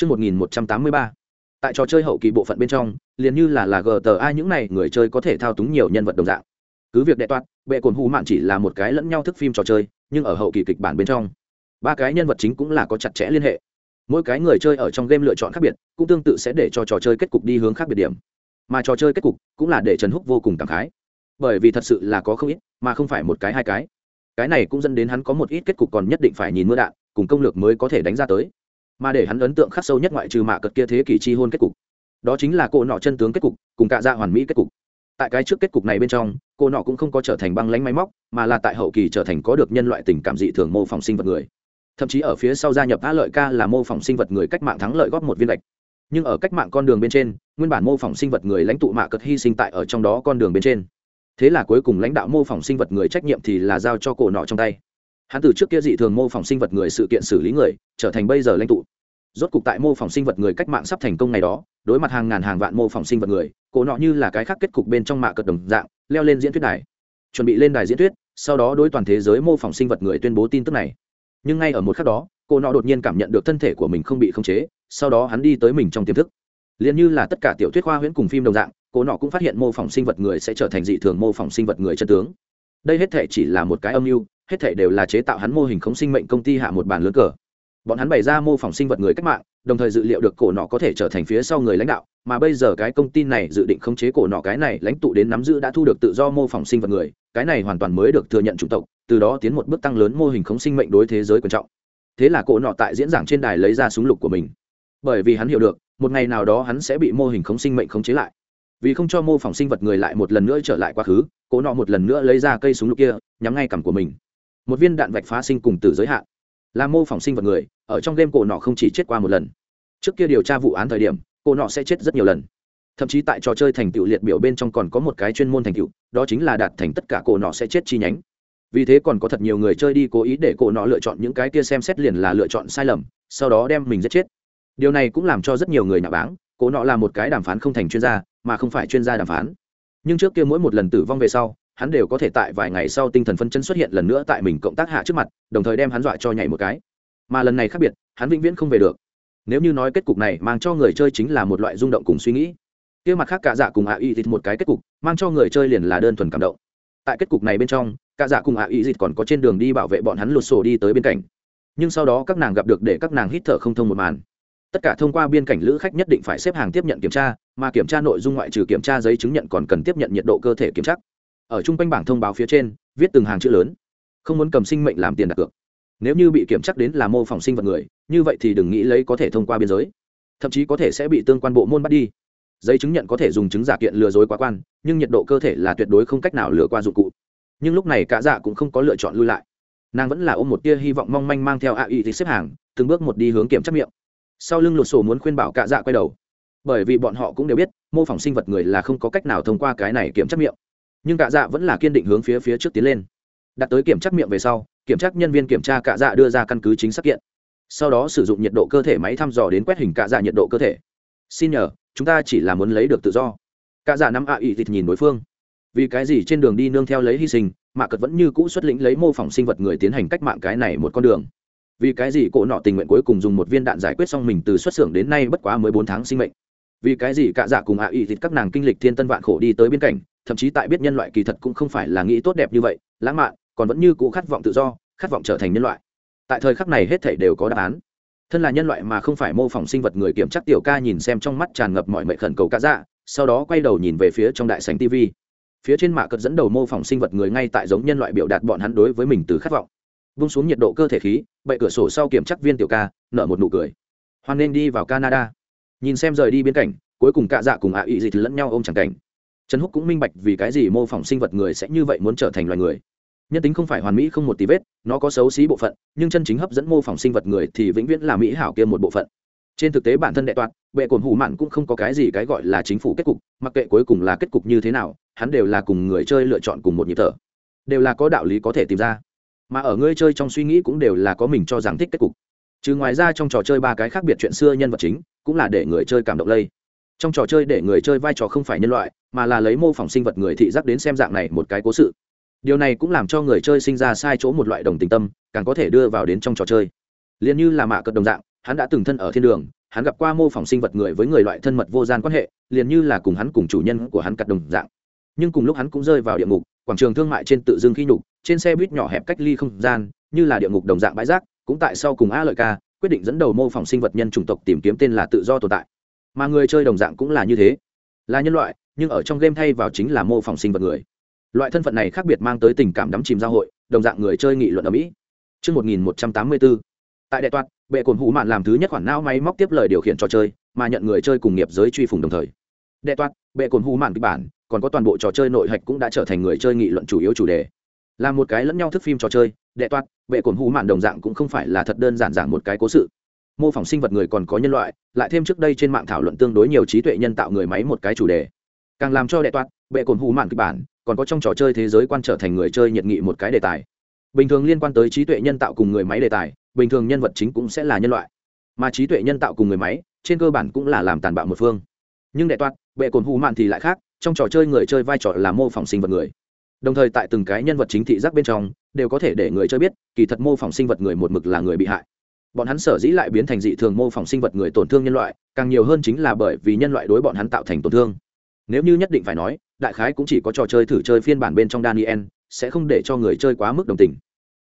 Trước 1183, tại trò chơi hậu kỳ bộ phận bên trong, liền như là là GTA những này người chơi có thể thao túng nhiều nhân vật đồng dạng. Cứ việc đệ toát, bệ cồn hù mạn chỉ là một cái lẫn nhau thức phim trò chơi, nhưng ở hậu kỳ kịch bản bên trong, ba cái nhân vật chính cũng là có chặt chẽ liên hệ. Mỗi cái người chơi ở trong game lựa chọn khác biệt, cũng tương tự sẽ để cho trò chơi kết cục đi hướng khác biệt điểm. Mà trò chơi kết cục cũng là để Trần Húc vô cùng cảm khái. Bởi vì thật sự là có không ít, mà không phải một cái hai cái. Cái này cũng dẫn đến hắn có một ít kết cục còn nhất định phải nhìn mưa đạn, cùng công lược mới có thể đánh ra tới mà để hắn ấn tượng khắc sâu nhất ngoại trừ mạ cật kia thế kỷ chi hôn kết cục. Đó chính là cô nọ chân tướng kết cục, cùng cạ dạ hoàn mỹ kết cục. Tại cái trước kết cục này bên trong, cô nọ cũng không có trở thành băng lánh máy móc, mà là tại hậu kỳ trở thành có được nhân loại tình cảm dị thường mô phỏng sinh vật người. Thậm chí ở phía sau gia nhập a lợi ca là mô phỏng sinh vật người cách mạng thắng lợi góp một viên lệch. Nhưng ở cách mạng con đường bên trên, nguyên bản mô phỏng sinh vật người lãnh tụ mạ cật hy sinh tại ở trong đó con đường bên trên. Thế là cuối cùng lãnh đạo mô phỏng sinh vật người trách nhiệm thì là giao cho cổ nọ trong tay hắn từ trước kia dị thường mô phỏng sinh vật người sự kiện xử lý người, trở thành bây giờ lãnh tụ. Rốt cục tại mô phỏng sinh vật người cách mạng sắp thành công ngày đó, đối mặt hàng ngàn hàng vạn mô phỏng sinh vật người, cổ nọ như là cái khác kết cục bên trong mạ cật đồng dạng, leo lên diễn thuyết đài. Chuẩn bị lên đài diễn thuyết, sau đó đối toàn thế giới mô phỏng sinh vật người tuyên bố tin tức này. Nhưng ngay ở một khắc đó, cổ nọ đột nhiên cảm nhận được thân thể của mình không bị khống chế, sau đó hắn đi tới mình trong tiềm thức. Liền như là tất cả tiểu thuyết khoa huyễn cùng phim đồng dạng, cổ nọ cũng phát hiện mô phỏng sinh vật người sẽ trở thành dị thường mô phỏng sinh vật người chân tướng. Đây hết thể chỉ là một cái âm mưu hết thảy đều là chế tạo hắn mô hình khống sinh mệnh công ty hạ một bàn lớn cờ. Bọn hắn bày ra mô phỏng sinh vật người cách mạng, đồng thời dự liệu được cổ nọ có thể trở thành phía sau người lãnh đạo, mà bây giờ cái công ty này dự định khống chế cổ nọ cái này lãnh tụ đến nắm giữ đã thu được tự do mô phỏng sinh vật người, cái này hoàn toàn mới được thừa nhận chủng tộc, từ đó tiến một bước tăng lớn mô hình khống sinh mệnh đối thế giới quan trọng. Thế là cổ nọ tại diễn giảng trên đài lấy ra súng lục của mình. Bởi vì hắn hiểu được, một ngày nào đó hắn sẽ bị mô hình khống sinh mệnh khống chế lại. Vì không cho mô phỏng sinh vật người lại một lần nữa trở lại quá khứ, cổ nọ một lần nữa lấy ra cây súng lục kia, nhắm ngay cằm của mình một viên đạn vạch phá sinh cùng từ giới hạn. Là mô phỏng sinh vật người, ở trong game cổ nọ không chỉ chết qua một lần. Trước kia điều tra vụ án thời điểm, cổ nọ sẽ chết rất nhiều lần. Thậm chí tại trò chơi thành tựu liệt biểu bên trong còn có một cái chuyên môn thành tựu, đó chính là đạt thành tất cả cổ nọ sẽ chết chi nhánh. Vì thế còn có thật nhiều người chơi đi cố ý để cổ nọ lựa chọn những cái kia xem xét liền là lựa chọn sai lầm, sau đó đem mình giết chết. Điều này cũng làm cho rất nhiều người nạ báng, cổ nọ là một cái đàm phán không thành chuyên gia, mà không phải chuyên gia đàm phán. Nhưng trước kia mỗi một lần tử vong về sau hắn đều có thể tại vài ngày sau tinh thần phân chân xuất hiện lần nữa tại mình cộng tác hạ trước mặt, đồng thời đem hắn dọa cho nhảy một cái. Mà lần này khác biệt, hắn vĩnh viễn không về được. Nếu như nói kết cục này mang cho người chơi chính là một loại rung động cùng suy nghĩ. Kia mặt khác cả dạ cùng hạ y dịt một cái kết cục, mang cho người chơi liền là đơn thuần cảm động. Tại kết cục này bên trong, cả dạ cùng hạ y dịt còn có trên đường đi bảo vệ bọn hắn lột sổ đi tới bên cạnh. Nhưng sau đó các nàng gặp được để các nàng hít thở không thông một màn. Tất cả thông qua biên cảnh lữ khách nhất định phải xếp hàng tiếp nhận kiểm tra, mà kiểm tra nội dung ngoại trừ kiểm tra giấy chứng nhận còn cần tiếp nhận nhiệt độ cơ thể kiểm tra ở chung quanh bảng thông báo phía trên, viết từng hàng chữ lớn. Không muốn cầm sinh mệnh làm tiền đặt cược. Nếu như bị kiểm chắc đến là mô phỏng sinh vật người, như vậy thì đừng nghĩ lấy có thể thông qua biên giới. Thậm chí có thể sẽ bị tương quan bộ môn bắt đi. Giấy chứng nhận có thể dùng chứng giả kiện lừa dối quá quan, nhưng nhiệt độ cơ thể là tuyệt đối không cách nào lừa qua dụng cụ. Nhưng lúc này cả dạ cũng không có lựa chọn lui lại. Nàng vẫn là ôm một tia hy vọng mong manh mang theo a y thì xếp hàng, từng bước một đi hướng kiểm chắc miệng. Sau lưng lột sổ muốn khuyên bảo cả dạ quay đầu. Bởi vì bọn họ cũng đều biết, mô phỏng sinh vật người là không có cách nào thông qua cái này kiểm chắc miệng nhưng cạ dạ vẫn là kiên định hướng phía phía trước tiến lên. Đặt tới kiểm tra miệng về sau, kiểm tra nhân viên kiểm tra cạ dạ đưa ra căn cứ chính xác kiện. Sau đó sử dụng nhiệt độ cơ thể máy thăm dò đến quét hình cạ dạ nhiệt độ cơ thể. Xin nhờ, chúng ta chỉ là muốn lấy được tự do. Cạ dạ năm ạ ỵ thịt nhìn đối phương. Vì cái gì trên đường đi nương theo lấy hy sinh mạ cật vẫn như cũ xuất lĩnh lấy mô phỏng sinh vật người tiến hành cách mạng cái này một con đường. Vì cái gì cổ nọ tình nguyện cuối cùng dùng một viên đạn giải quyết xong mình từ xuất xưởng đến nay bất quá mới bốn tháng sinh mệnh. Vì cái gì cạ dạ cùng ạ ỵ thịt các nàng kinh lịch thiên tân vạn khổ đi tới biên cảnh thậm chí tại biết nhân loại kỳ thật cũng không phải là nghĩ tốt đẹp như vậy, lãng mạn, còn vẫn như cũ khát vọng tự do, khát vọng trở thành nhân loại. Tại thời khắc này hết thảy đều có đáp án. Thân là nhân loại mà không phải mô phỏng sinh vật người kiểm chắc tiểu ca nhìn xem trong mắt tràn ngập mọi mệnh khẩn cầu cá dạ sau đó quay đầu nhìn về phía trong đại sành tv phía trên mạ cật dẫn đầu mô phỏng sinh vật người ngay tại giống nhân loại biểu đạt bọn hắn đối với mình từ khát vọng. Vung xuống nhiệt độ cơ thể khí, bậy cửa sổ sau kiểm chắc viên tiểu ca, nở một nụ cười. Hoan nên đi vào canada. Nhìn xem rời đi bên cảnh cuối cùng cạ dạ cùng ạ à ị dịch lẫn nhau ôm chẳng cảnh trần húc cũng minh bạch vì cái gì mô phỏng sinh vật người sẽ như vậy muốn trở thành loài người. Nhân tính không phải hoàn mỹ không một tí vết, nó có xấu xí bộ phận, nhưng chân chính hấp dẫn mô phỏng sinh vật người thì vĩnh viễn là mỹ hảo kia một bộ phận. Trên thực tế bản thân đệ toạt bệ cồn hủ mặn cũng không có cái gì cái gọi là chính phủ kết cục, mặc kệ cuối cùng là kết cục như thế nào, hắn đều là cùng người chơi lựa chọn cùng một nhịp thở. Đều là có đạo lý có thể tìm ra. Mà ở ngươi chơi trong suy nghĩ cũng đều là có mình cho rằng thích kết cục. Trừ ngoài ra trong trò chơi ba cái khác biệt chuyện xưa nhân vật chính, cũng là để người chơi cảm động lây trong trò chơi để người chơi vai trò không phải nhân loại, mà là lấy mô phỏng sinh vật người thị giác đến xem dạng này một cái cố sự. Điều này cũng làm cho người chơi sinh ra sai chỗ một loại đồng tình tâm, càng có thể đưa vào đến trong trò chơi. Liền như là mạ cật đồng dạng, hắn đã từng thân ở thiên đường, hắn gặp qua mô phỏng sinh vật người với người loại thân mật vô gian quan hệ, liền như là cùng hắn cùng chủ nhân của hắn cật đồng dạng. Nhưng cùng lúc hắn cũng rơi vào địa ngục, quảng trường thương mại trên tự dưng khi nhục, trên xe buýt nhỏ hẹp cách ly không gian, như là địa ngục đồng dạng bãi rác, cũng tại sau cùng a lợi ca quyết định dẫn đầu mô phỏng sinh vật nhân chủng tộc tìm kiếm tên là tự do tồn tại mà người chơi đồng dạng cũng là như thế. Là nhân loại nhưng ở trong game thay vào chính là mô phỏng sinh vật người. Loại thân phận này khác biệt mang tới tình cảm đắm chìm giao hội đồng dạng người chơi nghị luận ở mỹ. Trước 1184, tại đệ toạt bệ cồn hủ mạn làm thứ nhất khoản não máy móc tiếp lời điều khiển trò chơi mà nhận người chơi cùng nghiệp giới truy phùng đồng thời. Đệ toạt bệ cồn hủ mạn kịch bản còn có toàn bộ trò chơi nội hạch cũng đã trở thành người chơi nghị luận chủ yếu chủ đề. Là một cái lẫn nhau thức phim trò chơi đệ toạt bệ cồn hủ mạn đồng dạng cũng không phải là thật đơn giản giản một cái cố sự mô phỏng sinh vật người còn có nhân loại, lại thêm trước đây trên mạng thảo luận tương đối nhiều trí tuệ nhân tạo người máy một cái chủ đề. Càng làm cho đệ toát bệ cồn hù mạn kịch bản, còn có trong trò chơi thế giới quan trở thành người chơi nhiệt nghị một cái đề tài. Bình thường liên quan tới trí tuệ nhân tạo cùng người máy đề tài, bình thường nhân vật chính cũng sẽ là nhân loại. Mà trí tuệ nhân tạo cùng người máy, trên cơ bản cũng là làm tàn bạo một phương. Nhưng đệ toát bệ cồn hù mạn thì lại khác, trong trò chơi người chơi vai trò là mô phỏng sinh vật người. Đồng thời tại từng cái nhân vật chính thị giác bên trong, đều có thể để người chơi biết, kỳ thật mô phỏng sinh vật người một mực là người bị hại bọn hắn sở dĩ lại biến thành dị thường mô phỏng sinh vật người tổn thương nhân loại, càng nhiều hơn chính là bởi vì nhân loại đối bọn hắn tạo thành tổn thương. Nếu như nhất định phải nói, đại khái cũng chỉ có trò chơi thử chơi phiên bản bên trong daniel, sẽ không để cho người chơi quá mức đồng tình.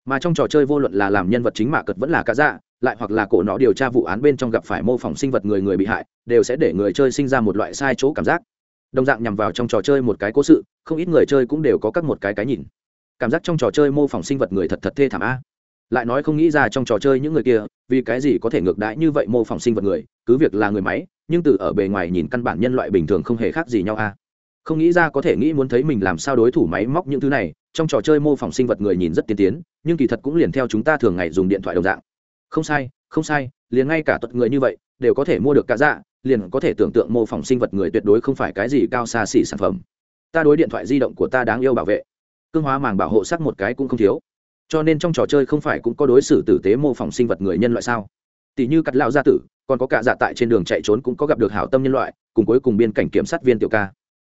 Mà trong trò chơi vô luận là làm nhân vật chính mạ cật vẫn là cá dạ lại hoặc là cổ nó điều tra vụ án bên trong gặp phải mô phỏng sinh vật người người bị hại, đều sẽ để người chơi sinh ra một loại sai chỗ cảm giác. Đồng dạng nhằm vào trong trò chơi một cái cố sự, không ít người chơi cũng đều có các một cái cái nhìn. Cảm giác trong trò chơi mô phỏng sinh vật người thật thật thê thảm a lại nói không nghĩ ra trong trò chơi những người kia, vì cái gì có thể ngược đãi như vậy mô phỏng sinh vật người, cứ việc là người máy, nhưng từ ở bề ngoài nhìn căn bản nhân loại bình thường không hề khác gì nhau a. Không nghĩ ra có thể nghĩ muốn thấy mình làm sao đối thủ máy móc những thứ này, trong trò chơi mô phỏng sinh vật người nhìn rất tiên tiến, nhưng kỳ thật cũng liền theo chúng ta thường ngày dùng điện thoại đồng dạng. Không sai không sai, liền ngay cả tuật người như vậy, đều có thể mua được cả dạ liền có thể tưởng tượng mô phỏng sinh vật người tuyệt đối không phải cái gì cao xa xỉ sản phẩm. Ta đối điện thoại di động của ta đáng yêu bảo vệ. Cương hóa màng bảo hộ sắc một cái cũng không thiếu cho nên trong trò chơi không phải cũng có đối xử tử tế mô phỏng sinh vật người nhân loại sao? Tỷ như cắt lão gia tử, còn có cả dạ tại trên đường chạy trốn cũng có gặp được hảo tâm nhân loại, cùng cuối cùng biên cảnh kiểm sát viên tiểu ca.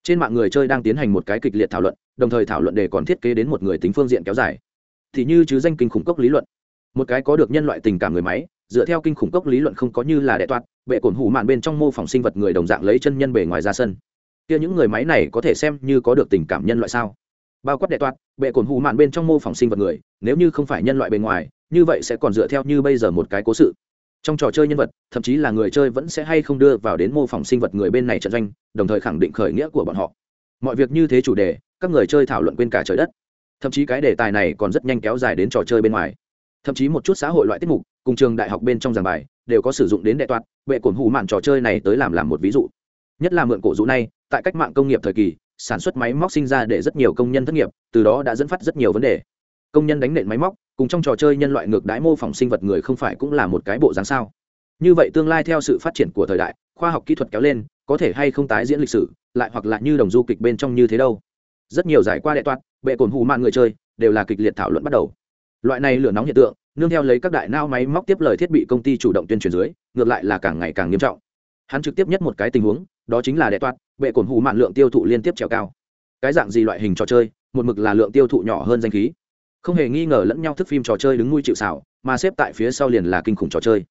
Trên mạng người chơi đang tiến hành một cái kịch liệt thảo luận, đồng thời thảo luận để còn thiết kế đến một người tính phương diện kéo dài. Thì như chứ danh kinh khủng cốc lý luận. Một cái có được nhân loại tình cảm người máy, dựa theo kinh khủng cốc lý luận không có như là đệ toạt bệ cổn hủ mạn bên trong mô phỏng sinh vật người đồng dạng lấy chân nhân bề ngoài ra sân. Kia những người máy này có thể xem như có được tình cảm nhân loại sao? Bao quát đệ toạt bệ cồn hù mạn bên trong mô phỏng sinh vật người, nếu như không phải nhân loại bề ngoài, như vậy sẽ còn dựa theo như bây giờ một cái cố sự. Trong trò chơi nhân vật, thậm chí là người chơi vẫn sẽ hay không đưa vào đến mô phỏng sinh vật người bên này trận doanh, đồng thời khẳng định khởi nghĩa của bọn họ. Mọi việc như thế chủ đề, các người chơi thảo luận quên cả trời đất. Thậm chí cái đề tài này còn rất nhanh kéo dài đến trò chơi bên ngoài. Thậm chí một chút xã hội loại tiết mục, cùng trường đại học bên trong giảng bài, đều có sử dụng đến đệ toạt, bệ cổn hủ mạn trò chơi này tới làm làm một ví dụ. Nhất là mượn cổ dụ này, tại cách mạng công nghiệp thời kỳ sản xuất máy móc sinh ra để rất nhiều công nhân thất nghiệp, từ đó đã dẫn phát rất nhiều vấn đề. Công nhân đánh nện máy móc, cùng trong trò chơi nhân loại ngược đãi mô phỏng sinh vật người không phải cũng là một cái bộ dáng sao? Như vậy tương lai theo sự phát triển của thời đại, khoa học kỹ thuật kéo lên, có thể hay không tái diễn lịch sử, lại hoặc là như đồng du kịch bên trong như thế đâu? Rất nhiều giải qua đệ toát bệ cồn hù mạng người chơi, đều là kịch liệt thảo luận bắt đầu. Loại này lửa nóng hiện tượng, nương theo lấy các đại nao máy móc tiếp lời thiết bị công ty chủ động tuyên truyền dưới, ngược lại là càng ngày càng nghiêm trọng. Hắn trực tiếp nhất một cái tình huống đó chính là đệ toát, bệ cồn hủ mạn lượng tiêu thụ liên tiếp trèo cao. Cái dạng gì loại hình trò chơi, một mực là lượng tiêu thụ nhỏ hơn danh khí. Không hề nghi ngờ lẫn nhau thức phim trò chơi đứng nuôi chịu xảo mà xếp tại phía sau liền là kinh khủng trò chơi.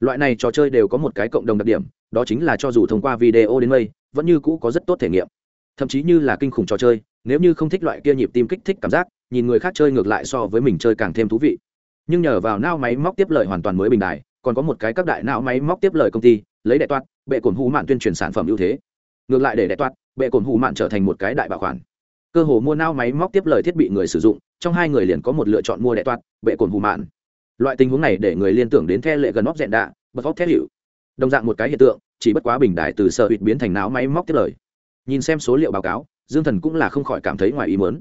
Loại này trò chơi đều có một cái cộng đồng đặc điểm, đó chính là cho dù thông qua video đến mây vẫn như cũ có rất tốt thể nghiệm. Thậm chí như là kinh khủng trò chơi, nếu như không thích loại kia nhịp tim kích thích cảm giác, nhìn người khác chơi ngược lại so với mình chơi càng thêm thú vị. Nhưng nhờ vào nao máy móc tiếp lời hoàn toàn mới bình đài còn có một cái các đại não máy móc tiếp lời công ty, lấy đại toát bệ cồn hủ mạn tuyên truyền sản phẩm ưu thế. Ngược lại để đại toát bệ cồn hủ mạn trở thành một cái đại bảo khoản cơ hồ mua nao máy móc tiếp lời thiết bị người sử dụng, trong hai người liền có một lựa chọn mua đại toát bệ cồn hủ mạn. Loại tình huống này để người liên tưởng đến the lệ gần óc dẹn đạ, bật óc thét hiệu đồng dạng một cái hiện tượng, chỉ bất quá bình đại từ sợ hụt biến thành não máy móc tiếp lời. Nhìn xem số liệu báo cáo, dương thần cũng là không khỏi cảm thấy ngoài ý mớn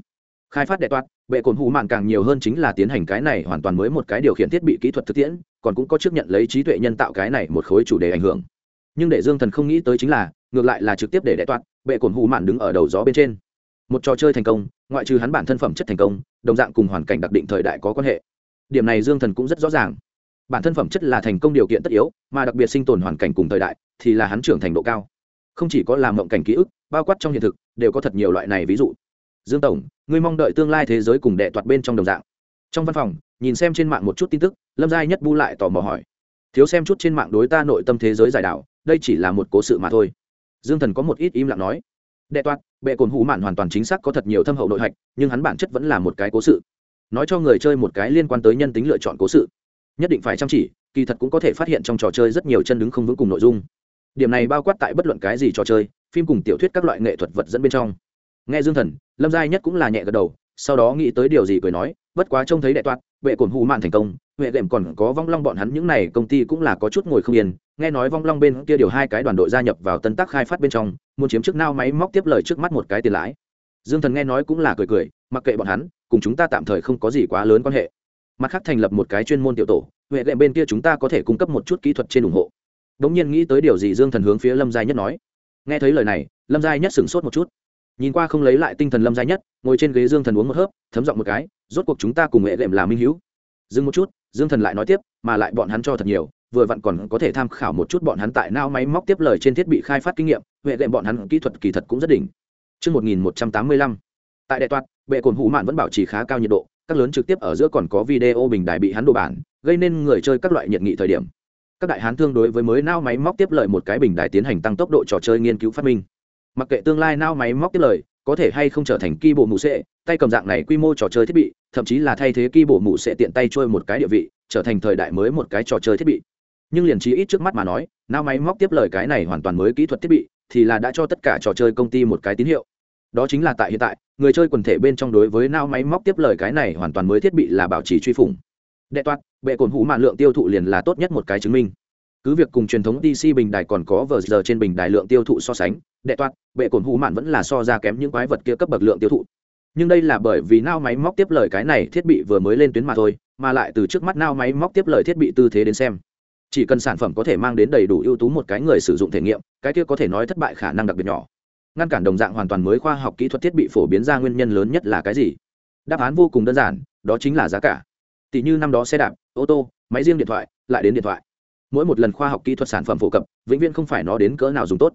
khai phát đệ toát bệ cồn hù mạn càng nhiều hơn chính là tiến hành cái này hoàn toàn mới một cái điều khiển thiết bị kỹ thuật thực tiễn, còn cũng có chức nhận lấy trí tuệ nhân tạo cái này một khối chủ đề ảnh hưởng nhưng để dương thần không nghĩ tới chính là, ngược lại là trực tiếp để đệ toát bệ cồn hù mạn đứng ở đầu gió bên trên. Một trò chơi thành công, ngoại trừ hắn bản thân phẩm chất thành công, đồng dạng cùng hoàn cảnh đặc định thời đại có quan hệ. Điểm này dương thần cũng rất rõ ràng. Bản thân phẩm chất là thành công điều kiện tất yếu, mà đặc biệt sinh tồn hoàn cảnh cùng thời đại thì là hắn trưởng thành độ cao. Không chỉ có làm mộng cảnh ký ức, bao quát trong hiện thực, đều có thật nhiều loại này ví dụ. Dương tổng, ngươi mong đợi tương lai thế giới cùng đệ toạt bên trong đồng dạng. Trong văn phòng, nhìn xem trên mạng một chút tin tức, lâm gia nhất bu lại tò mò hỏi thiếu xem chút trên mạng đối ta nội tâm thế giới giải đạo đây chỉ là một cố sự mà thôi. Dương thần có một ít im lặng nói. Đệ toát bệ cồn hủ mạn hoàn toàn chính xác có thật nhiều thâm hậu nội hạch, nhưng hắn bản chất vẫn là một cái cố sự. Nói cho người chơi một cái liên quan tới nhân tính lựa chọn cố sự. Nhất định phải chăm chỉ, kỳ thật cũng có thể phát hiện trong trò chơi rất nhiều chân đứng không vững cùng nội dung. Điểm này bao quát tại bất luận cái gì trò chơi, phim cùng tiểu thuyết các loại nghệ thuật vật dẫn bên trong. Nghe dương thần, lâm giai nhất cũng là nhẹ gật đầu, sau đó nghĩ tới điều gì cười nói, bất quá trông thấy đệ toát vệ cổn hù mạn thành công, huệ đệm còn có vong long bọn hắn những n à y công ty cũng là có chút ngồi không yên. Nghe nói vong long bên kia điều hai cái đoàn đội gia nhập vào tân tác khai phát bên trong, muốn chiếm chức nao máy móc tiếp lời trước mắt một cái tiền lãi. Dương thần nghe nói cũng là cười cười, mặc kệ bọn hắn, cùng chúng ta tạm thời không có gì quá lớn quan hệ. Mặt khác thành lập một cái chuyên môn tiểu tổ, huệ đệm bên kia chúng ta có thể cung cấp một chút kỹ thuật trên ủng hộ. Đ ỗ n g nhiên nghĩ tới điều gì dương thần hướng phía lâm gia nhất nói. Nghe thấy lời này, lâm gia nhất sửng sốt một chút. Nhìn qua không lấy lại tinh thần lâm gia nhất, ngồi trên ghế dương thần uống một hớp, thấm giọng một cái rốt cuộc chúng ta cùng hệ đệm là minh hữu dừng một chút dương thần lại nói tiếp mà lại bọn hắn cho thật nhiều vừa vặn còn có thể tham khảo một chút bọn hắn tại nao máy móc tiếp lời trên thiết bị khai phát kinh nghiệm huệ đệm bọn hắn kỹ thuật kỳ thật cũng rất đỉnh. Trước 1185, tại đại toạt bệ cồn hủ mạn vẫn bảo trì khá cao nhiệt độ các lớn trực tiếp ở giữa còn có video bình đài bị hắn đổ bản gây nên người chơi các loại nhiệt nghị thời điểm. Các đại hán thương đối với mới nao máy móc tiếp lời một cái bình đài tiến hành tăng tốc độ trò chơi nghiên cứu phát minh. Mặc kệ tương lai nao máy móc tiếp lời có thể hay không trở thành ki bộ mù sệ, tay cầm dạng này quy mô trò chơi thiết bị, thậm chí là thay thế ki bộ mù sệ tiện tay trôi một cái địa vị, trở thành thời đại mới một cái trò chơi thiết bị. Nhưng liền trí ít trước mắt mà nói nao máy móc tiếp lời cái này hoàn toàn mới kỹ thuật thiết bị, thì là đã cho tất cả trò chơi công ty một cái tín hiệu. Đó chính là tại hiện tại, người chơi quần thể bên trong đối với nao máy móc tiếp lời cái này hoàn toàn mới thiết bị là bảo trì truy phủng. Đệ toát bệ cồn hủ mạng lượng tiêu thụ liền là tốt nhất một cái chứng minh cứ việc cùng truyền thống dc bình đài còn có vờ giờ trên bình đài lượng tiêu thụ so sánh, đệ toát, bệ cồn hủ mạn vẫn là so ra kém những quái vật kia cấp bậc lượng tiêu thụ. Nhưng đây là bởi vì nao máy móc tiếp lời cái này thiết bị vừa mới lên tuyến mà thôi, mà lại từ trước mắt nao máy móc tiếp lời thiết bị tư thế đến xem. Chỉ cần sản phẩm có thể mang đến đầy đủ ưu tú một cái người sử dụng thể nghiệm, cái kia có thể nói thất bại khả năng đặc biệt nhỏ. Ngăn cản đồng dạng hoàn toàn mới khoa học kỹ thuật thiết bị phổ biến ra nguyên nhân lớn nhất là cái gì? Đáp án vô cùng đơn giản, đó chính là giá cả. Tỷ như năm đó xe đạp, ô tô, máy riêng điện thoại, lại đến điện thoại mỗi một lần khoa học kỹ thuật sản phẩm phổ cập, vĩnh viễn không phải nó đến cỡ nào dùng tốt.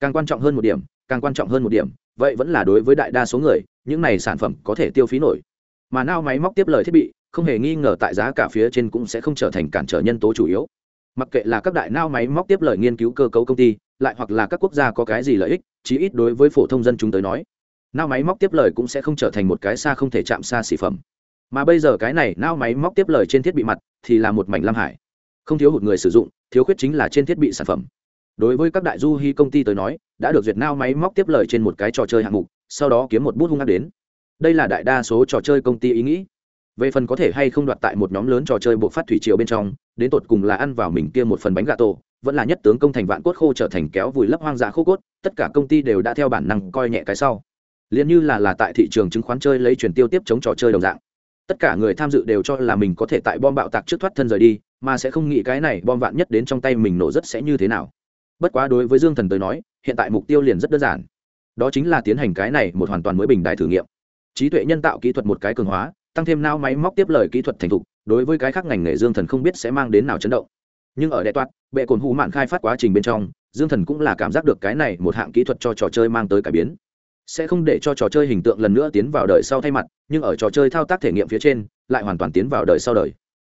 Càng quan trọng hơn một điểm, càng quan trọng hơn một điểm, vậy vẫn là đối với đại đa số người, những này sản phẩm có thể tiêu phí nổi. Mà nao máy móc tiếp lời thiết bị, không hề nghi ngờ tại giá cả phía trên cũng sẽ không trở thành cản trở nhân tố chủ yếu. Mặc kệ là các đại nao máy móc tiếp lời nghiên cứu cơ cấu công ty, lại hoặc là các quốc gia có cái gì lợi ích, chí ít đối với phổ thông dân chúng tới nói, nao máy móc tiếp lời cũng sẽ không trở thành một cái xa không thể chạm xa xỉ phẩm. Mà bây giờ cái này nao máy móc tiếp lời trên thiết bị mặt thì là một mảnh lam hải không thiếu hụt người sử dụng, thiếu khuyết chính là trên thiết bị sản phẩm. Đối với các đại du hy công ty tới nói, đã được duyệt nao máy móc tiếp lời trên một cái trò chơi hạng mục, sau đó kiếm một bút hung ác đến. Đây là đại đa số trò chơi công ty ý nghĩ. Về phần có thể hay không đoạt tại một nhóm lớn trò chơi bộ phát thủy triều bên trong, đến tột cùng là ăn vào mình kia một phần bánh gà tổ, vẫn là nhất tướng công thành vạn cốt khô trở thành kéo vùi lấp hoang dã khô cốt, tất cả công ty đều đã theo bản năng coi nhẹ cái sau. Liền như là là tại thị trường chứng khoán chơi lấy chuyển tiêu tiếp chống trò chơi đồng dạng tất cả người tham dự đều cho là mình có thể tại bom bạo tạc trước thoát thân rời đi, mà sẽ không nghĩ cái này bom vạn nhất đến trong tay mình nổ rất sẽ như thế nào. Bất quá đối với dương thần tới nói, hiện tại mục tiêu liền rất đơn giản. Đó chính là tiến hành cái này một hoàn toàn mới bình đài thử nghiệm. Trí tuệ nhân tạo kỹ thuật một cái cường hóa, tăng thêm nao máy móc tiếp lời kỹ thuật thành thục, đối với cái khác ngành nghề dương thần không biết sẽ mang đến nào chấn động. Nhưng ở đệ toát bệ cồn hù mạn khai phát quá trình bên trong, dương thần cũng là cảm giác được cái này một hạng kỹ thuật cho trò chơi mang tới cải biến sẽ không để cho trò chơi hình tượng lần nữa tiến vào đời sau thay mặt, nhưng ở trò chơi thao tác thể nghiệm phía trên, lại hoàn toàn tiến vào đời sau đời.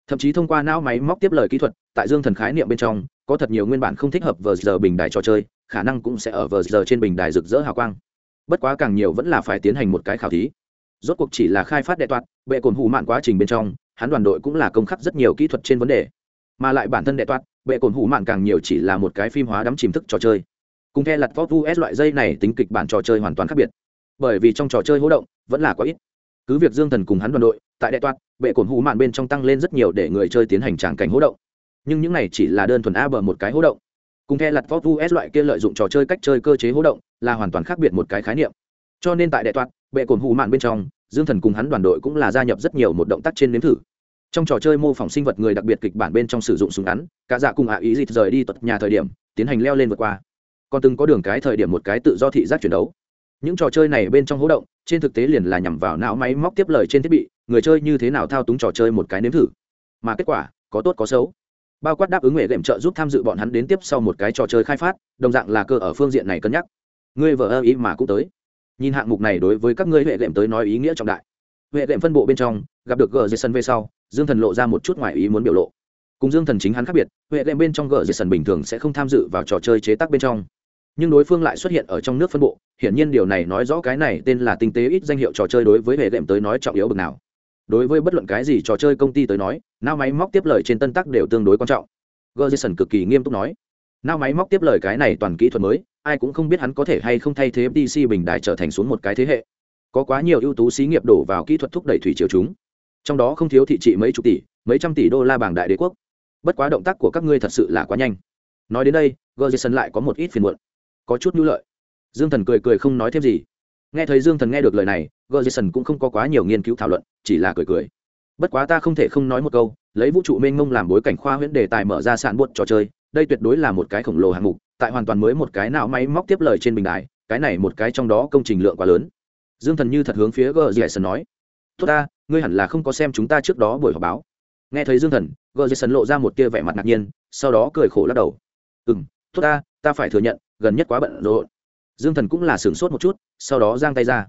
Thậm chí thông qua não máy móc tiếp lời kỹ thuật, tại dương thần khái niệm bên trong, có thật nhiều nguyên bản không thích hợp vờ giờ bình đài trò chơi, khả năng cũng sẽ ở vờ giờ trên bình đài rực rỡ hào quang. Bất quá càng nhiều vẫn là phải tiến hành một cái khảo thí. Rốt cuộc chỉ là khai phát đệ toạt, bệ cồn hủ mạn quá trình bên trong, hắn đoàn đội cũng là công khắc rất nhiều kỹ thuật trên vấn đề. Mà lại bản thân đệ toạt, bệ cồn hủ mạn càng nhiều chỉ là một cái phim hóa đắm chìm thức trò chơi cùng theo lặt vót us loại dây này tính kịch bản trò chơi hoàn toàn khác biệt. Bởi vì trong trò chơi hỗ động, vẫn là quá ít. Cứ việc dương thần cùng hắn đoàn đội, tại đệ toạt, bệ cồn hủ mạn bên trong tăng lên rất nhiều để người chơi tiến hành tràng cảnh hỗ động. Nhưng những này chỉ là đơn thuần a bờ một cái hỗ động. Cùng theo lặt vót us loại kia lợi dụng trò chơi cách chơi cơ chế hỗ động, là hoàn toàn khác biệt một cái khái niệm. Cho nên tại đệ toạt, bệ cồn hủ mạn bên trong, dương thần cùng hắn đoàn đội cũng là gia nhập rất nhiều một động tác trên nếm thử. Trong trò chơi mô phỏng sinh vật người đặc biệt kịch bản bên trong sử dụng súng ngắn, cả dạ cùng hạ ý dịt rời đi tật nhà thời điểm, tiến hành leo lên vượt qua còn từng có đường cái thời điểm một cái tự do thị giác chuyển đấu. Những trò chơi này bên trong hố động, trên thực tế liền là nhằm vào não máy móc tiếp lời trên thiết bị, người chơi như thế nào thao túng trò chơi một cái nếm thử. Mà kết quả, có tốt có xấu. Bao quát đáp ứng nghệ đệm trợ giúp tham dự bọn hắn đến tiếp sau một cái trò chơi khai phát, đồng dạng là cơ ở phương diện này cân nhắc. Ngươi vợ ơ ý mà cũng tới. Nhìn hạng mục này đối với các ngươi hệ đệm tới nói ý nghĩa trọng đại. Hệ đệm phân bộ bên trong, gặp được gờ dây sân về sau, dương thần lộ ra một chút ngoài ý muốn biểu lộ. Cùng dương thần chính hắn khác biệt huệ game bên trong gờ dây sân bình thường sẽ không tham dự vào trò chơi chế tác bên trong nhưng đối phương lại xuất hiện ở trong nước phân bộ, hiển nhiên điều này nói rõ cái này tên là tinh tế ít danh hiệu trò chơi đối với hệ đệm tới nói trọng yếu bực nào. Đối với bất luận cái gì trò chơi công ty tới nói, nao máy móc tiếp lời trên tân tắc đều tương đối quan trọng. Gerson cực kỳ nghiêm túc nói, nao máy móc tiếp lời cái này toàn kỹ thuật mới, ai cũng không biết hắn có thể hay không thay thế dc bình đại trở thành xuống một cái thế hệ. Có quá nhiều ưu tú xí nghiệp đổ vào kỹ thuật thúc đẩy thủy chiều chúng. Trong đó không thiếu thị trị mấy chục tỷ, mấy trăm tỷ đô la bảng đại đế quốc. Bất quá động tác của các ngươi thật sự là quá nhanh. Nói đến đây gerson lại có một ít phiền muộn có chút nhu lợi. Dương thần cười cười không nói thêm gì. Nghe thấy dương thần nghe được lời này gờ jason cũng không có quá nhiều nghiên cứu thảo luận, chỉ là cười cười. Bất quá ta không thể không nói một câu, lấy vũ trụ mênh mông làm bối cảnh khoa huyễn đề tài mở ra sạn buốt trò chơi, đây tuyệt đối là một cái khổng lồ hạng mục, tại hoàn toàn mới một cái não máy móc tiếp lời trên bình đài, cái này một cái trong đó công trình lượng quá lớn. Dương thần như thật hướng phía gờ jason nói, tốt ta, ngươi hẳn là không có xem chúng ta trước đó buổi họp báo. Nghe thấy dương thần gờ jason lộ ra một tia vẻ mặt ngạc nhiên, sau đó cười khổ lắc đầu. Ừ m tốt ta ta phải thừa nhận gần nhất quá bận rộn. Dương thần cũng là sửng sốt một chút, sau đó giang tay ra.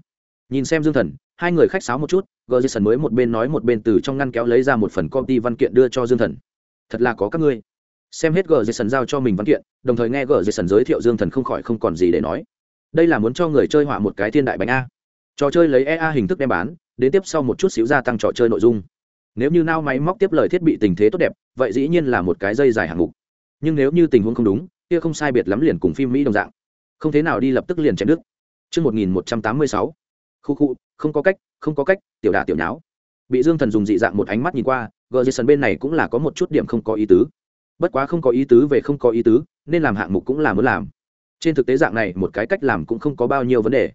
Nhìn xem dương thần, hai người khách sáo một chút gờ jason mới một bên nói một bên từ trong ngăn kéo lấy ra một phần công ty văn kiện đưa cho dương thần. Thật là có các ngươi. Xem hết gờ jason giao cho mình văn kiện, đồng thời nghe gờ jason giới thiệu dương thần không khỏi không còn gì để nói. Đây là muốn cho người chơi họa một cái thiên đại bánh a. Trò chơi lấy ea hình thức đem bán, đến tiếp sau một chút xíu gia tăng trò chơi nội dung. Nếu như nao máy móc tiếp lời thiết bị tình thế tốt đẹp, vậy dĩ nhiên là một cái dây dài hạng mục. Nhưng nếu như tình huống không đúng kia không sai biệt lắm liền cùng phim mỹ đồng dạng không thế nào đi lập tức liền chém tám mươi 1186, khu khu, không có cách, không có cách, tiểu đả tiểu nháo. Bị Dương Thần dùng dị dạng một ánh mắt nhìn qua, Gerson bên này cũng là có một chút điểm không có ý tứ. Bất quá không có ý tứ về không có ý tứ, nên làm hạng mục cũng là muốn làm. Trên thực tế dạng này một cái cách làm cũng không có bao nhiêu vấn đề,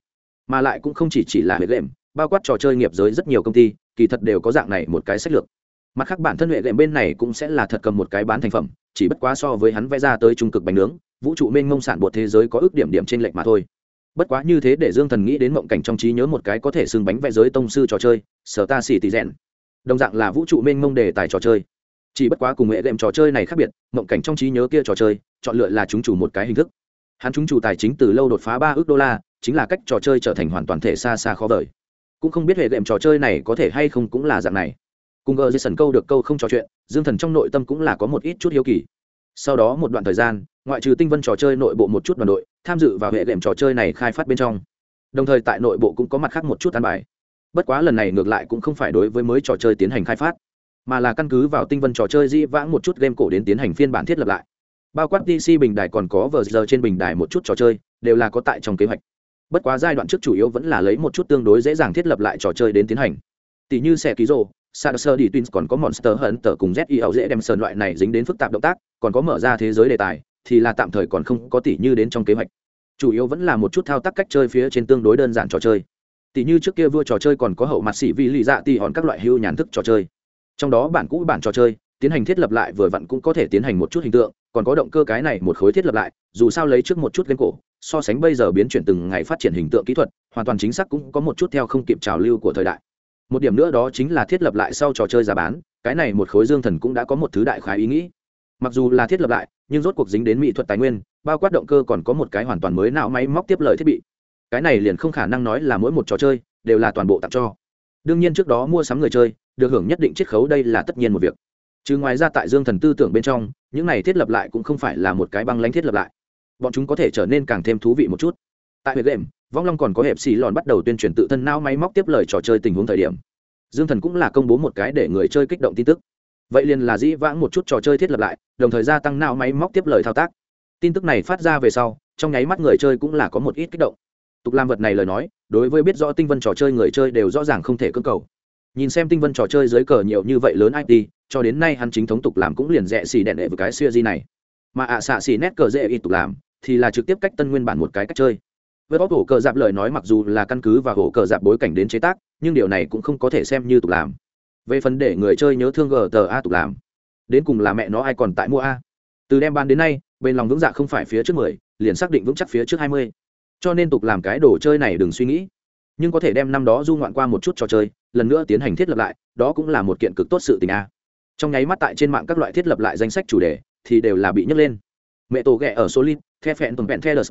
mà lại cũng không chỉ chỉ là huệ lệm, bao quát trò chơi nghiệp giới rất nhiều công ty, kỳ thật đều có dạng này một cái sách lược. Mặt khác bản thân huệ lệm bên này cũng sẽ là thật cầm một cái bán thành phẩm, chỉ bất quá so với hắn vẽ ra tới trung cực bánh nướng, vũ trụ mênh mông sản bột thế giới có ước điểm điểm trên lệch mà thôi. Bất quá như thế để dương thần nghĩ đến mộng cảnh trong trí nhớ một cái có thể xưng bánh vẽ giới tông sư trò chơi sở ta xỉ tì rèn đồng dạng là vũ trụ mênh mông đề tài trò chơi. Chỉ bất quá cùng hệ đệm trò chơi này khác biệt mộng cảnh trong trí nhớ kia trò chơi chọn lựa là chúng chủ một cái hình thức. Hắn chúng chủ tài chính từ lâu đột phá ba ước đô la chính là cách trò chơi trở thành hoàn toàn thể xa xa khó vời. Cũng không biết hệ đệm trò chơi này có thể hay không cũng là dạng này cùng gờ jason câu được câu không trò chuyện, dương thần trong nội tâm cũng là có một ít chút hiếu kỳ. Sau đó một đoạn thời gian, ngoại trừ tinh vân trò chơi nội bộ một chút đoàn đội, tham dự vào hệ đệm trò chơi này khai phát bên trong. Đồng thời tại nội bộ cũng có mặt khác một chút an bài. Bất quá lần này ngược lại cũng không phải đối với mới trò chơi tiến hành khai phát, mà là căn cứ vào tinh vân trò chơi di vãng một chút game cổ đến tiến hành phiên bản thiết lập lại. Bao quát dc bình đài còn có vờ giờ trên bình đài một chút trò chơi, đều là có tại trong kế hoạch. Bất quá giai đoạn trước chủ yếu vẫn là lấy một chút tương đối dễ dàng thiết lập lại trò chơi đến tiến hành. Tỷ như xe ký rô Sarser đi Twins còn có Monster Hunter cùng ZEL dễ đem sơn loại này dính đến phức tạp động tác, còn có mở ra thế giới đề tài, thì là tạm thời còn không có tỷ như đến trong kế hoạch. Chủ yếu vẫn là một chút thao tác cách chơi phía trên tương đối đơn giản trò chơi. Tỷ như trước kia vua trò chơi còn có hậu mặt sĩ vì lì dạ tỷ hòn các loại hưu nhàn thức trò chơi. Trong đó bản cũ bản trò chơi, tiến hành thiết lập lại vừa vặn cũng có thể tiến hành một chút hình tượng, còn có động cơ cái này một khối thiết lập lại, dù sao lấy trước một chút lên cổ, so sánh bây giờ biến chuyển từng ngày phát triển hình tượng kỹ thuật, hoàn toàn chính xác cũng có một chút theo không kịp trào lưu của thời đại một điểm nữa đó chính là thiết lập lại sau trò chơi giá bán, cái này một khối dương thần cũng đã có một thứ đại khái ý nghĩ. Mặc dù là thiết lập lại, nhưng rốt cuộc dính đến mỹ thuật tài nguyên, bao quát động cơ còn có một cái hoàn toàn mới nào máy móc tiếp lời thiết bị. Cái này liền không khả năng nói là mỗi một trò chơi đều là toàn bộ tặng cho. Đương nhiên trước đó mua sắm người chơi, được hưởng nhất định chiết khấu đây là tất nhiên một việc. Chứ ngoài ra tại dương thần tư tưởng bên trong, những này thiết lập lại cũng không phải là một cái băng lánh thiết lập lại. Bọn chúng có thể trở nên càng thêm thú vị một chút. Tại huyện game vong long còn có hẹp xì lòn bắt đầu tuyên truyền tự thân não máy móc tiếp lời trò chơi tình huống thời điểm. Dương thần cũng là công bố một cái để người chơi kích động tin tức. Vậy liền là dĩ vãng một chút trò chơi thiết lập lại, đồng thời gia tăng não máy móc tiếp lời thao tác. Tin tức này phát ra về sau, trong nháy mắt người chơi cũng là có một ít kích động. Tục làm vật này lời nói, đối với biết rõ tinh vân trò chơi người chơi đều rõ ràng không thể cưỡng cầu. Nhìn xem tinh vân trò chơi dưới cờ nhiều như vậy lớn it cho đến nay hắn chính thống tục làm cũng liền rẽ xì đẹn đệ với cái siêu di này. Mà ạ xạ xì nét cờ dễ ít tục làm thì là trực tiếp cách tân nguyên bản một cái cách chơi với bóc hổ cờ dạp lời nói mặc dù là căn cứ và hổ cờ dạp bối cảnh đến chế tác, nhưng điều này cũng không có thể xem như tục làm. Về phần để người chơi nhớ thương gờ tờ a tục làm, đến cùng là mẹ nó ai còn tại mua a? Từ đem ban đến nay, bên lòng vững dạ không phải phía trước mười, liền xác định vững chắc phía trước hai mươi. Cho nên tục làm cái đồ chơi này đừng suy nghĩ. Nhưng có thể đem năm đó du ngoạn qua một chút trò chơi, lần nữa tiến hành thiết lập lại, đó cũng là một kiện cực tốt sự tình a. Trong nháy mắt tại trên mạng các loại thiết lập lại danh sách chủ đề, thì đều là bị nhấc lên. Mẹ tổ ghẹ ở solid the phẹn tuần vẹn the lờ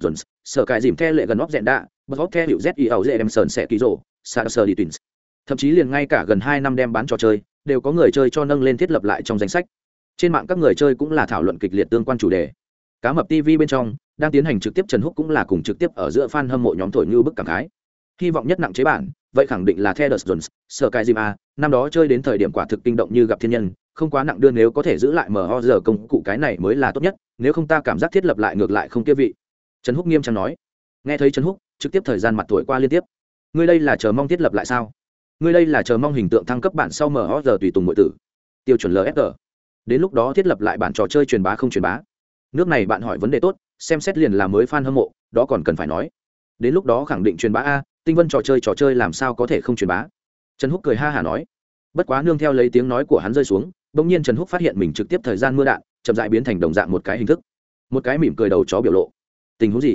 sở cài dìm the lệ gần óc dẹn đạ, bật óc the hiệu z i ẩu dễ đem sờn sẽ ký rổ sa sơ đi twins thậm chí liền ngay cả gần hai năm đem bán trò chơi, đều có người chơi cho nâng lên thiết lập lại trong danh sách. Trên mạng các người chơi cũng là thảo luận kịch liệt tương quan chủ đề. Cá mập tv bên trong, đang tiến hành trực tiếp trần húc cũng là cùng trực tiếp ở giữa fan hâm mộ nhóm thổi như bức cảm khái. Hy vọng nhất nặng chế bản vậy khẳng định là Theodore Jones, Sở Kai Jim A, năm đó chơi đến thời điểm quả thực kinh động như gặp thiên nhân, không quá nặng đưa nếu có thể giữ lại MO giờ công cụ cái này mới là tốt nhất, nếu không ta cảm giác thiết lập lại ngược lại không kia vị. Trần Húc nghiêm trang nói. Nghe thấy Trần Húc, trực tiếp thời gian mặt tuổi qua liên tiếp. Ngươi đây là chờ mong thiết lập lại sao? Ngươi đây là chờ mong hình tượng thăng cấp bản sau MO giờ tùy tùng muội tử. Tiêu chuẩn LFG. Đến lúc đó thiết lập lại bản trò chơi truyền bá không truyền bá. Nước này bạn hỏi vấn đề tốt, xem xét liền là mới fan hâm mộ, đó còn cần phải nói. Đến lúc đó khẳng định truyền bá a, tinh vân trò chơi trò chơi làm sao có thể không truyền bá? Trần húc cười ha hả nói. Bất quá nương theo lấy tiếng nói của hắn rơi xuống đ ỗ n g nhiên trần húc phát hiện mình trực tiếp thời gian mưa đạn, chậm dại biến thành đồng dạng một cái hình thức. Một cái mỉm cười đầu chó biểu lộ. Tình huống gì?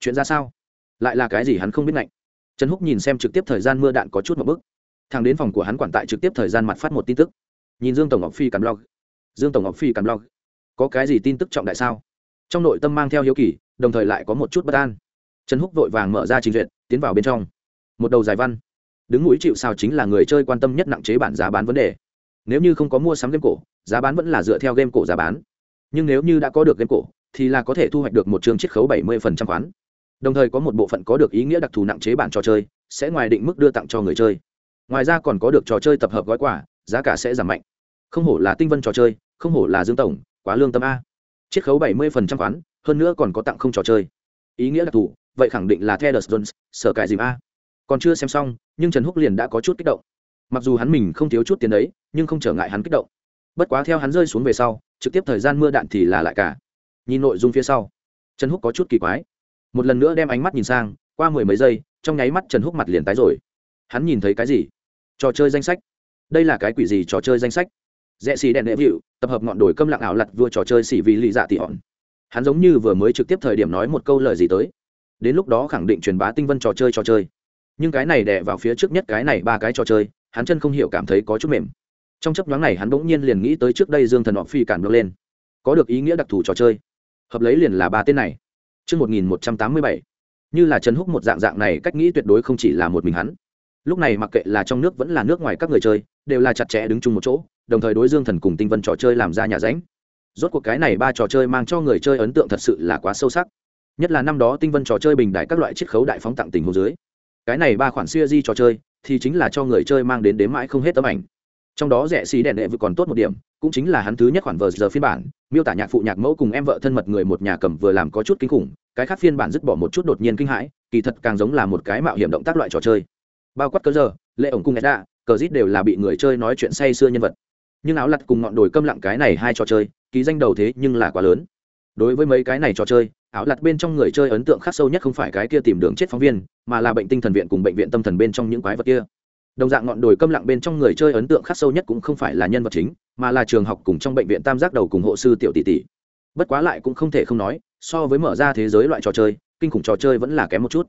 Chuyện ra sao? Lại là cái gì hắn không biết ngạnh? Trần húc nhìn xem trực tiếp thời gian mưa đạn có chút một bức thằng đến phòng của hắn quản tại trực tiếp thời gian mặt phát một tin tức. Nhìn dương tổng ngọc phi cắm log. Dương tổng ngọc phi cắm log. Có cái gì tin tức trọng đại sao? Trong nội tâm mang theo hiếu kỳ, đồng thời lại có một chút bất an. Trần húc vội vàng mở ra trình duyệt tiến vào bên trong. Một đầu dài văn. Đứng mũi chịu sao chính là người chơi quan tâm nhất nặng chế bản giá bán vấn đề. Nếu như không có mua sắm game cổ, giá bán vẫn là dựa theo game cổ giá bán. Nhưng nếu như đã có được game cổ, thì là có thể thu hoạch được một trường chiết khấu 70% khoán. Đồng thời có một bộ phận có được ý nghĩa đặc thù nặng chế bản trò chơi, sẽ ngoài định mức đưa tặng cho người chơi. Ngoài ra còn có được trò chơi tập hợp gói quà, giá cả sẽ giảm mạnh. Không hổ là tinh vân trò chơi, không hổ là dương tổng, quá lương tâm a. Chiết khấu 70% khoán, hơn nữa còn có tặng không trò chơi. Ý nghĩa đặc thù vậy khẳng định là Theodore Jones, sở cải dìm a. Còn chưa xem xong, nhưng Trần Húc liền đã có chút kích động. Mặc dù hắn mình không thiếu chút tiền đấy, nhưng không trở ngại hắn kích động. Bất quá theo hắn rơi xuống về sau, trực tiếp thời gian mưa đạn thì là lại cả. Nhìn nội dung phía sau, Trần Húc có chút kỳ quái. Một lần nữa đem ánh mắt nhìn sang, qua mười mấy giây, trong nháy mắt Trần Húc mặt liền tái rồi. Hắn nhìn thấy cái gì? Trò chơi danh sách. Đây là cái quỷ gì trò chơi danh sách? Rẽ xì đèn đệ vịu, tập hợp ngọn đồi câm lặng ảo lật vua trò chơi xỉ vì lì dạ tỷ hòn. Hắn giống như vừa mới trực tiếp thời điểm nói một câu lời gì tới đến lúc đó khẳng định truyền bá tinh vân trò chơi trò chơi. Nhưng cái này đè vào phía trước nhất cái này ba cái trò chơi hắn chân không hiểu cảm thấy có chút mềm. Trong chấp nhoáng này hắn bỗng nhiên liền nghĩ tới trước đây dương thần họ phi cản bước lên. Có được ý nghĩa đặc thù trò chơi. Hợp lấy liền là ba tên này. Trước 1187, như là Trần Húc một dạng dạng này cách nghĩ tuyệt đối không chỉ là một mình hắn. Lúc này mặc kệ là trong nước vẫn là nước ngoài các người chơi, đều là chặt chẽ đứng chung một chỗ, đồng thời đối Dương Thần cùng Tinh Vân trò chơi làm ra nhà ránh. Rốt cuộc cái này ba trò chơi mang cho người chơi ấn tượng thật sự là quá sâu sắc nhất là năm đó tinh vân trò chơi bình đại các loại chiết khấu đại phóng tặng tình hồ dưới. Cái này ba khoản siêu di trò chơi thì chính là cho người chơi mang đến đếm mãi không hết tấm ảnh. Trong đó rẻ xí đèn đệ vừa còn tốt một điểm, cũng chính là hắn thứ nhất khoản vờ giờ phiên bản, miêu tả nhạc phụ nhạc mẫu cùng em vợ thân mật người một nhà cầm vừa làm có chút kinh khủng, cái khác phiên bản dứt bỏ một chút đột nhiên kinh hãi, kỳ thật càng giống là một cái mạo hiểm động tác loại trò chơi. Bao quát cơ giờ, lệ ổng cung edda, cờ rít đều là bị người chơi nói chuyện say xưa nhân vật. Nhưng áo lặt cùng ngọn đồi câm lặng cái này hai trò chơi, ký danh đầu thế nhưng là quá lớn đối với mấy cái này trò chơi, áo lặt bên trong người chơi ấn tượng khắc sâu nhất không phải cái kia tìm đường chết phóng viên, mà là bệnh tinh thần viện cùng bệnh viện tâm thần bên trong những quái vật kia. Đồng dạng ngọn đồi câm lặng bên trong người chơi ấn tượng khắc sâu nhất cũng không phải là nhân vật chính, mà là trường học cùng trong bệnh viện tam giác đầu cùng hộ sư tiểu tỷ tỷ. Bất quá lại cũng không thể không nói, so với mở ra thế giới loại trò chơi, kinh khủng trò chơi vẫn là kém một chút.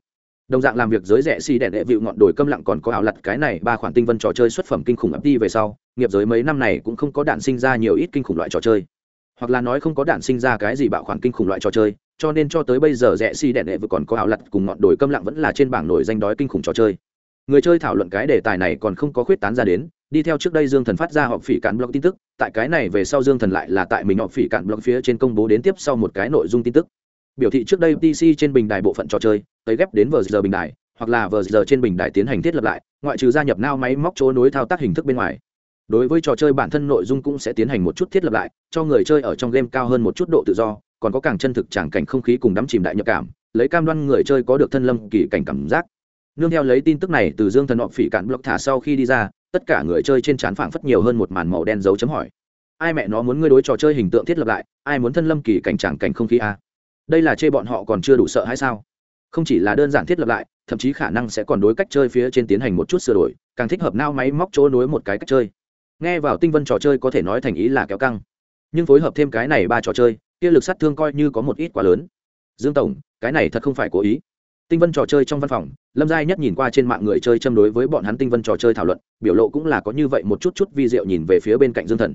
Đồng dạng làm việc giới rẻ xì đẻ đệ vịu ngọn đồi câm lặng còn có ảo lặt cái này ba khoản tinh vân trò chơi xuất phẩm kinh khủng ấp đi về sau, nghiệp giới mấy năm này cũng không có đạn sinh ra nhiều ít kinh khủng loại trò chơi hoặc là nói không có đạn sinh ra cái gì bạo khoản kinh khủng loại trò chơi, cho nên cho tới bây giờ rẽ xi si đèn đệ vừa còn có ảo lặt cùng ngọn đồi câm lặng vẫn là trên bảng nổi danh đói kinh khủng trò chơi. Người chơi thảo luận cái đề tài này còn không có khuyết tán ra đến, đi theo trước đây dương thần phát ra họp phỉ cạn blog tin tức, tại cái này về sau dương thần lại là tại mình họp phỉ cạn blog phía trên công bố đến tiếp sau một cái nội dung tin tức. Biểu thị trước đây pc trên bình đài bộ phận trò chơi, tới ghép đến vờ giờ bình đài, hoặc là vờ giờ trên bình đài tiến hành thiết lập lại, ngoại trừ gia nhập nao máy móc chỗ nối thao tác hình thức bên ngoài đối với trò chơi bản thân nội dung cũng sẽ tiến hành một chút thiết lập lại, cho người chơi ở trong game cao hơn một chút độ tự do, còn có càng chân thực tràng cảnh không khí cùng đắm chìm đại nhập cảm, lấy cam đoan người chơi có được thân lâm kỳ cảnh cảm giác. Nương theo lấy tin tức này từ dương thần họ phỉ cạn block thả sau khi đi ra, tất cả người chơi trên trán phảng phất nhiều hơn một màn màu đen dấu chấm hỏi. Ai mẹ nó muốn ngươi đối trò chơi hình tượng thiết lập lại, ai muốn thân lâm kỳ cảnh tràng cảnh không khí a đây là chê bọn họ còn chưa đủ sợ hay sao? Không chỉ là đơn giản thiết lập lại, thậm chí khả năng sẽ còn đối cách chơi phía trên tiến hành một chút sửa đổi, càng thích hợp nao máy móc chỗ nối một cái cách chơi nghe vào tinh vân trò chơi có thể nói thành ý là kéo căng. Nhưng phối hợp thêm cái này ba trò chơi, kia lực sát thương coi như có một ít quá lớn. Dương tổng, cái này thật không phải cố ý. Tinh vân trò chơi trong văn phòng, lâm giai nhất nhìn qua trên mạng người chơi châm đối với bọn hắn tinh vân trò chơi thảo luận, biểu lộ cũng là có như vậy một chút chút vi diệu nhìn về phía bên cạnh dương thần.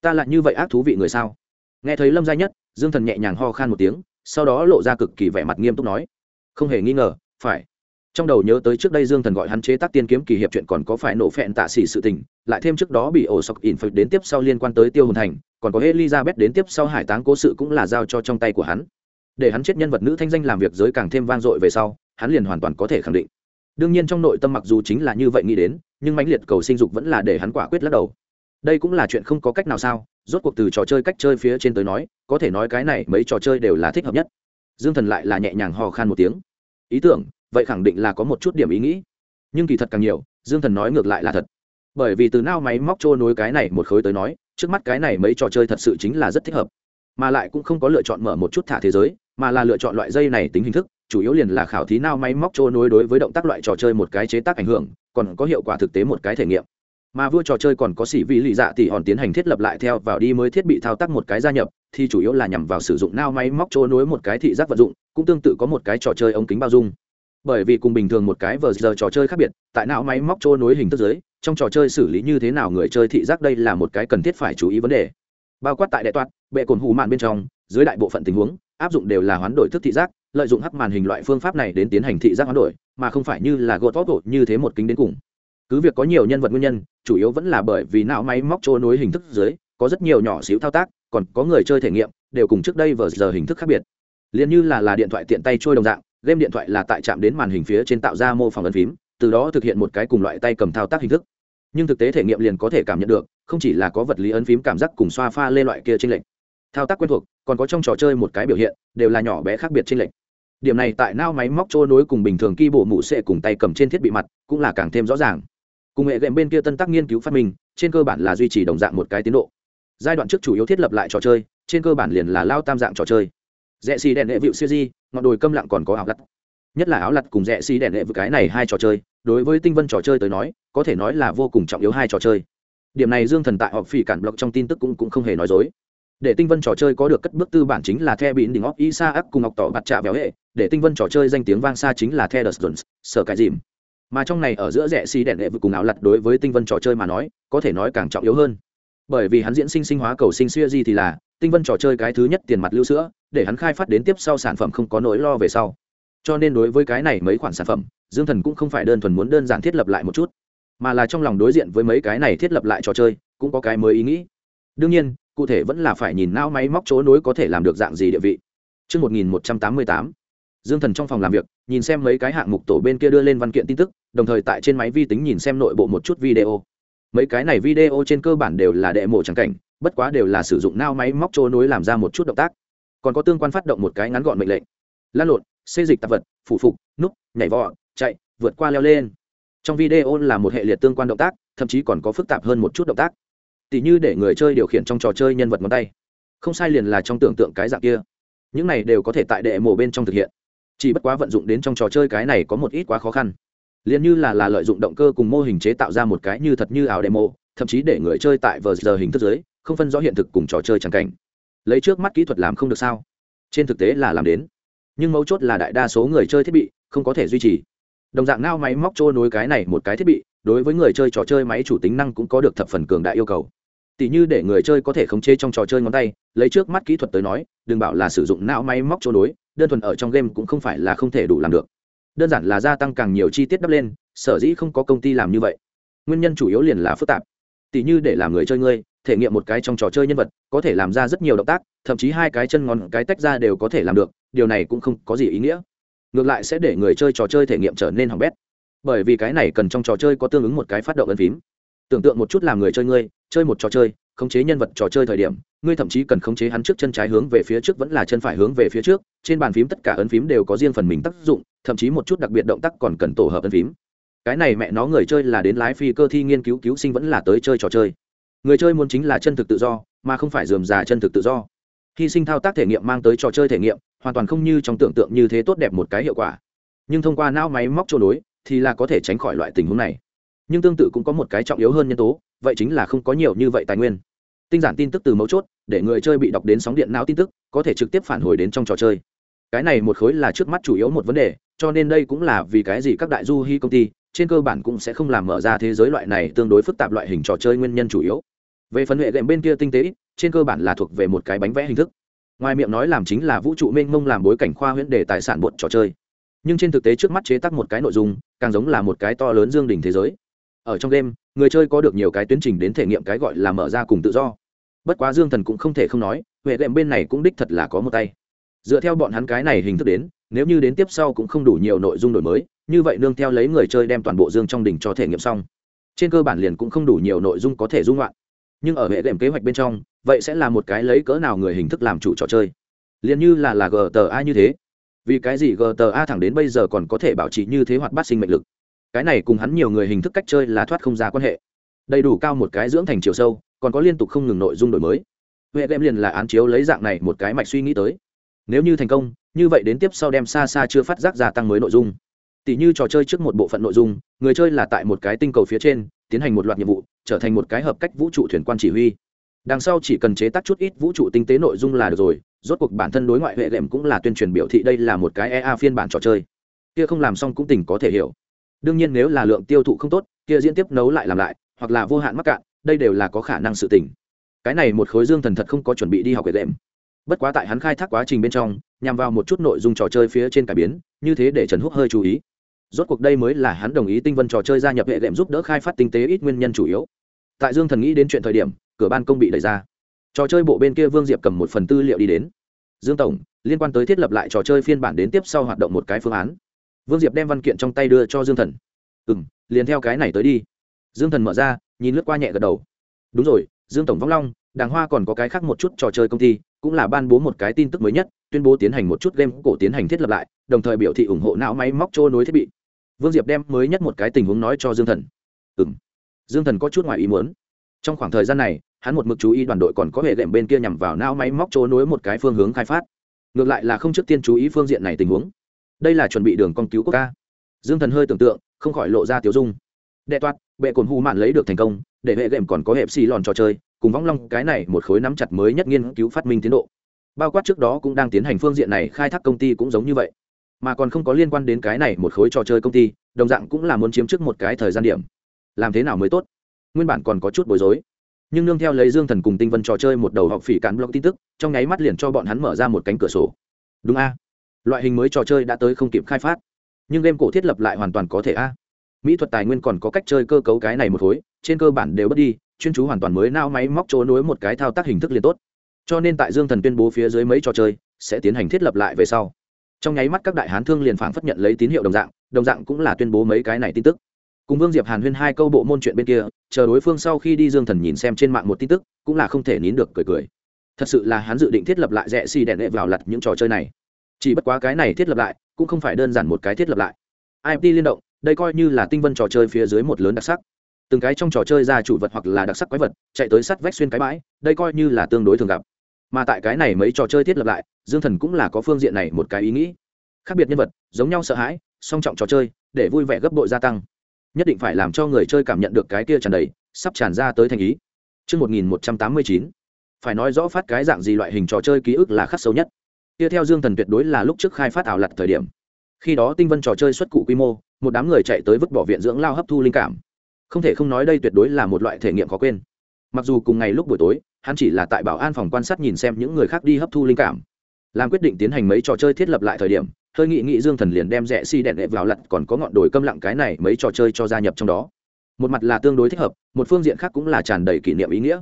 Ta lại như vậy ác thú vị người sao? Nghe thấy lâm giai nhất, dương thần nhẹ nhàng ho khan một tiếng, sau đó lộ ra cực kỳ vẻ mặt nghiêm túc nói. Không hề nghi ngờ, phải trong đầu nhớ tới trước đây dương thần gọi hắn chế tác tiên kiếm kỳ hiệp chuyện còn có phải nổ phẹn tạ xỉ sự tình, lại thêm trước đó bị ổ sọc in phật đến tiếp sau liên quan tới tiêu hồn thành, còn có elizabeth đến tiếp sau hải táng cố sự cũng là giao cho trong tay của hắn. Để hắn chết nhân vật nữ thanh danh làm việc giới càng thêm vang dội về sau, hắn liền hoàn toàn có thể khẳng định. Đương nhiên trong nội tâm mặc dù chính là như vậy nghĩ đến, nhưng mãnh liệt cầu sinh dục vẫn là để hắn quả quyết lắc đầu. Đây cũng là chuyện không có cách nào sao, rốt cuộc từ trò chơi cách chơi phía trên tới nói, có thể nói cái này mấy trò chơi đều là thích hợp nhất. Dương thần lại là nhẹ nhàng hò khan một tiếng. Ý tưởng vậy khẳng định là có một chút điểm ý nghĩ. Nhưng kỳ thật càng nhiều, dương thần nói ngược lại là thật. Bởi vì từ nao máy móc trôi nối cái này một khối tới nói, trước mắt cái này mấy trò chơi thật sự chính là rất thích hợp. Mà lại cũng không có lựa chọn mở một chút thả thế giới, mà là lựa chọn loại dây này tính hình thức, chủ yếu liền là khảo thí nao máy móc trôi nối đối với động tác loại trò chơi một cái chế tác ảnh hưởng, còn có hiệu quả thực tế một cái thể nghiệm. Mà vua trò chơi còn có xỉ vị lì dạ thì hòn tiến hành thiết lập lại theo vào đi mới thiết bị thao tác một cái gia nhập, thì chủ yếu là nhằm vào sử dụng nao máy móc trôi nối một cái thị giác vận dụng, cũng tương tự có một cái trò chơi ống kính bao dung bởi vì cùng bình thường một cái vờ giờ trò chơi khác biệt, tại não máy móc trôi nối hình thức giới, trong trò chơi xử lý như thế nào người chơi thị giác đây là một cái cần thiết phải chú ý vấn đề. Bao quát tại đại toát bệ cồn hù mạn bên trong, dưới đại bộ phận tình huống, áp dụng đều là hoán đổi thức thị giác, lợi dụng hắc màn hình loại phương pháp này đến tiến hành thị giác hoán đổi, mà không phải như là gột tốt như thế một kính đến cùng. Cứ việc có nhiều nhân vật nguyên nhân, chủ yếu vẫn là bởi vì não máy móc trôi nối hình thức dưới có rất nhiều nhỏ xíu thao tác, còn có người chơi thể nghiệm, đều cùng trước đây vờ giờ hình thức khác biệt. Liền như là là điện thoại tiện tay trôi đồng dạng game điện thoại là tại chạm đến màn hình phía trên tạo ra mô phỏng ấn phím, từ đó thực hiện một cái cùng loại tay cầm thao tác hình thức. Nhưng thực tế thể nghiệm liền có thể cảm nhận được, không chỉ là có vật lý ấn phím cảm giác cùng xoa pha lê loại kia trên lệnh thao tác quen thuộc, còn có trong trò chơi một cái biểu hiện, đều là nhỏ bé khác biệt trên lệnh điểm này tại nao máy móc trôi nối cùng bình thường ki bộ mụ sẽ cùng tay cầm trên thiết bị mặt, cũng là càng thêm rõ ràng. Cùng nghệ game bên kia tân tác nghiên cứu phát minh, trên cơ bản là duy trì đồng dạng một cái tiến độ. Giai đoạn trước chủ yếu thiết lập lại trò chơi, trên cơ bản liền là lao tam dạng trò chơi. Rẽ xì đèn hệ vịu siêu di ngọn đồi câm lặng còn có áo lặt. Nhất là áo lặt cùng rẽ xì đèn lệ với cái này hai trò chơi đối với tinh vân trò chơi tới nói có thể nói là vô cùng trọng yếu hai trò chơi. Điểm này dương thần tại họp phỉ cản block trong tin tức cũng, cũng không hề nói dối. Để tinh vân trò chơi có được cất bước tư bản chính là the bị đỉnh óc isa ác cùng ngọc tỏ bạt trạ béo hệ. Để tinh vân trò chơi danh tiếng vang xa chính là the đờ sở cái dìm. Mà trong này ở giữa rẽ xì đèn lệ vừa cùng áo lặt đối với tinh vân trò chơi mà nói có thể nói càng trọng yếu hơn. Bởi vì hắn diễn sinh sinh hóa cầu sinh xuya di thì là tinh vân trò chơi cái thứ nhất tiền mặt lưu sữa để hắn khai phát đến tiếp sau sản phẩm không có nỗi lo về sau. Cho nên đối với cái này mấy khoản sản phẩm dương thần cũng không phải đơn thuần muốn đơn giản thiết lập lại một chút mà là trong lòng đối diện với mấy cái này thiết lập lại trò chơi cũng có cái mới ý nghĩ. Đương nhiên cụ thể vẫn là phải nhìn não máy móc chỗ nối có thể làm được dạng gì địa vị. Trước 1188, Dương Thần trong phòng làm việc, nhìn xem mấy cái hạng mục tổ bên kia đưa lên văn kiện tin tức, đồng thời tại trên máy vi tính nhìn xem nội bộ một chút video. Mấy cái này video trên cơ bản đều là đệ mộ chẳng cảnh, bất quá đều là sử dụng nao máy móc trôi nối làm ra một chút động tác. Còn có tương quan phát động một cái ngắn gọn mệnh lệnh. Lan lộn, xê dịch tạp vật, phủ phục, núp, nhảy vọ chạy, vượt qua leo lên. Trong video là một hệ liệt tương quan động tác, thậm chí còn có phức tạp hơn một chút động tác. Tỉ như để người chơi điều khiển trong trò chơi nhân vật ngón tay. Không sai liền là trong tưởng tượng cái dạng kia. Những này đều có thể tại đệ mổ bên trong thực hiện. Chỉ bất quá vận dụng đến trong trò chơi cái này có một ít quá khó khăn. Liền như là là lợi dụng động cơ cùng mô hình chế tạo ra một cái như thật như ảo demo, thậm chí để người chơi tại vờ giờ hình thức giới không phân rõ hiện thực cùng trò chơi chẳng cảnh. Lấy trước mắt kỹ thuật làm không được sao? Trên thực tế là làm đến. Nhưng mấu chốt là đại đa số người chơi thiết bị không có thể duy trì. Đồng dạng nao máy móc trôi nối cái này một cái thiết bị, đối với người chơi trò chơi máy chủ tính năng cũng có được thập phần cường đại yêu cầu. Tỷ như để người chơi có thể khống chế trong trò chơi ngón tay, lấy trước mắt kỹ thuật tới nói, đừng bảo là sử dụng não máy móc trôi nối, đơn thuần ở trong game cũng không phải là không thể đủ làm được. Đơn giản là gia tăng càng nhiều chi tiết đắp lên, sở dĩ không có công ty làm như vậy. Nguyên nhân chủ yếu liền là phức tạp. Tỷ như để làm người chơi ngươi thể nghiệm một cái trong trò chơi nhân vật, có thể làm ra rất nhiều động tác, thậm chí hai cái chân ngón cái tách ra đều có thể làm được, điều này cũng không có gì ý nghĩa. Ngược lại sẽ để người chơi trò chơi thể nghiệm trở nên hỏng bét. Bởi vì cái này cần trong trò chơi có tương ứng một cái phát động ấn phím. Tưởng tượng một chút làm người chơi ngươi, chơi một trò chơi, khống chế nhân vật trò chơi thời điểm, ngươi thậm chí cần khống chế hắn trước chân trái hướng về phía trước vẫn là chân phải hướng về phía trước, trên bàn phím tất cả ấn phím đều có riêng phần mình tác dụng, thậm chí một chút đặc biệt động tác còn cần tổ hợp ấn phím. Cái này mẹ nó người chơi là đến lái phi cơ thi nghiên cứu cứu sinh vẫn là tới chơi trò chơi người chơi muốn chính là chân thực tự do, mà không phải dườm già chân thực tự do. Hy sinh thao tác thể nghiệm mang tới trò chơi thể nghiệm, hoàn toàn không như trong tưởng tượng như thế tốt đẹp một cái hiệu quả. Nhưng thông qua não máy móc trôi nối thì là có thể tránh khỏi loại tình huống này. Nhưng tương tự cũng có một cái trọng yếu hơn nhân tố, vậy chính là không có nhiều như vậy tài nguyên. Tinh giản tin tức từ mấu chốt, để người chơi bị đọc đến sóng điện não tin tức, có thể trực tiếp phản hồi đến trong trò chơi. Cái này một khối là trước mắt chủ yếu một vấn đề, cho nên đây cũng là vì cái gì các đại du hy công ty, trên cơ bản cũng sẽ không làm mở ra thế giới loại này tương đối phức tạp loại hình trò chơi nguyên nhân chủ yếu về phần hệ đệm bên kia tinh tế, trên cơ bản là thuộc về một cái bánh vẽ hình thức. Ngoài miệng nói làm chính là vũ trụ mênh mông làm bối cảnh khoa huyễn đề tài sản bột trò chơi. Nhưng trên thực tế trước mắt chế tác một cái nội dung, càng giống là một cái to lớn dương đỉnh thế giới. Ở trong game, người chơi có được nhiều cái tuyến trình đến thể nghiệm cái gọi là mở ra cùng tự do. Bất quá dương thần cũng không thể không nói huệ đệm bên này cũng đích thật là có một tay. Dựa theo bọn hắn cái này hình thức đến, nếu như đến tiếp sau cũng không đủ nhiều nội dung đổi mới, như vậy nương theo lấy người chơi đem toàn bộ dương trong đỉnh cho thể nghiệm xong. Trên cơ bản liền cũng không đủ nhiều nội dung có thể dung loạn nhưng ở hệ đệm kế hoạch bên trong, vậy sẽ là một cái lấy cỡ nào người hình thức làm chủ trò chơi? Liền như là là gta như thế. Vì cái gì gta thẳng đến bây giờ còn có thể bảo trì như thế hoạt bát sinh mệnh lực? Cái này cùng hắn nhiều người hình thức cách chơi là thoát không ra quan hệ. Đầy đủ cao một cái dưỡng thành chiều sâu, còn có liên tục không ngừng nội dung đổi mới. Huệ đem liền là án chiếu lấy dạng này một cái mạch suy nghĩ tới. Nếu như thành công, như vậy đến tiếp sau đem xa xa chưa phát giác gia tăng mới nội dung. Tỷ như trò chơi trước một bộ phận nội dung, người chơi là tại một cái tinh cầu phía trên tiến hành một loạt nhiệm vụ, trở thành một cái hợp cách vũ trụ thuyền quan chỉ huy. Đằng sau chỉ cần chế tác chút ít vũ trụ tinh tế nội dung là được rồi, rốt cuộc bản thân đối ngoại huệ lệm cũng là tuyên truyền biểu thị đây là một cái ea phiên bản trò chơi. Kia không làm xong cũng tỉnh có thể hiểu. Đương nhiên nếu là lượng tiêu thụ không tốt, kia diễn tiếp nấu lại làm lại, hoặc là vô hạn mắc cạn, đây đều là có khả năng sự tỉnh cái này một khối dương thần thật không có chuẩn bị đi học huệ lệm. Bất quá tại hắn khai thác quá trình bên trong, nhằm vào một chút nội dung trò chơi phía trên cải biến, như thế để trần húc hơi chú ý rốt cuộc đây mới là hắn đồng ý tinh vân trò chơi gia nhập hệ đệm giúp đỡ khai phát tinh tế ít nguyên nhân chủ yếu. Tại dương thần nghĩ đến chuyện thời điểm, cửa ban công bị đẩy ra. Trò chơi bộ bên kia vương diệp cầm một phần tư liệu đi đến. Dương tổng, liên quan tới thiết lập lại trò chơi phiên bản đến tiếp sau hoạt động một cái phương án. Vương diệp đem văn kiện trong tay đưa cho dương thần. Ừ m liền theo cái này tới đi. Dương thần mở ra, nhìn lướt qua nhẹ gật đầu. Đúng rồi, dương tổng vong long, đàng hoa còn có cái khác một chút trò chơi công ty, cũng là ban bố một cái tin tức mới nhất, tuyên bố tiến hành một chút game cổ tiến hành thiết lập lại, đồng thời biểu thị ủng hộ não máy móc trôi nối thiết bị vương diệp đem mới nhất một cái tình huống nói cho dương thần. Ừ m dương thần có chút ngoài ý muốn. Trong khoảng thời gian này, hắn một mực chú ý đoàn đội còn có hệ đệm bên kia nhằm vào não máy móc chỗ nối một cái phương hướng khai phát. Ngược lại là không trước tiên chú ý phương diện này tình huống. Đây là chuẩn bị đường con cứu quốc ca. Dương thần hơi tưởng tượng, không khỏi lộ ra tiểu dung. Đệ toát bệ cồn hù mạn lấy được thành công, để hệ đệm còn có hệ xì lòn trò chơi, cùng võng long cái này một khối nắm chặt mới nhất nghiên cứu phát minh tiến độ. Bao quát trước đó cũng đang tiến hành phương diện này khai thác công ty cũng giống như vậy mà còn không có liên quan đến cái này một khối trò chơi công ty, đồng dạng cũng là muốn chiếm trước một cái thời gian điểm. Làm thế nào mới tốt? Nguyên bản còn có chút bối rối. Nhưng nương theo lấy dương thần cùng tinh vân trò chơi một đầu học phỉ cán blog tin tức, trong nháy mắt liền cho bọn hắn mở ra một cánh cửa sổ. Đúng a. Loại hình mới trò chơi đã tới không kịp khai phát. Nhưng game cổ thiết lập lại hoàn toàn có thể a. Mỹ thuật tài nguyên còn có cách chơi cơ cấu cái này một khối, trên cơ bản đều bất đi, chuyên chú hoàn toàn mới nao máy móc chỗ nối một cái thao tác hình thức liền tốt. Cho nên tại dương thần tuyên bố phía dưới mấy trò chơi sẽ tiến hành thiết lập lại về sau trong nháy mắt các đại hán thương liền phảng phất nhận lấy tín hiệu đồng dạng đồng dạng cũng là tuyên bố mấy cái này tin tức. Cùng vương diệp hàn huyên hai câu bộ môn chuyện bên kia, chờ đối phương sau khi đi dương thần nhìn xem trên mạng một tin tức, cũng là không thể nín được cười cười. Thật sự là hắn dự định thiết lập lại rẽ xì đèn đệ vào lặt những trò chơi này. Chỉ bất quá cái này thiết lập lại, cũng không phải đơn giản một cái thiết lập lại. Imt liên động, đây coi như là tinh vân trò chơi phía dưới một lớn đặc sắc. Từng cái trong trò chơi ra chủ vật hoặc là đặc sắc quái vật, chạy tới sắt vách xuyên cái bãi, đây coi như là tương đối thường gặp mà tại cái này mấy trò chơi thiết lập lại dương thần cũng là có phương diện này một cái ý nghĩ khác biệt nhân vật giống nhau sợ hãi song trọng trò chơi để vui vẻ gấp bội gia tăng nhất định phải làm cho người chơi cảm nhận được cái kia tràn đầy sắp tràn ra tới thành ý Trước 1189, phải nói rõ phát cái dạng gì loại hình trò chơi ký ức là khắc sâu nhất. Kia theo Dương Thần tuyệt đối là lúc trước khai phát ảo lặt thời điểm. Khi đó tinh vân trò chơi xuất cụ quy mô, một đám người chạy tới vứt bỏ viện dưỡng lao hấp thu linh cảm. Không thể không nói đây tuyệt đối là một loại thể nghiệm khó quên. Mặc dù cùng ngày lúc buổi tối, hắn chỉ là tại bảo an phòng quan sát nhìn xem những người khác đi hấp thu linh cảm. Làm quyết định tiến hành mấy trò chơi thiết lập lại thời điểm, hơi nghị nghị dương thần liền đem rẽ si đèn đệ vào lặt còn có ngọn đồi câm lặng cái này mấy trò chơi cho gia nhập trong đó. Một mặt là tương đối thích hợp một phương diện khác cũng là tràn đầy kỷ niệm ý nghĩa.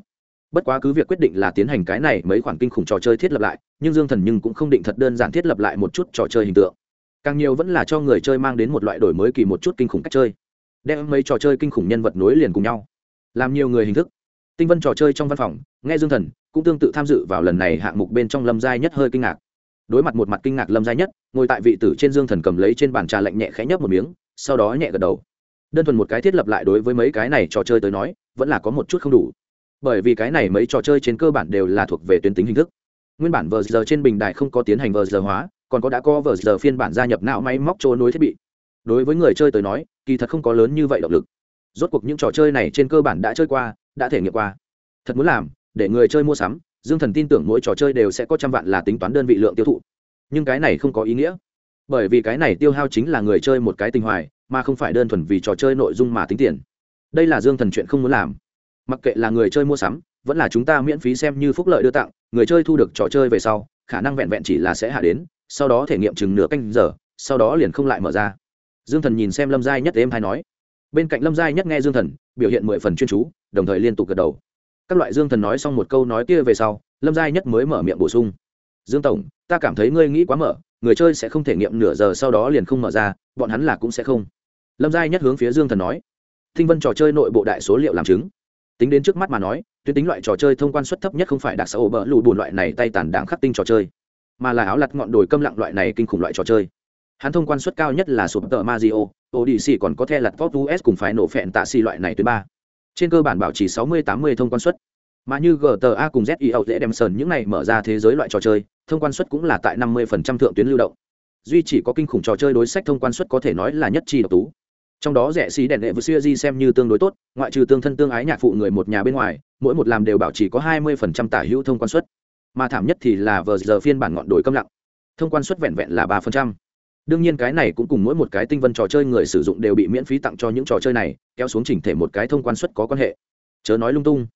Bất quá cứ việc quyết định là tiến hành cái này mấy khoản kinh khủng trò chơi thiết lập lại nhưng dương thần nhưng cũng không định thật đơn giản thiết lập lại một chút trò chơi hình tượng. Càng nhiều vẫn là cho người chơi mang đến một loại đổi mới kỳ một chút kinh khủng cách chơi. Đem mấy trò chơi kinh khủng nhân vật nối liền cùng nhau. Làm nhiều người hình thức tinh vân trò chơi trong văn phòng, nghe dương thần cũng tương tự tham dự vào lần này hạng mục bên trong lâm giai nhất hơi kinh ngạc. Đối mặt một mặt kinh ngạc lâm giai nhất, ngồi tại vị tử trên dương thần cầm lấy trên bàn trà lạnh nhẹ khẽ nhấp một miếng, sau đó nhẹ gật đầu. Đơn thuần một cái thiết lập lại đối với mấy cái này trò chơi tới nói, vẫn là có một chút không đủ. Bởi vì cái này mấy trò chơi trên cơ bản đều là thuộc về tuyến tính hình thức. Nguyên bản vờ giờ trên bình đài không có tiến hành vờ giờ hóa, còn có đã có vờ giờ phiên bản gia nhập não máy móc chỗ nối thiết bị. Đối với người chơi tới nói, kỳ thật không có lớn như vậy động lực. Rốt cuộc những trò chơi này trên cơ bản đã chơi qua đã thể nghiệm qua. Thật muốn làm, để người chơi mua sắm, dương thần tin tưởng mỗi trò chơi đều sẽ có trăm vạn là tính toán đơn vị lượng tiêu thụ. Nhưng cái này không có ý nghĩa. Bởi vì cái này tiêu hao chính là người chơi một cái tình hoài, mà không phải đơn thuần vì trò chơi nội dung mà tính tiền. Đây là dương thần chuyện không muốn làm. Mặc kệ là người chơi mua sắm, vẫn là chúng ta miễn phí xem như phúc lợi đưa tặng, người chơi thu được trò chơi về sau, khả năng vẹn vẹn chỉ là sẽ hạ đến, sau đó thể nghiệm chừng nửa canh giờ, sau đó liền không lại mở ra. Dương thần nhìn xem lâm giai nhất êm hay nói. Bên cạnh lâm giai nhất nghe dương thần, biểu hiện mười phần chuyên chú đồng thời liên tục gật đầu. Các loại dương thần nói xong một câu nói kia về sau, lâm giai nhất mới mở miệng bổ sung. Dương tổng, ta cảm thấy ngươi nghĩ quá mở, người chơi sẽ không thể nghiệm nửa giờ sau đó liền không mở ra, bọn hắn là cũng sẽ không. Lâm giai nhất hướng phía dương thần nói. Thinh vân trò chơi nội bộ đại số liệu làm chứng. Tính đến trước mắt mà nói, tuyến tính loại trò chơi thông quan suất thấp nhất không phải đặc xã ổ bỡ lù bùn loại này tay tàn đáng khắc tinh trò chơi, mà là áo lặt ngọn đồi câm lặng loại này kinh khủng loại trò chơi. Hắn thông quan suất cao nhất là sụp tờ mazio odyssey còn có the lặt pop us cùng phái nổ phẹn tạ xì loại này tuyến ba trên cơ bản bảo trì 60-80 thông quan suất. Mà như gta cùng zio dễ đem sờn những này mở ra thế giới loại trò chơi, thông quan suất cũng là tại 50% thượng tuyến lưu động. Duy chỉ có kinh khủng trò chơi đối sách thông quan suất có thể nói là nhất chi độc tú. Trong đó rẻ xí đèn đệ vừa xưa di xem như tương đối tốt, ngoại trừ tương thân tương ái nhạc phụ người một nhà bên ngoài, mỗi một làm đều bảo chỉ có 20% tả hữu thông quan suất. Mà thảm nhất thì là vờ giờ phiên bản ngọn đồi câm lặng. Thông quan suất vẹn vẹn là 3% đương nhiên cái này cũng cùng mỗi một cái tinh vân trò chơi người sử dụng đều bị miễn phí tặng cho những trò chơi này, kéo xuống chỉnh thể một cái thông quan suất có quan hệ. Chớ nói lung tung.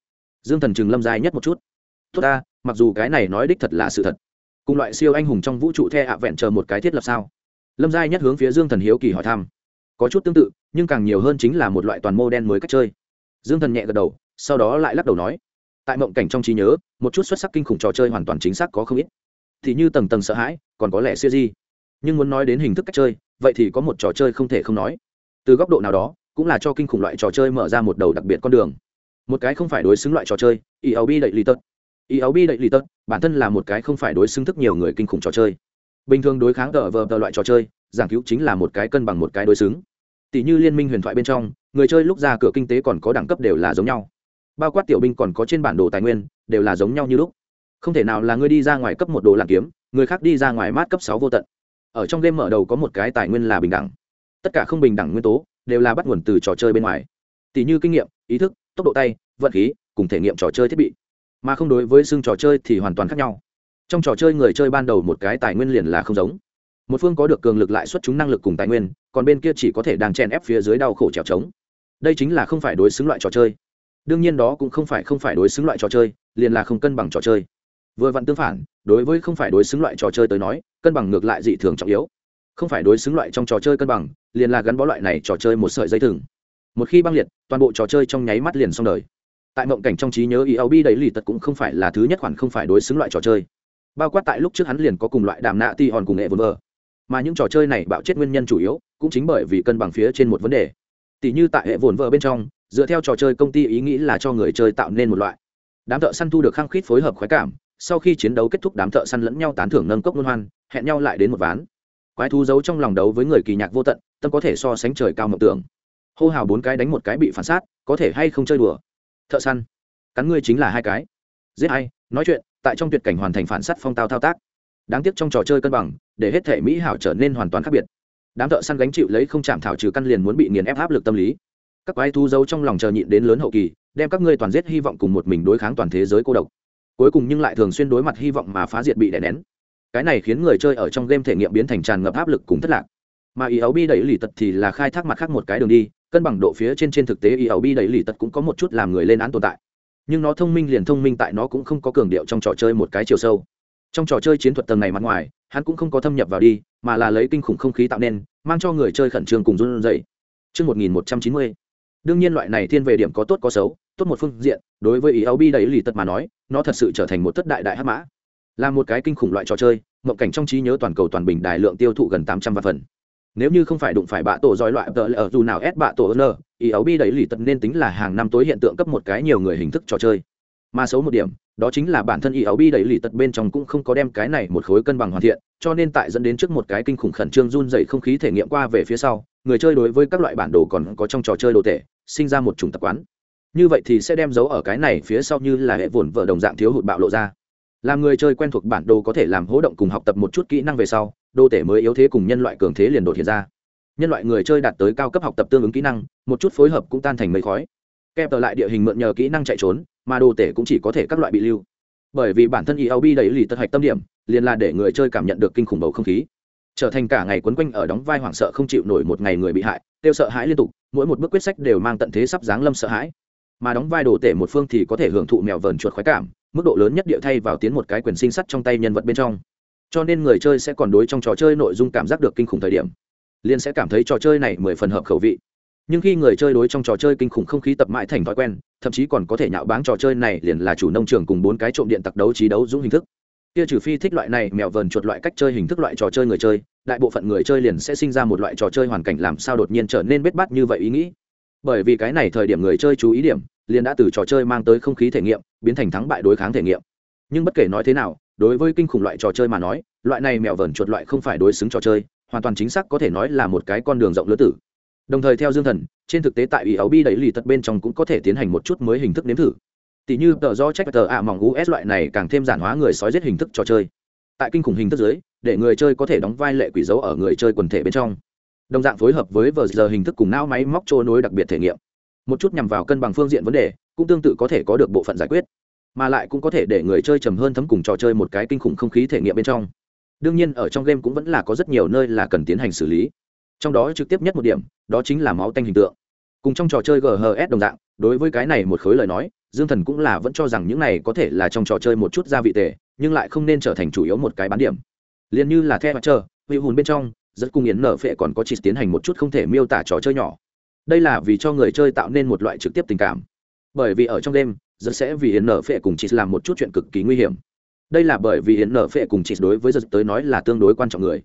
Dương thần chừng lâm dài nhất một chút. Tốt ta, mặc dù cái này nói đích thật là sự thật. Cùng loại siêu anh hùng trong vũ trụ the ạ vẹn chờ một cái thiết lập sao? Lâm giai nhất hướng phía dương thần hiếu kỳ hỏi thăm. Có chút tương tự, nhưng càng nhiều hơn chính là một loại toàn mô đen mới cách chơi. Dương thần nhẹ gật đầu, sau đó lại lắc đầu nói. Tại mộng cảnh trong trí nhớ, một chút xuất sắc kinh khủng trò chơi hoàn toàn chính xác có không ít. Thì như tầng tầng sợ hãi, còn có lẽ siêu di nhưng muốn nói đến hình thức cách chơi, vậy thì có một trò chơi không thể không nói. Từ góc độ nào đó, cũng là cho kinh khủng loại trò chơi mở ra một đầu đặc biệt con đường. Một cái không phải đối xứng loại trò chơi elb đậy lì tật. Elb đậy lì tật, bản thân là một cái không phải đối xứng thức nhiều người kinh khủng trò chơi. Bình thường đối kháng tờ vờ tờ loại trò chơi, giảng cứu chính là một cái cân bằng một cái đối xứng. Tỷ như liên minh huyền thoại bên trong, người chơi lúc ra cửa kinh tế còn có đẳng cấp đều là giống nhau. Bao quát tiểu binh còn có trên bản đồ tài nguyên, đều là giống nhau như lúc. Không thể nào là ngươi đi ra ngoài cấp một đồ làm kiếm, người khác đi ra ngoài mát cấp sáu vô tận ở trong game mở đầu có một cái tài nguyên là bình đẳng. Tất cả không bình đẳng nguyên tố đều là bắt nguồn từ trò chơi bên ngoài. Tỷ như kinh nghiệm, ý thức, tốc độ tay, vận khí, cùng thể nghiệm trò chơi thiết bị. Mà không đối với xương trò chơi thì hoàn toàn khác nhau. Trong trò chơi người chơi ban đầu một cái tài nguyên liền là không giống. Một phương có được cường lực lại xuất chúng năng lực cùng tài nguyên, còn bên kia chỉ có thể đang chen ép phía dưới đau khổ trèo trống. Đây chính là không phải đối xứng loại trò chơi. Đương nhiên đó cũng không phải không phải đối xứng loại trò chơi, liền là không cân bằng trò chơi vừa vặn tương phản, đối với không phải đối xứng loại trò chơi tới nói, cân bằng ngược lại dị thường trọng yếu. Không phải đối xứng loại trong trò chơi cân bằng, liền là gắn bó loại này trò chơi một sợi dây thừng. Một khi băng liệt, toàn bộ trò chơi trong nháy mắt liền xong đời. Tại mộng cảnh trong trí nhớ elb đầy lì tật cũng không phải là thứ nhất khoản không phải đối xứng loại trò chơi. Bao quát tại lúc trước hắn liền có cùng loại đàm nạ ti hòn cùng nghệ vồn vờ. Mà những trò chơi này bạo chết nguyên nhân chủ yếu, cũng chính bởi vì cân bằng phía trên một vấn đề. Tỷ như tại hệ vồn vờ bên trong, dựa theo trò chơi công ty ý nghĩ là cho người chơi tạo nên một loại. Đám thợ săn thu được khăng khít phối hợp khoái cảm sau khi chiến đấu kết thúc đám thợ săn lẫn nhau tán thưởng nâng cốc luân hoan, hẹn nhau lại đến một ván. Quái thú giấu trong lòng đấu với người kỳ nhạc vô tận, tâm có thể so sánh trời cao mộng tưởng. Hô hào bốn cái đánh một cái bị phản sát, có thể hay không chơi đùa? Thợ săn, cắn ngươi chính là hai cái. Giết hay nói chuyện, tại trong tuyệt cảnh hoàn thành phản sát phong tao thao tác. Đáng tiếc trong trò chơi cân bằng, để hết thể mỹ hảo trở nên hoàn toàn khác biệt. Đám thợ săn gánh chịu lấy không chạm thảo trừ căn liền muốn bị nghiền ép áp lực tâm lý. Các quái thú giấu trong lòng chờ nhịn đến lớn hậu kỳ, đem các ngươi toàn giết hy vọng cùng một mình đối kháng toàn thế giới cô độc cuối cùng nhưng lại thường xuyên đối mặt hy vọng mà phá diệt bị đè nén. Cái này khiến người chơi ở trong game thể nghiệm biến thành tràn ngập áp lực cùng thất lạc. Mà ý ấu bi đẩy lì tật thì là khai thác mặt khác một cái đường đi cân bằng độ phía trên trên thực tế ý ấu bi đẩy lì tật cũng có một chút làm người lên án tồn tại. Nhưng nó thông minh liền thông minh tại nó cũng không có cường điệu trong trò chơi một cái chiều sâu. Trong trò chơi chiến thuật tầng này mặt ngoài hắn cũng không có thâm nhập vào đi mà là lấy kinh khủng không khí tạo nên mang cho người chơi khẩn trương cùng run dậy Trước 1190, đương nhiên loại này thiên về điểm có tốt có xấu tốt một phương diện, đối với ý áo bi đầy lì tật mà nói, nó thật sự trở thành một thất đại đại hát mã. Là một cái kinh khủng loại trò chơi, mộng cảnh trong trí nhớ toàn cầu toàn bình đài lượng tiêu thụ gần tám trăm vạn phần. Nếu như không phải đụng phải bạ tổ dòi loại tờ ở dù nào ép bạ tổ n ý áo bi đầy lì tật nên tính là hàng năm tối hiện tượng cấp một cái nhiều người hình thức trò chơi. Mà xấu một điểm, đó chính là bản thân ý áo bi đầy lì tật bên trong cũng không có đem cái này một khối cân bằng hoàn thiện, cho nên tại dẫn đến trước một cái kinh khủng khẩn trương run dày không khí thể nghiệm qua về phía sau, người chơi đối với các loại bản đồ còn có trong trò chơi đồ tệ, sinh ra một chủng tập quán như vậy thì sẽ đem dấu ở cái này phía sau như là hệ vồn vợ đồng dạng thiếu hụt bạo lộ ra. Làm người chơi quen thuộc bản đồ có thể làm hỗ động cùng học tập một chút kỹ năng về sau đô tể mới yếu thế cùng nhân loại cường thế liền đột hiện ra. Nhân loại người chơi đạt tới cao cấp học tập tương ứng kỹ năng, một chút phối hợp cũng tan thành mấy khói. Kẹp tờ lại địa hình mượn nhờ kỹ năng chạy trốn, mà đồ tể cũng chỉ có thể các loại bị lưu. Bởi vì bản thân ELB đẩy lì tật hạch tâm điểm, liền là để người chơi cảm nhận được kinh khủng bầu không khí. Trở thành cả ngày quấn quanh ở đóng vai hoảng sợ không chịu nổi một ngày người bị hại, tiêu sợ hãi liên tục, mỗi một bước quyết sách đều mang tận thế sắp giáng lâm sợ hãi mà đóng vai đồ tể một phương thì có thể hưởng thụ mèo vờn chuột khoái cảm, mức độ lớn nhất địa thay vào tiến một cái quyền sinh sắt trong tay nhân vật bên trong. Cho nên người chơi sẽ còn đối trong trò chơi nội dung cảm giác được kinh khủng thời điểm, liền sẽ cảm thấy trò chơi này mười phần hợp khẩu vị. Nhưng khi người chơi đối trong trò chơi kinh khủng không khí tập mãi thành thói quen, thậm chí còn có thể nhạo báng trò chơi này liền là chủ nông trường cùng bốn cái trộm điện tặc đấu trí đấu dũng hình thức. Kia trừ phi thích loại này mèo vờn chuột loại cách chơi hình thức loại trò chơi người chơi, đại bộ phận người chơi liền sẽ sinh ra một loại trò chơi hoàn cảnh làm sao đột nhiên trở nên bết bát như vậy ý nghĩ bởi vì cái này thời điểm người chơi chú ý điểm, liền đã từ trò chơi mang tới không khí thể nghiệm, biến thành thắng bại đối kháng thể nghiệm. Nhưng bất kể nói thế nào, đối với kinh khủng loại trò chơi mà nói, loại này mèo vẩn chuột loại không phải đối xứng trò chơi, hoàn toàn chính xác có thể nói là một cái con đường rộng lứa tử. Đồng thời theo dương thần, trên thực tế tại ý áo bi đẩy lì tật bên trong cũng có thể tiến hành một chút mới hình thức nếm thử. Tỷ như tờ do trách tờ ạ mỏng us loại này càng thêm giản hóa người sói giết hình thức trò chơi. Tại kinh khủng hình thức dưới, để người chơi có thể đóng vai lệ quỷ dấu ở người chơi quần thể bên trong đồng dạng phối hợp với vờ giờ hình thức cùng não máy móc trôi nối đặc biệt thể nghiệm. Một chút nhằm vào cân bằng phương diện vấn đề, cũng tương tự có thể có được bộ phận giải quyết, mà lại cũng có thể để người chơi trầm hơn thấm cùng trò chơi một cái kinh khủng không khí thể nghiệm bên trong. Đương nhiên, ở trong game cũng vẫn là có rất nhiều nơi là cần tiến hành xử lý. Trong đó trực tiếp nhất một điểm, đó chính là máu tanh hình tượng. Cùng trong trò chơi ghs đồng dạng, đối với cái này một khối lời nói, dương thần cũng là vẫn cho rằng những này có thể là trong trò chơi một chút gia vị tệ nhưng lại không nên trở thành chủ yếu một cái bán điểm. Liền như là theo mặt chờ vị hùn bên trong rất cung yến nở phệ còn có chỉ tiến hành một chút không thể miêu tả trò chơi nhỏ. Đây là vì cho người chơi tạo nên một loại trực tiếp tình cảm. Bởi vì ở trong game rất sẽ vì yến nở phệ cùng chỉ làm một chút chuyện cực kỳ nguy hiểm. Đây là bởi vì yến nở phệ cùng chỉ đối với giật tới nói là tương đối quan trọng người.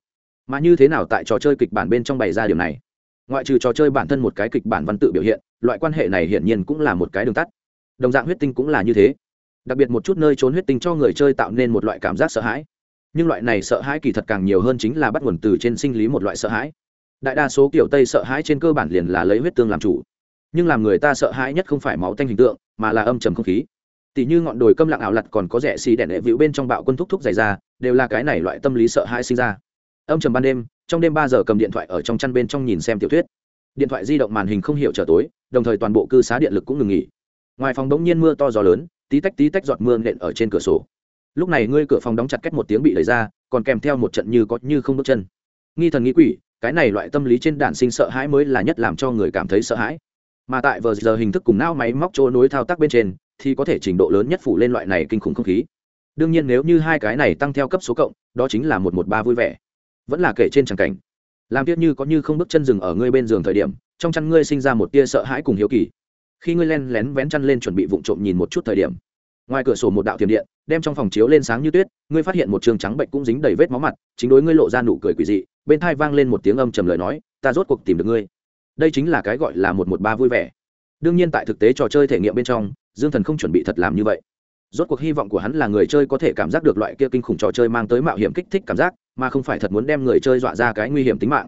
Mà như thế nào tại trò chơi kịch bản bên trong bày ra điều này? Ngoại trừ trò chơi bản thân một cái kịch bản văn tự biểu hiện, loại quan hệ này hiển nhiên cũng là một cái đường tắt. Đồng dạng huyết tinh cũng là như thế. Đặc biệt một chút nơi trốn huyết tinh cho người chơi tạo nên một loại cảm giác sợ hãi nhưng loại này sợ hãi kỳ thật càng nhiều hơn chính là bắt nguồn từ trên sinh lý một loại sợ hãi. Đại đa số kiểu tây sợ hãi trên cơ bản liền là lấy huyết tương làm chủ. Nhưng làm người ta sợ hãi nhất không phải máu tanh hình tượng, mà là âm trầm không khí. Tỷ như ngọn đồi câm lặng ảo lặt còn có rẻ xì đèn đệ vịu bên trong bạo quân thúc thúc dày ra, đều là cái này loại tâm lý sợ hãi sinh ra. Âm trầm ban đêm, trong đêm ba giờ cầm điện thoại ở trong chăn bên trong nhìn xem tiểu thuyết. Điện thoại di động màn hình không hiểu trở tối, đồng thời toàn bộ cư xá điện lực cũng ngừng nghỉ. Ngoài phòng đống nhiên mưa to gió lớn, tí tách tí tách giọt mưa nện ở trên cửa sổ lúc này ngươi cửa phòng đóng chặt cách một tiếng bị đẩy ra, còn kèm theo một trận như có như không bước chân. Nghi thần nghĩ quỷ, cái này loại tâm lý trên đạn sinh sợ hãi mới là nhất làm cho người cảm thấy sợ hãi. Mà tại vờ giờ hình thức cùng não máy móc chỗ nối thao tác bên trên, thì có thể trình độ lớn nhất phủ lên loại này kinh khủng không khí. Đương nhiên nếu như hai cái này tăng theo cấp số cộng, đó chính là một một ba vui vẻ. Vẫn là kể trên tràng cảnh. Làm tiếc như có như không bước chân dừng ở ngươi bên giường thời điểm, trong chăn ngươi sinh ra một tia sợ hãi cùng hiếu kỳ. Khi ngươi len lén vén chăn lên chuẩn bị vụng trộm nhìn một chút thời điểm, ngoài cửa sổ một đạo thiểm điện đem trong phòng chiếu lên sáng như tuyết, ngươi phát hiện một trường trắng bệnh cũng dính đầy vết máu mặt, chính đối ngươi lộ ra nụ cười quỳ dị, bên thai vang lên một tiếng âm trầm lời nói, ta rốt cuộc tìm được ngươi. Đây chính là cái gọi là một một ba vui vẻ. Đương nhiên tại thực tế trò chơi thể nghiệm bên trong, dương thần không chuẩn bị thật làm như vậy. Rốt cuộc hy vọng của hắn là người chơi có thể cảm giác được loại kia kinh khủng trò chơi mang tới mạo hiểm kích thích cảm giác, mà không phải thật muốn đem người chơi dọa ra cái nguy hiểm tính mạng.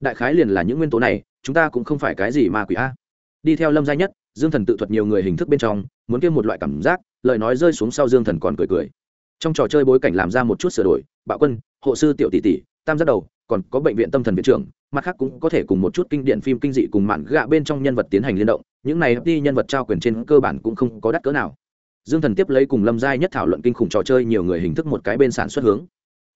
Đại khái liền là những nguyên tố này, chúng ta cũng không phải cái gì mà quỷ a. Đi theo lâm gia nhất dương thần tự thuật nhiều người hình thức bên trong, muốn kêu một loại cảm giác, lời nói rơi xuống sau dương thần còn cười cười. Trong trò chơi bối cảnh làm ra một chút sửa đổi, bạo quân, hộ sư tiểu tỷ tỷ, tam giác đầu, còn có bệnh viện tâm thần viện trưởng, mặt khác cũng có thể cùng một chút kinh điển phim kinh dị cùng mạn gạ bên trong nhân vật tiến hành liên động, những này đi nhân vật trao quyền trên cơ bản cũng không có đắt cỡ nào. Dương thần tiếp lấy cùng lâm giai nhất thảo luận kinh khủng trò chơi nhiều người hình thức một cái bên sản xuất hướng.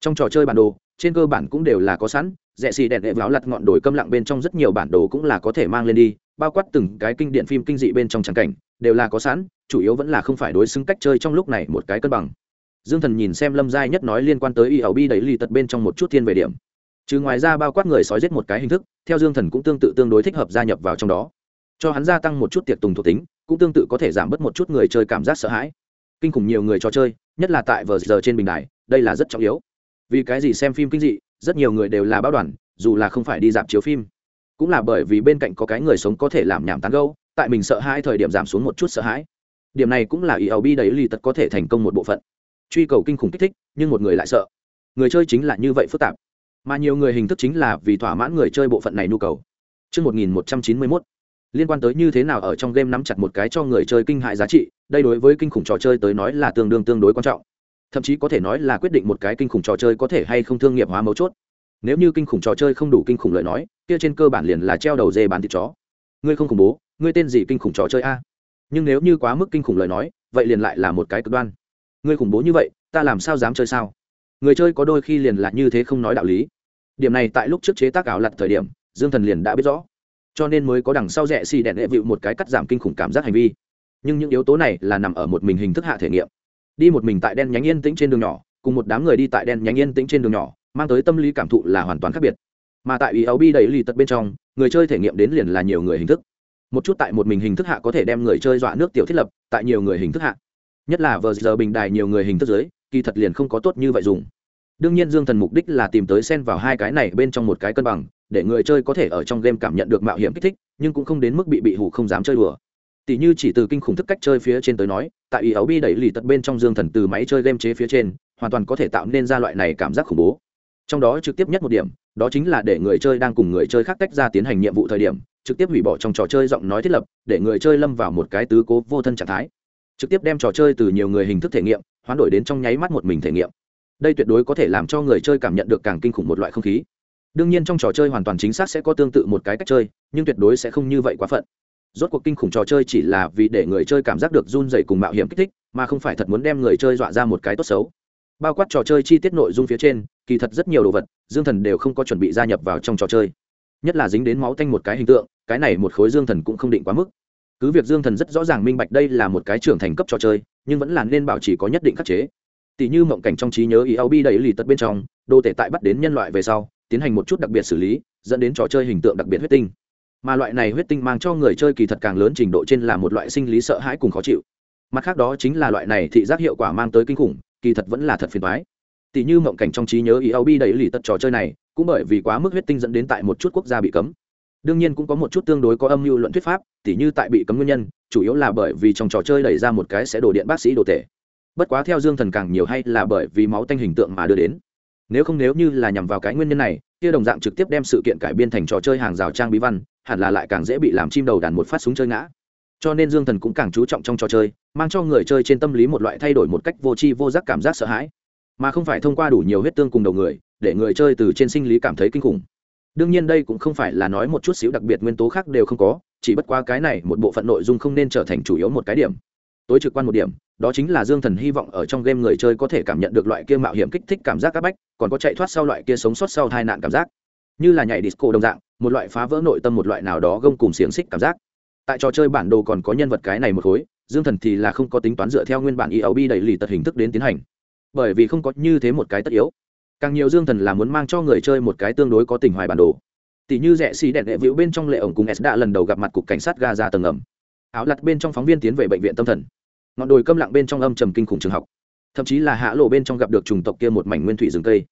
Trong trò chơi bản đồ trên cơ bản cũng đều là có sẵn rẽ xì đèn đệ vào lặt ngọn đồi câm lặng bên trong rất nhiều bản đồ cũng là có thể mang lên đi, bao quát từng cái kinh điện phim kinh dị bên trong tràng cảnh, đều là có sẵn, chủ yếu vẫn là không phải đối xứng cách chơi trong lúc này một cái cân bằng. Dương thần nhìn xem lâm giai nhất nói liên quan tới y ẩu bi đẩy lì tật bên trong một chút thiên về điểm. Trừ ngoài ra bao quát người sói giết một cái hình thức, theo dương thần cũng tương tự tương đối thích hợp gia nhập vào trong đó. Cho hắn gia tăng một chút tiệc tùng thuộc tính, cũng tương tự có thể giảm bớt một chút người chơi cảm giác sợ hãi. Kinh khủng nhiều người cho chơi, nhất là tại vờ giờ trên bình đài, đây là rất trọng yếu vì cái gì xem phim kinh dị rất nhiều người đều là báo đoàn dù là không phải đi dạp chiếu phim. Cũng là bởi vì bên cạnh có cái người sống có thể làm nhảm tán gâu tại mình sợ hãi thời điểm giảm xuống một chút sợ hãi. Điểm này cũng là elb đấy lì tật có thể thành công một bộ phận. Truy cầu kinh khủng kích thích nhưng một người lại sợ. Người chơi chính là như vậy phức tạp. Mà nhiều người hình thức chính là vì thỏa mãn người chơi bộ phận này nhu cầu. Trước 1191, liên quan tới như thế nào ở trong game nắm chặt một cái cho người chơi kinh hại giá trị đây đối với kinh khủng trò chơi tới nói là tương đương tương đối quan trọng thậm chí có thể nói là quyết định một cái kinh khủng trò chơi có thể hay không thương nghiệp hóa mấu chốt. Nếu như kinh khủng trò chơi không đủ kinh khủng lời nói, kia trên cơ bản liền là treo đầu dê bán thịt chó. Ngươi không khủng bố, ngươi tên gì kinh khủng trò chơi a? Nhưng nếu như quá mức kinh khủng lời nói, vậy liền lại là một cái cực đoan. Ngươi khủng bố như vậy, ta làm sao dám chơi sao? Người chơi có đôi khi liền là như thế không nói đạo lý. Điểm này tại lúc trước chế tác ảo lặt thời điểm, dương thần liền đã biết rõ. Cho nên mới có đằng sau rẽ xì đèn đệ vịu một cái cắt giảm kinh khủng cảm giác hành vi. Nhưng những yếu tố này là nằm ở một mình hình thức hạ thể nghiệm đi một mình tại đen nhánh yên tĩnh trên đường nhỏ, cùng một đám người đi tại đen nhánh yên tĩnh trên đường nhỏ, mang tới tâm lý cảm thụ là hoàn toàn khác biệt. Mà tại ý ấu bi đầy lì tật bên trong, người chơi thể nghiệm đến liền là nhiều người hình thức. Một chút tại một mình hình thức hạ có thể đem người chơi dọa nước tiểu thiết lập, tại nhiều người hình thức hạ. Nhất là vờ giờ bình đài nhiều người hình thức giới kỳ thật liền không có tốt như vậy dùng. Đương nhiên dương thần mục đích là tìm tới xen vào hai cái này bên trong một cái cân bằng, để người chơi có thể ở trong game cảm nhận được mạo hiểm kích thích, nhưng cũng không đến mức bị bị hủ không dám chơi đùa tỷ như chỉ từ kinh khủng thức cách chơi phía trên tới nói, tại ý ấu bi đẩy lì tật bên trong dương thần từ máy chơi game chế phía trên, hoàn toàn có thể tạo nên ra loại này cảm giác khủng bố. Trong đó trực tiếp nhất một điểm, đó chính là để người chơi đang cùng người chơi khác tách ra tiến hành nhiệm vụ thời điểm, trực tiếp hủy bỏ trong trò chơi giọng nói thiết lập, để người chơi lâm vào một cái tứ cố vô thân trạng thái. Trực tiếp đem trò chơi từ nhiều người hình thức thể nghiệm, hoán đổi đến trong nháy mắt một mình thể nghiệm. Đây tuyệt đối có thể làm cho người chơi cảm nhận được càng kinh khủng một loại không khí. Đương nhiên trong trò chơi hoàn toàn chính xác sẽ có tương tự một cái cách chơi, nhưng tuyệt đối sẽ không như vậy quá phận rốt cuộc kinh khủng trò chơi chỉ là vì để người chơi cảm giác được run dày cùng mạo hiểm kích thích, mà không phải thật muốn đem người chơi dọa ra một cái tốt xấu. Bao quát trò chơi chi tiết nội dung phía trên, kỳ thật rất nhiều đồ vật, dương thần đều không có chuẩn bị gia nhập vào trong trò chơi. Nhất là dính đến máu tanh một cái hình tượng, cái này một khối dương thần cũng không định quá mức. Cứ việc dương thần rất rõ ràng minh bạch đây là một cái trưởng thành cấp trò chơi, nhưng vẫn là nên bảo trì có nhất định khắc chế. Tỷ như mộng cảnh trong trí nhớ ý áo bi đầy lì tật bên trong đô tể tại bắt đến nhân loại về sau, tiến hành một chút đặc biệt xử lý, dẫn đến trò chơi hình tượng đặc biệt huyết tinh mà loại này huyết tinh mang cho người chơi kỳ thật càng lớn trình độ trên là một loại sinh lý sợ hãi cùng khó chịu. Mặt khác đó chính là loại này thị giác hiệu quả mang tới kinh khủng, kỳ thật vẫn là thật phiền toái. Tỷ như mộng cảnh trong trí nhớ ý áo bi đầy lì tật trò chơi này, cũng bởi vì quá mức huyết tinh dẫn đến tại một chút quốc gia bị cấm. Đương nhiên cũng có một chút tương đối có âm mưu luận thuyết pháp tỷ như tại bị cấm nguyên nhân, chủ yếu là bởi vì trong trò chơi đẩy ra một cái sẽ đổ điện bác sĩ đồ tể. Bất quá theo dương thần càng nhiều hay là bởi vì máu tanh hình tượng mà đưa đến. Nếu không nếu như là nhằm vào cái nguyên nhân này, kia đồng dạng trực tiếp đem sự kiện cải biên thành trò chơi hàng rào trang bí văn hẳn là lại càng dễ bị làm chim đầu đàn một phát súng chơi ngã. Cho nên dương thần cũng càng chú trọng trong trò chơi, mang cho người chơi trên tâm lý một loại thay đổi một cách vô tri vô giác cảm giác sợ hãi. Mà không phải thông qua đủ nhiều huyết tương cùng đầu người, để người chơi từ trên sinh lý cảm thấy kinh khủng. Đương nhiên đây cũng không phải là nói một chút xíu đặc biệt nguyên tố khác đều không có, chỉ bất qua cái này một bộ phận nội dung không nên trở thành chủ yếu một cái điểm. Tối trực quan một điểm, đó chính là dương thần hy vọng ở trong game người chơi có thể cảm nhận được loại kia mạo hiểm kích thích cảm giác áp bách, còn có chạy thoát sau loại kia sống sót sau tai nạn cảm giác. Như là nhảy disco đồng dạng một loại phá vỡ nội tâm một loại nào đó gông cùng xiềng xích cảm giác. Tại trò chơi bản đồ còn có nhân vật cái này một khối, dương thần thì là không có tính toán dựa theo nguyên bản ELB đầy lì tật hình thức đến tiến hành. Bởi vì không có như thế một cái tất yếu. Càng nhiều dương thần là muốn mang cho người chơi một cái tương đối có tình hoài bản đồ. Tỷ như rẽ xì đèn đệ vĩu bên trong lệ ổng cùng s đã lần đầu gặp mặt cục cảnh sát ga ra tầng ngầm áo lặt bên trong phóng viên tiến về bệnh viện tâm thần. Ngọn đồi câm lặng bên trong âm trầm kinh khủng trường học. Thậm chí là hạ lộ bên trong gặp được chủng tộc kia một mảnh nguyên thủy rừng cây.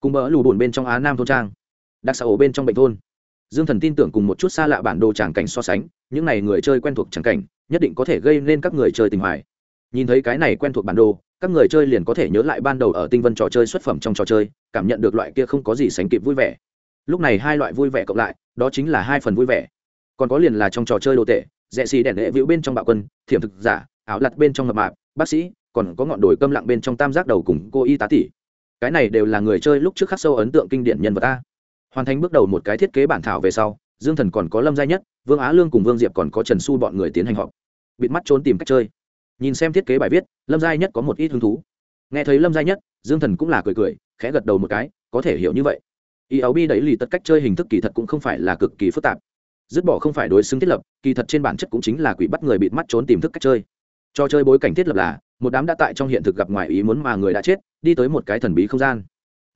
Cùng bỡ lù bùn bên trong á nam thôn trang. Đặc xã ổ bên trong bệnh thôn dương thần tin tưởng cùng một chút xa lạ bản đồ tràng cảnh so sánh, những n à y người chơi quen thuộc tràng cảnh, nhất định có thể gây nên các người chơi tình hoài. Nhìn thấy cái này quen thuộc bản đồ, các người chơi liền có thể nhớ lại ban đầu ở tinh vân trò chơi xuất phẩm trong trò chơi, cảm nhận được loại kia không có gì sánh kịp vui vẻ. Lúc này hai loại vui vẻ cộng lại, đó chính là hai phần vui vẻ. Còn có liền là trong trò chơi đồ tệ, rẽ xì đèn lễ vĩu bên trong bạo quân, thiểm thực giả, áo lặt bên trong mập mạp, bác sĩ, còn có ngọn đồi câm lặng bên trong tam giác đầu cùng cô y tá tỷ. Cái này đều là người chơi lúc trước khắc sâu ấn tượng kinh điển nhân vật ta hoàn thành bước đầu một cái thiết kế bản thảo về sau, dương thần còn có lâm gia nhất, vương á lương cùng vương diệp còn có trần su bọn người tiến hành họp. Bịt mắt trốn tìm cách chơi. Nhìn xem thiết kế bài viết, lâm gia nhất có một ít hứng thú. Nghe thấy lâm gia nhất, dương thần cũng là cười cười, khẽ gật đầu một cái, có thể hiểu như vậy. Ý áo bi đẩy lì tất cách chơi hình thức kỳ thật cũng không phải là cực kỳ phức tạp. Dứt bỏ không phải đối xứng thiết lập, kỳ thật trên bản chất cũng chính là quỷ bắt người bịt mắt trốn tìm thức cách chơi. Cho chơi bối cảnh thiết lập là, một đám đã tại trong hiện thực gặp ngoài ý muốn mà người đã chết, đi tới một cái thần bí không gian.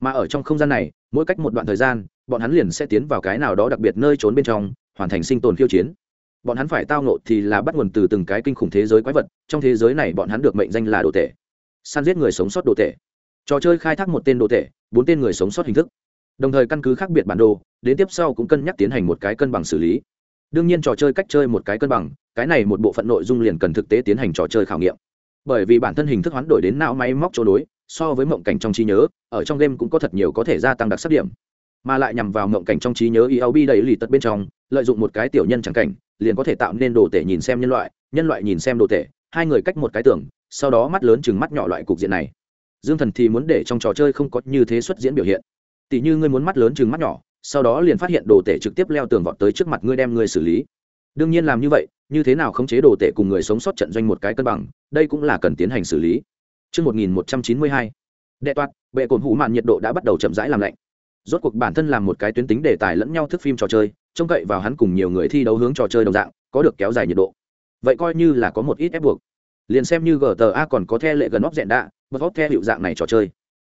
Mà ở trong không gian này, mỗi cách một đoạn thời gian bọn hắn liền sẽ tiến vào cái nào đó đặc biệt nơi trốn bên trong, hoàn thành sinh tồn khiêu chiến. Bọn hắn phải tao nộ thì là bắt nguồn từ từng cái kinh khủng thế giới quái vật, trong thế giới này bọn hắn được mệnh danh là đồ tể. Săn giết người sống sót đồ tể. Trò chơi khai thác một tên đồ tể, bốn tên người sống sót hình thức. Đồng thời căn cứ khác biệt bản đồ, đến tiếp sau cũng cân nhắc tiến hành một cái cân bằng xử lý. Đương nhiên trò chơi cách chơi một cái cân bằng, cái này một bộ phận nội dung liền cần thực tế tiến hành trò chơi khảo nghiệm. Bởi vì bản thân hình thức hoán đổi đến não máy móc chỗ đối, so với mộng cảnh trong trí nhớ, ở trong game cũng có thật nhiều có thể gia tăng đặc sắc điểm mà lại nhằm vào mộng cảnh trong trí nhớ ELB đầy lì tật bên trong lợi dụng một cái tiểu nhân chẳng cảnh liền có thể tạo nên đồ tể nhìn xem nhân loại nhân loại nhìn xem đồ tể hai người cách một cái tường sau đó mắt lớn chừng mắt nhỏ loại cục diện này. Dương thần thì muốn để trong trò chơi không có như thế xuất diễn biểu hiện. Tỷ như ngươi muốn mắt lớn chừng mắt nhỏ sau đó liền phát hiện đồ tể trực tiếp leo tường vọt tới trước mặt ngươi đem ngươi xử lý. Đương nhiên làm như vậy như thế nào khống chế đồ tể cùng người sống sót trận doanh một cái cân bằng đây cũng là cần tiến hành xử lý. Chương 1192, đệ toát, bệ cồn hủ mạn nhiệt độ đã bắt đầu chậm rãi làm lạnh. Rốt cuộc bản thân làm một cái tuyến tính đề tài lẫn nhau thức phim trò chơi, trông cậy vào hắn cùng nhiều người thi đấu hướng trò chơi đồng dạng, có được kéo dài nhiệt độ. Vậy coi như là có một ít ép buộc. Liền xem như GTA còn có theo lệ gần óc dẹn đạ, bật óc theo hiệu dạng này trò chơi.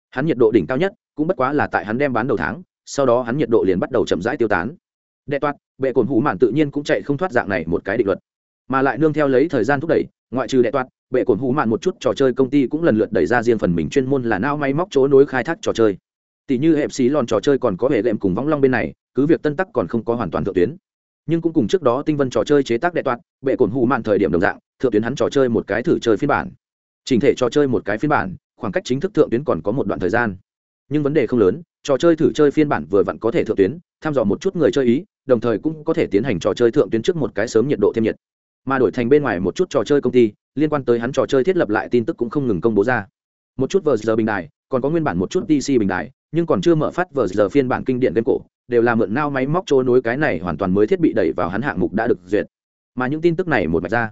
hắn nhiệt độ đỉnh cao nhất cũng bất quá là tại hắn đem bán đầu tháng sau đó hắn nhiệt độ liền bắt đầu chậm rãi tiêu tán đệ toát bệ cồn hủ mạn tự nhiên cũng chạy không thoát dạng này một cái định luật mà lại nương theo lấy thời gian thúc đẩy ngoại trừ đệ toát bệ cồn hủ mạn một chút trò chơi công ty cũng lần lượt đẩy ra riêng phần mình chuyên môn là nao máy móc chỗ nối khai thác trò chơi tỷ như hẹp xí lòn trò chơi còn có hệ đệm cùng vong long bên này, cứ việc tân tắc còn không có hoàn toàn thượng tuyến. Nhưng cũng cùng trước đó tinh vân trò chơi chế tác đệ toạn, bệ cồn hù mạn thời điểm đồng dạng, thượng tuyến hắn trò chơi một cái thử chơi phiên bản. Chỉnh thể trò chơi một cái phiên bản, khoảng cách chính thức thượng tuyến còn có một đoạn thời gian. Nhưng vấn đề không lớn, trò chơi thử chơi phiên bản vừa vặn có thể thượng tuyến thăm dò một chút người chơi ý, đồng thời cũng có thể tiến hành trò chơi thượng tuyến trước một cái sớm nhiệt độ thêm nhiệt. Mà đổi thành bên ngoài một chút trò chơi công ty, liên quan tới hắn trò chơi thiết lập lại tin tức cũng không ngừng công bố ra. Một chút vờ giờ bình đài, còn có nguyên bản một chút dc bình đài nhưng còn chưa mở phát vờ giờ phiên bản kinh điển game cổ, đều là mượn nao máy móc trôi nối cái này hoàn toàn mới thiết bị đẩy vào hắn hạng mục đã được duyệt. Mà những tin tức này một mạch ra,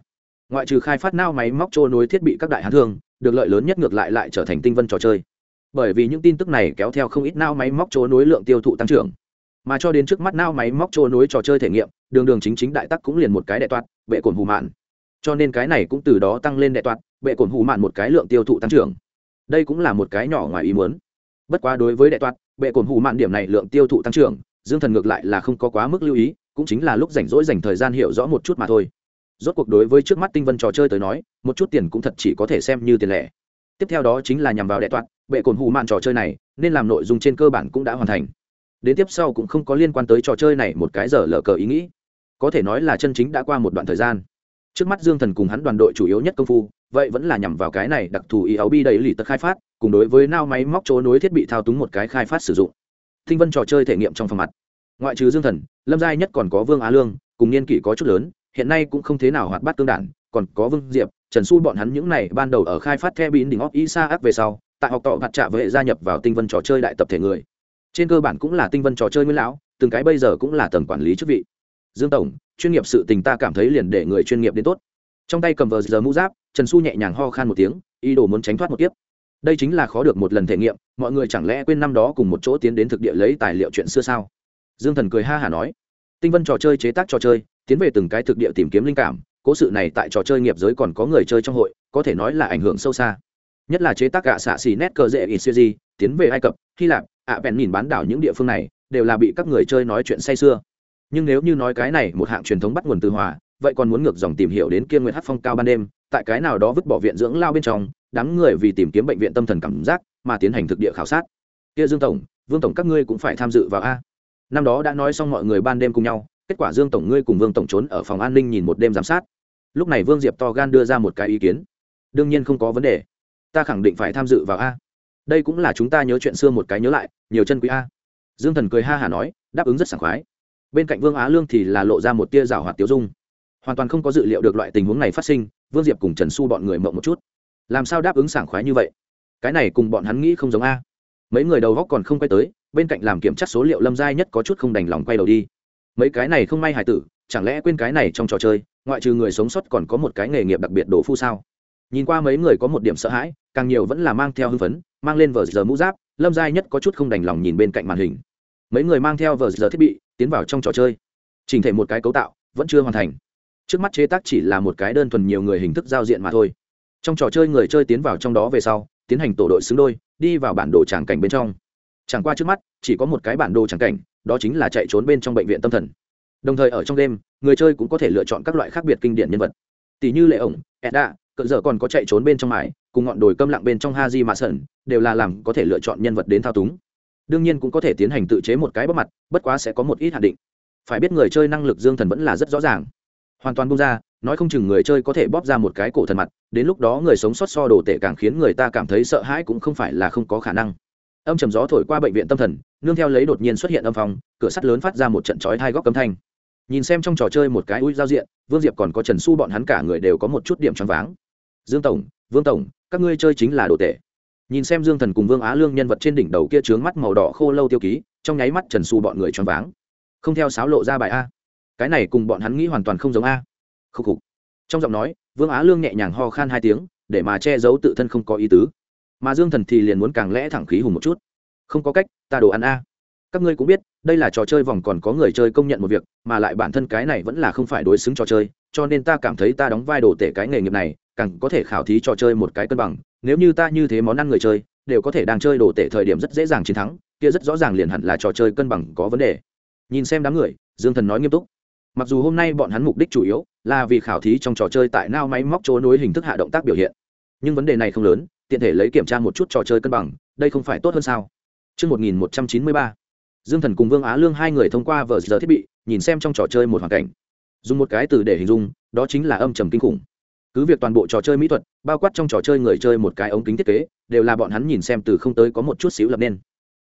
ngoại trừ khai phát nao máy móc trôi nối thiết bị các đại hãng thương, được lợi lớn nhất ngược lại lại trở thành tinh vân trò chơi. Bởi vì những tin tức này kéo theo không ít nao máy móc trôi nối lượng tiêu thụ tăng trưởng. Mà cho đến trước mắt nao máy móc trôi nối trò chơi thể nghiệm, đường đường chính chính đại tắc cũng liền một cái đệ toạt, bệ cồn hù mạn. Cho nên cái này cũng từ đó tăng lên đệ toạt, bệ cồn hù mạn một cái lượng tiêu thụ tăng trưởng. Đây cũng là một cái nhỏ ngoài ý muốn bất quá đối với đệ toát bệ cồn hủ mạn điểm này lượng tiêu thụ tăng trưởng, dương thần ngược lại là không có quá mức lưu ý, cũng chính là lúc rảnh rỗi dành thời gian hiểu rõ một chút mà thôi. Rốt cuộc đối với trước mắt tinh vân trò chơi tới nói, một chút tiền cũng thật chỉ có thể xem như tiền lẻ. Tiếp theo đó chính là nhằm vào đệ toát bệ cồn hủ mạn trò chơi này, nên làm nội dung trên cơ bản cũng đã hoàn thành. Đến tiếp sau cũng không có liên quan tới trò chơi này một cái giờ lờ cờ ý nghĩ. Có thể nói là chân chính đã qua một đoạn thời gian. Trước mắt dương thần cùng hắn đoàn đội chủ yếu nhất công phu vậy vẫn là nhằm vào cái này đặc thù ý áo bi đầy lì tật khai phát, cùng đối với nao máy móc chỗ nối thiết bị thao túng một cái khai phát sử dụng. Thinh vân trò chơi thể nghiệm trong phòng mặt. Ngoại trừ dương thần, lâm giai nhất còn có vương á lương, cùng niên kỷ có chút lớn, hiện nay cũng không thế nào hoạt bát tương đản, còn có vương diệp, trần xu bọn hắn những này ban đầu ở khai phát the bin đỉnh óc isa áp về sau, tại học tọ mặt trạ với gia nhập vào tinh vân trò chơi đại tập thể người. Trên cơ bản cũng là tinh vân trò chơi nguyên lão, từng cái bây giờ cũng là tầng quản lý chức vị. Dương tổng, chuyên nghiệp sự tình ta cảm thấy liền để người chuyên nghiệp đến tốt. Trong tay cầm vờ giờ mũ giáp trần xu nhẹ nhàng ho khan một tiếng, ý đồ muốn tránh thoát một tiếp đây chính là khó được một lần thể nghiệm, mọi người chẳng lẽ quên năm đó cùng một chỗ tiến đến thực địa lấy tài liệu chuyện xưa sao? Dương thần cười ha hả nói, tinh vân trò chơi chế tác trò chơi, tiến về từng cái thực địa tìm kiếm linh cảm, cố sự này tại trò chơi nghiệp giới còn có người chơi trong hội, có thể nói là ảnh hưởng sâu xa. Nhất là chế tác gạ xạ xì nét cờ dễ in siêu di tiến về ai cập, hy lạp, ạ bèn nhìn bán đảo những địa phương này, đều là bị các người chơi nói chuyện say xưa. Nhưng nếu như nói cái này một hạng truyền thống bắt nguồn từ hòa vậy còn muốn ngược dòng tìm hiểu đến kiên nguyệt hát phong cao ban đêm, tại cái nào đó vứt bỏ viện dưỡng lao bên trong, đám người vì tìm kiếm bệnh viện tâm thần cảm giác mà tiến hành thực địa khảo sát. Kia dương tổng, vương tổng các ngươi cũng phải tham dự vào a. Năm đó đã nói xong mọi người ban đêm cùng nhau, kết quả dương tổng ngươi cùng vương tổng trốn ở phòng an ninh nhìn một đêm giám sát. Lúc này vương diệp to gan đưa ra một cái ý kiến. Đương nhiên không có vấn đề. Ta khẳng định phải tham dự vào a. Đây cũng là chúng ta nhớ chuyện xưa một cái nhớ lại, nhiều chân quý a. Dương thần cười ha hả nói, đáp ứng rất sảng khoái. Bên cạnh vương á lương thì là lộ ra một tia rào hoạt tiêu dung hoàn toàn không có dự liệu được loại tình huống này phát sinh, vương diệp cùng trần su bọn người mộng một chút. Làm sao đáp ứng sảng khoái như vậy? Cái này cùng bọn hắn nghĩ không giống a. Mấy người đầu góc còn không quay tới, bên cạnh làm kiểm tra số liệu lâm giai nhất có chút không đành lòng quay đầu đi. Mấy cái này không may hài tử, chẳng lẽ quên cái này trong trò chơi, ngoại trừ người sống sót còn có một cái nghề nghiệp đặc biệt đồ phu sao? Nhìn qua mấy người có một điểm sợ hãi, càng nhiều vẫn là mang theo hưng phấn, mang lên vờ giờ mũ giáp, lâm giai nhất có chút không đành lòng nhìn bên cạnh màn hình. Mấy người mang theo vờ giờ thiết bị, tiến vào trong trò chơi. Chỉnh thể một cái cấu tạo, vẫn chưa hoàn thành trước mắt chế tác chỉ là một cái đơn thuần nhiều người hình thức giao diện mà thôi. Trong trò chơi người chơi tiến vào trong đó về sau, tiến hành tổ đội xứng đôi, đi vào bản đồ tràng cảnh bên trong. Chẳng qua trước mắt, chỉ có một cái bản đồ tràng cảnh, đó chính là chạy trốn bên trong bệnh viện tâm thần. Đồng thời ở trong đêm, người chơi cũng có thể lựa chọn các loại khác biệt kinh điển nhân vật. Tỷ như lệ ổng, edda, cỡ giờ còn có chạy trốn bên trong mải cùng ngọn đồi câm lặng bên trong ha di mạ sơn đều là làm có thể lựa chọn nhân vật đến thao túng. Đương nhiên cũng có thể tiến hành tự chế một cái bóc mặt, bất quá sẽ có một ít hạn định. Phải biết người chơi năng lực dương thần vẫn là rất rõ ràng hoàn toàn bung ra, nói không chừng người chơi có thể bóp ra một cái cổ thần mặt, đến lúc đó người sống sót so đồ tệ càng khiến người ta cảm thấy sợ hãi cũng không phải là không có khả năng. Âm trầm gió thổi qua bệnh viện tâm thần, nương theo lấy đột nhiên xuất hiện âm phòng cửa sắt lớn phát ra một trận chói hai góc cấm thanh. Nhìn xem trong trò chơi một cái ui giao diện, vương diệp còn có trần su bọn hắn cả người đều có một chút điểm choáng váng. Dương tổng, vương tổng, các ngươi chơi chính là đồ tệ nhìn xem dương thần cùng vương á lương nhân vật trên đỉnh đầu kia trướng mắt màu đỏ khô lâu tiêu ký, trong nháy mắt trần su bọn người choáng váng. Không theo sáo lộ ra bài a cái này cùng bọn hắn nghĩ hoàn toàn không giống a. Khúc khục. Trong giọng nói, vương á lương nhẹ nhàng ho khan hai tiếng, để mà che giấu tự thân không có ý tứ. Mà dương thần thì liền muốn càng lẽ thẳng khí hùng một chút. Không có cách, ta đồ ăn a. Các ngươi cũng biết, đây là trò chơi vòng còn có người chơi công nhận một việc, mà lại bản thân cái này vẫn là không phải đối xứng trò chơi, cho nên ta cảm thấy ta đóng vai đồ tể cái nghề nghiệp này, càng có thể khảo thí trò chơi một cái cân bằng. Nếu như ta như thế món ăn người chơi, đều có thể đang chơi đồ tể thời điểm rất dễ dàng chiến thắng, kia rất rõ ràng liền hẳn là trò chơi cân bằng có vấn đề. Nhìn xem đám người, dương thần nói nghiêm túc mặc dù hôm nay bọn hắn mục đích chủ yếu là vì khảo thí trong trò chơi tại nao máy móc chỗ nối hình thức hạ động tác biểu hiện nhưng vấn đề này không lớn tiện thể lấy kiểm tra một chút trò chơi cân bằng đây không phải tốt hơn sao Trước 1193, Dương Thần cùng Vương Á Lương hai người thông qua vở giờ thiết bị, nhìn xem trong trò chơi một hoàn cảnh. Dùng một cái từ để hình dung, đó chính là âm trầm kinh khủng. Cứ việc toàn bộ trò chơi mỹ thuật, bao quát trong trò chơi người chơi một cái ống kính thiết kế, đều là bọn hắn nhìn xem từ không tới có một chút xíu lập nên.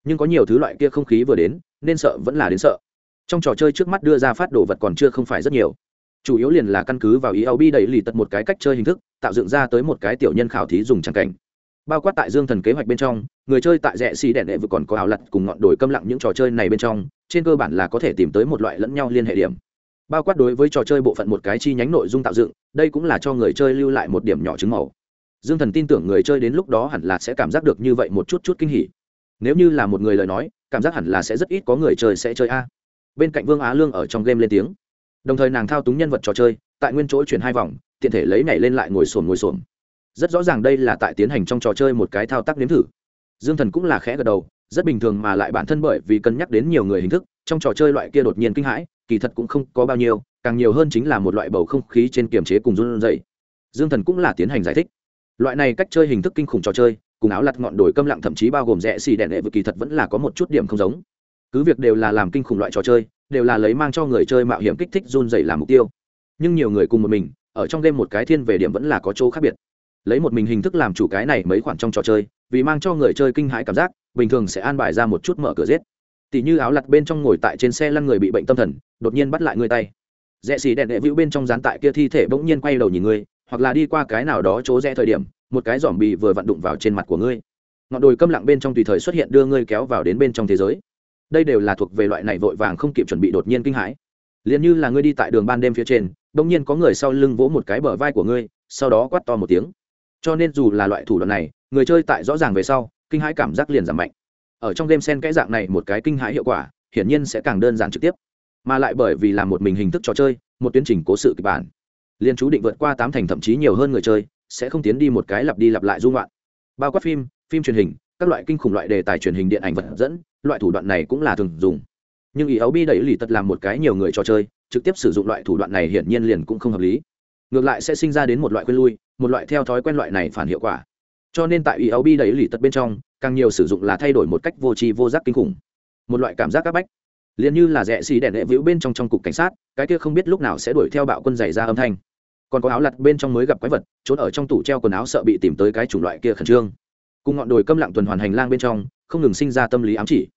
Nhưng có nhiều thứ loại kia không khí vừa đến, nên sợ vẫn là đến sợ. Trong trò chơi trước mắt đưa ra phát đồ vật còn chưa không phải rất nhiều. Chủ yếu liền là căn cứ vào ý oubi đẩy lì tật một cái cách chơi hình thức, tạo dựng ra tới một cái tiểu nhân khảo thí dùng chẳng cảnh. Bao quát tại dương thần kế hoạch bên trong người chơi tại rẽ xì đèn đệ vừa còn có ảo lặt cùng ngọn đồi câm lặng những trò chơi này bên trong trên cơ bản là có thể tìm tới một loại lẫn nhau liên hệ điểm. Bao quát đối với trò chơi bộ phận một cái chi nhánh nội dung tạo dựng đây cũng là cho người chơi lưu lại một điểm nhỏ chứng màu. Dương thần tin tưởng người chơi đến lúc đó hẳn là sẽ cảm giác được như vậy một chút chút kinh hỉ. Nếu như là một người lời nói cảm giác hẳn là sẽ rất ít có người chơi sẽ chơi a bên cạnh vương á lương ở trong game lên tiếng đồng thời nàng thao túng nhân vật trò chơi tại nguyên chỗ chuyển hai vòng tiện thể lấy nhảy lên lại ngồi sồn ngồi sồn rất rõ ràng đây là tại tiến hành trong trò chơi một cái thao tác nếm thử dương thần cũng là khẽ gật đầu rất bình thường mà lại bản thân bởi vì cân nhắc đến nhiều người hình thức trong trò chơi loại kia đột nhiên kinh hãi kỳ thật cũng không có bao nhiêu càng nhiều hơn chính là một loại bầu không khí trên kiềm chế cùng run dày dương thần cũng là tiến hành giải thích loại này cách chơi hình thức kinh khủng trò chơi cùng áo lặt ngọn đồi câm lặng thậm chí bao gồm rẽ xì đèn đệ vực kỳ thật vẫn là có một chút điểm không giống cứ việc đều là làm kinh khủng loại trò chơi, đều là lấy mang cho người chơi mạo hiểm kích thích run dày làm mục tiêu. Nhưng nhiều người cùng một mình, ở trong game một cái thiên về điểm vẫn là có chỗ khác biệt. Lấy một mình hình thức làm chủ cái này mấy khoản trong trò chơi, vì mang cho người chơi kinh hãi cảm giác, bình thường sẽ an bài ra một chút mở cửa giết. Tỷ như áo lặt bên trong ngồi tại trên xe lăn người bị bệnh tâm thần, đột nhiên bắt lại người tay. Rẽ xì đèn đệ vĩu bên trong dán tại kia thi thể bỗng nhiên quay đầu nhìn ngươi, hoặc là đi qua cái nào đó chỗ rẽ thời điểm, một cái giỏm bị vừa vặn đụng vào trên mặt của ngươi. Ngọn đồi câm lặng bên trong tùy thời xuất hiện đưa ngươi kéo vào đến bên trong thế giới đây đều là thuộc về loại này vội vàng không kịp chuẩn bị đột nhiên kinh hãi. Liền như là ngươi đi tại đường ban đêm phía trên đông nhiên có người sau lưng vỗ một cái bờ vai của ngươi, sau đó quát to một tiếng. Cho nên dù là loại thủ đoạn này, người chơi tại rõ ràng về sau, kinh hãi cảm giác liền giảm mạnh. Ở trong game sen cái dạng này một cái kinh hãi hiệu quả, hiển nhiên sẽ càng đơn giản trực tiếp. Mà lại bởi vì là một mình hình thức trò chơi, một tiến trình cố sự kịch bản. Liên chú định vượt qua tám thành thậm chí nhiều hơn người chơi, sẽ không tiến đi một cái lặp đi lặp lại dung loạn. Bao quát phim phim truyền hình các loại kinh khủng loại đề tài truyền hình điện ảnh vật dẫn, loại thủ đoạn này cũng là thường dùng. Nhưng ý ấu bi đẩy lì tật làm một cái nhiều người trò chơi, trực tiếp sử dụng loại thủ đoạn này hiển nhiên liền cũng không hợp lý. Ngược lại sẽ sinh ra đến một loại quên lui, một loại theo thói quen loại này phản hiệu quả. Cho nên tại ELB đẩy lì tật bên trong, càng nhiều sử dụng là thay đổi một cách vô tri vô giác kinh khủng. Một loại cảm giác các bách. Liền như là rẽ xì đèn đệ vĩu bên trong trong cục cảnh sát, cái kia không biết lúc nào sẽ đuổi theo bạo quân giày ra âm thanh. Còn có áo lặt bên trong mới gặp quái vật, trốn ở trong tủ treo quần áo sợ bị tìm tới cái chủng loại kia khẩn trương cùng ngọn đồi câm lặng tuần hoàn hành lang bên trong, không ngừng sinh ra tâm lý ám chỉ.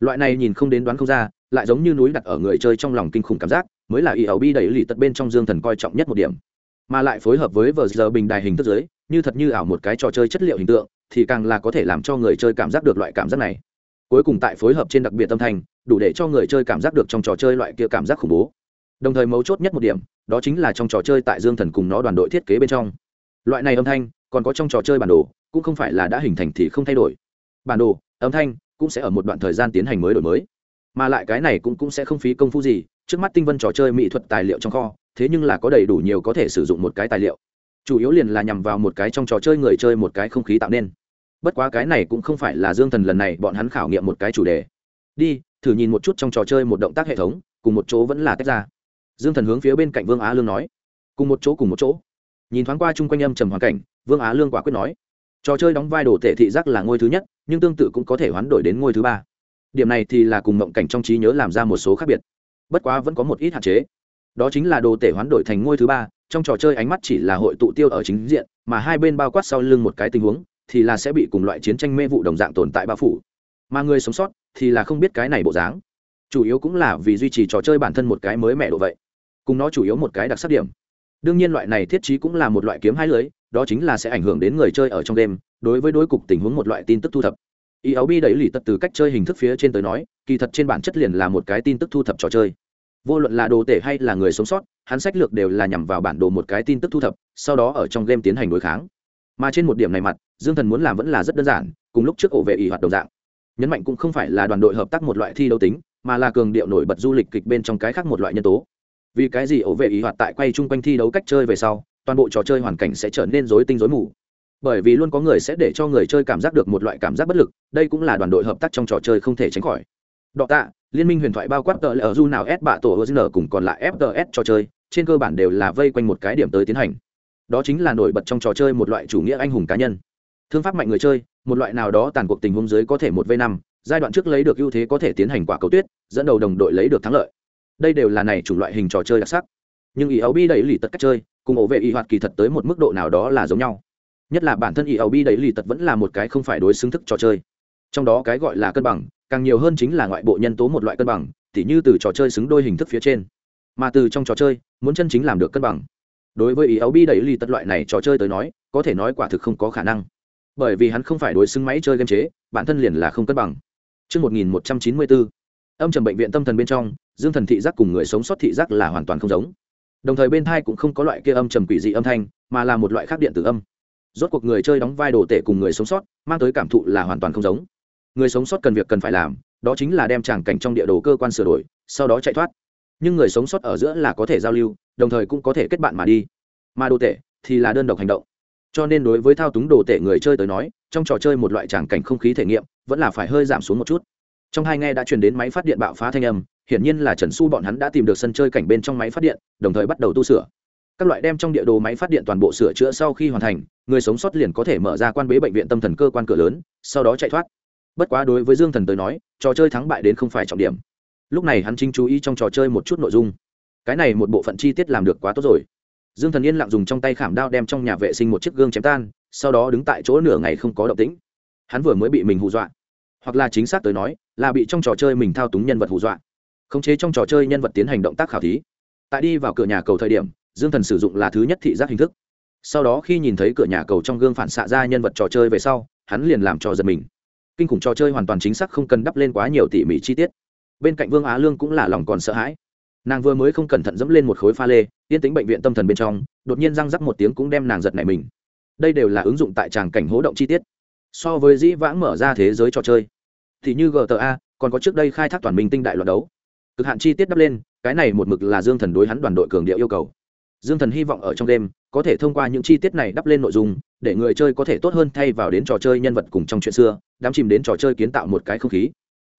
Loại này nhìn không đến đoán không ra, lại giống như núi đặt ở người chơi trong lòng kinh khủng cảm giác, mới là ELB đẩy lì tật bên trong dương thần coi trọng nhất một điểm. Mà lại phối hợp với vờ giờ bình đài hình thức giới như thật như ảo một cái trò chơi chất liệu hình tượng, thì càng là có thể làm cho người chơi cảm giác được loại cảm giác này. Cuối cùng tại phối hợp trên đặc biệt tâm thành, đủ để cho người chơi cảm giác được trong trò chơi loại kia cảm giác khủng bố. Đồng thời mấu chốt nhất một điểm, đó chính là trong trò chơi tại dương thần cùng nó đoàn đội thiết kế bên trong. Loại này âm thanh, còn có trong trò chơi bản đồ cũng không phải là đã hình thành thì không thay đổi. Bản đồ, âm thanh cũng sẽ ở một đoạn thời gian tiến hành mới đổi mới. Mà lại cái này cũng cũng sẽ không phí công phu gì, trước mắt tinh vân trò chơi mỹ thuật tài liệu trong kho, thế nhưng là có đầy đủ nhiều có thể sử dụng một cái tài liệu. Chủ yếu liền là nhằm vào một cái trong trò chơi người chơi một cái không khí tạo nên. Bất quá cái này cũng không phải là dương thần lần này bọn hắn khảo nghiệm một cái chủ đề. Đi, thử nhìn một chút trong trò chơi một động tác hệ thống, cùng một chỗ vẫn là tách ra. Dương thần hướng phía bên cạnh vương á lương nói. Cùng một chỗ, cùng một chỗ. Nhìn thoáng qua chung quanh âm trầm hoàn cảnh, vương á lương quả quyết nói trò chơi đóng vai đồ tể thị giác là ngôi thứ nhất, nhưng tương tự cũng có thể hoán đổi đến ngôi thứ ba. Điểm này thì là cùng mộng cảnh trong trí nhớ làm ra một số khác biệt. Bất quá vẫn có một ít hạn chế. Đó chính là đồ tể hoán đổi thành ngôi thứ ba, trong trò chơi ánh mắt chỉ là hội tụ tiêu ở chính diện, mà hai bên bao quát sau lưng một cái tình huống, thì là sẽ bị cùng loại chiến tranh mê vụ đồng dạng tồn tại bao phủ. Mà người sống sót thì là không biết cái này bộ dáng. Chủ yếu cũng là vì duy trì trò chơi bản thân một cái mới mẻ độ vậy. Cùng nó chủ yếu một cái đặc sắc điểm. Đương nhiên loại này thiết trí cũng là một loại kiếm hai lưới đó chính là sẽ ảnh hưởng đến người chơi ở trong đêm đối với đối cục tình huống một loại tin tức thu thập. Ý áo bi đẩy lì tật từ cách chơi hình thức phía trên tới nói, kỳ thật trên bản chất liền là một cái tin tức thu thập trò chơi. Vô luận là đồ tể hay là người sống sót, hắn sách lược đều là nhằm vào bản đồ một cái tin tức thu thập, sau đó ở trong game tiến hành đối kháng. Mà trên một điểm này mặt, dương thần muốn làm vẫn là rất đơn giản, cùng lúc trước ổ vệ ý hoạt động dạng. Nhấn mạnh cũng không phải là đoàn đội hợp tác một loại thi đấu tính, mà là cường điệu nổi bật du lịch kịch bên trong cái khác một loại nhân tố. Vì cái gì ổ vệ ý hoạt tại quay chung quanh thi đấu cách chơi về sau toàn bộ trò chơi hoàn cảnh sẽ trở nên rối tinh rối mù. Bởi vì luôn có người sẽ để cho người chơi cảm giác được một loại cảm giác bất lực, đây cũng là đoàn đội hợp tác trong trò chơi không thể tránh khỏi. Đọ tạ, liên minh huyền thoại bao quát tờ ở du nào s bạ tổ ở cùng còn lại fts trò chơi, trên cơ bản đều là vây quanh một cái điểm tới tiến hành. Đó chính là nổi bật trong trò chơi một loại chủ nghĩa anh hùng cá nhân. Thương pháp mạnh người chơi, một loại nào đó tàn cuộc tình huống dưới có thể một v năm, giai đoạn trước lấy được ưu thế có thể tiến hành quả cầu tuyết, dẫn đầu đồng đội lấy được thắng lợi. Đây đều là này chủng loại hình trò chơi đặc sắc nhưng ý ấu bi đẩy lì tật cách chơi cùng ổ vệ y hoạt kỳ thật tới một mức độ nào đó là giống nhau. Nhất là bản thân ý ấu bi đẩy lì tật vẫn là một cái không phải đối xứng thức trò chơi. Trong đó cái gọi là cân bằng càng nhiều hơn chính là ngoại bộ nhân tố một loại cân bằng tỉ như từ trò chơi xứng đôi hình thức phía trên. Mà từ trong trò chơi muốn chân chính làm được cân bằng. Đối với ý ấu bi đẩy lì tật loại này trò chơi tới nói có thể nói quả thực không có khả năng. Bởi vì hắn không phải đối xứng máy chơi game chế bản thân liền là không cân bằng. Trước 1194, âm trầm bệnh viện tâm thần bên trong dương thần thị giác cùng người sống sót thị giác là hoàn toàn không giống đồng thời bên thai cũng không có loại kia âm trầm quỷ dị âm thanh, mà là một loại khác điện tử âm. Rốt cuộc người chơi đóng vai đồ tể cùng người sống sót, mang tới cảm thụ là hoàn toàn không giống. Người sống sót cần việc cần phải làm, đó chính là đem tràng cảnh trong địa đồ cơ quan sửa đổi, sau đó chạy thoát. Nhưng người sống sót ở giữa là có thể giao lưu, đồng thời cũng có thể kết bạn mà đi. Mà đồ tể thì là đơn độc hành động. Cho nên đối với thao túng đồ tể người chơi tới nói, trong trò chơi một loại tràng cảnh không khí thể nghiệm vẫn là phải hơi giảm xuống một chút. Trong hai nghe đã truyền đến máy phát điện bạo phá thanh âm hiển nhiên là trần su bọn hắn đã tìm được sân chơi cảnh bên trong máy phát điện, đồng thời bắt đầu tu sửa. Các loại đem trong địa đồ máy phát điện toàn bộ sửa chữa sau khi hoàn thành, người sống sót liền có thể mở ra quan bế bệnh viện tâm thần cơ quan cửa lớn, sau đó chạy thoát. Bất quá đối với dương thần tới nói, trò chơi thắng bại đến không phải trọng điểm. Lúc này hắn chính chú ý trong trò chơi một chút nội dung. Cái này một bộ phận chi tiết làm được quá tốt rồi. Dương thần yên lặng dùng trong tay khảm đao đem trong nhà vệ sinh một chiếc gương chém tan, sau đó đứng tại chỗ nửa ngày không có động tĩnh. Hắn vừa mới bị mình hù dọa. Hoặc là chính xác tới nói, là bị trong trò chơi mình thao túng nhân vật hù dọa khống chế trong trò chơi nhân vật tiến hành động tác khảo thí. Tại đi vào cửa nhà cầu thời điểm, dương thần sử dụng là thứ nhất thị giác hình thức. Sau đó khi nhìn thấy cửa nhà cầu trong gương phản xạ ra nhân vật trò chơi về sau, hắn liền làm cho giật mình. Kinh khủng trò chơi hoàn toàn chính xác không cần đắp lên quá nhiều tỉ mỉ chi tiết. Bên cạnh vương á lương cũng là lòng còn sợ hãi. Nàng vừa mới không cẩn thận dẫm lên một khối pha lê, yên tính bệnh viện tâm thần bên trong, đột nhiên răng rắc một tiếng cũng đem nàng giật này mình. Đây đều là ứng dụng tại tràng cảnh hố động chi tiết. So với dĩ vãng mở ra thế giới trò chơi, thì như gta còn có trước đây khai thác toàn minh tinh đại loạt đấu cực hạn chi tiết đắp lên cái này một mực là dương thần đối hắn đoàn đội cường địa yêu cầu. Dương thần hy vọng ở trong đêm có thể thông qua những chi tiết này đắp lên nội dung để người chơi có thể tốt hơn thay vào đến trò chơi nhân vật cùng trong chuyện xưa đám chìm đến trò chơi kiến tạo một cái không khí.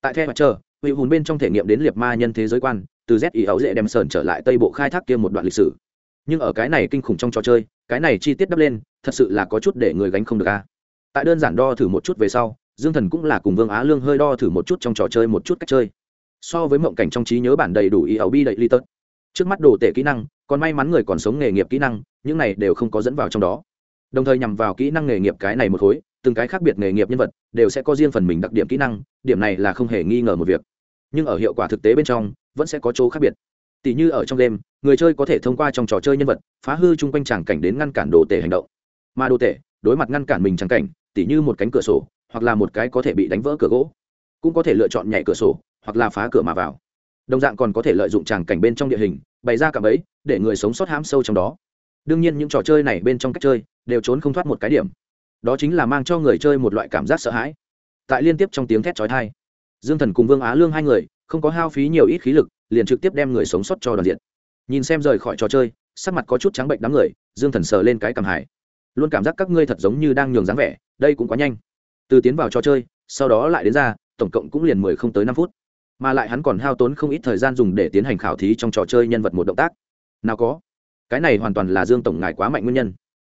Tại the mặt trời, hữu hùn bên trong thể nghiệm đến liệt ma nhân thế giới quan từ z ý ấu dễ đem sờn trở lại tây bộ khai thác kia một đoạn lịch sử. Nhưng ở cái này kinh khủng trong trò chơi cái này chi tiết đắp lên thật sự là có chút để người gánh không được a. Tại đơn giản đo thử một chút về sau dương thần cũng là cùng vương á lương hơi đo thử một chút trong trò chơi một chút cách chơi so với mộng cảnh trong trí nhớ bản đầy đủ ý ẩu bi đầy ly tớt. Trước mắt đồ tể kỹ năng, còn may mắn người còn sống nghề nghiệp kỹ năng, những này đều không có dẫn vào trong đó. Đồng thời nhằm vào kỹ năng nghề nghiệp cái này một khối, từng cái khác biệt nghề nghiệp nhân vật đều sẽ có riêng phần mình đặc điểm kỹ năng, điểm này là không hề nghi ngờ một việc. Nhưng ở hiệu quả thực tế bên trong, vẫn sẽ có chỗ khác biệt. Tỷ như ở trong đêm người chơi có thể thông qua trong trò chơi nhân vật, phá hư chung quanh tràng cảnh đến ngăn cản đồ tể hành động. Mà đồ tể, đối mặt ngăn cản mình tràng cảnh, tỉ như một cánh cửa sổ, hoặc là một cái có thể bị đánh vỡ cửa gỗ, cũng có thể lựa chọn nhảy cửa sổ hoặc là phá cửa mà vào. Đồng dạng còn có thể lợi dụng tràng cảnh bên trong địa hình, bày ra cả ấy để người sống sót hãm sâu trong đó. Đương nhiên những trò chơi này bên trong cách chơi, đều trốn không thoát một cái điểm. Đó chính là mang cho người chơi một loại cảm giác sợ hãi. Tại liên tiếp trong tiếng thét chói tai, dương thần cùng vương á lương hai người, không có hao phí nhiều ít khí lực, liền trực tiếp đem người sống sót cho đoàn diện. Nhìn xem rời khỏi trò chơi, sắc mặt có chút trắng bệnh đám người, dương thần sờ lên cái cảm hải luôn cảm giác các ngươi thật giống như đang nhường dáng vẻ, đây cũng quá nhanh. Từ tiến vào trò chơi, sau đó lại đến ra, tổng cộng cũng liền mười không tới năm phút mà lại hắn còn hao tốn không ít thời gian dùng để tiến hành khảo thí trong trò chơi nhân vật một động tác. Nào có, cái này hoàn toàn là dương tổng ngài quá mạnh nguyên nhân.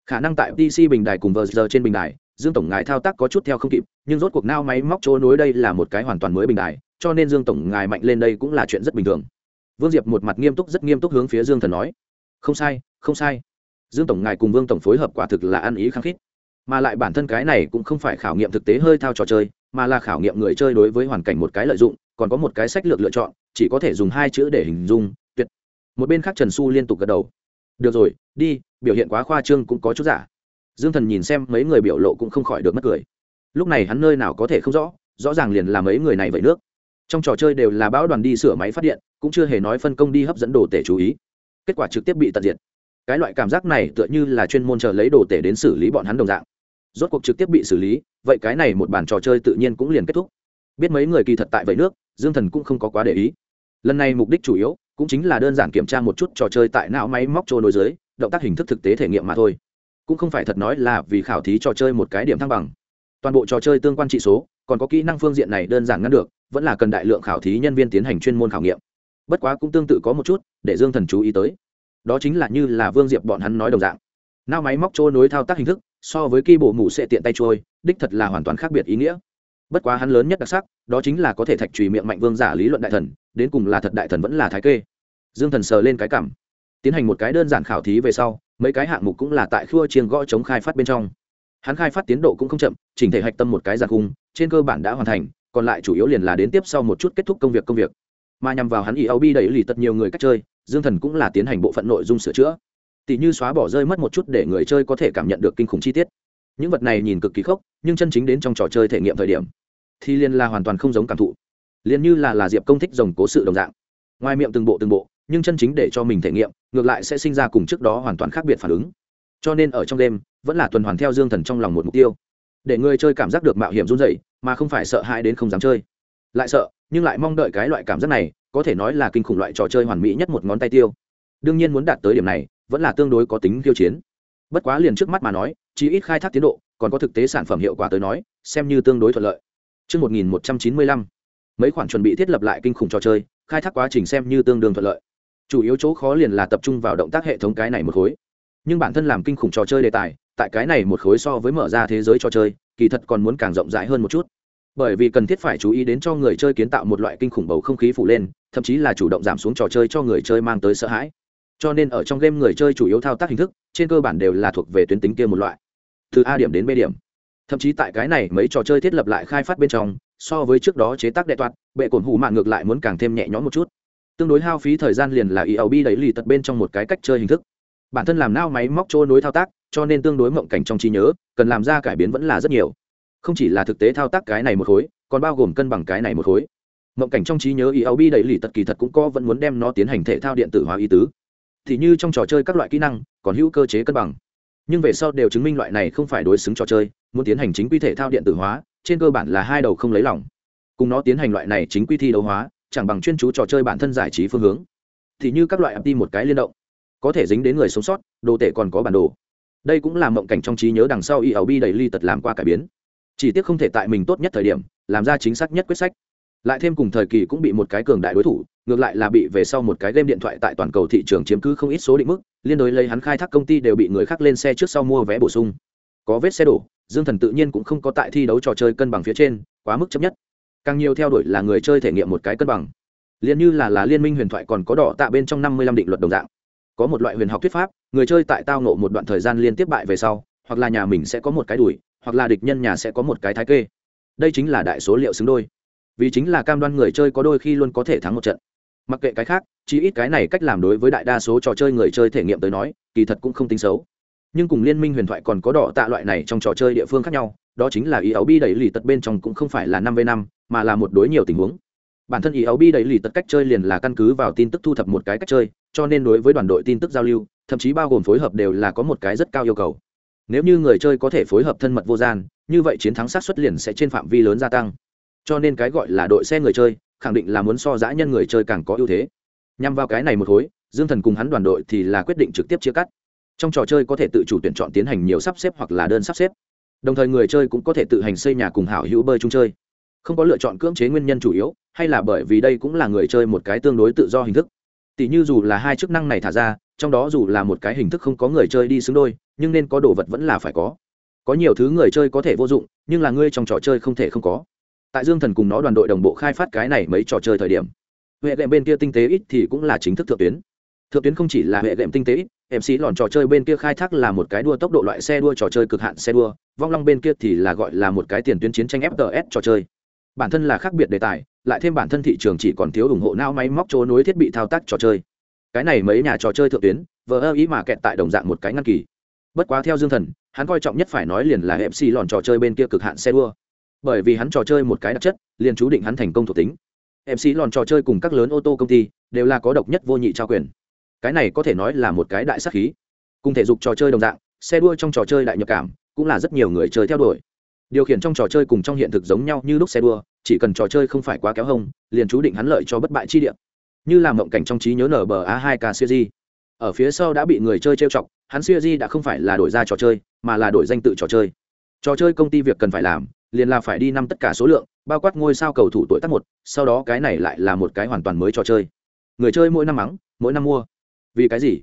Khả năng tại pc bình đài cùng vờ giờ trên bình đài, dương tổng ngài thao tác có chút theo không kịp, nhưng rốt cuộc nao máy móc chỗ nối đây là một cái hoàn toàn mới bình đài, cho nên dương tổng ngài mạnh lên đây cũng là chuyện rất bình thường. Vương diệp một mặt nghiêm túc, rất nghiêm túc hướng phía dương thần nói, không sai không sai. Dương tổng ngài cùng vương tổng phối hợp quả thực là ăn ý khăng khít. Mà lại bản thân cái này cũng không phải khảo nghiệm thực tế hơi thao trò chơi, mà là khảo nghiệm người chơi đối với hoàn cảnh một cái lợi dụng còn có một cái sách lược lựa chọn, chỉ có thể dùng hai chữ để hình dung, tuyệt. Một bên khác trần su liên tục gật đầu. Được rồi, đi, biểu hiện quá khoa trương cũng có chút giả. Dương thần nhìn xem mấy người biểu lộ cũng không khỏi được mất cười. Lúc này hắn nơi nào có thể không rõ rõ ràng liền là mấy người này vậy nước. Trong trò chơi đều là bão đoàn đi sửa máy phát điện, cũng chưa hề nói phân công đi hấp dẫn đồ tể chú ý. Kết quả trực tiếp bị tận diệt. Cái loại cảm giác này tựa như là chuyên môn chờ lấy đồ tể đến xử lý bọn hắn đồng dạng. Rốt cuộc trực tiếp bị xử lý, vậy cái này một bản trò chơi tự nhiên cũng liền kết thúc biết mấy người kỳ thật tại vậy nước, dương thần cũng không có quá để ý. Lần này mục đích chủ yếu cũng chính là đơn giản kiểm tra một chút trò chơi tại não máy móc trôi nối dưới, động tác hình thức thực tế thể nghiệm mà thôi. Cũng không phải thật nói là vì khảo thí trò chơi một cái điểm thăng bằng. Toàn bộ trò chơi tương quan trị số, còn có kỹ năng phương diện này đơn giản ngăn được, vẫn là cần đại lượng khảo thí nhân viên tiến hành chuyên môn khảo nghiệm. Bất quá cũng tương tự có một chút, để dương thần chú ý tới. Đó chính là như là vương diệp bọn hắn nói đồng dạng. Nao máy móc trôi nối thao tác hình thức, so với ki bộ mủ sẽ tiện tay trôi, đích thật là hoàn toàn khác biệt ý nghĩa bất quá hắn lớn nhất đặc sắc, đó chính là có thể thạch trùy miệng mạnh vương giả lý luận đại thần, đến cùng là thật đại thần vẫn là thái kê. Dương thần sờ lên cái cảm. Tiến hành một cái đơn giản khảo thí về sau, mấy cái hạng mục cũng là tại khua chiên gõ chống khai phát bên trong. Hắn khai phát tiến độ cũng không chậm, chỉnh thể hạch tâm một cái giàn khung, trên cơ bản đã hoàn thành, còn lại chủ yếu liền là đến tiếp sau một chút kết thúc công việc công việc. Mà nhằm vào hắn ý áo bi đẩy lì tật nhiều người cách chơi, dương thần cũng là tiến hành bộ phận nội dung sửa chữa. Tỷ như xóa bỏ rơi mất một chút để người chơi có thể cảm nhận được kinh khủng chi tiết những vật này nhìn cực kỳ khốc, nhưng chân chính đến trong trò chơi thể nghiệm thời điểm, thì liên là hoàn toàn không giống cảm thụ. Liền như là là diệp công thích rồng cố sự đồng dạng. Ngoài miệng từng bộ từng bộ, nhưng chân chính để cho mình thể nghiệm, ngược lại sẽ sinh ra cùng trước đó hoàn toàn khác biệt phản ứng. Cho nên ở trong đêm, vẫn là tuần hoàn theo dương thần trong lòng một mục tiêu. Để người chơi cảm giác được mạo hiểm run dậy mà không phải sợ hãi đến không dám chơi. Lại sợ, nhưng lại mong đợi cái loại cảm giác này, có thể nói là kinh khủng loại trò chơi hoàn mỹ nhất một ngón tay tiêu. Đương nhiên muốn đạt tới điểm này, vẫn là tương đối có tính kiêu chiến bất quá liền trước mắt mà nói chỉ ít khai thác tiến độ còn có thực tế sản phẩm hiệu quả tới nói xem như tương đối thuận lợi. Trước 1195, mấy khoản chuẩn bị thiết lập lại kinh khủng trò chơi khai thác quá trình xem như tương đương thuận lợi. Chủ yếu chỗ khó liền là tập trung vào động tác hệ thống cái này một khối. Nhưng bản thân làm kinh khủng trò chơi đề tài tại cái này một khối so với mở ra thế giới trò chơi kỳ thật còn muốn càng rộng rãi hơn một chút. Bởi vì cần thiết phải chú ý đến cho người chơi kiến tạo một loại kinh khủng bầu không khí phủ lên thậm chí là chủ động giảm xuống trò chơi cho người chơi mang tới sợ hãi cho nên ở trong game người chơi chủ yếu thao tác hình thức, trên cơ bản đều là thuộc về tuyến tính kia một loại. Từ a điểm đến b điểm. Thậm chí tại cái này mấy trò chơi thiết lập lại khai phát bên trong, so với trước đó chế tác đệ toạt, bệ cổn hủ mạng ngược lại muốn càng thêm nhẹ nhõm một chút. Tương đối hao phí thời gian liền là ELB đẩy lì tật bên trong một cái cách chơi hình thức. Bản thân làm nao máy móc trôi nối thao tác, cho nên tương đối mộng cảnh trong trí nhớ, cần làm ra cải biến vẫn là rất nhiều. Không chỉ là thực tế thao tác cái này một khối, còn bao gồm cân bằng cái này một khối. Mộng cảnh trong trí nhớ ELB đẩy lì tật kỳ thật cũng có vẫn muốn đem nó tiến hành thể thao điện tử hóa ý tứ thì như trong trò chơi các loại kỹ năng, còn hữu cơ chế cân bằng. Nhưng về sau đều chứng minh loại này không phải đối xứng trò chơi, muốn tiến hành chính quy thể thao điện tử hóa, trên cơ bản là hai đầu không lấy lòng. Cùng nó tiến hành loại này chính quy thi đấu hóa, chẳng bằng chuyên chú trò chơi bản thân giải trí phương hướng. Thì như các loại ập một cái liên động, có thể dính đến người sống sót, đồ tể còn có bản đồ. Đây cũng là mộng cảnh trong trí nhớ đằng sau elb đầy ly tật làm qua cải biến. Chỉ tiếc không thể tại mình tốt nhất thời điểm, làm ra chính xác nhất quyết sách. Lại thêm cùng thời kỳ cũng bị một cái cường đại đối thủ ngược lại là bị về sau một cái game điện thoại tại toàn cầu thị trường chiếm cứ không ít số định mức, liên đối lấy hắn khai thác công ty đều bị người khác lên xe trước sau mua vé bổ sung. Có vết xe đổ, dương thần tự nhiên cũng không có tại thi đấu trò chơi cân bằng phía trên, quá mức chấp nhất. Càng nhiều theo đuổi là người chơi thể nghiệm một cái cân bằng. Liền như là là liên minh huyền thoại còn có đỏ tạ bên trong năm mươi lăm định luật đồng dạng. Có một loại huyền học thuyết pháp, người chơi tại tao nộ một đoạn thời gian liên tiếp bại về sau, hoặc là nhà mình sẽ có một cái đùi hoặc là địch nhân nhà sẽ có một cái thái kê. Đây chính là đại số liệu xứng đôi. Vì chính là cam đoan người chơi có đôi khi luôn có thể thắng một trận mặc kệ cái khác chỉ ít cái này cách làm đối với đại đa số trò chơi người chơi thể nghiệm tới nói, kỳ thật cũng không tính xấu. Nhưng cùng liên minh huyền thoại còn có đỏ tạ loại này trong trò chơi địa phương khác nhau, đó chính là ý ấu bi đẩy lì tật bên trong cũng không phải là năm v năm, mà là một đối nhiều tình huống. Bản thân ý ấu bi đẩy lì tật cách chơi liền là căn cứ vào tin tức thu thập một cái cách chơi, cho nên đối với đoàn đội tin tức giao lưu, thậm chí bao gồm phối hợp đều là có một cái rất cao yêu cầu. Nếu như người chơi có thể phối hợp thân mật vô gian, như vậy chiến thắng sát xuất liền sẽ trên phạm vi lớn gia tăng. Cho nên cái gọi là đội xe người chơi khẳng định là muốn so giã nhân người chơi càng có ưu thế. Nhằm vào cái này một khối, dương thần cùng hắn đoàn đội thì là quyết định trực tiếp chia cắt. Trong trò chơi có thể tự chủ tuyển chọn tiến hành nhiều sắp xếp hoặc là đơn sắp xếp. Đồng thời người chơi cũng có thể tự hành xây nhà cùng hảo hữu bơi chung chơi. Không có lựa chọn cưỡng chế nguyên nhân chủ yếu, hay là bởi vì đây cũng là người chơi một cái tương đối tự do hình thức. Tỷ như dù là hai chức năng này thả ra, trong đó dù là một cái hình thức không có người chơi đi xứng đôi, nhưng nên có đồ vật vẫn là phải có. Có nhiều thứ người chơi có thể vô dụng, nhưng là ngươi trong trò chơi không thể không có tại dương thần cùng nó đoàn đội đồng bộ khai phát cái này mấy trò chơi thời điểm. Huệ đệm bên kia tinh tế ít thì cũng là chính thức thượng tuyến. Thượng tuyến không chỉ là huệ đệm tinh tế ít mc lòn trò chơi bên kia khai thác là một cái đua tốc độ loại xe đua trò chơi cực hạn xe đua, vong long bên kia thì là gọi là một cái tiền tuyến chiến tranh fts trò chơi. Bản thân là khác biệt đề tài, lại thêm bản thân thị trường chỉ còn thiếu ủng hộ não máy móc chỗ nối thiết bị thao tác trò chơi. Cái này mấy nhà trò chơi thượng tuyến, vờ ơ ý mà kẹt tại đồng dạng một cái ngăn kỳ. Bất quá theo dương thần, hắn coi trọng nhất phải nói liền là mc lòn trò chơi bên kia cực hạn xe đua bởi vì hắn trò chơi một cái đặc chất, liền chú định hắn thành công thuộc tính. Mc lòn trò chơi cùng các lớn ô tô công ty đều là có độc nhất vô nhị trao quyền. Cái này có thể nói là một cái đại sắc khí. Cùng thể dục trò chơi đồng dạng, xe đua trong trò chơi đại nhập cảm cũng là rất nhiều người chơi theo đuổi. Điều khiển trong trò chơi cùng trong hiện thực giống nhau như lúc xe đua, chỉ cần trò chơi không phải quá kéo hông, liền chú định hắn lợi cho bất bại chi điểm như làm mộng cảnh trong trí nhớ nở bờ a hai k siêu ở phía sau đã bị người chơi trêu chọc, hắn siêu di đã không phải là đổi ra trò chơi, mà là đổi danh tự trò chơi. Trò chơi công ty việc cần phải làm liền là phải đi năm tất cả số lượng, bao quát ngôi sao cầu thủ tuổi tác một, sau đó cái này lại là một cái hoàn toàn mới trò chơi. Người chơi mỗi năm mắng, mỗi năm mua. Vì cái gì?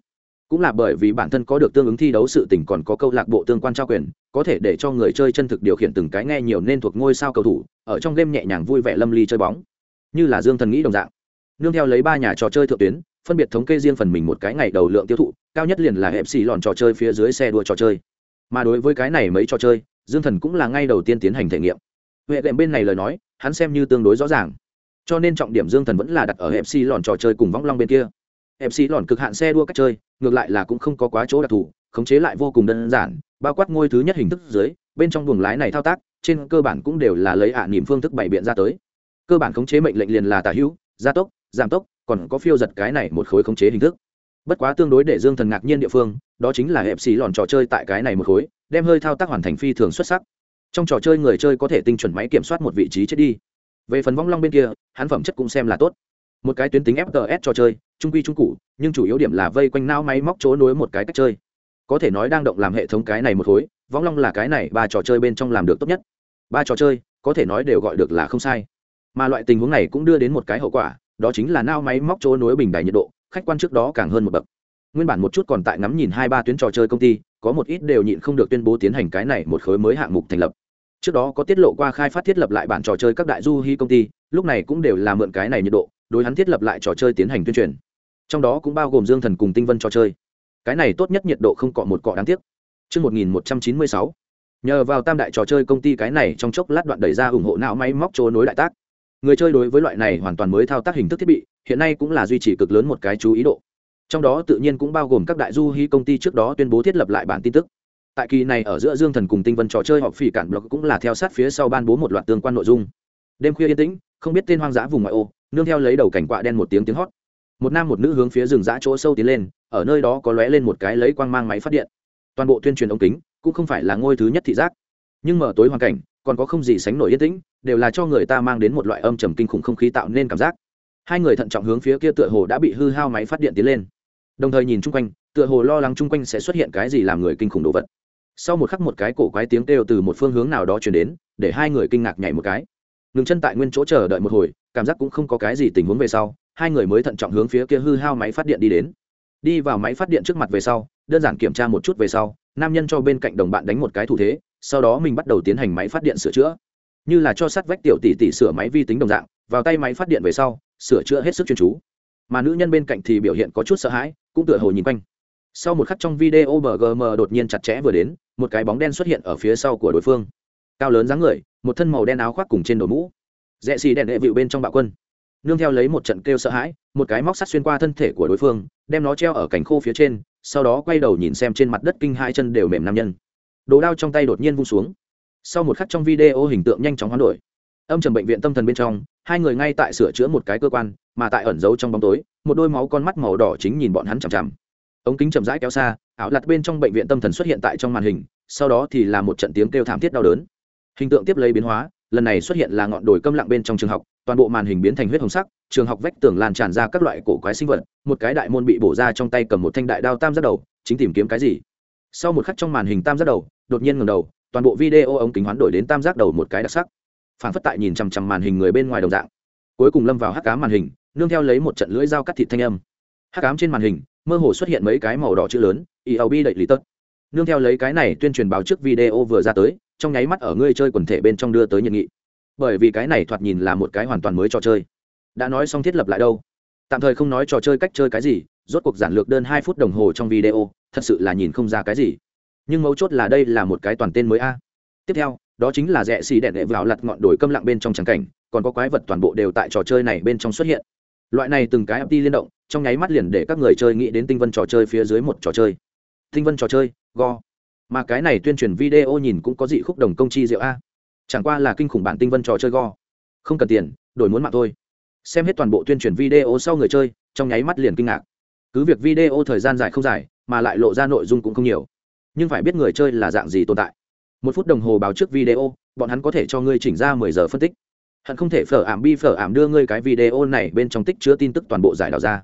Cũng là bởi vì bản thân có được tương ứng thi đấu sự tình còn có câu lạc bộ tương quan trao quyền, có thể để cho người chơi chân thực điều khiển từng cái nghe nhiều nên thuộc ngôi sao cầu thủ, ở trong game nhẹ nhàng vui vẻ lâm ly chơi bóng. Như là dương thần nghĩ đồng dạng. Nương theo lấy ba nhà trò chơi thượng tuyến, phân biệt thống kê riêng phần mình một cái ngày đầu lượng tiêu thụ, cao nhất liền là hẹp xì lòn trò chơi phía dưới xe đua trò chơi. Mà đối với cái này mấy trò chơi dương thần cũng là ngay đầu tiên tiến hành thể nghiệm. Huệ đệm bên này lời nói, hắn xem như tương đối rõ ràng. Cho nên trọng điểm dương thần vẫn là đặt ở hẹp xi lòn trò chơi cùng võng long bên kia. Hẹp xi lòn cực hạn xe đua cách chơi, ngược lại là cũng không có quá chỗ đặc thù, khống chế lại vô cùng đơn giản, bao quát ngôi thứ nhất hình thức dưới, bên trong buồng lái này thao tác, trên cơ bản cũng đều là lấy ạ niềm phương thức bày biện ra tới. Cơ bản khống chế mệnh lệnh liền là tả hữu, gia tốc, giảm tốc, còn có phiêu giật cái này một khối khống chế hình thức. Bất quá tương đối để dương thần ngạc nhiên địa phương, đó chính là hẹp xì lòn trò chơi tại cái này một khối đem hơi thao tác hoàn thành phi thường xuất sắc. Trong trò chơi người chơi có thể tinh chuẩn máy kiểm soát một vị trí chết đi. Về phần vong long bên kia, hắn phẩm chất cũng xem là tốt. Một cái tuyến tính fts trò chơi, trung quy trung cụ nhưng chủ yếu điểm là vây quanh nao máy móc chỗ nối một cái cách chơi. Có thể nói đang động làm hệ thống cái này một khối, vong long là cái này ba trò chơi bên trong làm được tốt nhất. Ba trò chơi, có thể nói đều gọi được là không sai. Mà loại tình huống này cũng đưa đến một cái hậu quả, đó chính là nao máy móc chỗ nối bình đài nhiệt độ, khách quan trước đó càng hơn một bậc nguyên bản một chút còn tại ngắm nhìn hai ba tuyến trò chơi công ty có một ít đều nhịn không được tuyên bố tiến hành cái này một khối mới hạng mục thành lập. Trước đó có tiết lộ qua khai phát thiết lập lại bản trò chơi các đại du hy công ty lúc này cũng đều là mượn cái này nhiệt độ đối hắn thiết lập lại trò chơi tiến hành tuyên truyền. Trong đó cũng bao gồm dương thần cùng tinh vân trò chơi. Cái này tốt nhất nhiệt độ không cọ một cọ đáng tiếc. Trước 1196, nhờ vào tam đại trò chơi công ty cái này trong chốc lát đoạn đẩy ra ủng hộ não máy móc chỗ nối đại tác. Người chơi đối với loại này hoàn toàn mới thao tác hình thức thiết bị hiện nay cũng là duy trì cực lớn một cái chú ý độ trong đó tự nhiên cũng bao gồm các đại du hy công ty trước đó tuyên bố thiết lập lại bản tin tức. Tại kỳ này ở giữa dương thần cùng tinh vân trò chơi họ phỉ cản blog cũng là theo sát phía sau ban bố một loạt tương quan nội dung. Đêm khuya yên tĩnh, không biết tên hoang dã vùng ngoại ô, nương theo lấy đầu cảnh quạ đen một tiếng tiếng hót. Một nam một nữ hướng phía rừng dã chỗ sâu tiến lên, ở nơi đó có lóe lên một cái lấy quang mang máy phát điện. Toàn bộ tuyên truyền ống kính cũng không phải là ngôi thứ nhất thị giác. Nhưng mở tối hoàn cảnh, còn có không gì sánh nổi yên tĩnh, đều là cho người ta mang đến một loại âm trầm kinh khủng không khí tạo nên cảm giác. Hai người thận trọng hướng phía kia tựa hồ đã bị hư hao máy phát điện tiến lên đồng thời nhìn chung quanh, tựa hồ lo lắng chung quanh sẽ xuất hiện cái gì làm người kinh khủng đồ vật. Sau một khắc một cái cổ quái tiếng kêu từ một phương hướng nào đó chuyển đến, để hai người kinh ngạc nhảy một cái. Ngừng chân tại nguyên chỗ chờ đợi một hồi, cảm giác cũng không có cái gì tình huống về sau, hai người mới thận trọng hướng phía kia hư hao máy phát điện đi đến. Đi vào máy phát điện trước mặt về sau, đơn giản kiểm tra một chút về sau, nam nhân cho bên cạnh đồng bạn đánh một cái thủ thế, sau đó mình bắt đầu tiến hành máy phát điện sửa chữa. Như là cho sát vách tiểu tỷ tỷ sửa máy vi tính đồng dạng, vào tay máy phát điện về sau, sửa chữa hết sức chuyên chú. Mà nữ nhân bên cạnh thì biểu hiện có chút sợ hãi cũng tựa hồ nhìn quanh. Sau một khắc trong video bgm đột nhiên chặt chẽ vừa đến, một cái bóng đen xuất hiện ở phía sau của đối phương. Cao lớn dáng người, một thân màu đen áo khoác cùng trên đội mũ. Rẽ xì đèn đệ vịu bên trong bạo quân. Nương theo lấy một trận kêu sợ hãi, một cái móc sắt xuyên qua thân thể của đối phương, đem nó treo ở cành khô phía trên, sau đó quay đầu nhìn xem trên mặt đất kinh hai chân đều mềm nam nhân. Đồ đao trong tay đột nhiên vung xuống. Sau một khắc trong video hình tượng nhanh chóng hoán đổi âm trầm bệnh viện tâm thần bên trong, hai người ngay tại sửa chữa một cái cơ quan, mà tại ẩn giấu trong bóng tối, một đôi máu con mắt màu đỏ chính nhìn bọn hắn chằm chằm. Ống kính chậm rãi kéo xa, ảo lặt bên trong bệnh viện tâm thần xuất hiện tại trong màn hình, sau đó thì là một trận tiếng kêu thảm thiết đau đớn. Hình tượng tiếp lấy biến hóa, lần này xuất hiện là ngọn đồi câm lặng bên trong trường học, toàn bộ màn hình biến thành huyết hồng sắc, trường học vách tường lan tràn ra các loại cổ quái sinh vật, một cái đại môn bị bổ ra trong tay cầm một thanh đại đao tam giác đầu, chính tìm kiếm cái gì? Sau một khắc trong màn hình tam giác đầu, đột nhiên ngầm đầu, toàn bộ video ống kính hoán đổi đến tam giác đầu một cái đặc sắc phản phất tại nhìn chằm chằm màn hình người bên ngoài đồng dạng. Cuối cùng lâm vào hắc cám màn hình, nương theo lấy một trận lưỡi dao cắt thịt thanh âm. Hắc cám trên màn hình, mơ hồ xuất hiện mấy cái màu đỏ chữ lớn elb đậy lý tất nương theo lấy cái này tuyên truyền báo trước video vừa ra tới, trong nháy mắt ở ngươi chơi quần thể bên trong đưa tới nhiệt nghị. Bởi vì cái này thoạt nhìn là một cái hoàn toàn mới trò chơi. Đã nói xong thiết lập lại đâu? Tạm thời không nói trò chơi cách chơi cái gì, rốt cuộc giản lược đơn hai phút đồng hồ trong video, thật sự là nhìn không ra cái gì. Nhưng mấu chốt là đây là một cái toàn tên mới a. Tiếp theo đó chính là rẽ xì đẹp đệ vào lặt ngọn đồi câm lặng bên trong trắng cảnh, còn có quái vật toàn bộ đều tại trò chơi này bên trong xuất hiện. Loại này từng cái ập đi liên động, trong nháy mắt liền để các người chơi nghĩ đến tinh vân trò chơi phía dưới một trò chơi. Tinh vân trò chơi, go. Mà cái này tuyên truyền video nhìn cũng có dị khúc đồng công chi diệu a. Chẳng qua là kinh khủng bản tinh vân trò chơi go. Không cần tiền, đổi muốn mạng thôi. Xem hết toàn bộ tuyên truyền video sau người chơi, trong nháy mắt liền kinh ngạc. Cứ việc video thời gian dài không dài, mà lại lộ ra nội dung cũng không nhiều. Nhưng phải biết người chơi là dạng gì tồn tại một phút đồng hồ báo trước video, bọn hắn có thể cho ngươi chỉnh ra mười giờ phân tích. Hận không thể phở ảm bi phở ảm đưa ngươi cái video này bên trong tích chứa tin tức toàn bộ giải đào ra.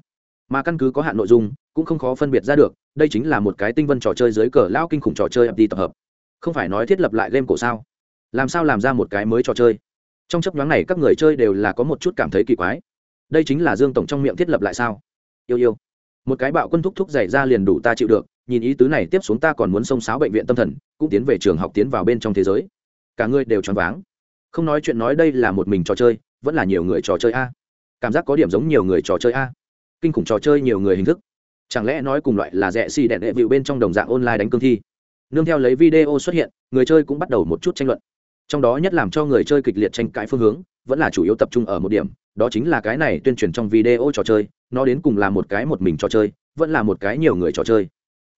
Mà căn cứ có hạn nội dung, cũng không khó phân biệt ra được, đây chính là một cái tinh vân trò chơi dưới cờ lão kinh khủng trò chơi ập đi tập hợp. Không phải nói thiết lập lại game cổ sao? Làm sao làm ra một cái mới trò chơi? Trong chấp nhoáng này các người chơi đều là có một chút cảm thấy kỳ quái. Đây chính là dương tổng trong miệng thiết lập lại sao? Yêu yêu. Một cái bạo quân thúc thúc dày ra liền đủ ta chịu được nhìn ý tứ này tiếp xuống ta còn muốn xông xáo bệnh viện tâm thần, cũng tiến về trường học tiến vào bên trong thế giới. Cả người đều choáng váng. Không nói chuyện nói đây là một mình trò chơi, vẫn là nhiều người trò chơi a. Cảm giác có điểm giống nhiều người trò chơi a. Kinh khủng trò chơi nhiều người hình thức. Chẳng lẽ nói cùng loại là rẻ xì đèn đệ vịu bên trong đồng dạng online đánh cương thi? Nương theo lấy video xuất hiện, người chơi cũng bắt đầu một chút tranh luận. Trong đó nhất làm cho người chơi kịch liệt tranh cãi phương hướng, vẫn là chủ yếu tập trung ở một điểm, đó chính là cái này tuyên truyền trong video trò chơi, nó đến cùng là một cái một mình trò chơi, vẫn là một cái nhiều người trò chơi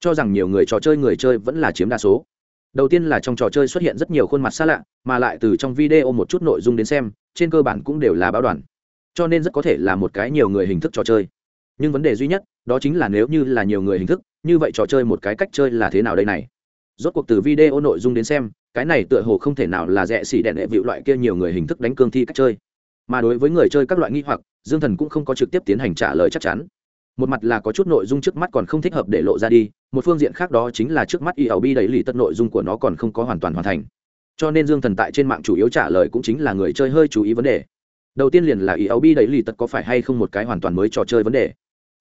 cho rằng nhiều người trò chơi người chơi vẫn là chiếm đa số. Đầu tiên là trong trò chơi xuất hiện rất nhiều khuôn mặt xa lạ, mà lại từ trong video một chút nội dung đến xem, trên cơ bản cũng đều là báo đoàn. Cho nên rất có thể là một cái nhiều người hình thức trò chơi. Nhưng vấn đề duy nhất, đó chính là nếu như là nhiều người hình thức, như vậy trò chơi một cái cách chơi là thế nào đây này? Rốt cuộc từ video nội dung đến xem, cái này tựa hồ không thể nào là rẻ xỉ đèn đệ vịu loại kia nhiều người hình thức đánh cương thi cách chơi. Mà đối với người chơi các loại nghi hoặc, dương thần cũng không có trực tiếp tiến hành trả lời chắc chắn. Một mặt là có chút nội dung trước mắt còn không thích hợp để lộ ra đi một phương diện khác đó chính là trước mắt elb đầy lì tất nội dung của nó còn không có hoàn toàn hoàn thành. Cho nên dương thần tại trên mạng chủ yếu trả lời cũng chính là người chơi hơi chú ý vấn đề. Đầu tiên liền là elb đầy lì tất có phải hay không một cái hoàn toàn mới trò chơi vấn đề.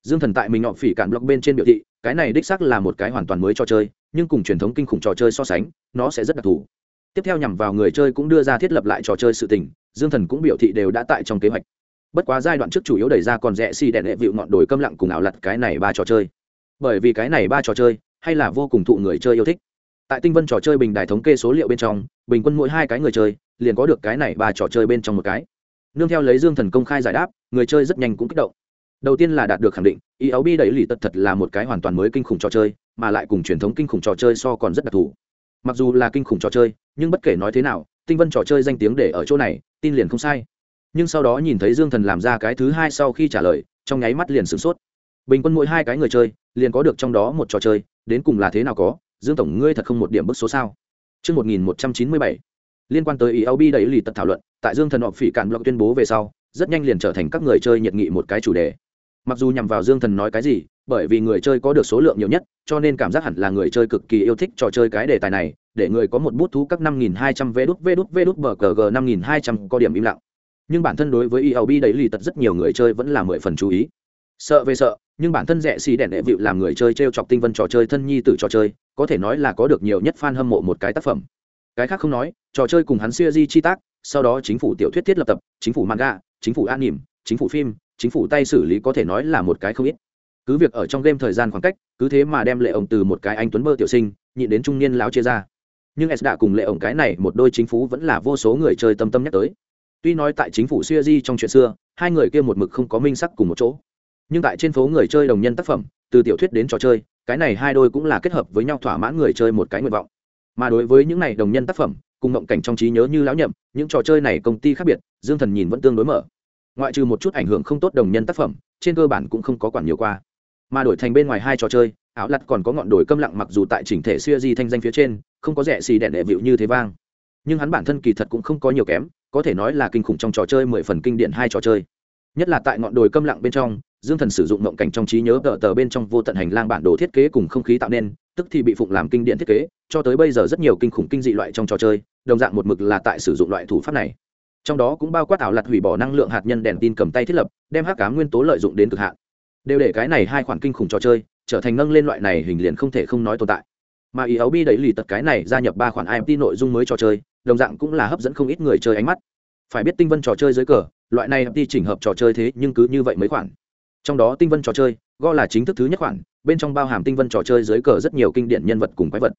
Dương thần tại mình ngọ phỉ cản blog bên trên biểu thị, cái này đích xác là một cái hoàn toàn mới trò chơi, nhưng cùng truyền thống kinh khủng trò chơi so sánh, nó sẽ rất đặc thù. Tiếp theo nhằm vào người chơi cũng đưa ra thiết lập lại trò chơi sự tình, dương thần cũng biểu thị đều đã tại trong kế hoạch. Bất quá giai đoạn trước chủ yếu đẩy ra còn rẻ xi si đèn hệ vịu ngọn đồi câm lặng cùng ảo lật cái này ba trò chơi bởi vì cái này ba trò chơi, hay là vô cùng thụ người chơi yêu thích. Tại tinh vân trò chơi bình đài thống kê số liệu bên trong, bình quân mỗi hai cái người chơi, liền có được cái này ba trò chơi bên trong một cái. Nương theo lấy dương thần công khai giải đáp, người chơi rất nhanh cũng kích động. Đầu tiên là đạt được khẳng định ELB đẩy lì tật thật là một cái hoàn toàn mới kinh khủng trò chơi, mà lại cùng truyền thống kinh khủng trò chơi so còn rất đặc thù. Mặc dù là kinh khủng trò chơi, nhưng bất kể nói thế nào, tinh vân trò chơi danh tiếng để ở chỗ này, tin liền không sai. Nhưng sau đó nhìn thấy dương thần làm ra cái thứ hai sau khi trả lời, trong nháy mắt liền sửng sốt bình quân mỗi hai cái người chơi liền có được trong đó một trò chơi đến cùng là thế nào có dương tổng ngươi thật không một điểm bức số sao? Trước 1197, liên quan tới ELB đẩy lì tật thảo luận tại dương thần họp phỉ cản blog tuyên bố về sau rất nhanh liền trở thành các người chơi nhiệt nghị một cái chủ đề. Mặc dù nhằm vào dương thần nói cái gì bởi vì người chơi có được số lượng nhiều nhất cho nên cảm giác hẳn là người chơi cực kỳ yêu thích trò chơi cái đề tài này để người có một bút thú các năm nghìn hai trăm vé đút vé đút vé đút bờ cờ g năm nghìn hai trăm có điểm im lặng. Nhưng bản thân đối với elb đầy lì tật rất nhiều người chơi vẫn là mười phần chú ý. Sợ về sợ nhưng bản thân rẻ xì đèn đệ vịu làm người chơi t r e o chọc tinh vân trò chơi, thân nhi t trò chơi, có thể nói là có được nhiều nhất f a n hâm mộ một cái tác phẩm. Cái khác không nói, trò chơi cùng hắn siêu di chi tác, sau đó chính phủ tiểu thuyết thiết lập tập, chính phủ manga, chính phủ an nỉm chính phủ phim, chính phủ tay xử lý có thể nói là một cái không ít. Cứ việc ở trong game thời gian khoảng cách, cứ thế mà đem lệ ổng từ một cái anh tuấn mơ tiểu sinh, nhịn đến trung niên láo chia ra. Nhưng s đã cùng lệ ổng cái này một đôi chính phủ vẫn là vô số người chơi tâm tâm nhắc tới. Tuy nói tại chính phủ siêu di trong chuyện xưa, hai người kia một mực không có minh sắc cùng một chỗ nhưng tại trên phố người chơi đồng nhân tác phẩm, từ tiểu thuyết đến trò chơi, cái này hai đôi cũng là kết hợp với nhau thỏa mãn người chơi một cái nguyện vọng. Mà đối với những này đồng nhân tác phẩm, cùng mộng cảnh trong trí nhớ như lão nhậm, những trò chơi này công ty khác biệt, dương thần nhìn vẫn tương đối mở. Ngoại trừ một chút ảnh hưởng không tốt đồng nhân tác phẩm, trên cơ bản cũng không có quản nhiều qua. Mà đổi thành bên ngoài hai trò chơi, áo lặt còn có ngọn đồi câm lặng mặc dù tại chỉnh thể xuya di thanh danh phía trên, không có rẻ xì đèn đệ vịu như thế vang. Nhưng hắn bản thân kỳ thật cũng không có nhiều kém, có thể nói là kinh khủng trong trò chơi mười phần kinh điển hai trò chơi. Nhất là tại ngọn đồi câm lặng bên trong dương thần sử dụng mộng cảnh trong trí nhớ tờ tờ bên trong vô tận hành lang bản đồ thiết kế cùng không khí tạo nên, tức thì bị phụng làm kinh điển thiết kế, cho tới bây giờ rất nhiều kinh khủng kinh dị loại trong trò chơi, đồng dạng một mực là tại sử dụng loại thủ pháp này. Trong đó cũng bao quát ảo lặt hủy bỏ năng lượng hạt nhân đèn tin cầm tay thiết lập, đem hắc cá nguyên tố lợi dụng đến cực hạn. Đều để cái này hai khoản kinh khủng trò chơi trở thành nâng lên loại này hình liền không thể không nói tồn tại. Mà ý áo bi đẩy lì tật cái này gia nhập ba khoản imt nội dung mới trò chơi, đồng dạng cũng là hấp dẫn không ít người chơi ánh mắt. Phải biết tinh vân trò chơi dưới cờ, loại này imt chỉnh hợp trò chơi thế nhưng cứ như vậy mấy khoản trong đó tinh vân trò chơi, go là chính thức thứ nhất khoản, bên trong bao hàm tinh vân trò chơi dưới cờ rất nhiều kinh điển nhân vật cùng quái vật.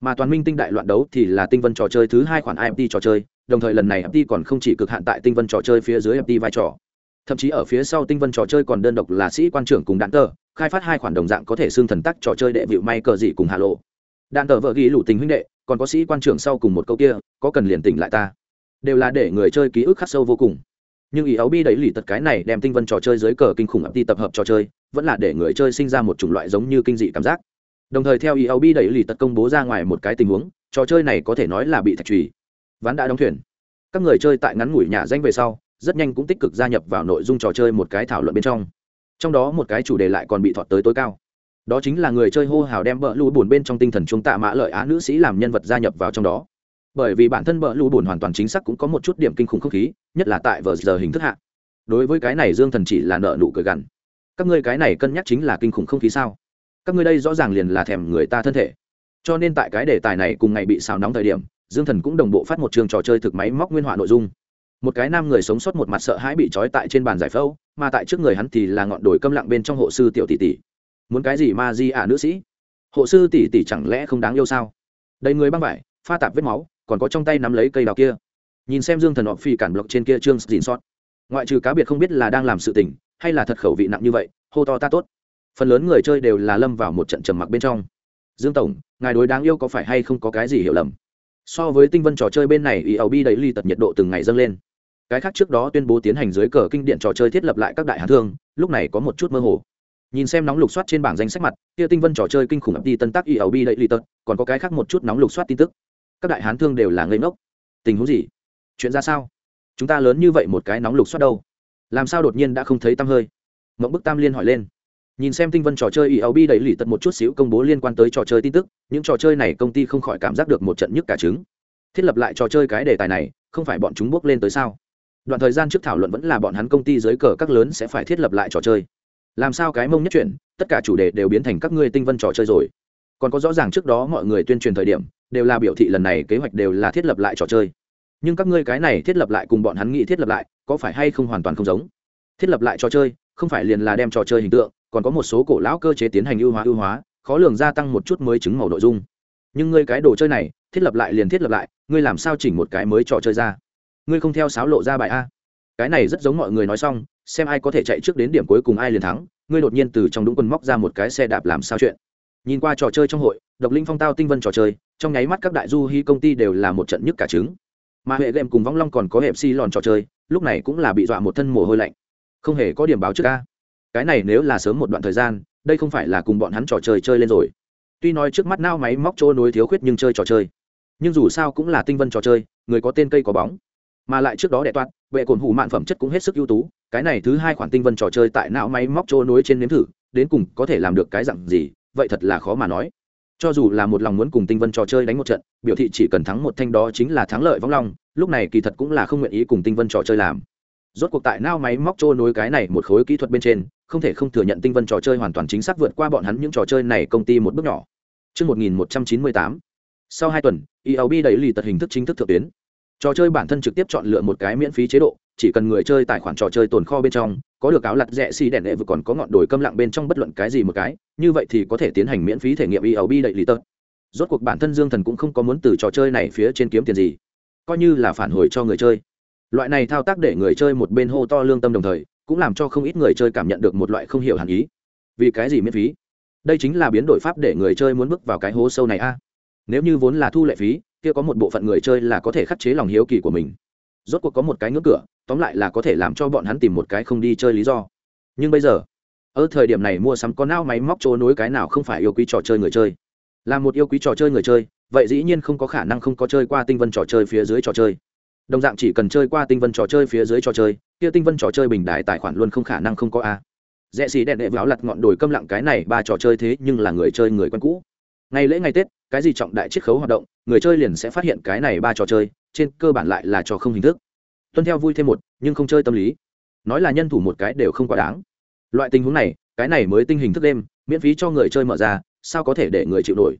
Mà toàn minh tinh đại loạn đấu thì là tinh vân trò chơi thứ hai khoản imt trò chơi, đồng thời lần này imt còn không chỉ cực hạn tại tinh vân trò chơi phía dưới imt vai trò. Thậm chí ở phía sau tinh vân trò chơi còn đơn độc là sĩ quan trưởng cùng đạn tờ, khai phát hai khoản đồng dạng có thể xương thần tắc trò chơi đệ vịu may cờ dị cùng hà lộ. Đạn tờ vợ ghi lủ tình huynh đệ, còn có sĩ quan trưởng sau cùng một câu kia, có cần liền tỉnh lại ta. Đều là để người chơi ký ức khắc sâu vô cùng nhưng ý áo bi đẩy lì tật cái này đem tinh vân trò chơi dưới cờ kinh khủng ập đi tập hợp trò chơi, vẫn là để người chơi sinh ra một chủng loại giống như kinh dị cảm giác. Đồng thời theo ý áo bi đẩy lì tật công bố ra ngoài một cái tình huống, trò chơi này có thể nói là bị thạch trùy. Ván đã đóng thuyền. Các người chơi tại ngắn ngủi nhà danh về sau, rất nhanh cũng tích cực gia nhập vào nội dung trò chơi một cái thảo luận bên trong. Trong đó một cái chủ đề lại còn bị thọt tới tối cao. Đó chính là người chơi hô hào đem bỡ lũ buồn bên trong tinh thần chúng tạ mã lợi á nữ sĩ làm nhân vật gia nhập vào trong đó bởi vì bản thân bờ lũ bùn hoàn toàn chính xác cũng có một chút điểm kinh khủng không khí, nhất là tại vờ giờ hình thức hạ. Đối với cái này dương thần chỉ là nợ nụ cười gằn. Các ngươi cái này cân nhắc chính là kinh khủng không khí sao? Các ngươi đây rõ ràng liền là thèm người ta thân thể. Cho nên tại cái đề tài này cùng ngày bị xào nóng thời điểm, dương thần cũng đồng bộ phát một trường trò chơi thực máy móc nguyên họa nội dung. Một cái nam người sống sót một mặt sợ hãi bị trói tại trên bàn giải phẫu, mà tại trước người hắn thì là ngọn đồi câm lặng bên trong hộ sư tiểu tỷ tỷ. Muốn cái gì ma di ả nữ sĩ? Hộ sư tỷ tỷ chẳng lẽ không đáng yêu sao? Đầy người băng vải, pha tạp vết máu còn có trong tay nắm lấy cây đào kia. Nhìn xem dương thần họ phi cản block trên kia trương dìn sót. Ngoại trừ cá biệt không biết là đang làm sự tình, hay là thật khẩu vị nặng như vậy, hô to ta tốt. Phần lớn người chơi đều là lâm vào một trận trầm mặc bên trong. Dương tổng, ngài đối đáng yêu có phải hay không có cái gì hiểu lầm? So với tinh vân trò chơi bên này ELB đẩy ly tật nhiệt độ từng ngày dâng lên. Cái khác trước đó tuyên bố tiến hành dưới cờ kinh điện trò chơi thiết lập lại các đại hạ thương, lúc này có một chút mơ hồ. Nhìn xem nóng lục soát trên bảng danh sách mặt, kia tinh vân trò chơi kinh khủng ập đi tân tác ELB đẩy ly tật, còn có cái khác một chút nóng lục soát tin tức các đại hán thương đều là ngây ngốc. Tình huống gì? Chuyện ra sao? Chúng ta lớn như vậy một cái nóng lục xoát đâu? Làm sao đột nhiên đã không thấy tăm hơi? Mộng bức tam liên hỏi lên. Nhìn xem tinh vân trò chơi ELB đẩy lì tật một chút xíu công bố liên quan tới trò chơi tin tức, những trò chơi này công ty không khỏi cảm giác được một trận nhức cả trứng. Thiết lập lại trò chơi cái đề tài này, không phải bọn chúng bước lên tới sao? Đoạn thời gian trước thảo luận vẫn là bọn hắn công ty dưới cờ các lớn sẽ phải thiết lập lại trò chơi. Làm sao cái mông nhất chuyển, tất cả chủ đề đều biến thành các ngươi tinh vân trò chơi rồi. Còn có rõ ràng trước đó mọi người tuyên truyền thời điểm đều là biểu thị lần này kế hoạch đều là thiết lập lại trò chơi. Nhưng các ngươi cái này thiết lập lại cùng bọn hắn nghĩ thiết lập lại, có phải hay không hoàn toàn không giống? Thiết lập lại trò chơi, không phải liền là đem trò chơi hình tượng, còn có một số cổ lão cơ chế tiến hành ưu hóa ưu hóa, khó lường gia tăng một chút mới chứng màu nội dung. Nhưng ngươi cái đồ chơi này, thiết lập lại liền thiết lập lại, ngươi làm sao chỉnh một cái mới trò chơi ra? Ngươi không theo sáo lộ ra bài a. Cái này rất giống mọi người nói xong, xem ai có thể chạy trước đến điểm cuối cùng ai liền thắng, ngươi đột nhiên từ trong đúng quân móc ra một cái xe đạp làm sao chuyện. Nhìn qua trò chơi trong hội độc linh phong tao tinh vân trò chơi, trong nháy mắt các đại du hy công ty đều là một trận nhức cả trứng. Mà hệ game cùng vong long còn có hẹp si lòn trò chơi, lúc này cũng là bị dọa một thân mồ hôi lạnh. Không hề có điểm báo trước ca. Cái này nếu là sớm một đoạn thời gian, đây không phải là cùng bọn hắn trò chơi chơi lên rồi. Tuy nói trước mắt nao máy móc trôi nối thiếu khuyết nhưng chơi trò chơi. Nhưng dù sao cũng là tinh vân trò chơi, người có tên cây có bóng. Mà lại trước đó đệ toát vệ cồn hủ mạn phẩm chất cũng hết sức ưu tú, cái này thứ hai khoản tinh vân trò chơi tại não máy móc trôi nối trên nếm thử, đến cùng có thể làm được cái dặn gì, vậy thật là khó mà nói cho dù là một lòng muốn cùng tinh vân trò chơi đánh một trận biểu thị chỉ cần thắng một thanh đó chính là thắng lợi vong long lúc này kỳ thật cũng là không nguyện ý cùng tinh vân trò chơi làm. Rốt cuộc tại nao máy móc trôi nối cái này một khối kỹ thuật bên trên không thể không thừa nhận tinh vân trò chơi hoàn toàn chính xác vượt qua bọn hắn những trò chơi này công ty một bước nhỏ. Trước 1198, sau hai tuần, ELB đẩy lì tật hình thức chính thức thượng tuyến. Trò chơi bản thân trực tiếp chọn lựa một cái miễn phí chế độ, chỉ cần người chơi tài khoản trò chơi tồn kho bên trong, có được áo lặt rẻ xì đèn đệ vừa còn có ngọn đồi câm lặng bên trong bất luận cái gì một cái, như vậy thì có thể tiến hành miễn phí thể nghiệm ELB đậy lý tật. Rốt cuộc bản thân Dương Thần cũng không có muốn từ trò chơi này phía trên kiếm tiền gì, coi như là phản hồi cho người chơi. Loại này thao tác để người chơi một bên hô to lương tâm đồng thời cũng làm cho không ít người chơi cảm nhận được một loại không hiểu hẳn ý. Vì cái gì miễn phí? Đây chính là biến đổi pháp để người chơi muốn bước vào cái hố sâu này a. Nếu như vốn là thu lệ phí kia có một bộ phận người chơi là có thể khắc chế lòng hiếu kỳ của mình rốt cuộc có một cái ngưỡng cửa, tóm lại là có thể làm cho bọn hắn tìm một cái không đi chơi lý do. Nhưng bây giờ, ở thời điểm này mua sắm có nao máy móc chỗ nối cái nào không phải yêu quý trò chơi người chơi. Là một yêu quý trò chơi người chơi, vậy dĩ nhiên không có khả năng không có chơi qua tinh vân trò chơi phía dưới trò chơi. Đồng dạng chỉ cần chơi qua tinh vân trò chơi phía dưới trò chơi, kia tinh vân trò chơi bình đại tài khoản luôn không khả năng không có a. Rẽ xì đèn đệ váo lặt ngọn đồi câm lặng cái này ba trò chơi thế nhưng là người chơi người quen cũ. Ngày lễ ngày tết cái gì trọng đại chiết khấu hoạt động, người chơi liền sẽ phát hiện cái này ba trò chơi, trên cơ bản lại là trò không hình thức. Tuân theo vui thêm một, nhưng không chơi tâm lý. Nói là nhân thủ một cái đều không quá đáng. Loại tình huống này, cái này mới tinh hình thức đêm, miễn phí cho người chơi mở ra, sao có thể để người chịu nổi?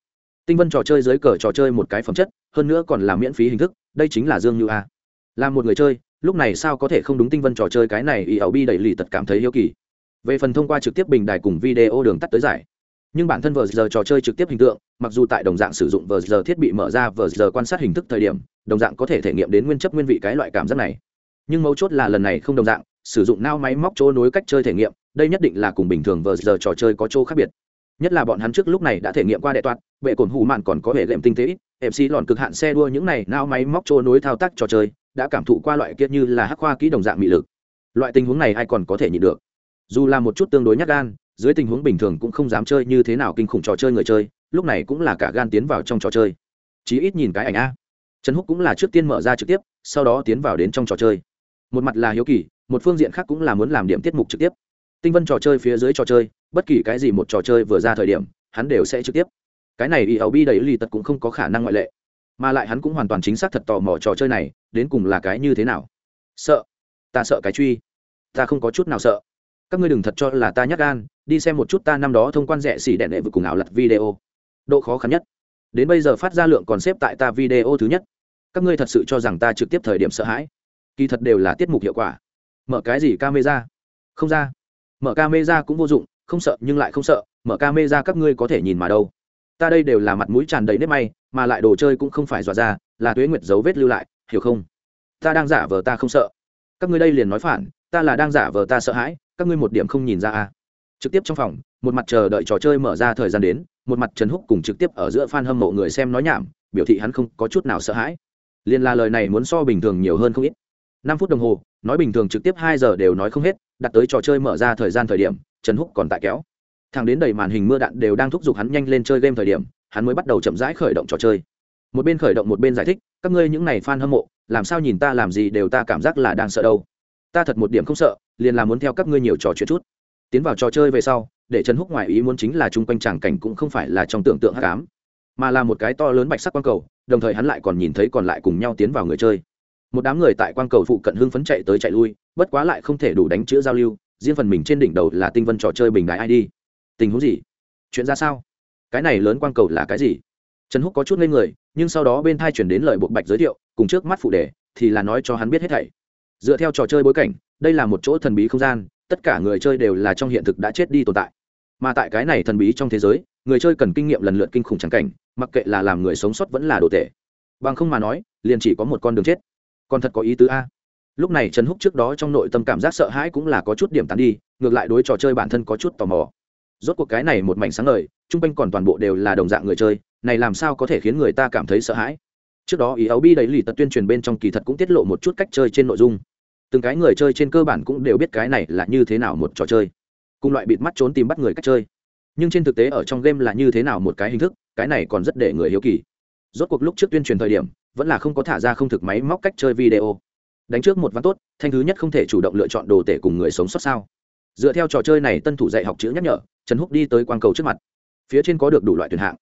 Tinh vân trò chơi dưới cờ trò chơi một cái phẩm chất, hơn nữa còn là miễn phí hình thức, đây chính là dương như a. Là một người chơi, lúc này sao có thể không đúng tinh vân trò chơi cái này y ảo bi đẩy lì tật cảm thấy yêu kỳ. Về phần thông qua trực tiếp bình đài cùng video đường tắt tới giải nhưng bản thân vờ giờ trò chơi trực tiếp hình tượng, mặc dù tại đồng dạng sử dụng vờ giờ thiết bị mở ra vờ giờ quan sát hình thức thời điểm, đồng dạng có thể thể nghiệm đến nguyên chấp nguyên vị cái loại cảm giác này. Nhưng mấu chốt là lần này không đồng dạng, sử dụng nao máy móc chỗ nối cách chơi thể nghiệm, đây nhất định là cùng bình thường vờ giờ trò chơi có chỗ khác biệt. Nhất là bọn hắn trước lúc này đã thể nghiệm qua đệ toạt, bệ cồn hù mạn còn có hệ lệm tinh tế MC lòn cực hạn xe đua những này nao máy móc trôi nối thao tác trò chơi, đã cảm thụ qua loại kia như là hắc khoa kỹ đồng dạng mị lực. Loại tình huống này ai còn có thể nhịn được? Dù là một chút tương đối nhát gan dưới tình huống bình thường cũng không dám chơi như thế nào kinh khủng trò chơi người chơi, lúc này cũng là cả gan tiến vào trong trò chơi. Chí ít nhìn cái ảnh a. Trần húc cũng là trước tiên mở ra trực tiếp, sau đó tiến vào đến trong trò chơi. Một mặt là hiếu kỳ, một phương diện khác cũng là muốn làm điểm tiết mục trực tiếp. Tinh vân trò chơi phía dưới trò chơi, bất kỳ cái gì một trò chơi vừa ra thời điểm, hắn đều sẽ trực tiếp. Cái này y ẩu bi đầy lì tật cũng không có khả năng ngoại lệ. Mà lại hắn cũng hoàn toàn chính xác thật tò mò trò chơi này, đến cùng là cái như thế nào. Sợ. Ta sợ cái truy. Ta không có chút nào sợ các ngươi đừng thật cho là ta nhắc gan, đi xem một chút ta năm đó thông quan rẻ xỉ đèn đệ vừa cùng ảo lặt video. Độ khó khăn nhất. Đến bây giờ phát ra lượng còn xếp tại ta video thứ nhất. Các ngươi thật sự cho rằng ta trực tiếp thời điểm sợ hãi? Kỳ thật đều là tiết mục hiệu quả. Mở cái gì camera? Không ra. Mở camera cũng vô dụng, không sợ nhưng lại không sợ, mở camera các ngươi có thể nhìn mà đâu. Ta đây đều là mặt mũi tràn đầy nếp may, mà lại đồ chơi cũng không phải dọa ra, là tuế nguyệt dấu vết lưu lại, hiểu không? Ta đang giả vờ ta không sợ. Các ngươi đây liền nói phản ta là đang giả vờ ta sợ hãi, các ngươi một điểm không nhìn ra à. Trực tiếp trong phòng, một mặt chờ đợi trò chơi mở ra thời gian đến, một mặt trần húc cùng trực tiếp ở giữa f a n hâm mộ người xem nói nhảm, biểu thị hắn không có chút nào sợ hãi. Liền là lời này muốn so bình thường nhiều hơn không ít. Năm phút đồng hồ, nói bình thường trực tiếp hai giờ đều nói không hết, đặt tới trò chơi mở ra thời gian thời điểm, trần húc còn tại kéo. Thằng đến đầy màn hình mưa đạn đều đang thúc giục hắn nhanh lên chơi game thời điểm, hắn mới bắt đầu chậm rãi khởi động trò chơi. Một bên khởi động một bên giải thích, các ngươi những n à y f a n hâm mộ, làm sao nhìn ta làm gì đều ta cảm giác là đang sợ đâu ta thật một điểm không sợ, liền là muốn theo các ngươi nhiều trò chuyện chút. Tiến vào trò chơi về sau, để trần húc ngoại ý muốn chính là chung quanh tràng cảnh cũng không phải là trong tưởng tượng hát cám mà là một cái to lớn bạch sắc quang cầu, đồng thời hắn lại còn nhìn thấy còn lại cùng nhau tiến vào người chơi. Một đám người tại quang cầu phụ cận hưng phấn chạy tới chạy lui, bất quá lại không thể đủ đánh chữ giao lưu, riêng phần mình trên đỉnh đầu là tinh vân trò chơi bình đại id tình huống gì? Chuyện ra sao? Cái này lớn quang cầu là cái gì? Trần húc có chút lên người, nhưng sau đó bên thai chuyển đến lời buộc bạch giới thiệu, cùng trước mắt phụ đề, thì là nói cho hắn biết hết thảy dựa theo trò chơi bối cảnh, đây là một chỗ thần bí không gian, tất cả người chơi đều là trong hiện thực đã chết đi tồn tại. Mà tại cái này thần bí trong thế giới, người chơi cần kinh nghiệm lần lượt kinh khủng trắng cảnh, mặc kệ là làm người sống sót vẫn là đồ tệ. Bằng không mà nói, liền chỉ có một con đường chết. Còn thật có ý tứ a. Lúc này trần húc trước đó trong nội tâm cảm giác sợ hãi cũng là có chút điểm tán đi, ngược lại đối trò chơi bản thân có chút tò mò. Rốt cuộc cái này một mảnh sáng ngời g quanh còn toàn bộ đều là đồng dạng người chơi, này làm sao có thể khiến người ta cảm thấy sợ hãi? Trước đó ý áo bi đầy lì tật tuyên truyền bên trong kỳ thật cũng tiết lộ một chút cách chơi trên nội dung. Từng cái người chơi trên cơ bản cũng đều biết cái này là như thế nào một trò chơi. Cùng loại bịt mắt trốn tìm bắt người cách chơi. Nhưng trên thực tế ở trong game là như thế nào một cái hình thức, cái này còn rất để người hiếu kỳ. Rốt cuộc lúc trước tuyên truyền thời điểm, vẫn là không có thả ra không thực máy móc cách chơi video. Đánh trước một ván tốt, thanh thứ nhất không thể chủ động lựa chọn đồ tể cùng người sống sót sao. Dựa theo trò chơi này tân thủ dạy học chữ nhắc nhở, trần húc đi tới quang cầu trước mặt. Phía trên có được đủ loại tuyển hạng.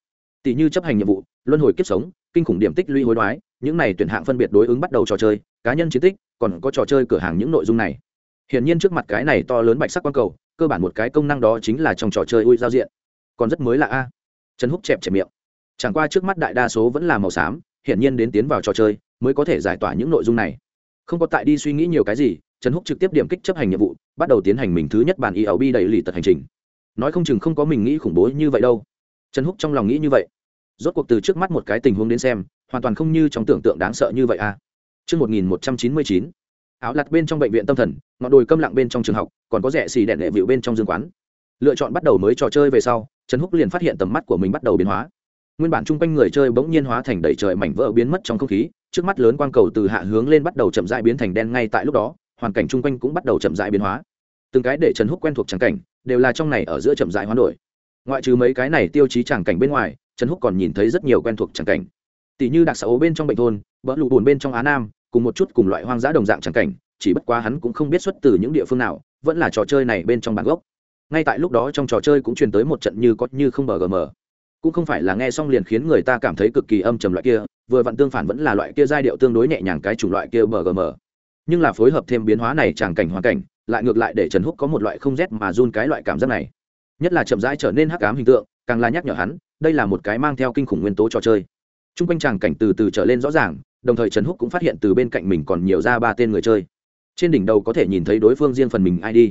Tỷ như chấp hành nhiệm vụ, luân hồi kiếp sống kinh khủng điểm tích lũy hối đoái, những này tuyển hạng phân biệt đối ứng bắt đầu trò chơi, cá nhân chiến tích, còn có trò chơi cửa hàng những nội dung này. Hiển nhiên trước mặt cái này to lớn bạch sắc quang cầu, cơ bản một cái công năng đó chính là trong trò chơi ui giao diện. Còn rất mới là a. Trần húc chẹp chẹp miệng. Chẳng qua trước mắt đại đa số vẫn là màu xám, hiển nhiên đến tiến vào trò chơi mới có thể giải tỏa những nội dung này. Không có tại đi suy nghĩ nhiều cái gì, trần húc trực tiếp điểm kích chấp hành nhiệm vụ, bắt đầu tiến hành mình thứ nhất bản bi đầy lì tật hành trình. Nói không chừng không có mình nghĩ khủng bố như vậy đâu. Trần húc trong lòng nghĩ như vậy rốt cuộc từ trước mắt một cái tình huống đến xem hoàn toàn không như trong tưởng tượng đáng sợ như vậy a Trước 1199, áo lặt bên trong bệnh viện tâm thần ngọn đồi câm lặng bên trong trường học còn có rẻ xì đèn đệ vịu bên trong dương quán. Lựa chọn bắt đầu mới trò chơi về sau trần húc liền phát hiện tầm mắt của mình bắt đầu biến hóa. Nguyên bản chung quanh người chơi bỗng nhiên hóa thành đầy trời mảnh vỡ biến mất trong không khí trước mắt lớn quang cầu từ hạ hướng lên bắt đầu chậm rãi biến thành đen ngay tại lúc đó hoàn cảnh chung quanh cũng bắt đầu chậm rãi biến hóa. Từng cái để trần húc quen thuộc tràng cảnh đều là trong này ở giữa chậm rãi hoán đổi. Ngoại trừ mấy cái này tiêu chí tràng cảnh bên ngoài trần húc còn nhìn thấy rất nhiều quen thuộc tràng cảnh. Tỷ như đặc xã ố bên trong bệnh thôn, bỡ lụ bùn bên trong á nam, cùng một chút cùng loại hoang dã đồng dạng tràng cảnh, chỉ bất quá hắn cũng không biết xuất từ những địa phương nào, vẫn là trò chơi này bên trong bản gốc. Ngay tại lúc đó trong trò chơi cũng truyền tới một trận như có như không bờ gm cũng không phải là nghe xong liền khiến người ta cảm thấy cực kỳ âm trầm loại kia, vừa vặn tương phản vẫn là loại kia giai điệu tương đối nhẹ nhàng cái chủng loại kia bờ gm nhưng là phối hợp thêm biến hóa này tràng cảnh hoàn cảnh, lại ngược lại để trần húc có một loại không rét mà run cái loại cảm giác này. Nhất là chậm rãi trở nên hắc ám hình tượng, càng là nhắc nhở hắn đây là một cái mang theo kinh khủng nguyên tố trò chơi. T r u n g quanh tràng cảnh từ từ trở lên rõ ràng, đồng thời trần húc cũng phát hiện từ bên cạnh mình còn nhiều ra ba tên người chơi. Trên đỉnh đầu có thể nhìn thấy đối phương riêng phần mình id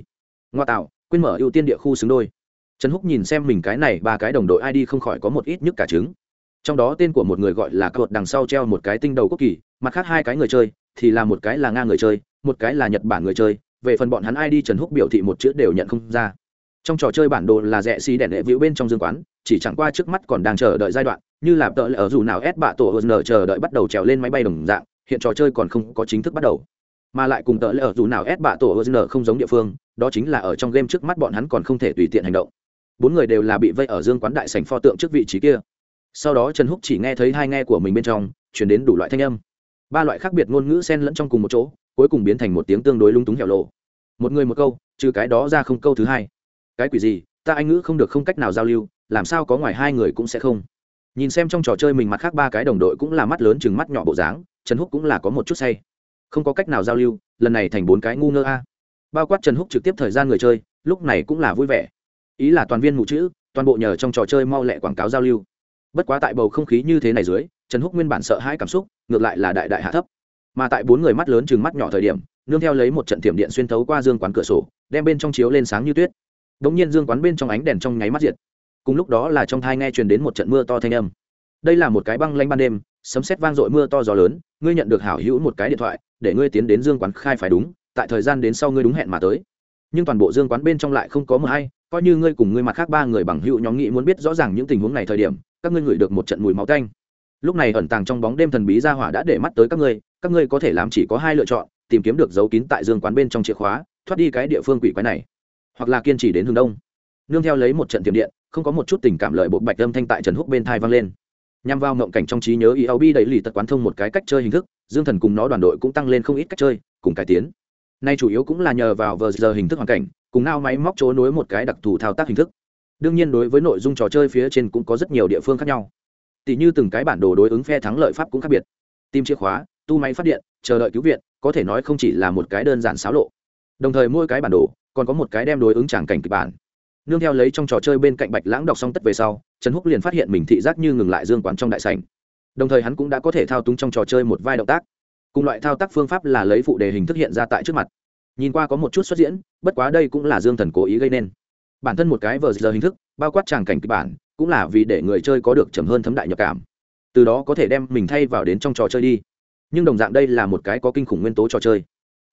ngoa tạo, quên mở ưu tiên địa khu xứng đôi. Trần húc nhìn xem mình cái này, ba cái đồng đội id không khỏi có một ít nhức cả trứng. Trong đó tên của một người gọi là cột đằng sau treo một cái tinh đầu quốc kỳ, mặt khác hai cái người chơi, thì là một cái là nga người chơi, một cái là nhật bản người chơi. Về phần bọn hắn id trần húc biểu thị một chữ đều nhận không ra trong trò chơi bản đồ là rẽ xì đèn hệ vĩu bên trong dương quán, chỉ chẳng qua trước mắt còn đang chờ đợi giai đoạn, như là tợ lỡ dù nào ép bạ tổ hờn nở chờ đợi bắt đầu trèo lên máy bay đồng dạng, hiện trò chơi còn không có chính thức bắt đầu. Mà lại cùng tợ lỡ dù nào ép bạ tổ hờn nở không giống địa phương, đó chính là ở trong game trước mắt bọn hắn còn không thể tùy tiện hành động. Bốn người đều là bị vây ở dương quán đại sành pho tượng trước vị trí kia. Sau đó trần húc chỉ nghe thấy hai nghe của mình bên trong, chuyển đến đủ loại thanh âm. Ba loại khác biệt ngôn ngữ xen lẫn trong cùng một chỗ, cuối cùng biến thành một tiếng tương đối lung túng hẻo lộ. Một người một câu, trừ cái đó ra không câu thứ hai cái quỷ gì, ta anh ngữ không được không cách nào giao lưu, làm sao có ngoài hai người cũng sẽ không. Nhìn xem trong trò chơi mình mặt khác ba cái đồng đội cũng là mắt lớn chừng mắt nhỏ bộ dáng, trần húc cũng là có một chút say. Không có cách nào giao lưu, lần này thành bốn cái ngu ngơ a. Bao quát trần húc trực tiếp thời gian người chơi, lúc này cũng là vui vẻ. Ý là toàn viên mụ chữ, toàn bộ nhờ trong trò chơi mau lẹ quảng cáo giao lưu. Bất quá tại bầu không khí như thế này dưới, trần húc nguyên bản sợ hãi cảm xúc, ngược lại là đại đại hạ thấp. Mà tại bốn người mắt lớn chừng mắt nhỏ thời điểm, nương theo lấy một trận tiệm điện xuyên thấu qua dương quán cửa sổ, đem bên trong chiếu lên sáng như tuyết đống nhiên dương quán bên trong ánh đèn trong nháy mắt diệt. Cùng lúc đó là trong thai nghe truyền đến một trận mưa to thanh âm. Đây là một cái băng lanh ban đêm, sấm sét vang dội mưa to gió lớn, ngươi nhận được hảo hữu một cái điện thoại, để ngươi tiến đến dương quán khai phải đúng, tại thời gian đến sau ngươi đúng hẹn mà tới. Nhưng toàn bộ dương quán bên trong lại không có mờ hay, coi như ngươi cùng ngươi mặt khác ba người bằng hữu nhóm nghị muốn biết rõ ràng những tình huống này thời điểm, các ngươi ngửi được một trận mùi máu tanh. Lúc này ẩn tàng trong bóng đêm thần bí ra hỏa đã để mắt tới các ngươi các ngươi có thể làm chỉ có hai lựa chọn, tìm kiếm được dấu kín tại dương quán bên trong chìa khóa, thoát đi cái địa phương quỷ quái này hoặc là kiên trì đến hướng đông. Nương theo lấy một trận tiềm điện, không có một chút tình cảm lợi bộ bạch âm thanh tại trần húc bên thai vang lên. Nhằm vào ngộng cảnh trong trí nhớ ELB đẩy lì tật quán thông một cái cách chơi hình thức, dương thần cùng nó đoàn đội cũng tăng lên không ít cách chơi, cùng cải tiến. Nay chủ yếu cũng là nhờ vào vờ giờ hình thức hoàn cảnh, cùng nao máy móc chỗ nối một cái đặc thù thao tác hình thức. Đương nhiên đối với nội dung trò chơi phía trên cũng có rất nhiều địa phương khác nhau. Tỷ như từng cái bản đồ đối ứng phe thắng lợi pháp cũng khác biệt. Tìm chìa khóa, tu máy phát điện, chờ đợi cứu viện, có thể nói không chỉ là một cái đơn giản xáo lộ. Đồng thời mỗi cái bản đồ còn có một cái đem đối ứng tràng cảnh kịch bản. Nương theo lấy trong trò chơi bên cạnh bạch lãng đọc xong tất về sau, trần húc liền phát hiện mình thị giác như ngừng lại dương quán trong đại sảnh. Đồng thời hắn cũng đã có thể thao túng trong trò chơi một vai động tác. Cùng loại thao tác phương pháp là lấy phụ đề hình thức hiện ra tại trước mặt. Nhìn qua có một chút xuất diễn, bất quá đây cũng là dương thần cố ý gây nên. Bản thân một cái vờ giờ hình thức, bao quát tràng cảnh kịch bản, cũng là vì để người chơi có được chậm hơn thấm đại nhập cảm. Từ đó có thể đem mình thay vào đến trong trò chơi đi. Nhưng đồng dạng đây là một cái có kinh khủng nguyên tố trò chơi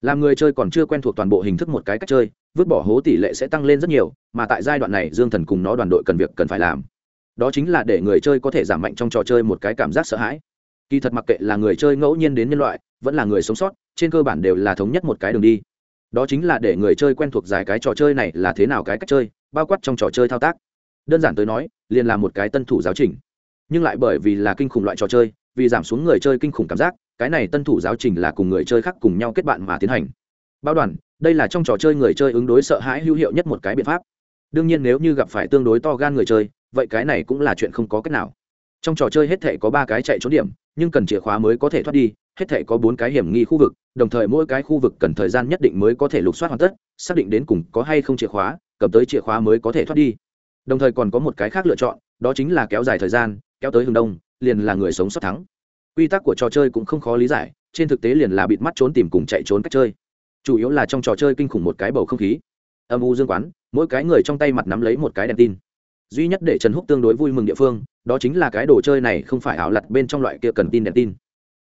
làm người chơi còn chưa quen thuộc toàn bộ hình thức một cái cách chơi, vứt bỏ hố tỷ lệ sẽ tăng lên rất nhiều, mà tại giai đoạn này dương thần cùng nó đoàn đội cần việc cần phải làm. Đó chính là để người chơi có thể giảm mạnh trong trò chơi một cái cảm giác sợ hãi. Kỳ thật mặc kệ là người chơi ngẫu nhiên đến nhân loại, vẫn là người sống sót, trên cơ bản đều là thống nhất một cái đường đi. Đó chính là để người chơi quen thuộc giải cái trò chơi này là thế nào cái cách chơi, bao quát trong trò chơi thao tác. Đơn giản tới nói, liền là một cái tân thủ giáo trình. Nhưng lại bởi vì là kinh khủng loại trò chơi, vì giảm xuống người chơi kinh khủng cảm giác cái này tân thủ giáo trình là cùng người chơi khác cùng nhau kết bạn mà tiến hành. Bao đoàn, đây là trong trò chơi người chơi ứng đối sợ hãi hữu hiệu nhất một cái biện pháp. Đương nhiên nếu như gặp phải tương đối to gan người chơi, vậy cái này cũng là chuyện không có cách nào. Trong trò chơi hết thể có ba cái chạy trốn điểm, nhưng cần chìa khóa mới có thể thoát đi, hết thể có bốn cái hiểm nghi khu vực, đồng thời mỗi cái khu vực cần thời gian nhất định mới có thể lục soát hoàn tất, xác định đến cùng có hay không chìa khóa, cầm tới chìa khóa mới có thể thoát đi. Đồng thời còn có một cái khác lựa chọn, đó chính là kéo dài thời gian, kéo tới hướng đông, liền là người sống sót thắng quy tắc của trò chơi cũng không khó lý giải, trên thực tế liền là bịt mắt trốn tìm cùng chạy trốn cách chơi. Chủ yếu là trong trò chơi kinh khủng một cái bầu không khí. Âm u dương quán, mỗi cái người trong tay mặt nắm lấy một cái đèn tin. Duy nhất để trần húc tương đối vui mừng địa phương, đó chính là cái đồ chơi này không phải ảo lặt bên trong loại kia cần tin đèn tin,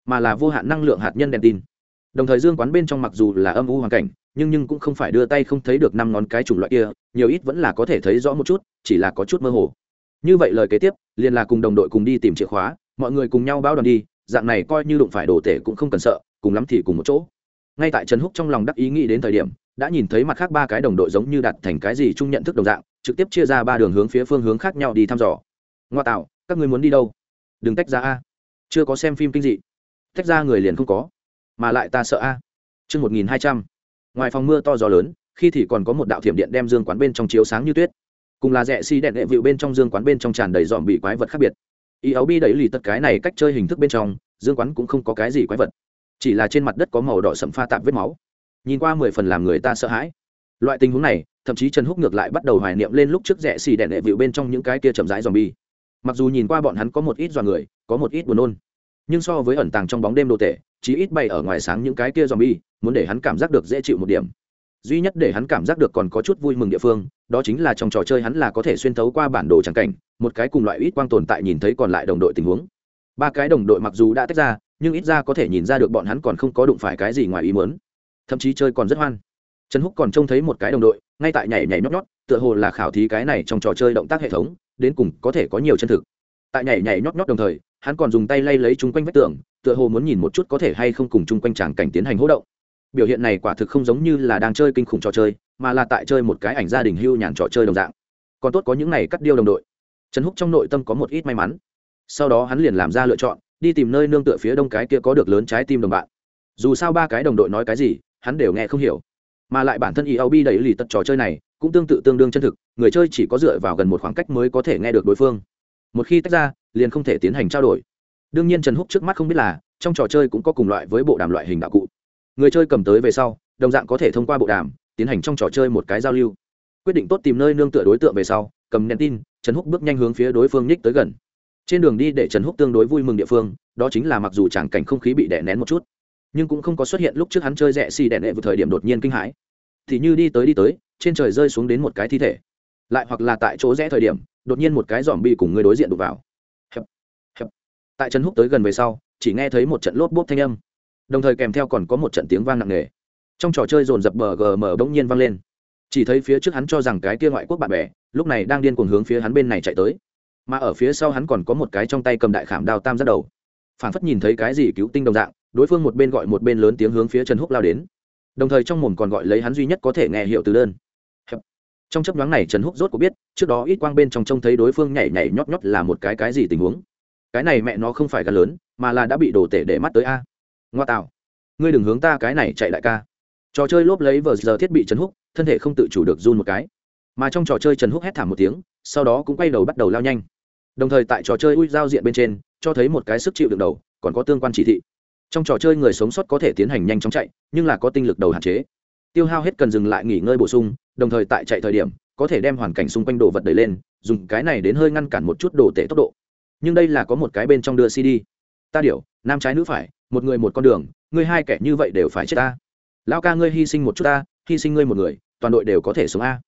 mà là vô hạn năng lượng hạt nhân đèn tin. Đồng thời dương quán bên trong mặc dù là âm u hoàn cảnh, nhưng nhưng cũng không phải đưa tay không thấy được năm ngón cái chủng loại kia, nhiều ít vẫn là có thể thấy rõ một chút, chỉ là có chút mơ hồ. Như vậy lời kế tiếp, liền là cùng đồng đội cùng đi tìm chìa khóa, mọi người cùng nhau bao đoàn đi dạng này coi như đụng phải đồ tể cũng không cần sợ, cùng lắm thì cùng một chỗ. Ngay tại trần húc trong lòng đắc ý nghĩ đến thời điểm, đã nhìn thấy mặt khác ba cái đồng đội giống như đặt thành cái gì chung nhận thức đồng dạng, trực tiếp chia ra ba đường hướng phía phương hướng khác nhau đi thăm dò. Ngoa tạo, các người muốn đi đâu? Đừng tách ra a. Chưa có xem phim kinh dị. Tách ra người liền không có, mà lại ta sợ a. Chương một nghìn hai trăm. Ngoài phòng mưa to gió lớn, khi thì còn có một đạo thiểm điện đem dương quán bên trong chiếu sáng như tuyết. Cùng là rẽ xi đèn đệ vịu bên trong dương quán bên trong tràn đầy dòm bị quái vật khác biệt y áo bi đẩy lì tất cái này cách chơi hình thức bên trong, dương quán cũng không có cái gì quái vật. Chỉ là trên mặt đất có màu đỏ sậm pha tạp vết máu. Nhìn qua mười phần làm người ta sợ hãi. Loại tình huống này, thậm chí trần húc ngược lại bắt đầu hoài niệm lên lúc trước rẽ xì đèn đệ vịu bên trong những cái kia chậm rãi dòm bi mặc dù nhìn qua bọn hắn có một ít dọa người, có một ít buồn nôn, nhưng so với ẩn tàng trong bóng đêm đồ tệ chí ít bay ở ngoài sáng những cái kia dòm bi muốn để hắn cảm giác được dễ chịu một điểm. Duy nhất để hắn cảm giác được còn có chút vui mừng địa phương đó chính là trong trò chơi hắn là có thể xuyên thấu qua bản đồ trắng cảnh, một cái cùng loại ít quang tồn tại nhìn thấy còn lại đồng đội tình huống. Ba cái đồng đội mặc dù đã tách ra, nhưng ít ra có thể nhìn ra được bọn hắn còn không có đụng phải cái gì ngoài ý muốn. Thậm chí chơi còn rất hoan. Trần húc còn trông thấy một cái đồng đội, ngay tại nhảy nhảy nhót nhót, tựa hồ là khảo thí cái này trong trò chơi động tác hệ thống, đến cùng có thể có nhiều chân thực. Tại nhảy nhảy nhót nhót đồng thời, hắn còn dùng tay lay lấy chung quanh vách tường, tựa hồ muốn nhìn một chút có thể hay không cùng chung quanh tràng cảnh tiến hành hỗ động biểu hiện này quả thực không giống như là đang chơi kinh khủng trò chơi, mà là tại chơi một cái ảnh gia đình hưu nhàn trò chơi đồng dạng. Còn tốt có những này cắt điêu đồng đội. Trần húc trong nội tâm có một ít may mắn. Sau đó hắn liền làm ra lựa chọn, đi tìm nơi nương tựa phía đông cái kia có được lớn trái tim đồng bạn. Dù sao ba cái đồng đội nói cái gì, hắn đều nghe không hiểu. Mà lại bản thân EOB đẩy lì tật trò chơi này, cũng tương tự tương đương chân thực, người chơi chỉ có dựa vào gần một khoảng cách mới có thể nghe được đối phương. Một khi tách ra, liền không thể tiến hành trao đổi. Đương nhiên trần húc trước mắt không biết là, trong trò chơi cũng có cùng loại với bộ đàm loại hình đạo cụ người chơi cầm tới về sau đồng dạng có thể thông qua bộ đàm tiến hành trong trò chơi một cái giao lưu. Quyết định tốt tìm nơi nương tựa đối tượng về sau cầm nén tin trần húc bước nhanh hướng phía đối phương nhích tới gần. Trên đường đi để trần húc tương đối vui mừng địa phương đó chính là mặc dù tràng cảnh không khí bị đè nén một chút nhưng cũng không có xuất hiện lúc trước hắn chơi rẽ xì đè nệ vào thời điểm đột nhiên kinh hãi. Thì như đi tới đi tới trên trời rơi xuống đến một cái thi thể. Lại hoặc là tại chỗ rẽ thời điểm đột nhiên một cái dòm bi cùng người đối diện đục vào. Hẹp, hẹp. tại trần húc tới gần về sau chỉ nghe thấy một trận lốp bốp thanh âm đồng thời kèm theo còn có một trận tiếng vang nặng nề. Trong trò chơi dồn dập bờ gm bỗng nhiên vang lên. Chỉ thấy phía trước hắn cho rằng cái kia ngoại quốc bạn bè, lúc này đang điên cuồng hướng phía hắn bên này chạy tới. Mà ở phía sau hắn còn có một cái trong tay cầm đại khảm đao tam giác đầu. Phản phất nhìn thấy cái gì cứu tinh đồng dạng, đối phương một bên gọi một bên lớn tiếng hướng phía trần húc lao đến. Đồng thời trong mồm còn gọi lấy hắn duy nhất có thể nghe hiệu từ đơn. Trong chấp nhoáng này trần húc rốt có biết, trước đó ít quang bên trong trông thấy đối phương nhảy nhảy nhót nhót là một cái cái gì tình huống. Cái này mẹ nó không phải gan lớn, mà là đã bị đổ tể để mắt tới a ngoa tạo ngươi đừng hướng ta cái này chạy đại ca. Trò chơi lốp lấy vờ giờ thiết bị trần húc, thân thể không tự chủ được run một cái. Mà trong trò chơi trần húc hét thảm một tiếng, sau đó cũng quay đầu bắt đầu lao nhanh. Đồng thời tại trò chơi ui giao diện bên trên, cho thấy một cái sức chịu đựng đầu, còn có tương quan chỉ thị. Trong trò chơi người sống sót có thể tiến hành nhanh chóng chạy, nhưng là có tinh lực đầu hạn chế. Tiêu hao hết cần dừng lại nghỉ ngơi bổ sung, đồng thời tại chạy thời điểm, có thể đem hoàn cảnh xung quanh đồ vật đẩy lên, dùng cái này đến hơi ngăn cản một chút đồ tệ tốc độ. Nhưng đây là có một cái bên trong đưa cd. Ta điều nam trái nữ phải một người một con đường, ngươi hai kẻ như vậy đều phải chết ta. Lao ca ngươi hy sinh một chút ta, hy sinh ngươi một người, toàn đội đều có thể sống a.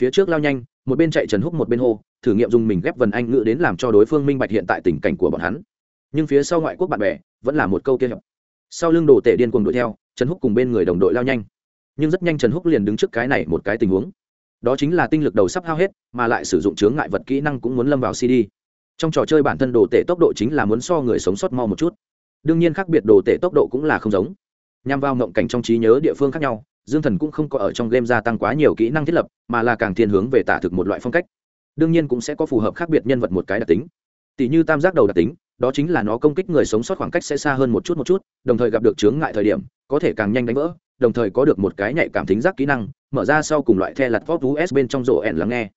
Phía trước lao nhanh, một bên chạy trần húc một bên hô, thử nghiệm dùng mình ghép vần anh ngữ đến làm cho đối phương minh bạch hiện tại tình cảnh của bọn hắn. Nhưng phía sau ngoại quốc bạn bè, vẫn là một câu kia. Sau lưng đồ tể điên cuồng đuổi theo, trần húc cùng bên người đồng đội lao nhanh. Nhưng rất nhanh trần húc liền đứng trước cái này một cái tình huống. Đó chính là tinh lực đầu sắp hao hết, mà lại sử dụng chướng ngại vật kỹ năng cũng muốn lâm vào cd trong trò chơi bản thân đồ tể tốc độ chính là muốn so người sống sót mau một chút đương nhiên khác biệt đồ tể tốc độ cũng là không giống. Nhằm vào ngộng cảnh trong trí nhớ địa phương khác nhau, dương thần cũng không có ở trong game gia tăng quá nhiều kỹ năng thiết lập, mà là càng thiên hướng về tả thực một loại phong cách. Đương nhiên cũng sẽ có phù hợp khác biệt nhân vật một cái đặc tính. Tỷ như tam giác đầu đặc tính, đó chính là nó công kích người sống sót khoảng cách sẽ xa hơn một chút một chút, đồng thời gặp được chướng ngại thời điểm, có thể càng nhanh đánh vỡ, đồng thời có được một cái nhạy cảm thính giác kỹ năng, mở ra sau cùng loại the lặt vót us bên trong rổ ẻn lắng nghe.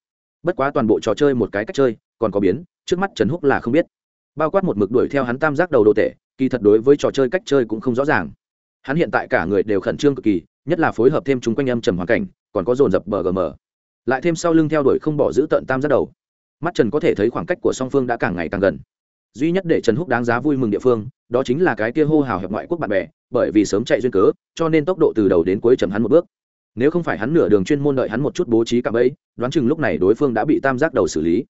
Bất quá toàn bộ trò chơi một cái cách chơi, còn có biến, trước mắt trần húc là không biết. Bao quát một mực đuổi theo hắn tam giác đầu đồ tệ kỳ thật đối với trò chơi cách chơi cũng không rõ ràng. Hắn hiện tại cả người đều khẩn trương cực kỳ, nhất là phối hợp thêm chúng quanh âm trầm hoàn cảnh, còn có dồn dập bờ gm lại thêm sau lưng theo đuổi không bỏ giữ tận tam giác đầu. Mắt trần có thể thấy khoảng cách của song phương đã càng ngày càng gần. Duy nhất để trần húc đáng giá vui mừng địa phương, đó chính là cái kia hô hào hiệp ngoại quốc bạn bè, bởi vì sớm chạy duyên cớ, cho nên tốc độ từ đầu đến cuối chậm hắn một bước. Nếu không phải hắn nửa đường chuyên môn đợi hắn một chút bố trí cạm ấy đoán chừng lúc này đối phương đã bị tam giác đầu xử lý.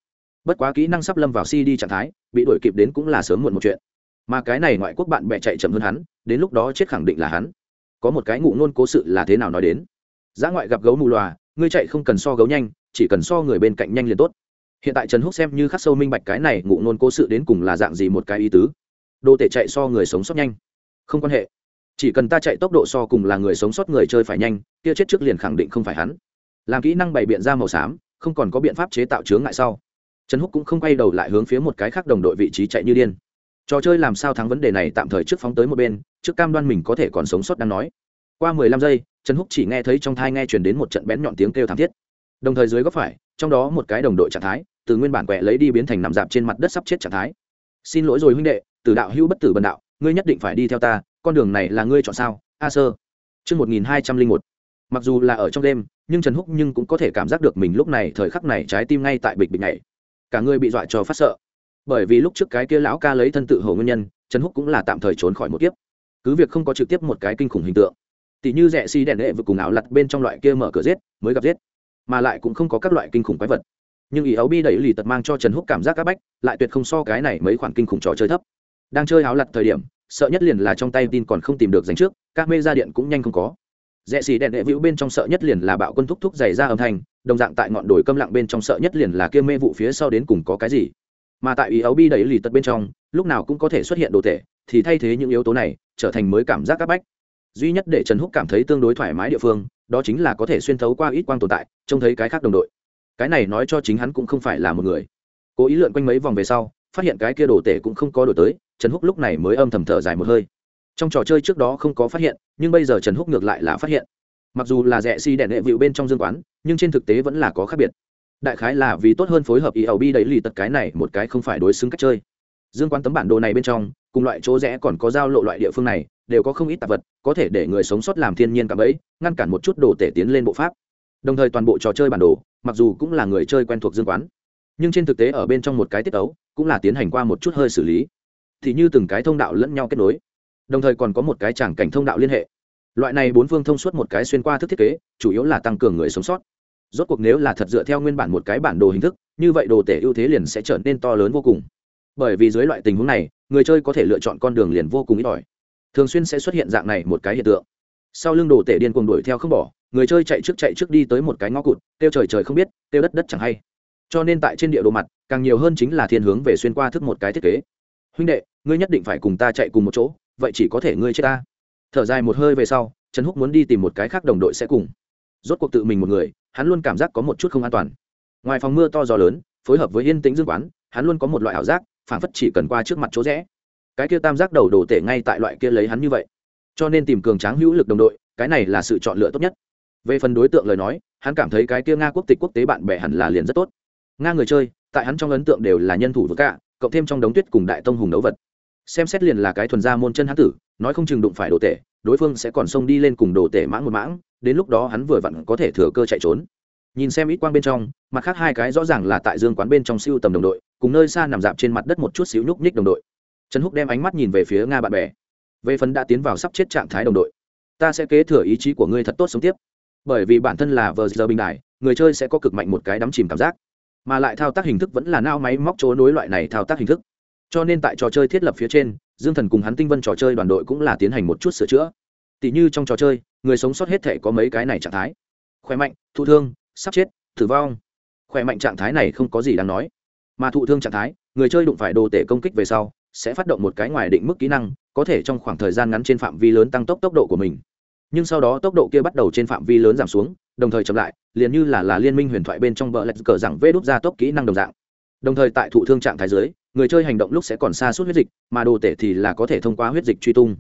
Bất quá kỹ năng sắp lâm vào cd trạng thái, bị đuổi kịp đến cũng là sớm muộn một chuyện mà cái này ngoại quốc bạn bè chạy chậm hơn hắn, đến lúc đó chết khẳng định là hắn. Có một cái ngụ ngôn cố sự là thế nào nói đến? Giã ngoại gặp gấu mù loà, ngươi chạy không cần so gấu nhanh, chỉ cần so người bên cạnh nhanh liền tốt. Hiện tại trần húc xem như khắc sâu minh bạch cái này ngụ ngôn cố sự đến cùng là dạng gì một cái ý tứ. Đô tể chạy so người sống sót nhanh. Không quan hệ. Chỉ cần ta chạy tốc độ so cùng là người sống sót người chơi phải nhanh, kia chết trước liền khẳng định không phải hắn. Làm kỹ năng bày biện ra màu xám, không còn có biện pháp chế tạo chướng ngại sau. Trần húc cũng không quay đầu lại hướng phía một cái khác đồng đội vị trí chạy như điên trò chơi làm sao thắng vấn đề này tạm thời trước phóng tới một bên, trước cam đoan mình có thể còn sống sót đang nói. Qua mười lăm giây, trần húc chỉ nghe thấy trong thai nghe chuyển đến một trận bén nhọn tiếng kêu thảm thiết. Đồng thời dưới góc phải, trong đó một cái đồng đội trạng thái, từ nguyên bản quẹ lấy đi biến thành nằm dạp trên mặt đất sắp chết trạng thái. Xin lỗi rồi huynh đệ Từ đạo hữu bất tử bần đạo, ngươi nhất định phải đi theo ta, con đường này là ngươi chọn sao? A sơ. Trước một nghìn hai trăm linh một. Mặc dù là ở trong đêm, nhưng trần húc nhưng cũng có thể cảm giác được mình lúc này thời khắc này trái tim ngay tại bịch bịch này cả người bị dọa cho phát sợ bởi vì lúc trước cái kia lão ca lấy thân tự hồ nguyên nhân, trần húc cũng là tạm thời trốn khỏi một kiếp. Cứ việc không có trực tiếp một cái kinh khủng hình tượng tỷ như rẻ xi đèn đệ vừa cùng ảo lặt bên trong loại kia mở cửa giết, mới gặp giết, mà lại cũng không có các loại kinh khủng quái vật. Nhưng ý áo bi đẩy lì tật mang cho trần húc cảm giác áp bách, lại tuyệt không so cái này mấy khoản kinh khủng trò chơi thấp. Đang chơi áo lặt thời điểm, sợ nhất liền là trong tay tin còn không tìm được dành trước, các mê ra điện cũng nhanh không có. Rẽ xì đèn đệ vĩu bên trong sợ nhất liền là bạo quân thúc thúc dày ra âm thanh, đồng dạng tại ngọn đồi câm lặng bên trong sợ nhất liền là kia mê vụ phía sau đến cùng có cái gì mà tại ý áo bi đẩy lì tật bên trong, lúc nào cũng có thể xuất hiện đồ tệ thì thay thế những yếu tố này, trở thành mới cảm giác áp bách. Duy nhất để trần húc cảm thấy tương đối thoải mái địa phương, đó chính là có thể xuyên thấu qua ít quang tồn tại, trông thấy cái khác đồng đội. Cái này nói cho chính hắn cũng không phải là một người. Cố ý lượn quanh mấy vòng về sau, phát hiện cái kia đồ tể cũng không có đổi tới, trần húc lúc này mới âm thầm thở dài một hơi. Trong trò chơi trước đó không có phát hiện, nhưng bây giờ trần húc ngược lại là phát hiện. Mặc dù là rẻ si đèn hệ vịu bên trong dương quán, nhưng trên thực tế vẫn là có khác biệt đại khái là vì tốt hơn phối hợp ý ẩu bi đấy lì tật cái này một cái không phải đối xứng cách chơi. Dương quán tấm bản đồ này bên trong, cùng loại chỗ rẽ còn có giao lộ loại địa phương này, đều có không ít tạp vật, có thể để người sống sót làm thiên nhiên cả bẫy, ngăn cản một chút đồ tể tiến lên bộ pháp. Đồng thời toàn bộ trò chơi bản đồ, mặc dù cũng là người chơi quen thuộc dương quán, nhưng trên thực tế ở bên trong một cái tiết ấu, cũng là tiến hành qua một chút hơi xử lý. Thì như từng cái thông đạo lẫn nhau kết nối. Đồng thời còn có một cái tràng cảnh thông đạo liên hệ. Loại này bốn phương thông suốt một cái xuyên qua thức thiết kế, chủ yếu là tăng cường người sống sót rốt cuộc nếu là thật dựa theo nguyên bản một cái bản đồ hình thức, như vậy đồ tể ưu thế liền sẽ trở nên to lớn vô cùng. Bởi vì dưới loại tình huống này, người chơi có thể lựa chọn con đường liền vô cùng ít ỏi. Thường xuyên sẽ xuất hiện dạng này một cái hiện tượng. Sau lưng đồ tể điên cuồng đuổi theo không bỏ, người chơi chạy trước chạy trước đi tới một cái ngõ cụt tiêu trời trời không biết tiêu đất đất chẳng hay. Cho nên tại trên địa đồ mặt, càng nhiều hơn chính là thiên hướng về xuyên qua thức một cái thiết kế. Huynh đệ, ngươi nhất định phải cùng ta chạy cùng một chỗ, vậy chỉ có thể ngươi chết ta. Thở dài một hơi về sau, trần húc muốn đi tìm một cái khác đồng đội sẽ cùng. Rốt cuộc tự mình một người hắn luôn cảm giác có một chút không an toàn. Ngoài phòng mưa to gió lớn, phối hợp với yên tĩnh dương quán, hắn luôn có một loại ảo giác phản phất chỉ cần qua trước mặt chỗ rẽ. Cái kia tam giác đầu đồ tể ngay tại loại kia lấy hắn như vậy. Cho nên tìm cường tráng hữu lực đồng đội, cái này là sự chọn lựa tốt nhất. Về phần đối tượng lời nói, hắn cảm thấy cái kia nga quốc tịch quốc tế bạn bè hẳn là liền rất tốt. Nga người chơi, tại hắn trong ấn tượng đều là nhân thủ vừa cả, cộng thêm trong đống tuyết cùng đại tông hùng đấu vật. Xem xét liền là cái thuần gia môn chân hắn tử, nói không chừng đụng phải đồ tể, đối phương sẽ còn xông đi lên cùng đồ tể mãng một mãng đến lúc đó hắn vừa vặn có thể thừa cơ chạy trốn. Nhìn xem ít quang bên trong, mặt khác hai cái rõ ràng là tại dương quán bên trong siêu tầm đồng đội, cùng nơi xa nằm dạp trên mặt đất một chút xíu nhúc nhích đồng đội. Trần húc đem ánh mắt nhìn về phía nga bạn bè. Về phần đã tiến vào sắp chết trạng thái đồng đội, ta sẽ kế thừa ý chí của ngươi thật tốt sống tiếp. Bởi vì bản thân là vờ giờ bình đại người chơi sẽ có cực mạnh một cái đắm chìm cảm giác. Mà lại thao tác hình thức vẫn là nao máy móc chỗ nối loại này thao tác hình thức. Cho nên tại trò chơi thiết lập phía trên, dương thần cùng hắn tinh vân trò chơi đoàn đội cũng là tiến hành một chút sửa chữa tỉ như trong trò chơi, người sống sót hết thể có mấy cái này trạng thái. Khỏe mạnh, thụ thương, sắp chết, tử vong. Khỏe mạnh trạng thái này không có gì đáng nói. Mà thụ thương trạng thái, người chơi đụng phải đồ tể công kích về sau, sẽ phát động một cái ngoài định mức kỹ năng, có thể trong khoảng thời gian ngắn trên phạm vi lớn tăng tốc tốc độ của mình. Nhưng sau đó tốc độ kia bắt đầu trên phạm vi lớn giảm xuống, đồng thời chậm lại, liền như là là liên minh huyền thoại bên trong bờ lạch cờ rằng vê đốt ra tốc kỹ năng đồng dạng. Đồng thời tại thụ thương trạng thái dưới, người chơi hành động lúc sẽ còn xa suốt huyết dịch, mà đồ tể thì là có thể thông qua huyết dịch truy tung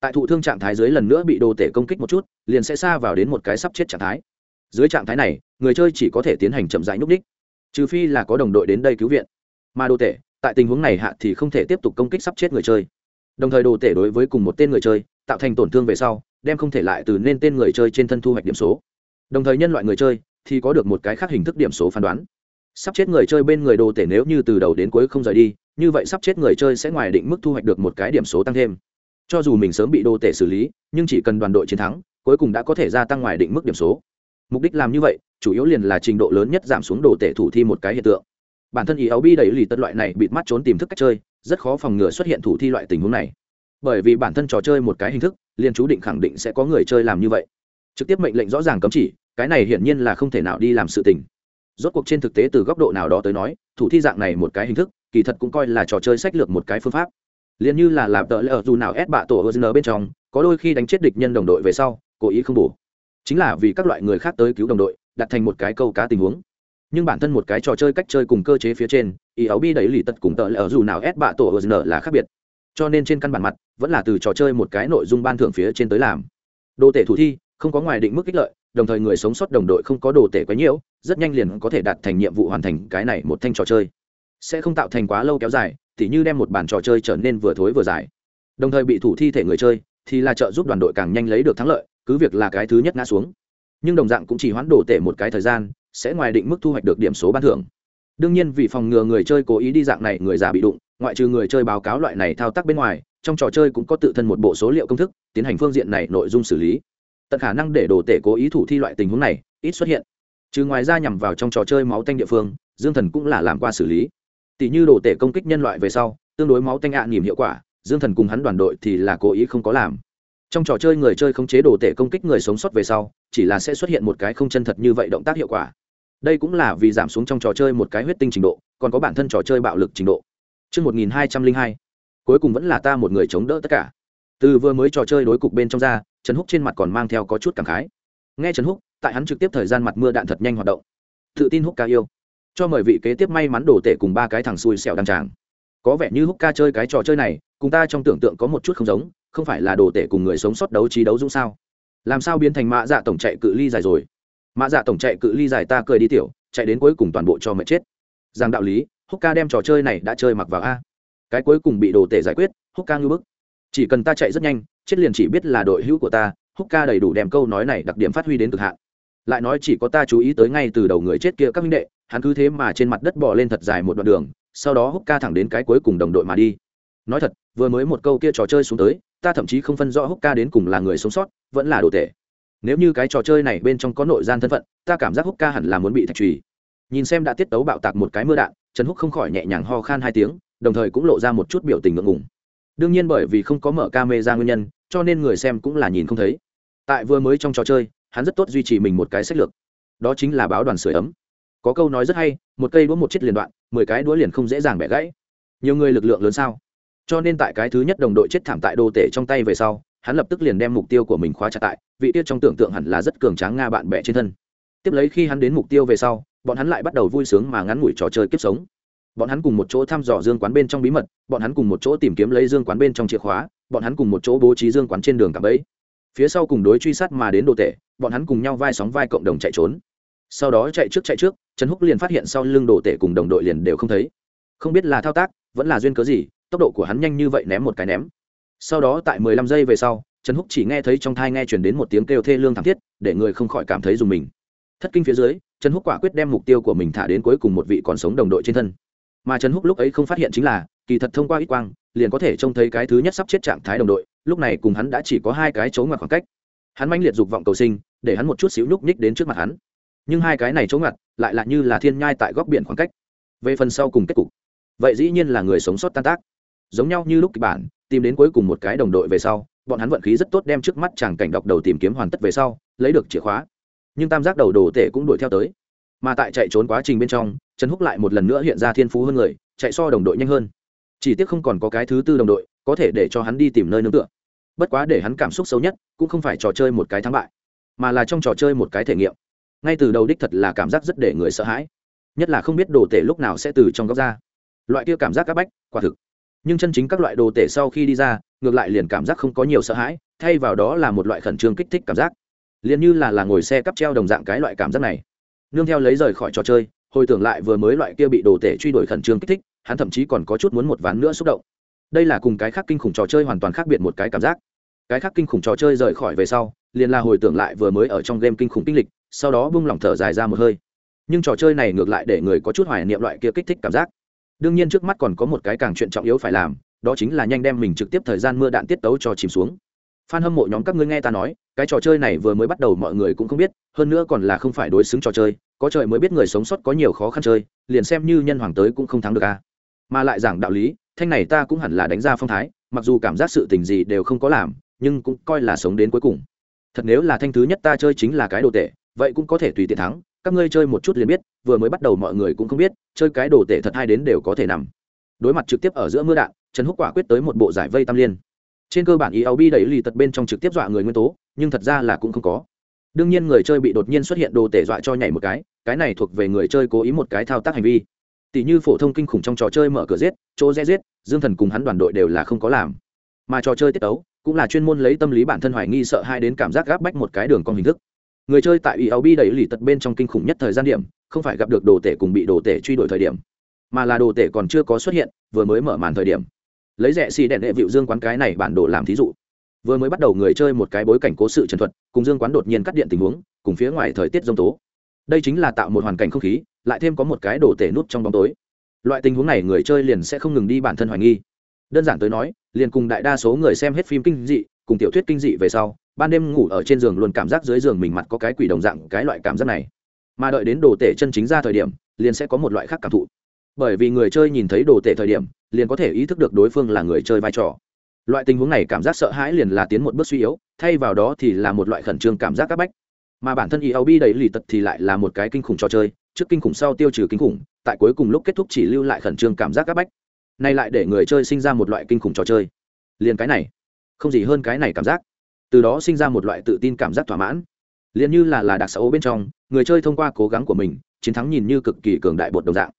tại thụ thương trạng thái dưới lần nữa bị đồ tể công kích một chút, liền sẽ xa vào đến một cái sắp chết trạng thái. Dưới trạng thái này, người chơi chỉ có thể tiến hành chậm rãi nhúc đích, trừ phi là có đồng đội đến đây cứu viện. Mà đồ tể, tại tình huống này hạ thì không thể tiếp tục công kích sắp chết người chơi. Đồng thời đồ tể đối với cùng một tên người chơi, tạo thành tổn thương về sau, đem không thể lại từ nên tên người chơi trên thân thu hoạch điểm số. Đồng thời nhân loại người chơi thì có được một cái khác hình thức điểm số phán đoán. Sắp chết người chơi bên người đồ tể nếu như từ đầu đến cuối không rời đi, như vậy sắp chết người chơi sẽ ngoài định mức thu hoạch được một cái điểm số tăng thêm cho dù mình sớm bị đồ tể xử lý, nhưng chỉ cần đoàn đội chiến thắng, cuối cùng đã có thể gia tăng ngoài định mức điểm số. Mục đích làm như vậy, chủ yếu liền là trình độ lớn nhất giảm xuống đồ tể thủ thi một cái hiện tượng. Bản thân ý áo bi đẩy lì tất loại này bịt mắt trốn tìm thức cách chơi, rất khó phòng ngừa xuất hiện thủ thi loại tình huống này. Bởi vì bản thân trò chơi một cái hình thức, liền chú định khẳng định sẽ có người chơi làm như vậy. Trực tiếp mệnh lệnh rõ ràng cấm chỉ, cái này hiển nhiên là không thể nào đi làm sự tình. Rốt cuộc trên thực tế từ góc độ nào đó tới nói, thủ thi dạng này một cái hình thức, kỳ thật cũng coi là trò chơi sách lược một cái phương pháp liền như là làm tợ lỡ dù nào ép bạ tổ ở bên trong, có đôi khi đánh chết địch nhân đồng đội về sau, cố ý không bổ. Chính là vì các loại người khác tới cứu đồng đội, đặt thành một cái câu cá tình huống. Nhưng bản thân một cái trò chơi cách chơi cùng cơ chế phía trên ý áo bi đẩy lì tật cùng tợ lỡ dù nào ép bạ tổ ở là khác biệt. Cho nên trên căn bản mặt, vẫn là từ trò chơi một cái nội dung ban thưởng phía trên tới làm. Đồ tể thủ thi, không có ngoài định mức ích lợi, đồng thời người sống sót đồng đội không có đồ tể quấy nhiễu rất nhanh liền có thể đạt thành nhiệm vụ hoàn thành cái này một thanh trò chơi. Sẽ không tạo thành quá lâu kéo dài tỉ như đem một bản trò chơi trở nên vừa thối vừa dài. Đồng thời bị thủ thi thể người chơi, thì là trợ giúp đoàn đội càng nhanh lấy được thắng lợi, cứ việc là cái thứ nhất ngã xuống. Nhưng đồng dạng cũng chỉ hoãn đổ tể một cái thời gian, sẽ ngoài định mức thu hoạch được điểm số ban thưởng. Đương nhiên vì phòng ngừa người chơi cố ý đi dạng này, người già bị đụng, ngoại trừ người chơi báo cáo loại này thao tác bên ngoài, trong trò chơi cũng có tự thân một bộ số liệu công thức, tiến hành phương diện này nội dung xử lý. Tận khả năng để đồ tể cố ý thủ thi loại tình huống này, ít xuất hiện. Trừ ngoài ra nhằm vào trong trò chơi máu tanh địa phương, dương thần cũng là làm qua xử lý tỷ như đồ tể công kích nhân loại về sau tương đối máu tanh ạ à hiệu quả dương thần cùng hắn đoàn đội thì là cố ý không có làm trong trò chơi người chơi không chế đồ tể công kích người sống sót về sau chỉ là sẽ xuất hiện một cái không chân thật như vậy động tác hiệu quả đây cũng là vì giảm xuống trong trò chơi một cái huyết tinh trình độ còn có bản thân trò chơi bạo lực trình độ Trước 1202, cuối cùng vẫn là ta một người chống đỡ tất cả. Từ vừa mới trò chơi đối cục bên trong ra, Trần Húc trên mặt còn mang theo có chút cảm khái. Nghe Trần Húc, tại hắn trực tiếp thời gian mặt mưa đạn thật nhanh hoạt động. Tự tin Húc ca yêu. Cho mời vị kế tiếp may mắn đổ tệ cùng ba cái thằng xui xẻo đăng tràng. Có vẻ như Húc ca chơi cái trò chơi này, cùng ta trong tưởng tượng có một chút không giống, không phải là đồ tể cùng người sống sót đấu trí đấu dũng sao? Làm sao biến thành mã dạ tổng chạy cự ly dài rồi? Mã dạ tổng chạy cự ly dài ta cười đi tiểu chạy đến cuối cùng toàn bộ cho mệt chết. Rằng đạo lý húc ca đem trò chơi này đã chơi mặc vào a. Cái cuối cùng bị đồ tể giải quyết húc ca ngư bức. Chỉ cần ta chạy rất nhanh chết liền chỉ biết là đội hữu của ta húc ca đầy đủ đem câu nói này đặc điểm phát huy đến cực hạn lại nói chỉ có ta chú ý tới ngay từ đầu người chết kia các minh đệ, hắn cứ thế mà trên mặt đất bỏ lên thật dài một đoạn đường, sau đó húc ca thẳng đến cái cuối cùng đồng đội mà đi. Nói thật, vừa mới một câu kia trò chơi xuống tới, ta thậm chí không phân rõ húc ca đến cùng là người sống sót, vẫn là đồ tể. Nếu như cái trò chơi này bên trong có nội gian thân phận, ta cảm giác húc ca hẳn là muốn bị thạch trùy. Nhìn xem đã tiết tấu bạo tạc một cái mưa đạn, trần húc không khỏi nhẹ nhàng ho khan hai tiếng, đồng thời cũng lộ ra một chút biểu tình ngượng ngùng. Đương nhiên bởi vì không có mở ca mê ra nguyên nhân, cho nên người xem cũng là nhìn không thấy. Tại vừa mới trong trò chơi hắn rất tốt duy trì mình một cái sách lược. Đó chính là báo đoàn sửa ấm. Có câu nói rất hay, một cây đũa một chiếc liền đoạn, mười cái đũa liền không dễ dàng bẻ gãy. Nhiều người lực lượng lớn sao? Cho nên tại cái thứ nhất đồng đội chết thảm tại đô tể trong tay về sau, hắn lập tức liền đem mục tiêu của mình khóa chặt tại, vị tiết trong tưởng tượng hẳn là rất cường tráng nga bạn bè trên thân. Tiếp lấy khi hắn đến mục tiêu về sau, bọn hắn lại bắt đầu vui sướng mà ngắn ngủi trò chơi kiếp sống. Bọn hắn cùng một chỗ thăm dò dương quán bên trong bí mật, bọn hắn cùng một chỗ tìm kiếm lấy dương quán bên trong chìa khóa, bọn hắn cùng một chỗ bố trí dương quán trên đường cả bẫy phía sau cùng đối truy sát mà đến đồ tể, bọn hắn cùng nhau vai sóng vai cộng đồng chạy trốn. Sau đó chạy trước chạy trước, trần húc liền phát hiện sau lưng đồ tể cùng đồng đội liền đều không thấy. Không biết là thao tác, vẫn là duyên cớ gì, tốc độ của hắn nhanh như vậy ném một cái ném. Sau đó tại mười lăm giây về sau, trần húc chỉ nghe thấy trong thai nghe chuyển đến một tiếng kêu thê lương thảm thiết, để người không khỏi cảm thấy dùng mình. Thất kinh phía dưới, trần húc quả quyết đem mục tiêu của mình thả đến cuối cùng một vị còn sống đồng đội trên thân. Mà trần húc lúc ấy không phát hiện chính là, kỳ thật thông qua ít quang, liền có thể trông thấy cái thứ nhất sắp chết trạng thái đồng đội lúc này cùng hắn đã chỉ có hai cái chỗ ngoặt khoảng cách. Hắn manh liệt dục vọng cầu sinh, để hắn một chút xíu nhúc nhích đến trước mặt hắn. Nhưng hai cái này chỗ ngặt lại là như là thiên nhai tại góc biển khoảng cách. Về phần sau cùng kết cục, vậy dĩ nhiên là người sống sót tan tác. Giống nhau như lúc kịch bản, tìm đến cuối cùng một cái đồng đội về sau, bọn hắn vận khí rất tốt đem trước mắt chàng cảnh đọc đầu tìm kiếm hoàn tất về sau, lấy được chìa khóa. Nhưng tam giác đầu đồ tể cũng đuổi theo tới. Mà tại chạy trốn quá trình bên trong, trần húc lại một lần nữa hiện ra thiên phú hơn người, chạy so đồng đội nhanh hơn. Chỉ tiếc không còn có cái thứ tư đồng đội có thể để cho hắn đi tìm nơi nương tựa bất quá để hắn cảm xúc xấu nhất, cũng không phải trò chơi một cái thắng bại, mà là trong trò chơi một cái thể nghiệm. Ngay từ đầu đích thật là cảm giác rất để người sợ hãi. Nhất là không biết đồ tể lúc nào sẽ từ trong góc ra. Loại kia cảm giác áp bách, quả thực. Nhưng chân chính các loại đồ tể sau khi đi ra, ngược lại liền cảm giác không có nhiều sợ hãi, thay vào đó là một loại khẩn trương kích thích cảm giác. Liền như là là ngồi xe cắp treo đồng dạng cái loại cảm giác này. Nương theo lấy rời khỏi trò chơi, hồi tưởng lại vừa mới loại kia bị đồ tể truy đuổi khẩn trương kích thích, hắn thậm chí còn có chút muốn một ván nữa xúc động đây là cùng cái khác kinh khủng trò chơi hoàn toàn khác biệt một cái cảm giác. Cái khác kinh khủng trò chơi rời khỏi về sau liền là hồi tưởng lại vừa mới ở trong game kinh khủng kinh lịch sau đó bung lỏng thở dài ra một hơi. Nhưng trò chơi này ngược lại để người có chút hoài niệm loại kia kích thích cảm giác. Đương nhiên trước mắt còn có một cái càng chuyện trọng yếu phải làm đó chính là nhanh đem mình trực tiếp thời gian mưa đạn tiết tấu cho chìm xuống. Phan hâm mộ nhóm các ngươi nghe ta nói, cái trò chơi này vừa mới bắt đầu mọi người cũng không biết, hơn nữa còn là không phải đối xứng trò chơi, có trời mới biết người sống sót có nhiều khó khăn chơi, liền xem như nhân hoàng tới cũng không thắng được a. Mà lại giảng đạo lý, thanh này ta cũng hẳn là đánh ra phong thái, mặc dù cảm giác sự tình gì đều không có làm, nhưng cũng coi là sống đến cuối cùng. Thật nếu là thanh thứ nhất ta chơi chính là cái đồ tệ, vậy cũng có thể tùy tiện thắng, các ngươi chơi một chút liền biết, vừa mới bắt đầu mọi người cũng không biết, chơi cái đồ tệ thật hai đến đều có thể nằm. Đối mặt trực tiếp ở giữa mưa đạn, Trần Húc quả quyết tới một bộ giải vây tam liên trên cơ bản ELB đẩy lì tật bên trong trực tiếp dọa người nguyên tố nhưng thật ra là cũng không có đương nhiên người chơi bị đột nhiên xuất hiện đồ tể dọa cho nhảy một cái cái này thuộc về người chơi cố ý một cái thao tác hành vi tỷ như phổ thông kinh khủng trong trò chơi mở cửa giết, chỗ rẽ giết, dương thần cùng hắn đoàn đội đều là không có làm. Mà trò chơi tiết tấu cũng là chuyên môn lấy tâm lý bản thân hoài nghi sợ hai đến cảm giác gáp bách một cái đường con hình thức. Người chơi tại ELB đẩy lì tật bên trong kinh khủng nhất thời gian điểm, không phải gặp được đồ tể cùng bị đồ tể truy đuổi thời điểm, mà là đồ tể còn chưa có xuất hiện, vừa mới mở màn thời điểm. Lấy rẻ xì đèn đệ vịu dương quán cái này bản đồ làm thí dụ. Vừa mới bắt đầu người chơi một cái bối cảnh cố sự trần thuật, cùng dương quán đột nhiên cắt điện tình huống, cùng phía ngoài thời tiết dông tố. Đây chính là tạo một hoàn cảnh không khí lại thêm có một cái đồ tể nút trong bóng tối. Loại tình huống này người chơi liền sẽ không ngừng đi bản thân hoài nghi. Đơn giản tới nói, liền cùng đại đa số người xem hết phim kinh dị, cùng tiểu thuyết kinh dị về sau, ban đêm ngủ ở trên giường luôn cảm giác dưới giường mình mặt có cái quỷ đồng dạng cái loại cảm giác này. Mà đợi đến đồ tể chân chính ra thời điểm, liền sẽ có một loại khác cảm thụ. Bởi vì người chơi nhìn thấy đồ tể thời điểm, liền có thể ý thức được đối phương là người chơi vai trò. Loại tình huống này cảm giác sợ hãi liền là tiến một bước suy yếu, thay vào đó thì là một loại khẩn trương cảm giác áp bách. Mà bản thân elb đầy lì tật thì lại là một cái kinh khủng trò chơi trước kinh khủng sau tiêu trừ kinh khủng tại cuối cùng lúc kết thúc chỉ lưu lại khẩn trương cảm giác áp bách. Nay lại để người chơi sinh ra một loại kinh khủng trò chơi. Liền cái này không gì hơn cái này cảm giác. Từ đó sinh ra một loại tự tin cảm giác thỏa mãn. Liền như là là đặc xã bên trong người chơi thông qua cố gắng của mình chiến thắng nhìn như cực kỳ cường đại bột đồng dạng.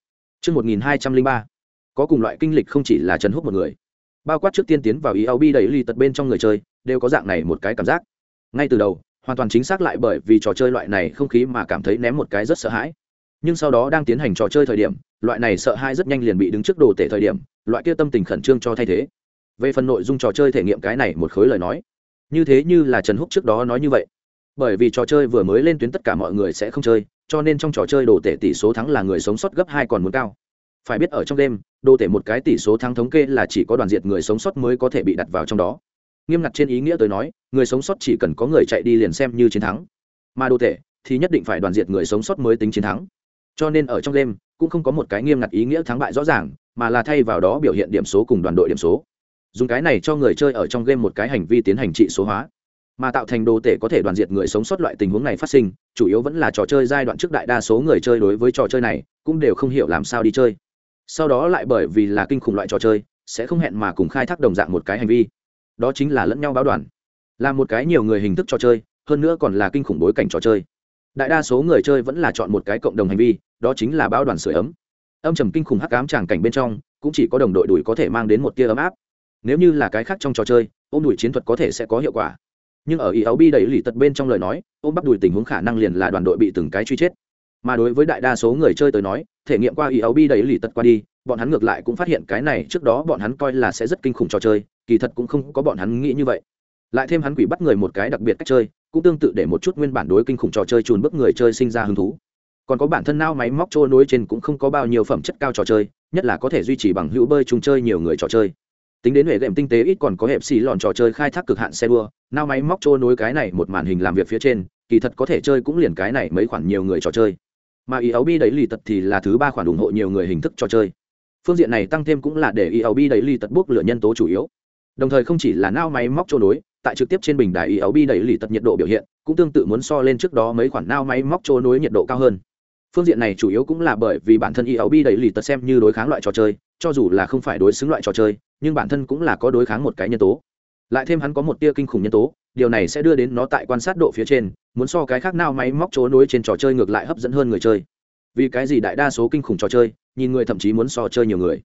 Trước 1203, có cùng loại kinh lịch không chỉ là trần húc một người. Bao quát trước tiên tiến vào ELB đẩy ly tật bên trong người chơi đều có dạng này một cái cảm giác. Ngay từ đầu hoàn toàn chính xác lại bởi vì trò chơi loại này không khí mà cảm thấy ném một cái rất sợ hãi nhưng sau đó đang tiến hành trò chơi thời điểm, loại này sợ hai rất nhanh liền bị đứng trước đồ tể thời điểm, loại kia tâm tình khẩn trương cho thay thế. Về phần nội dung trò chơi thể nghiệm cái này một khối lời nói, như thế như là trần húc trước đó nói như vậy. Bởi vì trò chơi vừa mới lên tuyến tất cả mọi người sẽ không chơi, cho nên trong trò chơi đồ tể tỷ số thắng là người sống sót gấp hai còn muốn cao. Phải biết ở trong đêm, đồ tể một cái tỷ số thắng thống kê là chỉ có đoàn diệt người sống sót mới có thể bị đặt vào trong đó. Nghiêm ngặt trên ý nghĩa tôi nói, người sống sót chỉ cần có người chạy đi liền xem như chiến thắng. Mà đồ tể thì nhất định phải đoàn diệt người sống sót mới tính chiến thắng cho nên ở trong game cũng không có một cái nghiêm ngặt ý nghĩa thắng bại rõ ràng, mà là thay vào đó biểu hiện điểm số cùng đoàn đội điểm số. Dùng cái này cho người chơi ở trong game một cái hành vi tiến hành trị số hóa, mà tạo thành đồ tể có thể đoàn diệt người sống sót loại tình huống này phát sinh, chủ yếu vẫn là trò chơi giai đoạn trước đại đa số người chơi đối với trò chơi này cũng đều không hiểu làm sao đi chơi. Sau đó lại bởi vì là kinh khủng loại trò chơi, sẽ không hẹn mà cùng khai thác đồng dạng một cái hành vi. Đó chính là lẫn nhau báo đoàn. Là một cái nhiều người hình thức trò chơi, hơn nữa còn là kinh khủng bối cảnh trò chơi. Đại đa số người chơi vẫn là chọn một cái cộng đồng hành vi đó chính là bao đoàn sửa ấm. Âm trầm kinh khủng hắc ám tràng cảnh bên trong, cũng chỉ có đồng đội đuổi có thể mang đến một tia ấm áp. Nếu như là cái khác trong trò chơi, ôm đuổi chiến thuật có thể sẽ có hiệu quả. Nhưng ở ý áo bi đầy lì tật bên trong lời nói, ôm bắt đùi tình huống khả năng liền là đoàn đội bị từng cái truy chết. Mà đối với đại đa số người chơi tới nói, thể nghiệm qua ý áo bi đầy lì tật qua đi, bọn hắn ngược lại cũng phát hiện cái này trước đó bọn hắn coi là sẽ rất kinh khủng trò chơi, kỳ thật cũng không có bọn hắn nghĩ như vậy. Lại thêm hắn quỷ bắt người một cái đặc biệt cách chơi, cũng tương tự để một chút nguyên bản đối kinh khủng trò chơi trùn bước người chơi sinh ra hứng thú còn có bản thân nao máy móc trôi nối trên cũng không có bao nhiêu phẩm chất cao trò chơi, nhất là có thể duy trì bằng hữu bơi chung chơi nhiều người trò chơi. Tính đến hệ đệm tinh tế ít còn có hẹp xì lòn trò chơi khai thác cực hạn xe đua, nao máy móc trôi nối cái này một màn hình làm việc phía trên, kỳ thật có thể chơi cũng liền cái này mấy khoản nhiều người trò chơi. Mà ý ấu bi đấy lì tật thì là thứ ba khoản ủng hộ nhiều người hình thức trò chơi. Phương diện này tăng thêm cũng là để ý ấu bi đấy lì tật bốc lửa nhân tố chủ yếu. Đồng thời không chỉ là nao máy móc trôi nối, tại trực tiếp trên bình đài ý ấu bi đẩy lì tật nhiệt độ biểu hiện cũng tương tự muốn so lên trước đó mấy khoản nao máy móc trôi nối nhiệt độ cao hơn phương diện này chủ yếu cũng là bởi vì bản thân ý áo đẩy lì tật xem như đối kháng loại trò chơi, cho dù là không phải đối xứng loại trò chơi, nhưng bản thân cũng là có đối kháng một cái nhân tố. Lại thêm hắn có một tia kinh khủng nhân tố, điều này sẽ đưa đến nó tại quan sát độ phía trên, muốn so cái khác nào máy móc trôi nối trên trò chơi ngược lại hấp dẫn hơn người chơi. Vì cái gì đại đa số kinh khủng trò chơi, nhìn người thậm chí muốn so chơi nhiều người.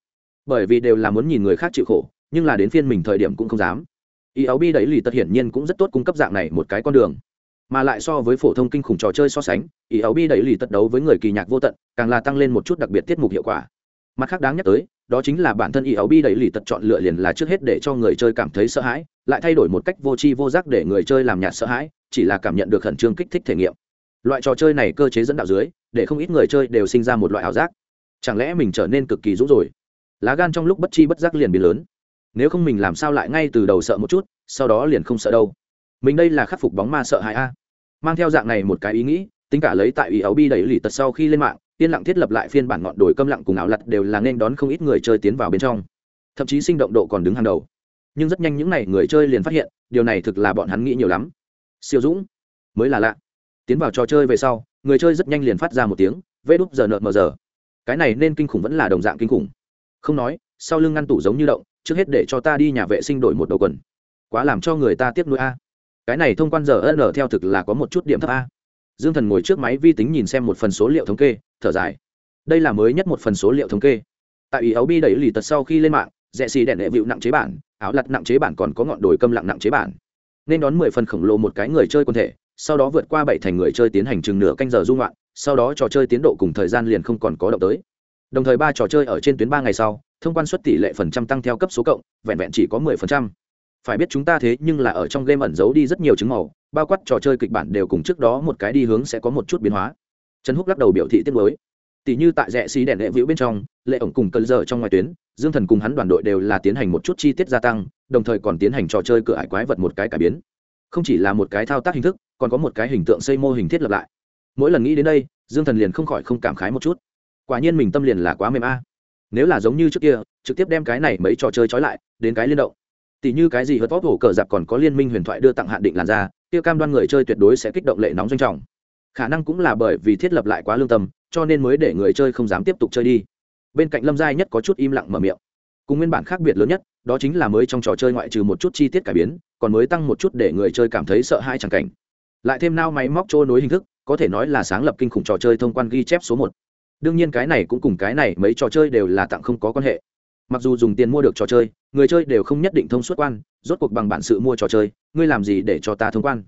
Bởi vì đều là muốn nhìn người khác chịu khổ, nhưng là đến phiên mình thời điểm cũng không dám. Ý áo bi đẩy lì tật hiển nhiên cũng rất tốt cung cấp dạng này một cái con đường mà lại so với phổ thông kinh khủng trò chơi so sánh ý ấu bi đẩy lì tật đấu với người kỳ nhạc vô tận, càng là tăng lên một chút đặc biệt tiết mục hiệu quả. Mặt khác đáng nhắc tới, đó chính là bản thân ý ấu bi đẩy lì tật chọn lựa liền là trước hết để cho người chơi cảm thấy sợ hãi, lại thay đổi một cách vô tri vô giác để người chơi làm nhạt sợ hãi, chỉ là cảm nhận được khẩn trương kích thích thể nghiệm. Loại trò chơi này cơ chế dẫn đạo dưới, để không ít người chơi đều sinh ra một loại ảo giác. Chẳng lẽ mình trở nên cực kỳ rũ rồi? Lá gan trong lúc bất chi bất giác liền biến lớn. Nếu không mình làm sao lại ngay từ đầu sợ một chút, sau đó liền không sợ đâu. Mình đây là khắc phục bóng ma sợ hãi a mang theo dạng này một cái ý nghĩ, tính cả lấy tại ý áo bi đẩy lì tật sau khi lên mạng, yên lặng thiết lập lại phiên bản ngọn đồi câm lặng cùng ảo lặt đều là nên đón không ít người chơi tiến vào bên trong. Thậm chí sinh động độ còn đứng hàng đầu. Nhưng rất nhanh những n à y người chơi liền phát hiện, điều này thực là bọn hắn nghĩ nhiều lắm. Siêu dũng, mới là lạ. Tiến vào trò chơi về sau, người chơi rất nhanh liền phát ra một tiếng, vê đúp giờ nợ mờ giờ. Cái này nên kinh khủng vẫn là đồng dạng kinh khủng. Không nói, sau lưng ngăn tủ giống như động, trước hết để cho ta đi nhà vệ sinh đổi một đầu quần. Quá làm cho người ta tiếp nuôi a cái này thông quan giờ ân theo thực là có một chút điểm thấp a. Dương thần ngồi trước máy vi tính nhìn xem một phần số liệu thống kê, thở dài. Đây là mới nhất một phần số liệu thống kê. Tại ý áo bi đẩy lì tật sau khi lên mạng rẽ xì đèn đệ vịu nặng chế bản, áo lặt nặng chế bản còn có ngọn đồi câm lặng nặng chế bản. Nên đón mười phần khổng lồ một cái người chơi quân thể, sau đó vượt qua bảy thành người chơi tiến hành chừng nửa canh giờ dung loạn, sau đó trò chơi tiến độ cùng thời gian liền không còn có động tới. Đồng thời ba trò chơi ở trên tuyến ba ngày sau, thông quan suất tỷ lệ phần trăm tăng theo cấp số cộng, vẹn vẹn chỉ có mười phần trăm phải biết chúng ta thế nhưng là ở trong game ẩn giấu đi rất nhiều chứng màu, bao quát trò chơi kịch bản đều cùng trước đó một cái đi hướng sẽ có một chút biến hóa. Trần húc lắc đầu biểu thị tiết mới tỷ như tại rẽ xí đèn lệ vĩu bên trong, lệ ổng cùng cơn giờ trong ngoài tuyến, dương thần cùng hắn đoàn đội đều là tiến hành một chút chi tiết gia tăng, đồng thời còn tiến hành trò chơi cửa ải quái vật một cái cải biến. Không chỉ là một cái thao tác hình thức, còn có một cái hình tượng xây mô hình thiết lập lại. Mỗi lần nghĩ đến đây, dương thần liền không khỏi không cảm khái một chút. Quả nhiên mình tâm liền là quá mềm a. Nếu là giống như trước kia, trực tiếp đem cái này mấy trò chơi trói lại, đến cái liên động tỷ như cái gì hớt vót hổ cờ giặc còn có liên minh huyền thoại đưa tặng hạn định làn ra tiêu cam đoan người chơi tuyệt đối sẽ kích động lệ nóng doanh trọng. Khả năng cũng là bởi vì thiết lập lại quá lương tâm, cho nên mới để người chơi không dám tiếp tục chơi đi. Bên cạnh lâm giai nhất có chút im lặng mở miệng. Cùng nguyên bản khác biệt lớn nhất, đó chính là mới trong trò chơi ngoại trừ một chút chi tiết cải biến, còn mới tăng một chút để người chơi cảm thấy sợ hai chẳng cảnh. Lại thêm nao máy móc trôi nối hình thức, có thể nói là sáng lập kinh khủng trò chơi thông quan ghi chép số một. Đương nhiên cái này cũng cùng cái này mấy trò chơi đều là tặng không có quan hệ mặc dù dùng tiền mua được trò chơi, người chơi đều không nhất định thông suốt quan, rốt cuộc bằng bản sự mua trò chơi, ngươi làm gì để cho ta thông quan?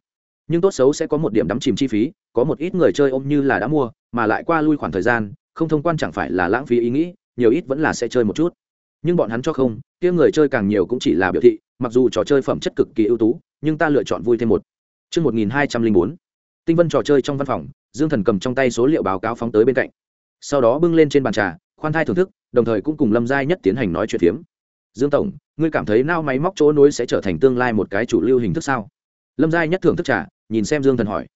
Nhưng tốt xấu sẽ có một điểm đắm chìm chi phí, có một ít người chơi ôm như là đã mua, mà lại qua lui khoảng thời gian, không thông quan chẳng phải là lãng phí ý nghĩ, nhiều ít vẫn là sẽ chơi một chút. Nhưng bọn hắn cho không, kia người chơi càng nhiều cũng chỉ là biểu thị, mặc dù trò chơi phẩm chất cực kỳ ưu tú, nhưng ta lựa chọn vui thêm một. Chương một nghìn hai trăm linh bốn. Tinh vân trò chơi trong văn phòng, dương thần cầm trong tay số liệu báo cáo phóng tới bên cạnh. Sau đó bưng lên trên bàn trà khoan thai thưởng thức, đồng thời cũng cùng lâm giai nhất tiến hành nói chuyện phiếm. Dương tổng, ngươi cảm thấy nao máy móc chỗ nối sẽ trở thành tương lai một cái chủ lưu hình thức sao? Lâm giai nhất thưởng thức trà, nhìn xem dương thần hỏi.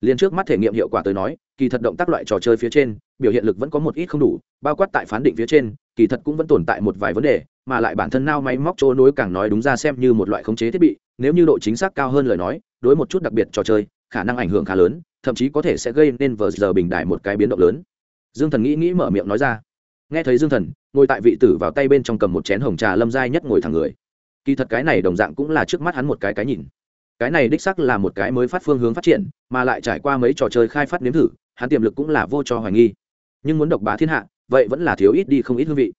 Liền trước mắt thể nghiệm hiệu quả tới nói, kỳ thật động tác loại trò chơi phía trên, biểu hiện lực vẫn có một ít không đủ, bao quát tại phán định phía trên, kỳ thật cũng vẫn tồn tại một vài vấn đề, mà lại bản thân nao máy móc chỗ nối càng nói đúng ra xem như một loại khống chế thiết bị, nếu như độ chính xác cao hơn lời nói, đối một chút đặc biệt trò chơi, khả năng ảnh hưởng khá lớn, thậm chí có thể sẽ gây nên vờ giờ bình đại một cái biến động lớn. Dương thần nghĩ nghĩ mở miệng nói ra nghe thấy dương thần, ngồi tại vị tử vào tay bên trong cầm một chén hồng trà lâm giai nhất ngồi thẳng người. Kỳ thật cái này đồng dạng cũng là trước mắt hắn một cái cái nhìn. Cái này đích sắc là một cái mới phát phương hướng phát triển, mà lại trải qua mấy trò chơi khai phát nếm thử, hắn tiềm lực cũng là vô cho hoài nghi. Nhưng muốn độc bá thiên hạ, vậy vẫn là thiếu ít đi không ít hương vị.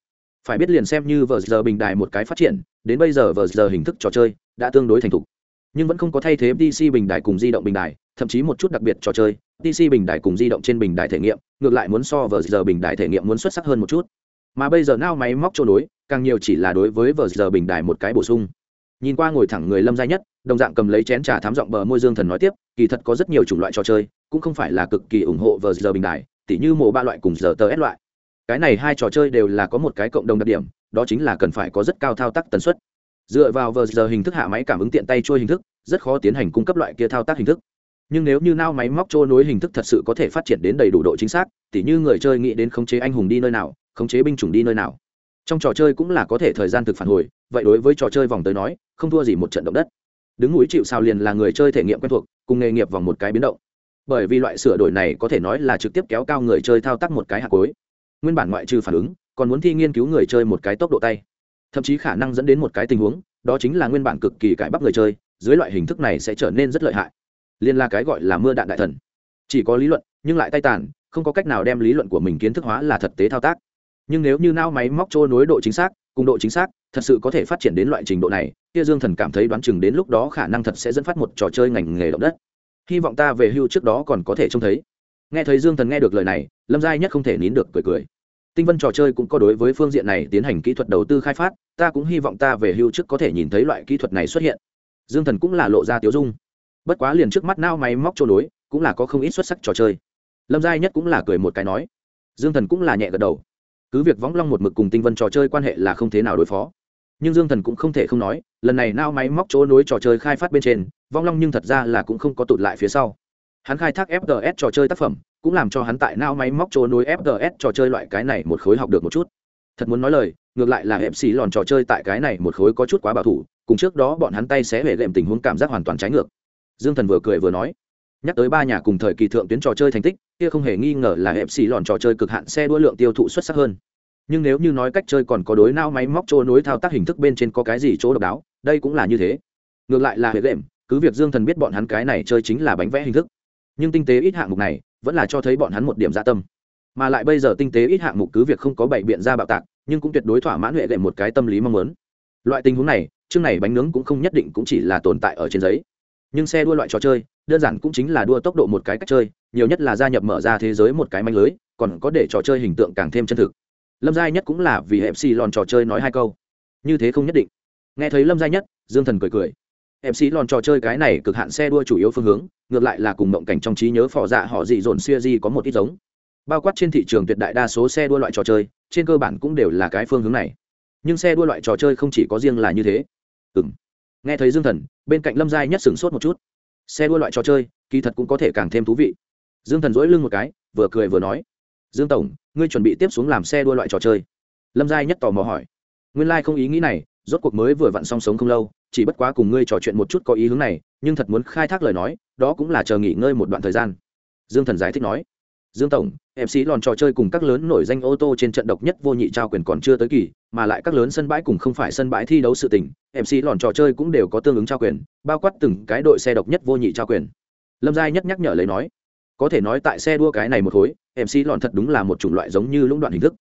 Phải biết liền xem như vờ giờ bình đài một cái phát triển, đến bây giờ vờ giờ hình thức trò chơi đã tương đối thành thục nhưng vẫn không có thay thế dc bình đài cùng di động bình đài, thậm chí một chút đặc biệt trò chơi dc bình đài cùng di động trên bình đài thể nghiệm, ngược lại muốn so vờ giờ bình đài thể nghiệm muốn xuất sắc hơn một chút. Mà bây giờ nao máy móc trôi đối càng nhiều chỉ là đối với vờ giờ bình đài một cái bổ sung. Nhìn qua ngồi thẳng người lâm gia nhất, đồng dạng cầm lấy chén trà thám giọng bờ môi dương thần nói tiếp, kỳ thật có rất nhiều chủng loại trò chơi, cũng không phải là cực kỳ ủng hộ vờ giờ bình đài, tỉ như mổ ba loại cùng giờ tờ s loại. Cái này hai trò chơi đều là có một cái cộng đồng đặc điểm, đó chính là cần phải có rất cao thao tác tần suất dựa vào vờ giờ hình thức hạ máy cảm ứng tiện tay trôi hình thức, rất khó tiến hành cung cấp loại kia thao tác hình thức. Nhưng nếu như nao máy móc trôi nối hình thức thật sự có thể phát triển đến đầy đủ độ chính xác, tỉ như người chơi nghĩ đến khống chế anh hùng đi nơi nào, khống chế binh chủng đi nơi nào. Trong trò chơi cũng là có thể thời gian thực phản hồi, vậy đối với trò chơi vòng tới nói, không thua gì một trận động đất. Đứng núi chịu sao liền là người chơi thể nghiệm quen thuộc, cùng nghề nghiệp vòng một cái biến động. Bởi vì loại sửa đổi này có thể nói là trực tiếp kéo cao người chơi thao tác một cái hạt cối nguyên bản ngoại trừ phản ứng, còn muốn thi nghiên cứu người chơi một cái tốc độ tay thậm chí khả năng dẫn đến một cái tình huống, đó chính là nguyên bản cực kỳ cải bắp người chơi, dưới loại hình thức này sẽ trở nên rất lợi hại. Liên là cái gọi là mưa đạn đại thần. Chỉ có lý luận, nhưng lại tay tàn, không có cách nào đem lý luận của mình kiến thức hóa là thật tế thao tác. Nhưng nếu như nao máy móc trôi nối độ chính xác, cùng độ chính xác, thật sự có thể phát triển đến loại trình độ này, kia dương thần cảm thấy đoán chừng đến lúc đó khả năng thật sẽ dẫn phát một trò chơi ngành nghề động đất. Hy vọng ta về hưu trước đó còn có thể trông thấy. Nghe thấy dương thần nghe được lời này, lâm giai nhất không thể nín được cười cười tinh vân trò chơi cũng có đối với phương diện này tiến hành kỹ thuật đầu tư khai phát, ta cũng hy vọng ta về hưu trước có thể nhìn thấy loại kỹ thuật này xuất hiện. Dương thần cũng là lộ ra tiếu dung. Bất quá liền trước mắt nao máy móc trôi nối, cũng là có không ít xuất sắc trò chơi. Lâm giai nhất cũng là cười một cái nói. Dương thần cũng là nhẹ gật đầu. Cứ việc võng long một mực cùng tinh vân trò chơi quan hệ là không thế nào đối phó, nhưng dương thần cũng không thể không nói, lần này nao máy móc chỗ nối trò chơi khai phát bên trên vong long nhưng thật ra là cũng không có tụt lại phía sau. Hắn khai thác fts trò chơi tác phẩm cũng làm cho hắn tại nao máy móc chỗ nối fts trò chơi loại cái này một khối học được một chút. Thật muốn nói lời, ngược lại là hẹp xì lòn trò chơi tại cái này một khối có chút quá bảo thủ, cùng trước đó bọn hắn tay sẽ hệ lệm tình huống cảm giác hoàn toàn trái ngược. Dương thần vừa cười vừa nói, nhắc tới ba nhà cùng thời kỳ thượng tuyến trò chơi thành tích, kia không hề nghi ngờ là hẹp xì lòn trò chơi cực hạn xe đua lượng tiêu thụ xuất sắc hơn. Nhưng nếu như nói cách chơi còn có đối nao máy móc trôi nối thao tác hình thức bên trên có cái gì chỗ độc đáo, đây cũng là như thế. Ngược lại là hệ đệm cứ việc dương thần biết bọn hắn cái này chơi chính là bánh vẽ hình thức, nhưng tinh tế ít hạng mục này vẫn là cho thấy bọn hắn một điểm gia dạ tâm. Mà lại bây giờ tinh tế ít hạng mục cứ việc không có bảy biện ra bạo tạc, nhưng cũng tuyệt đối thỏa mãn huệ lệ một cái tâm lý mong muốn. Loại tình huống này, chương này bánh nướng cũng không nhất định cũng chỉ là tồn tại ở trên giấy. Nhưng xe đua loại trò chơi, đơn giản cũng chính là đua tốc độ một cái cách chơi, nhiều nhất là gia nhập mở ra thế giới một cái manh lưới, còn có để trò chơi hình tượng càng thêm chân thực. Lâm Gia nhất cũng là vì hệ xì lòn trò chơi nói hai câu. Như thế không nhất định. Nghe thấy lâm Gia nhất, dương thần cười cười mc xì lòn trò chơi cái này cực hạn xe đua chủ yếu phương hướng, ngược lại là cùng mộng cảnh trong trí nhớ phò dạ họ dị dồn xưa di có một ít giống. Bao quát trên thị trường tuyệt đại đa số xe đua loại trò chơi, trên cơ bản cũng đều là cái phương hướng này. Nhưng xe đua loại trò chơi không chỉ có riêng là như thế. Ừ m nghe thấy dương thần, bên cạnh lâm giai nhất sửng sốt một chút. Xe đua loại trò chơi, kỳ thật cũng có thể càng thêm thú vị. Dương thần dỗi lưng một cái, vừa cười vừa nói. Dương tổng, ngươi chuẩn bị tiếp xuống làm xe đua loại trò chơi. Lâm giai nhất tò mò hỏi. Nguyên lai、like、không ý nghĩ này, rốt cuộc mới vừa vặn song sống không lâu chỉ bất quá cùng ngươi trò chuyện một chút có ý hướng này, nhưng thật muốn khai thác lời nói, đó cũng là chờ nghỉ ngơi một đoạn thời gian. Dương thần giải thích nói. Dương tổng mc lòn trò chơi cùng các lớn nổi danh ô tô trên trận độc nhất vô nhị trao quyền còn chưa tới kỳ, mà lại các lớn sân bãi cùng không phải sân bãi thi đấu sự tình mc lòn trò chơi cũng đều có tương ứng trao quyền, bao quát từng cái đội xe độc nhất vô nhị trao quyền. Lâm giai nhất nhắc nhở lấy nói. Có thể nói tại xe đua cái này một khối mc lòn thật đúng là một chủng loại giống như lũng đoạn hình thức.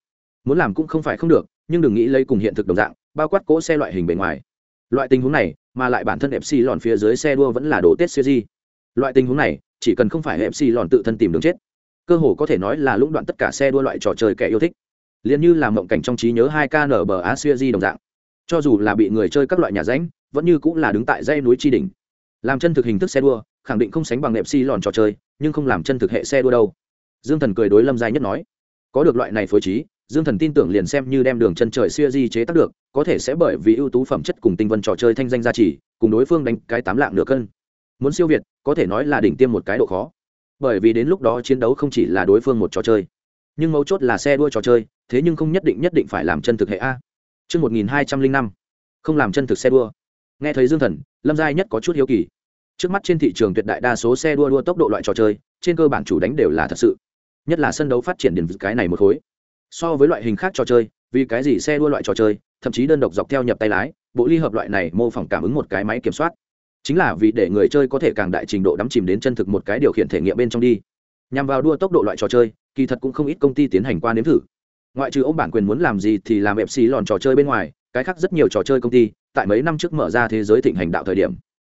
Muốn làm cũng không phải không được, nhưng đừng nghĩ lấy cùng hiện thực đồng dạng, bao quát cỗ xe loại hình bề ngoài loại tình huống này, mà lại bản thân mc lòn phía dưới xe đua vẫn là đồ tết siêu di loại tình huống này, chỉ cần không phải mc lòn tự thân tìm đường chết, cơ hồ có thể nói là lũng đoạn tất cả xe đua loại trò chơi kẻ yêu thích. Liền như là mộng cảnh trong trí nhớ hai k bờ á siêu di đồng dạng. Cho dù là bị người chơi các loại nhà ránh, vẫn như cũng là đứng tại dây núi tri đỉnh. Làm chân thực hình thức xe đua, khẳng định không sánh bằng mc lòn trò chơi, nhưng không làm chân thực hệ xe đua đâu. Dương thần cười đối lâm giai nhất nói, có được loại này phối trí dương thần tin tưởng liền xem như đem đường chân trời xuya di chế tác được có thể sẽ bởi vì ưu tú phẩm chất cùng tinh vân trò chơi thanh danh gia trì cùng đối phương đánh cái tám lạng nửa cân muốn siêu việt có thể nói là đỉnh tiêm một cái độ khó bởi vì đến lúc đó chiến đấu không chỉ là đối phương một trò chơi nhưng mấu chốt là xe đua trò chơi thế nhưng không nhất định nhất định phải làm chân thực hệ a Trước 1205, không làm chân thực xe đua. Nghe thấy Dương Thần, Lâm Giai nhất có chút hiếu kỳ. Trước mắt trên thị trường tuyệt đại đa số xe đua đua tốc độ loại trò chơi, trên cơ bản chủ đánh đều là thật sự. Nhất là sân đấu phát triển điển cái này một khối. So với loại hình khác trò chơi, vì cái gì xe đua loại trò chơi, thậm chí đơn độc dọc theo nhập tay lái, bộ ly hợp loại này mô phỏng cảm ứng một cái máy kiểm soát. Chính là vì để người chơi có thể càng đại trình độ đắm chìm đến chân thực một cái điều khiển thể nghiệm bên trong đi. Nhằm vào đua tốc độ loại trò chơi kỳ thật cũng không ít công ty tiến hành qua nếm thử. Ngoại trừ ông bản quyền muốn làm gì thì làm ép lòn trò chơi bên ngoài cái khác rất nhiều trò chơi công ty tại mấy năm trước mở ra thế giới thịnh hành đạo thời điểm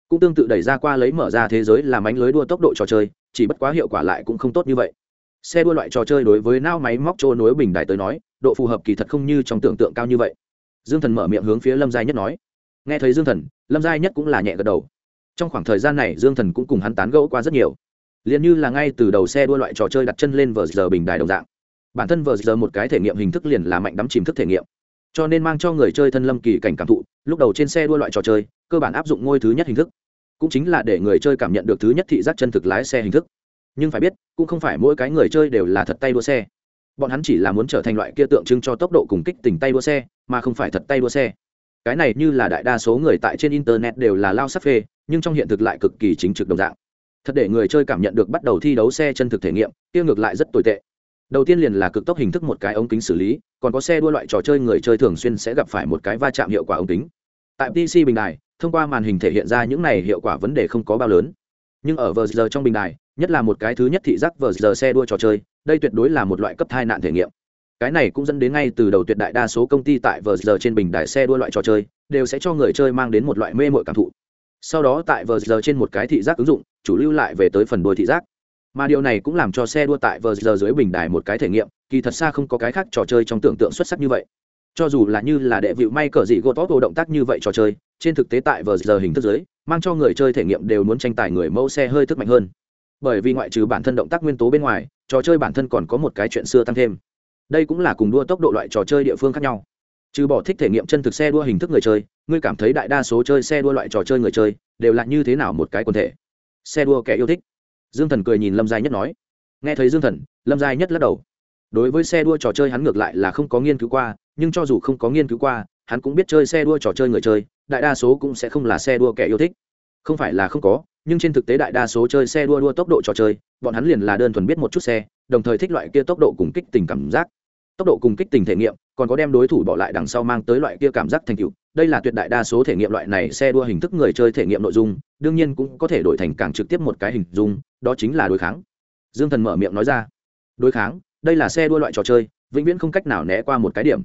cũng tương tự đẩy ra qua lấy mở ra thế giới làm ánh lưới đua tốc độ trò chơi chỉ bất quá hiệu quả lại cũng không tốt như vậy xe đua loại trò chơi đối với nao máy móc trôi nối bình đại tới nói, độ phù hợp kỳ thật không như trong tưởng tượng cao như vậy. Dương thần mở miệng hướng phía lâm giai nhất nói. Nghe thấy dương thần, lâm giai nhất cũng là nhẹ gật đầu. Trong khoảng thời gian này, dương thần cũng cùng hắn tán gẫu qua rất nhiều. Liền như là ngay từ đầu xe đua loại trò chơi đặt chân lên vờ giờ bình đài đồng dạng. Bản thân vờ giờ một cái thể nghiệm hình thức liền là mạnh đắm chìm thức thể nghiệm. Cho nên mang cho người chơi thân lâm kỳ cảnh cảm thụ, lúc đầu trên xe đua loại trò chơi, cơ bản áp dụng ngôi thứ nhất hình thức. Cũng chính là để người chơi cảm nhận được thứ nhất thị giác chân thực lái xe hình thức nhưng phải biết, cũng không phải mỗi cái người chơi đều là thật tay đua xe. Bọn hắn chỉ là muốn trở thành loại kia tượng trưng cho tốc độ cùng kích tình tay đua xe, mà không phải thật tay đua xe. Cái này như là đại đa số người tại trên internet đều là lao sắc phê, nhưng trong hiện thực lại cực kỳ chính trực đồng dạng. Thật để người chơi cảm nhận được bắt đầu thi đấu xe chân thực thể nghiệm tiêu ngược lại rất tồi tệ. Đầu tiên liền là cực tốc hình thức một cái ống kính xử lý, còn có xe đua loại trò chơi người chơi thường xuyên sẽ gặp phải một cái va chạm hiệu quả ống kính. Tại pc bình đài, thông qua màn hình thể hiện ra những này hiệu quả vấn đề không có bao lớn nhưng ở vờ giờ trong bình đài, nhất là một cái thứ nhất thị giác vờ giờ xe đua trò chơi, đây tuyệt đối là một loại cấp thai nạn thể nghiệm. Cái này cũng dẫn đến ngay từ đầu tuyệt đại đa số công ty tại vờ giờ trên bình đài xe đua loại trò chơi, đều sẽ cho người chơi mang đến một loại mê mội cảm thụ. Sau đó tại vờ giờ trên một cái thị giác ứng dụng, chủ lưu lại về tới phần đuôi thị giác. Mà điều này cũng làm cho xe đua tại vờ giờ dưới bình đài một cái thể nghiệm, kỳ thật xa không có cái khác trò chơi trong tưởng tượng xuất sắc như vậy cho dù là như là đệ vịu may cờ dị gỗ tốt động tác như vậy trò chơi, trên thực tế tại vờ giờ hình thức dưới mang cho người chơi thể nghiệm đều muốn tranh tài người mẫu xe hơi thức mạnh hơn. Bởi vì ngoại trừ bản thân động tác nguyên tố bên ngoài, trò chơi bản thân còn có một cái chuyện xưa tăng thêm. Đây cũng là cùng đua tốc độ loại trò chơi địa phương khác nhau. Trừ bỏ thích thể nghiệm chân thực xe đua hình thức người chơi, ngươi cảm thấy đại đa số chơi xe đua loại trò chơi người chơi đều là như thế nào một cái quần thể? Xe đua kẻ yêu thích. Dương thần cười nhìn lâm giai nhất nói. Nghe thấy dương thần, lâm giai nhất lắc đầu đối với xe đua trò chơi hắn ngược lại là không có nghiên cứu qua, nhưng cho dù không có nghiên cứu qua, hắn cũng biết chơi xe đua trò chơi người chơi, đại đa số cũng sẽ không là xe đua kẻ yêu thích. Không phải là không có, nhưng trên thực tế đại đa số chơi xe đua đua tốc độ trò chơi, bọn hắn liền là đơn thuần biết một chút xe, đồng thời thích loại kia tốc độ cùng kích tình cảm giác. Tốc độ cùng kích tình thể nghiệm, còn có đem đối thủ bỏ lại đằng sau mang tới loại kia cảm giác thành tựu. Đây là tuyệt đại đa số thể nghiệm loại này xe đua hình thức người chơi thể nghiệm nội dung, đương nhiên cũng có thể đổi thành càng trực tiếp một cái hình dung, đó chính là đối kháng. Dương thần mở miệng nói ra. Đối kháng? Đây là xe đua loại trò chơi, vĩnh viễn không cách nào né qua một cái điểm.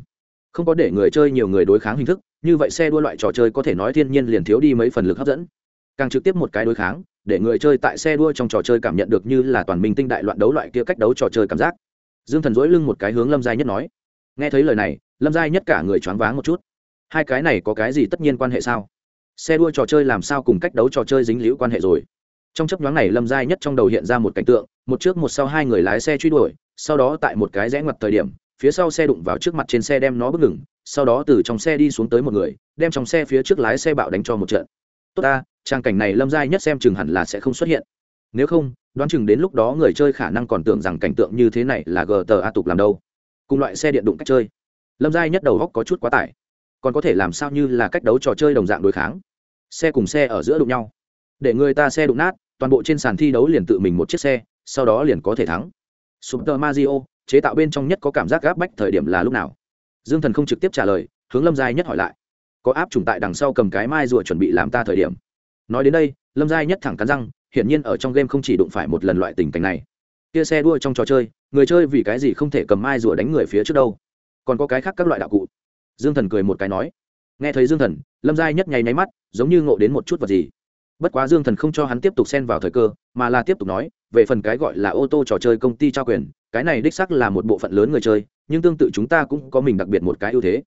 Không có để người chơi nhiều người đối kháng hình thức, như vậy xe đua loại trò chơi có thể nói thiên nhiên liền thiếu đi mấy phần lực hấp dẫn. Càng trực tiếp một cái đối kháng, để người chơi tại xe đua trong trò chơi cảm nhận được như là toàn minh tinh đại loạn đấu loại kia cách đấu trò chơi cảm giác. Dương thần dỗi lưng một cái hướng lâm giai nhất nói, nghe thấy lời này, lâm giai nhất cả người choáng váng một chút. Hai cái này có cái gì tất nhiên quan hệ sao? Xe đua trò chơi làm sao cùng cách đấu trò chơi dính liễu quan hệ rồi? Trong chấp nhoáng này lâm giai nhất trong đầu hiện ra một cảnh tượng, một trước một sau hai người lái xe truy đuổi sau đó tại một cái rẽ ngoặt thời điểm, phía sau xe đụng vào trước mặt trên xe đem nó bước ngừng, sau đó từ trong xe đi xuống tới một người, đem trong xe phía trước lái xe bạo đánh cho một trận. Tốt ta, trang cảnh này lâm giai nhất xem chừng hẳn là sẽ không xuất hiện. Nếu không, đoán chừng đến lúc đó người chơi khả năng còn tưởng rằng cảnh tượng như thế này là gta tục làm đâu. Cùng loại xe điện đụng cách chơi. Lâm giai nhất đầu góc có chút quá tải. Còn có thể làm sao như là cách đấu trò chơi đồng dạng đối kháng? Xe cùng xe ở giữa đụng nhau. Để người ta xe đụng nát, toàn bộ trên sàn thi đấu liền tự mình một chiếc xe, sau đó liền có thể thắng super mario chế tạo bên trong nhất có cảm giác gáp bách thời điểm là lúc nào? Dương thần không trực tiếp trả lời, hướng lâm giai nhất hỏi lại. Có áp trùng tại đằng sau cầm cái mai rùa chuẩn bị làm ta thời điểm. Nói đến đây, lâm giai nhất thẳng cắn răng, hiển nhiên ở trong game không chỉ đụng phải một lần loại tình cảnh này. Kia xe đua trong trò chơi, người chơi vì cái gì không thể cầm mai rùa đánh người phía trước đâu? Còn có cái khác các loại đạo cụ. Dương thần cười một cái nói. Nghe thấy dương thần, lâm giai nhất nháy nháy mắt, giống như ngộ đến một chút vật gì bất quá dương thần không cho hắn tiếp tục xen vào thời cơ, mà là tiếp tục nói, về phần cái gọi là ô tô trò chơi công ty trao quyền, cái này đích sắc là một bộ phận lớn người chơi, nhưng tương tự chúng ta cũng có mình đặc biệt một cái ưu thế.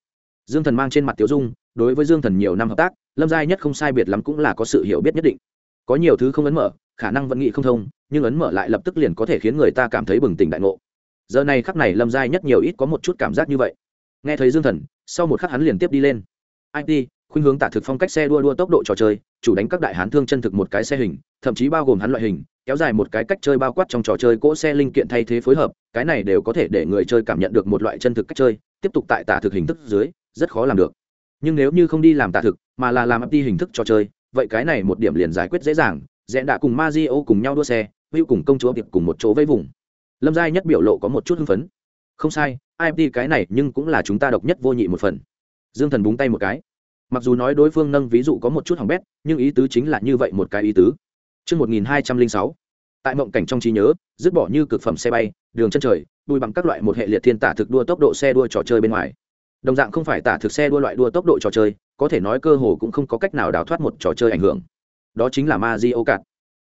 Dương thần mang trên mặt tiểu dung, đối với dương thần nhiều năm hợp tác, lâm giai nhất không sai biệt lắm cũng là có sự hiểu biết nhất định. Có nhiều thứ không ấn mở, khả năng vẫn nghĩ không thông, nhưng ấn mở lại lập tức liền có thể khiến người ta cảm thấy bừng tỉnh đại ngộ. Giờ này khắc này lâm giai nhất nhiều ít có một chút cảm giác như vậy. Nghe thấy dương thần, sau một khắc hắn liền tiếp đi lên. It khuynh hướng tả thực phong cách xe đua đua tốc độ trò chơi, chủ đánh các đại hán thương chân thực một cái xe hình, thậm chí bao gồm hắn loại hình, kéo dài một cái cách chơi bao quát trong trò chơi cỗ xe linh kiện thay thế phối hợp, cái này đều có thể để người chơi cảm nhận được một loại chân thực cách chơi, tiếp tục tại tả thực hình thức dưới, rất khó làm được. Nhưng nếu như không đi làm tả thực, mà là làm ấp đi hình thức trò chơi, vậy cái này một điểm liền giải quyết dễ dàng, rẽ đã cùng ma di cùng nhau đua xe, hữu cùng công chúa tiệp cùng một chỗ với vùng. Lâm giai nhất biểu lộ có một chút hưng phấn. Không sai imt cái này nhưng cũng là chúng ta độc nhất vô nhị một phần. Dương thần búng tay một cái mặc dù nói đối phương nâng ví dụ có một chút hỏng bét nhưng ý tứ chính là như vậy một cái ý tứ Trước 1206, tại mộng cảnh trong trí nhớ, dứt bỏ như cực phẩm xe bay, đường chân trời, đuôi bằng các loại một hệ liệt thiên tả thực đua tốc độ xe đua trò chơi bên ngoài. Đồng dạng không phải tả thực xe đua loại đua tốc độ trò chơi, có thể nói cơ hồ cũng không có cách nào đào thoát một trò chơi ảnh hưởng. Đó chính là Mario cạn.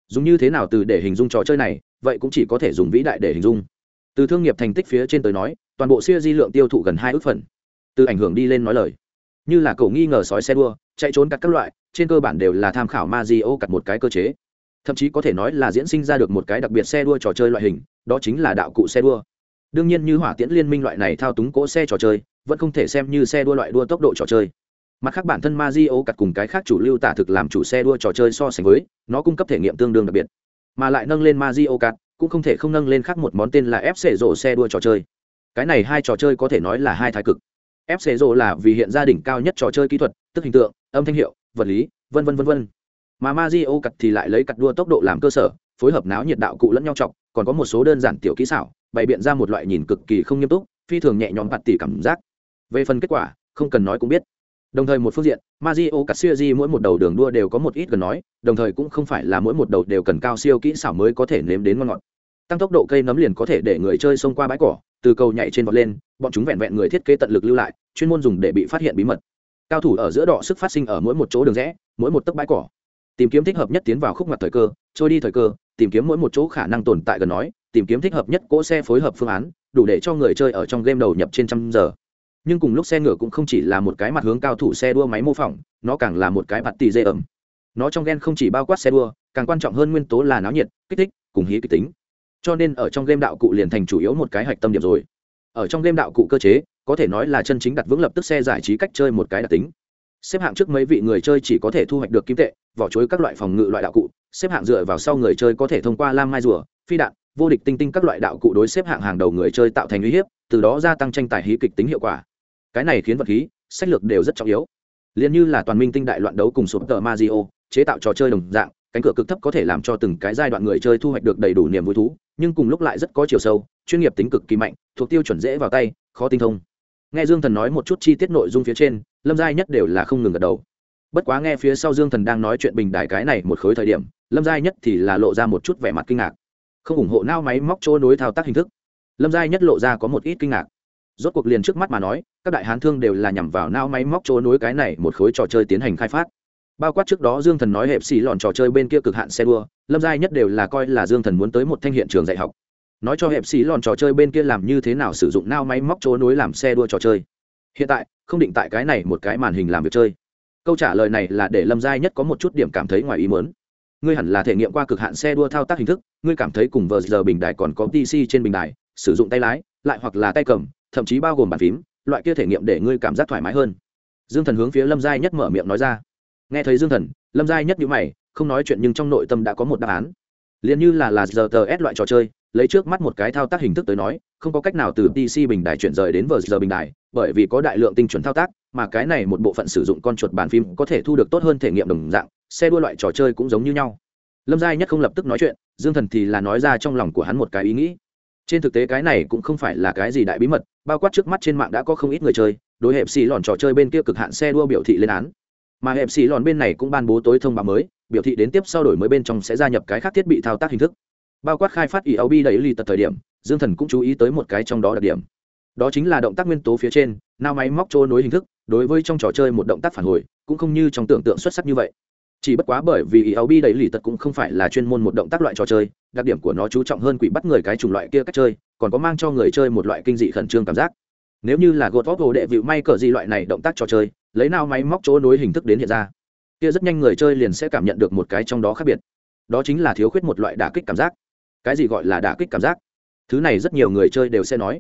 Dùng như thế nào từ để hình dung trò chơi này, vậy cũng chỉ có thể dùng vĩ đại để hình dung. Từ thương nghiệp thành tích phía trên tới nói, toàn bộ siêu di lượng tiêu thụ gần hai ước phần. Từ ảnh hưởng đi lên nói lời như là cậu nghi ngờ sói xe đua, chạy trốn cắt các loại, trên cơ bản đều là tham khảo ma di ô cặt một cái cơ chế. Thậm chí có thể nói là diễn sinh ra được một cái đặc biệt xe đua trò chơi loại hình, đó chính là đạo cụ xe đua. Đương nhiên như hỏa tiễn liên minh loại này thao túng cỗ xe trò chơi, vẫn không thể xem như xe đua loại đua tốc độ trò chơi. Mặt khác bản thân ma di ô cặt cùng cái khác chủ lưu tả thực làm chủ xe đua trò chơi so sánh với, nó cung cấp thể nghiệm tương đương đặc biệt. Mà lại nâng lên ma di ô cặt, cũng không thể không nâng lên khác một món tên là ép xệ rổ xe đua trò chơi. Cái này hai trò chơi có thể nói là hai thái cực fc rô là vì hiện gia đỉnh cao nhất trò chơi kỹ thuật, tức hình tượng, âm thanh hiệu, vật lý, vân vân vân vân. Mà Mario cặt thì lại lấy cặt đua tốc độ làm cơ sở, phối hợp náo nhiệt đạo cụ lẫn nhau trọng còn có một số đơn giản tiểu kỹ xảo, bày biện ra một loại nhìn cực kỳ không nghiêm túc, phi thường nhẹ nhõm bạt tỉ cảm giác. Về phần kết quả, không cần nói cũng biết. Đồng thời một phương diện, Mario cặt siêu di mỗi một đầu đường đua đều có một ít gần nói, đồng thời cũng không phải là mỗi một đầu đều cần cao siêu kỹ xảo mới có thể nếm đến ngon ngọt. Tăng tốc độ cây nấm liền có thể để người chơi xông qua bãi cỏ từ cầu nhảy trên vọt lên, bọn chúng vẹn vẹn người thiết kế tận lực lưu lại, chuyên môn dùng để bị phát hiện bí mật. Cao thủ ở giữa đỏ sức phát sinh ở mỗi một chỗ đường rẽ, mỗi một tấc bãi cỏ. Tìm kiếm thích hợp nhất tiến vào khúc mặt thời cơ, trôi đi thời cơ, tìm kiếm mỗi một chỗ khả năng tồn tại gần nói, tìm kiếm thích hợp nhất cỗ xe phối hợp phương án, đủ để cho người chơi ở trong game đầu nhập trên trăm giờ. Nhưng cùng lúc xe ngựa cũng không chỉ là một cái mặt hướng cao thủ xe đua máy mô phỏng, nó càng là một cái mặt tì dê ẩm. Nó trong game không chỉ bao quát xe đua, càng quan trọng hơn nguyên tố là náo nhiệt, kích thích, cùng hí kịch tính cho nên ở trong game đạo cụ liền thành chủ yếu một cái hạch tâm điểm rồi. Ở trong game đạo cụ cơ chế, có thể nói là chân chính đặt vững lập tức xe giải trí cách chơi một cái đặc tính. Xếp hạng trước mấy vị người chơi chỉ có thể thu hoạch được kim tệ, vỏ chuối các loại phòng ngự loại đạo cụ, xếp hạng dựa vào sau người chơi có thể thông qua lam mai rùa, phi đạn, vô địch tinh tinh các loại đạo cụ đối xếp hạng hàng đầu người chơi tạo thành uy hiếp, từ đó gia tăng tranh tài hí kịch tính hiệu quả. Cái này khiến vật khí, sách lược đều rất trọng yếu. Liền như là toàn minh tinh đại loạn đấu cùng sụp tờ mazio chế tạo trò chơi đồng dạng, cánh cửa cực thấp có thể làm cho từng cái giai đoạn người chơi thu hoạch được đầy đủ niềm vui thú nhưng cùng lúc lại rất có chiều sâu, chuyên nghiệp tính cực kỳ mạnh, thuộc tiêu chuẩn dễ vào tay, khó tinh thông. Nghe dương thần nói một chút chi tiết nội dung phía trên, lâm giai nhất đều là không ngừng gật đầu. Bất quá nghe phía sau dương thần đang nói chuyện bình đài cái này một khối thời điểm, lâm giai nhất thì là lộ ra một chút vẻ mặt kinh ngạc. Không ủng hộ nao máy móc chỗ nối thao tác hình thức. Lâm giai nhất lộ ra có một ít kinh ngạc. Rốt cuộc liền trước mắt mà nói, các đại hán thương đều là nhằm vào nao máy móc chỗ nối cái này một khối trò chơi tiến hành khai phát bao quát trước đó dương thần nói hẹp xì lòn trò chơi bên kia cực hạn xe đua, lâm giai nhất đều là coi là dương thần muốn tới một thanh hiện trường dạy học. Nói cho hẹp xì lòn trò chơi bên kia làm như thế nào sử dụng nao máy móc chỗ nối làm xe đua trò chơi. Hiện tại, không định tại cái này một cái màn hình làm việc chơi. Câu trả lời này là để lâm giai nhất có một chút điểm cảm thấy ngoài ý mớn ngươi hẳn là thể nghiệm qua cực hạn xe đua thao tác hình thức, ngươi cảm thấy cùng vờ giờ bình đài còn có pc trên bình đài, sử dụng tay lái, lại hoặc là tay cầm, thậm chí bao gồm bàn phím, loại kia thể nghiệm để ngươi cảm giác thoải mái hơn. Dương thần hướng phía lâm giai nhất mở miệng nói ra nghe thấy dương thần, lâm giai nhất nhữ mày, không nói chuyện nhưng trong nội tâm đã có một đáp án. Liền như là là giờ tờ s loại trò chơi, lấy trước mắt một cái thao tác hình thức tới nói, không có cách nào từ pc bình đài chuyển rời đến vờ giờ bình đài, bởi vì có đại lượng tinh chuẩn thao tác, mà cái này một bộ phận sử dụng con chuột bàn phim có thể thu được tốt hơn thể nghiệm đồng dạng, xe đua loại trò chơi cũng giống như nhau. Lâm giai nhất không lập tức nói chuyện, dương thần thì là nói ra trong lòng của hắn một cái ý nghĩ. Trên thực tế cái này cũng không phải là cái gì đại bí mật, bao quát trước mắt trên mạng đã có không ít người chơi, đối hệ xì lòn trò chơi bên kia cực hạn xe đua biểu thị lên án mà hẹp xì lòn bên này cũng ban bố tối thông báo mới, biểu thị đến tiếp sau đổi mới bên trong sẽ gia nhập cái khác thiết bị thao tác hình thức. Bao quát khai phát EOB đẩy lì tật thời điểm, dương thần cũng chú ý tới một cái trong đó đặc điểm. Đó chính là động tác nguyên tố phía trên nao máy móc trôi nối hình thức, đối với trong trò chơi một động tác phản hồi, cũng không như trong tưởng tượng xuất sắc như vậy. Chỉ bất quá bởi vì EOB đẩy lì tật cũng không phải là chuyên môn một động tác loại trò chơi, đặc điểm của nó chú trọng hơn quỷ bắt người cái chủng loại kia cách chơi, còn có mang cho người chơi một loại kinh dị khẩn trương cảm giác. Nếu như là gột vóc hồ đệ vịu may cờ gì loại này động tác trò chơi lấy nào máy móc chỗ nối hình thức đến hiện ra. Kia rất nhanh người chơi liền sẽ cảm nhận được một cái trong đó khác biệt. Đó chính là thiếu khuyết một loại đả kích cảm giác. Cái gì gọi là đả kích cảm giác? Thứ này rất nhiều người chơi đều sẽ nói.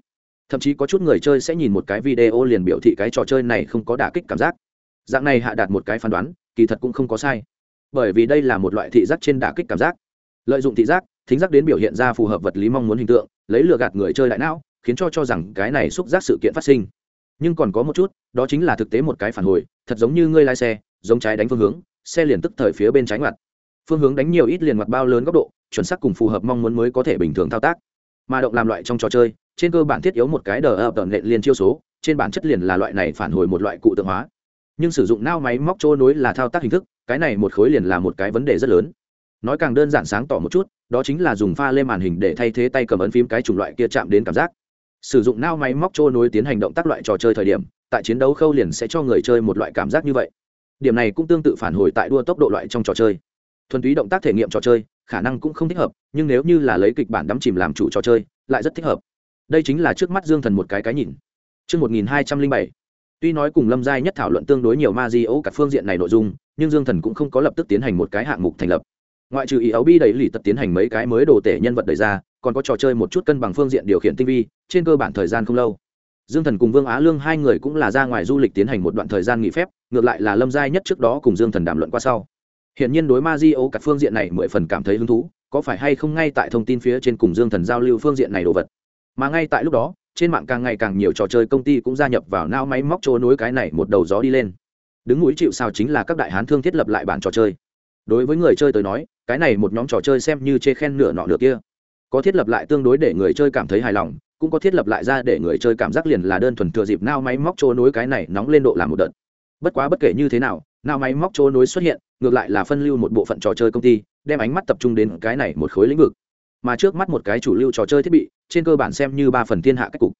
Thậm chí có chút người chơi sẽ nhìn một cái video liền biểu thị cái trò chơi này không có đả kích cảm giác. Dạng này hạ đạt một cái phán đoán, kỳ thật cũng không có sai. Bởi vì đây là một loại thị giác trên đả kích cảm giác. Lợi dụng thị giác, thính giác đến biểu hiện ra phù hợp vật lý mong muốn hình tượng, lấy lừa gạt người chơi đại não, khiến cho cho rằng cái này xúc giác sự kiện phát sinh nhưng còn có một chút, đó chính là thực tế một cái phản hồi, thật giống như ngươi lái xe, giống trái đánh phương hướng, xe liền tức thời phía bên trái ngoặt. Phương hướng đánh nhiều ít liền mặt bao lớn góc độ, chuẩn xác cùng phù hợp mong muốn mới có thể bình thường thao tác. Mà động làm loại trong trò chơi, trên cơ bản thiết yếu một cái đờ ập tận lệ liền chiêu số, trên bản chất liền là loại này phản hồi một loại cụ tượng hóa. Nhưng sử dụng nao máy móc trôi nối là thao tác hình thức, cái này một khối liền là một cái vấn đề rất lớn. Nói càng đơn giản sáng tỏ một chút, đó chính là dùng pha lên màn hình để thay thế tay cầm ấn phím cái chủng loại kia chạm đến cảm giác sử dụng nao máy móc trôi nối tiến hành động tác loại trò chơi thời điểm tại chiến đấu khâu liền sẽ cho người chơi một loại cảm giác như vậy. Điểm này cũng tương tự phản hồi tại đua tốc độ loại trong trò chơi. Thuần túy động tác thể nghiệm trò chơi khả năng cũng không thích hợp nhưng nếu như là lấy kịch bản đắm chìm làm chủ trò chơi lại rất thích hợp. Đây chính là trước mắt dương thần một cái cái nhìn. Trước 1207, tuy nói cùng lâm giai nhất thảo luận tương đối nhiều ma di ấu cả phương diện này nội dung nhưng dương thần cũng không có lập tức tiến hành một cái hạng mục thành lập ngoại trừ ý ấu bi đầy lì tật tiến hành mấy cái mới đồ tể nhân vật đầy ra, còn có trò chơi một chút cân bằng phương diện điều khiển tinh vi, trên cơ bản thời gian không lâu. Dương thần cùng vương á lương hai người cũng là ra ngoài du lịch tiến hành một đoạn thời gian nghỉ phép, ngược lại là lâm giai nhất trước đó cùng dương thần đàm luận qua sau. Hiện nhiên đối ma di ấu cả phương diện này mười phần cảm thấy hứng thú, có phải hay không ngay tại thông tin phía trên cùng dương thần giao lưu phương diện này đồ vật. Mà ngay tại lúc đó, trên mạng càng ngày càng nhiều trò chơi công ty cũng gia nhập vào nao máy móc chỗ nối cái này một đầu gió đi lên. Đứng mũi chịu sao chính là các đại hán thương thiết lập lại bản trò chơi đối với người chơi tới nói, cái này một nhóm trò chơi xem như chê khen nửa nọ nửa kia. Có thiết lập lại tương đối để người chơi cảm thấy hài lòng, cũng có thiết lập lại ra để người chơi cảm giác liền là đơn thuần thừa dịp nao máy móc trôi nối cái này nóng lên độ làm một đợt. Bất quá bất kể như thế nào, nao máy móc trôi nối xuất hiện, ngược lại là phân lưu một bộ phận trò chơi công ty, đem ánh mắt tập trung đến cái này một khối lĩnh vực. Mà trước mắt một cái chủ lưu trò chơi thiết bị, trên cơ bản xem như ba phần thiên hạ cách cục.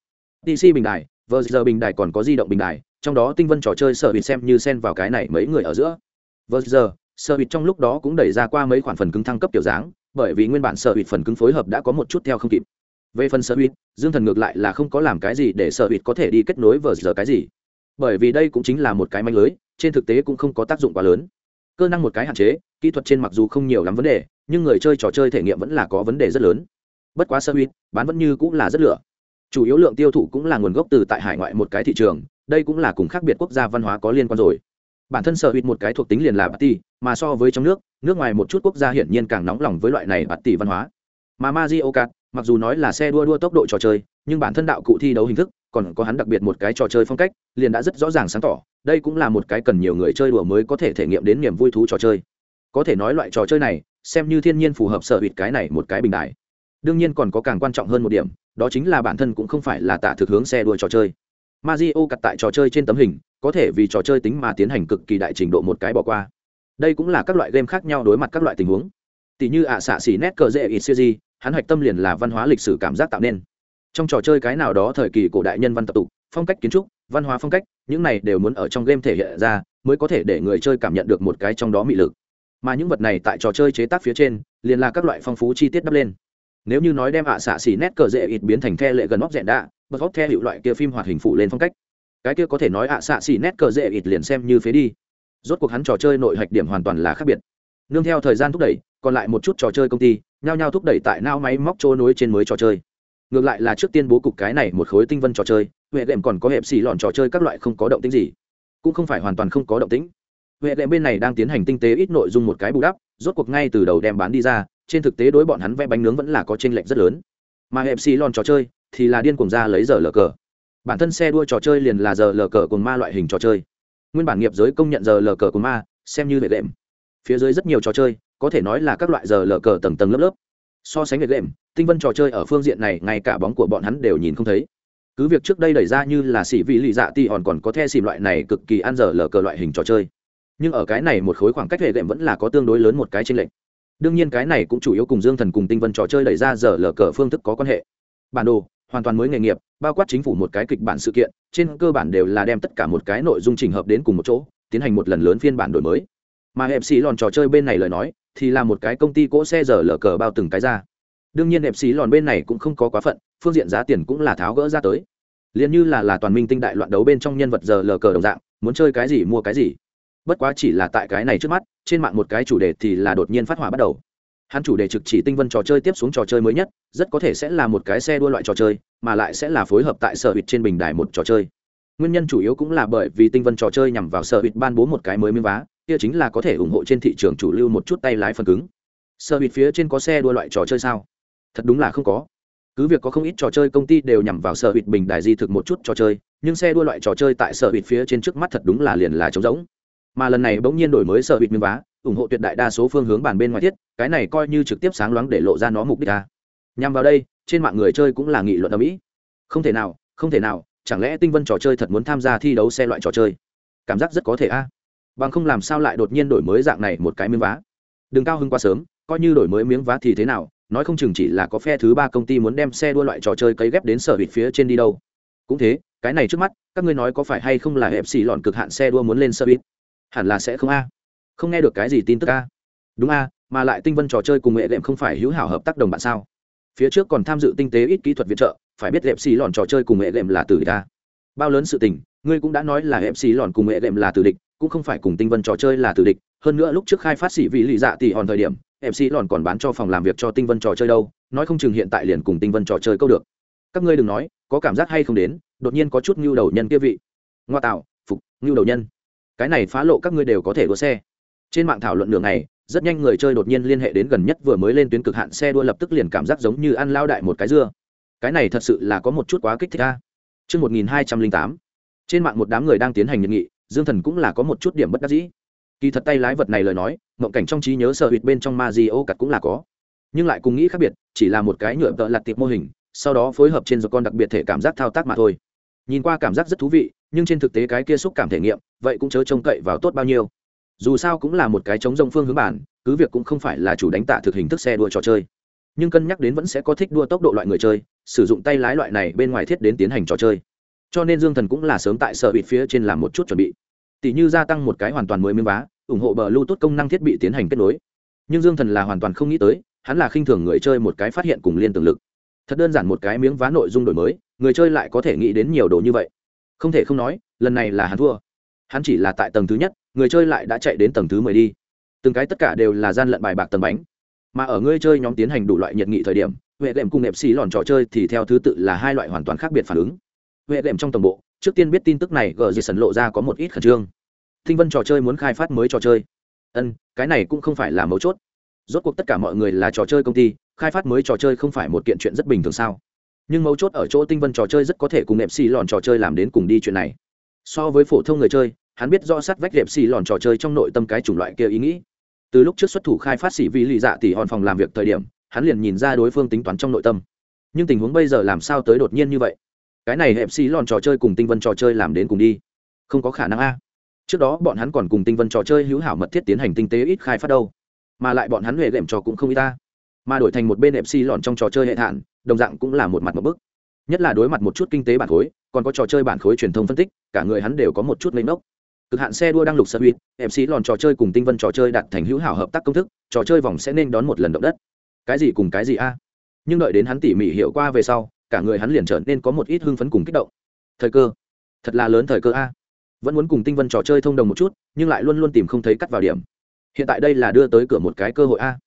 Dc bình đài vờ giờ bình đài còn có di động bình đài, trong đó tinh vân trò chơi sở bị xem như xen vào cái này mấy người ở giữa. Vờ giờ sở hữu trong lúc đó cũng đẩy ra qua mấy khoản phần cứng thăng cấp kiểu dáng, bởi vì nguyên bản sở hữu phần cứng phối hợp đã có một chút theo không kịp. Về phần sở hữu dương thần ngược lại là không có làm cái gì để sở hữu có thể đi kết nối vờ giờ cái gì. Bởi vì đây cũng chính là một cái manh lưới, trên thực tế cũng không có tác dụng quá lớn. Cơ năng một cái hạn chế, kỹ thuật trên mặc dù không nhiều lắm vấn đề, nhưng người chơi trò chơi thể nghiệm vẫn là có vấn đề rất lớn. Bất quá sơ huyết bán vẫn như cũng là rất lửa. Chủ yếu lượng tiêu thụ cũng là nguồn gốc từ tại hải ngoại một cái thị trường, đây cũng là cùng khác biệt quốc gia văn hóa có liên quan rồi bản thân sở hữu một cái thuộc tính liền là bạt tỷ mà so với trong nước nước ngoài một chút quốc gia hiển nhiên càng nóng lòng với loại này bạt tỷ văn hóa. Mà Mario Kart, mặc dù nói là xe đua đua tốc độ trò chơi, nhưng bản thân đạo cụ thi đấu hình thức, còn có hắn đặc biệt một cái trò chơi phong cách, liền đã rất rõ ràng sáng tỏ, đây cũng là một cái cần nhiều người chơi đùa mới có thể thể nghiệm đến niềm vui thú trò chơi. Có thể nói loại trò chơi này, xem như thiên nhiên phù hợp sở hữu cái này một cái bình đại. Đương nhiên còn có càng quan trọng hơn một điểm, đó chính là bản thân cũng không phải là tạ thực hướng xe đua trò chơi. Mario cặt tại trò chơi trên tấm hình có thể vì trò chơi tính mà tiến hành cực kỳ đại trình độ một cái bỏ qua. Đây cũng là các loại game khác nhau đối mặt các loại tình huống. Tỷ như ạ xạ xỉ nét cờ dễ ít siêu di hắn hạch tâm liền là văn hóa lịch sử cảm giác tạo nên. Trong trò chơi cái nào đó thời kỳ cổ đại nhân văn tập tục, phong cách kiến trúc, văn hóa phong cách, những này đều muốn ở trong game thể hiện ra, mới có thể để người chơi cảm nhận được một cái trong đó mị lực. Mà những vật này tại trò chơi chế tác phía trên, liền là các loại phong phú chi tiết đắp lên. Nếu như nói đem ạ xạ xỉ nét cờ dễ ít biến thành the lệ gần óc dẹn đạ, bật óc theo hiệu loại kia phim hoạt hình phụ lên phong cách cái kia có thể nói ạ xạ xỉ nét cờ dễ ít liền xem như phế đi. Rốt cuộc hắn trò chơi nội hạch điểm hoàn toàn là khác biệt. Nương theo thời gian thúc đẩy, còn lại một chút trò chơi công ty, nhao nhao thúc đẩy tại nao máy móc trôi nối trên mới trò chơi. Ngược lại là trước tiên bố cục cái này một khối tinh vân trò chơi, huệ đệm còn có hẹp xì lọn trò chơi các loại không có động tính gì. Cũng không phải hoàn toàn không có động tĩnh. Huệ đệm bên này đang tiến hành tinh tế ít nội dung một cái bù đắp, rốt cuộc ngay từ đầu đem bán đi ra, trên thực tế đối bọn hắn vẽ bánh nướng vẫn là có tranh lệch rất lớn. Mà hẹp xì lọn trò chơi thì là điên cuồng ra lấy giờ lờ cờ bản thân xe đua trò chơi liền là giờ lờ cờ cồn ma loại hình trò chơi. Nguyên bản nghiệp giới công nhận giờ lờ cờ cồn ma, xem như huệ đệm phía dưới rất nhiều trò chơi, có thể nói là các loại giờ lờ cờ tầng tầng lớp lớp. So sánh với đệm tinh vân trò chơi ở phương diện này, ngay cả bóng của bọn hắn đều nhìn không thấy. Cứ việc trước đây đẩy ra như là xỉ vị lì dạ ti hòn còn có the xìm loại này cực kỳ ăn giờ lờ cờ loại hình trò chơi. Nhưng ở cái này một khối khoảng cách hệ đệm vẫn là có tương đối lớn một cái trên lệnh đương nhiên cái này cũng chủ yếu cùng dương thần cùng tinh vân trò chơi đẩy ra giờ lờ cờ phương thức có quan hệ. Bản đồ hoàn toàn mới nghề nghiệp, bao quát chính phủ một cái kịch bản sự kiện, trên cơ bản đều là đem tất cả một cái nội dung trình hợp đến cùng một chỗ, tiến hành một lần lớn phiên bản đổi mới. Mà hẹp xì lòn trò chơi bên này lời nói, thì là một cái công ty cỗ xe giờ lờ cờ bao từng cái ra. Đương nhiên hẹp xì lòn bên này cũng không có quá phận, phương diện giá tiền cũng là tháo gỡ ra tới. Liền như là là toàn minh tinh đại loạn đấu bên trong nhân vật giờ lờ cờ đồng dạng, muốn chơi cái gì mua cái gì. Bất quá chỉ là tại cái này trước mắt, trên mạng một cái chủ đề thì là đột nhiên phát hỏa bắt đầu hắn chủ đề trực chỉ tinh vân trò chơi tiếp xuống trò chơi mới nhất, rất có thể sẽ là một cái xe đua loại trò chơi, mà lại sẽ là phối hợp tại sở hụt trên bình đài một trò chơi. Nguyên nhân chủ yếu cũng là bởi vì tinh vân trò chơi nhằm vào sở hụt ban bố một cái mới miếng vá, kia chính là có thể ủng hộ trên thị trường chủ lưu một chút tay lái phần cứng. Sở hụt phía trên có xe đua loại trò chơi sao? Thật đúng là không có. Cứ việc có không ít trò chơi công ty đều nhằm vào sở hụt bình đài di thực một chút trò chơi, nhưng xe đua loại trò chơi tại sở hụt phía trên trước mắt thật đúng là liền là trống rỗng. Mà lần này bỗng nhiên đổi mới sở hụt miếng vá ủng hộ tuyệt đại đa số phương hướng bàn bên ngoài thiết, cái này coi như trực tiếp sáng loáng để lộ ra nó mục đích ta nhằm vào đây, trên mạng người chơi cũng là nghị luận ở mỹ không thể nào, không thể nào, chẳng lẽ tinh vân trò chơi thật muốn tham gia thi đấu xe loại trò chơi? Cảm giác rất có thể a. Bằng không làm sao lại đột nhiên đổi mới dạng này một cái miếng vá? Đừng cao hơn quá sớm, coi như đổi mới miếng vá thì thế nào, nói không chừng chỉ là có phe thứ ba công ty muốn đem xe đua loại trò chơi cấy ghép đến sở hụt phía trên đi đâu. Cũng thế, cái này trước mắt, các ngươi nói có phải hay không là hẹp xì lọn cực hạn xe đua muốn lên sở hụt hẳn là sẽ không a không nghe được cái gì tin tức a? Đúng a, mà lại tinh vân trò chơi cùng nghệ đệm không phải hữu hảo hợp tác đồng bạn sao? Phía trước còn tham dự tinh tế ít kỹ thuật viện trợ, phải biết hẹp xì lòn trò chơi cùng nghệ đệm là từ địch a. Bao lớn sự tình, ngươi cũng đã nói là hẹp xì lòn cùng nghệ đệm là từ địch, cũng không phải cùng tinh vân trò chơi là từ địch. Hơn nữa lúc trước khai phát xỉ vị lì dạ tỷ hòn thời điểm mc xì còn bán cho phòng làm việc cho tinh vân trò chơi đâu, nói không chừng hiện tại liền cùng tinh vân trò chơi câu được. Các ngươi đừng nói, có cảm giác hay không đến, đột nhiên có chút ngưu đầu nhân kia vị. Ngoa tạo, phục, ngưu đầu nhân. Cái này phá lộ các ngươi đều có thể đua xe trên mạng thảo luận đường này rất nhanh người chơi đột nhiên liên hệ đến gần nhất vừa mới lên tuyến cực hạn xe đua lập tức liền cảm giác giống như ăn lao đại một cái dưa. Cái này thật sự là có một chút quá kích thích a. Trước 1208, trên mạng một đám người đang tiến hành nhận nghị dương thần cũng là có một chút điểm bất đắc dĩ. Kỳ thật tay lái vật này lời nói mộng cảnh trong trí nhớ sợ hụt bên trong ma di ô cặt cũng là có. Nhưng lại cùng nghĩ khác biệt chỉ là một cái nhựa vợ lặt tiệp mô hình sau đó phối hợp trên rồi con đặc biệt thể cảm giác thao tác mà thôi. Nhìn qua cảm giác rất thú vị nhưng trên thực tế cái kia xúc cảm thể nghiệm vậy cũng chớ trông cậy vào tốt bao nhiêu dù sao cũng là một cái chống rông phương hướng bản, cứ việc cũng không phải là chủ đánh tạ thực hình thức xe đua trò chơi. Nhưng cân nhắc đến vẫn sẽ có thích đua tốc độ loại người chơi, sử dụng tay lái loại này bên ngoài thiết đến tiến hành trò chơi. Cho nên dương thần cũng là sớm tại sở bịt phía trên làm một chút chuẩn bị. Tỷ như gia tăng một cái hoàn toàn mới miếng vá, ủng hộ bờ bluetooth công năng thiết bị tiến hành kết nối. Nhưng dương thần là hoàn toàn không nghĩ tới, hắn là khinh thường người chơi một cái phát hiện cùng liên tưởng lực. Thật đơn giản một cái miếng vá nội dung đổi mới, người chơi lại có thể nghĩ đến nhiều đồ như vậy. Không thể không nói, lần này là hắn thua hắn chỉ là tại tầng thứ nhất, người chơi lại đã chạy đến tầng thứ mười đi. Từng cái tất cả đều là gian lận bài bạc tầng bánh. Mà ở người chơi nhóm tiến hành đủ loại nhiệt nghị thời điểm huệ đệm cùng nệp xì lòn trò chơi thì theo thứ tự là hai loại hoàn toàn khác biệt phản ứng. Huệ đệm trong tổng bộ, trước tiên biết tin tức này, gờ dì sần lộ ra có một ít khẩn trương. Thinh vân trò chơi muốn khai phát mới trò chơi. Ân, cái này cũng không phải là mấu chốt. Rốt cuộc tất cả mọi người là trò chơi công ty, khai phát mới trò chơi không phải một kiện chuyện rất bình thường sao? Nhưng mấu chốt ở chỗ tinh vân trò chơi rất có thể cùng nệp xì lòn trò chơi làm đến cùng đi chuyện này so với phổ thông người chơi, hắn biết do sát vách đẹp xì lòn trò chơi trong nội tâm cái chủng loại kia ý nghĩ. Từ lúc trước xuất thủ khai phát xỉ vi lì dạ tỉ hòn phòng làm việc thời điểm, hắn liền nhìn ra đối phương tính toán trong nội tâm. Nhưng tình huống bây giờ làm sao tới đột nhiên như vậy? Cái này hẹp xì lòn trò chơi cùng tinh vân trò chơi làm đến cùng đi. Không có khả năng a. Trước đó bọn hắn còn cùng tinh vân trò chơi hữu hảo mật thiết tiến hành tinh tế ít khai phát đâu. Mà lại bọn hắn huệ đệm trò cũng không y ta. Mà đổi thành một bên hẹp xì lòn trong trò chơi hệ thản, đồng dạng cũng là một mặt một bức nhất là đối mặt một chút kinh tế bản khối, còn có trò chơi bản khối truyền thông phân tích, cả người hắn đều có một chút lấy nốc cực hạn xe đua đang lục sơ em mc lòn trò chơi cùng tinh vân trò chơi đặt thành hữu hảo hợp tác công thức, trò chơi vòng sẽ nên đón một lần động đất. Cái gì cùng cái gì a? Nhưng đợi đến hắn tỉ mỉ hiểu qua về sau, cả người hắn liền trở nên có một ít hưng phấn cùng kích động. Thời cơ, thật là lớn thời cơ a. Vẫn muốn cùng tinh vân trò chơi thông đồng một chút, nhưng lại luôn luôn tìm không thấy cắt vào điểm. Hiện tại đây là đưa tới cửa một cái cơ hội a.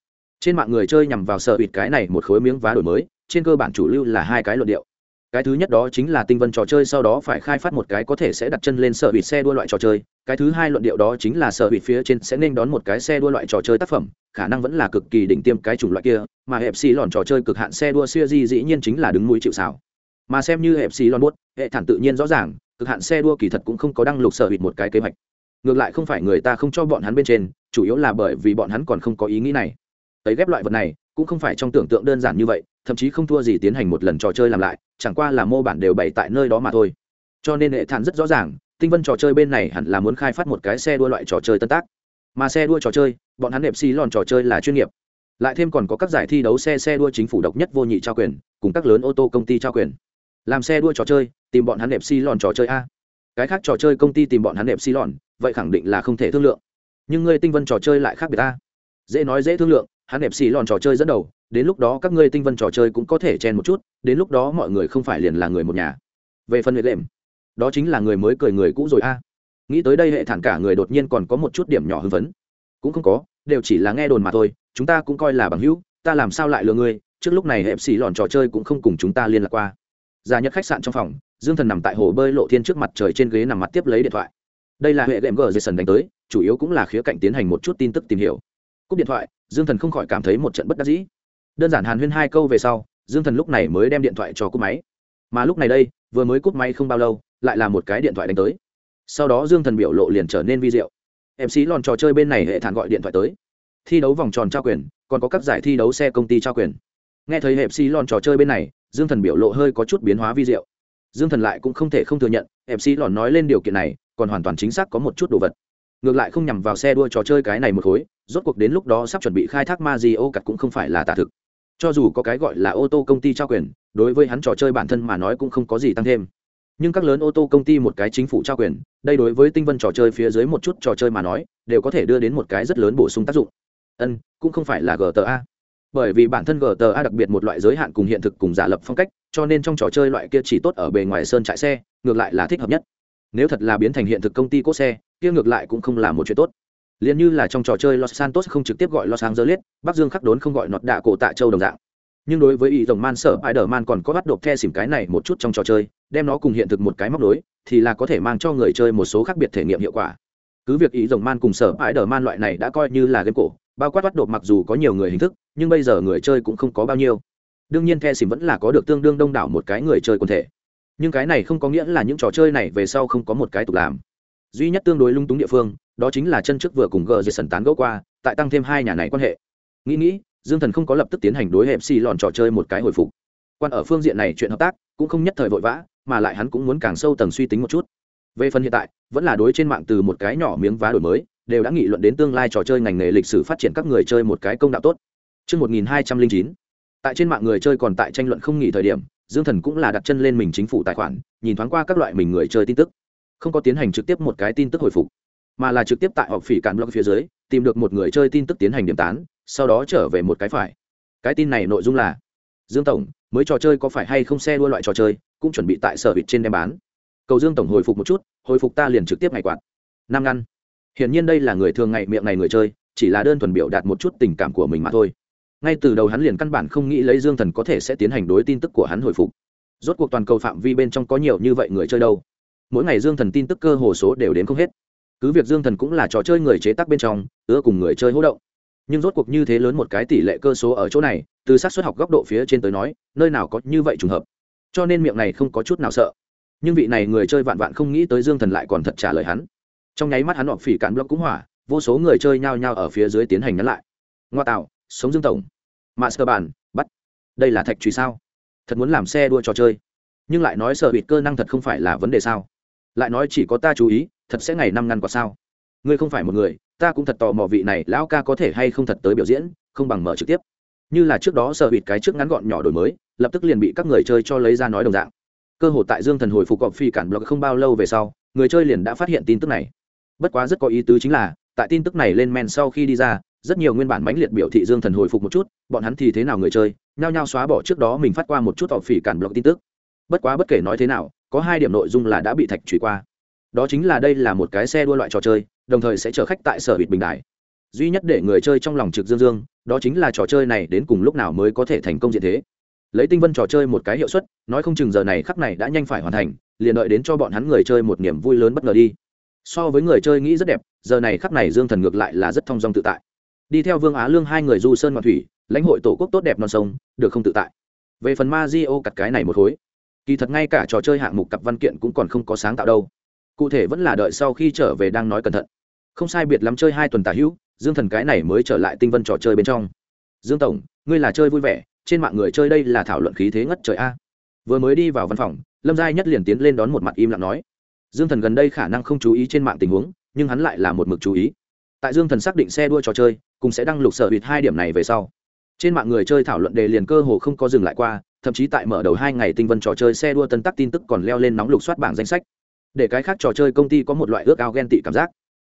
Trên mạng người chơi nhằm vào sợ bịt cái này một khối miếng vá đổi mới, trên cơ bản chủ lưu là hai cái luận điệu cái thứ nhất đó chính là tinh vân trò chơi, sau đó phải khai phát một cái có thể sẽ đặt chân lên sở hụt xe đua loại trò chơi. Cái thứ hai luận điệu đó chính là sở hụt phía trên sẽ nên đón một cái xe đua loại trò chơi tác phẩm, khả năng vẫn là cực kỳ đỉnh tiêm cái chủng loại kia, mà hẹp xì lòn trò chơi cực hạn xe đua siêu di dĩ nhiên chính là đứng mũi chịu sào. Mà xem như hẹp xì lòn bút hệ thản tự nhiên rõ ràng, cực hạn xe đua kỳ thật cũng không có đăng lục sở hụt một cái kế hoạch. Ngược lại không phải người ta không cho bọn hắn bên trên, chủ yếu là bởi vì bọn hắn còn không có ý nghĩ này ấy ghép loại vật này, cũng không phải trong tưởng tượng đơn giản như vậy, thậm chí không thua gì tiến hành một lần trò chơi làm lại, chẳng qua là mô bản đều bày tại nơi đó mà thôi. Cho nên hệ thản rất rõ ràng, tinh vân trò chơi bên này hẳn là muốn khai phát một cái xe đua loại trò chơi tân tác. Mà xe đua trò chơi, bọn hắn đẹp xì lòn trò chơi là chuyên nghiệp. Lại thêm còn có các giải thi đấu xe xe đua chính phủ độc nhất vô nhị trao quyền, cùng các lớn ô tô công ty trao quyền. Làm xe đua trò chơi, tìm bọn hắn đẹp xì lòn trò chơi a. Cái khác trò chơi công ty tìm bọn hắn đẹp xì lòn vậy khẳng định là không thể thương lượng. Nhưng ngươi tinh vân trò chơi lại khác biệt ta dễ nói dễ thương lượng hắn đẹp xì lòn trò chơi dẫn đầu, đến lúc đó các ngươi tinh vân trò chơi cũng có thể chen một chút, đến lúc đó mọi người không phải liền là người một nhà. Về phần người đệm, đó chính là người mới cười người cũ rồi a. Nghĩ tới đây hệ thản cả người đột nhiên còn có một chút điểm nhỏ hưng phấn. Cũng không có, đều chỉ là nghe đồn mà thôi, chúng ta cũng coi là bằng hữu, ta làm sao lại lừa ngươi, trước lúc này hẹp xì lòn trò chơi cũng không cùng chúng ta liên lạc qua. Ra nhất khách sạn trong phòng, dương thần nằm tại hồ bơi lộ thiên trước mặt trời trên ghế nằm mặt tiếp lấy điện thoại. Đây là hệ đệm dây jason đánh tới, chủ yếu cũng là khía cạnh tiến hành một chút tin tức tìm hiểu cúp điện thoại, dương thần không khỏi cảm thấy một trận bất đắc dĩ. Đơn giản hàn huyên hai câu về sau, dương thần lúc này mới đem điện thoại cho cúp máy. Mà lúc này đây, vừa mới cúp máy không bao lâu, lại là một cái điện thoại đánh tới. Sau đó dương thần biểu lộ liền trở nên vi diệu. Mc lòn trò chơi bên này hệ thản gọi điện thoại tới. Thi đấu vòng tròn trao quyền, còn có các giải thi đấu xe công ty trao quyền. Nghe thấy hệ mc lòn trò chơi bên này, dương thần biểu lộ hơi có chút biến hóa vi diệu. Dương thần lại cũng không thể không thừa nhận mc lòn nói lên điều kiện này, còn hoàn toàn chính xác có một chút đồ vật. Ngược lại không nhằm vào xe đua trò chơi cái này một khối rốt cuộc đến lúc đó sắp chuẩn bị khai thác ma di ô cặt cũng không phải là tả thực. Cho dù có cái gọi là ô tô công ty trao quyền, đối với hắn trò chơi bản thân mà nói cũng không có gì tăng thêm. Nhưng các lớn ô tô công ty một cái chính phủ trao quyền, đây đối với tinh vân trò chơi phía dưới một chút trò chơi mà nói, đều có thể đưa đến một cái rất lớn bổ sung tác dụng. Ân, cũng không phải là gta bởi vì bản thân gta đặc biệt một loại giới hạn cùng hiện thực cùng giả lập phong cách, cho nên trong trò chơi loại kia chỉ tốt ở bề ngoài sơn trại xe, ngược lại là thích hợp nhất. Nếu thật là biến thành hiện thực công ty cốt xe, kia ngược lại cũng không là một chuyện tốt liền như là trong trò chơi los santos không trực tiếp gọi los angeles, bắc dương khắc đốn không gọi nọt đạ cổ tạ châu đồng dạng. Nhưng đối với ý rồng man sở ai đờ man còn có bắt đột the xỉm cái này một chút trong trò chơi, đem nó cùng hiện thực một cái móc đối thì là có thể mang cho người chơi một số khác biệt thể nghiệm hiệu quả. Cứ việc ý rồng man cùng sở ai đờ man loại này đã coi như là game cổ, bao quát bắt đột mặc dù có nhiều người hình thức, nhưng bây giờ người chơi cũng không có bao nhiêu. Đương nhiên the xỉm vẫn là có được tương đương đông đảo một cái người chơi quần thể. Nhưng cái này không có nghĩa là những trò chơi này về sau không có một cái tục làm. Duy nhất tương đối lung túng địa phương đó chính là chân trước vừa cùng gờ dây sần tán gẫu qua tại tăng thêm hai nhà này quan hệ. Nghĩ nghĩ dương thần không có lập tức tiến hành đối hệ xì lòn trò chơi một cái hồi phục. Quan ở phương diện này chuyện hợp tác cũng không nhất thời vội vã mà lại hắn cũng muốn càng sâu tầng suy tính một chút. Về phần hiện tại vẫn là đối trên mạng từ một cái nhỏ miếng vá đổi mới đều đã nghị luận đến tương lai trò chơi ngành nghề lịch sử phát triển các người chơi một cái công đạo tốt. Trước 1209, tại trên mạng người chơi còn tại tranh luận không nghỉ thời điểm dương thần cũng là đặt chân lên mình chính phủ tài khoản nhìn thoáng qua các loại mình người chơi tin tức. Không có tiến hành trực tiếp một cái tin tức hồi phục mà là trực tiếp tại họp phỉ cản blog phía dưới, tìm được một người chơi tin tức tiến hành điểm tán, sau đó trở về một cái phải. Cái tin này nội dung là, dương tổng, mới trò chơi có phải hay không xe đua loại trò chơi, cũng chuẩn bị tại sở vịt trên đem bán. Cầu dương tổng hồi phục một chút, hồi phục ta liền trực tiếp ngày quạt. Năm ngăn. Hiển nhiên đây là người thường ngày miệng này người chơi, chỉ là đơn thuần biểu đạt một chút tình cảm của mình mà thôi. Ngay từ đầu hắn liền căn bản không nghĩ lấy dương thần có thể sẽ tiến hành đối tin tức của hắn hồi phục. Rốt cuộc toàn cầu phạm vi bên trong có nhiều như vậy người chơi đâu. Mỗi ngày dương thần tin tức cơ hồ số đều đến không hết cứ việc dương thần cũng là trò chơi người chế tác bên trong, ưa cùng người chơi hỗ động. Nhưng rốt cuộc như thế lớn một cái tỷ lệ cơ số ở chỗ này, từ sát xuất học góc độ phía trên tới nói, nơi nào có như vậy trùng hợp. Cho nên miệng này không có chút nào sợ. Nhưng vị này người chơi vạn vạn không nghĩ tới dương thần lại còn thật trả lời hắn. Trong nháy mắt hắn họp phỉ cạn block cũng hỏa, vô số người chơi nhao nhao ở phía dưới tiến hành nhắn lại. Ngoa tạo, sống dương tổng. Mạng sơ bàn, bắt. Đây là thạch truy sao? Thật muốn làm xe đua trò chơi. Nhưng lại nói sợ bịt cơ năng thật không phải là vấn đề sao? Lại nói chỉ có ta chú ý thật sẽ ngày năm ngăn quả sao? Ngươi không phải một người, ta cũng thật tò mò vị này lão ca có thể hay không thật tới biểu diễn, không bằng mở trực tiếp. Như là trước đó sợ bịt cái trước ngắn gọn nhỏ đổi mới, lập tức liền bị các người chơi cho lấy ra nói đồng dạng. Cơ hội tại dương thần hồi phục gọp phi cản blog không bao lâu về sau, người chơi liền đã phát hiện tin tức này. Bất quá rất có ý tứ chính là, tại tin tức này lên men sau khi đi ra, rất nhiều nguyên bản mãnh liệt biểu thị dương thần hồi phục một chút, bọn hắn thì thế nào người chơi, nhao nhao xóa bỏ trước đó mình phát qua một chút tỏ phi cản blog tin tức. Bất quá bất kể nói thế nào, có hai điểm nội dung là đã bị thạch trụy qua đó chính là đây là một cái xe đua loại trò chơi, đồng thời sẽ chở khách tại sở bịt bình đại duy nhất để người chơi trong lòng trực dương dương, đó chính là trò chơi này đến cùng lúc nào mới có thể thành công diện thế. Lấy tinh vân trò chơi một cái hiệu suất, nói không chừng giờ này khắc này đã nhanh phải hoàn thành, liền đợi đến cho bọn hắn người chơi một niềm vui lớn bất ngờ đi. So với người chơi nghĩ rất đẹp, giờ này khắc này dương thần ngược lại là rất thong dong tự tại. Đi theo vương á lương hai người du sơn ngoại thủy, lãnh hội tổ quốc tốt đẹp non sông, được không tự tại. Về phần ma di ô cặt cái này một khối kỳ thật ngay cả trò chơi hạng mục cặp văn kiện cũng còn không có sáng tạo đâu cụ thể vẫn là đợi sau khi trở về đang nói cẩn thận. Không sai biệt lắm chơi hai tuần tả hữu, dương thần cái này mới trở lại tinh vân trò chơi bên trong. Dương tổng, ngươi là chơi vui vẻ, trên mạng người chơi đây là thảo luận khí thế ngất trời a. Vừa mới đi vào văn phòng, lâm giai nhất liền tiến lên đón một mặt im lặng nói. Dương thần gần đây khả năng không chú ý trên mạng tình huống, nhưng hắn lại là một mực chú ý. Tại dương thần xác định xe đua trò chơi, cùng sẽ đăng lục sở hụt hai điểm này về sau. Trên mạng người chơi thảo luận đề liền cơ hồ không có dừng lại qua, thậm chí tại mở đầu hai ngày tinh vân trò chơi xe đua tân tắc tin tức còn leo lên nóng lục soát bảng danh sách để cái khác trò chơi công ty có một loại ước ao ghen tị cảm giác.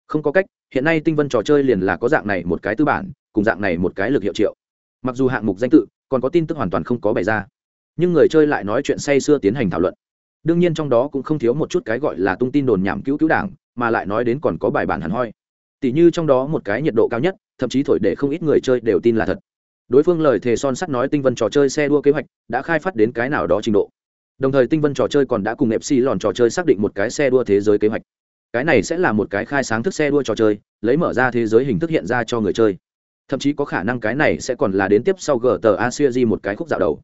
Không có cách, hiện nay tinh vân trò chơi liền là có dạng này một cái tư bản, cùng dạng này một cái lực hiệu triệu. Mặc dù hạng mục danh tự, còn có tin tức hoàn toàn không có bày ra. Nhưng người chơi lại nói chuyện say sưa tiến hành thảo luận. Đương nhiên trong đó cũng không thiếu một chút cái gọi là tung tin đồn nhảm cứu cứu đảng, mà lại nói đến còn có bài bản hẳn hoi. Tỉ như trong đó một cái nhiệt độ cao nhất, thậm chí thổi để không ít người chơi đều tin là thật. Đối phương lời thề son sắt nói tinh vân trò chơi xe đua kế hoạch, đã khai phát đến cái nào đó trình độ đồng thời tinh vân trò chơi còn đã cùng nệp xi lòn trò chơi xác định một cái xe đua thế giới kế hoạch. Cái này sẽ là một cái khai sáng thức xe đua trò chơi, lấy mở ra thế giới hình thức hiện ra cho người chơi. Thậm chí có khả năng cái này sẽ còn là đến tiếp sau gờ tờ asia một cái khúc dạo đầu.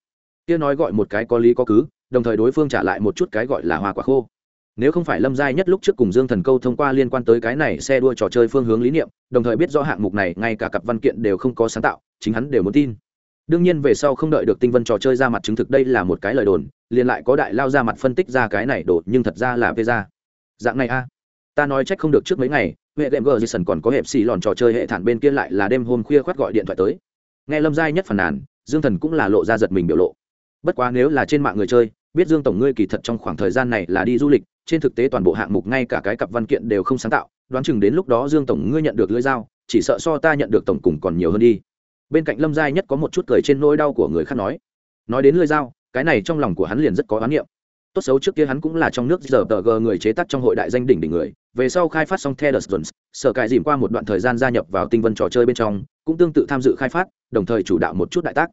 Kia nói gọi một cái có lý có cứ, đồng thời đối phương trả lại một chút cái gọi là hoa quả khô. Nếu không phải lâm giai nhất lúc trước cùng dương thần câu thông qua liên quan tới cái này xe đua trò chơi phương hướng lý niệm, đồng thời biết rõ hạng mục này ngay cả cặp văn kiện đều không có sáng tạo, chính hắn đều muốn tin đương nhiên về sau không đợi được tinh vân trò chơi ra mặt chứng thực đây là một cái lời đồn, liền lại có đại lao ra mặt phân tích ra cái này đột nhưng thật ra là vê ra. Dạng này a. Ta nói trách không được trước mấy ngày, huệ đệm gờ jason còn có hẹp xì lòn trò chơi hệ thản bên kia lại là đêm hôm khuya khoát gọi điện thoại tới. Nghe lâm giai nhất phản nàn, dương thần cũng là lộ ra giật mình biểu lộ. Bất quá nếu là trên mạng người chơi, biết dương tổng ngươi kỳ thật trong khoảng thời gian này là đi du lịch, trên thực tế toàn bộ hạng mục ngay cả cái cặp văn kiện đều không sáng tạo, đoán chừng đến lúc đó dương tổng ngươi nhận được lưỡi dao, chỉ sợ so ta nhận được tổng cùng còn nhiều hơn đi bên cạnh lâm giai nhất có một chút cười trên nỗi đau của người khác nói nói đến lưỡi dao cái này trong lòng của hắn liền rất có oán niệm tốt xấu trước kia hắn cũng là trong nước giờ tờ g người chế tác trong hội đại danh đỉnh đỉnh người về sau khai phát xong Tedus Jones, sở cải dìm qua một đoạn thời gian gia nhập vào tinh vân trò chơi bên trong, cũng tương tự tham dự khai phát, đồng thời chủ đạo một chút đại tác.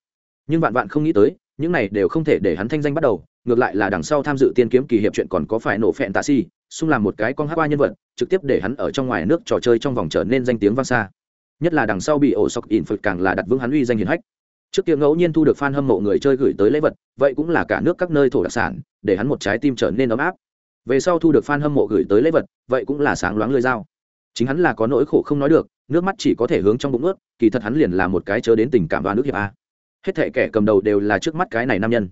Nhưng vạn vạn không nghĩ tới, những này đều không thể để hắn thanh danh bắt đầu, ngược lại là đằng sau tham dự tiên kiếm kỳ hiệp chuyện còn có phải nổ phẹn tạ si, xung làm một cái con hát qua nhân vật, trực tiếp để hắn ở trong ngoài nước trò chơi trong vòng trở nên danh tiếng vang xa. Nhất là đằng sau bị ổ sọc in phật càng là đặt vững hắn uy danh hiển hách. Trước kia ngẫu nhiên thu được fan hâm mộ người chơi gửi tới lễ vật, vậy cũng là cả nước các nơi thổ đặc sản, để hắn một trái tim trở nên ấm áp. Về sau thu được fan hâm mộ gửi tới lễ vật vậy cũng là sáng loáng lưỡi dao. Chính hắn là có nỗi khổ không nói được nước mắt chỉ có thể hướng trong bụng ướt kỳ thật hắn liền là một cái chớ đến tình cảm đoan nước hiệp a. Hết thệ kẻ cầm đầu đều là trước mắt cái này nam nhân.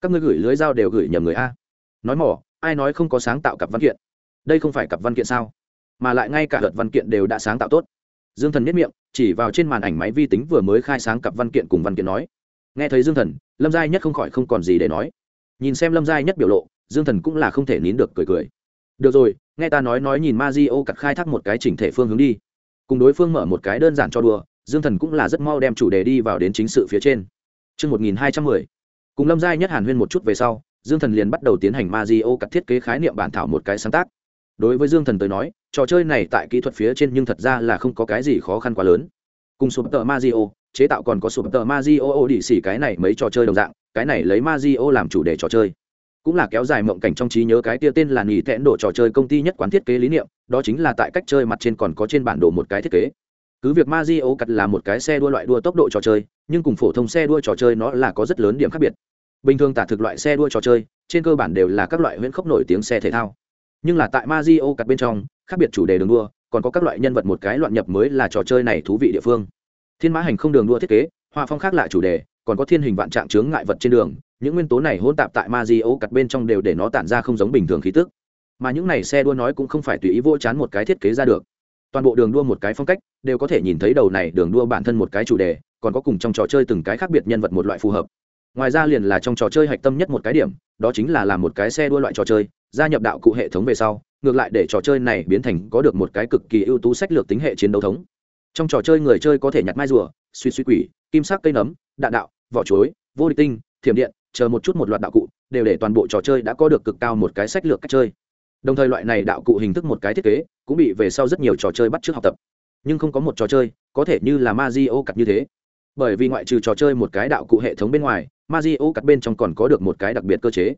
Các ngươi gửi lưới dao đều gửi nhầm người a. Nói mỏ ai nói không có sáng tạo cặp văn kiện? Đây không phải cặp văn kiện sao? Mà lại ngay cả luật văn kiện đều đã sáng tạo tốt dương thần nhất miệng chỉ vào trên màn ảnh máy vi tính vừa mới khai sáng cặp văn kiện cùng văn kiện nói. Nghe thấy dương thần lâm giai nhất không khỏi không còn gì để nói. Nhìn xem lâm giai nhất biểu lộ dương thần cũng là không thể nín được cười cười. Được rồi nghe ta nói nói nhìn ma di o cặp khai thác một cái chỉnh thể phương hướng đi. Cùng đối phương mở một cái đơn giản cho đùa dương thần cũng là rất mau đem chủ đề đi vào đến chính sự phía trên. Trước 1210, cùng lâm giai nhất hàn huyên một chút về sau dương thần liền bắt đầu tiến hành ma di o cặp thiết kế khái niệm bản thảo một cái sáng tác. Đối với dương thần tới nói trò chơi này tại kỹ thuật phía trên nhưng thật ra là không có cái gì khó khăn quá lớn. Cùng sụp tờ ma di o chế tạo còn có sụp tờ ma di o o đỉ xỉ cái này mấy trò chơi đồng dạng, cái này lấy ma di o làm chủ đề trò chơi. Cũng là kéo dài mộng cảnh trong trí nhớ cái tia tên là nghỉ thẹn đồ trò chơi công ty nhất quán thiết kế lý niệm, đó chính là tại cách chơi mặt trên còn có trên bản đồ một cái thiết kế. Cứ việc ma di cặt là một cái xe đua loại đua tốc độ trò chơi, nhưng cùng phổ thông xe đua trò chơi nó là có rất lớn điểm khác biệt. Bình thường tả thực loại xe đua trò chơi, trên cơ bản đều là các loại huyễn khốc nổi tiếng xe thể thao nhưng là tại Mario di cặt bên trong, khác biệt chủ đề đường đua, còn có các loại nhân vật một cái loạn nhập mới là trò chơi này thú vị địa phương. Thiên mã hành không đường đua thiết kế hòa phong khác lại chủ đề, còn có thiên hình vạn trạng chướng ngại vật trên đường, những nguyên tố này hỗn tạp tại Mario di cặt bên trong đều để nó tản ra không giống bình thường khí tức. Mà những này xe đua nói cũng không phải tùy ý vô chán một cái thiết kế ra được. Toàn bộ đường đua một cái phong cách, đều có thể nhìn thấy đầu này đường đua bản thân một cái chủ đề, còn có cùng trong trò chơi từng cái khác biệt nhân vật một loại phù hợp. Ngoài ra liền là trong trò chơi hạch tâm nhất một cái điểm, đó chính là làm một cái xe đua loại trò chơi gia nhập đạo cụ hệ thống về sau, ngược lại để trò chơi này biến thành có được một cái cực kỳ ưu tú sách lược tính hệ chiến đấu thống. Trong trò chơi người chơi có thể nhặt mai rùa, suy suy quỷ, kim sắc cây nấm, đạn đạo, vỏ chuối, vô địch tinh, thiểm điện, chờ một chút một loạt đạo cụ, đều để toàn bộ trò chơi đã có được cực cao một cái sách lược cách chơi. Đồng thời loại này đạo cụ hình thức một cái thiết kế, cũng bị về sau rất nhiều trò chơi bắt trước học tập. Nhưng không có một trò chơi có thể như là Mario cặt như thế. Bởi vì ngoại trừ trò chơi một cái đạo cụ hệ thống bên ngoài Mario cặt bên trong còn có được một cái đặc biệt cơ chế.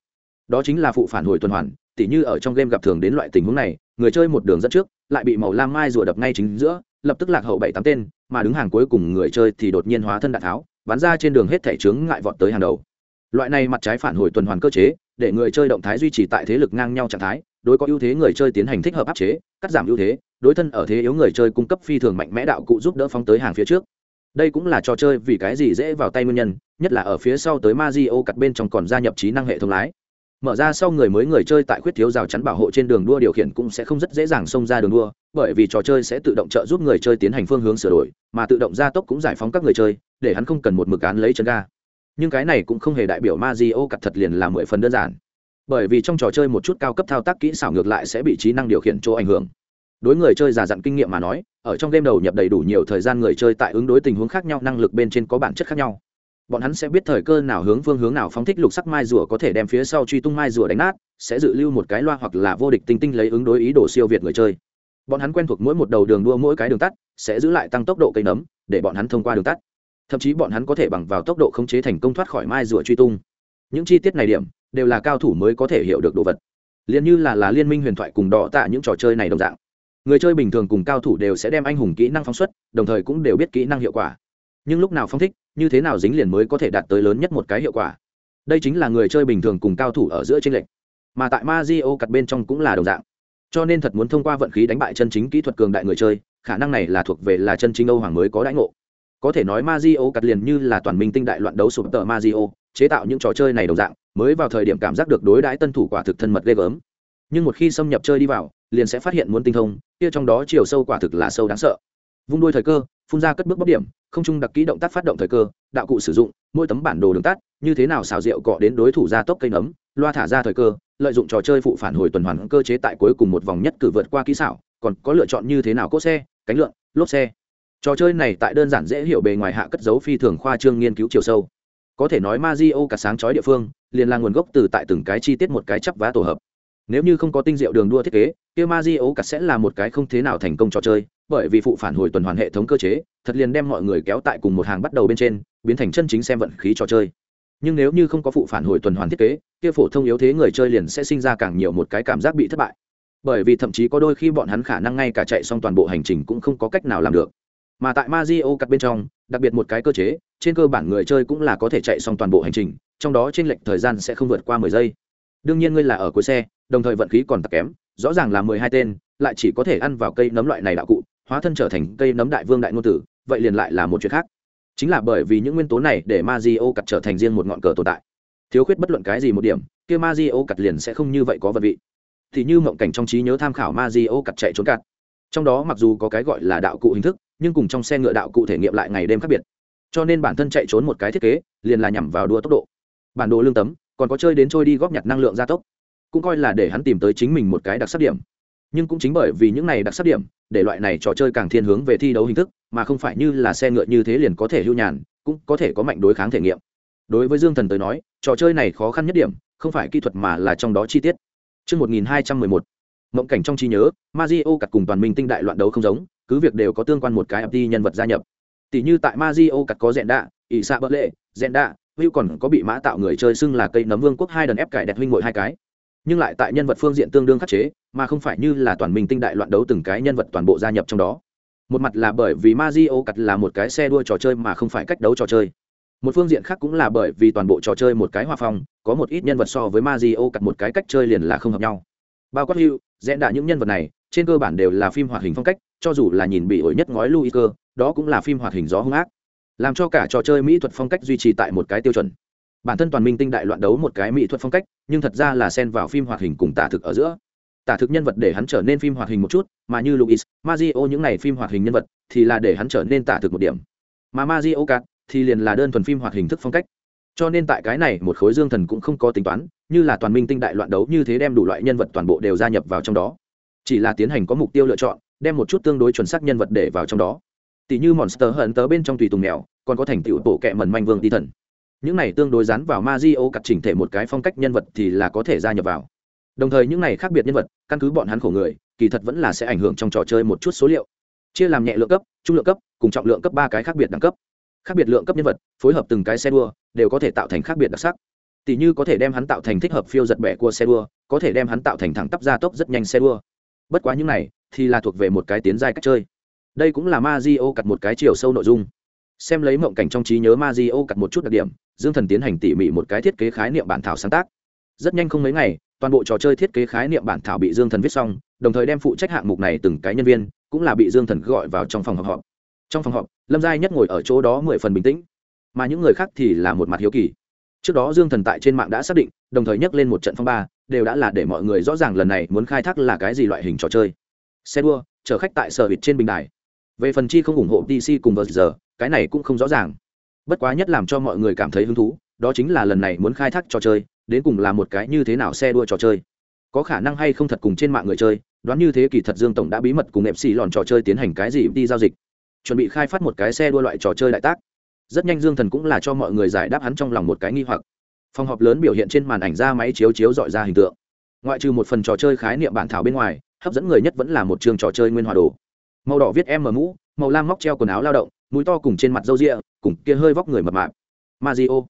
Đó chính là phụ phản hồi tuần hoàn tỉ như ở trong game gặp thường đến loại tình huống này, người chơi một đường dẫn trước, lại bị màu lam mai rùa đập ngay chính giữa, lập tức lạc hậu bảy tám tên, mà đứng hàng cuối cùng người chơi thì đột nhiên hóa thân đạn tháo, bắn ra trên đường hết thể chướng ngại vọt tới hàng đầu. Loại này mặt trái phản hồi tuần hoàn cơ chế, để người chơi động thái duy trì tại thế lực ngang nhau trạng thái, đối có ưu thế người chơi tiến hành thích hợp áp chế, cắt giảm ưu thế, đối thân ở thế yếu người chơi cung cấp phi thường mạnh mẽ đạo cụ giúp đỡ phóng tới hàng phía trước. Đây cũng là trò chơi vì cái gì dễ vào tay nguyên nhân, nhất là ở phía sau tới ma di o cặt bên trong còn gia nhập trí năng hệ thống lái mở ra sau người mới người chơi tại khuyết thiếu rào chắn bảo hộ trên đường đua điều khiển cũng sẽ không rất dễ dàng xông ra đường đua, bởi vì trò chơi sẽ tự động trợ giúp người chơi tiến hành phương hướng sửa đổi, mà tự động gia tốc cũng giải phóng các người chơi, để hắn không cần một mực án lấy chân ga. Nhưng cái này cũng không hề đại biểu ma di o cặt thật liền là mười phần đơn giản. Bởi vì trong trò chơi một chút cao cấp thao tác kỹ xảo ngược lại sẽ bị trí năng điều khiển chỗ ảnh hưởng. Đối người chơi già dặn kinh nghiệm mà nói, ở trong game đầu nhập đầy đủ nhiều thời gian người chơi tại ứng đối tình huống khác nhau, năng lực bên trên có bản chất khác nhau bọn hắn sẽ biết thời cơ nào hướng phương hướng nào phóng thích lục sắc mai rùa có thể đem phía sau truy tung mai rùa đánh nát, sẽ dự lưu một cái loa hoặc là vô địch tinh tinh lấy ứng đối ý đồ siêu việt người chơi. Bọn hắn quen thuộc mỗi một đầu đường đua mỗi cái đường tắt, sẽ giữ lại tăng tốc độ cây nấm, để bọn hắn thông qua đường tắt. Thậm chí bọn hắn có thể bằng vào tốc độ khống chế thành công thoát khỏi mai rùa truy tung. Những chi tiết này điểm, đều là cao thủ mới có thể hiểu được đồ vật. Liền như là là liên minh huyền thoại cùng đỏ tạ những trò chơi này đồng dạng. Người chơi bình thường cùng cao thủ đều sẽ đem anh hùng kỹ năng phóng xuất, đồng thời cũng đều biết kỹ năng hiệu quả. Nhưng lúc nào phóng thích như thế nào dính liền mới có thể đạt tới lớn nhất một cái hiệu quả. Đây chính là người chơi bình thường cùng cao thủ ở giữa tranh lệch, mà tại ma di o cặt bên trong cũng là đồng dạng. Cho nên thật muốn thông qua vận khí đánh bại chân chính kỹ thuật cường đại người chơi, khả năng này là thuộc về là chân chính âu hoàng mới có đãi ngộ. Có thể nói ma di o cặt liền như là toàn minh tinh đại loạn đấu sụp tờ ma di o chế tạo những trò chơi này đồng dạng, mới vào thời điểm cảm giác được đối đãi tân thủ quả thực thân mật ghê gớm. Nhưng một khi xâm nhập chơi đi vào, liền sẽ phát hiện muốn tinh thông, kia trong đó chiều sâu quả thực là sâu đáng sợ. Vung đuôi thời cơ, phun ra cất bước bóc điểm không trung đặc kỹ động tác phát động thời cơ, đạo cụ sử dụng, mỗi tấm bản đồ đường tắt, như thế nào xào rượu cọ đến đối thủ ra tốc cây nấm, loa thả ra thời cơ, lợi dụng trò chơi phụ phản hồi tuần hoàn cơ chế tại cuối cùng một vòng nhất cử vượt qua kỹ xảo, còn có lựa chọn như thế nào cốt xe, cánh lượn, lốp xe. Trò chơi này tại đơn giản dễ hiểu bề ngoài hạ cất dấu phi thường khoa trương nghiên cứu chiều sâu. Có thể nói ma di o cả sáng chói địa phương, liền là nguồn gốc từ tại từng cái chi tiết một cái chắp vá tổ hợp. Nếu như không có tinh diệu đường đua thiết kế, kia ma di o cả sẽ là một cái không thế nào thành công trò chơi bởi vì phụ phản hồi tuần hoàn hệ thống cơ chế, thật liền đem mọi người kéo tại cùng một hàng bắt đầu bên trên, biến thành chân chính xem vận khí trò chơi. Nhưng nếu như không có phụ phản hồi tuần hoàn thiết kế, kia phổ thông yếu thế người chơi liền sẽ sinh ra càng nhiều một cái cảm giác bị thất bại. Bởi vì thậm chí có đôi khi bọn hắn khả năng ngay cả chạy xong toàn bộ hành trình cũng không có cách nào làm được. Mà tại ma di o cắt bên trong, đặc biệt một cái cơ chế, trên cơ bản người chơi cũng là có thể chạy xong toàn bộ hành trình, trong đó trên lệch thời gian sẽ không vượt qua mười giây. Đương nhiên ngươi là ở cuối xe, đồng thời vận khí còn tặc kém, rõ ràng là mười hai tên, lại chỉ có thể ăn vào cây nấm loại này đạo cụ hóa thân trở thành cây nấm đại vương đại ngôn tử, vậy liền lại là một chuyện khác. Chính là bởi vì những nguyên tố này để ma di o cặt trở thành riêng một ngọn cờ tồn tại. Thiếu khuyết bất luận cái gì một điểm, kia ma di o cặt liền sẽ không như vậy có vật vị. Thì như mộng cảnh trong trí nhớ tham khảo ma di o cặt chạy trốn cặt trong đó mặc dù có cái gọi là đạo cụ hình thức, nhưng cùng trong xe ngựa đạo cụ thể nghiệm lại ngày đêm khác biệt. Cho nên bản thân chạy trốn một cái thiết kế, liền là nhằm vào đua tốc độ. Bản đồ lương tấm, còn có chơi đến trôi đi góp nhặt năng lượng gia tốc. Cũng coi là để hắn tìm tới chính mình một cái đặc sắc điểm nhưng cũng chính bởi vì những này đặc sắc điểm để loại này trò chơi càng thiên hướng về thi đấu hình thức mà không phải như là xe ngựa như thế liền có thể hưu nhàn cũng có thể có mạnh đối kháng thể nghiệm. Đối với dương thần tới nói trò chơi này khó khăn nhất điểm không phải kỹ thuật mà là trong đó chi tiết. Trước 1211, mộng cảnh trong trí nhớ, Mario cặt cùng toàn minh tinh đại loạn đấu không giống, cứ việc đều có tương quan một cái FT nhân vật gia nhập. Tỷ như tại Mario cặt có Zenda, ỷ xạ bỡ lệ, đạ, Hữu còn có bị mã tạo người chơi xưng là cây nấm vương quốc hai đần ép cải đẹp huynh mội hai cái nhưng lại tại nhân vật phương diện tương đương khắc chế, mà không phải như là toàn minh tinh đại loạn đấu từng cái nhân vật toàn bộ gia nhập trong đó. Một mặt là bởi vì Mazio cặt là một cái xe đua trò chơi mà không phải cách đấu trò chơi. Một phương diện khác cũng là bởi vì toàn bộ trò chơi một cái hòa phong, có một ít nhân vật so với Mazio cặt một cái cách chơi liền là không hợp nhau. Bao quát hữu rẽ đạ những nhân vật này, trên cơ bản đều là phim hoạt hình phong cách, cho dù là nhìn bị ổi nhất ngói lưu cơ đó cũng là phim hoạt hình gió hung ác. Làm cho cả trò chơi mỹ thuật phong cách duy trì tại một cái tiêu chuẩn bản thân toàn minh tinh đại loạn đấu một cái mỹ thuật phong cách, nhưng thật ra là xen vào phim hoạt hình cùng tả thực ở giữa. Tả thực nhân vật để hắn trở nên phim hoạt hình một chút, mà như luis mazio những này phim hoạt hình nhân vật thì là để hắn trở nên tả thực một điểm. Mà mazio cát thì liền là đơn thuần phim hoạt hình thức phong cách. Cho nên tại cái này, một khối dương thần cũng không có tính toán, như là toàn minh tinh đại loạn đấu như thế đem đủ loại nhân vật toàn bộ đều gia nhập vào trong đó. Chỉ là tiến hành có mục tiêu lựa chọn, đem một chút tương đối chuẩn xác nhân vật để vào trong đó. Tỷ như monster hận tớ bên trong tùy tùng mèo, còn có thành tựu bộ kệ mần manh vương ti thần những này tương đối dán vào ma di o cặt chỉnh thể một cái phong cách nhân vật thì là có thể gia nhập vào. Đồng thời những này khác biệt nhân vật, căn cứ bọn hắn khổ người, kỳ thật vẫn là sẽ ảnh hưởng trong trò chơi một chút số liệu. Chia làm nhẹ lượng cấp, trung lượng cấp, cùng trọng lượng cấp ba cái khác biệt đẳng cấp. Khác biệt lượng cấp nhân vật, phối hợp từng cái xe đua, đều có thể tạo thành khác biệt đặc sắc. Tỷ như có thể đem hắn tạo thành thích hợp phiêu giật bẻ cua xe đua, có thể đem hắn tạo thành thẳng tắp gia tốc rất nhanh xe đua. Bất quá những này thì là thuộc về một cái tiến giai cách chơi. Đây cũng là ma di o cặt một cái chiều sâu nội dung. Xem lấy mộng cảnh trong trí nhớ ma di o cặt một chút đặc điểm dương thần tiến hành tỉ mỉ một cái thiết kế khái niệm bản thảo sáng tác. Rất nhanh không mấy ngày, toàn bộ trò chơi thiết kế khái niệm bản thảo bị dương thần viết xong, đồng thời đem phụ trách hạng mục này từng cái nhân viên cũng là bị dương thần gọi vào trong phòng họp họp. Trong phòng họp, lâm giai nhất ngồi ở chỗ đó mười phần bình tĩnh, mà những người khác thì là một mặt hiếu kỳ. Trước đó dương thần tại trên mạng đã xác định, đồng thời nhắc lên một trận phong ba, đều đã là để mọi người rõ ràng lần này muốn khai thác là cái gì loại hình trò chơi. Xe đua, chở khách tại sở hữu trên bình đài. Về phần chi không ủng hộ dc cùng vờ giờ cái này cũng không rõ ràng bất quá nhất làm cho mọi người cảm thấy hứng thú, đó chính là lần này muốn khai thác trò chơi, đến cùng là một cái như thế nào xe đua trò chơi. Có khả năng hay không thật cùng trên mạng người chơi, đoán như thế kỳ thật dương tổng đã bí mật cùng ép sĩ lòn trò chơi tiến hành cái gì đi giao dịch. Chuẩn bị khai phát một cái xe đua loại trò chơi đại tác. Rất nhanh dương thần cũng là cho mọi người giải đáp hắn trong lòng một cái nghi hoặc. Phòng họp lớn biểu hiện trên màn ảnh ra máy chiếu chiếu dọi ra hình tượng. Ngoại trừ một phần trò chơi khái niệm bản thảo bên ngoài, hấp dẫn người nhất vẫn là một chương trò chơi nguyên hòa đồ. Màu đỏ viết em mờ mũ màu lam móc treo quần áo lao động mũi to cùng trên mặt râu ria cùng kia hơi vóc người mập mạp. Mazio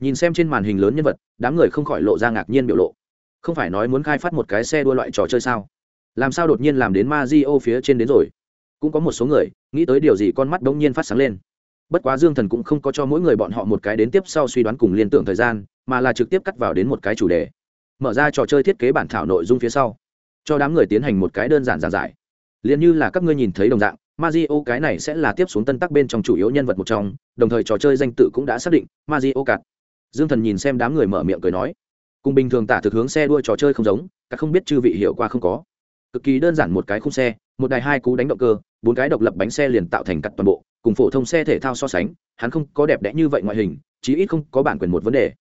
nhìn xem trên màn hình lớn nhân vật, đám người không khỏi lộ ra ngạc nhiên biểu lộ. Không phải nói muốn khai phát một cái xe đua loại trò chơi sao? Làm sao đột nhiên làm đến mazio phía trên đến rồi? Cũng có một số người, nghĩ tới điều gì con mắt bỗng nhiên phát sáng lên. Bất quá dương thần cũng không có cho mỗi người bọn họ một cái đến tiếp sau suy đoán cùng liên tưởng thời gian, mà là trực tiếp cắt vào đến một cái chủ đề. Mở ra trò chơi thiết kế bản thảo nội dung phía sau, cho đám người tiến hành một cái đơn giản giản giải. Liền như là các ngươi nhìn thấy đồng dạng. Mario cái này sẽ là tiếp xuống tân tác bên trong chủ yếu nhân vật một trong, đồng thời trò chơi danh tự cũng đã xác định, Mario Kart. Dương Thần nhìn xem đám người mở miệng cười nói, cùng bình thường tả thực hướng xe đua trò chơi không giống, các không biết chư vị hiểu qua không có. Cực kỳ đơn giản một cái khung xe, một đài hai cú đánh động cơ, bốn cái độc lập bánh xe liền tạo thành cắt toàn bộ, cùng phổ thông xe thể thao so sánh, hắn không có đẹp đẽ như vậy ngoại hình, chí ít không có bản quyền một vấn đề.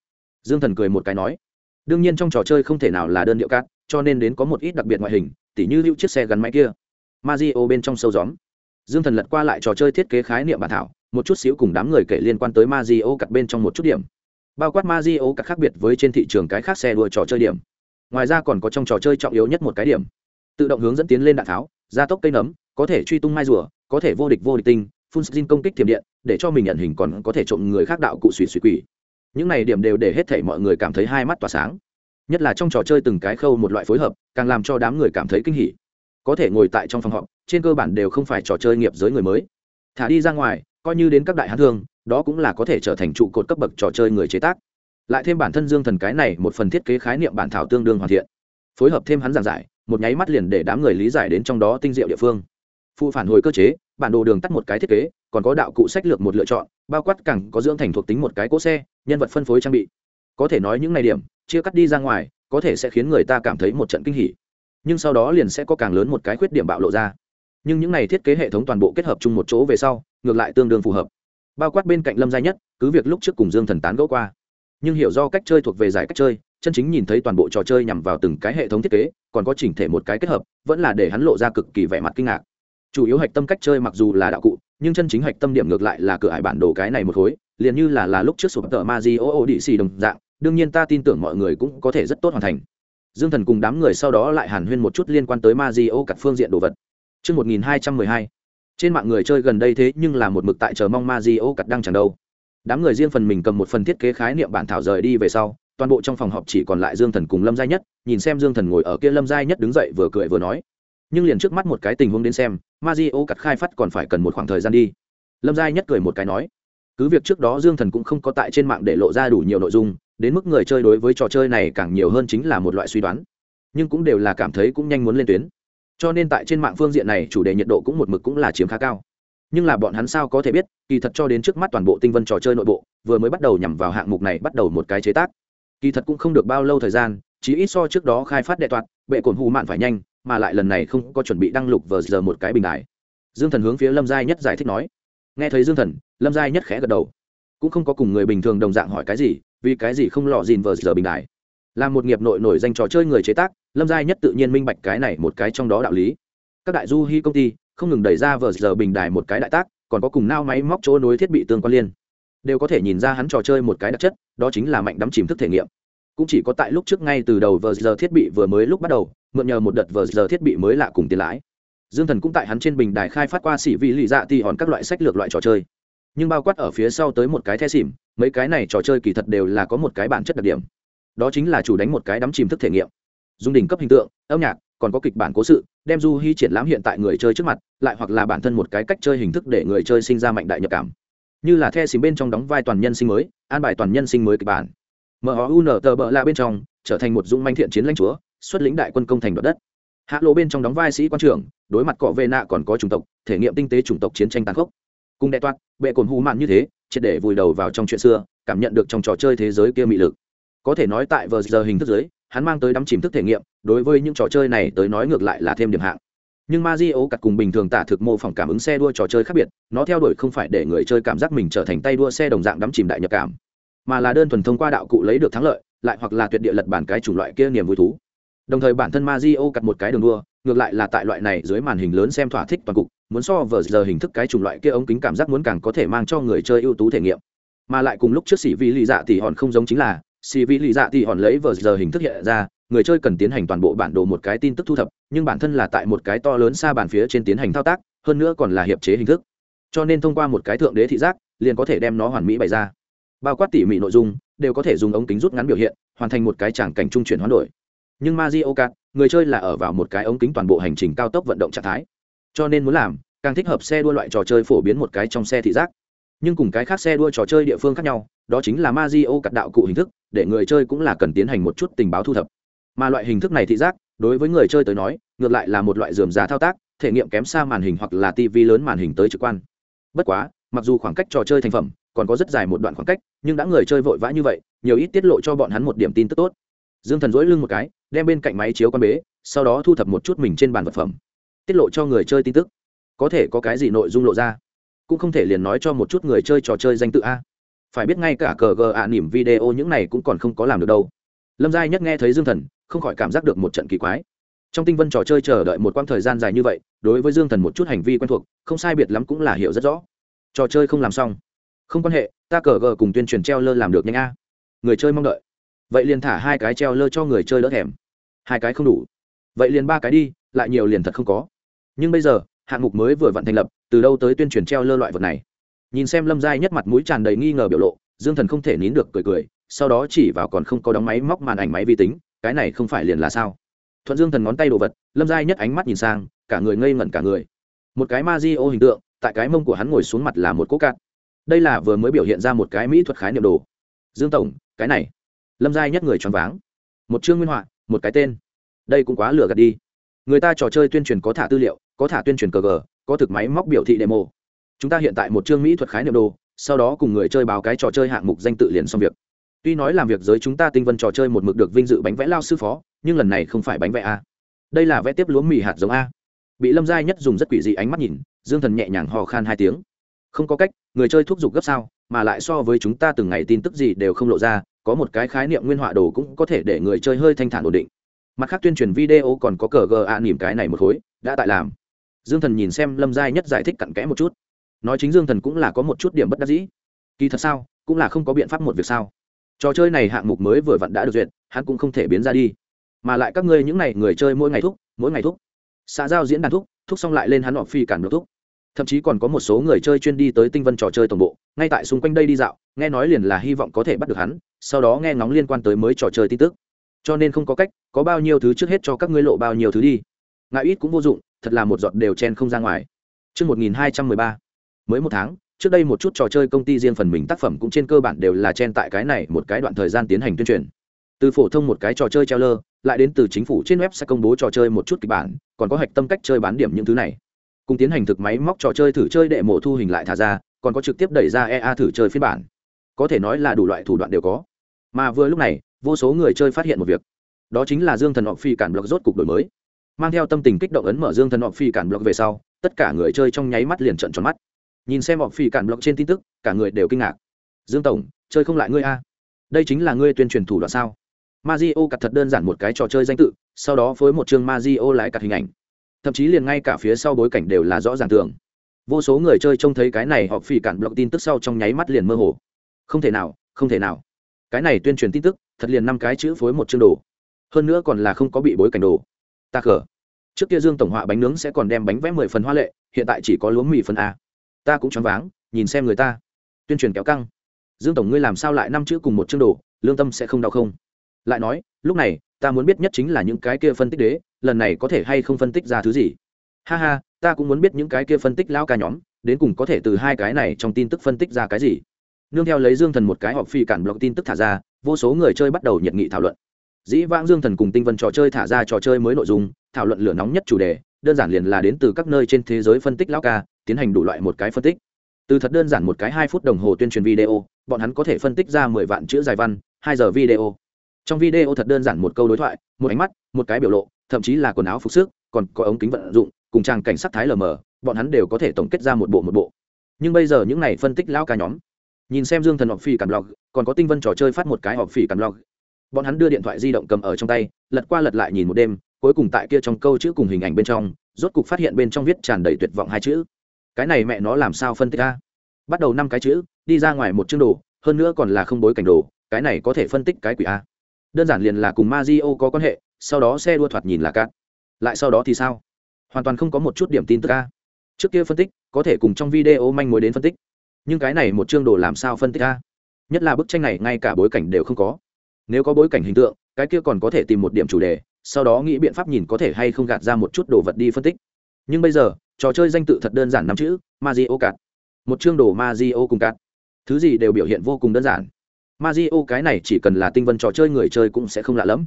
Dương Thần cười một cái nói, đương nhiên trong trò chơi không thể nào là đơn điệu cát, cho nên đến có một ít đặc biệt ngoại hình, tỉ như lưu chiếc xe gắn máy kia. Mario bên trong sâu gióm dương thần lật qua lại trò chơi thiết kế khái niệm bản thảo, một chút xíu cùng đám người kể liên quan tới ma di cặt bên trong một chút điểm. Bao quát ma di cặt khác biệt với trên thị trường cái khác xe đua trò chơi điểm. Ngoài ra còn có trong trò chơi trọng yếu nhất một cái điểm. Tự động hướng dẫn tiến lên đạn tháo, gia tốc cây nấm, có thể truy tung mai rùa, có thể vô địch vô địch tinh phun xin công kích thiểm điện, để cho mình nhận hình còn có thể trộm người khác đạo cụ suy suy quỷ. Những này điểm đều để hết thể mọi người cảm thấy hai mắt tỏa sáng. Nhất là trong trò chơi từng cái khâu một loại phối hợp, càng làm cho đám người cảm thấy kinh hỉ. Có thể ngồi tại trong phòng họp trên cơ bản đều không phải trò chơi nghiệp giới người mới. Thả đi ra ngoài, coi như đến các đại hán thương, đó cũng là có thể trở thành trụ cột cấp bậc trò chơi người chế tác. Lại thêm bản thân dương thần cái này một phần thiết kế khái niệm bản thảo tương đương hoàn thiện. Phối hợp thêm hắn giảng giải, một nháy mắt liền để đám người lý giải đến trong đó tinh diệu địa phương. Phụ phản hồi cơ chế, bản đồ đường tắt một cái thiết kế, còn có đạo cụ sách lược một lựa chọn, bao quát cẳng có dưỡng thành thuộc tính một cái cỗ xe, nhân vật phân phối trang bị. Có thể nói những này điểm, chia cắt đi ra ngoài, có thể sẽ khiến người ta cảm thấy một trận kinh hỉ. Nhưng sau đó liền sẽ có càng lớn một cái khuyết điểm bạo lộ ra nhưng những này thiết kế hệ thống toàn bộ kết hợp chung một chỗ về sau, ngược lại tương đương phù hợp. Bao quát bên cạnh lâm gia nhất, cứ việc lúc trước cùng dương thần tán gẫu qua, nhưng hiểu do cách chơi thuộc về giải cách chơi, chân chính nhìn thấy toàn bộ trò chơi nhằm vào từng cái hệ thống thiết kế, còn có chỉnh thể một cái kết hợp, vẫn là để hắn lộ ra cực kỳ vẻ mặt kinh ngạc. Chủ yếu hạch tâm cách chơi mặc dù là đạo cụ, nhưng chân chính hạch tâm điểm ngược lại là cửa hải bản đồ cái này một khối, liền như là là lúc trước sụp tờ ma di ô ô đĩ xì đồng dạng, đương nhiên ta tin tưởng mọi người cũng có thể rất tốt hoàn thành. Dương thần cùng đám người sau đó lại hàn huyên một chút liên quan tới ma di ô cặt phương diện đồ vật. Trước 1212, trên mạng người chơi gần đây thế nhưng là một mực tại chờ mong ma di ô đang chẳng đâu. Đám người riêng phần mình cầm một phần thiết kế khái niệm bản thảo rời đi về sau toàn bộ trong phòng họp chỉ còn lại dương thần cùng lâm Gia nhất nhìn xem dương thần ngồi ở kia lâm Gia nhất đứng dậy vừa cười vừa nói. Nhưng liền trước mắt một cái tình huống đến xem Mario cắt khai phát còn phải cần một khoảng thời gian đi. Lâm Gia nhất cười một cái nói. Cứ việc trước đó dương thần cũng không có tại trên mạng để lộ ra đủ nhiều nội dung đến mức người chơi đối với trò chơi này càng nhiều hơn chính là một loại suy đoán. Nhưng cũng đều là cảm thấy cũng nhanh muốn lên tuyến cho nên tại trên mạng phương diện này chủ đề nhiệt độ cũng một mực cũng là chiếm khá cao. Nhưng là bọn hắn sao có thể biết, kỳ thật cho đến trước mắt toàn bộ tinh vân trò chơi nội bộ, vừa mới bắt đầu nhằm vào hạng mục này bắt đầu một cái chế tác. Kỳ thật cũng không được bao lâu thời gian chỉ ít so trước đó khai phát đệ toạt bệ cồn hù mạn phải nhanh, mà lại lần này không có chuẩn bị đăng lục vờ giờ một cái bình đại dương thần hướng phía lâm giai nhất giải thích nói. Nghe thấy dương thần, lâm giai nhất khẽ gật đầu. Cũng không có cùng người bình thường đồng dạng hỏi cái gì, vì cái gì không lọ dìn vờ giờ bình đại là một nghiệp nội nổi danh trò chơi người chế tác lâm giai nhất tự nhiên minh bạch cái này một cái trong đó đạo lý. Các đại du hy công ty không ngừng đẩy ra vờ giờ bình đài một cái đại tác, còn có cùng nao máy móc chỗ nối thiết bị tương quan liên. Đều có thể nhìn ra hắn trò chơi một cái đặc chất, đó chính là mạnh đắm chìm thức thể nghiệm. Cũng chỉ có tại lúc trước ngay từ đầu vờ giờ thiết bị vừa mới lúc bắt đầu, mượn nhờ một đợt vờ giờ thiết bị mới lạ cùng tiền lãi. Dương thần cũng tại hắn trên bình đài khai phát qua xỉ vị lì dạ thì hòn các loại sách lược loại trò chơi. Nhưng bao quát ở phía sau tới một cái the xỉm, mấy cái này trò chơi kỳ thật đều là có một cái bản chất đặc điểm. Đó chính là chủ đánh một cái đắm chìm thức thể nghiệm dùng đỉnh cấp hình tượng, âm nhạc, còn có kịch bản cố sự, đem du hy triển lãm hiện tại người chơi trước mặt, lại hoặc là bản thân một cái cách chơi hình thức để người chơi sinh ra mạnh đại nhập cảm. Như là the xìm bên trong đóng vai toàn nhân sinh mới, an bài toàn nhân sinh mới kịch bản. Mun tờ bợ la bên trong, trở thành một dũng manh thiện chiến lãnh chúa, xuất lĩnh đại quân công thành đoạt đất. Hạ lộ bên trong đóng vai sĩ quan trưởng, đối mặt cọ vệ nạ còn có chủng tộc, thể nghiệm tinh tế chủng tộc chiến tranh tàn khốc. Cùng đệ toát bệ cồn hù mạn như thế, triệt để vùi đầu vào trong chuyện xưa, cảm nhận được trong trò chơi thế giới kia mị lực. Có thể nói tại vờ giờ hình thức giới hắn mang tới đắm chìm thức thể nghiệm, đối với những trò chơi này tới nói ngược lại là thêm điểm hạng. Nhưng ma di ấu cặt cùng bình thường tả thực mô phỏng cảm ứng xe đua trò chơi khác biệt, nó theo đuổi không phải để người chơi cảm giác mình trở thành tay đua xe đồng dạng đắm chìm đại nhập cảm, mà là đơn thuần thông qua đạo cụ lấy được thắng lợi, lại hoặc là tuyệt địa lật bản cái chủng loại kia niềm vui thú. Đồng thời bản thân ma di ấu cặt một cái đường đua, ngược lại là tại loại này dưới màn hình lớn xem thỏa thích toàn cục, muốn so vờ giờ hình thức cái chủng loại kia ống kính cảm giác muốn càng có thể mang cho người chơi ưu tú thể nghiệm. Mà lại cùng lúc trước sĩ vi lì dạ thì hòn không giống chính là xì vị lì dạ thì hòn lấy vờ giờ hình thức hiện ra người chơi cần tiến hành toàn bộ bản đồ một cái tin tức thu thập nhưng bản thân là tại một cái to lớn xa bàn phía trên tiến hành thao tác hơn nữa còn là hiệp chế hình thức. Cho nên thông qua một cái thượng đế thị giác liền có thể đem nó hoàn mỹ bày ra. Bao quát tỉ mỉ nội dung đều có thể dùng ống kính rút ngắn biểu hiện hoàn thành một cái tràng cảnh trung chuyển hoán đổi. Nhưng Mario Kart, người chơi là ở vào một cái ống kính toàn bộ hành trình cao tốc vận động trạng thái. Cho nên muốn làm càng thích hợp xe đua loại trò chơi phổ biến một cái trong xe thị giác. Nhưng cùng cái khác xe đua trò chơi địa phương khác nhau đó chính là Mario Kart đạo cụ hình thức để người chơi cũng là cần tiến hành một chút tình báo thu thập. Mà loại hình thức này thị giác, đối với người chơi tới nói, ngược lại là một loại dườm già thao tác, thể nghiệm kém xa màn hình hoặc là tv lớn màn hình tới trực quan. Bất quá, mặc dù khoảng cách trò chơi thành phẩm còn có rất dài một đoạn khoảng cách, nhưng đã người chơi vội vã như vậy, nhiều ít tiết lộ cho bọn hắn một điểm tin tức tốt. Dương thần dỗi lưng một cái, đem bên cạnh máy chiếu con bế, sau đó thu thập một chút mình trên bàn vật phẩm. Tiết lộ cho người chơi tin tức. Có thể có cái gì nội dung lộ ra? Cũng không thể liền nói cho một chút người chơi trò chơi danh tự a phải biết ngay cả cờ gờ ạ nỉm video những này cũng còn không có làm được đâu. Lâm giai nhất nghe thấy dương thần, không khỏi cảm giác được một trận kỳ quái. Trong tinh vân trò chơi chờ đợi một quãng thời gian dài như vậy, đối với dương thần một chút hành vi quen thuộc, không sai biệt lắm cũng là hiểu rất rõ. Trò chơi không làm xong. Không quan hệ, ta cờ gờ cùng tuyên truyền treo lơ làm được nhanh a. Người chơi mong đợi. Vậy liền thả hai cái treo lơ cho người chơi đỡ thèm. Hai cái không đủ. Vậy liền ba cái đi, lại nhiều liền thật không có. Nhưng bây giờ, hạng mục mới vừa vặn thành lập, từ đâu tới tuyên truyền treo lơ loại vật này? Nhìn xem lâm giai nhất mặt mũi tràn đầy nghi ngờ biểu lộ, dương thần không thể nín được cười cười, sau đó chỉ vào còn không có đóng máy móc màn ảnh máy vi tính, cái này không phải liền là sao? Thuận dương thần ngón tay đồ vật, lâm giai nhất ánh mắt nhìn sang, cả người ngây ngẩn cả người. Một cái ma di ô hình tượng, tại cái mông của hắn ngồi xuống mặt là một cỗ cạn. Đây là vừa mới biểu hiện ra một cái mỹ thuật khái niệm đồ. Dương tổng, cái này. Lâm giai nhất người choáng váng. Một chương nguyên họa, một cái tên. Đây cũng quá lừa gạt đi. Người ta trò chơi tuyên truyền có thả tư liệu, có thả tuyên truyền cờ gờ, có thực máy móc biểu thị demo chúng ta hiện tại một chương mỹ thuật khái niệm đồ, sau đó cùng người chơi báo cái trò chơi hạng mục danh tự liền xong việc. Tuy nói làm việc giới chúng ta tinh vân trò chơi một mực được vinh dự bánh vẽ lao sư phó, nhưng lần này không phải bánh vẽ a. Đây là vẽ tiếp lúa mì hạt giống a. Bị lâm giai nhất dùng rất quỷ dị ánh mắt nhìn, dương thần nhẹ nhàng hò khan hai tiếng. Không có cách, người chơi thúc giục gấp sao, mà lại so với chúng ta từng ngày tin tức gì đều không lộ ra, có một cái khái niệm nguyên họa đồ cũng có thể để người chơi hơi thanh thản ổn định. Mặt khác tuyên truyền video còn có cờ gờ ạ nỉm cái này một khối, đã tại làm. Dương thần nhìn xem lâm giai nhất giải thích cặn kẽ một chút nói chính dương thần cũng là có một chút điểm bất đắc dĩ. Kỳ thật sao cũng là không có biện pháp một việc sao. Trò chơi này hạng mục mới vừa vặn đã được duyệt hắn cũng không thể biến ra đi. Mà lại các ngươi những n à y người chơi mỗi ngày thúc mỗi ngày thúc. Xã giao diễn đàn thúc thúc xong lại lên hắn họ phi cản được thúc. Thậm chí còn có một số người chơi chuyên đi tới tinh vân trò chơi tổng bộ ngay tại xung quanh đây đi dạo nghe nói liền là hy vọng có thể bắt được hắn sau đó nghe ngóng liên quan tới mới trò chơi tin tức. Cho nên không có cách có bao nhiêu thứ trước hết cho các ngươi lộ bao nhiêu thứ đi. Ngại ít cũng vô dụng thật là một giọt đều chen không ra ngoài. Trước 1213, mới một tháng, trước đây một chút trò chơi công ty riêng phần mình tác phẩm cũng trên cơ bản đều là chen tại cái này một cái đoạn thời gian tiến hành tuyên truyền. Từ phổ thông một cái trò chơi treo lơ lại đến từ chính phủ trên web sẽ công bố trò chơi một chút kịch bản còn có hạch tâm cách chơi bán điểm những thứ này. Cùng tiến hành thực máy móc trò chơi thử chơi đệ mổ thu hình lại thả ra còn có trực tiếp đẩy ra ea thử chơi phiên bản. Có thể nói là đủ loại thủ đoạn đều có. Mà vừa lúc này vô số người chơi phát hiện một việc. Đó chính là dương thần họ phi cản block rốt cục đổi mới. Mang theo tâm tình kích động ấn mở dương thần họ phi cản block về sau tất cả người chơi trong nháy mắt liền trận tròn mắt nhìn xem bọn phi cản blog trên tin tức cả người đều kinh ngạc dương tổng chơi không lại ngươi a đây chính là ngươi tuyên truyền thủ đoạn sao Mazio cặt thật đơn giản một cái trò chơi danh tự, sau đó phối một chương Mazio lại cặt hình ảnh. Thậm chí liền ngay cả phía sau bối cảnh đều là rõ ràng tường. Vô số người chơi trông thấy cái này họ phỉ cản block tin tức sau trong nháy mắt liền mơ hồ. Không thể nào, không thể nào. Cái này tuyên truyền tin tức, thật liền năm cái chữ phối một chương đồ. Hơn nữa còn là không có bị bối cảnh đồ. Ta khở. Trước kia Dương tổng họa bánh nướng sẽ còn đem bánh vẽ mười phần hoa lệ, hiện tại chỉ có lúa mì phần a. Ta cũng choáng váng, nhìn xem người ta. Tuyên truyền kéo căng. Dương tổng ngươi làm sao lại năm chữ cùng một chương đồ, lương tâm sẽ không đau không? lại nói lúc này ta muốn biết nhất chính là những cái kia phân tích đế lần này có thể hay không phân tích ra thứ gì ha ha ta cũng muốn biết những cái kia phân tích lao ca nhóm đến cùng có thể từ hai cái này trong tin tức phân tích ra cái gì nương theo lấy dương thần một cái họp phi cản blog tin tức thả ra vô số người chơi bắt đầu nhiệt nghị thảo luận dĩ vãng dương thần cùng tinh vân trò chơi thả ra trò chơi mới nội dung thảo luận lửa nóng nhất chủ đề đơn giản liền là đến từ các nơi trên thế giới phân tích lao ca tiến hành đủ loại một cái phân tích. Từ thật đơn giản một cái hai phút đồng hồ tuyên truyền video, bọn hắn có thể phân tích ra mười vạn chữ dài văn, hai giờ video. Trong video thật đơn giản một câu đối thoại, một ánh mắt, một cái biểu lộ, thậm chí là quần áo phục sức, còn có ống kính vận dụng, cùng trang cảnh sắc thái lờ mờ, bọn hắn đều có thể tổng kết ra một bộ một bộ. Nhưng bây giờ những này phân tích lao ca nhóm, nhìn xem dương thần họp phỉ cảm log, còn có tinh vân trò chơi phát một cái họp phỉ cảm log. Bọn hắn đưa điện thoại di động cầm ở trong tay, lật qua lật lại nhìn một đêm, cuối cùng tại kia trong câu chữ cùng hình ảnh bên trong, rốt cục phát hiện bên trong viết tràn đầy tuyệt vọng hai chữ cái này mẹ nó làm sao phân tích a? Bắt đầu năm cái chữ, đi ra ngoài một chương đồ, hơn nữa còn là không bối cảnh đồ, cái này có thể phân tích cái quỷ a. Đơn giản liền là cùng ma di o có quan hệ, sau đó xe đua thoạt nhìn là cát. Lại sau đó thì sao? Hoàn toàn không có một chút điểm tin tức a. Trước kia phân tích, có thể cùng trong video manh mối đến phân tích. Nhưng cái này một chương đồ làm sao phân tích a? Nhất là bức tranh này, ngay cả bối cảnh đều không có. Nếu có bối cảnh hình tượng, cái kia còn có thể tìm một điểm chủ đề, sau đó nghĩ biện pháp nhìn có thể hay không gạt ra một chút đồ vật đi phân tích. Nhưng bây giờ trò chơi danh tự thật đơn giản năm chữ mazio cạt một chương đồ mazio cùng cạt thứ gì đều biểu hiện vô cùng đơn giản. Mazio cái này chỉ cần là tinh vân trò chơi người chơi cũng sẽ không lạ lẫm.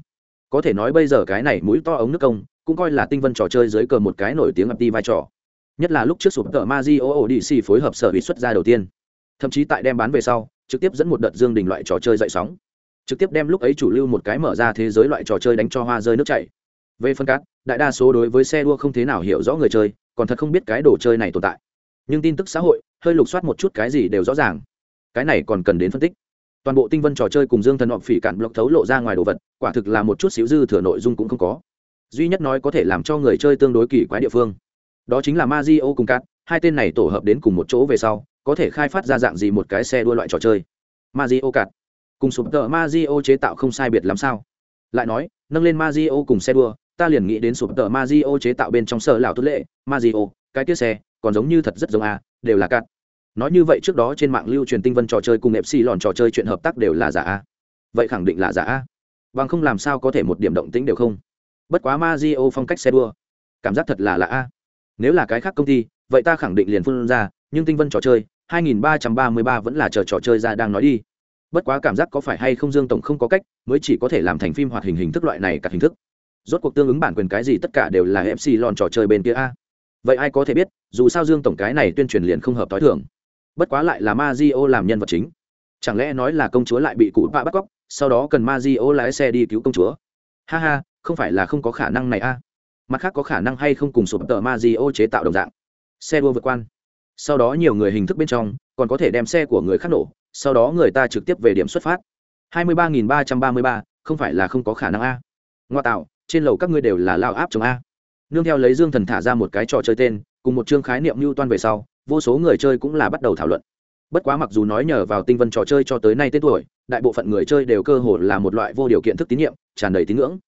Có thể nói bây giờ cái này mũi to ống nước công, cũng coi là tinh vân trò chơi dưới cờ một cái nổi tiếng ập đi vai trò. Nhất là lúc trước sụp tờ mazio odyssey phối hợp sở bị xuất ra đầu tiên. Thậm chí tại đem bán về sau, trực tiếp dẫn một đợt dương đình loại trò chơi dậy sóng. Trực tiếp đem lúc ấy chủ lưu một cái mở ra thế giới loại trò chơi đánh cho hoa rơi nước chảy. Về phân cát đại đa số đối với xe đua không thế nào hiểu rõ người chơi còn thật không biết cái đồ chơi này tồn tại. Nhưng tin tức xã hội hơi lục soát một chút cái gì đều rõ ràng. Cái này còn cần đến phân tích. Toàn bộ tinh vân trò chơi cùng dương thần họ phỉ cạn block thấu lộ ra ngoài đồ vật quả thực là một chút xíu dư thừa nội dung cũng không có. Duy nhất nói có thể làm cho người chơi tương đối kỳ quái địa phương đó chính là Mazio cùng Cát, hai tên này tổ hợp đến cùng một chỗ về sau, có thể khai phát ra dạng gì một cái xe đua loại trò chơi. Mazio Cát. Cùng sụp tờ Mazio chế tạo không sai biệt làm sao? Lại nói, nâng lên Mazio cùng xe đua, ta liền nghĩ đến sụp tờ Mario chế tạo bên trong sở lão tốt lệ, Mario cái kia xe, còn giống như thật rất giống a, đều là cát. Nói như vậy trước đó trên mạng lưu truyền tinh vân trò chơi cùng FC lòn trò chơi chuyện hợp tác đều là giả a. Vậy khẳng định là giả a. Bằng không làm sao có thể một điểm động tĩnh đều không. Bất quá Mario phong cách xe đua, cảm giác thật là lạ a nếu là cái khác công ty vậy ta khẳng định liền phun ra nhưng tinh vân trò chơi 2333 vẫn là chờ trò chơi ra đang nói đi bất quá cảm giác có phải hay không dương tổng không có cách mới chỉ có thể làm thành phim hoạt hình hình thức loại này cả hình thức rốt cuộc tương ứng bản quyền cái gì tất cả đều là mc lòn trò chơi bên kia a. Vậy ai có thể biết, dù sao dương tổng cái này tuyên truyền liền không hợp t h i thường. Bất quá lại là ma di o làm nhân vật chính. Chẳng lẽ nói là công chúa lại bị cụ bạ bắt cóc, sau đó cần ma di o lái xe đi cứu công chúa? Ha ha, không phải là không có khả năng này a. Mặt khác có khả năng hay không cùng sụp tờ ma di o chế tạo đồng dạng. Xe đua vượt quan. Sau đó nhiều người hình thức bên trong, còn có thể đem xe của người khác nổ, sau đó người ta trực tiếp về điểm xuất phát. Hai mươi ba nghìn ba trăm ba mươi ba, không phải là không có khả năng a. Ngoa tạo trên lầu các ngươi đều là lao áp chống a. Nương theo lấy dương thần thả ra một cái trò chơi tên, cùng một chương khái niệm mưu toan về sau, vô số người chơi cũng là bắt đầu thảo luận. Bất quá mặc dù nói nhờ vào tinh vân trò chơi cho tới nay tên tuổi, đại bộ phận người chơi đều cơ hồ là một loại vô điều kiện thức tín nhiệm, tràn đầy tín ngưỡng.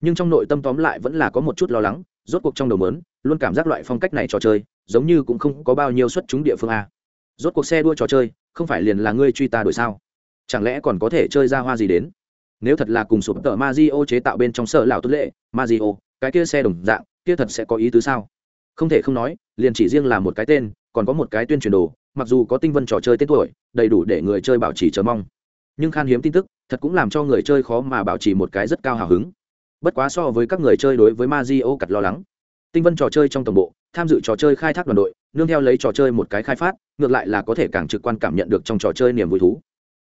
Nhưng trong nội tâm tóm lại vẫn là có một chút lo lắng, rốt cuộc trong đầu mớn, luôn cảm giác loại phong cách này trò chơi, giống như cũng không có bao nhiêu xuất chúng địa phương a. Rốt cuộc xe đua trò chơi, không phải liền là ngươi truy ta đổi sao? Chẳng lẽ còn có thể chơi ra hoa gì đến? Nếu thật là cùng sụp tờ Mazio chế tạo bên trong sở lão tốt lệ Mazio, cái kia xe đồng dạng kia thật sẽ có ý tứ sao? Không thể không nói liền chỉ riêng là một cái tên còn có một cái tuyên truyền đồ mặc dù có tinh vân trò chơi tên tuổi đầy đủ để người chơi bảo trì chờ mong. Nhưng khan hiếm tin tức thật cũng làm cho người chơi khó mà bảo trì một cái rất cao hào hứng. Bất quá so với các người chơi đối với Mazio cặt lo lắng. Tinh vân trò chơi trong tổng bộ tham dự trò chơi khai thác đoàn đội nương theo lấy trò chơi một cái khai phát ngược lại là có thể càng trực quan cảm nhận được trong trò chơi niềm vui thú.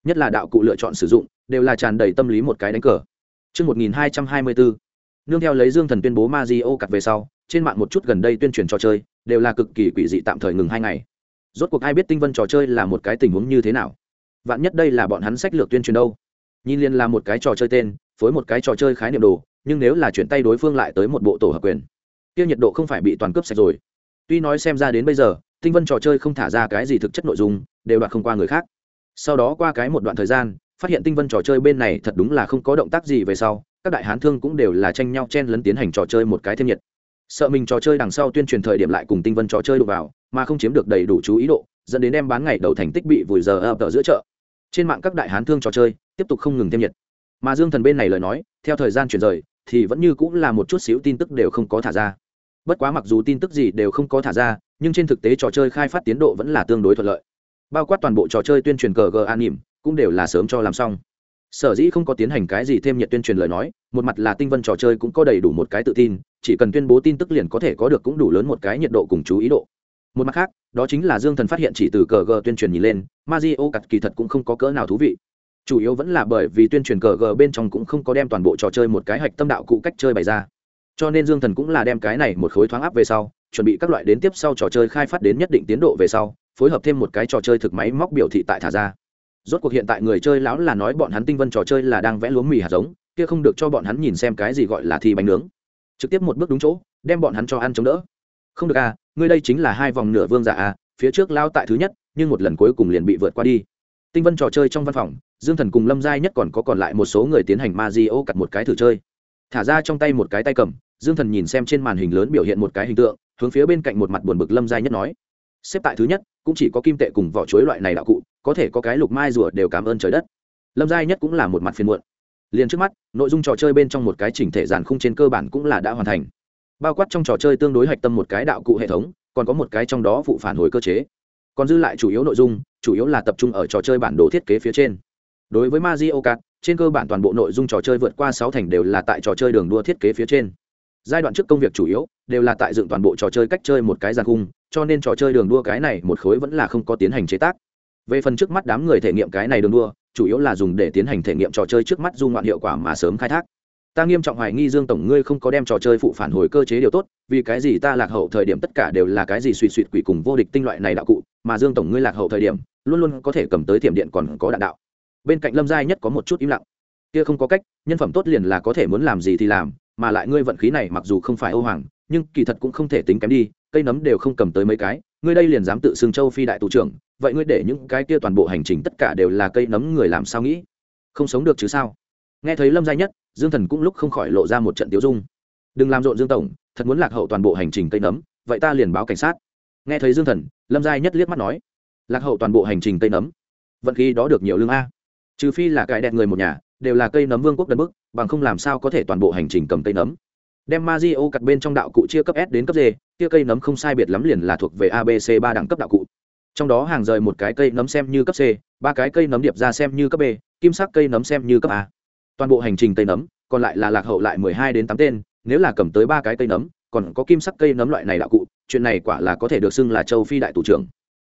Nhất là đạo cụ lựa chọn sử dụng đều là tràn đầy tâm lý một cái đánh cờ. Trước 1224, nương theo lấy dương thần tuyên bố Mario cặt về sau trên mạng một chút gần đây tuyên truyền trò chơi đều là cực kỳ quỷ dị tạm thời ngừng hai ngày. Rốt cuộc ai biết tinh vân trò chơi là một cái tình huống như thế nào? Vạn nhất đây là bọn hắn sách lược tuyên truyền đâu? Nhìn liền là một cái trò chơi tên phối một cái trò chơi khái niệm đồ nhưng nếu là chuyển tay đối phương lại tới một bộ tổ hợp quyền kia nhiệt độ không phải bị toàn cướp sạch rồi. Tuy nói xem ra đến bây giờ tinh vân trò chơi không thả ra cái gì thực chất nội dung đều đoạt không qua người khác. Sau đó qua cái một đoạn thời gian phát hiện tinh vân trò chơi bên này thật đúng là không có động tác gì về sau, các đại hán thương cũng đều là tranh nhau chen lấn tiến hành trò chơi một cái thêm nhiệt. Sợ mình trò chơi đằng sau tuyên truyền thời điểm lại cùng tinh vân trò chơi đụng vào, mà không chiếm được đầy đủ chú ý độ, dẫn đến đem bán ngày đầu thành tích bị vùi giờ ập ở giữa chợ. Trên mạng các đại hán thương trò chơi tiếp tục không ngừng thêm nhiệt. Mà dương thần bên này lời nói, theo thời gian chuyển rời, thì vẫn như cũng là một chút xíu tin tức đều không có thả ra. Bất quá mặc dù tin tức gì đều không có thả ra, nhưng trên thực tế trò chơi khai phát tiến độ vẫn là tương đối thuận lợi. Bao quát toàn bộ trò chơi tuyên truyền cờ gờ an nỉm cũng đều là sớm cho làm xong. Sở dĩ không có tiến hành cái gì thêm nhiệt tuyên truyền lời nói, một mặt là tinh vân trò chơi cũng có đầy đủ một cái tự tin, chỉ cần tuyên bố tin tức liền có thể có được cũng đủ lớn một cái nhiệt độ cùng chú ý độ. Một mặt khác, đó chính là dương thần phát hiện chỉ từ cờ g tuyên truyền nhìn lên ma di o cặt kỳ thật cũng không có cỡ nào thú vị. Chủ yếu vẫn là bởi vì tuyên truyền cờ g bên trong cũng không có đem toàn bộ trò chơi một cái hạch tâm đạo cụ cách chơi bày ra. Cho nên dương thần cũng là đem cái này một khối thoáng áp về sau, chuẩn bị các loại đến tiếp sau trò chơi khai phát đến nhất định tiến độ về sau, phối hợp thêm một cái trò chơi thực máy móc biểu thị tại thả ra rốt cuộc hiện tại người chơi lão là nói bọn hắn tinh vân trò chơi là đang vẽ lúa mì hạt giống, kia không được cho bọn hắn nhìn xem cái gì gọi là thi bánh nướng. Trực tiếp một bước đúng chỗ, đem bọn hắn cho ăn chống đỡ. Không được à ngươi đây chính là hai vòng nửa vương giả à phía trước lao tại thứ nhất, nhưng một lần cuối cùng liền bị vượt qua đi. Tinh vân trò chơi trong văn phòng, dương thần cùng lâm giai nhất còn có còn lại một số người tiến hành ma di ô cặt một cái thử chơi. Thả ra trong tay một cái tay cầm, dương thần nhìn xem trên màn hình lớn biểu hiện một cái hình tượng, hướng phía bên cạnh một mặt buồn bực lâm giai nhất nói xếp tại thứ nhất cũng chỉ có kim tệ cùng vỏ chuối loại này đạo cụ có thể có cái lục mai rùa đều cảm ơn trời đất. Lâm giai nhất cũng là một mặt phiền muộn. Liền trước mắt nội dung trò chơi bên trong một cái chỉnh thể giàn khung trên cơ bản cũng là đã hoàn thành. Bao quát trong trò chơi tương đối hạch tâm một cái đạo cụ hệ thống còn có một cái trong đó phụ phản hồi cơ chế. Còn dư lại chủ yếu nội dung chủ yếu là tập trung ở trò chơi bản đồ thiết kế phía trên. Đối với Mario Kart, trên cơ bản toàn bộ nội dung trò chơi vượt qua sáu thành đều là tại trò chơi đường đua thiết kế phía trên. Giai đoạn trước công việc chủ yếu đều là tại dựng toàn bộ trò chơi cách chơi một cái giàn khung cho nên trò chơi đường đua cái này một khối vẫn là không có tiến hành chế tác. Về phần trước mắt đám người thể nghiệm cái này đường đua, chủ yếu là dùng để tiến hành thể nghiệm trò chơi trước mắt dung loạn hiệu quả mà sớm khai thác. Ta nghiêm trọng hoài nghi dương tổng ngươi không có đem trò chơi phụ phản hồi cơ chế điều tốt, vì cái gì ta lạc hậu thời điểm tất cả đều là cái gì suy suy quỷ cùng vô địch tinh loại này đạo cụ, mà dương tổng ngươi lạc hậu thời điểm, luôn luôn có thể cầm tới thiểm điện còn có đạn đạo. Bên cạnh lâm giai nhất có một chút im lặng. Kia không có cách, nhân phẩm tốt liền là có thể muốn làm gì thì làm, mà lại ngươi vận khí này mặc dù không phải ô hoàng, nhưng kỳ thật cũng không thể tính kém đi cây nấm đều không cầm tới mấy cái, ngươi đây liền dám tự xưng châu phi đại tù trưởng, vậy ngươi để những cái kia toàn bộ hành trình tất cả đều là cây nấm người làm sao nghĩ? Không sống được chứ sao? Nghe thấy lâm gia nhất, dương thần cũng lúc không khỏi lộ ra một trận tiêu dung. Đừng làm rộn dương tổng, thật muốn lạc hậu toàn bộ hành trình cây nấm, vậy ta liền báo cảnh sát. Nghe thấy dương thần, lâm gia nhất liếc mắt nói, lạc hậu toàn bộ hành trình cây nấm. Vận khí đó được nhiều lương a. Trừ phi là cái đẹp người một nhà, đều là cây nấm vương quốc đất bức, bằng không làm sao có thể toàn bộ hành trình cầm cây nấm đem Mazio cặt bên trong đạo cụ chia cấp S đến cấp D, kia cây nấm không sai biệt lắm liền là thuộc về ABC ba đẳng cấp đạo cụ. Trong đó hàng rời một cái cây nấm xem như cấp C, ba cái cây nấm điệp ra xem như cấp B, kim sắc cây nấm xem như cấp A. Toàn bộ hành trình cây nấm, còn lại là lạc hậu lại 12 đến 8 tên, nếu là cầm tới ba cái cây nấm, còn có kim sắc cây nấm loại này đạo cụ, chuyện này quả là có thể được xưng là châu phi đại thủ trưởng.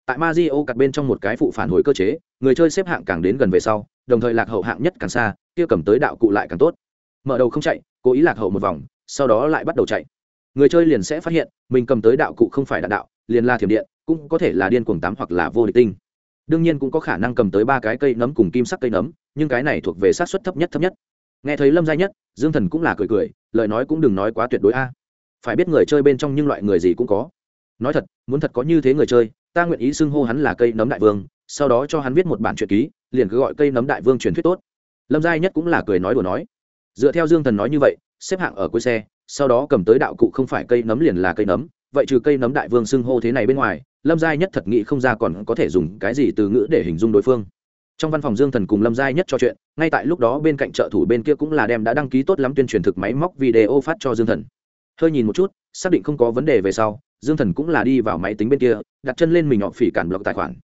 Tại Mazio cặt bên trong một cái phụ phản hồi cơ chế, người chơi xếp hạng càng đến gần về sau, đồng thời lạc hậu hạng nhất càng xa, kia cầm tới đạo cụ lại càng tốt. Mở đầu không chạy, cố ý lạc hậu một vòng, sau đó lại bắt đầu chạy. Người chơi liền sẽ phát hiện, mình cầm tới đạo cụ không phải đạn đạo, liền là thiểm điện, cũng có thể là điên cuồng tám hoặc là vô địch tinh. Đương nhiên cũng có khả năng cầm tới ba cái cây nấm cùng kim sắc cây nấm, nhưng cái này thuộc về sát xuất thấp nhất thấp nhất. Nghe thấy lâm gia nhất, dương thần cũng là cười cười, lời nói cũng đừng nói quá tuyệt đối a. Phải biết người chơi bên trong những loại người gì cũng có. Nói thật, muốn thật có như thế người chơi, ta nguyện ý xưng hô hắn là cây nấm đại vương, sau đó cho hắn viết một bản truyện ký, liền cứ gọi cây nấm đại vương truyền thuyết tốt. Lâm gia nhất cũng là cười nói đùa nói. Dựa theo dương thần nói như vậy xếp hạng ở cuối xe, sau đó cầm tới đạo cụ không phải cây nấm liền là cây nấm, vậy trừ cây nấm đại vương xưng hô thế này bên ngoài, lâm giai nhất thật nghĩ không ra còn có thể dùng cái gì từ ngữ để hình dung đối phương. Trong văn phòng dương thần cùng lâm giai nhất cho chuyện, ngay tại lúc đó bên cạnh trợ thủ bên kia cũng là đem đã đăng ký tốt lắm tuyên truyền thực máy móc video phát cho dương thần. Hơi nhìn một chút, xác định không có vấn đề về sau, dương thần cũng là đi vào máy tính bên kia, đặt chân lên mình họ phỉ cản blog tài khoản.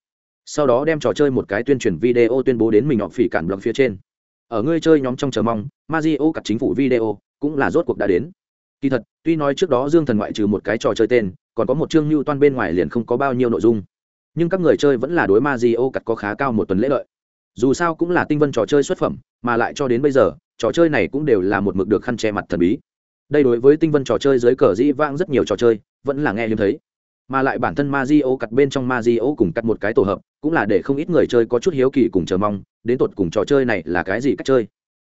Sau đó đem trò chơi một cái tuyên truyền video tuyên bố đến mình họ phỉ cản blog phía trên. Ở ngươi chơi nhóm trong chờ mong Mazio cặp chính phủ video cũng là rốt cuộc đã đến. Kỳ thật, tuy nói trước đó dương thần ngoại trừ một cái trò chơi tên, còn có một chương lưu toan bên ngoài liền không có bao nhiêu nội dung. Nhưng các người chơi vẫn là đối ma di ô cặt có khá cao một tuần lễ lợi. Dù sao cũng là tinh vân trò chơi xuất phẩm, mà lại cho đến bây giờ, trò chơi này cũng đều là một mực được khăn che mặt thần bí. Đây đối với tinh vân trò chơi dưới cờ dĩ vãng rất nhiều trò chơi, vẫn là nghe hiếm thấy. Mà lại bản thân ma di ô cặt bên trong ma di ô cùng cắt một cái tổ hợp, cũng là để không ít người chơi có chút hiếu kỳ cùng chờ mong, đến tột cùng trò chơi này là cái gì cách chơi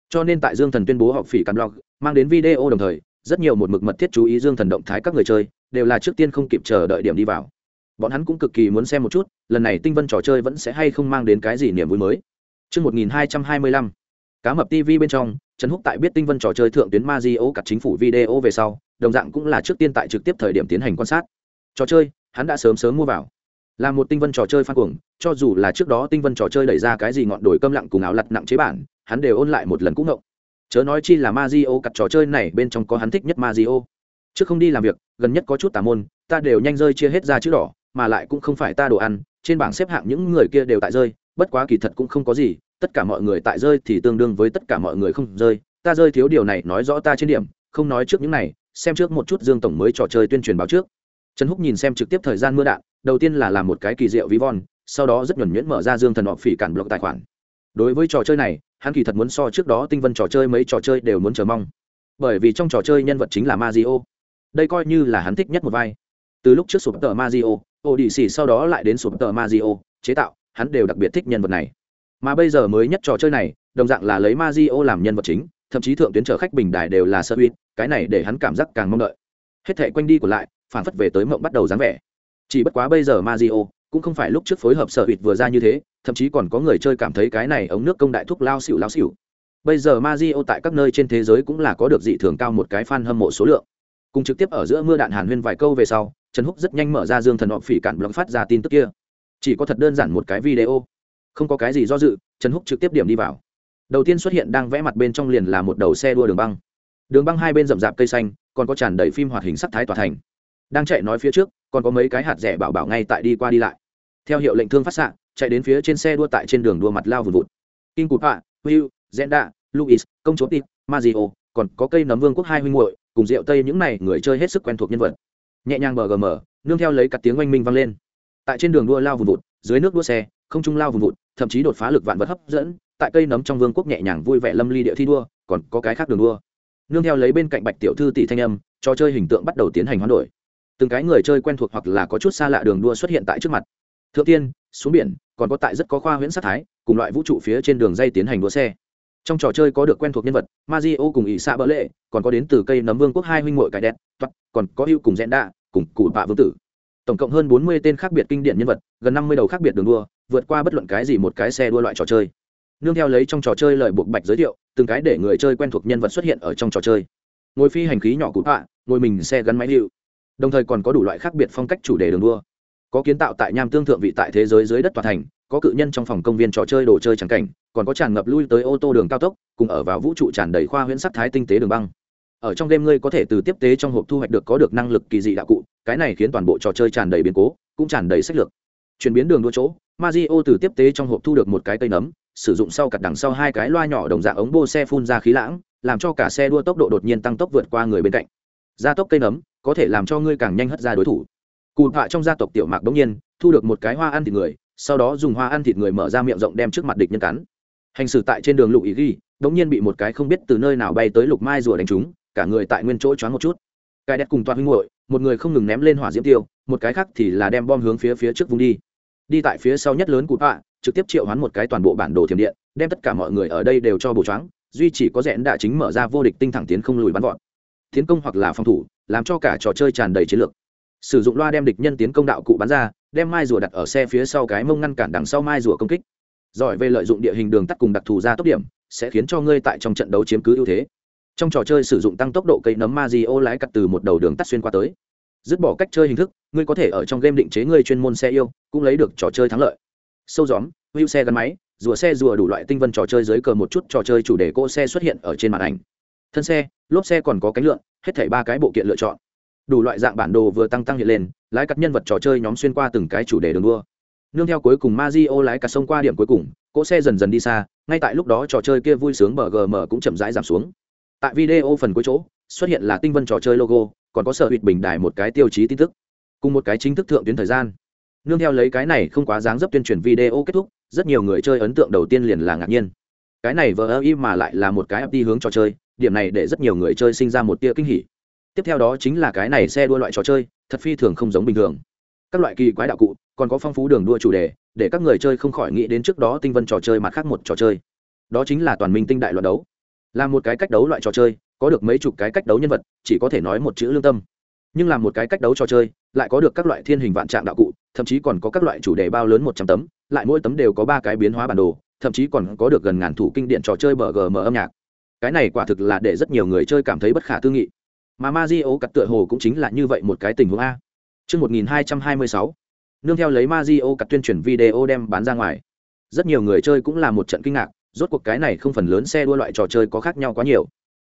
cho nên tại dương thần tuyên bố họp phỉ cắn blog mang đến video đồng thời rất nhiều một mực mật thiết chú ý dương thần động thái các người chơi đều là trước tiên không kịp chờ đợi điểm đi vào. Bọn hắn cũng cực kỳ muốn xem một chút lần này tinh vân trò chơi vẫn sẽ hay không mang đến cái gì niềm vui mới. Trước 1225, cá mập tv bên trong trần húc tại biết tinh vân trò chơi thượng tuyến ma cặt chính phủ video về sau đồng dạng cũng là trước tiên tại trực tiếp thời điểm tiến hành quan sát. Trò chơi hắn đã sớm sớm mua vào. Là một tinh vân trò chơi phan cuồng cho dù là trước đó tinh vân trò chơi đẩy ra cái gì ngọn đồi câm lặng cùng áo lặt nặng chế bản hắn đều ôn lại một lần cũng ngộng chớ nói chi là Mazio cặt trò chơi này bên trong có hắn thích nhất Mazio. Trước không đi làm việc, gần nhất có chút tà môn, ta đều nhanh rơi chia hết ra chữ đỏ, mà lại cũng không phải ta đồ ăn, trên bảng xếp hạng những người kia đều tại rơi, bất quá kỳ thật cũng không có gì, tất cả mọi người tại rơi thì tương đương với tất cả mọi người không rơi, ta rơi thiếu điều này nói rõ ta trên điểm, không nói trước những này, xem trước một chút Dương tổng mới trò chơi tuyên truyền báo trước. Trần Húc nhìn xem trực tiếp thời gian mưa đạn, đầu tiên là làm một cái kỳ diệu ví von, sau đó rất nhuẩn nhuyễn mở ra Dương thần họ phỉ cản blog tài khoản. Đối với trò chơi này, hắn kỳ thật muốn so trước đó tinh vân trò chơi mấy trò chơi đều muốn chờ mong. Bởi vì trong trò chơi nhân vật chính là Mazio. đây coi như là hắn thích nhất một vai. Từ lúc trước sụp tờ đi xỉ sau đó lại đến sụp tờ Mazio, chế tạo hắn đều đặc biệt thích nhân vật này. Mà bây giờ mới nhất trò chơi này đồng dạng là lấy Mazio làm nhân vật chính thậm chí thượng tuyến trở khách bình đài đều là sơ uy cái này để hắn cảm giác càng mong đợi. Hết thể quanh đi của lại phản phất về tới mộng bắt đầu dáng vẻ. Chỉ bất quá bây giờ Mario cũng không phải lúc trước phối hợp sở hụt vừa ra như thế thậm chí còn có người chơi cảm thấy cái này ống nước công đại thúc lao xỉu lao xỉu. Bây giờ Mario tại các nơi trên thế giới cũng là có được dị thường cao một cái fan hâm mộ số lượng. Cùng trực tiếp ở giữa mưa đạn hàn huyên vài câu về sau, trần húc rất nhanh mở ra dương thần họ phỉ cản blog phát ra tin tức kia. Chỉ có thật đơn giản một cái video. Không có cái gì do dự, trần húc trực tiếp điểm đi vào. Đầu tiên xuất hiện đang vẽ mặt bên trong liền là một đầu xe đua đường băng. Đường băng hai bên rậm rạp cây xanh, còn có tràn đầy phim hoạt hình sắc thái tỏa thành. Đang chạy nói phía trước, còn có mấy cái hạt rẻ bảo bảo ngay tại đi qua đi lại. Theo hiệu lệnh thương phát xạ chạy đến phía trên xe đua tại trên đường đua mặt lao vùn vụt. Kinh cụt họa will zenda, luis, công chúa tịp mazio còn có cây nấm vương quốc hai huynh muội, cùng rượu tây những này người chơi hết sức quen thuộc nhân vật. Nhẹ nhàng bgm nương theo lấy cặp tiếng oanh minh vang lên. Tại trên đường đua lao vùn vụt, dưới nước đua xe, không trung lao vùn vụt, thậm chí đột phá lực vạn vật hấp dẫn, tại cây nấm trong vương quốc nhẹ nhàng vui vẻ lâm ly địa thi đua, còn có cái khác đường đua. Nương theo lấy bên cạnh bạch tiểu thư tỷ thanh âm, trò chơi hình tượng bắt đầu tiến hành hoán đổi. Từng cái người chơi quen thuộc hoặc là có chút xa lạ đường đua xuất hiện tại trước mặt. Thượng tiên, xuống biển còn có tại rất có khoa huyễn sát thái, cùng loại vũ trụ phía trên đường dây tiến hành đua xe. Trong trò chơi có được quen thuộc nhân vật Mazio cùng ỷ xạ bỡ lệ, còn có đến từ cây nấm vương quốc hai huynh muội cải đẹp toắt còn có hưu cùng rẽn đạ, cùng cụ bạ vương tử. Tổng cộng hơn bốn mươi tên khác biệt kinh điển nhân vật, gần năm mươi đầu khác biệt đường đua, vượt qua bất luận cái gì một cái xe đua loại trò chơi. Nương theo lấy trong trò chơi lời buộc bạch giới thiệu, từng cái để người chơi quen thuộc nhân vật xuất hiện ở trong trò chơi. Ngồi phi hành khí nhỏ cụ bạ, ngồi mình xe gắn máy hiệu đồng thời còn có đủ loại khác biệt phong cách chủ đề đường đua có kiến tạo tại nham tương thượng vị tại thế giới dưới đất tòa thành, có cự nhân trong phòng công viên trò chơi đồ chơi trắng cảnh, còn có tràn ngập lui tới ô tô đường cao tốc, cùng ở vào vũ trụ tràn đầy khoa huyễn sắc thái tinh tế đường băng. Ở trong game ngươi có thể từ tiếp tế trong hộp thu hoạch được có được năng lực kỳ dị đạo cụ, cái này khiến toàn bộ trò chơi tràn đầy biến cố, cũng tràn đầy sách lược. Chuyển biến đường đua chỗ Mazio từ tiếp tế trong hộp thu được một cái cây nấm, sử dụng sau cặt đằng sau hai cái loa nhỏ đồng dạng ống bô xe phun ra khí lãng, làm cho cả xe đua tốc độ đột nhiên tăng tốc vượt qua người bên cạnh. Gia tốc cây nấm, có thể làm cho ngươi càng nhanh hất ra đối thủ cụ họa trong gia tộc tiểu mạc bỗng nhiên, thu được một cái hoa ăn thịt người, sau đó dùng hoa ăn thịt người mở ra miệng rộng đem trước mặt địch nhân cắn. Hành xử tại trên đường lục ý ghi bỗng nhiên bị một cái không biết từ nơi nào bay tới lục mai rùa đánh trúng, cả người tại nguyên chỗ choáng một chút. Cái đẹp cùng toàn huynh hội một người không ngừng ném lên hỏa diễm tiêu, một cái khác thì là đem bom hướng phía phía trước vùng đi. Đi tại phía sau nhất lớn cụ họa, trực tiếp triệu hoán một cái toàn bộ bản đồ thiểm điện, đem tất cả mọi người ở đây đều cho bổ choáng, duy chỉ có rẽn đạ chính mở ra vô địch tinh thẳng tiến không lùi bắn vọt. Tiến công hoặc là phòng thủ, làm cho cả trò chơi tràn đầy chiến lược sử dụng loa đem địch nhân tiến công đạo cụ bắn ra, đem mai rùa đặt ở xe phía sau cái mông ngăn cản đằng sau mai rùa công kích. Giỏi về lợi dụng địa hình đường tắt cùng đặc thù ra tốc điểm, sẽ khiến cho ngươi tại trong trận đấu chiếm cứ ưu thế. Trong trò chơi sử dụng tăng tốc độ cây nấm ma di ô lái cắt từ một đầu đường tắt xuyên qua tới. Dứt bỏ cách chơi hình thức, ngươi có thể ở trong game định chế ngươi chuyên môn xe yêu, cũng lấy được trò chơi thắng lợi. Sâu gióm hữu xe gắn máy, rùa xe rùa đủ loại tinh vân trò chơi dưới cờ một chút trò chơi chủ đề cỗ xe xuất hiện ở trên màn ảnh. Thân xe, lốp xe còn có cánh lượn, hết thảy ba cái bộ kiện lựa chọn đủ loại dạng bản đồ vừa tăng tăng hiện lên, lái cắt nhân vật trò chơi nhóm xuyên qua từng cái chủ đề đường đua. Nương theo cuối cùng Mazio lái cả sông qua điểm cuối cùng, cỗ xe dần dần đi xa, ngay tại lúc đó trò chơi kia vui sướng bờ gm cũng chậm rãi giảm xuống. Tại video phần cuối chỗ, xuất hiện là tinh vân trò chơi logo, còn có sở hụt bình đài một cái tiêu chí tin tức, cùng một cái chính thức thượng tuyến thời gian. Nương theo lấy cái này không quá dáng dấp tuyên truyền video kết thúc, rất nhiều người chơi ấn tượng đầu tiên liền là ngạc nhiên. Cái này vờ ơ y mà lại là một cái đi hướng trò chơi, điểm này để rất nhiều người chơi sinh ra một tia kinh hỉ tiếp theo đó chính là cái này xe đua loại trò chơi, thật phi thường không giống bình thường. Các loại kỳ quái đạo cụ, còn có phong phú đường đua chủ đề, để các người chơi không khỏi nghĩ đến trước đó tinh vân trò chơi mặt khác một trò chơi. Đó chính là toàn minh tinh đại loạt đấu. Là một cái cách đấu loại trò chơi, có được mấy chục cái cách đấu nhân vật, chỉ có thể nói một chữ lương tâm. Nhưng là một cái cách đấu trò chơi, lại có được các loại thiên hình vạn trạng đạo cụ, thậm chí còn có các loại chủ đề bao lớn một trăm tấm, lại mỗi tấm đều có ba cái biến hóa bản đồ, thậm chí còn có được gần ngàn thủ kinh điện trò chơi bờ gm âm nhạc. Cái này quả thực là để rất nhiều người chơi cảm thấy bất khả tư nghị mà Mazio cắt tựa hồ cũng chính là như vậy một cái tình huống a Trước 1226, nương theo lấy Mazio cắt tuyên truyền video đem bán ra ngoài. Rất nhiều người chơi cũng là một trận kinh ngạc, rốt cuộc cái này không phần lớn xe đua loại trò chơi có khác nhau quá nhiều.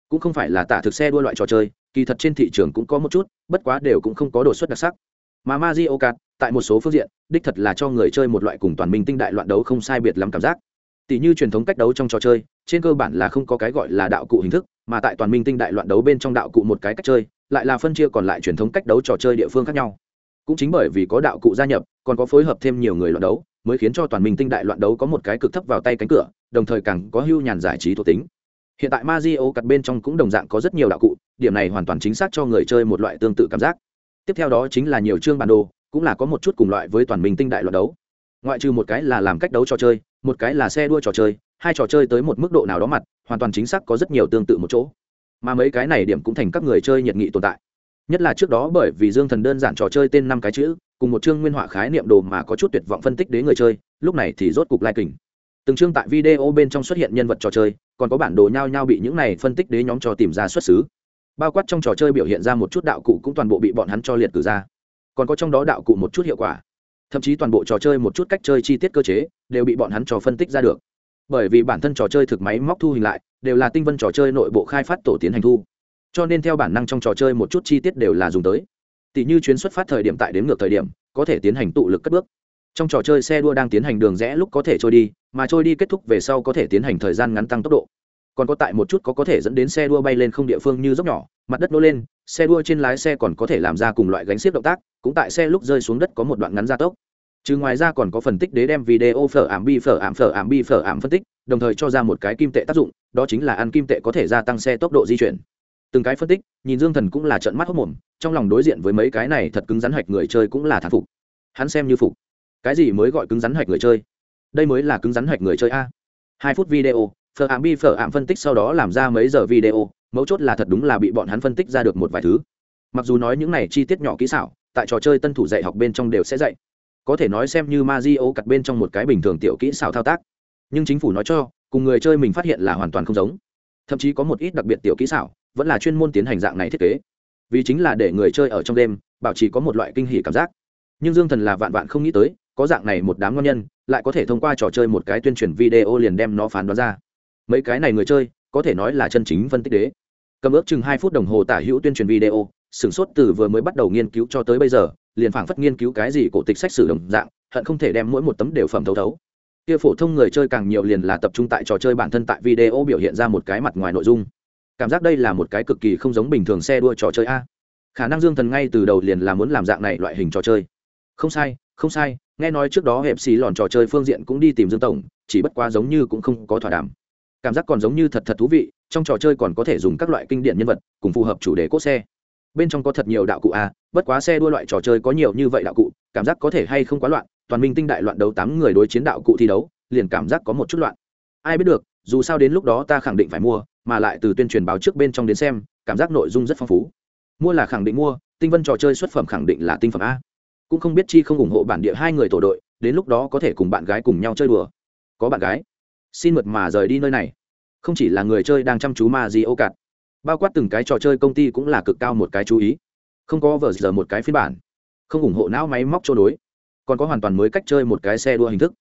Cũng không phải là tả thực xe đua loại trò chơi, kỳ thật trên thị trường cũng có một chút, bất quá đều cũng không có đột xuất đặc sắc. Mà Mazio cắt, tại một số phương diện, đích thật là cho người chơi một loại cùng toàn minh tinh đại loạn đấu không sai biệt lắm cảm giác tỷ như truyền thống cách đấu trong trò chơi, trên cơ bản là không có cái gọi là đạo cụ hình thức, mà tại toàn minh tinh đại loạn đấu bên trong đạo cụ một cái cách chơi, lại là phân chia còn lại truyền thống cách đấu trò chơi địa phương khác nhau. Cũng chính bởi vì có đạo cụ gia nhập, còn có phối hợp thêm nhiều người loạn đấu, mới khiến cho toàn minh tinh đại loạn đấu có một cái cực thấp vào tay cánh cửa, đồng thời càng có hưu nhàn giải trí thuộc tính. Hiện tại Mazio cặt bên trong cũng đồng dạng có rất nhiều đạo cụ, điểm này hoàn toàn chính xác cho người chơi một loại tương tự cảm giác. Tiếp theo đó chính là nhiều chương bản đồ, cũng là có một chút cùng loại với toàn minh tinh đại loạn đấu. Ngoại trừ một cái là làm cách đấu trò chơi một cái là xe đua trò chơi, hai trò chơi tới một mức độ nào đó mặt, hoàn toàn chính xác có rất nhiều tương tự một chỗ. Mà mấy cái này điểm cũng thành các người chơi nhiệt nghị tồn tại. Nhất là trước đó bởi vì dương thần đơn giản trò chơi tên năm cái chữ, cùng một chương nguyên họa khái niệm đồ mà có chút tuyệt vọng phân tích đến người chơi, lúc này thì rốt cục lai kình. Từng chương tại video bên trong xuất hiện nhân vật trò chơi, còn có bản đồ nhao nhao bị những này phân tích đế nhóm cho tìm ra xuất xứ. Bao quát trong trò chơi biểu hiện ra một chút đạo cụ cũng toàn bộ bị bọn hắn cho liệt cử ra. Còn có trong đó đạo cụ một chút hiệu quả thậm chí toàn bộ trò chơi một chút cách chơi chi tiết cơ chế đều bị bọn hắn trò phân tích ra được. Bởi vì bản thân trò chơi thực máy móc thu hình lại đều là tinh vân trò chơi nội bộ khai phát tổ tiến hành thu. Cho nên theo bản năng trong trò chơi một chút chi tiết đều là dùng tới. Tỷ như chuyến xuất phát thời điểm tại đến ngược thời điểm, có thể tiến hành tụ lực cất bước. Trong trò chơi xe đua đang tiến hành đường rẽ lúc có thể trôi đi, mà trôi đi kết thúc về sau có thể tiến hành thời gian ngắn tăng tốc độ còn có tại một chút có có thể dẫn đến xe đua bay lên không địa phương như dốc nhỏ, mặt đất nô lên, xe đua trên lái xe còn có thể làm ra cùng loại gánh xiết động tác, cũng tại xe lúc rơi xuống đất có một đoạn ngắn gia tốc. Chứ ngoài ra còn có phân tích đế đem video phở ảm bi phở ảm phở ảm bi phở ảm phân tích, đồng thời cho ra một cái kim tệ tác dụng, đó chính là ăn kim tệ có thể gia tăng xe tốc độ di chuyển. Từng cái phân tích, nhìn dương thần cũng là trận mắt hốc mồm, trong lòng đối diện với mấy cái này thật cứng rắn hạch người chơi cũng là thán phục. Hắn xem như phục. Cái gì mới gọi cứng rắn hạch người chơi? Đây mới là cứng rắn hạch người chơi a. Hai phút video phở ảm bi phở ảm phân tích sau đó làm ra mấy giờ video, mấu chốt là thật đúng là bị bọn hắn phân tích ra được một vài thứ. Mặc dù nói những này chi tiết nhỏ kỹ xảo, tại trò chơi tân thủ dạy học bên trong đều sẽ dạy. Có thể nói xem như ma di ô cặt bên trong một cái bình thường tiểu kỹ xảo thao tác. Nhưng chính phủ nói cho, cùng người chơi mình phát hiện là hoàn toàn không giống. Thậm chí có một ít đặc biệt tiểu kỹ xảo, vẫn là chuyên môn tiến hành dạng này thiết kế. Vì chính là để người chơi ở trong đêm, bảo trì có một loại kinh hỉ cảm giác. Nhưng dương thần là vạn vạn không nghĩ tới, có dạng này một đám ngon nhân, lại có thể thông qua trò chơi một cái tuyên truyền video liền đem nó phán đoán ra mấy cái này người chơi, có thể nói là chân chính phân tích đế. Cầm ước chừng hai phút đồng hồ tả hữu tuyên truyền video, sửng sốt từ vừa mới bắt đầu nghiên cứu cho tới bây giờ, liền phảng phất nghiên cứu cái gì cổ tịch sách sử đồng dạng, hận không thể đem mỗi một tấm đều phẩm thấu thấu. Kia phổ thông người chơi càng nhiều liền là tập trung tại trò chơi bản thân tại video biểu hiện ra một cái mặt ngoài nội dung. Cảm giác đây là một cái cực kỳ không giống bình thường xe đua trò chơi a. Khả năng dương thần ngay từ đầu liền là muốn làm dạng này loại hình trò chơi. Không sai không sai, nghe nói trước đó hẹp xì lòn trò chơi phương diện cũng đi tìm dương tổng, chỉ bất quá giống như cũng không có thỏa đàm cảm giác còn giống như thật thật thú vị, trong trò chơi còn có thể dùng các loại kinh điển nhân vật cùng phù hợp chủ đề cốt xe. Bên trong có thật nhiều đạo cụ a bất quá xe đua loại trò chơi có nhiều như vậy đạo cụ, cảm giác có thể hay không quá loạn, toàn minh tinh đại loạn đấu tám người đối chiến đạo cụ thi đấu, liền cảm giác có một chút loạn. Ai biết được, dù sao đến lúc đó ta khẳng định phải mua, mà lại từ tuyên truyền báo trước bên trong đến xem, cảm giác nội dung rất phong phú. Mua là khẳng định mua, tinh vân trò chơi xuất phẩm khẳng định là tinh phẩm a. Cũng không biết chi không ủng hộ bản địa hai người tổ đội, đến lúc đó có thể cùng bạn gái cùng nhau chơi đùa. Có bạn gái xin mượt mà rời đi nơi này. Không chỉ là người chơi đang chăm chú mà Di ô cạt, bao quát từng cái trò chơi công ty cũng là cực cao một cái chú ý. Không có vờ giờ một cái phiên bản, không ủng hộ não máy móc chỗ đối, còn có hoàn toàn mới cách chơi một cái xe đua hình thức.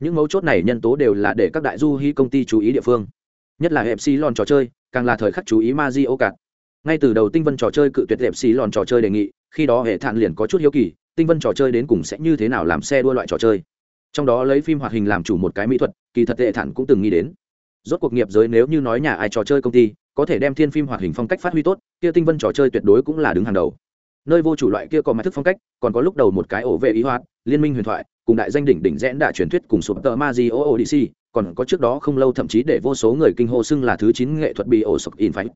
Những mấu chốt này nhân tố đều là để các đại du hi công ty chú ý địa phương. Nhất là hẹp xí lòn trò chơi, càng là thời khắc chú ý ma di ô cạt. Ngay từ đầu tinh vân trò chơi cự tuyệt hẹp xí lòn trò chơi đề nghị, khi đó hệ thản liền có chút hiếu kỳ, tinh vân trò chơi đến cùng sẽ như thế nào làm xe đua loại trò chơi trong đó lấy phim hoạt hình làm chủ một cái mỹ thuật, kỳ thật tệ thản cũng từng nghĩ đến. Rốt cuộc nghiệp giới nếu như nói nhà ai trò chơi công ty, có thể đem thiên phim hoạt hình phong cách phát huy tốt, kia tinh vân trò chơi tuyệt đối cũng là đứng hàng đầu. Nơi vô chủ loại kia có mặt thức phong cách, còn có lúc đầu một cái ổ vệ ý hoạt, liên minh huyền thoại, cùng đại danh đỉnh đỉnh rẽn đã truyền thuyết cùng sụp tờ ma di ô odyssey còn có trước đó không lâu thậm chí để vô số người kinh hô xưng là thứ chín nghệ thuật bị ổ sụp in phái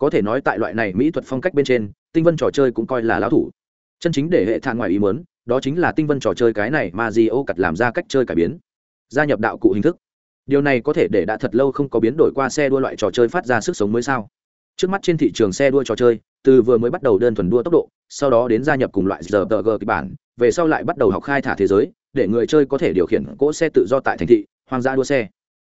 có thể nói tại loại này mỹ thuật phong cách bên trên, tinh vân trò chơi cũng coi là lão thủ. Chân chính để hệ thản ngoài ý muốn đó chính là tinh vân trò chơi cái này mà di ô cặt làm ra cách chơi cải biến, gia nhập đạo cụ hình thức. Điều này có thể để đã thật lâu không có biến đổi qua xe đua loại trò chơi phát ra sức sống mới sao? Trước mắt trên thị trường xe đua trò chơi, từ vừa mới bắt đầu đơn thuần đua tốc độ, sau đó đến gia nhập cùng loại giờ tờ g kịch bản, về sau lại bắt đầu học khai thả thế giới, để người chơi có thể điều khiển cỗ xe tự do tại thành thị, hoang dã đua xe.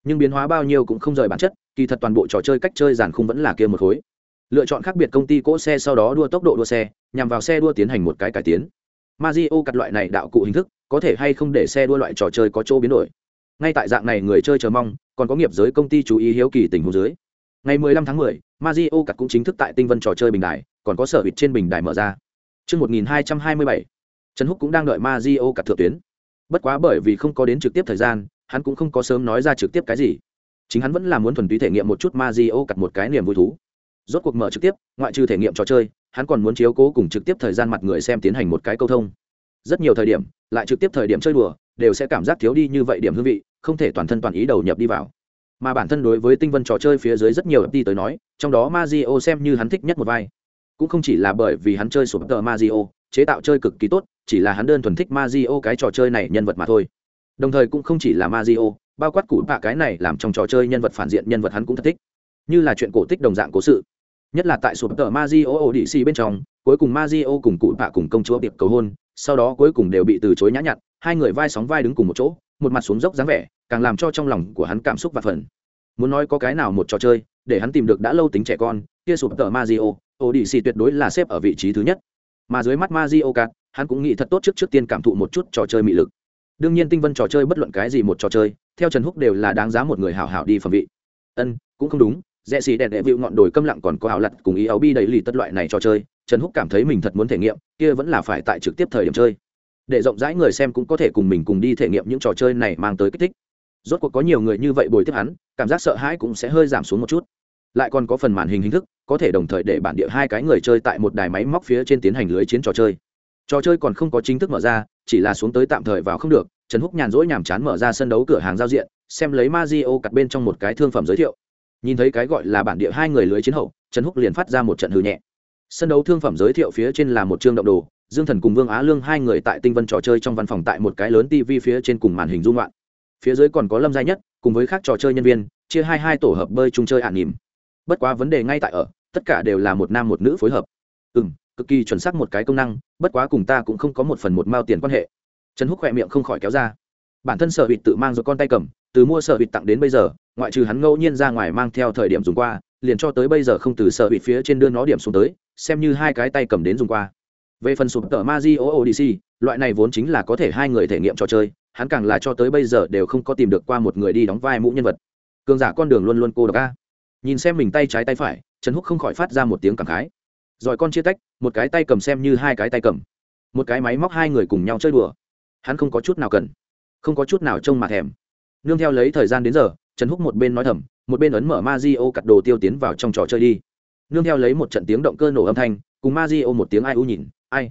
Nhưng biến hóa bao nhiêu cũng không rời bản chất, kỳ thật toàn bộ trò chơi cách chơi giàn khung vẫn là kia một khối. Lựa chọn khác biệt công ty cỗ xe sau đó đua tốc độ đua xe, nhằm vào xe đua tiến hành một cái cải tiến. Mario cặt loại này đạo cụ hình thức có thể hay không để xe đua loại trò chơi có chỗ biến đổi. Ngay tại dạng này người chơi chờ mong còn có nghiệp giới công ty chú ý hiếu kỳ tình huống dưới. Ngày 15 tháng 10, Mario cặt cũng chính thức tại tinh vân trò chơi bình đài còn có sở hữu trên bình đài mở ra. Chương 1227, Trần Húc cũng đang đợi Mario cặt thượng tuyến. Bất quá bởi vì không có đến trực tiếp thời gian hắn cũng không có sớm nói ra trực tiếp cái gì. Chính hắn vẫn là muốn thuần túy thể nghiệm một chút Mario cặt một cái niềm vui thú. Rốt cuộc mở trực tiếp ngoại trừ thể nghiệm trò chơi hắn còn muốn chiếu cố cùng trực tiếp thời gian mặt người xem tiến hành một cái câu thông. Rất nhiều thời điểm, lại trực tiếp thời điểm chơi đùa, đều sẽ cảm giác thiếu đi như vậy điểm hương vị, không thể toàn thân toàn ý đầu nhập đi vào. Mà bản thân đối với tinh vân trò chơi phía dưới rất nhiều đi tới nói, trong đó Mazio xem như hắn thích nhất một vai. Cũng không chỉ là bởi vì hắn chơi sụp tờ Mazio, chế tạo chơi cực kỳ tốt, chỉ là hắn đơn thuần thích Mazio cái trò chơi này nhân vật mà thôi. Đồng thời cũng không chỉ là Mazio, bao quát cụ bạ cái này làm trong trò chơi nhân vật phản diện nhân vật hắn cũng thật thích. Như là chuyện cổ tích đồng dạng cố sự nhất là tại sụp tờ Mazio Odyssey bên trong, cuối cùng Mazio cùng cụ bạ cùng công chúa tiệp cầu hôn, sau đó cuối cùng đều bị từ chối nhã nhặn, hai người vai sóng vai đứng cùng một chỗ, một mặt xuống dốc dáng vẻ, càng làm cho trong lòng của hắn cảm xúc và phần. Muốn nói có cái nào một trò chơi, để hắn tìm được đã lâu tính trẻ con, kia sụp tờ Mazio Odyssey tuyệt đối là xếp ở vị trí thứ nhất. Mà dưới mắt Mazio Cat hắn cũng nghĩ thật tốt trước trước tiên cảm thụ một chút trò chơi mị lực. Đương nhiên tinh vân trò chơi bất luận cái gì một trò chơi, theo trần húc đều là đáng giá một người hảo hảo đi phẩm vị. Ân, cũng không đúng rẽ xì đèn đệ vịu ngọn đồi câm lặng còn có hảo lặt cùng ý áo bi đầy lì tất loại này trò chơi, trần húc cảm thấy mình thật muốn thể nghiệm, kia vẫn là phải tại trực tiếp thời điểm chơi. Để rộng rãi người xem cũng có thể cùng mình cùng đi thể nghiệm những trò chơi này mang tới kích thích. Rốt cuộc có nhiều người như vậy bồi tiếp hắn, cảm giác sợ hãi cũng sẽ hơi giảm xuống một chút. Lại còn có phần màn hình hình thức, có thể đồng thời để bản địa hai cái người chơi tại một đài máy móc phía trên tiến hành lưới chiến trò chơi. Trò chơi còn không có chính thức mở ra, chỉ là xuống tới tạm thời vào không được, trần húc nhàn rỗi nhàm chán mở ra sân đấu cửa hàng giao diện, xem lấy ma di o cặt bên trong một cái thương phẩm giới thiệu nhìn thấy cái gọi là bản địa hai người lưới chiến hậu, trần húc liền phát ra một trận hư nhẹ. Sân đấu thương phẩm giới thiệu phía trên là một chương động đồ, dương thần cùng vương á lương hai người tại tinh vân trò chơi trong văn phòng tại một cái lớn tv phía trên cùng màn hình dung loạn. Phía dưới còn có lâm gia nhất, cùng với các trò chơi nhân viên, chia hai hai tổ hợp bơi chung chơi ạn nỉm. Bất quá vấn đề ngay tại ở, tất cả đều là một nam một nữ phối hợp. Ừ m cực kỳ chuẩn xác một cái công năng, bất quá cùng ta cũng không có một phần một mao tiền quan hệ. Trần húc khỏe miệng không khỏi kéo ra. Bản thân sở hụt tự mang rồi con tay cầm từ mua sở hụt tặng đến bây giờ ngoại trừ hắn ngẫu nhiên ra ngoài mang theo thời điểm dùng qua liền cho tới bây giờ không từ sở hụt phía trên đưa nó điểm xuống tới xem như hai cái tay cầm đến dùng qua về phần sụp tờ Mazio Odyssey, loại này vốn chính là có thể hai người thể nghiệm trò chơi, hắn càng là cho tới bây giờ đều không có tìm được qua một người đi đóng vai mũ nhân vật. Cường giả con đường luôn luôn cô độc a. Nhìn xem mình tay trái tay phải, Trần Húc không khỏi phát ra một tiếng cảm khái. Rồi con chia tách, một cái tay cầm xem như hai cái tay cầm, một cái máy móc hai người cùng nhau chơi đùa. Hắn không có chút nào cần, không có chút nào trông mà thèm. Nương theo lấy thời gian đến giờ, Trần Húc một bên nói thầm, một bên ấn mở Mazio cặt đồ tiêu tiến vào trong trò chơi đi. Nương theo lấy một trận tiếng động cơ nổ âm thanh, cùng Mazio một tiếng ai u nhìn, ai.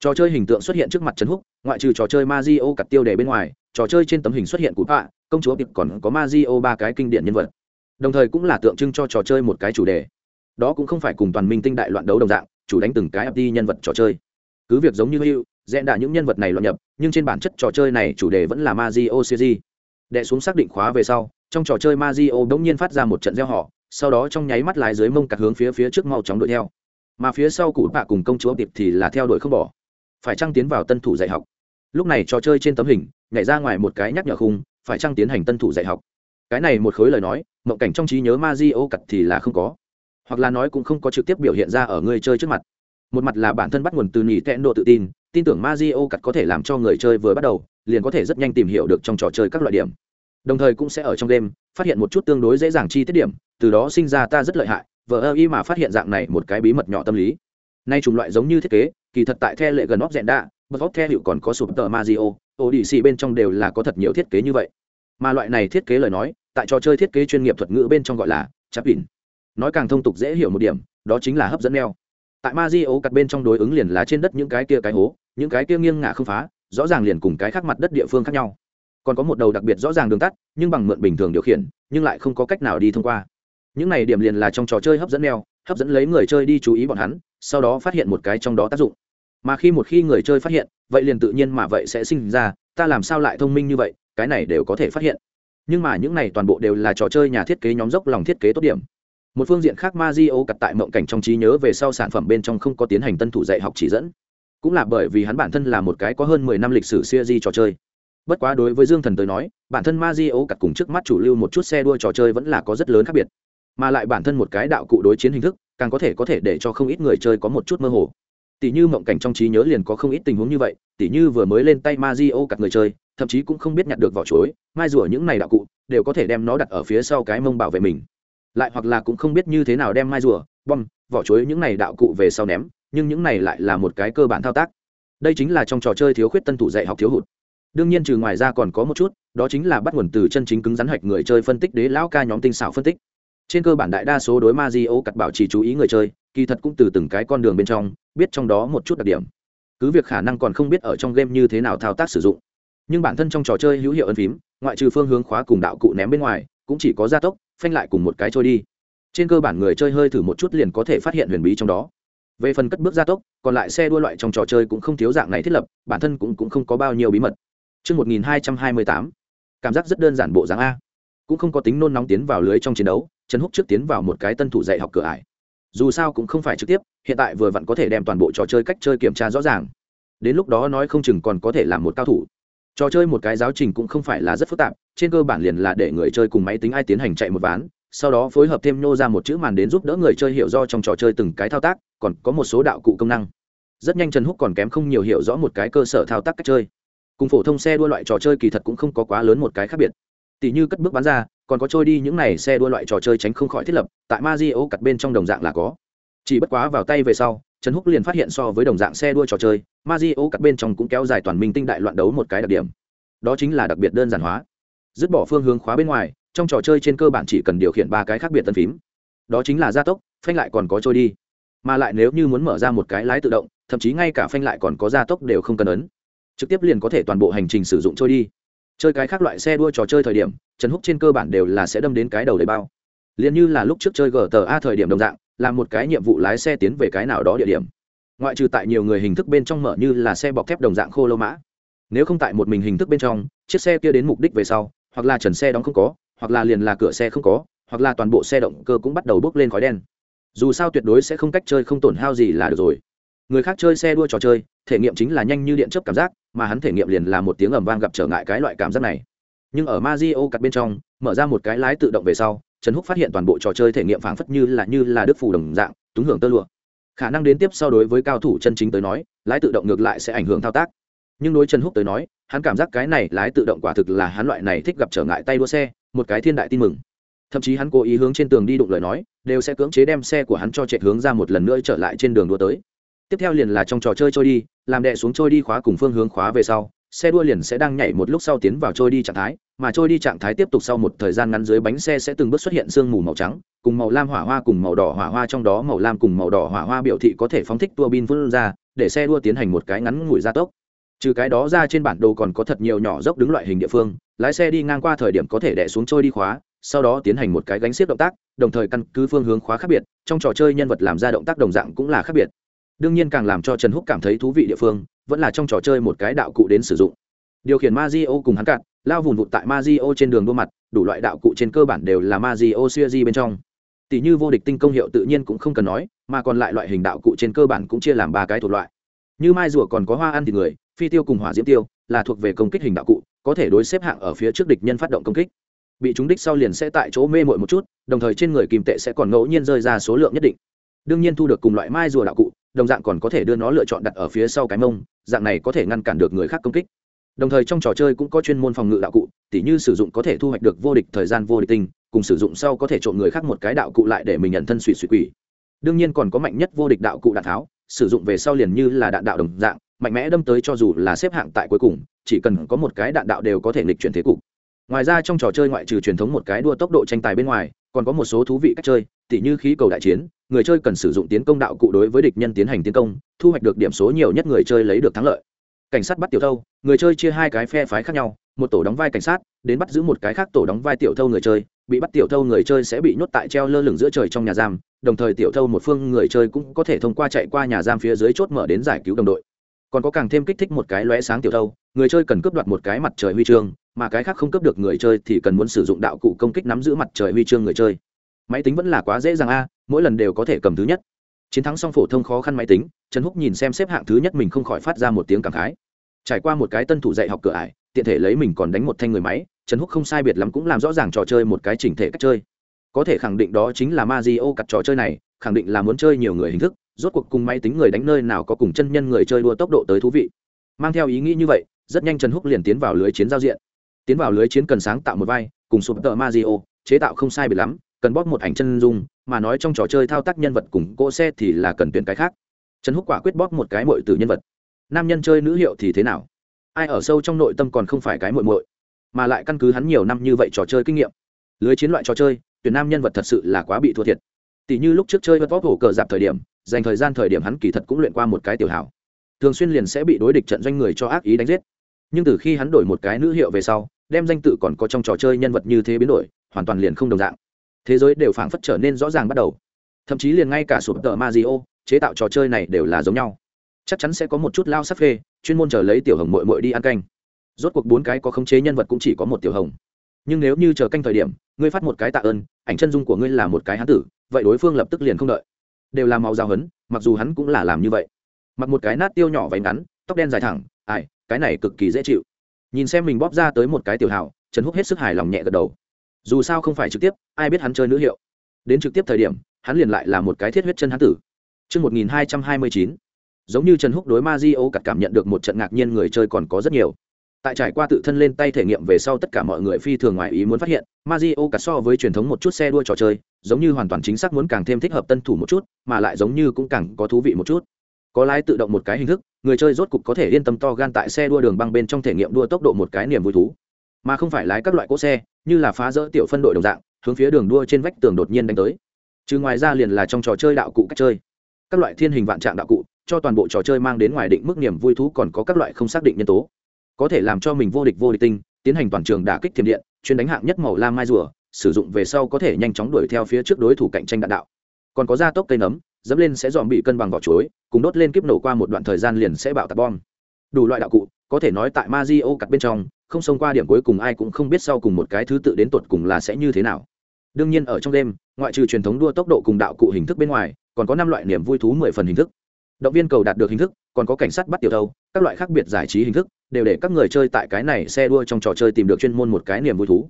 Trò chơi hình tượng xuất hiện trước mặt trần húc ngoại trừ trò chơi ma di o cặt tiêu đề bên ngoài trò chơi trên tấm hình xuất hiện của bạ công chúa tiệp còn có ma di o ba cái kinh điển nhân vật. Đồng thời cũng là tượng trưng cho trò chơi một cái chủ đề. Đó cũng không phải cùng toàn minh tinh đại loạn đấu đồng dạng chủ đánh từng cái FT nhân vật trò chơi. Cứ việc giống như hữu dẹn đạ những nhân vật này loạn nhập nhưng trên bản chất trò chơi này chủ đề vẫn là ma di o series đệ xuống xác định khóa về sau, trong trò chơi ma di đ nhiên phát ra một trận gieo họ sau đó trong nháy mắt lái dưới mông cặt hướng phía phía trước mau chóng đuổi theo. Mà phía sau cụ bạ cùng công chúa điệp thì là theo đuổi không bỏ. Phải chăng tiến vào tân thủ dạy học? Lúc này trò chơi trên tấm hình, nhảy ra ngoài một cái nhắc nhở khung, phải chăng tiến hành tân thủ dạy học? Cái này một khối lời nói, mộng cảnh trong trí nhớ ma di ô cặt thì là không có. Hoặc là nói cũng không có trực tiếp biểu hiện ra ở người chơi trước mặt. Một mặt là bản thân bắt nguồn từ nhì tẹn độ tự tin tin tưởng ma di ô cặt có thể làm cho người chơi vừa bắt đầu liền có thể rất nhanh tìm hiểu được trong trò chơi các loại điểm. Đồng thời cũng sẽ ở trong game, phát hiện một chút tương đối dễ dàng chi tiết điểm, từ đó sinh ra ta rất lợi hại, vờ ơ y mà phát hiện dạng này một cái bí mật nhỏ tâm lý. Nay chủng loại giống như thiết kế, kỳ thật tại the lệ gần óc dẹn đạ bật óc the hiệu còn có sụp tờ đi xị bên trong đều là có thật nhiều thiết kế như vậy. Mà loại này thiết kế lời nói, tại trò chơi thiết kế chuyên nghiệp thuật ngữ bên trong gọi là chắp ỉn nói càng thông tục dễ hiểu một điểm, đó chính là hấp dẫn neo tại mazio cặt bên trong đối ứng liền là trên đất những cái kia cái hố, những cái kia nghiêng ngả không phá rõ ràng liền cùng cái khác mặt đất địa phương khác nhau. Còn có một đầu đặc biệt rõ ràng đường tắt, nhưng bằng mượn bình thường điều khiển, nhưng lại không có cách nào đi thông qua. Những này điểm liền là trong trò chơi hấp dẫn neo, hấp dẫn lấy người chơi đi chú ý bọn hắn, sau đó phát hiện một cái trong đó tác dụng. Mà khi một khi người chơi phát hiện, vậy liền tự nhiên mà vậy sẽ sinh ra, ta làm sao lại thông minh như vậy, cái này đều có thể phát hiện. Nhưng mà những này toàn bộ đều là trò chơi nhà thiết kế nhóm dốc lòng thiết kế tốt điểm. Một phương diện khác ma di ô cặt tại mộng cảnh trong trí nhớ về sau sản phẩm bên trong không có tiến hành tân thủ dạy học chỉ dẫn cũng là bởi vì hắn bản thân là một cái có hơn mười năm lịch sử siêu di trò chơi. Bất quá đối với dương thần tới nói, bản thân ma di cặt cùng trước mắt chủ lưu một chút xe đua trò chơi vẫn là có rất lớn khác biệt. Mà lại bản thân một cái đạo cụ đối chiến hình thức, càng có thể có thể để cho không ít người chơi có một chút mơ hồ. Tỷ như mộng cảnh trong trí nhớ liền có không ít tình huống như vậy, tỷ như vừa mới lên tay ma di cặt người chơi, thậm chí cũng không biết nhặt được vỏ chuối, mai rùa những này đạo cụ, đều có thể đem nó đặt ở phía sau cái mông bảo vệ mình. Lại hoặc là cũng không biết như thế nào đem mai rùa, bom, vỏ chuối những này đạo cụ về sau ném nhưng những này lại là một cái cơ bản thao tác. Đây chính là trong trò chơi thiếu khuyết tân thủ dạy học thiếu hụt. Đương nhiên trừ ngoài ra còn có một chút, đó chính là bắt nguồn từ chân chính cứng rắn hạch người chơi phân tích đế lão ca nhóm tinh xảo phân tích. Trên cơ bản đại đa số đối ma di ô cặt bảo chỉ chú ý người chơi, kỳ thật cũng từ từng cái con đường bên trong, biết trong đó một chút đặc điểm. Cứ việc khả năng còn không biết ở trong game như thế nào thao tác sử dụng, nhưng bản thân trong trò chơi hữu hiệu ân phím, ngoại trừ phương hướng khóa cùng đạo cụ ném bên ngoài, cũng chỉ có gia tốc, phanh lại cùng một cái trôi đi. Trên cơ bản người chơi hơi thử một chút liền có thể phát hiện huyền bí trong đó về phần cất bước gia tốc còn lại xe đua loại trong trò chơi cũng không thiếu dạng này thiết lập bản thân cũng, cũng không có bao nhiêu bí mật. Trước 1228, cảm giác rất đơn giản bộ dáng A. Cũng không có tính nôn nóng tiến vào lưới trong chiến đấu, trần húc trước tiến vào một cái tân thủ dạy học cửa ải. Dù sao cũng không phải trực tiếp hiện tại vừa vặn có thể đem toàn bộ trò chơi cách chơi kiểm tra rõ ràng. Đến lúc đó nói không chừng còn có thể làm một cao thủ. Trò chơi một cái giáo trình cũng không phải là rất phức tạp trên cơ bản liền là để người chơi cùng máy tính ai tiến hành chạy một ván sau đó phối hợp thêm nhô ra một chữ màn đến giúp đỡ người chơi hiểu do trong trò chơi từng cái thao tác, còn có một số đạo cụ công năng. Rất nhanh trần húc còn kém không nhiều hiểu rõ một cái cơ sở thao tác cách chơi. Cùng phổ thông xe đua loại trò chơi kỳ thật cũng không có quá lớn một cái khác biệt. Tỷ như cất bước bán ra, còn có trôi đi những này xe đua loại trò chơi tránh không khỏi thiết lập, tại ma di ô cặt bên trong đồng dạng là có. Chỉ bất quá vào tay về sau, trần húc liền phát hiện so với đồng dạng xe đua trò chơi ma di ô cặt bên trong cũng kéo dài toàn minh tinh đại loạn đấu một cái đặc điểm. Đó chính là đặc biệt đơn giản hóa. Dứt bỏ phương hướng khóa bên ngoài trong trò chơi trên cơ bản chỉ cần điều khiển ba cái khác biệt tân phím. Đó chính là gia tốc, phanh lại còn có trôi đi. Mà lại nếu như muốn mở ra một cái lái tự động, thậm chí ngay cả phanh lại còn có gia tốc đều không cần ấn. Trực tiếp liền có thể toàn bộ hành trình sử dụng trôi đi. Chơi cái khác loại xe đua trò chơi thời điểm trần húc trên cơ bản đều là sẽ đâm đến cái đầu đầy bao. Liền như là lúc trước chơi gta thời điểm đồng dạng làm một cái nhiệm vụ lái xe tiến về cái nào đó địa điểm. Ngoại trừ tại nhiều người hình thức bên trong mở như là xe bọc thép đồng dạng khô lô mã. Nếu không tại một mình hình thức bên trong, chiếc xe kia đến mục đích về sau, hoặc là trần xe đóng không có hoặc là liền là cửa xe không có, hoặc là toàn bộ xe động cơ cũng bắt đầu bốc lên khói đen. Dù sao tuyệt đối sẽ không cách chơi không tổn hao gì là được rồi. Người khác chơi xe đua trò chơi, thể nghiệm chính là nhanh như điện chấp cảm giác, mà hắn thể nghiệm liền là một tiếng ầm vang gặp trở ngại cái loại cảm giác này. Nhưng ở Mazio cặt bên trong, mở ra một cái lái tự động về sau, trần húc phát hiện toàn bộ trò chơi thể nghiệm phảng phất như là như là đức phù đồng dạng, túng hưởng tơ lụa. Khả năng đến tiếp so đối với cao thủ chân chính tới nói, lái tự động ngược lại sẽ ảnh hưởng thao tác. Nhưng đối trần húc tới nói hắn cảm giác cái này lái tự động quả thực là hắn loại này thích gặp trở ngại tay đua xe, một cái thiên đại tin mừng. Thậm chí hắn cố ý hướng trên tường đi đụng lời nói, đều sẽ cưỡng chế đem xe của hắn cho chạy hướng ra một lần nữa trở lại trên đường đua tới. Tiếp theo liền là trong trò chơi trôi đi, làm đệ xuống trôi đi khóa cùng phương hướng khóa về sau, xe đua liền sẽ đang nhảy một lúc sau tiến vào trôi đi trạng thái, mà trôi đi trạng thái tiếp tục sau một thời gian ngắn dưới bánh xe sẽ từng bước xuất hiện sương mù màu trắng, cùng màu lam hỏa hoa cùng màu đỏ hỏa hoa trong đó màu lam cùng màu đỏ hỏa hoa biểu thị có thể phóng thích tua bin vươn ra, để xe đua tiến hành một cái ngắn ngủi gia tốc trừ cái đó ra trên bản đồ còn có thật nhiều nhỏ dốc đứng loại hình địa phương, lái xe đi ngang qua thời điểm có thể đẻ xuống trôi đi khóa, sau đó tiến hành một cái gánh xếp động tác, đồng thời căn cứ phương hướng khóa khác biệt, trong trò chơi nhân vật làm ra động tác đồng dạng cũng là khác biệt. Đương nhiên càng làm cho trần húc cảm thấy thú vị địa phương, vẫn là trong trò chơi một cái đạo cụ đến sử dụng. Điều khiển Mazio cùng hắn cạn, lao vùn vụt tại Mazio trên đường đua mặt, đủ loại đạo cụ trên cơ bản đều là Mario siêu di bên trong. Tỷ như vô địch tinh công hiệu tự nhiên cũng không cần nói, mà còn lại loại hình đạo cụ trên cơ bản cũng chia làm ba cái thuộc loại. Như mai rùa còn có hoa ăn thì người phi tiêu cùng hỏa diễm tiêu là thuộc về công kích hình đạo cụ, có thể đối xếp hạng ở phía trước địch nhân phát động công kích. Bị trúng đích sau liền sẽ tại chỗ mê mội một chút, đồng thời trên người kìm tệ sẽ còn ngẫu nhiên rơi ra số lượng nhất định. Đương nhiên thu được cùng loại mai rùa đạo cụ, đồng dạng còn có thể đưa nó lựa chọn đặt ở phía sau cái mông, dạng này có thể ngăn cản được người khác công kích. Đồng thời trong trò chơi cũng có chuyên môn phòng ngự đạo cụ, tỉ như sử dụng có thể thu hoạch được vô địch thời gian vô địch tinh, cùng sử dụng sau có thể trộn người khác một cái đạo cụ lại để mình nhận thân suy suy quỷ. Đương nhiên còn có mạnh nhất vô địch đạo cụ đạn tháo, sử dụng về sau liền như là đạn đạo đồng dạng mạnh mẽ đâm tới cho dù là xếp hạng tại cuối cùng, chỉ cần có một cái đạn đạo đều có thể nghịch chuyển thế cục. Ngoài ra trong trò chơi ngoại trừ truyền thống một cái đua tốc độ tranh tài bên ngoài, còn có một số thú vị cách chơi, tỉ như khí cầu đại chiến, người chơi cần sử dụng tiến công đạo cụ đối với địch nhân tiến hành tiến công, thu hoạch được điểm số nhiều nhất người chơi lấy được thắng lợi. Cảnh sát bắt tiểu thâu, người chơi chia hai cái phe phái khác nhau, một tổ đóng vai cảnh sát, đến bắt giữ một cái khác tổ đóng vai tiểu thâu người chơi, bị bắt tiểu thâu người chơi sẽ bị nhốt tại treo lơ lửng giữa trời trong nhà giam, đồng thời tiểu thâu một phương người chơi cũng có thể thông qua chạy qua nhà giam phía dưới chốt mở đến giải cứu đồng đội còn có càng thêm kích thích một cái lóe sáng tiểu thâu, người chơi cần cướp đoạt một cái mặt trời huy chương, mà cái khác không cướp được người chơi thì cần muốn sử dụng đạo cụ công kích nắm giữ mặt trời huy chương người chơi. Máy tính vẫn là quá dễ dàng a, mỗi lần đều có thể cầm thứ nhất. Chiến thắng song phổ thông khó khăn máy tính, trần húc nhìn xem xếp hạng thứ nhất mình không khỏi phát ra một tiếng cảm khái. Trải qua một cái tân thủ dạy học cửa ải, tiện thể lấy mình còn đánh một thanh người máy, trần húc không sai biệt lắm cũng làm rõ ràng trò chơi một cái chỉnh thể cách chơi. Có thể khẳng định đó chính là ma di ô cặt trò chơi này, khẳng định là muốn chơi nhiều người hình thức rốt cuộc cùng máy tính người đánh nơi nào có cùng chân nhân người chơi đua tốc độ tới thú vị. Mang theo ý nghĩ như vậy, rất nhanh trần húc liền tiến vào lưới chiến giao diện. Tiến vào lưới chiến cần sáng tạo một vai, cùng sụp tợ ma di chế tạo không sai biệt lắm, cần bóp một ảnh chân dung, mà nói trong trò chơi thao tác nhân vật cùng cỗ xe thì là cần tuyển cái khác. Trần húc quả quyết bóp một cái mội từ nhân vật. Nam nhân chơi nữ hiệu thì thế nào? Ai ở sâu trong nội tâm còn không phải cái mội mội mà lại căn cứ hắn nhiều năm như vậy trò chơi kinh nghiệm. Lưới chiến loại trò chơi, tuyển nam nhân vật thật sự là quá bị thua thiệt tỷ như lúc trước chơi vật vóc hổ cờ dạp thời điểm, dành thời gian thời điểm hắn kỳ thật cũng luyện qua một cái tiểu hảo. Thường xuyên liền sẽ bị đối địch trận doanh người cho ác ý đánh giết. Nhưng từ khi hắn đổi một cái nữ hiệu về sau, đem danh tự còn có trong trò chơi nhân vật như thế biến đổi, hoàn toàn liền không đồng dạng. Thế giới đều phảng phất trở nên rõ ràng bắt đầu. Thậm chí liền ngay cả sụp tờ ma chế tạo trò chơi này đều là giống nhau. Chắc chắn sẽ có một chút lao sắc phê, chuyên môn chờ lấy tiểu hồng mội mội đi ăn canh. Rốt cuộc bốn cái có khống chế nhân vật cũng chỉ có một tiểu hồng. Nhưng nếu như chờ canh thời điểm, ngươi phát một cái tạ ơn, ảnh chân dung của ngươi là một cái hán tử vậy đối phương lập tức liền không đợi. Đều là màu giao hấn mặc dù hắn cũng là làm như vậy. Mặc một cái nát tiêu nhỏ váy ngắn tóc đen dài thẳng ai cái này cực kỳ dễ chịu. Nhìn xem mình bóp ra tới một cái tiểu hảo trần húc hết sức hài lòng nhẹ gật đầu. Dù sao không phải trực tiếp ai biết hắn chơi nữ hiệu. Đến trực tiếp thời điểm hắn liền lại là một cái thiết huyết chân hắn tử. Trước 1229, giống như trần húc đối ma di ô cặt cảm nhận được một trận ngạc nhiên người chơi còn có rất nhiều tại trải qua tự thân lên tay thể nghiệm về sau tất cả mọi người phi thường ngoài ý muốn phát hiện mazio cả so với truyền thống một chút xe đua trò chơi, giống như hoàn toàn chính xác muốn càng thêm thích hợp tân thủ một chút, mà lại giống như cũng càng có thú vị một chút. Có lái tự động một cái hình thức, người chơi rốt cục có thể yên tâm to gan tại xe đua đường băng bên trong thể nghiệm đua tốc độ một cái niềm vui thú. Mà không phải lái các loại cỗ xe, như là phá rỡ tiểu phân đội đồng dạng, hướng phía đường đua trên vách tường đột nhiên đánh tới. Chứ ngoài ra liền là trong trò chơi đạo cụ cách chơi. Các loại thiên hình vạn trạng đạo cụ, cho toàn bộ trò chơi mang đến ngoài định mức niềm vui thú còn có các loại không xác định nhân tố có thể làm cho mình vô địch vô địch tinh, tiến hành toàn trường đả kích thiểm điện, chuyên đánh hạng nhất màu lam mai rùa, sử dụng về sau có thể nhanh chóng đuổi theo phía trước đối thủ cạnh tranh đạn đạo. Còn có gia tốc cây nấm, dẫm lên sẽ dòm bị cân bằng vỏ chuối, cùng đốt lên kiếp nổ qua một đoạn thời gian liền sẽ bạo tạc bom. Đủ loại đạo cụ, có thể nói tại Mazio cặt bên trong, không xông qua điểm cuối cùng ai cũng không biết sau cùng một cái thứ tự đến tột cùng là sẽ như thế nào. Đương nhiên ở trong đêm, ngoại trừ truyền thống đua tốc độ cùng đạo cụ hình thức bên ngoài, còn có năm loại niềm vui thú mười phần hình thức động viên cầu đạt được hình thức, còn có cảnh sát bắt tiểu thâu, các loại khác biệt giải trí hình thức, đều để các người chơi tại cái này xe đua trong trò chơi tìm được chuyên môn một cái niềm vui thú.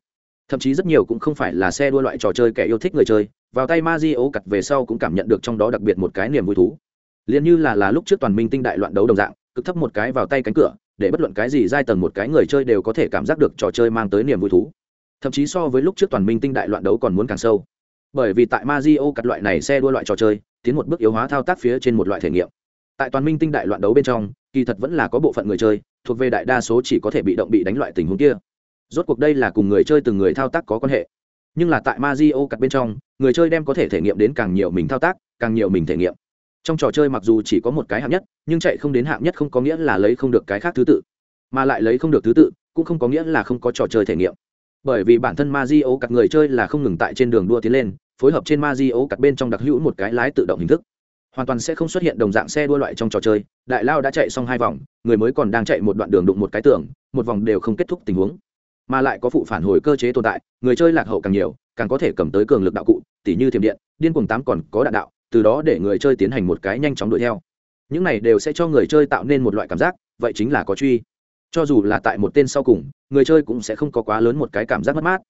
Thậm chí rất nhiều cũng không phải là xe đua loại trò chơi kẻ yêu thích người chơi, vào tay ma di ố cặt về sau cũng cảm nhận được trong đó đặc biệt một cái niềm vui thú. Liền như là là lúc trước toàn minh tinh đại loạn đấu đồng dạng cực thấp một cái vào tay cánh cửa, để bất luận cái gì giai tầng một cái người chơi đều có thể cảm giác được trò chơi mang tới niềm vui thú. Thậm chí so với lúc trước toàn minh tinh đại loạn đấu còn muốn càng sâu. Bởi vì tại ma di ố cặt loại này xe đua loại trò chơi, tiến một bước yếu hóa thao tác phía trên một loại thể nghiệm tại toàn minh tinh đại loạn đấu bên trong, kỳ thật vẫn là có bộ phận người chơi, thuộc về đại đa số chỉ có thể bị động bị đánh loại tình huống kia. Rốt cuộc đây là cùng người chơi từng người thao tác có quan hệ. Nhưng là tại Mario cặp bên trong, người chơi đem có thể thể nghiệm đến càng nhiều mình thao tác, càng nhiều mình thể nghiệm. Trong trò chơi mặc dù chỉ có một cái hạng nhất, nhưng chạy không đến hạng nhất không có nghĩa là lấy không được cái khác thứ tự. Mà lại lấy không được thứ tự, cũng không có nghĩa là không có trò chơi thể nghiệm. Bởi vì bản thân Mario cặp người chơi là không ngừng tại trên đường đua tiến lên, phối hợp trên Mario cặp bên trong đặc hữu một cái lái tự động hình thức hoàn toàn sẽ không xuất hiện đồng dạng xe đua loại trong trò chơi. Đại lao đã chạy xong hai vòng, người mới còn đang chạy một đoạn đường đụng một cái tường, một vòng đều không kết thúc tình huống. Mà lại có phụ phản hồi cơ chế tồn tại, người chơi lạc hậu càng nhiều, càng có thể cầm tới cường lực đạo cụ, tỉ như thiểm điện, điên cuồng tám còn có đạn đạo, từ đó để người chơi tiến hành một cái nhanh chóng đuổi theo. Những này đều sẽ cho người chơi tạo nên một loại cảm giác, vậy chính là có truy. Cho dù là tại một tên sau cùng, người chơi cũng sẽ không có quá lớn một cái cảm giác mất mát.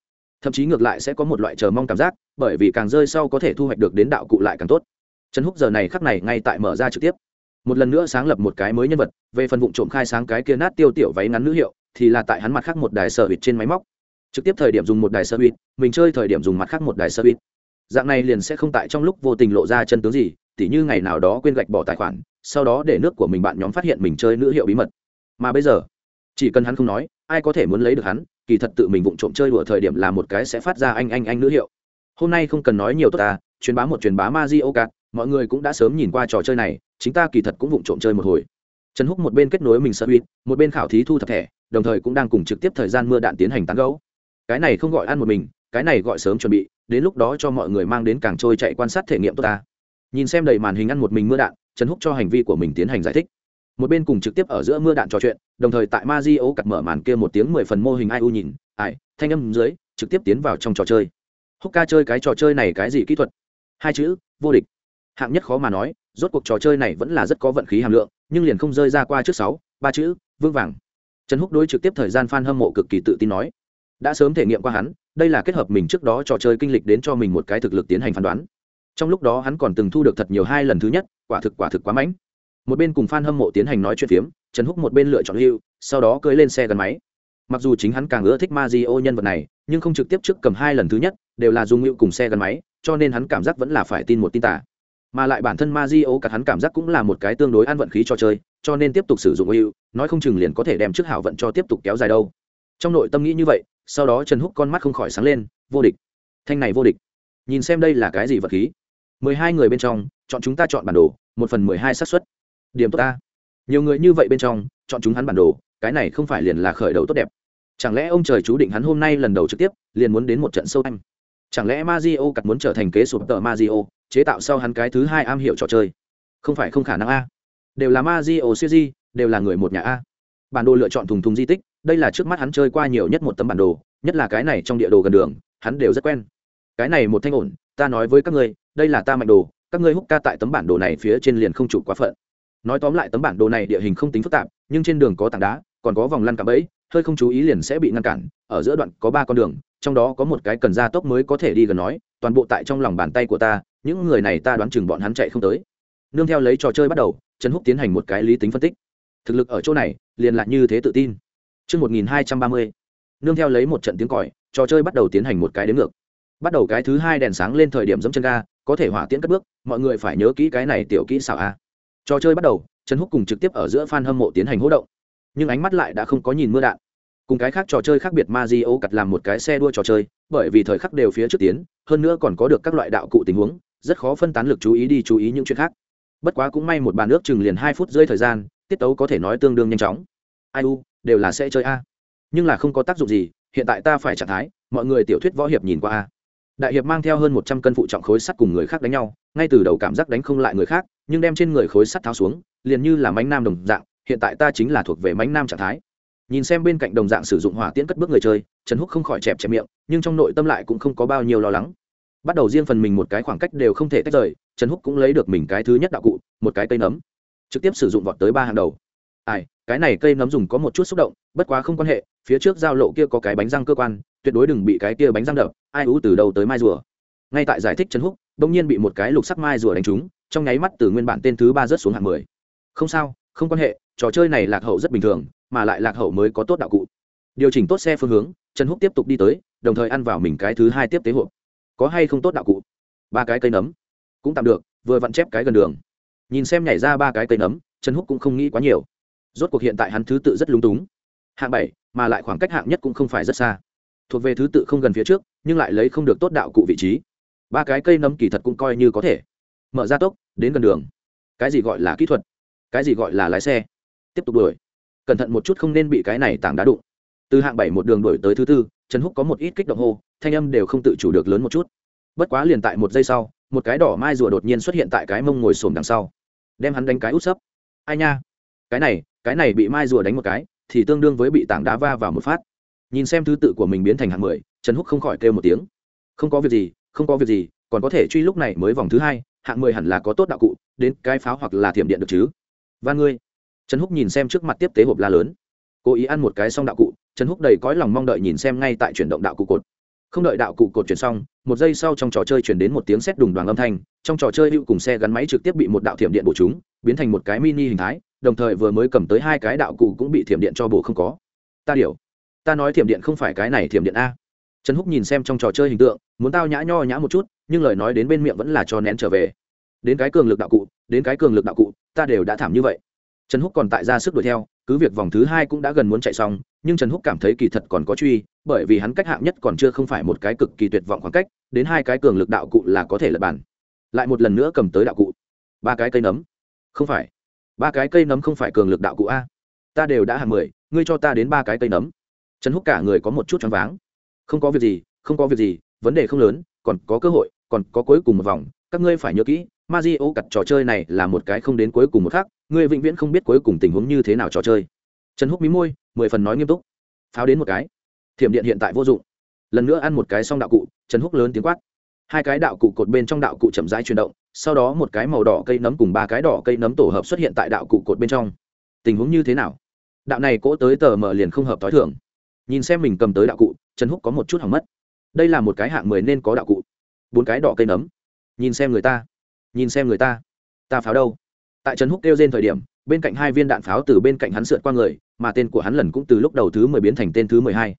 Thậm chí ngược lại sẽ có một loại chờ mong cảm giác, bởi vì càng rơi sau có thể thu hoạch được đến đạo cụ lại càng tốt trần húc giờ này khắc này ngay tại mở ra trực tiếp. Một lần nữa sáng lập một cái mới nhân vật, về phần vụ trộm khai sáng cái kia nát tiêu tiểu váy ngắn nữ hiệu, thì là tại hắn mặt khác một đài sở hụt trên máy móc. Trực tiếp thời điểm dùng một đài sở hụt mình chơi thời điểm dùng mặt khác một đài sở hụt dạng này liền sẽ không tại trong lúc vô tình lộ ra chân tướng gì, tỉ như ngày nào đó quên gạch bỏ tài khoản, sau đó để nước của mình bạn nhóm phát hiện mình chơi nữ hiệu bí mật. Mà bây giờ, chỉ cần hắn không nói, ai có thể muốn lấy được hắn, kỳ thật tự mình vụng trộm chơi đùa thời điểm là một cái sẽ phát ra anh anh anh nữ hiệu. Hôm nay không cần nói nhiều tốt ta, truyền bá một truyền bá ma di ô cạt mọi người cũng đã sớm nhìn qua trò chơi này, chính ta kỳ thật cũng vụng trộm chơi một hồi. Trần húc một bên kết nối mình sợ uy một bên khảo thí thu thập thẻ, đồng thời cũng đang cùng trực tiếp thời gian mưa đạn tiến hành tán gấu cái này không gọi ăn một mình, cái này gọi sớm chuẩn bị, đến lúc đó cho mọi người mang đến càng trôi chạy quan sát thể nghiệm tốt ta. Nhìn xem đầy màn hình ăn một mình mưa đạn, trần húc cho hành vi của mình tiến hành giải thích. Một bên cùng trực tiếp ở giữa mưa đạn trò chuyện, đồng thời tại ma di ấu cặt mở màn kia một tiếng mười phần mô hình ai u nhìn, ai, thanh âm dưới, trực tiếp tiến vào trong trò chơi. Húc ca chơi cái trò chơi này cái gì kỹ thuật? Hai chữ, vô địch hạng nhất khó mà nói, rốt cuộc trò chơi này vẫn là rất có vận khí hàm lượng, nhưng liền không rơi ra qua trước sáu, ba chữ, vương vàng. Trần húc đối trực tiếp thời gian f a n hâm mộ cực kỳ tự tin nói. Đã sớm thể nghiệm qua hắn, đây là kết hợp mình trước đó trò chơi kinh lịch đến cho mình một cái thực lực tiến hành phán đoán. Trong lúc đó hắn còn từng thu được thật nhiều hai lần thứ nhất, quả thực quả thực quá mãnh. Một bên cùng f a n hâm mộ tiến hành nói chuyện phiếm, trần húc một bên lựa chọn hưu sau đó cưới lên xe gắn máy. Mặc dù chính hắn càng ưa thích ma di ô nhân vật này, nhưng không trực tiếp trước cầm hai lần thứ nhất, đều là dùng hưu cùng xe gắn máy, cho nên hắn cảm giác vẫn là phải tin một tin tả mà lại bản thân Mario cả hắn cảm giác cũng là một cái tương đối an vận khí cho chơi, cho nên tiếp tục sử dụng ưu, nói không chừng liền có thể đem trước hảo vận cho tiếp tục kéo dài đâu. Trong nội tâm nghĩ như vậy, sau đó Trần Húc con mắt không khỏi sáng lên, vô địch. Thanh này vô địch. Nhìn xem đây là cái gì vật khí. mười hai người bên trong, chọn chúng ta chọn bản đồ, một phần mười hai xác suất. Điểm tốt ta. Nhiều người như vậy bên trong, chọn chúng hắn bản đồ, cái này không phải liền là khởi đầu tốt đẹp. Chẳng lẽ ông trời chú định hắn hôm nay lần đầu trực tiếp, liền muốn đến một trận sâu anh? Chẳng lẽ Mario cặt muốn trở thành kế sụp tờ Mario, chế tạo sau hắn cái thứ hai am hiểu trò chơi. Không phải không khả năng a. Đều là ma di ồ siêu di đều là người một nhà a. Bản đồ lựa chọn thùng thùng di tích, đây là trước mắt hắn chơi qua nhiều nhất một tấm bản đồ, nhất là cái này trong địa đồ gần đường, hắn đều rất quen. Cái này một thanh ổn, ta nói với các ngươi, đây là ta mạnh đồ, các ngươi húc ca tại tấm bản đồ này phía trên liền không chụp quá phận. Nói tóm lại tấm bản đồ này địa hình không tính phức tạp, nhưng trên đường có tảng đá, còn có vòng lăn cạm bẫy, hơi không chú ý liền sẽ bị ngăn cản, ở giữa đoạn có ba con đường, trong đó có một cái cần ra tốc mới có thể đi gần nói, toàn bộ tại trong lòng bàn tay của ta những người này ta đoán chừng bọn hắn chạy không tới. Nương theo lấy trò chơi bắt đầu trần húc tiến hành một cái lý tính phân tích. Thực lực ở chỗ này liền lại như thế tự tin. Trước 1230, nương theo lấy một trận tiếng còi trò chơi bắt đầu tiến hành một cái đến ngược. Bắt đầu cái thứ hai đèn sáng lên thời điểm dẫm chân ga có thể hỏa tiễn cất bước mọi người phải nhớ kỹ cái này tiểu kỹ xảo a. Trò chơi bắt đầu trần húc cùng trực tiếp ở giữa f a n hâm mộ tiến hành hỗ động. Nhưng ánh mắt lại đã không có nhìn mưa đạn. Cùng cái khác trò chơi khác biệt ma di ô cặt làm một cái xe đua trò chơi bởi vì thời khắc đều phía trước tiến hơn nữa còn có được các loại đạo cụ tình huống rất khó phân tán lực chú ý đi chú ý những chuyện khác. Bất quá cũng may một bàn nước chừng liền hai phút rơi thời gian, tiết tấu có thể nói tương đương nhanh chóng. Ai u, đều là sẽ chơi a. Nhưng là không có tác dụng gì, hiện tại ta phải trạng thái, mọi người tiểu thuyết võ hiệp nhìn qua a. Đại hiệp mang theo hơn một trăm cân phụ trọng khối sắt cùng người khác đánh nhau, ngay từ đầu cảm giác đánh không lại người khác, nhưng đem trên người khối sắt tháo xuống, liền như là mánh nam đồng dạng, hiện tại ta chính là thuộc về mánh nam trạng thái. Nhìn xem bên cạnh đồng dạng sử dụng hỏa tiễn cất bước người chơi, trần húc không khỏi chẹp chẹp miệng, nhưng trong nội tâm lại cũng không có bao nhiêu lo lắng bắt đầu riêng phần mình một cái khoảng cách đều không thể tách rời, trần húc cũng lấy được mình cái thứ nhất đạo cụ, một cái cây nấm. Trực tiếp sử dụng vọt tới ba hàng đầu. Ai, cái này cây nấm dùng có một chút xúc động, bất quá không quan hệ, phía trước giao lộ kia có cái bánh răng cơ quan, tuyệt đối đừng bị cái kia bánh răng đập, ai ú từ đầu tới mai rùa. Ngay tại giải thích trần húc, bỗng nhiên bị một cái lục sắc mai rùa đánh trúng, trong nháy mắt từ nguyên bản tên thứ ba rớt xuống hạng mười. Không sao, không quan hệ, trò chơi này lạc hậu rất bình thường, mà lại lạc hậu mới có tốt đạo cụ. Điều chỉnh tốt xe phương hướng, trần húc tiếp tục đi tới, đồng thời ăn vào mình cái thứ hai tiếp tế hộp có hay không tốt đạo cụ? Ba cái cây nấm. Cũng tạm được, vừa vặn chép cái gần đường. Nhìn xem nhảy ra ba cái cây nấm, trần húc cũng không nghĩ quá nhiều. Rốt cuộc hiện tại hắn thứ tự rất lung túng. Hạng bảy, mà lại khoảng cách hạng nhất cũng không phải rất xa. Thuộc về thứ tự không gần phía trước, nhưng lại lấy không được tốt đạo cụ vị trí. Ba cái cây nấm kỳ thật cũng coi như có thể. Mở ra tốc, đến gần đường. Cái gì gọi là kỹ thuật? Cái gì gọi là lái xe? Tiếp tục đuổi. Cẩn thận một chút không nên bị cái này tảng đá đụng từ hạng bảy một đường đổi tới thứ tư, trần húc có một ít kích động hô, thanh âm đều không tự chủ được lớn một chút. Bất quá liền tại một giây sau, một cái đỏ mai rùa đột nhiên xuất hiện tại cái mông ngồi xổm đằng sau. Đem hắn đánh cái út sấp. Ai nha? Cái này cái này bị mai rùa đánh một cái, thì tương đương với bị tảng đá va vào một phát. Nhìn xem thứ tự của mình biến thành hạng mười, trần húc không khỏi kêu một tiếng. Không có việc gì, không có việc gì, còn có thể truy lúc này mới vòng thứ hai, hạng mười hẳn là có tốt đạo cụ, đến cái pháo hoặc là thiểm điện được chứ. Và ngươi. Trần húc nhìn xem trước mặt tiếp tế hộp la lớn. Cố ý ăn một cái xong đạo cụ trần húc đầy cõi lòng mong đợi nhìn xem ngay tại chuyển động đạo cụ cột. Không đợi đạo cụ cột chuyển xong, một giây sau trong trò chơi chuyển đến một tiếng sét đùng đoàn âm thanh, trong trò chơi hữu cùng xe gắn máy trực tiếp bị một đạo thiểm điện bổ chúng, biến thành một cái mini hình thái, đồng thời vừa mới cầm tới hai cái đạo cụ cũng bị thiểm điện cho bổ không có. Ta điều, ta nói thiểm điện không phải cái này thiểm điện a. Trần húc nhìn xem trong trò chơi hình tượng, muốn tao nhã nho nhã một chút, nhưng lời nói đến bên miệng vẫn là cho nén trở về. Đến cái cường lực đạo cụ, đến cái cường lực đạo cụ, ta đều đã thảm như vậy. Trần húc còn tại ra sức đuổi theo, cứ việc vòng thứ hai cũng đã gần muốn chạy xong nhưng trần húc cảm thấy kỳ thật còn có truy bởi vì hắn cách hạng nhất còn chưa không phải một cái cực kỳ tuyệt vọng khoảng cách đến hai cái cường lực đạo cụ là có thể lật bàn. Lại một lần nữa cầm tới đạo cụ. Ba cái cây nấm. Không phải. Ba cái cây nấm không phải cường lực đạo cụ a. Ta đều đã hạng mười ngươi cho ta đến ba cái cây nấm. Trần húc cả người có một chút choáng váng. Không có việc gì không có việc gì vấn đề không lớn còn có cơ hội còn có cuối cùng một vòng các ngươi phải nhớ kỹ Mario cặt trò chơi này là một cái không đến cuối cùng một khác, ngươi vĩnh viễn không biết cuối cùng tình huống như thế nào trò chơi. Trần Húc mí môi, mười phần nói nghiêm túc. Pháo đến một cái. Thiểm điện hiện tại vô dụng. Lần nữa ăn một cái xong đạo cụ, Trần Húc lớn tiếng quát. Hai cái đạo cụ cột bên trong đạo cụ chậm rãi chuyển động, sau đó một cái màu đỏ cây nấm cùng ba cái đỏ cây nấm tổ hợp xuất hiện tại đạo cụ cột bên trong. Tình huống như thế nào? Đạo này cỗ tới tờ mở liền không hợp tối thường. Nhìn xem mình cầm tới đạo cụ, Trần Húc có một chút hỏng mất. Đây là một cái hạng mười nên có đạo cụ. Bốn cái đỏ cây nấm. Nhìn xem người ta nhìn xem người ta ta pháo đâu tại trần húc kêu trên thời điểm bên cạnh hai viên đạn pháo từ bên cạnh hắn sượt qua người mà tên của hắn lần cũng từ lúc đầu thứ mười biến thành tên thứ mười hai.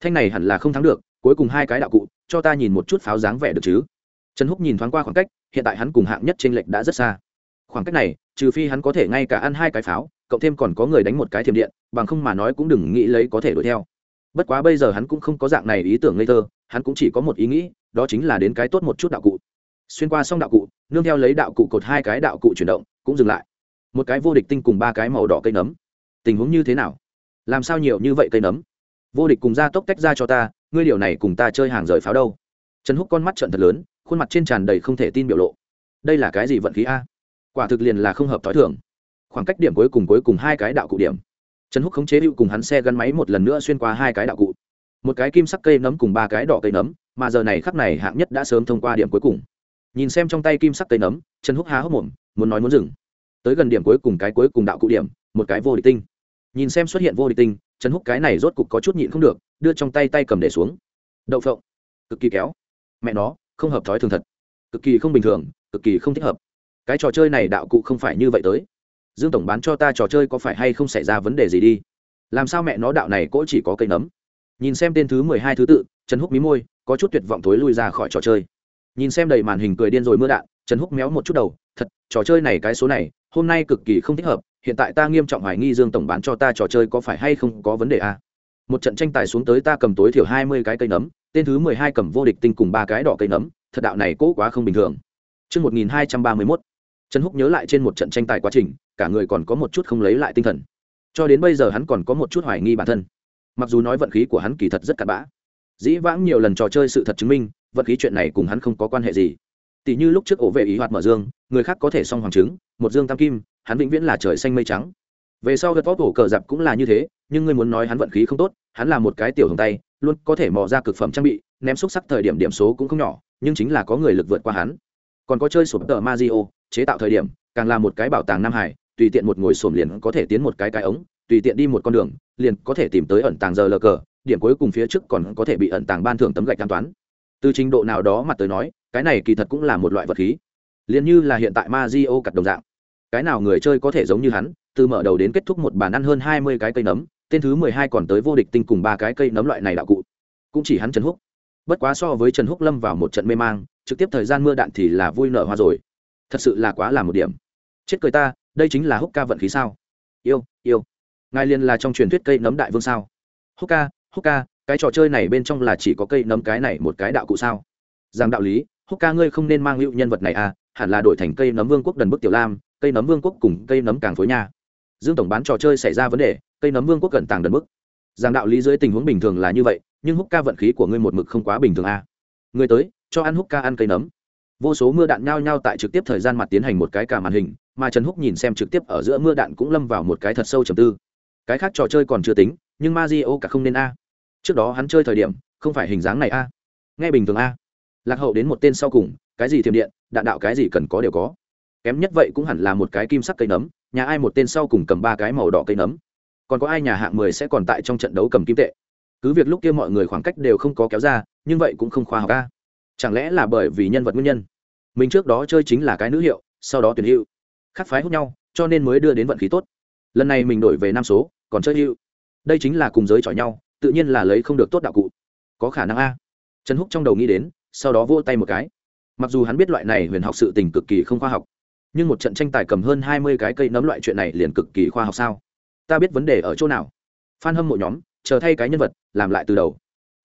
Thanh này hẳn là không thắng được, cuối cùng hai cái đạo cụ, cho ta nhìn một chút pháo dáng vẻ được chứ? Trần húc nhìn thoáng qua khoảng cách, hiện tại hắn cùng hạng nhất t r ê n lệch đã rất xa. Khoảng cách này, trừ phi hắn có thể ngay cả ăn hai cái pháo, cộng thêm còn có người đánh một cái thiểm điện, bằng không mà nói cũng đừng nghĩ lấy có thể đuổi theo. Bất quá bây giờ hắn cũng không có dạng này ý tưởng ngây thơ, hắn cũng chỉ có một ý nghĩ, đó chính là đến cái tốt một chút đạo cụ. Xuyên qua xong đạo cụ, nương theo lấy đạo cụ cột hai cái đạo cụ chuyển động, cũng dừng lại. Một cái vô địch tinh cùng ba cái màu đỏ cây nấm tình huống như thế nào? Làm sao nhiều như vậy cây nấm? Vô địch cùng ra tốc tách ra cho ta, ngươi điều này cùng ta chơi hàng rời pháo đâu? Trần húc con mắt trận thật lớn, khuôn mặt trên tràn đầy không thể tin biểu lộ. Đây là cái gì vận khí a? Quả thực liền là không hợp t h ó i thường. Khoảng cách điểm cuối cùng cuối cùng hai cái đạo cụ điểm. Trần húc khống chế hữu cùng hắn xe gắn máy một lần nữa xuyên qua hai cái đạo cụ. Một cái kim sắc cây nấm cùng ba cái đỏ cây nấm, mà giờ này khắp này hạng nhất đã sớm thông qua điểm cuối cùng. Nhìn xem trong tay kim sắc cây nấm, trần húc há hốc mồm, muốn nói muốn dừng. Tới gần điểm cuối cùng cái cuối cùng đạo cụ điểm, một cái vô địch tinh nhìn xem xuất hiện vô địch tinh, trần húc cái này rốt cục có chút nhịn không được, đưa trong tay tay cầm để xuống. Đậu phộng. Cực kỳ kéo. Mẹ nó, không hợp thói thường thật. Cực kỳ không bình thường, cực kỳ không thích hợp. Cái trò chơi này đạo cụ không phải như vậy tới. Dương tổng bán cho ta trò chơi có phải hay không xảy ra vấn đề gì đi? Làm sao mẹ nó đạo này cỗ chỉ có cây nấm? Nhìn xem tên thứ mười hai thứ tự, trần húc mí môi, có chút tuyệt vọng thối lui ra khỏi trò chơi. Nhìn xem đầy màn hình cười điên rồi mưa đạn trần húc méo một chút đầu thật trò chơi này cái số này hôm nay cực kỳ không thích hợp hiện tại ta nghiêm trọng hoài nghi dương tổng bán cho ta trò chơi có phải hay không có vấn đề à? một trận tranh tài xuống tới ta cầm tối thiểu hai mươi cái cây nấm tên thứ mười hai cầm vô địch tinh cùng ba cái đỏ cây nấm thật đạo này cố quá không bình thường Trước 1231, Trần Húc nhớ lại trên một trận tranh tài quá trình, cả người còn có một chút không lấy lại tinh thần. Cho đến bây giờ hắn còn có một chút hoài nghi bản thân. Mặc dù nói vận khí của hắn kỳ thật rất cặn bã. Dĩ vãng nhiều lần trò chơi sự thật chứng minh, vận khí chuyện này cùng hắn không có quan hệ gì. Tỷ như lúc trước ổ vệ ý hoạt mở dương, người khác có thể song hoàng trứng, một dương tam kim, hắn vĩnh viễn là trời xanh mây trắng. Về sau gật vót ổ cờ dạp cũng là như thế, nhưng ngươi muốn nói hắn vận khí không tốt, hắn là một cái tiểu hồng tay, luôn có thể mò ra cực phẩm trang bị, ném xúc sắc thời điểm điểm số cũng không nhỏ, nhưng chính là có người lực vượt qua hắn còn có chơi sụp tờ Mario, chế tạo thời điểm, càng là một cái bảo tàng Nam Hải, tùy tiện một ngồi sổm liền có thể tiến một cái cái ống, tùy tiện đi một con đường, liền có thể tìm tới ẩn tàng giờ lờ cờ, điểm cuối cùng phía trước còn có thể bị ẩn tàng ban thưởng tấm gạch an toán. Từ trình độ nào đó mặt tới nói, cái này kỳ thật cũng là một loại vật khí. Liên như là hiện tại Mario cặt đồng dạng. Cái nào người chơi có thể giống như hắn, từ mở đầu đến kết thúc một bàn ăn hơn hai mươi cái cây nấm, tên thứ mười hai còn tới vô địch tinh cùng ba cái cây nấm loại này đạo cụ. Cũng chỉ hắn Trần Húc. Bất quá so với Trần Húc lâm vào một trận mê mang, trực tiếp thời gian mưa đạn thì là vui nở hoa rồi thật sự là quá là một điểm chết cười ta đây chính là húc ca vận khí sao yêu yêu ngài liền là trong truyền thuyết cây nấm đại vương sao húc ca húc ca cái trò chơi này bên trong là chỉ có cây nấm cái này một cái đạo cụ sao? Rằng đạo lý, húc ca ngươi không nên mang hữu nhân vật này à hẳn là đổi thành cây nấm vương quốc đần bức tiểu lam, cây nấm vương quốc cùng cây nấm càng phối nha. Dương tổng bán trò chơi xảy ra vấn đề, cây nấm vương quốc cận tàng đần bức. Rằng đạo lý dưới tình huống bình thường là như vậy, nhưng húc ca vận khí của ngươi một mực không quá bình thường à. người tới, cho ăn húc ca ăn cây nấm. Vô số mưa đạn nhao nhao tại trực tiếp thời gian mặt tiến hành một cái cả màn hình, mà trần húc nhìn xem trực tiếp ở giữa mưa đạn cũng lâm vào một cái thật sâu trầm tư. Cái khác trò chơi còn chưa tính, nhưng ma di o cả không nên a trước đó hắn chơi thời điểm, không phải hình dáng này a. Nghe bình thường a. Lạc hậu đến một tên sau cùng, cái gì thiềm điện, đạn đạo cái gì cần có đều có. Kém nhất vậy cũng hẳn là một cái kim sắc cây nấm, nhà ai một tên sau cùng cầm ba cái màu đỏ cây nấm. Còn có ai nhà hạng mười sẽ còn tại trong trận đấu cầm kim tệ. Cứ việc lúc kia mọi người khoảng cách đều không có kéo ra, nhưng vậy cũng không khoa học a. Chẳng lẽ là bởi vì nhân vật nguyên nhân? Mình trước đó chơi chính là cái nữ hiệu, sau đó tuyển hữu. Khắc phái hút nhau, cho nên mới đưa đến vận khí tốt. Lần này mình đổi về năm số, còn chơi hữu. Đây chính là cùng giới chọi nhau tự nhiên là lấy không được tốt đạo cụ. Có khả năng a. Trần húc trong đầu nghĩ đến, sau đó vỗ tay một cái. Mặc dù hắn biết loại này huyền học sự tình cực kỳ không khoa học, nhưng một trận tranh tài cầm hơn hai mươi cái cây nấm loại chuyện này liền cực kỳ khoa học sao? Ta biết vấn đề ở chỗ nào. Phan hâm mộ nhóm, chờ thay cái nhân vật, làm lại từ đầu.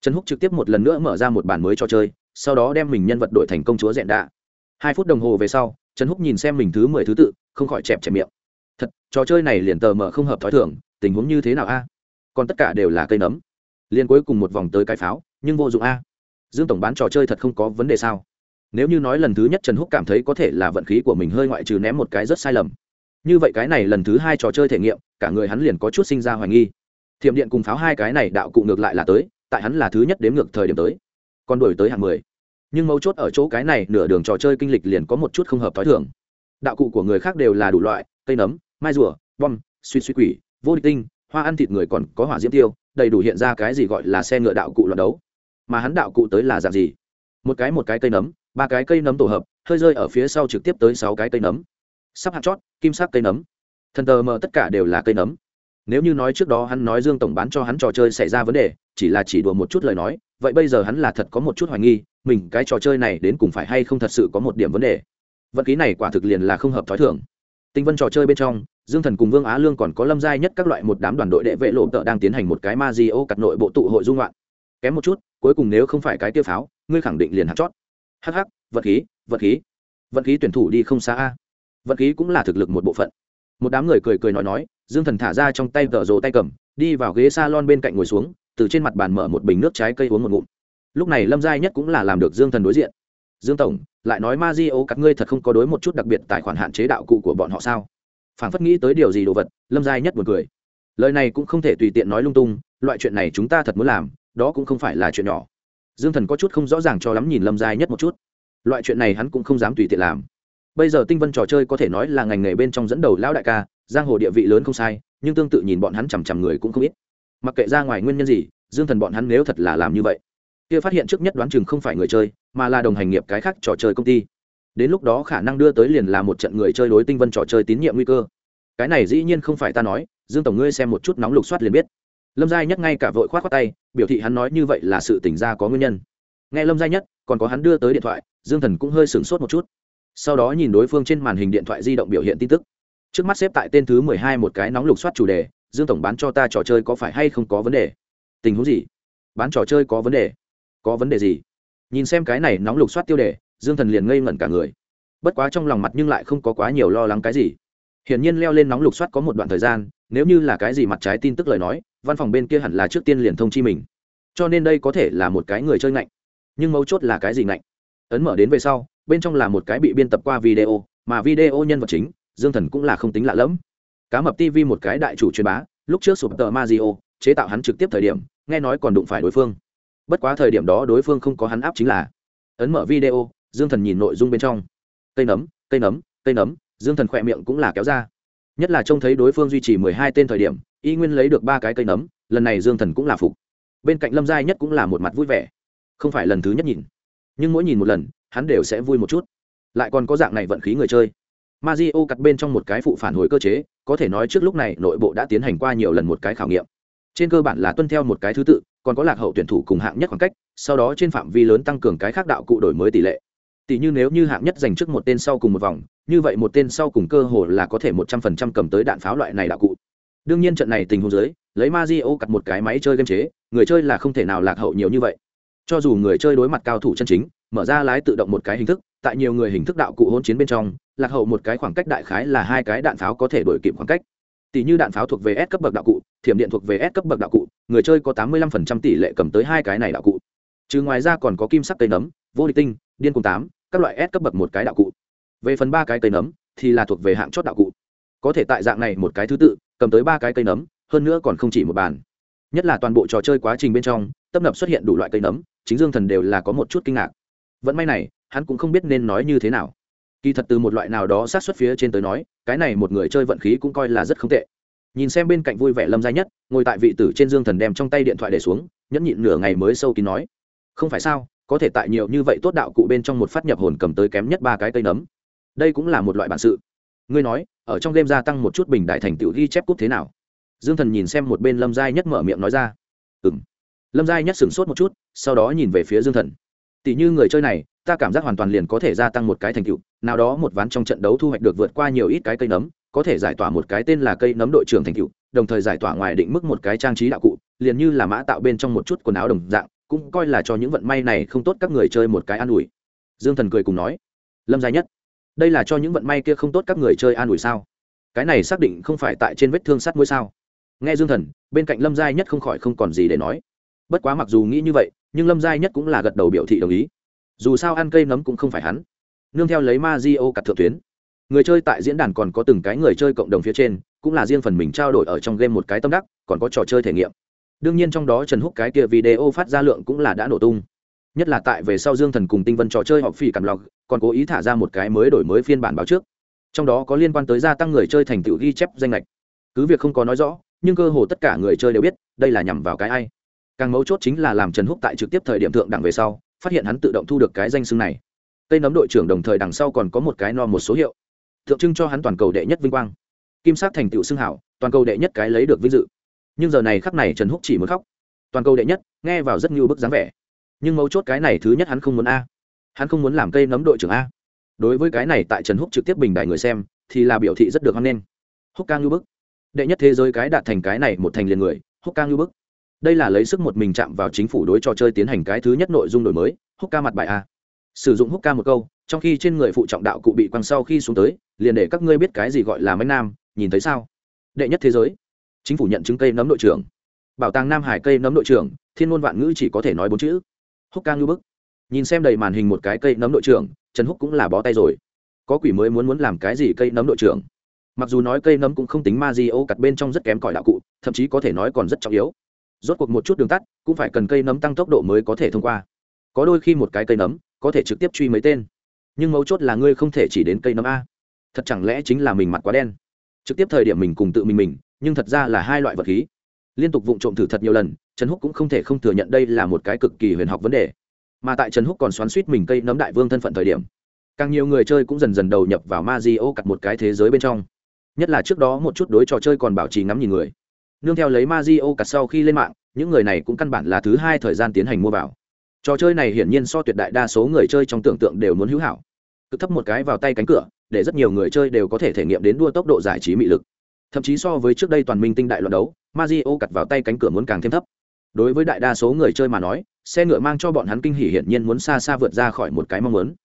Trần húc trực tiếp một lần nữa mở ra một bản mới cho chơi, sau đó đem mình nhân vật đổi thành công chúa dẹn đạ. Hai phút đồng hồ về sau, trần húc nhìn xem mình thứ mười thứ tự, không khỏi chẹp chẹp miệng. Thật, trò chơi này liền tờ mở không hợp t h ó i thưởng tình huống như thế nào a? Còn tất cả đều là cây nấm liền cuối cùng một vòng tới cái pháo, nhưng vô dụng a. Dương tổng bán trò chơi thật không có vấn đề sao? Nếu như nói lần thứ nhất trần húc cảm thấy có thể là vận khí của mình hơi ngoại trừ ném một cái rất sai lầm. Như vậy cái này lần thứ hai trò chơi thể nghiệm, cả người hắn liền có chút sinh ra hoài nghi. Thiểm điện cùng pháo hai cái này đạo cụ ngược lại là tới, tại hắn là thứ nhất đếm ngược thời điểm tới. Còn đổi tới hàng mười. Nhưng mấu chốt ở chỗ cái này, nửa đường trò chơi kinh lịch liền có một chút không hợp t h ó i thường. Đạo cụ của người khác đều là đủ loại, cây nấm, mai rùa, bom, suy suy quỷ, vô địch tinh hoa ăn thịt người còn có hỏa diễm tiêu, đầy đủ hiện ra cái gì gọi là xe ngựa đạo cụ loạt đấu. Mà hắn đạo cụ tới là dạng gì? Một cái một cái cây nấm, ba cái cây nấm tổ hợp, hơi rơi ở phía sau trực tiếp tới sáu cái cây nấm. Sắp hạt chót, kim sắc cây nấm. Thần tờ mờ tất cả đều là cây nấm. Nếu như nói trước đó hắn nói dương tổng bán cho hắn trò chơi xảy ra vấn đề, chỉ là chỉ đùa một chút lời nói, vậy bây giờ hắn là thật có một chút hoài nghi, mình cái trò chơi này đến cùng phải hay không thật sự có một điểm vấn đề. Vận khí này quả thực liền là không hợp t h ó i thường. Tinh vân trò chơi bên trong dương thần cùng vương á lương còn có lâm giai nhất các loại một đám đoàn đội đệ vệ lộ tợ đang tiến hành một cái ma di ô cặt nội bộ tụ hội dung loạn. Kém một chút, cuối cùng nếu không phải cái tiêu pháo, ngươi khẳng định liền hạt chót. Hh vật khí vật khí. Vận khí tuyển thủ đi không xa a. Vận khí cũng là thực lực một bộ phận. Một đám người cười cười nói nói, dương thần thả ra trong tay tờ rồ tay cầm, đi vào ghế s a lon bên cạnh ngồi xuống, từ trên mặt bàn mở một bình nước trái cây uống một ngụm. Lúc này lâm giai nhất cũng là làm được dương thần đối diện. Dương tổng, lại nói ma di ô các ngươi thật không có đối một chút đặc biệt tài khoản hạn chế đạo cụ của bọn họ sao? Phảng phất nghĩ tới điều gì đồ vật, lâm giai nhất một cười. Lời này cũng không thể tùy tiện nói lung tung, loại chuyện này chúng ta thật muốn làm, đó cũng không phải là chuyện nhỏ. Dương thần có chút không rõ ràng cho lắm nhìn lâm giai nhất một chút. Loại chuyện này hắn cũng không dám tùy tiện làm. Bây giờ tinh vân trò chơi có thể nói là ngành nghề bên trong dẫn đầu lão đại ca, giang hồ địa vị lớn không sai, nhưng tương tự nhìn bọn hắn chằm chằm người cũng không ít. Mặc kệ ra ngoài nguyên nhân gì, dương thần bọn hắn nếu thật là làm như vậy, kia phát hiện trước nhất đoán chừng không phải người chơi, mà là đồng hành nghiệp cái khác trò chơi công ty đến lúc đó khả năng đưa tới liền là một trận người chơi đối tinh vân trò chơi tín nhiệm nguy cơ. Cái này dĩ nhiên không phải ta nói, dương tổng ngươi xem một chút nóng lục soát liền biết. Lâm giai nhất ngay cả vội k h o á t tay, biểu thị hắn nói như vậy là sự tỉnh ra có nguyên nhân. Nghe lâm giai nhất, còn có hắn đưa tới điện thoại, dương thần cũng hơi sửng sốt một chút. Sau đó nhìn đối phương trên màn hình điện thoại di động biểu hiện tin tức. Trước mắt xếp tại tên thứ mười hai một cái nóng lục soát chủ đề, dương tổng bán cho ta trò chơi có phải hay không có vấn đề? Tình huống gì? Bán trò chơi có vấn đề? Có vấn đề gì? Nhìn xem cái này nóng lục soát tiêu đề dương thần liền ngây ngẩn cả người. Bất quá trong lòng mặt nhưng lại không có quá nhiều lo lắng cái gì. Hiển nhiên leo lên nóng lục soát có một đoạn thời gian, nếu như là cái gì mặt trái tin tức lời nói, văn phòng bên kia hẳn là trước tiên liền thông chi mình. Cho nên đây có thể là một cái người chơi ngạnh. Nhưng mấu chốt là cái gì ngạnh? Ấn mở đến về sau, bên trong là một cái bị biên tập qua video, mà video nhân vật chính, dương thần cũng là không tính lạ lẫm. Cá mập tv một cái đại chủ truyền bá, lúc trước sụp tờ mazio chế tạo hắn trực tiếp thời điểm, nghe nói còn đụng phải đối phương. Bất quá thời điểm đó đối phương không có hắn áp chính là. Ấn mở video dương thần nhìn nội dung bên trong. Cây nấm cây nấm cây nấm, dương thần khỏe miệng cũng là kéo ra. Nhất là trông thấy đối phương duy trì mười hai tên thời điểm, y nguyên lấy được ba cái cây nấm, lần này dương thần cũng là phục. Bên cạnh lâm giai nhất cũng là một mặt vui vẻ. Không phải lần thứ nhất nhìn, nhưng mỗi nhìn một lần, hắn đều sẽ vui một chút. Lại còn có dạng này vận khí người chơi. Ma di o cắt bên trong một cái phụ phản hồi cơ chế, có thể nói trước lúc này nội bộ đã tiến hành qua nhiều lần một cái khảo nghiệm. Trên cơ bản là tuân theo một cái thứ tự, còn có lạc hậu tuyển thủ cùng hạng nhất khoảng cách, sau đó trên phạm vi lớn tăng cường cái khác đạo cụ đổi mới tỷ lệ tỷ như nếu như hạng nhất giành trước một tên sau cùng một vòng như vậy một tên sau cùng cơ hồ là có thể một trăm phần trăm cầm tới đạn pháo loại này đạo cụ. Đương nhiên trận này tình huống dưới lấy ma di o cặt một cái máy chơi game chế người chơi là không thể nào lạc hậu nhiều như vậy. Cho dù người chơi đối mặt cao thủ chân chính mở ra lái tự động một cái hình thức tại nhiều người hình thức đạo cụ hỗn chiến bên trong lạc hậu một cái khoảng cách đại khái là hai cái đạn pháo có thể đổi kịp khoảng cách. Tỷ như đạn pháo thuộc về S cấp bậc đạo cụ, thiểm điện thuộc về S cấp bậc đạo cụ, người chơi có 85% tỷ lệ cầm tới hai cái này đạo cụ. Chứ ngoài ra còn có kim sắc cây nấm, vô địch tinh, điên cùng tám, các loại S cấp bậc một cái đạo cụ. Về phần ba cái cây nấm thì là thuộc về hạng chót đạo cụ. Có thể tại dạng này một cái thứ tự, cầm tới ba cái cây nấm, hơn nữa còn không chỉ một bàn. Nhất là toàn bộ trò chơi quá trình bên trong, tập nập xuất hiện đủ loại cây nấm, chính Dương Thần đều là có một chút kinh ngạc. Vẫn may này, hắn cũng không biết nên nói như thế nào kỳ thật từ một loại nào đó sát xuất phía trên tới nói cái này một người chơi vận khí cũng coi là rất không tệ nhìn xem bên cạnh vui vẻ lâm gia nhất ngồi tại vị tử trên dương thần đem trong tay điện thoại để xuống nhẫn nhịn nửa ngày mới sâu kín nói không phải sao có thể tại nhiều như vậy tốt đạo cụ bên trong một phát nhập hồn cầm tới kém nhất ba cái cây nấm. Đây cũng là một loại bản sự. Ngươi nói, ở trong game gia tăng một chút bình đại thành tựu ghi chép cúp thế nào? Dương thần nhìn xem một bên lâm giai nhất mở miệng nói ra. Ừ m lâm giai nhất sửng sốt một chút, sau đó nhìn về phía dương thần. Tỷ như người chơi này, ta cảm giác hoàn toàn liền có thể gia tăng một cái thành tựu, nào đó một ván trong trận đấu thu hoạch được vượt qua nhiều ít cái cây nấm, có thể giải tỏa một cái tên là cây nấm đội trưởng thành tựu, đồng thời giải tỏa ngoài định mức một cái trang trí đạo cụ, liền như là mã tạo bên trong một chút quần áo đồng dạng cũng coi là cho những vận may này không tốt các người chơi một cái an ủi. Dương thần cười cùng nói, lâm gia nhất, đây là cho những vận may kia không tốt các người chơi an ủi sao? Cái này xác định không phải tại trên vết thương sắt mũi sao? Nghe dương thần, bên cạnh lâm giai nhất không khỏi không còn gì để nói. Bất quá mặc dù nghĩ như vậy, nhưng lâm giai nhất cũng là gật đầu biểu thị đồng ý. Dù sao ăn cây nấm cũng không phải hắn. Nương theo lấy ma di o cặt thượng tuyến. Người chơi tại diễn đàn còn có từng cái người chơi cộng đồng phía trên, cũng là riêng phần mình trao đổi ở trong game một cái tâm đắc, còn có trò chơi thể nghiệm đương nhiên trong đó trần húc cái kia video phát ra lượng cũng là đã nổ tung. Nhất là tại về sau dương thần cùng tinh vân trò chơi họp phỉ cảm lọc, còn cố ý thả ra một cái mới đổi mới phiên bản báo trước. Trong đó có liên quan tới gia tăng người chơi thành tựu ghi chép danh lệch cứ việc không có nói rõ, nhưng cơ hồ tất cả người chơi đều biết, đây là nhằm vào cái ai. Càng mấu chốt chính là làm trần húc tại trực tiếp thời điểm thượng đẳng về sau, phát hiện hắn tự động thu được cái danh xưng này. Cây nấm đội trưởng đồng thời đằng sau còn có một cái no một số hiệu. Tượng trưng cho hắn toàn cầu đệ nhất vinh quang. Kim Sát thành tựu xưng hảo, toàn cầu đệ nhất cái lấy được vinh dự nhưng giờ này khắc này trần húc chỉ muốn khóc toàn cầu đệ nhất nghe vào rất nhiều bức dáng vẻ nhưng mấu chốt cái này thứ nhất hắn không muốn a hắn không muốn làm cây nấm đội trưởng a đối với cái này tại trần húc trực tiếp bình đại người xem thì là biểu thị rất được hoan nghênh húc ca ngưu bức đệ nhất thế giới cái đạt thành cái này một thành liền người húc ca ngưu bức đây là lấy sức một mình chạm vào chính phủ đối trò chơi tiến hành cái thứ nhất nội dung đổi mới húc ca mặt bài a sử dụng húc ca một câu trong khi trên người phụ trọng đạo cụ bị quăng sau khi xuống tới liền để các ngươi biết cái gì gọi là mấy nam nhìn thấy sao đệ nhất thế giới chính phủ nhận chứng cây nấm đội trưởng. Bảo tàng nam hải cây nấm đội trưởng, thiên ngôn vạn ngữ chỉ có thể nói bốn chữ. Húc ca ngư bức. Nhìn xem đầy màn hình một cái cây nấm đội trưởng, trần húc cũng là bó tay rồi. Có quỷ mới muốn muốn làm cái gì cây nấm đội trưởng? Mặc dù nói cây nấm cũng không tính ma di ô cặt bên trong rất kém cỏi đạo cụ, thậm chí có thể nói còn rất trọng yếu. Rốt cuộc một chút đường tắt, cũng phải cần cây nấm tăng tốc độ mới có thể thông qua. Có đôi khi một cái cây nấm, có thể trực tiếp truy mấy tên. Nhưng mấu chốt là ngươi không thể chỉ đến cây nấm a. Thật chẳng lẽ chính là mình mặt quá đen? Trực tiếp thời điểm mình cùng tự mình mình nhưng thật ra là hai loại vật khí. Liên tục vụng trộm thử thật nhiều lần, trần húc cũng không thể không thừa nhận đây là một cái cực kỳ huyền học vấn đề. Mà tại trần húc còn xoắn suýt mình cây nấm đại vương thân phận thời điểm, càng nhiều người chơi cũng dần dần đầu nhập vào ma di ô cặt một cái thế giới bên trong. Nhất là trước đó một chút đối trò chơi còn bảo trì ngắm nhìn người. Nương theo lấy ma di ô cặt sau khi lên mạng, những người này cũng căn bản là thứ hai thời gian tiến hành mua vào. Trò chơi này hiển nhiên so tuyệt đại đa số người chơi trong tưởng tượng đều muốn hữu hảo. Cứ thấp một cái vào tay cánh cửa, để rất nhiều người chơi đều có thể thể nghiệm đến đua tốc độ giải trí mị lực thậm chí so với trước đây toàn minh tinh đại loạn đấu Mazio cặt vào tay cánh cửa muốn càng thêm thấp. Đối với đại đa số người chơi mà nói, xe ngựa mang cho bọn hắn kinh hỉ hiển nhiên muốn xa xa vượt ra khỏi một cái mong muốn.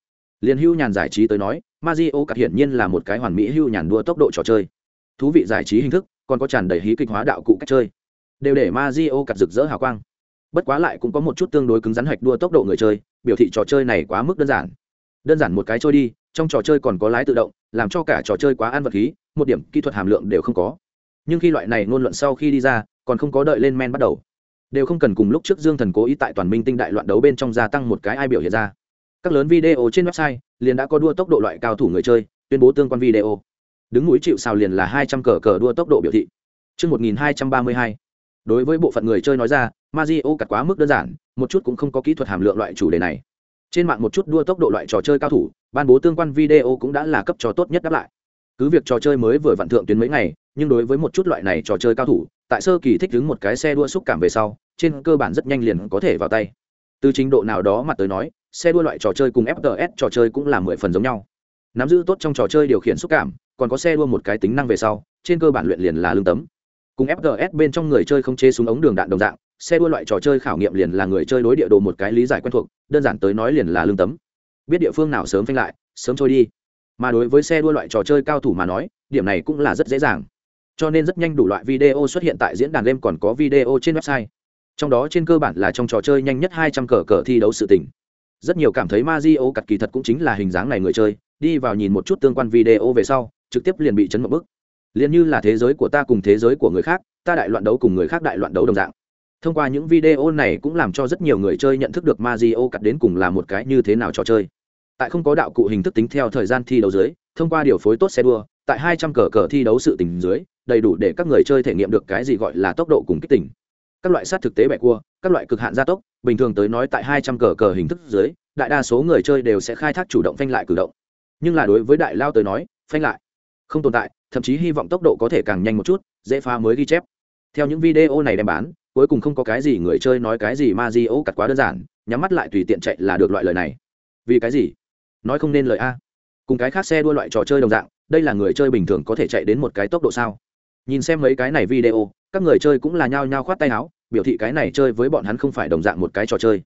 Liền hưu nhàn giải trí tới nói Mazio cặt hiển nhiên là một cái hoàn mỹ hưu nhàn đua tốc độ trò chơi. Thú vị giải trí hình thức, còn có tràn đầy hí kịch hóa đạo cụ cách chơi. Đều để Mazio cặt rực rỡ hào quang. Bất quá lại cũng có một chút tương đối cứng rắn hạch đua tốc độ người chơi, biểu thị trò chơi này quá mức đơn giản. Đơn giản một cái trôi đi trong trò chơi còn có lái tự động làm cho cả trò chơi quá ăn vật khí một điểm kỹ thuật hàm lượng đều không có. Nhưng khi loại này ngôn luận sau khi đi ra còn không có đợi lên men bắt đầu. Đều không cần cùng lúc trước dương thần cố ý tại toàn minh tinh đại loạn đấu bên trong gia tăng một cái ai biểu hiện ra. Các lớn video trên website liền đã có đua tốc độ loại cao thủ người chơi tuyên bố tương quan video. Đứng núi chịu xào liền là hai trăm cờ cờ đua tốc độ biểu thị. Trước 1232, đối với bộ phận người chơi nói ra Mazio cặt quá mức đơn giản một chút cũng không có kỹ thuật hàm lượng loại chủ đề này. Trên mạng một chút đua tốc độ loại trò chơi cao thủ ban bố tương quan video cũng đã là cấp cho tốt nhất đáp lại. Cứ việc trò chơi mới vừa vặn thượng tuyến mấy ngày, nhưng đối với một chút loại này trò chơi cao thủ, tại sơ kỳ thích đứng một cái xe đua xúc cảm về sau, trên cơ bản rất nhanh liền có thể vào tay. Từ trình độ nào đó mà tới nói, xe đua loại trò chơi cùng fts trò chơi cũng là mười phần giống nhau. Nắm giữ tốt trong trò chơi điều khiển xúc cảm, còn có xe đua một cái tính năng về sau, trên cơ bản luyện liền là lương tấm. Cùng fts bên trong người chơi không chế súng ống đường đạn đồng dạng, xe đua loại trò chơi khảo nghiệm liền là người chơi đối địa đồ một cái lý giải quen thuộc, đơn giản tới nói liền là lương tấm biết địa phương nào sớm phanh lại, sớm trôi đi. Mà đối với xe đua loại trò chơi cao thủ mà nói, điểm này cũng là rất dễ dàng. Cho nên rất nhanh đủ loại video xuất hiện tại diễn đàn game còn có video trên website. Trong đó trên cơ bản là trong trò chơi nhanh nhất hai trăm cờ cờ thi đấu sự tình. Rất nhiều cảm thấy Mazio cặt kỳ thật cũng chính là hình dáng này người chơi, đi vào nhìn một chút tương quan video về sau, trực tiếp liền bị chấn một bức liền như là thế giới của ta cùng thế giới của người khác, ta đại loạn đấu cùng người khác đại loạn đấu đồng dạng thông qua những video này cũng làm cho rất nhiều người chơi nhận thức được Mario cắt đến cùng là một cái như thế nào trò chơi. Tại không có đạo cụ hình thức tính theo thời gian thi đấu dưới, thông qua điều phối tốt xe đua, tại hai trăm cờ cờ thi đấu sự tình dưới, đầy đủ để các người chơi thể nghiệm được cái gì gọi là tốc độ cùng kích tỉnh các loại sát thực tế bẻ cua, các loại cực hạn gia tốc, bình thường tới nói tại hai trăm cờ cờ hình thức dưới, đại đa số người chơi đều sẽ khai thác chủ động phanh lại cử động. Nhưng là đối với đại lao tới nói, phanh lại không tồn tại, thậm chí hy vọng tốc độ có thể càng nhanh một chút, dễ phá mới ghi chép. Theo những video này đem bán cuối cùng không có cái gì người chơi nói cái gì ma di ấu cặt quá đơn giản nhắm mắt lại tùy tiện chạy là được loại lời này. Vì cái gì? Nói không nên lời a. Cùng cái khác xe đua loại trò chơi đồng dạng đây là người chơi bình thường có thể chạy đến một cái tốc độ sao? Nhìn xem mấy cái này video các người chơi cũng là nhao nhao khoát tay áo biểu thị cái này chơi với bọn hắn không phải đồng dạng một cái trò chơi.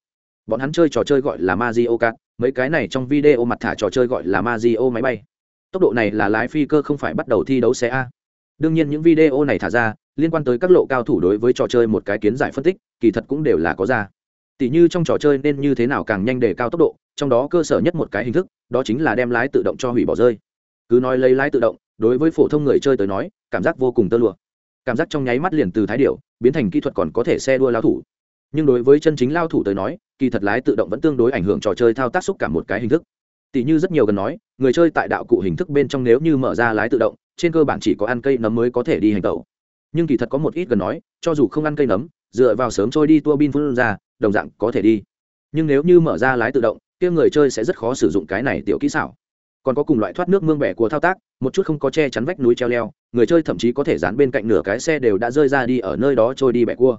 Bọn hắn chơi trò chơi gọi là Mario Kart, mấy cái này trong video mặt thả trò chơi gọi là Mario máy bay. Tốc độ này là lái phi cơ không phải bắt đầu thi đấu xe A. Đương nhiên những video này thả ra, liên quan tới các lộ cao thủ đối với trò chơi một cái kiến giải phân tích, kỳ thật cũng đều là có ra. Tỷ như trong trò chơi nên như thế nào càng nhanh để cao tốc độ, trong đó cơ sở nhất một cái hình thức, đó chính là đem lái tự động cho hủy bỏ rơi. Cứ nói lấy lái tự động, đối với phổ thông người chơi tới nói, cảm giác vô cùng tơ lụa cảm giác trong nháy mắt liền từ thái điệu biến thành kỹ thuật còn có thể xe đua lao thủ nhưng đối với chân chính lao thủ tới nói kỳ thật lái tự động vẫn tương đối ảnh hưởng trò chơi thao tác xúc cảm một cái hình thức tỷ như rất nhiều gần nói người chơi tại đạo cụ hình thức bên trong nếu như mở ra lái tự động trên cơ bản chỉ có ăn cây nấm mới có thể đi hành tẩu. Nhưng kỳ thật có một ít gần nói, cho dù không ăn cây nấm, dựa vào sớm trôi đi tua bin phun ra, đồng dạng có thể đi. Nhưng nếu như mở ra lái tự động, kia người chơi sẽ rất khó sử dụng cái này tiểu kỹ xảo. Còn có cùng loại thoát nước mương bẻ của thao tác, một chút không có che chắn vách núi treo leo, người chơi thậm chí có thể dán bên cạnh nửa cái xe đều đã rơi ra đi ở nơi đó trôi đi bẻ cua.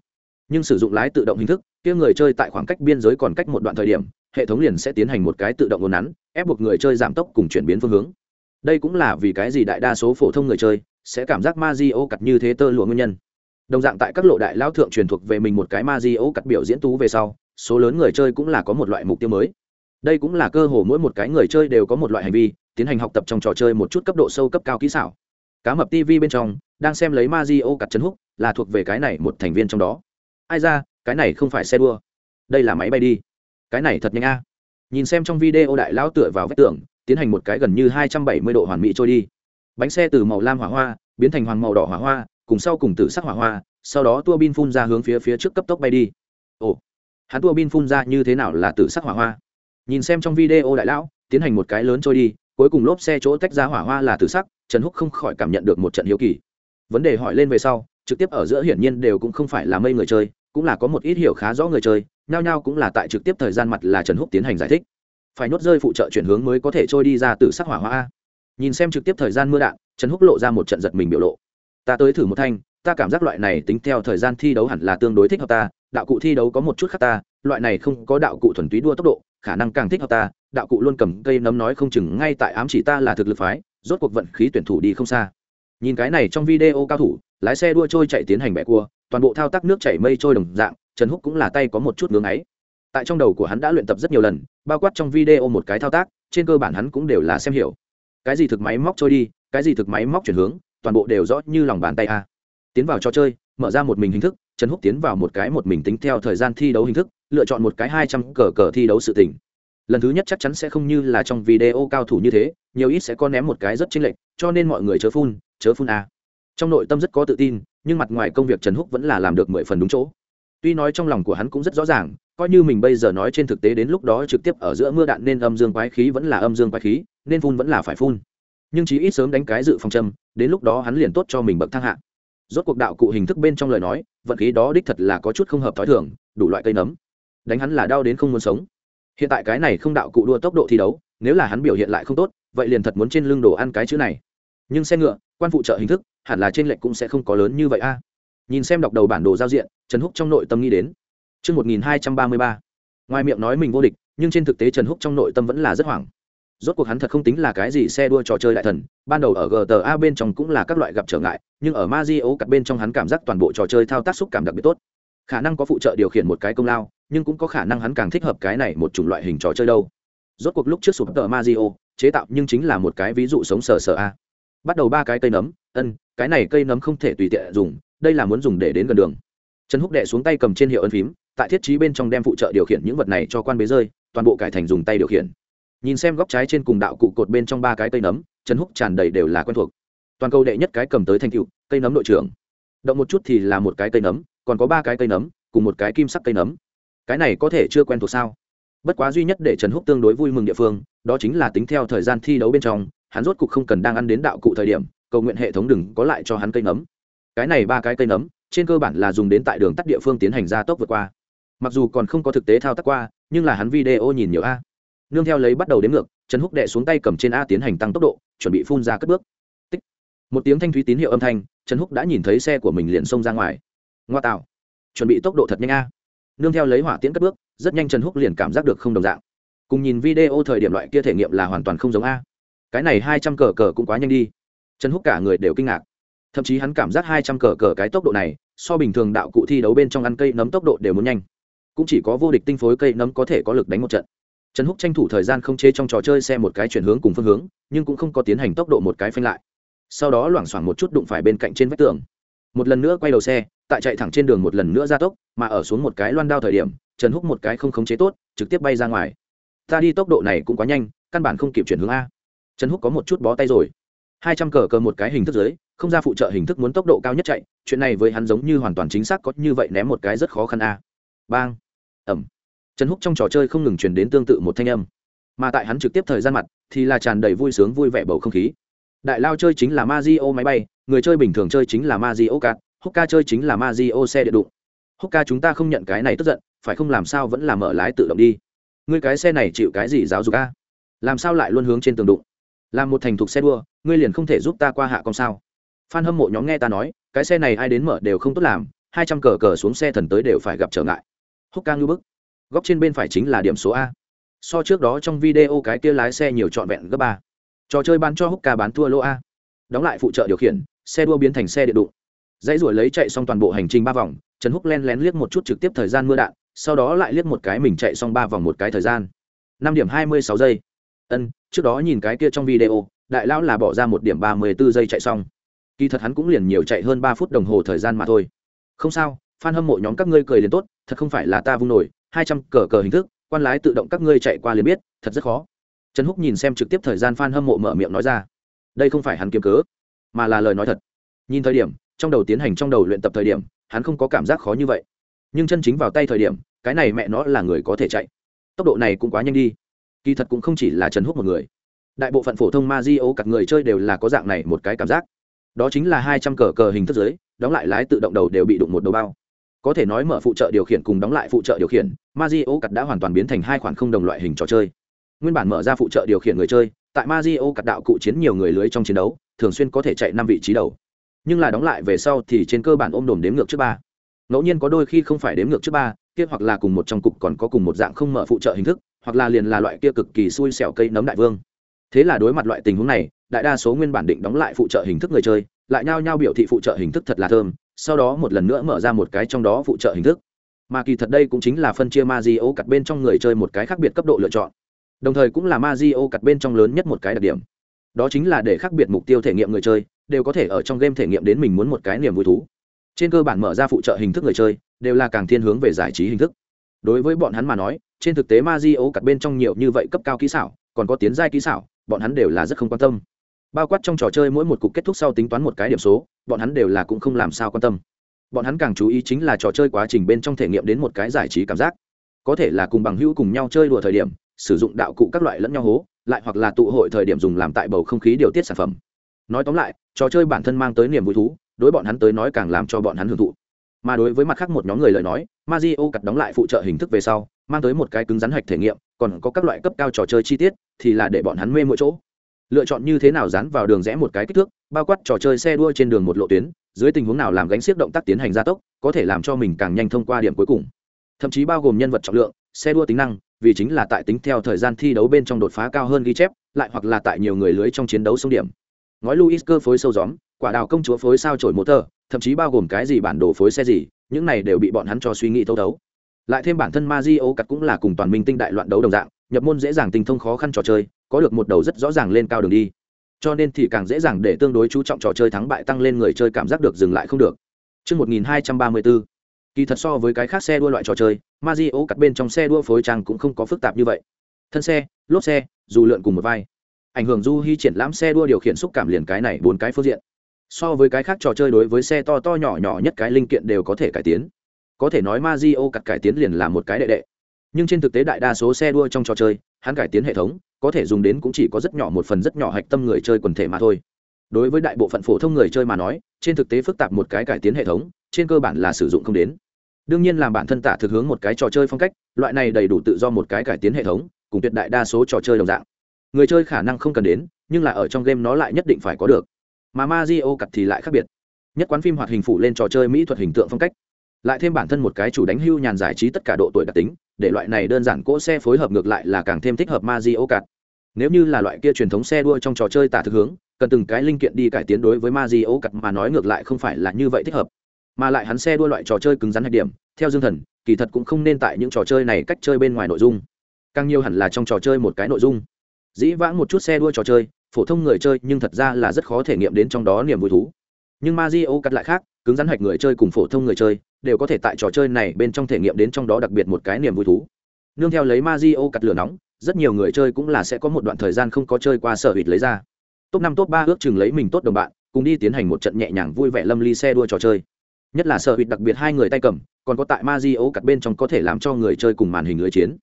Nhưng sử dụng lái tự động hình thức, kia người chơi tại khoảng cách biên giới còn cách một đoạn thời điểm, hệ thống liền sẽ tiến hành một cái tự động ngôn nắn, ép buộc người chơi giảm tốc cùng chuyển biến phương hướng đây cũng là vì cái gì đại đa số phổ thông người chơi sẽ cảm giác ma di ô cặt như thế tơ lụa nguyên nhân. Đồng dạng tại các lộ đại lao thượng truyền thuộc về mình một cái ma di ô cặt biểu diễn tú về sau, số lớn người chơi cũng là có một loại mục tiêu mới. Đây cũng là cơ hồ mỗi một cái người chơi đều có một loại hành vi, tiến hành học tập trong trò chơi một chút cấp độ sâu cấp cao kỹ xảo. Cá mập tv bên trong, đang xem lấy ma di ô cặt chân húc, là thuộc về cái này một thành viên trong đó. Ai ra, cái này không phải xe đua. Đây là máy bay đi. Cái này thật nhanh a. Nhìn xem trong video đại lão tựa vào vách tường tiến hành một cái gần như hai trăm bảy mươi độ hoàn mỹ trôi đi. Bánh xe từ màu lam hỏa hoa biến thành hoàng màu đỏ hỏa hoa, cùng sau cùng tử sắc hỏa hoa, sau đó tua bin phun ra hướng phía phía trước cấp tốc bay đi. Ồ, hắn tua bin phun ra như thế nào là tử sắc hỏa hoa? Nhìn xem trong video đại lão, tiến hành một cái lớn trôi đi, cuối cùng lốp xe chỗ tách ra hỏa hoa là từ sắc, trần húc không khỏi cảm nhận được một trận hiếu kỳ. Vấn đề hỏi lên về sau, trực tiếp ở giữa hiển nhiên đều cũng không phải là mây người chơi, cũng là có một ít hiểu khá rõ người chơi, nhao nhao cũng là tại trực tiếp thời gian mặt là trần húc tiến hành giải thích phải nhốt rơi phụ trợ chuyển hướng mới có thể trôi đi ra từ sắc hỏa hoa nhìn xem trực tiếp thời gian mưa đạn, trần húc lộ ra một trận giật mình biểu lộ. Ta tới thử một thanh, ta cảm giác loại này tính theo thời gian thi đấu hẳn là tương đối thích hợp ta, đạo cụ thi đấu có một chút khác ta, loại này không có đạo cụ thuần túy đua tốc độ, khả năng càng thích hợp ta, đạo cụ luôn cầm cây nấm nói không chừng ngay tại ám chỉ ta là thực lực phái, rốt cuộc vận khí tuyển thủ đi không xa. Nhìn cái này trong video cao thủ, lái xe đua trôi chạy tiến hành bẻ cua, toàn bộ thao tác nước chảy mây trôi đồng dạng, trần húc cũng là tay có một chút ngưỡng ấy. Tại trong đầu của hắn đã luyện tập rất nhiều lần bao quát trong video một cái thao tác, trên cơ bản hắn cũng đều là xem hiểu. Cái gì thực máy móc trôi đi, cái gì thực máy móc chuyển hướng, toàn bộ đều rõ như lòng bàn tay a. Tiến vào trò chơi, mở ra một mình hình thức, trần húc tiến vào một cái một mình tính theo thời gian thi đấu hình thức, lựa chọn một cái hai trăm cờ cờ thi đấu sự tỉnh lần thứ nhất chắc chắn sẽ không như là trong video cao thủ như thế, nhiều ít sẽ có ném một cái rất chênh lệch, cho nên mọi người chớ phun chớ phun a. Trong nội tâm rất có tự tin, nhưng mặt ngoài công việc trần húc vẫn là làm được mười phần đúng chỗ tuy nói trong lòng của hắn cũng rất rõ ràng, coi như mình bây giờ nói trên thực tế đến lúc đó trực tiếp ở giữa mưa đạn nên âm dương quái khí vẫn là âm dương quái khí, nên phun vẫn là phải phun. Nhưng chí ít sớm đánh cái dự phòng châm, đến lúc đó hắn liền tốt cho mình bậc thang hạ. Rốt cuộc đạo cụ hình thức bên trong lời nói, vận khí đó đích thật là có chút không hợp t h ó i thường, đủ loại cây nấm. Đánh hắn là đau đến không muốn sống. Hiện tại cái này không đạo cụ đua tốc độ thi đấu, nếu là hắn biểu hiện lại không tốt, vậy liền thật muốn trên lưng đồ ăn cái chữ này. Nhưng xe ngựa, quan phụ trợ hình thức, hẳn là trên lệnh cũng sẽ không có lớn như vậy a nhìn xem đọc đầu bản đồ giao diện trần húc trong nội tâm nghĩ đến. Trước 1233, ngoài miệng nói mình vô địch nhưng trên thực tế trần húc trong nội tâm vẫn là rất hoảng. Rốt cuộc hắn thật không tính là cái gì xe đua trò chơi đại thần ban đầu ở gta bên trong cũng là các loại gặp trở ngại nhưng ở ma di bên trong hắn cảm giác toàn bộ trò chơi thao tác xúc cảm đặc biệt tốt. Khả năng có phụ trợ điều khiển một cái công lao nhưng cũng có khả năng hắn càng thích hợp cái này một chủng loại hình trò chơi đâu. Rốt cuộc lúc trước sụp tờ ma di chế tạo nhưng chính là một cái ví dụ sống sờ sờ a bắt đầu ba cái cây nấm, ân, cái này cây nấm không thể tùy tiện dùng, đây là muốn dùng để đến gần đường. Trần húc đệ xuống tay cầm trên hiệu ân phím, tại thiết trí bên trong đem phụ trợ điều khiển những vật này cho quan bế rơi, toàn bộ cải thành dùng tay điều khiển. Nhìn xem góc trái trên cùng đạo cụ cột bên trong ba cái cây nấm, trần húc tràn đầy đều là quen thuộc. Toàn cầu đệ nhất cái cầm tới thành cựu cây nấm đội trưởng. Động một chút thì là một cái cây nấm, còn có ba cái cây nấm, cùng một cái kim sắc cây nấm. Cái này có thể chưa quen thuộc sao? Bất quá duy nhất để trần húc tương đối vui mừng địa phương, đó chính là tính theo thời gian thi đấu bên trong hắn rốt cục không cần đang ăn đến đạo cụ thời điểm, cầu nguyện hệ thống đừng có lại cho hắn cây nấm. Cái này ba cái cây nấm, trên cơ bản là dùng đến tại đường tắt địa phương tiến hành gia tốc vượt qua. Mặc dù còn không có thực tế thao tác qua, nhưng là hắn video nhìn nhiều a. Nương theo lấy bắt đầu đến ngược, trần húc đệ xuống tay cầm trên a tiến hành tăng tốc độ, chuẩn bị phun ra cất bước. Tích. một tiếng thanh thúy tín hiệu âm thanh, trần húc đã nhìn thấy xe của mình liền xông ra ngoài. Ngoa tạo. Chuẩn bị tốc độ thật nhanh a. Nương theo lấy hỏa tiễn cất bước, rất nhanh trần húc liền cảm giác được không đồng dạng. Cùng nhìn video thời điểm loại kia thể nghiệm là hoàn toàn không giống a cái này hai trăm cờ cờ cũng quá nhanh đi. Trần húc cả người đều kinh ngạc. Thậm chí hắn cảm giác hai trăm cờ cờ cái tốc độ này, so bình thường đạo cụ thi đấu bên trong ăn cây nấm tốc độ đều muốn nhanh. Cũng chỉ có vô địch tinh phối cây nấm có thể có lực đánh một trận. Trần húc tranh thủ thời gian không chế trong trò chơi xe một cái chuyển hướng cùng phương hướng, nhưng cũng không có tiến hành tốc độ một cái phanh lại. Sau đó loảng xoảng một chút đụng phải bên cạnh trên vách tường. Một lần nữa quay đầu xe, tại chạy thẳng trên đường một lần nữa ra tốc, mà ở xuống một cái loan đao thời điểm, trần húc một cái không khống chế tốt, trực tiếp bay ra ngoài. Ta đi tốc độ này cũng quá nhanh, căn bản không kịp chuyển hướng a trần húc có một chút bó tay rồi. Hai trăm cờ cờ một cái hình thức giới không ra phụ trợ hình thức muốn tốc độ cao nhất chạy, chuyện này với hắn giống như hoàn toàn chính xác có như vậy ném một cái rất khó khăn a. Bang. Ẩm. Trần húc trong trò chơi không ngừng truyền đến tương tự một thanh âm. Mà tại hắn trực tiếp thời gian mặt, thì là tràn đầy vui sướng vui vẻ bầu không khí. Đại lao chơi chính là ma di o máy bay, người chơi bình thường chơi chính là ma di o cát húc ca chơi chính là ma di o xe điện đụng. Húc ca chúng ta không nhận cái này tức giận, phải không làm sao vẫn là mở lái tự động đi. Ngươi cái xe này chịu cái gì giáo dục ca làm sao lại luôn hướng trên tường đụng? Làm một thành thục xe đua, ngươi liền không thể giúp ta qua hạ con sao? Phan hâm mộ nhóm nghe ta nói, cái xe này ai đến mở đều không tốt làm, hai trăm cờ cờ xuống xe thần tới đều phải gặp trở ngại. Húc ca ngư bức. Góc trên bên phải chính là điểm số a. So trước đó trong video cái kia lái xe nhiều trọn vẹn gấp ba. Trò chơi bán cho húc ca bán thua lô a. Đóng lại phụ trợ điều khiển, xe đua biến thành xe điện đụng. Dãy ruổi lấy chạy xong toàn bộ hành trình ba vòng, trần húc len lén liếc một chút trực tiếp thời gian mưa đạn, sau đó lại liếc một cái mình chạy xong ba vòng một cái thời gian. Năm điểm hai mươi sáu giây ân, trước đó nhìn cái kia trong video, đại lão là bỏ ra một điểm ba mươi b ố giây chạy xong. Kỳ thật hắn cũng liền nhiều chạy hơn ba phút đồng hồ thời gian mà thôi. Không sao f a n hâm mộ nhóm các ngươi cười liền tốt, thật không phải là ta vung nổi, hai trăm cờ cờ hình thức, quan lái tự động các ngươi chạy qua liền biết, thật rất khó. Trần húc nhìn xem trực tiếp thời gian f a n hâm mộ mở miệng nói ra. Đây không phải hắn kiếm cớ, mà là lời nói thật. Nhìn thời điểm, trong đầu tiến hành trong đầu luyện tập thời điểm, hắn không có cảm giác khó như vậy. Nhưng chân chính vào tay thời điểm, cái này mẹ nó là người có thể chạy. Tốc độ này cũng quá nhanh đi kỳ thật cũng không chỉ là trần húc một người. Đại bộ phận phổ thông ma di ô cặt người chơi đều là có dạng này một cái cảm giác. Đó chính là hai trăm cờ cờ hình thức giới, đóng lại lái tự động đầu đều bị đụng một đầu bao. Có thể nói mở phụ trợ điều khiển cùng đóng lại phụ trợ điều khiển, ma di ô cặt đã hoàn toàn biến thành hai khoản không đồng loại hình trò chơi. Nguyên bản mở ra phụ trợ điều khiển người chơi, tại ma di ô cặt đạo cụ chiến nhiều người lưới trong chiến đấu, thường xuyên có thể chạy năm vị trí đầu. Nhưng là đóng lại về sau thì trên cơ bản ôm đồm đếm ngược trước ba. Ngẫu nhiên có đôi khi không phải đếm ngược trước ba, kia hoặc là cùng một trong cục còn có cùng một dạng không mở phụ trợ hình thức hoặc là liền là loại kia cực kỳ xui xẻo cây nấm đại vương. Thế là đối mặt loại tình huống này, đại đa số nguyên bản định đóng lại phụ trợ hình thức người chơi, lại nhao nhao biểu thị phụ trợ hình thức thật là thơm, sau đó một lần nữa mở ra một cái trong đó phụ trợ hình thức. Mà kỳ thật đây cũng chính là phân chia ma di ô cặt bên trong người chơi một cái khác biệt cấp độ lựa chọn. Đồng thời cũng là ma di ô cặt bên trong lớn nhất một cái đặc điểm. Đó chính là để khác biệt mục tiêu thể nghiệm người chơi, đều có thể ở trong game thể nghiệm đến mình muốn một cái niềm vui thú. Trên cơ bản mở ra phụ trợ hình thức người chơi, đều là càng thiên hướng về giải trí hình thức. Đối với bọn hắn mà nói trên thực tế ma di ô cặt bên trong nhiều như vậy cấp cao kỹ xảo, còn có tiến giai kỹ xảo, bọn hắn đều là rất không quan tâm. Bao quát trong trò chơi mỗi một cục kết thúc sau tính toán một cái điểm số, bọn hắn đều là cũng không làm sao quan tâm. Bọn hắn càng chú ý chính là trò chơi quá trình bên trong thể nghiệm đến một cái giải trí cảm giác. Có thể là cùng bằng hữu cùng nhau chơi đùa thời điểm, sử dụng đạo cụ các loại lẫn nhau hố, lại hoặc là tụ hội thời điểm dùng làm tại bầu không khí điều tiết sản phẩm. Nói tóm lại, trò chơi bản thân mang tới niềm vui thú, đối bọn hắn tới nói càng làm cho bọn hắn hưởng thụ. Mà đối với mặt khác một nhóm người lời nói Mazio cặt đóng lại phụ trợ hình thức về sau mang tới một cái cứng rắn hạch thể nghiệm còn có các loại cấp cao trò chơi chi tiết thì là để bọn hắn mê mỗi chỗ. Lựa chọn như thế nào dán vào đường rẽ một cái kích thước bao quát trò chơi xe đua trên đường một lộ tuyến dưới tình huống nào làm gánh xiếc động tác tiến hành gia tốc có thể làm cho mình càng nhanh thông qua điểm cuối cùng. Thậm chí bao gồm nhân vật trọng lượng xe đua tính năng vì chính là tại tính theo thời gian thi đấu bên trong đột phá cao hơn ghi chép lại hoặc là tại nhiều người lưới trong chiến đấu sông điểm. Ngói luis cơ phối sâu gióm quả đào công chúa phối sao trổi tơ, thậm chí bao gồm cái gì bản đồ phối xe gì những này đều bị bọn hắn cho suy nghĩ thấu đấu lại thêm bản thân Mazio cắt cũng là cùng toàn minh tinh đại loạn đấu đồng dạng nhập môn dễ dàng tinh thông khó khăn trò chơi có được một đầu rất rõ ràng lên cao đường đi cho nên thì càng dễ dàng để tương đối chú trọng trò chơi thắng bại tăng lên người chơi cảm giác được dừng lại không được Trước 1234, kỳ thật so với cái khác xe đua loại trò chơi, Mazio cắt bên trong xe đua phối trang cũng không có phức tạp như vậy. Thân xe, lốp xe, dù lượn cùng một vai. Ảnh hưởng du hy triển lãm xe đua điều khiển xúc cảm liền cái này bốn cái phương diện. So với cái khác trò chơi đối với xe to to nhỏ nhỏ nhất cái linh kiện đều có thể cải tiến. Có thể nói Mazio cắt cải tiến liền là một cái đệ đệ. Nhưng trên thực tế đại đa số xe đua trong trò chơi, hắn cải tiến hệ thống, có thể dùng đến cũng chỉ có rất nhỏ một phần rất nhỏ hạch tâm người chơi quần thể mà thôi. Đối với đại bộ phận phổ thông người chơi mà nói, trên thực tế phức tạp một cái cải tiến hệ thống, trên cơ bản là sử dụng không đến. Đương nhiên làm bản thân tả thực hướng một cái trò chơi phong cách, loại này đầy đủ tự do một cái cải tiến hệ thống, cùng tuyệt đại đa số trò chơi đồng dạng. Người chơi khả năng không cần đến, nhưng là ở trong game nó lại nhất định phải có được. Mà Mario cắt cặt thì lại khác biệt. Nhất quán phim hoạt hình phủ lên trò chơi mỹ thuật hình tượng phong cách lại thêm bản thân một cái chủ đánh hưu nhàn giải trí tất cả độ tuổi đặc tính, để loại này đơn giản cỗ xe phối hợp ngược lại là càng thêm thích hợp ma di ô cạt nếu như là loại kia truyền thống xe đua trong trò chơi tả thực hướng, cần từng cái linh kiện đi cải tiến đối với ma di ô cạt mà nói ngược lại không phải là như vậy thích hợp. Mà lại hắn xe đua loại trò chơi cứng rắn hạch điểm, theo dương thần, kỳ thật cũng không nên tại những trò chơi này cách chơi bên ngoài nội dung. Càng nhiều hẳn là trong trò chơi một cái nội dung. Dĩ vãng một chút xe đua trò chơi, phổ thông người chơi nhưng thật ra là rất khó thể nghiệm đến trong đó niềm vui thú. Nhưng ma di ô cắt lại khác, cứng rắn hạch người chơi cùng phổ thông người chơi đều có thể tại trò chơi này bên trong thể nghiệm đến trong đó đặc biệt một cái niềm vui thú. Nương theo lấy ma di o cặt lửa nóng, rất nhiều người chơi cũng là sẽ có một đoạn thời gian không có chơi qua sở hụt lấy ra. Top năm, top ba ước chừng lấy mình tốt đồng bạn, cùng đi tiến hành một trận nhẹ nhàng vui vẻ lâm ly xe đua trò chơi. Nhất là sở hụt đặc biệt hai người tay cầm, còn có tại ma di o cặt bên trong có thể làm cho người chơi cùng màn hình lưới chiến.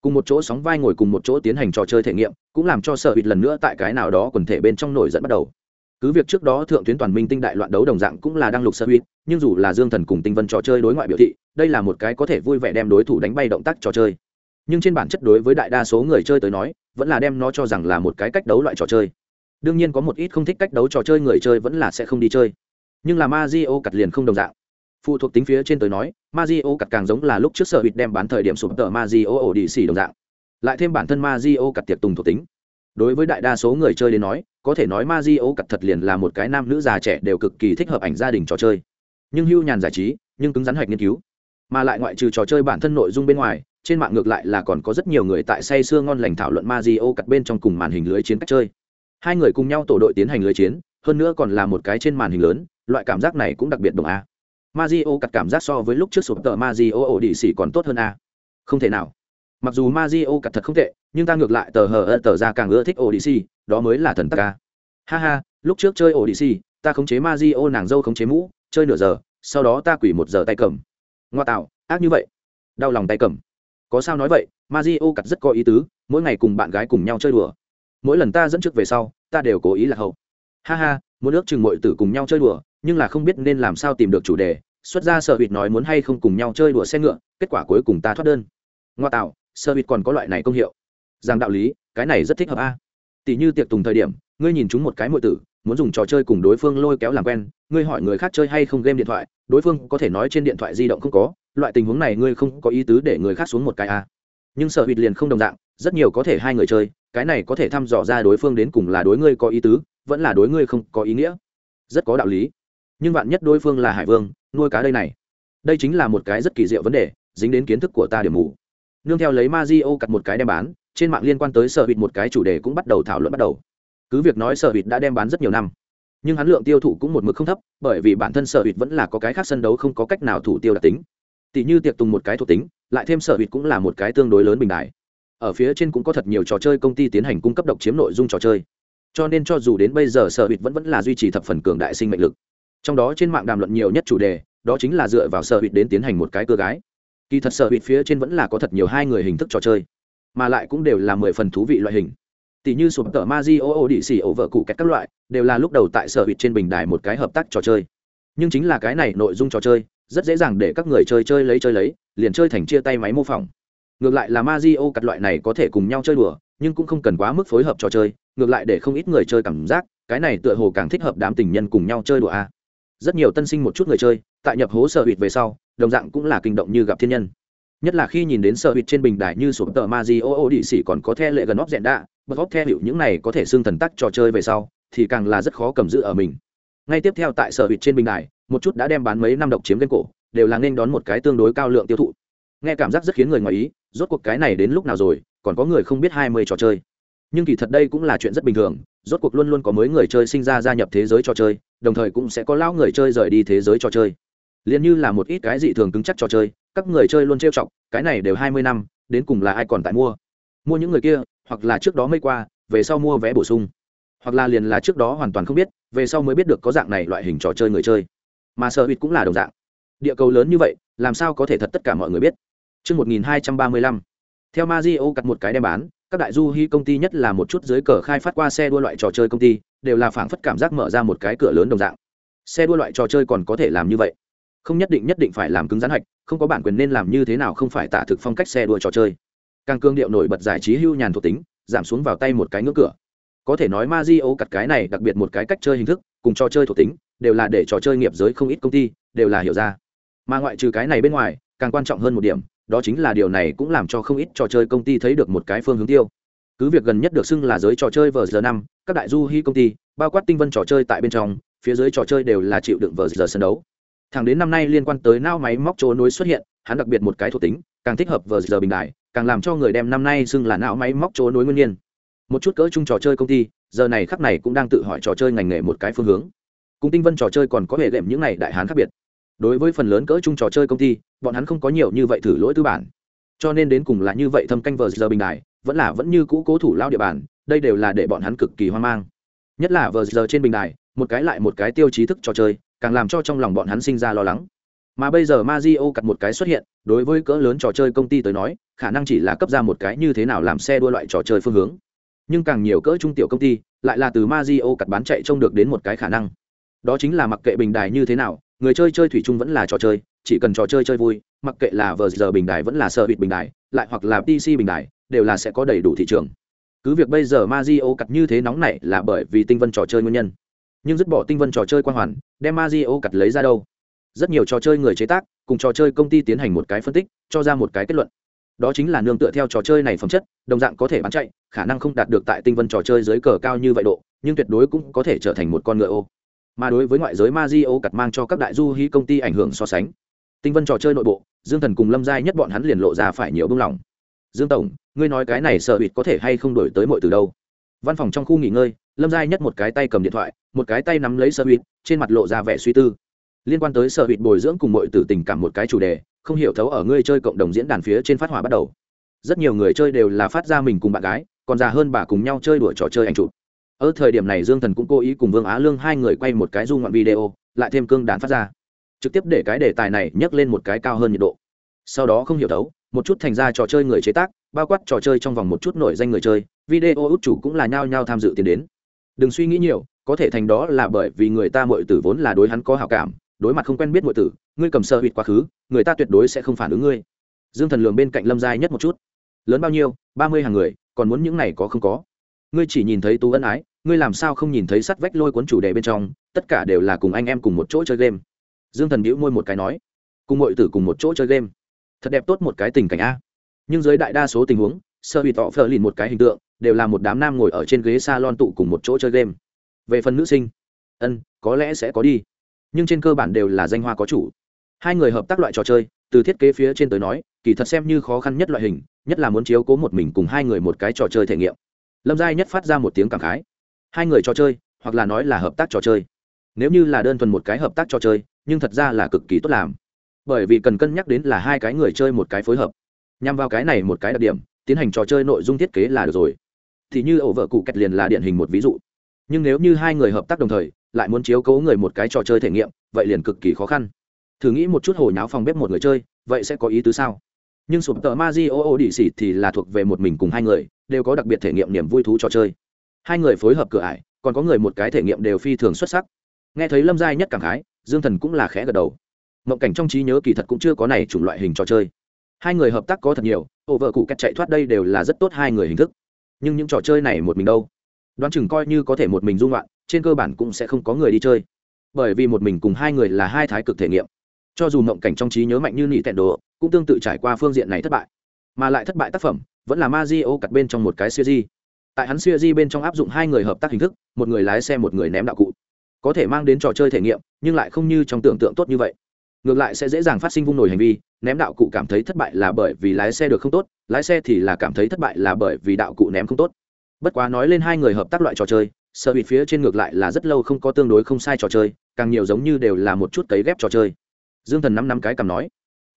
Cùng một chỗ sóng vai ngồi cùng một chỗ tiến hành trò chơi thể nghiệm, cũng làm cho sở hụt lần nữa tại cái nào đó quần thể bên trong nổi dẫn bắt đầu cứ việc trước đó thượng tuyến toàn minh tinh đại loạn đấu đồng dạng cũng là đang lục sơ huy, nhưng dù là dương thần cùng tinh vân trò chơi đối ngoại biểu thị đây là một cái có thể vui vẻ đem đối thủ đánh bay động tác trò chơi. Nhưng trên bản chất đối với đại đa số người chơi tới nói vẫn là đem nó cho rằng là một cái cách đấu loại trò chơi. Đương nhiên có một ít không thích cách đấu trò chơi người chơi vẫn là sẽ không đi chơi. Nhưng là ma di o cặt liền không đồng dạng. Phụ thuộc tính phía trên tới nói ma di o cặt càng giống là lúc trước sở hụt đem bán thời điểm sụp tờ ma di o ổ đi xỉ đồng dạng. Lại thêm bản thân ma di o cặt tiệc tùng thuộc tính. Đối với đại đa số người chơi đến nói có thể nói ma di cặt thật liền là một cái nam nữ già trẻ đều cực kỳ thích hợp ảnh gia đình trò chơi. Nhưng hưu nhàn giải trí, nhưng cứng rắn hoạch nghiên cứu. Mà lại ngoại trừ trò chơi bản thân nội dung bên ngoài, trên mạng ngược lại là còn có rất nhiều người tại say sưa ngon lành thảo luận ma di cặt bên trong cùng màn hình lưới chiến cách chơi. Hai người cùng nhau tổ đội tiến hành lưới chiến, hơn nữa còn là một cái trên màn hình lớn, loại cảm giác này cũng đặc biệt đồng a. Ma di cặt cảm giác so với lúc trước sụp tờ ma di ô ổ đĩ xỉ còn tốt hơn a. Không thể nào. Mặc dù ma di cặt thật không tệ, nhưng ta ngược lại tờ hờ ơ tờ ra càng ưa thích odyssey đó mới là thần tắc ca. Ha ha, lúc trước chơi ổ đi xì ta khống chế ma di ô nàng dâu khống chế mũ, chơi nửa giờ, sau đó ta quỷ một giờ tay cầm. Ngoa tạo, ác như vậy. Đau lòng tay cầm. Có sao nói vậy ma di ô cặt rất có ý tứ, mỗi ngày cùng bạn gái cùng nhau chơi đùa. Mỗi lần ta dẫn trước về sau, ta đều cố ý là hậu. Ha ha, muốn ước chừng mọi tử cùng nhau chơi đùa, nhưng là không biết nên làm sao tìm được chủ đề, xuất ra sợ hụt nói muốn hay không cùng nhau chơi đùa xe ngựa, kết quả cuối cùng ta thoát đơn. Ngoa tạo sợ hụt còn có loại này công hiệu. Rằng đạo lý, cái này rất thích hợp a tỷ như tiệc tùng thời điểm, ngươi nhìn chúng một cái mọi tử, muốn dùng trò chơi cùng đối phương lôi kéo làm quen, ngươi hỏi người khác chơi hay không game điện thoại, đối phương có thể nói trên điện thoại di động không có, loại tình huống này ngươi không có ý tứ để người khác xuống một cái a nhưng sở hụt liền không đồng dạng, rất nhiều có thể hai người chơi, cái này có thể thăm dò ra đối phương đến cùng là đối ngươi có ý tứ, vẫn là đối ngươi không có ý nghĩa. Rất có đạo lý. Nhưng bạn nhất đối phương là hải vương, nuôi cá đây này. Đây chính là một cái rất kỳ diệu vấn đề, dính đến kiến thức của ta điểm mù. Nương theo lấy ma di o cặt một cái đem bán trên mạng liên quan tới sở hụt một cái chủ đề cũng bắt đầu thảo luận bắt đầu. Cứ việc nói sở hụt đã đem bán rất nhiều năm, nhưng hắn lượng tiêu thụ cũng một mực không thấp, bởi vì bản thân sở hụt vẫn là có cái khác sân đấu không có cách nào thủ tiêu đặc tính. Tỷ như tiệc tùng một cái thuộc tính, lại thêm sở hụt cũng là một cái tương đối lớn bình đại ở phía trên cũng có thật nhiều trò chơi công ty tiến hành cung cấp độc chiếm nội dung trò chơi. Cho nên cho dù đến bây giờ sở hụt vẫn vẫn là duy trì thập phần cường đại sinh mệnh lực. Trong đó trên mạng đàm luận nhiều nhất chủ đề, đó chính là dựa vào sở hụt đến tiến hành một cái cơ gái. Kỳ thật sở hụt phía trên vẫn là có thật nhiều hai người hình thức trò chơi mà lại cũng đều là mười phần thú vị loại hình. Tỷ như sụp tờ ma di ô ô đĩ xì ổ vợ cụ kẹt các loại, đều là lúc đầu tại sở hụt trên bình đài một cái hợp tác trò chơi. Nhưng chính là cái này nội dung trò chơi, rất dễ dàng để các người chơi chơi lấy chơi lấy, liền chơi thành chia tay máy mô phỏng. Ngược lại là ma di ô cặt loại này có thể cùng nhau chơi đùa, nhưng cũng không cần quá mức phối hợp trò chơi, ngược lại để không ít người chơi cảm giác, cái này tựa hồ càng thích hợp đám tình nhân cùng nhau chơi đùa a. Rất nhiều tân sinh một chút người chơi, tại nhập hố sở hụt về sau, đồng dạng cũng là kinh động như gặp thiên nhân nhất là khi nhìn đến sở hụt trên bình đài như sổ tờ ma di ô ô đi xỉ còn có the lệ gần óc dẹn đạ bật óc theo hiệu những này có thể xương thần tắc trò chơi về sau, thì càng là rất khó cầm giữ ở mình. Ngay tiếp theo tại sở hụt trên bình đài, một chút đã đem bán mấy năm độc chiếm lên cổ, đều là nên đón một cái tương đối cao lượng tiêu thụ. Nghe cảm giác rất khiến người ngoài ý, rốt cuộc cái này đến lúc nào rồi, còn có người không biết hai mươi trò chơi. Nhưng kỳ thật đây cũng là chuyện rất bình thường, rốt cuộc luôn luôn có mới người chơi sinh ra gia nhập thế giới trò chơi, đồng thời cũng sẽ có lão người chơi rời đi thế giới trò chơi. Liền như là một ít cái dị thường cứng chắc trò chơi các người chơi luôn trêu chọc cái này đều hai mươi năm đến cùng là ai còn tại mua? Mua những người kia hoặc là trước đó mới qua về sau mua vé bổ sung. Hoặc là liền là trước đó hoàn toàn không biết về sau mới biết được có dạng này loại hình trò chơi người chơi. Mà sợ hụt cũng là đồng dạng. Địa cầu lớn như vậy làm sao có thể thật tất cả mọi người biết? Trước 1235, theo Mario cắt một cái đem bán, các đại du hy công ty nhất là một chút dưới cờ khai phát qua xe đua loại trò chơi công ty, đều là phảng phất cảm giác mở ra một cái cửa lớn đồng dạng. Xe đua loại trò chơi còn có thể làm như vậy. Không nhất định nhất định phải làm cứng rắn hạch, không có bản quyền nên làm như thế nào không phải tả thực phong cách xe đua trò chơi. Càng cương điệu nổi bật giải trí hưu nhàn thuộc tính, giảm xuống vào tay một cái ngưỡng cửa. Có thể nói Mazio cặt cái này đặc biệt một cái cách chơi hình thức, cùng trò chơi thuộc tính, đều là để trò chơi nghiệp giới không ít công ty đều là hiểu ra. Mà ngoại trừ cái này bên ngoài, càng quan trọng hơn một điểm, đó chính là điều này cũng làm cho không ít trò chơi công ty thấy được một cái phương hướng tiêu cứ việc gần nhất được xưng là giới trò chơi vờ giờ năm các đại du hy công ty bao quát tinh vân trò chơi tại bên trong phía dưới trò chơi đều là chịu đựng vờ giờ sân đấu thẳng đến năm nay liên quan tới nao máy móc chỗ nối xuất hiện, hắn đặc biệt một cái thuộc tính, càng thích hợp vờ giờ bình đại càng làm cho người đem năm nay xưng là não máy móc chỗ nối nguyên nhiên. Một chút cỡ chung trò chơi công ty, giờ này khắc này cũng đang tự hỏi trò chơi ngành nghề một cái phương hướng. Cùng tinh vân trò chơi còn có hệ đệm những này đại hán khác biệt. Đối với phần lớn cỡ chung trò chơi công ty, bọn hắn không có nhiều như vậy thử lỗi tư bản. Cho nên đến cùng là như vậy thâm canh vờ giờ bình đại vẫn là vẫn như cũ cố thủ lao địa bàn, đây đều là để bọn hắn cực kỳ hoang mang. Nhất là vờ giờ trên bình đài, một cái lại một cái tiêu chí thức trò chơi càng làm cho trong lòng bọn hắn sinh ra lo lắng. Mà bây giờ Mazio cặt một cái xuất hiện, đối với cỡ lớn trò chơi công ty tới nói, khả năng chỉ là cấp ra một cái như thế nào làm xe đua loại trò chơi phương hướng. Nhưng càng nhiều cỡ trung tiểu công ty, lại là từ Mazio cặt bán chạy trông được đến một cái khả năng. Đó chính là mặc kệ bình đài như thế nào, người chơi chơi thủy chung vẫn là trò chơi, chỉ cần trò chơi chơi vui, mặc kệ là vờ giờ bình đài vẫn là sở bịt bình đài, lại hoặc là pc bình đài, đều là sẽ có đầy đủ thị trường. Cứ việc bây giờ Mazio cặt như thế nóng này là bởi vì tinh vân trò chơi nguyên nhân nhưng dứt bỏ tinh vân trò chơi quan hoàn, đem Mazio cặt lấy ra đâu. Rất nhiều trò chơi người chế tác, cùng trò chơi công ty tiến hành một cái phân tích, cho ra một cái kết luận. Đó chính là nương tựa theo trò chơi này phẩm chất, đồng dạng có thể bán chạy, khả năng không đạt được tại tinh vân trò chơi dưới cờ cao như vậy độ, nhưng tuyệt đối cũng có thể trở thành một con ngựa ô. Mà đối với ngoại giới ma di ô cặt mang cho các đại du hí công ty ảnh hưởng so sánh. Tinh vân trò chơi nội bộ, dương thần cùng lâm giai nhất bọn hắn liền lộ ra phải nhiều bưng lòng. Dương tổng, ngươi nói cái này sợ bịt có thể hay không đổi tới mọi từ đâu? Văn phòng trong khu nghỉ ngơi, lâm giai nhất một cái tay cầm điện thoại, một cái tay nắm lấy sợ huýt trên mặt lộ ra vẻ suy tư. Liên quan tới sợ huýt bồi dưỡng cùng mọi từ tình cảm một cái chủ đề, không hiểu thấu ở ngươi chơi cộng đồng diễn đàn phía trên phát hỏa bắt đầu. Rất nhiều người chơi đều là phát ra mình cùng bạn gái, còn già hơn bà cùng nhau chơi đuổi trò chơi ảnh chụp. Ở thời điểm này dương thần cũng cố ý cùng vương á lương hai người quay một cái du ngoạn video, lại thêm cương đàn phát ra. Trực tiếp để cái đề tài này nhấc lên một cái cao hơn nhiệt độ. Sau đó không hiểu thấu, một chút thành ra trò chơi người chế tác, bao quát trò chơi trong vòng một chút nổi danh người chơi video út chủ cũng là nhao nhao tham dự tiến đến. Đừng suy nghĩ nhiều, có thể thành đó là bởi vì người ta mọi tử vốn là đối hắn có hào cảm, đối mặt không quen biết mọi tử, ngươi cầm sơ hụt quá khứ, người ta tuyệt đối sẽ không phản ứng ngươi. Dương thần lường bên cạnh lâm giai nhất một chút. Lớn bao nhiêu? Ba mươi hàng người, còn muốn những này có không có? Ngươi chỉ nhìn thấy tú ân ái, ngươi làm sao không nhìn thấy sắt vách lôi cuốn chủ đề bên trong, tất cả đều là cùng anh em cùng một chỗ chơi game. Dương thần bĩu môi một cái nói, cùng mọi tử cùng một chỗ chơi game. Thật đẹp tốt một cái tình cảnh a. Nhưng dưới đại đa số tình huống sơ bị tọ phờ lìn một cái hình tượng, đều là một đám nam ngồi ở trên ghế s a lon tụ cùng một chỗ chơi game. Về phần nữ sinh, ân, có lẽ sẽ có đi, nhưng trên cơ bản đều là danh hoa có chủ. Hai người hợp tác loại trò chơi, từ thiết kế phía trên tới nói, kỳ thật xem như khó khăn nhất loại hình, nhất là muốn chiếu cố một mình cùng hai người một cái trò chơi thể nghiệm. Lâm giai nhất phát ra một tiếng cảm khái. Hai người trò chơi, hoặc là nói là hợp tác trò chơi. Nếu như là đơn thuần một cái hợp tác trò chơi, nhưng thật ra là cực kỳ tốt làm. Bởi vì cần cân nhắc đến là hai cái người chơi một cái phối hợp. Nhằm vào cái này một cái đặc điểm tiến hành trò chơi nội dung thiết kế là được rồi. Thì như ổ vợ cụ kẹt liền là điển hình một ví dụ. Nhưng nếu như hai người hợp tác đồng thời, lại muốn chiếu cố người một cái trò chơi thể nghiệm, vậy liền cực kỳ khó khăn. Thử nghĩ một chút hồi nháo phòng bếp một người chơi, vậy sẽ có ý tứ sao? Nhưng sụp tờ ma di ô ô đĩ xỉ thì là thuộc về một mình cùng hai người, đều có đặc biệt thể nghiệm niềm vui thú trò chơi. Hai người phối hợp cửa ải, còn có người một cái thể nghiệm đều phi thường xuất sắc. Nghe thấy lâm giai nhất cảm khái, dương thần cũng là khẽ gật đầu. Mộng cảnh trong trí nhớ kỳ thật cũng chưa có này chủng loại hình trò chơi. Hai người hợp tác có thật nhiều ổ vợ cụ cách chạy thoát đây đều là rất tốt hai người hình thức. Nhưng những trò chơi này một mình đâu? Đoán chừng coi như có thể một mình dung loạn, trên cơ bản cũng sẽ không có người đi chơi. Bởi vì một mình cùng hai người là hai thái cực thể nghiệm. Cho dù mộng cảnh trong trí nhớ mạnh như nị tẹn đồ, cũng tương tự trải qua phương diện này thất bại. Mà lại thất bại tác phẩm, vẫn là ma di ô cặt bên trong một cái siêu di tại hắn siêu di bên trong áp dụng hai người hợp tác hình thức, một người lái xe một người ném đạo cụ. Có thể mang đến trò chơi thể nghiệm, nhưng lại không như trong tưởng tượng tốt như vậy ngược lại sẽ dễ dàng phát sinh vung nổi hành vi, ném đạo cụ cảm thấy thất bại là bởi vì lái xe được không tốt, lái xe thì là cảm thấy thất bại là bởi vì đạo cụ ném không tốt. Bất quá nói lên hai người hợp tác loại trò chơi, sợ bị phía trên ngược lại là rất lâu không có tương đối không sai trò chơi, càng nhiều giống như đều là một chút cấy ghép trò chơi. Dương thần năm năm cái cầm nói,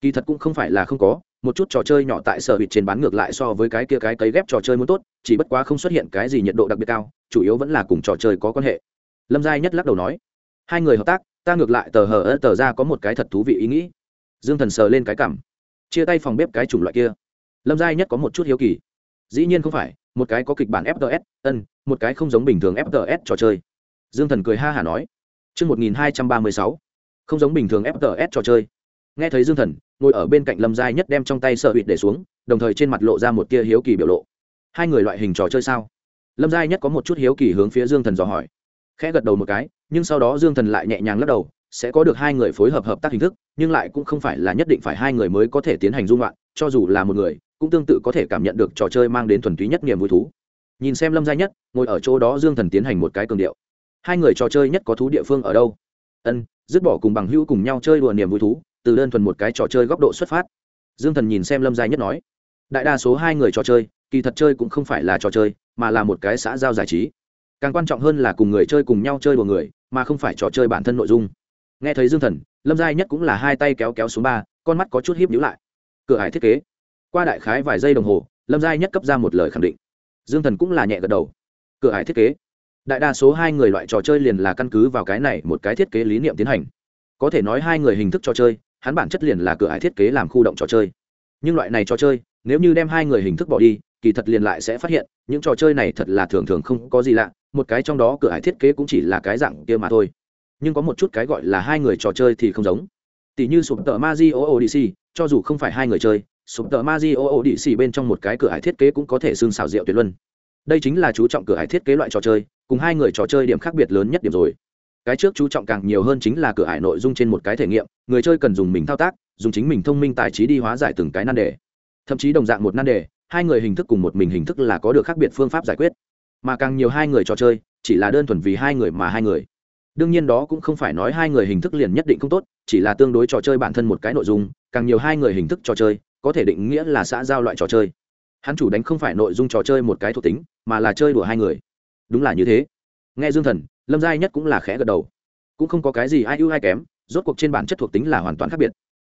kỳ thật cũng không phải là không có, một chút trò chơi nhỏ tại sở hữu trên bán ngược lại so với cái kia cái cấy ghép trò chơi muốn tốt, chỉ bất quá không xuất hiện cái gì nhiệt độ đặc biệt cao, chủ yếu vẫn là cùng trò chơi có quan hệ. Lâm giai nhất lắc đầu nói, hai người hợp tác ta ngược lại tờ hờ ơ tờ ra có một cái thật thú vị ý nghĩ. Dương thần sờ lên cái cảm. Chia tay phòng bếp cái chủng loại kia. Lâm giai nhất có một chút hiếu kỳ. Dĩ nhiên không phải một cái có kịch bản fts ân một cái không giống bình thường fts trò chơi. Dương thần cười ha hả nói. Trước 1236, không giống bình thường fts trò chơi. Nghe thấy dương thần ngồi ở bên cạnh lâm giai nhất đem trong tay sợ hụt để xuống đồng thời trên mặt lộ ra một tia hiếu kỳ biểu lộ. Hai người loại hình trò chơi sao? Lâm giai nhất có một chút hiếu kỳ hướng phía dương thần dò hỏi khẽ gật đầu một cái, nhưng sau đó dương thần lại nhẹ nhàng lắc đầu, sẽ có được hai người phối hợp hợp tác hình thức, nhưng lại cũng không phải là nhất định phải hai người mới có thể tiến hành dung loạn, cho dù là một người, cũng tương tự có thể cảm nhận được trò chơi mang đến thuần túy nhất niềm vui thú. Nhìn xem lâm gia nhất, ngồi ở chỗ đó dương thần tiến hành một cái cường điệu. Hai người trò chơi nhất có thú địa phương ở đâu? Ân, dứt bỏ cùng bằng hữu cùng nhau chơi đùa niềm vui thú, từ đơn thuần một cái trò chơi góc độ xuất phát. Dương thần nhìn xem lâm gia nhất nói, đại đa số hai người trò chơi, kỳ thật chơi cũng không phải là trò chơi, mà là một cái xã giao giải trí càng quan trọng hơn là cùng người chơi cùng nhau chơi đùa người, mà không phải trò chơi bản thân nội dung. Nghe thấy dương thần, lâm giai nhất cũng là hai tay kéo kéo xuống ba, con mắt có chút hiếp nhữ lại. Cửa hải thiết kế. Qua đại khái vài giây đồng hồ, lâm giai nhất cấp ra một lời khẳng định. Dương thần cũng là nhẹ gật đầu. Cửa hải thiết kế. Đại đa số hai người loại trò chơi liền là căn cứ vào cái này một cái thiết kế lý niệm tiến hành. Có thể nói hai người hình thức trò chơi, hắn bản chất liền là cửa hải thiết kế làm khu động trò chơi. Nhưng loại này trò chơi, nếu như đem hai người hình thức bỏ đi kỳ thật liền lại sẽ phát hiện, những trò chơi này thật là thường thường không có gì lạ, một cái trong đó cửa hải thiết kế cũng chỉ là cái dạng kia mà thôi. Nhưng có một chút cái gọi là hai người trò chơi thì không giống. Tỷ như sụp tờ ma di o odyssey, cho dù không phải hai người chơi, sụp tờ ma di o odyssey bên trong một cái cửa hải thiết kế cũng có thể xương xào rượu tuyệt luân. Đây chính là chú trọng cửa hải thiết kế loại trò chơi, cùng hai người trò chơi điểm khác biệt lớn nhất điểm rồi. Cái trước chú trọng càng nhiều hơn chính là cửa hải nội dung trên một cái thể nghiệm, người chơi cần dùng mình thao tác, dùng chính mình thông minh tài trí đi hóa giải từng cái nan đề. Thậm chí đồng dạng một nan đề hai người hình thức cùng một mình hình thức là có được khác biệt phương pháp giải quyết. Mà càng nhiều hai người trò chơi, chỉ là đơn thuần vì hai người mà hai người. Đương nhiên đó cũng không phải nói hai người hình thức liền nhất định không tốt, chỉ là tương đối trò chơi bản thân một cái nội dung, càng nhiều hai người hình thức trò chơi, có thể định nghĩa là xã giao loại trò chơi. Hắn chủ đánh không phải nội dung trò chơi một cái thuộc tính, mà là chơi đùa hai người. Đúng là như thế. Nghe dương thần, lâm giai nhất cũng là khẽ gật đầu. Cũng không có cái gì ai ưu ai kém, rốt cuộc trên bản chất thuộc tính là hoàn toàn khác biệt.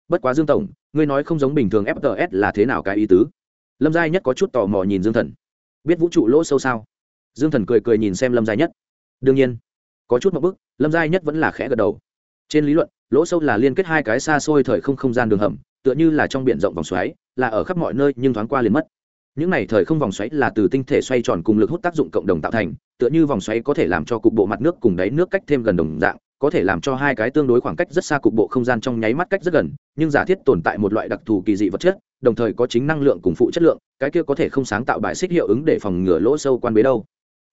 Bất quá dương tổng, ngươi nói không giống bình thường fts là thế nào cái ý tứ? Lâm giai nhất có chút tò mò nhìn dương thần. Biết vũ trụ lỗ sâu sao? Dương thần cười cười nhìn xem lâm giai nhất. Đương nhiên, có chút một bức, lâm giai nhất vẫn là khẽ gật đầu. Trên lý luận, lỗ sâu là liên kết hai cái xa xôi thời không không gian đường hầm, tựa như là trong biển rộng vòng xoáy, là ở khắp mọi nơi nhưng thoáng qua liền mất. Những này thời không vòng xoáy là từ tinh thể xoay tròn cùng lực hút tác dụng cộng đồng tạo thành, tựa như vòng xoáy có thể làm cho cục bộ mặt nước cùng đáy nước cách thêm gần đồng dạng có thể làm cho hai cái tương đối khoảng cách rất xa cục bộ không gian trong nháy mắt cách rất gần, nhưng giả thiết tồn tại một loại đặc thù kỳ dị vật chất, đồng thời có chính năng lượng cùng phụ chất lượng, cái kia có thể không sáng tạo bài xích hiệu ứng để phòng ngừa lỗ sâu quan bế đâu.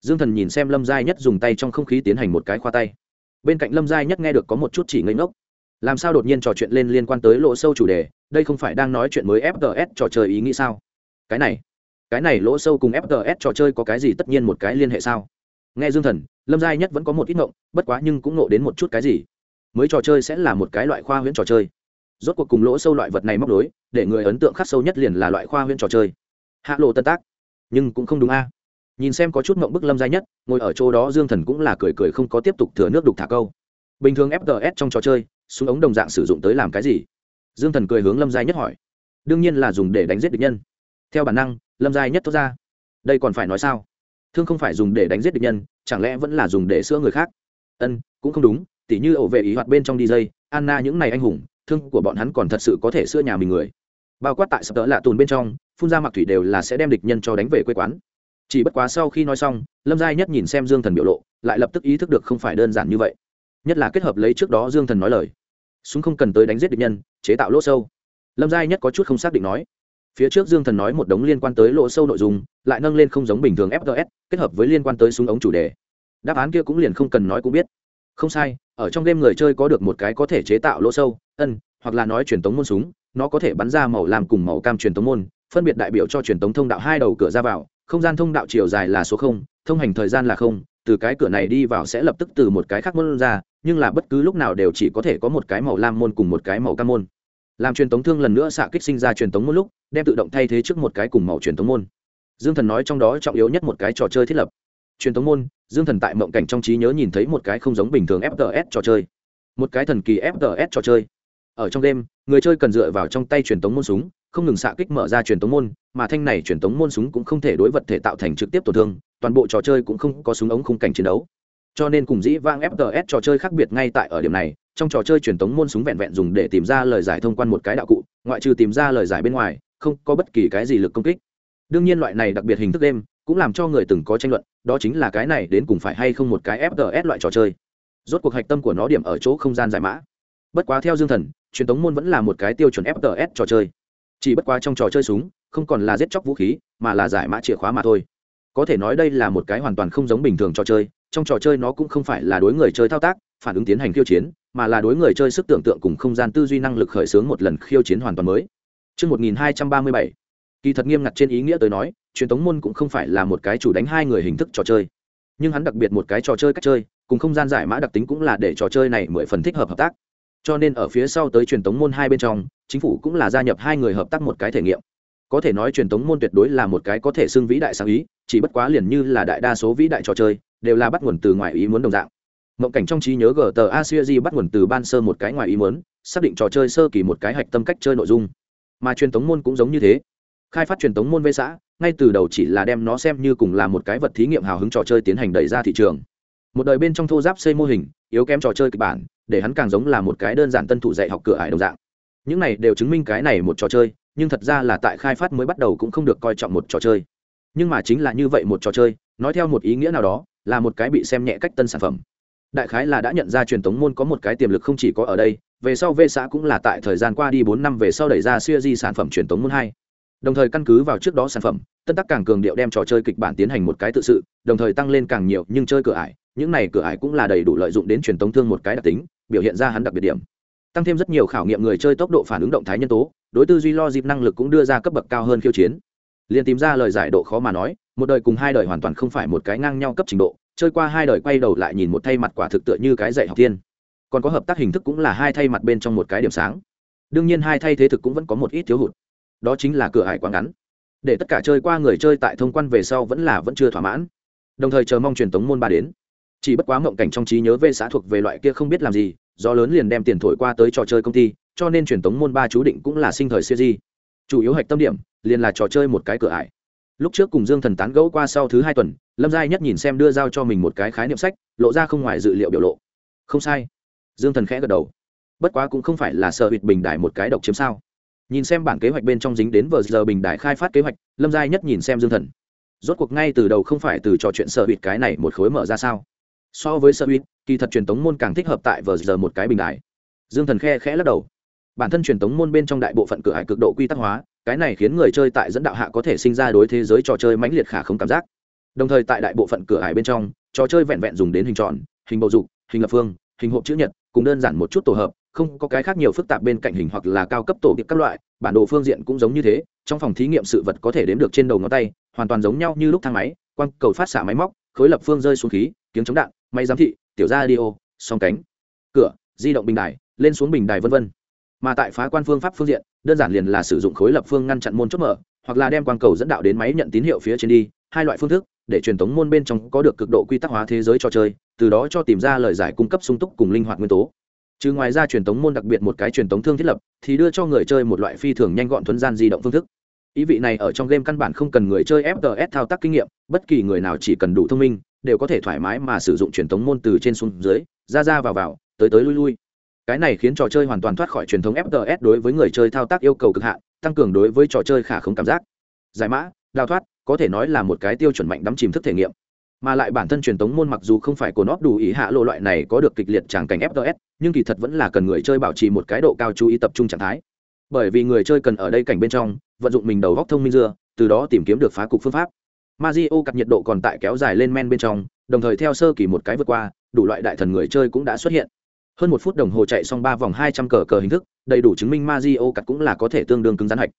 Dương thần nhìn xem lâm giai nhất dùng tay trong không khí tiến hành một cái khoa tay. Bên cạnh lâm giai nhất nghe được có một chút chỉ ngây ngốc. Làm sao đột nhiên trò chuyện lên liên quan tới lỗ sâu chủ đề, đây không phải đang nói chuyện mới fts trò chơi ý nghĩ sao? Cái này cái này lỗ sâu cùng fts trò chơi có cái gì tất nhiên một cái liên hệ sao? Nghe dương thần, lâm giai nhất vẫn có một ít ngộng, bất quá nhưng cũng ngộ đến một chút cái gì. Mới trò chơi sẽ là một cái loại khoa huyễn trò chơi. Rốt cuộc cùng lỗ sâu loại vật này móc đối, để người ấn tượng khắc sâu nhất liền là loại khoa huyễn trò chơi. Hạ lộ tân tác. Nhưng cũng không đúng a. Nhìn xem có chút ngộng bức lâm giai nhất, ngồi ở chỗ đó dương thần cũng là cười cười không có tiếp tục thừa nước đục thả câu. Bình thường fts trong trò chơi, súng ống đồng dạng sử dụng tới làm cái gì? Dương thần cười hướng lâm giai nhất hỏi. Đương nhiên là dùng để đánh giết địch nhân. Theo bản năng, lâm giai nhất thốt ra. Đây còn phải nói sao? Thương không phải dùng để đánh giết địch nhân, chẳng lẽ vẫn là dùng để sữa người khác? Ân, cũng không đúng, tỉ như ổ vệ ý hoạt bên trong dj anna những này anh hùng, thương của bọn hắn còn thật sự có thể sữa nhà mình người. Bao quát tại sập tỡ lạ tùn bên trong, phun ra mặc thủy đều là sẽ đem địch nhân cho đánh về quê quán. Chỉ bất quá sau khi nói xong, lâm giai nhất nhìn xem dương thần biểu lộ, lại lập tức ý thức được không phải đơn giản như vậy. Nhất là kết hợp lấy trước đó dương thần nói lời. Súng không cần tới đánh giết địch nhân, chế tạo lỗ sâu. Lâm giai nhất có chút không xác định nói phía trước dương thần nói một đống liên quan tới lỗ sâu nội dung, lại nâng lên không giống bình thường fts kết hợp với liên quan tới súng ống chủ đề. Đáp án kia cũng liền không cần nói cũng biết. Không sai, ở trong game người chơi có được một cái có thể chế tạo lỗ sâu, ân, hoặc là nói truyền tống môn súng, nó có thể bắn ra màu làm cùng màu cam truyền tống môn, phân biệt đại biểu cho truyền tống thông đạo hai đầu cửa ra vào, không gian thông đạo chiều dài là số không, thông hành thời gian là không, từ cái cửa này đi vào sẽ lập tức từ một cái khác môn ra, nhưng là bất cứ lúc nào đều chỉ có thể có một cái màu lam môn cùng một cái màu cam môn làm truyền tống thương lần nữa xạ kích sinh ra truyền tống môn lúc, đem tự động thay thế trước một cái cùng màu truyền tống môn. Dương thần nói trong đó trọng yếu nhất một cái trò chơi thiết lập. Truyền tống môn, dương thần tại mộng cảnh trong trí nhớ nhìn thấy một cái không giống bình thường fts trò chơi. Một cái thần kỳ fts trò chơi. Ở trong đêm, người chơi cần dựa vào trong tay truyền tống môn súng, không ngừng xạ kích mở ra truyền tống môn, mà thanh này truyền tống môn súng cũng không thể đối vật thể tạo thành trực tiếp tổn thương, toàn bộ trò chơi cũng không có súng ống khung cảnh chiến đấu cho nên cùng dĩ vang fts trò chơi khác biệt ngay tại ở điểm này, trong trò chơi truyền thống môn súng vẹn vẹn dùng để tìm ra lời giải thông quan một cái đạo cụ, ngoại trừ tìm ra lời giải bên ngoài, không có bất kỳ cái gì lực công kích. Đương nhiên loại này đặc biệt hình thức đêm cũng làm cho người từng có tranh luận, đó chính là cái này đến cùng phải hay không một cái fts loại trò chơi. Rốt cuộc hạch tâm của nó điểm ở chỗ không gian giải mã. Bất quá theo dương thần, truyền thống môn vẫn là một cái tiêu chuẩn fts trò chơi. Chỉ bất quá trong trò chơi súng, không còn là giết chóc vũ khí, mà là giải mã chìa khóa mà thôi. Có thể nói đây là một cái hoàn toàn không giống bình thường trò chơi trong trò chơi nó cũng không phải là đối người chơi thao tác phản ứng tiến hành khiêu chiến mà là đối người chơi sức tưởng tượng cùng không gian tư duy năng lực khởi xướng một lần khiêu chiến hoàn toàn mới Trước 1237, kỳ thật nghiêm ngặt trên ý nghĩa tới nói, truyền tống môn cũng không phải là một cái chủ đánh hai người hình thức trò chơi. Nhưng hắn đặc biệt một cái trò chơi cách chơi, cùng không gian giải mã đặc tính cũng là để trò chơi này mười phần thích hợp hợp tác. Cho nên ở phía sau tới truyền tống môn hai bên trong, chính phủ cũng là gia nhập hai người hợp tác một cái thể nghiệm. Có thể nói truyền tống môn tuyệt đối là một cái có thể xưng vĩ đại sáng ý, chỉ bất quá liền như là đại đa số vĩ đại trò chơi, đều là bắt nguồn từ ngoài ý muốn đồng dạng. Mộng cảnh trong trí nhớ gờ tờ asia bắt nguồn từ ban sơ một cái ngoài ý muốn, xác định trò chơi sơ kỳ một cái hạch tâm cách chơi nội dung. Mà truyền thống môn cũng giống như thế. Khai phát truyền thống môn vây xã, ngay từ đầu chỉ là đem nó xem như cùng là một cái vật thí nghiệm hào hứng trò chơi tiến hành đẩy ra thị trường. Một đời bên trong thô giáp xây mô hình, yếu kém trò chơi kịch bản, để hắn càng giống là một cái đơn giản tân thủ dạy học cửa ải đồng dạng. Những này đều chứng minh cái này một trò chơi, nhưng thật ra là tại khai phát mới bắt đầu cũng không được coi trọng một trò chơi. Nhưng mà chính là như vậy một trò chơi, nói theo một ý nghĩa nào đó là một cái bị xem nhẹ cách tân sản phẩm. Đại khái là đã nhận ra truyền thống môn có một cái tiềm lực không chỉ có ở đây, về sau v xã cũng là tại thời gian qua đi bốn năm về sau đẩy ra siêu di sản phẩm truyền thống môn hai. Đồng thời căn cứ vào trước đó sản phẩm, tân tắc càng cường điệu đem trò chơi kịch bản tiến hành một cái tự sự, đồng thời tăng lên càng nhiều, nhưng chơi cửa ải, những này cửa ải cũng là đầy đủ lợi dụng đến truyền thống thương một cái đặc tính, biểu hiện ra hắn đặc biệt điểm. Tăng thêm rất nhiều khảo nghiệm người chơi tốc độ phản ứng động thái nhân tố, đối tư duy lo dịp năng lực cũng đưa ra cấp bậc cao hơn khiêu chiến. Liền tìm ra lời giải độ khó mà nói, một đời cùng hai đời hoàn toàn không phải một cái ngang nhau cấp trình độ chơi qua hai đời quay đầu lại nhìn một thay mặt quả thực tựa như cái dạy học tiên. Còn có hợp tác hình thức cũng là hai thay mặt bên trong một cái điểm sáng. Đương nhiên hai thay thế thực cũng vẫn có một ít thiếu hụt. Đó chính là cửa hải quá ngắn. Để tất cả chơi qua người chơi tại thông quan về sau vẫn là vẫn chưa thỏa mãn. Đồng thời chờ mong truyền tống môn ba đến. Chỉ bất quá mộng cảnh trong trí nhớ về xã thuộc về loại kia không biết làm gì, do lớn liền đem tiền thổi qua tới trò chơi công ty, cho nên truyền tống môn ba chú định cũng là sinh thời siêu di. Chủ yếu hạch tâm điểm, liền là trò chơi một cái cửa ải lúc trước cùng dương thần tán gẫu qua sau thứ hai tuần, lâm giai nhất nhìn xem đưa giao cho mình một cái khái niệm sách, lộ ra không ngoài dự liệu biểu lộ. Không sai. Dương thần khẽ gật đầu. Bất quá cũng không phải là sợ hụt bình đại một cái độc chiếm sao. Nhìn xem bản kế hoạch bên trong dính đến vờ giờ bình đại khai phát kế hoạch, lâm giai nhất nhìn xem dương thần. Rốt cuộc ngay từ đầu không phải từ trò chuyện sợ hụt cái này một khối mở ra sao? So với sợ hụt kỳ thật truyền tống môn càng thích hợp tại vờ giờ một cái bình đại dương thần khe khẽ lắc đầu bản thân truyền tống môn bên trong đại bộ phận cửa hải cực độ quy tắc hóa, cái này khiến người chơi tại dẫn đạo hạ có thể sinh ra đối thế giới trò chơi mãnh liệt khả không cảm giác đồng thời tại đại bộ phận cửa hải bên trong, trò chơi vẹn vẹn dùng đến hình tròn, hình bầu dục, hình lập phương, hình hộp chữ nhật, cùng đơn giản một chút tổ hợp, không có cái khác nhiều phức tạp bên cạnh hình hoặc là cao cấp tổ điệp các loại, bản đồ phương diện cũng giống như thế, trong phòng thí nghiệm sự vật có thể đếm được trên đầu ngón tay, hoàn toàn giống nhau như lúc thang máy quăng cầu phát xạ máy móc, khối lập phương rơi xuống khí tiếng chống đạn, máy giám thị, tiểu ra đi ô song cánh, cửa, di động bình đài, lên xuống bình đài vân vân mà tại phá quan phương pháp phương diện, đơn giản liền là sử dụng khối lập phương ngăn chặn môn chốt mở, hoặc là đem quang cầu dẫn đạo đến máy nhận tín hiệu phía trên đi, hai loại phương thức, để truyền thống môn bên trong có được cực độ quy tắc hóa thế giới trò chơi, từ đó cho tìm ra lời giải cung cấp sung túc cùng linh hoạt nguyên tố. Trừ ngoài ra truyền thống môn đặc biệt một cái truyền thống thương thiết lập, thì đưa cho người chơi một loại phi thường nhanh gọn thuấn gian di động phương thức. Ý vị này ở trong game căn bản không cần người chơi fts thao tác kinh nghiệm, bất kỳ người nào chỉ cần đủ thông minh, đều có thể thoải mái mà sử dụng truyền thống môn từ trên xuống dưới, ra ra vào vào, tới tới lui lui cái này khiến trò chơi hoàn toàn thoát khỏi truyền thống fts đối với người chơi thao tác yêu cầu cực hạn, tăng cường đối với trò chơi khả không cảm giác. Giải mã, đào thoát, có thể nói là một cái tiêu chuẩn mạnh đắm chìm thức thể nghiệm. Mà lại bản thân truyền thống môn mặc dù không phải của óp đủ ý hạ lộ loại này có được kịch liệt tràng cảnh fts nhưng kỳ thật vẫn là cần người chơi bảo trì một cái độ cao chú ý tập trung trạng thái. Bởi vì người chơi cần ở đây cảnh bên trong, vận dụng mình đầu góc thông minh dưa, từ đó tìm kiếm được phá cục phương pháp. Mario cặp nhiệt độ còn tại kéo dài lên men bên trong, đồng thời theo sơ kỳ một cái vượt qua, đủ loại đại thần người chơi cũng đã xuất hiện hơn một phút đồng hồ chạy xong ba vòng hai trăm cờ cờ hình thức, đầy đủ chứng minh Mazio cặp cũng là có thể tương đương cứng rắn hạch.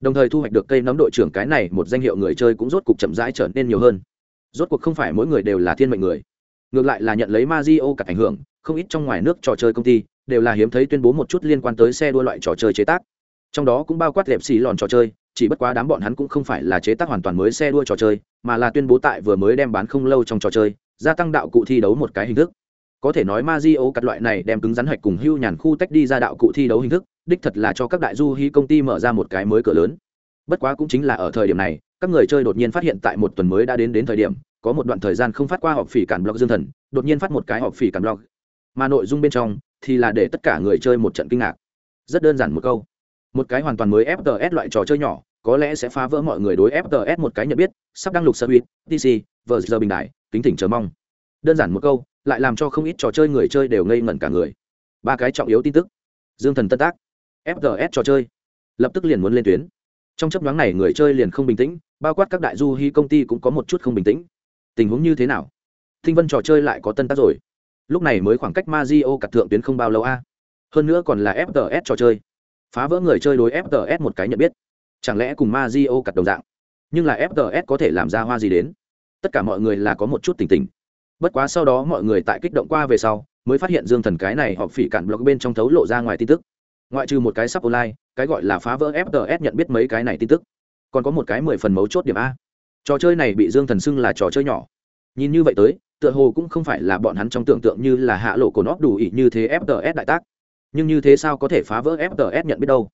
Đồng thời thu hoạch được cây nấm đội trưởng cái này, một danh hiệu người chơi cũng rốt cục chậm rãi trở nên nhiều hơn. Rốt cuộc không phải mỗi người đều là thiên mệnh người. Ngược lại là nhận lấy Mazio cặp ảnh hưởng, không ít trong ngoài nước trò chơi công ty đều là hiếm thấy tuyên bố một chút liên quan tới xe đua loại trò chơi chế tác. Trong đó cũng bao quát đẹp xì lòn trò chơi, chỉ bất quá đám bọn hắn cũng không phải là chế tác hoàn toàn mới xe đua trò chơi, mà là tuyên bố tại vừa mới đem bán không lâu trong trò chơi, gia tăng đạo cụ thi đấu một cái hình thức có thể nói Mazio cắt loại này đem cứng rắn hạch cùng hưu nhàn khu tách đi ra đạo cụ thi đấu hình thức, đích thật là cho các đại du hí công ty mở ra một cái mới cửa lớn. Bất quá cũng chính là ở thời điểm này, các người chơi đột nhiên phát hiện tại một tuần mới đã đến đến thời điểm, có một đoạn thời gian không phát qua họp phỉ cản blog dương thần, đột nhiên phát một cái họp phỉ cản blog. Mà nội dung bên trong thì là để tất cả người chơi một trận kinh ngạc. Rất đơn giản một câu. Một cái hoàn toàn mới fts loại trò chơi nhỏ, có lẽ sẽ phá vỡ mọi người đối fts một cái nhận biết, sắp đăng lục sơ huyết tc vờ giờ bình đại kính thỉnh chờ mong. Đơn giản một câu lại làm cho không ít trò chơi người chơi đều ngây ngẩn cả người. Ba cái trọng yếu tin tức. Dương thần tân tác FGS trò chơi. Lập tức liền muốn lên tuyến. Trong chấp nhoáng này người chơi liền không bình tĩnh, bao quát các đại du hy công ty cũng có một chút không bình tĩnh. Tình huống như thế nào? Thinh vân trò chơi lại có tân tác rồi. Lúc này mới khoảng cách ma di o cặt thượng tuyến không bao lâu a. Hơn nữa còn là fts trò chơi. Phá vỡ người chơi đối fts một cái nhận biết. Chẳng lẽ cùng ma di o cặt đồng dạng? Nhưng là fts có thể làm ra hoa gì đến? Tất cả mọi người là có một chút tỉnh tỉnh bất quá sau đó mọi người tại kích động qua về sau mới phát hiện dương thần cái này họp phỉ cản blog bên trong thấu lộ ra ngoài tin tức. Ngoại trừ một cái sắp online cái gọi là phá vỡ fts nhận biết mấy cái này tin tức. Còn có một cái mười phần mấu chốt điểm a. Trò chơi này bị dương thần xưng là trò chơi nhỏ. Nhìn như vậy tới tựa hồ cũng không phải là bọn hắn trong tưởng tượng như là hạ lộ cổ nóp đủ ỉ như thế fts đại tác. Nhưng như thế sao có thể phá vỡ fts nhận biết đâu?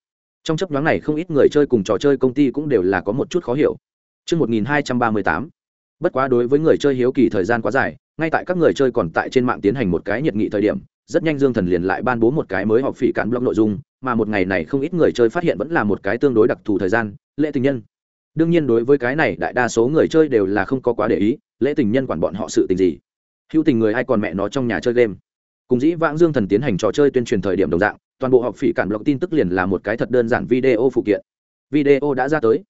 Trong chấp nhoáng này không ít người chơi cùng trò chơi công ty cũng đều là có một chút khó hiểu. Trước 1238, bất quá đối với người chơi hiếu kỳ thời gian quá dài ngay tại các người chơi còn tại trên mạng tiến hành một cái nhiệt nghị thời điểm, rất nhanh dương thần liền lại ban bố một cái mới họp phỉ cản blog nội dung, mà một ngày này không ít người chơi phát hiện vẫn là một cái tương đối đặc thù thời gian, lễ tình nhân. Đương nhiên đối với cái này, đại đa số người chơi đều là không có quá để ý, lễ tình nhân quản bọn họ sự tình gì. Hữu tình người ai còn mẹ nó trong nhà chơi game. Cùng dĩ vãng dương thần tiến hành trò chơi tuyên truyền thời điểm đồng dạng, toàn bộ họp phỉ cản blog tin tức liền là một cái thật đơn giản video phụ kiện. Video đã ra tới.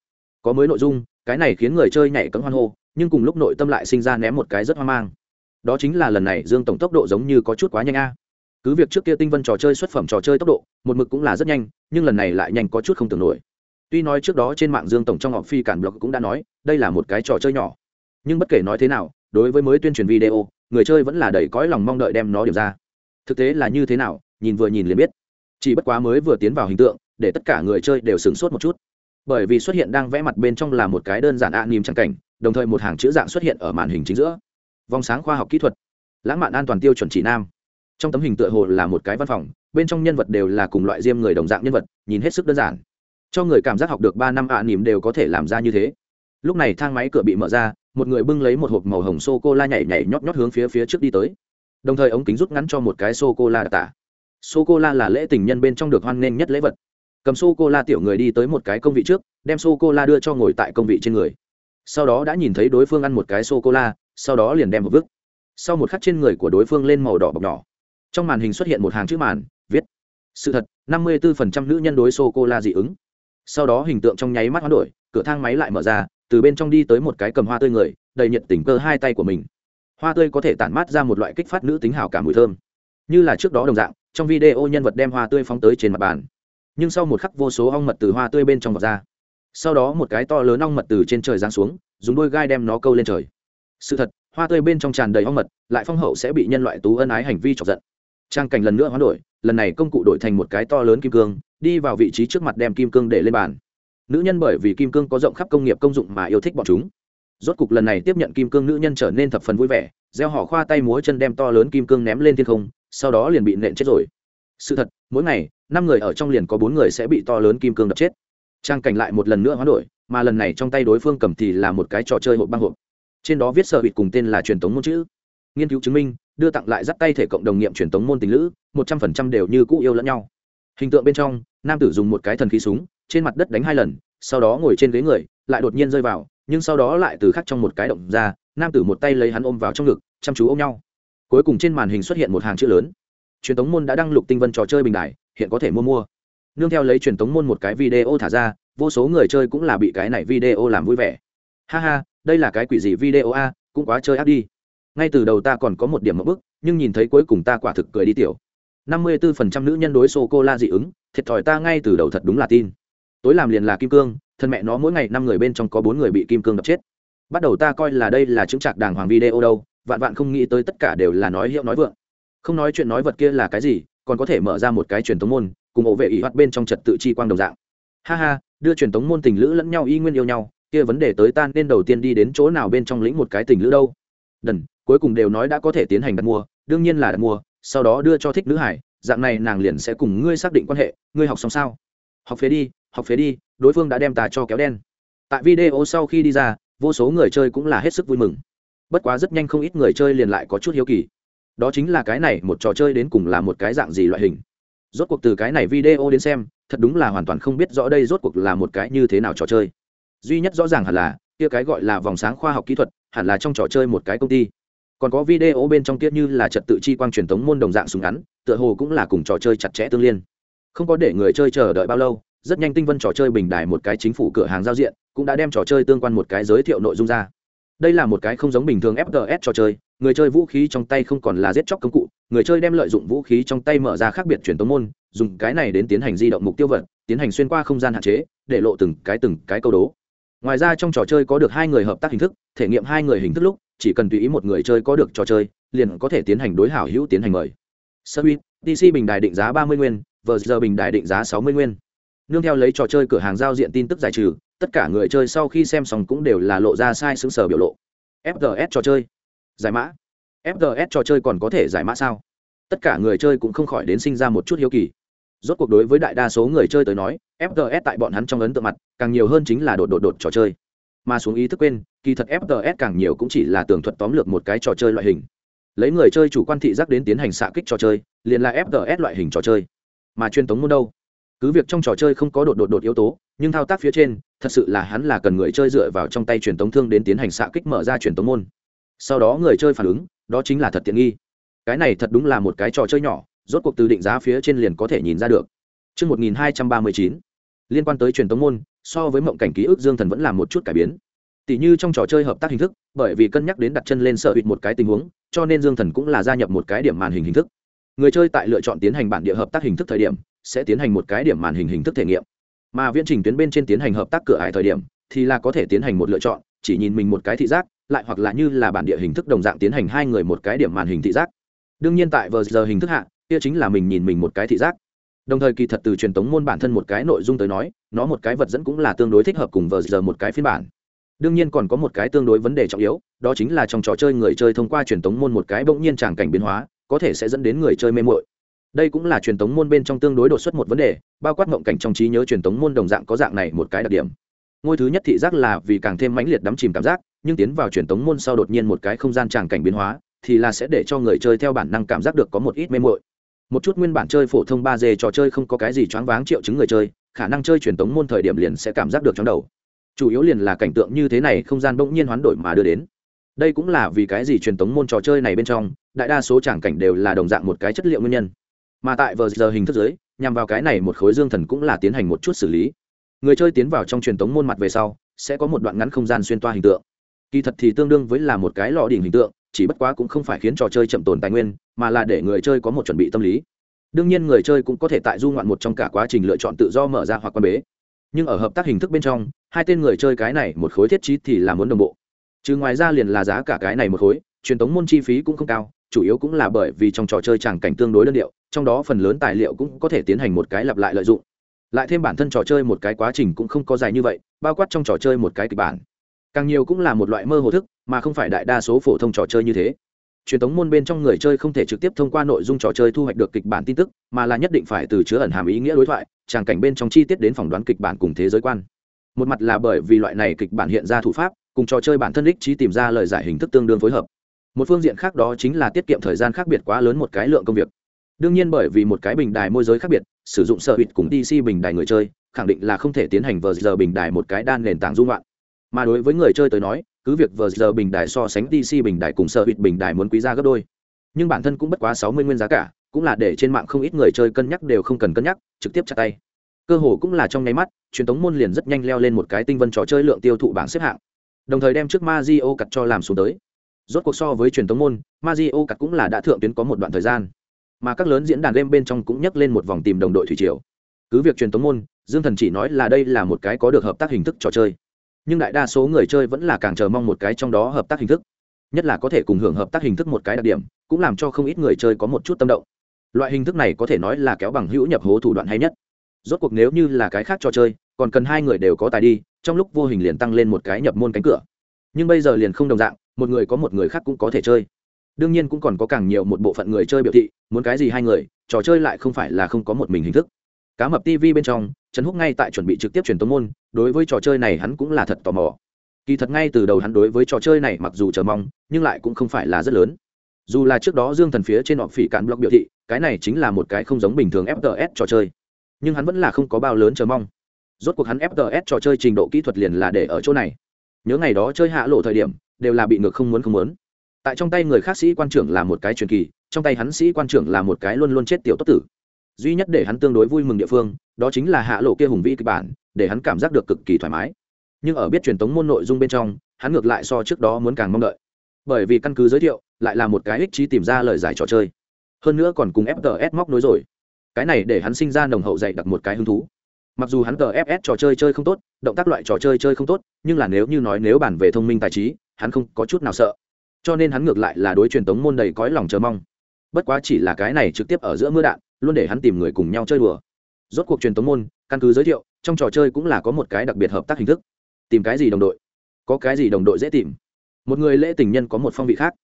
Có mới nội dung, cái này khiến người chơi nhảy cấm hoan hô, nhưng cùng lúc nội tâm lại sinh ra ném một cái rất hoang mang đó chính là lần này dương tổng tốc độ giống như có chút quá nhanh a. Cứ việc trước kia tinh vân trò chơi xuất phẩm trò chơi tốc độ, một mực cũng là rất nhanh, nhưng lần này lại nhanh có chút không tưởng nổi. Tuy nói trước đó trên mạng dương tổng trong họp phi cản blog cũng đã nói, đây là một cái trò chơi nhỏ. Nhưng bất kể nói thế nào, đối với mới tuyên truyền video, người chơi vẫn là đầy cõi lòng mong đợi đem nó điểm ra. Thực tế là như thế nào, nhìn vừa nhìn liền biết. Chỉ bất quá mới vừa tiến vào hình tượng, để tất cả người chơi đều sửng sốt một chút. Bởi vì xuất hiện đang vẽ mặt bên trong là một cái đơn giản ạ à nìm trang cảnh, đồng thời một hàng chữ dạng xuất hiện ở màn hình chính giữa vòng sáng khoa học kỹ thuật, lãng mạn an toàn tiêu chuẩn chỉ nam. Trong tấm hình tựa hồ là một cái văn phòng, bên trong nhân vật đều là cùng loại diêm người đồng dạng nhân vật, nhìn hết sức đơn giản. Cho người cảm giác học được ba năm ạ à nỉm đều có thể làm ra như thế. Lúc này thang máy cửa bị mở ra, một người bưng lấy một hộp màu hồng sô cô la nhảy nhảy nhót nhót hướng phía phía trước đi tới. Đồng thời ống kính rút ngắn cho một cái sô cô la đặc tả. Sô cô la là lễ tình nhân bên trong được hoan nghênh nhất lễ vật. Cầm sô cô la tiểu người đi tới một cái công vị trước, đem sô cô la đưa cho ngồi tại công vị trên người. Sau đó đã nhìn thấy đối phương ăn một cái sô cô la sau đó liền đem một vứt sau một khắc trên người của đối phương lên màu đỏ bọc nhỏ. Trong màn hình xuất hiện một hàng chữ màn, viết, sự thật, năm mươi 54% nữ nhân đối sô cô la dị ứng. Sau đó hình tượng trong nháy mắt hoán đổi, cửa thang máy lại mở ra, từ bên trong đi tới một cái cầm hoa tươi người, đầy nhiệt tình cơ hai tay của mình. Hoa tươi có thể tản mát ra một loại kích phát nữ tính hào cảm mùi thơm. Như là trước đó đồng dạng, trong video nhân vật đem hoa tươi phóng tới trên mặt bàn. Nhưng sau một khắc vô số ong mật từ hoa tươi bên trong vọt ra. Sau đó một cái to lớn ong mật từ trên trời giáng xuống, dùng đôi gai đem nó câu lên trời sự thật, hoa tươi bên trong tràn đầy hoang mật, lại phong hậu sẽ bị nhân loại tú ân ái hành vi chọc giận. Trang cảnh lần nữa hoán đổi, lần này công cụ đổi thành một cái to lớn kim cương, đi vào vị trí trước mặt đem kim cương để lên bàn. Nữ nhân bởi vì kim cương có rộng khắp công nghiệp công dụng mà yêu thích bọn chúng. Rốt cục lần này tiếp nhận kim cương nữ nhân trở nên thập phần vui vẻ, gieo họ khoa tay múa chân đem to lớn kim cương ném lên thiên không, sau đó liền bị nện chết rồi. Sự thật, mỗi ngày, năm người ở trong liền có bốn người sẽ bị to lớn kim cương đập chết. Trang cảnh lại một lần nữa hoán đổi, mà lần này trong tay đối phương cầm thì là một cái trò chơi hộp băng hộp trên đó viết sợ bịt cùng tên là truyền tống môn chữ. Nghiên cứu chứng minh, đưa tặng lại dắt tay thể cộng đồng nghiệm truyền tống môn tình lữ, một trăm phần trăm đều như cũ yêu lẫn nhau. Hình tượng bên trong, nam tử dùng một cái thần khí súng, trên mặt đất đánh hai lần, sau đó ngồi trên ghế người, lại đột nhiên rơi vào, nhưng sau đó lại từ khắc trong một cái động ra, nam tử một tay lấy hắn ôm vào trong ngực, chăm chú ôm nhau. Cuối cùng trên màn hình xuất hiện một hàng chữ lớn. Truyền tống môn đã đăng lục tinh vân trò chơi bình đại hiện có thể mua mua. Nương theo lấy truyền tống môn một cái video thả ra, vô số người chơi cũng là bị cái này video làm vui vẻ. Ha ha đây là cái quỷ gì video a, cũng quá chơi ác đi. Ngay từ đầu ta còn có một điểm mẫu bức, nhưng nhìn thấy cuối cùng ta quả thực cười đi tiểu. Năm mươi 54% nữ nhân đối sô cô la dị ứng, thiệt thòi ta ngay từ đầu thật đúng là tin. Tối làm liền là kim cương, thân mẹ nó mỗi ngày năm người bên trong có bốn người bị kim cương đập chết. Bắt đầu ta coi là đây là chứng trạc đàng hoàng video đâu, vạn vạn không nghĩ tới tất cả đều là nói hiệu nói vượng. Không nói chuyện nói vật kia là cái gì, còn có thể mở ra một cái truyền thống môn, cùng ổ vệ ý hoạt bên trong trật tự chi quang đồng dạng. Ha ha, đưa truyền thống môn tình lữ lẫn nhau y nguyên yêu nhau kia vấn đề tới tan nên đầu tiên đi đến chỗ nào bên trong lĩnh một cái tình lữ đâu? Đần, cuối cùng đều nói đã có thể tiến hành đặt mua, đương nhiên là đặt mua, sau đó đưa cho thích nữ hải, dạng này nàng liền sẽ cùng ngươi xác định quan hệ, ngươi học xong sao? Học phế đi, học phế đi, đối phương đã đem ta cho kéo đen. Tại video sau khi đi ra, vô số người chơi cũng là hết sức vui mừng. Bất quá rất nhanh không ít người chơi liền lại có chút hiếu kỳ. Đó chính là cái này, một trò chơi đến cùng là một cái dạng gì loại hình? Rốt cuộc từ cái này video đến xem, thật đúng là hoàn toàn không biết rõ đây rốt cuộc là một cái như thế nào trò chơi duy nhất rõ ràng hẳn là, kia cái gọi là vòng sáng khoa học kỹ thuật, hẳn là trong trò chơi một cái công ty. Còn có video bên trong kia như là trật tự chi quang truyền thống môn đồng dạng súng ngắn, tựa hồ cũng là cùng trò chơi chặt chẽ tương liên. Không có để người chơi chờ đợi bao lâu, rất nhanh tinh vân trò chơi bình đài một cái chính phủ cửa hàng giao diện, cũng đã đem trò chơi tương quan một cái giới thiệu nội dung ra. Đây là một cái không giống bình thường fts trò chơi, người chơi vũ khí trong tay không còn là giết chóc công cụ, người chơi đem lợi dụng vũ khí trong tay mở ra khác biệt truyền tống môn, dùng cái này đến tiến hành di động mục tiêu vật, tiến hành xuyên qua không gian hạn chế, để lộ từng cái từng cái câu đố ngoài ra trong trò chơi có được hai người hợp tác hình thức thể nghiệm hai người hình thức lúc chỉ cần tùy ý một người chơi có được trò chơi liền có thể tiến hành đối hảo hữu tiến hành mời Service, DC bình đài định giá ba mươi nguyên, vờ giờ bình đài định giá sáu mươi nguyên. Nương theo lấy trò chơi cửa hàng giao diện tin tức giải trừ, tất cả người chơi sau khi xem xong cũng đều là lộ ra sai xứng sở biểu lộ. FGS trò chơi. Giải mã. FGS trò chơi còn có thể giải mã sao? Tất cả người chơi cũng không khỏi đến sinh ra một chút hiếu kỳ. Rốt cuộc đối với đại đa số người chơi tới nói, fts tại bọn hắn trong ấn tượng mặt, càng nhiều hơn chính là đột đột đột trò chơi. Mà xuống ý thức quên, kỳ thật fts càng nhiều cũng chỉ là tường thuật tóm lược một cái trò chơi loại hình. Lấy người chơi chủ quan thị giác đến tiến hành xạ kích trò chơi liền là fts loại hình trò chơi. Mà truyền thống môn đâu? Cứ việc trong trò chơi không có đột đột đột yếu tố nhưng thao tác phía trên thật sự là hắn là cần người chơi dựa vào trong tay truyền thống thương đến tiến hành xạ kích mở ra truyền thống môn. Sau đó người chơi phản ứng đó chính là thật tiện nghi. Cái này thật đúng là một cái trò chơi nhỏ rốt cuộc từ định giá phía trên liền có thể nhìn ra được Trước 1239, liên quan tới truyền tống môn, so với mộng cảnh ký ức Dương Thần vẫn làm một chút cải biến. Tỷ như trong trò chơi hợp tác hình thức, bởi vì cân nhắc đến đặt chân lên sợ hụt một cái tình huống, cho nên Dương Thần cũng là gia nhập một cái điểm màn hình hình thức. Người chơi tại lựa chọn tiến hành bản địa hợp tác hình thức thời điểm, sẽ tiến hành một cái điểm màn hình hình thức thể nghiệm. Mà viễn trình tuyến bên trên tiến hành hợp tác cửa ải thời điểm, thì là có thể tiến hành một lựa chọn, chỉ nhìn mình một cái thị giác, lại hoặc là như là bản địa hình thức đồng dạng tiến hành hai người một cái điểm màn hình thị giác. Đương nhiên tại vừa giờ hình thức hạ, kia chính là mình nhìn mình một cái thị giác. Đồng thời kỳ thật từ truyền thống môn bản thân một cái nội dung tới nói, nó một cái vật dẫn cũng là tương đối thích hợp cùng vừa giờ một cái phiên bản. Đương nhiên còn có một cái tương đối vấn đề trọng yếu đó chính là trong trò chơi người chơi thông qua truyền thống môn một cái bỗng nhiên tràng cảnh biến hóa có thể sẽ dẫn đến người chơi mê mội đây cũng là truyền thống môn bên trong tương đối đột xuất một vấn đề bao quát mộng cảnh trong trí nhớ truyền thống môn đồng dạng có dạng này một cái đặc điểm. Ngôi thứ nhất thị giác là vì càng thêm mãnh liệt đắm chìm cảm giác nhưng tiến vào truyền thống môn sau đột nhiên một cái không gian tràng cảnh biến hóa thì là sẽ để cho người chơi theo bản năng cảm giác được có một ít mê mội một chút nguyên bản chơi phổ thông ba d trò chơi không có cái gì choáng váng triệu chứng người chơi, khả năng chơi truyền tống môn thời điểm liền sẽ cảm giác được trong đầu. Chủ yếu liền là cảnh tượng như thế này không gian bỗng nhiên hoán đổi mà đưa đến. Đây cũng là vì cái gì truyền tống môn trò chơi này bên trong, đại đa số tràng cảnh đều là đồng dạng một cái chất liệu nguyên nhân. Mà tại vờ giờ hình thức giới nhằm vào cái này một khối dương thần cũng là tiến hành một chút xử lý. Người chơi tiến vào trong truyền tống môn mặt về sau, sẽ có một đoạn ngắn không gian xuyên toa hình tượng. Kỳ thật thì tương đương với là một cái lò đỉnh hình tượng chỉ bất quá cũng không phải khiến trò chơi chậm tồn tài nguyên, mà là để người chơi có một chuẩn bị tâm lý. Đương nhiên người chơi cũng có thể tại du ngoạn một trong cả quá trình lựa chọn tự do mở ra hoặc quan bế. Nhưng ở hợp tác hình thức bên trong, hai tên người chơi cái này một khối thiết trí thì là muốn đồng bộ. Chứ ngoài ra liền là giá cả cái này một khối, truyền thống môn chi phí cũng không cao, chủ yếu cũng là bởi vì trong trò chơi tràng cảnh tương đối đơn điệu, trong đó phần lớn tài liệu cũng có thể tiến hành một cái lặp lại lợi dụng. Lại thêm bản thân trò chơi một cái quá trình cũng không có dài như vậy, bao quát trong trò chơi một cái kịch bản càng nhiều cũng là một loại mơ hồ thức, mà không phải đại đa số phổ thông trò chơi như thế. Truyền thống môn bên trong người chơi không thể trực tiếp thông qua nội dung trò chơi thu hoạch được kịch bản tin tức, mà là nhất định phải từ chứa ẩn hàm ý nghĩa đối thoại, tràng cảnh bên trong chi tiết đến phỏng đoán kịch bản cùng thế giới quan. Một mặt là bởi vì loại này kịch bản hiện ra thủ pháp, cùng trò chơi bản thân đích trí tìm ra lời giải hình thức tương đương phối hợp. Một phương diện khác đó chính là tiết kiệm thời gian khác biệt quá lớn một cái lượng công việc. Đương nhiên bởi vì một cái bình đài môi giới khác biệt, sử dụng sở hụt cùng dc bình đài người chơi, khẳng định là không thể tiến hành vờ giờ bình đài một cái đan nền tảng dung loạn mà đối với người chơi tới nói, cứ việc vờ giờ bình đài so sánh dc bình đài cùng sợ hụt bình đài muốn quý ra gấp đôi. Nhưng bản thân cũng bất quá sáu mươi nguyên giá cả, cũng là để trên mạng không ít người chơi cân nhắc đều không cần cân nhắc, trực tiếp chặt tay. Cơ hồ cũng là trong nháy mắt, truyền thống môn liền rất nhanh leo lên một cái tinh vân trò chơi lượng tiêu thụ bảng xếp hạng. Đồng thời đem trước Mazio cặt cho làm xuống tới. Rốt cuộc so với truyền thống môn Mazio cặt cũng là đã thượng tuyến có một đoạn thời gian. Mà các lớn diễn đàn game bên trong cũng nhắc lên một vòng tìm đồng đội thủy triều. Cứ việc truyền thống môn, dương thần chỉ nói là đây là một cái có được hợp tác hình thức trò chơi nhưng đại đa số người chơi vẫn là càng chờ mong một cái trong đó hợp tác hình thức, nhất là có thể cùng hưởng hợp tác hình thức một cái đặc điểm, cũng làm cho không ít người chơi có một chút tâm động. Loại hình thức này có thể nói là kéo bằng hữu nhập hố thủ đoạn hay nhất. Rốt cuộc nếu như là cái khác cho chơi, còn cần hai người đều có tài đi, trong lúc vô hình liền tăng lên một cái nhập môn cánh cửa. Nhưng bây giờ liền không đồng dạng, một người có một người khác cũng có thể chơi. Đương nhiên cũng còn có càng nhiều một bộ phận người chơi biểu thị, muốn cái gì hai người, trò chơi lại không phải là không có một mình hình thức cá mập tv bên trong, trần húc ngay tại chuẩn bị trực tiếp truyền tống môn, đối với trò chơi này hắn cũng là thật tò mò. Kỳ thật ngay từ đầu hắn đối với trò chơi này mặc dù chờ mong, nhưng lại cũng không phải là rất lớn. Dù là trước đó dương thần phía trên họ phỉ cạn blog biểu thị, cái này chính là một cái không giống bình thường fts trò chơi. Nhưng hắn vẫn là không có bao lớn chờ mong. Rốt cuộc hắn fts trò chơi trình độ kỹ thuật liền là để ở chỗ này. Nhớ ngày đó chơi hạ lộ thời điểm, đều là bị ngược không muốn không muốn. Tại trong tay người khác sĩ quan trưởng là một cái truyền kỳ, trong tay hắn sĩ quan trưởng là một cái luôn luôn chết tiểu tốt tử duy nhất để hắn tương đối vui mừng địa phương, đó chính là hạ lộ kia hùng vĩ kịch bản, để hắn cảm giác được cực kỳ thoải mái. Nhưng ở biết truyền tống môn nội dung bên trong, hắn ngược lại so trước đó muốn càng mong đợi. Bởi vì căn cứ giới thiệu, lại là một cái ích trí tìm ra lời giải trò chơi. Hơn nữa còn cùng fts móc nối rồi. Cái này để hắn sinh ra nồng hậu dạy đặt một cái hứng thú. Mặc dù hắn fs trò chơi chơi không tốt, động tác loại trò chơi chơi không tốt, nhưng là nếu như nói nếu bản về thông minh tài trí, hắn không có chút nào sợ. Cho nên hắn ngược lại là đối truyền tống môn đầy cõi lòng chờ mong. Bất quá chỉ là cái này trực tiếp ở giữa mưa đạn luôn để hắn tìm người cùng nhau chơi đùa. Rốt cuộc truyền tống môn, căn cứ giới thiệu, trong trò chơi cũng là có một cái đặc biệt hợp tác hình thức. Tìm cái gì đồng đội? Có cái gì đồng đội dễ tìm? Một người lễ tình nhân có một phong vị khác,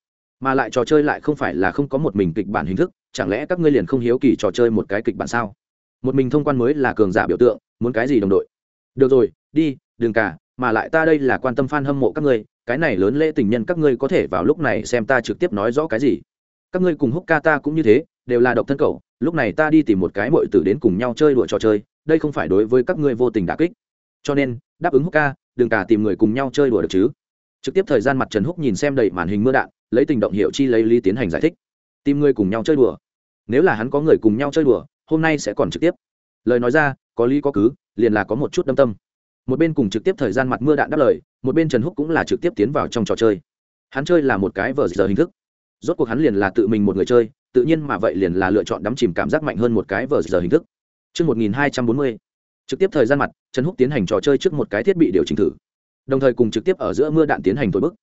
mà lại trò chơi lại không phải là không có một mình kịch bản hình thức, chẳng lẽ các ngươi liền không hiếu kỳ trò chơi một cái kịch bản sao? Một mình thông quan mới là cường giả biểu tượng, muốn cái gì đồng đội? Được rồi, đi, đừng cả, mà lại ta đây là quan tâm f a n hâm mộ các ngươi, cái này lớn lễ tình nhân các ngươi có thể vào lúc này xem ta trực tiếp nói rõ cái gì. Các ngươi cùng húc ca ta cũng như thế, đều là độc thân cầu lúc này ta đi tìm một cái mội tử đến cùng nhau chơi đùa trò chơi, đây không phải đối với các ngươi vô tình đà kích. Cho nên, đáp ứng húc ca, đừng cả tìm người cùng nhau chơi đùa được chứ. Trực tiếp thời gian mặt trần húc nhìn xem đầy màn hình mưa đạn, lấy tình động hiệu chi lấy lý tiến hành giải thích. Tìm người cùng nhau chơi đùa. Nếu là hắn có người cùng nhau chơi đùa, hôm nay sẽ còn trực tiếp. Lời nói ra, có lý có cứ, liền là có một chút đâm tâm. Một bên cùng trực tiếp thời gian mặt mưa đạn đáp lời, một bên trần húc cũng là trực tiếp tiến vào trong trò chơi. Hắn chơi là một cái vờ giờ hình thức. Rốt cuộc hắn liền là tự mình một người chơi tự nhiên mà vậy liền là lựa chọn đắm chìm cảm giác mạnh hơn một cái vờ giờ hình thức Trước 1240, trực tiếp thời gian mặt, Trần Húc tiến hành trò chơi trước một cái thiết bị điều chỉnh thử. Đồng thời cùng trực tiếp ở giữa mưa đạn tiến hành thổi bức.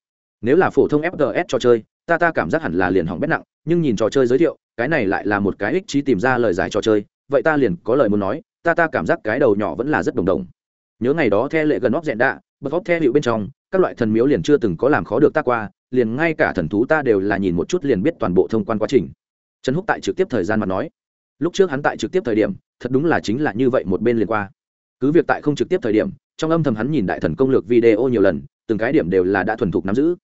Nếu là phổ thông FPS trò chơi, ta ta cảm giác hẳn là liền hỏng bét nặng, nhưng nhìn trò chơi giới thiệu, cái này lại là một cái ích trí tìm ra lời giải trò chơi, vậy ta liền có lời muốn nói, ta ta cảm giác cái đầu nhỏ vẫn là rất đồng đồng. Nhớ ngày đó theo lệ gần óc dẹn đạ, bật óc theo hiệu bên trong, các loại thần miếu liền chưa từng có làm khó được ta qua, liền ngay cả thần thú ta đều là nhìn một chút liền biết toàn bộ thông quan quá trình trần húc tại trực tiếp thời gian mà nói, lúc trước hắn tại trực tiếp thời điểm, thật đúng là chính là như vậy một bên liền qua. Cứ việc tại không trực tiếp thời điểm, trong âm thầm hắn nhìn đại thần công lược video nhiều lần, từng cái điểm đều là đã thuần thục nắm giữ.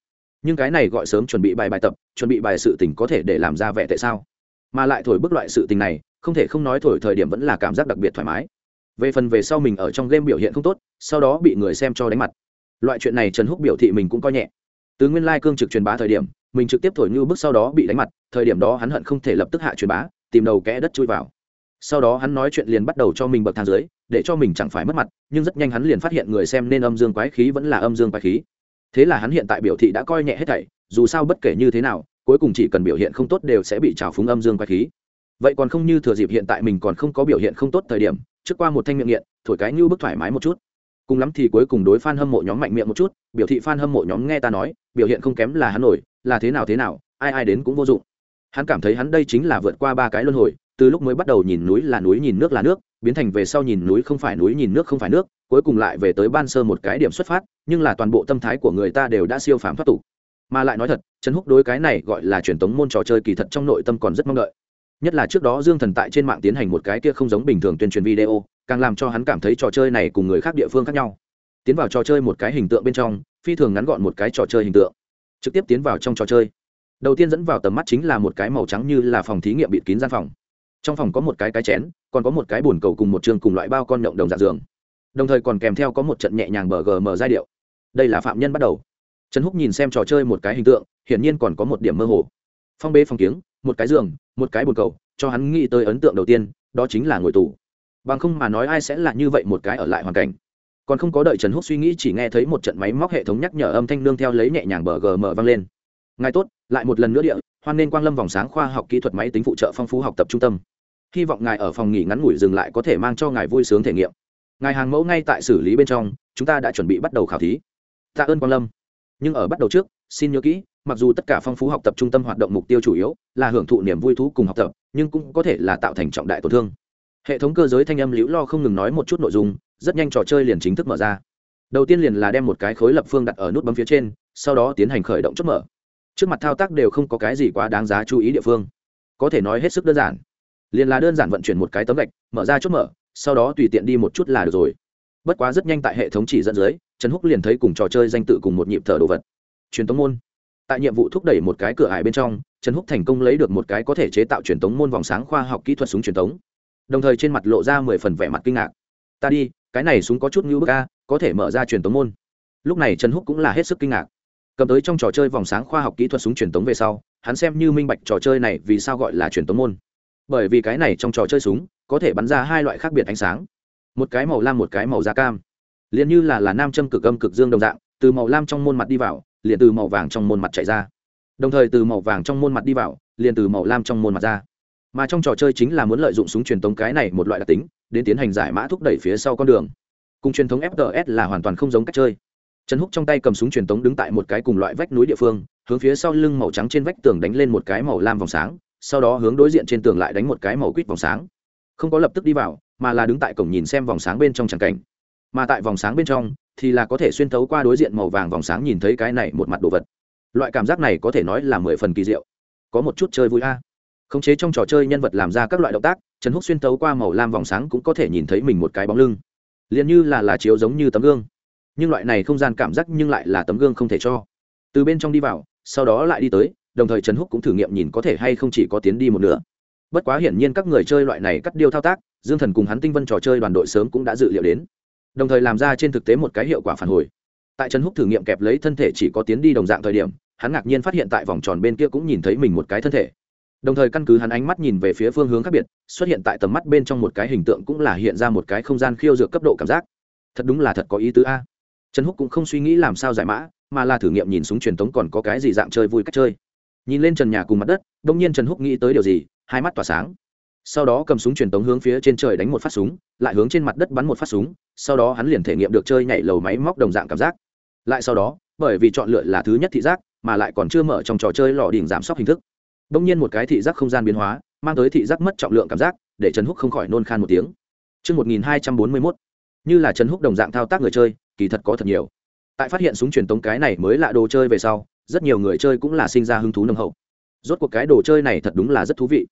Nhưng cái này gọi sớm chuẩn bị bài bài tập, chuẩn bị bài sự tình có thể để làm ra vẻ tại sao? Mà lại thổi bức loại sự tình này, không thể không nói thổi thời điểm vẫn là cảm giác đặc biệt thoải mái. Về phần về sau mình ở trong game biểu hiện không tốt, sau đó bị người xem cho đánh mặt. Loại chuyện này trần húc biểu thị mình cũng coi nhẹ từ nguyên lai cương trực truyền bá thời điểm, mình trực tiếp thổi như bước sau đó bị đánh mặt, thời điểm đó hắn hận không thể lập tức hạ truyền bá, tìm đầu kẽ đất chui vào. Sau đó hắn nói chuyện liền bắt đầu cho mình bậc thang dưới, để cho mình chẳng phải mất mặt, nhưng rất nhanh hắn liền phát hiện người xem nên âm dương quái khí vẫn là âm dương quái khí. Thế là hắn hiện tại biểu thị đã coi nhẹ hết thảy, dù sao bất kể như thế nào, cuối cùng chỉ cần biểu hiện không tốt đều sẽ bị trào phúng âm dương quái khí. Vậy còn không như thừa dịp hiện tại mình còn không có biểu hiện không tốt thời điểm, trước qua một thanh miệng nghiện, thổi cái như bức thoải mái một chút cùng lắm thì cuối cùng đối f a n hâm mộ nhóm mạnh miệng một chút, biểu thị f a n hâm mộ nhóm nghe ta nói, biểu hiện không kém là hắn nổi, là thế nào thế nào, ai ai đến cũng vô dụng. Hắn cảm thấy hắn đây chính là vượt qua ba cái luân hồi, từ lúc mới bắt đầu nhìn núi là núi nhìn nước là nước, biến thành về sau nhìn núi không phải núi nhìn nước không phải nước, cuối cùng lại về tới ban sơ một cái điểm xuất phát, nhưng là toàn bộ tâm thái của người ta đều đã siêu phàm thoát tục. Mà lại nói thật, trần húc đối cái này gọi là truyền thống môn trò chơi kỳ thật trong nội tâm còn rất mong đợi. Nhất là trước đó dương thần tại trên mạng tiến hành một cái kia không giống bình thường tuyên truyền video càng làm cho hắn cảm thấy trò chơi này cùng người khác địa phương khác nhau. Tiến vào trò chơi một cái hình tượng bên trong, phi thường ngắn gọn một cái trò chơi hình tượng. Trực tiếp tiến vào trong trò chơi. Đầu tiên dẫn vào tầm mắt chính là một cái màu trắng như là phòng thí nghiệm bịt kín gian phòng. Trong phòng có một cái cái chén, còn có một cái bồn cầu cùng một trường cùng loại bao con nhộng đồng dạng giường. Đồng thời còn kèm theo có một trận nhẹ nhàng bờ gm giai điệu. Đây là phạm nhân bắt đầu. Trần húc nhìn xem trò chơi một cái hình tượng, hiển nhiên còn có một điểm mơ hồ. Phong bế phòng kiếng, một cái giường, một cái bồn cầu, cho hắn nghĩ tới ấn tượng đầu tiên, đó chính là ngồi tù bằng không mà nói ai sẽ là như vậy một cái ở lại hoàn cảnh. Còn không có đợi trần húc suy nghĩ chỉ nghe thấy một trận máy móc hệ thống nhắc nhở âm thanh nương theo lấy nhẹ nhàng bờ gm vang lên. Ngài tốt, lại một lần nữa địa, hoan nên quang lâm vòng sáng khoa học kỹ thuật máy tính phụ trợ phong phú học tập trung tâm. Hy vọng ngài ở phòng nghỉ ngắn ngủi dừng lại có thể mang cho ngài vui sướng thể nghiệm. Ngài hàng mẫu ngay tại xử lý bên trong, chúng ta đã chuẩn bị bắt đầu khảo thí. Tạ ơn quang lâm. Nhưng ở bắt đầu trước, xin nhớ kỹ, mặc dù tất cả phong phú học tập trung tâm hoạt động mục tiêu chủ yếu là hưởng thụ niềm vui thú cùng học tập, nhưng cũng có thể là tạo thành trọng đại tổn thương hệ thống cơ giới thanh âm liễu lo không ngừng nói một chút nội dung, rất nhanh trò chơi liền chính thức mở ra. Đầu tiên liền là đem một cái khối lập phương đặt ở nút bấm phía trên, sau đó tiến hành khởi động chốt mở. Trước mặt thao tác đều không có cái gì quá đáng giá chú ý địa phương. Có thể nói hết sức đơn giản. Liền là đơn giản vận chuyển một cái tấm gạch, mở ra chốt mở, sau đó tùy tiện đi một chút là được rồi. Bất quá rất nhanh tại hệ thống chỉ dẫn dưới, trần húc liền thấy cùng trò chơi danh tự cùng một nhịp thở đồ vật. Truyền tống môn. Tại nhiệm vụ thúc đẩy một cái cửa ải bên trong, trần húc thành công lấy được một cái có thể chế tạo truyền tống môn vòng sáng khoa học kỹ thuật súng truyền tống đồng thời trên mặt lộ ra mười phần vẻ mặt kinh ngạc. Ta đi, cái này súng có chút như bức a, có thể mở ra truyền tống môn. Lúc này trần húc cũng là hết sức kinh ngạc. Cầm tới trong trò chơi vòng sáng khoa học kỹ thuật súng truyền tống về sau, hắn xem như minh bạch trò chơi này vì sao gọi là truyền tống môn. Bởi vì cái này trong trò chơi súng, có thể bắn ra hai loại khác biệt ánh sáng. Một cái màu lam, một cái màu da cam. Liền như là là nam châm cực âm cực dương đồng dạng, từ màu lam trong môn mặt đi vào, liền từ màu vàng trong môn mặt chạy ra. Đồng thời từ màu vàng trong môn mặt đi vào, liền từ màu lam trong môn mặt ra mà trong trò chơi chính là muốn lợi dụng súng truyền thống cái này một loại đặc tính, đến tiến hành giải mã thúc đẩy phía sau con đường. Cùng truyền thống fts là hoàn toàn không giống cách chơi. Trần húc trong tay cầm súng truyền thống đứng tại một cái cùng loại vách núi địa phương, hướng phía sau lưng màu trắng trên vách tường đánh lên một cái màu lam vòng sáng, sau đó hướng đối diện trên tường lại đánh một cái màu quýt vòng sáng. Không có lập tức đi vào, mà là đứng tại cổng nhìn xem vòng sáng bên trong tràng cảnh. Mà tại vòng sáng bên trong, thì là có thể xuyên thấu qua đối diện màu vàng vòng sáng nhìn thấy cái này một mặt đồ vật. Loại cảm giác này có thể nói là mười phần kỳ diệu. Có một chút chơi vui a khống chế trong trò chơi nhân vật làm ra các loại động tác, trần húc xuyên tấu qua màu lam vòng sáng cũng có thể nhìn thấy mình một cái bóng lưng. Liền như là là chiếu giống như tấm gương. Nhưng loại này không gian cảm giác nhưng lại là tấm gương không thể cho. Từ bên trong đi vào, sau đó lại đi tới, đồng thời trần húc cũng thử nghiệm nhìn có thể hay không chỉ có tiến đi một nửa. Bất quá hiển nhiên các người chơi loại này cắt điêu thao tác, dương thần cùng hắn tinh vân trò chơi đoàn đội sớm cũng đã dự liệu đến. Đồng thời làm ra trên thực tế một cái hiệu quả phản hồi. Tại trần húc thử nghiệm kẹp lấy thân thể chỉ có tiến đi đồng dạng thời điểm, hắn ngạc nhiên phát hiện tại vòng tròn bên kia cũng nhìn thấy mình một cái thân thể đồng thời căn cứ hắn ánh mắt nhìn về phía phương hướng khác biệt, xuất hiện tại tầm mắt bên trong một cái hình tượng cũng là hiện ra một cái không gian khiêu dược cấp độ cảm giác. Thật đúng là thật có ý tứ a. Trần húc cũng không suy nghĩ làm sao giải mã, mà là thử nghiệm nhìn súng truyền tống còn có cái gì dạng chơi vui cách chơi. Nhìn lên trần nhà cùng mặt đất đông nhiên trần húc nghĩ tới điều gì, hai mắt tỏa sáng. Sau đó cầm súng truyền tống hướng phía trên trời đánh một phát súng, lại hướng trên mặt đất bắn một phát súng, sau đó hắn liền thể nghiệm được chơi nhảy lầu máy móc đồng dạng cảm giác. Lại sau đó, bởi vì chọn lựa là thứ nhất thị giác, mà lại còn chưa mở trong trò chơi lò đỉnh giảm sóc hình thức đông nhiên một cái thị giác không gian biến hóa mang tới thị giác mất trọng lượng cảm giác để trần húc không khỏi nôn khan một tiếng. Chương 1241, như là trần húc đồng dạng thao tác người chơi kỳ thật có thật nhiều. Tại phát hiện súng truyền tống cái này mới lạ đồ chơi về sau rất nhiều người chơi cũng là sinh ra hứng thú nồng hậu. Rốt cuộc cái đồ chơi này thật đúng là rất thú vị.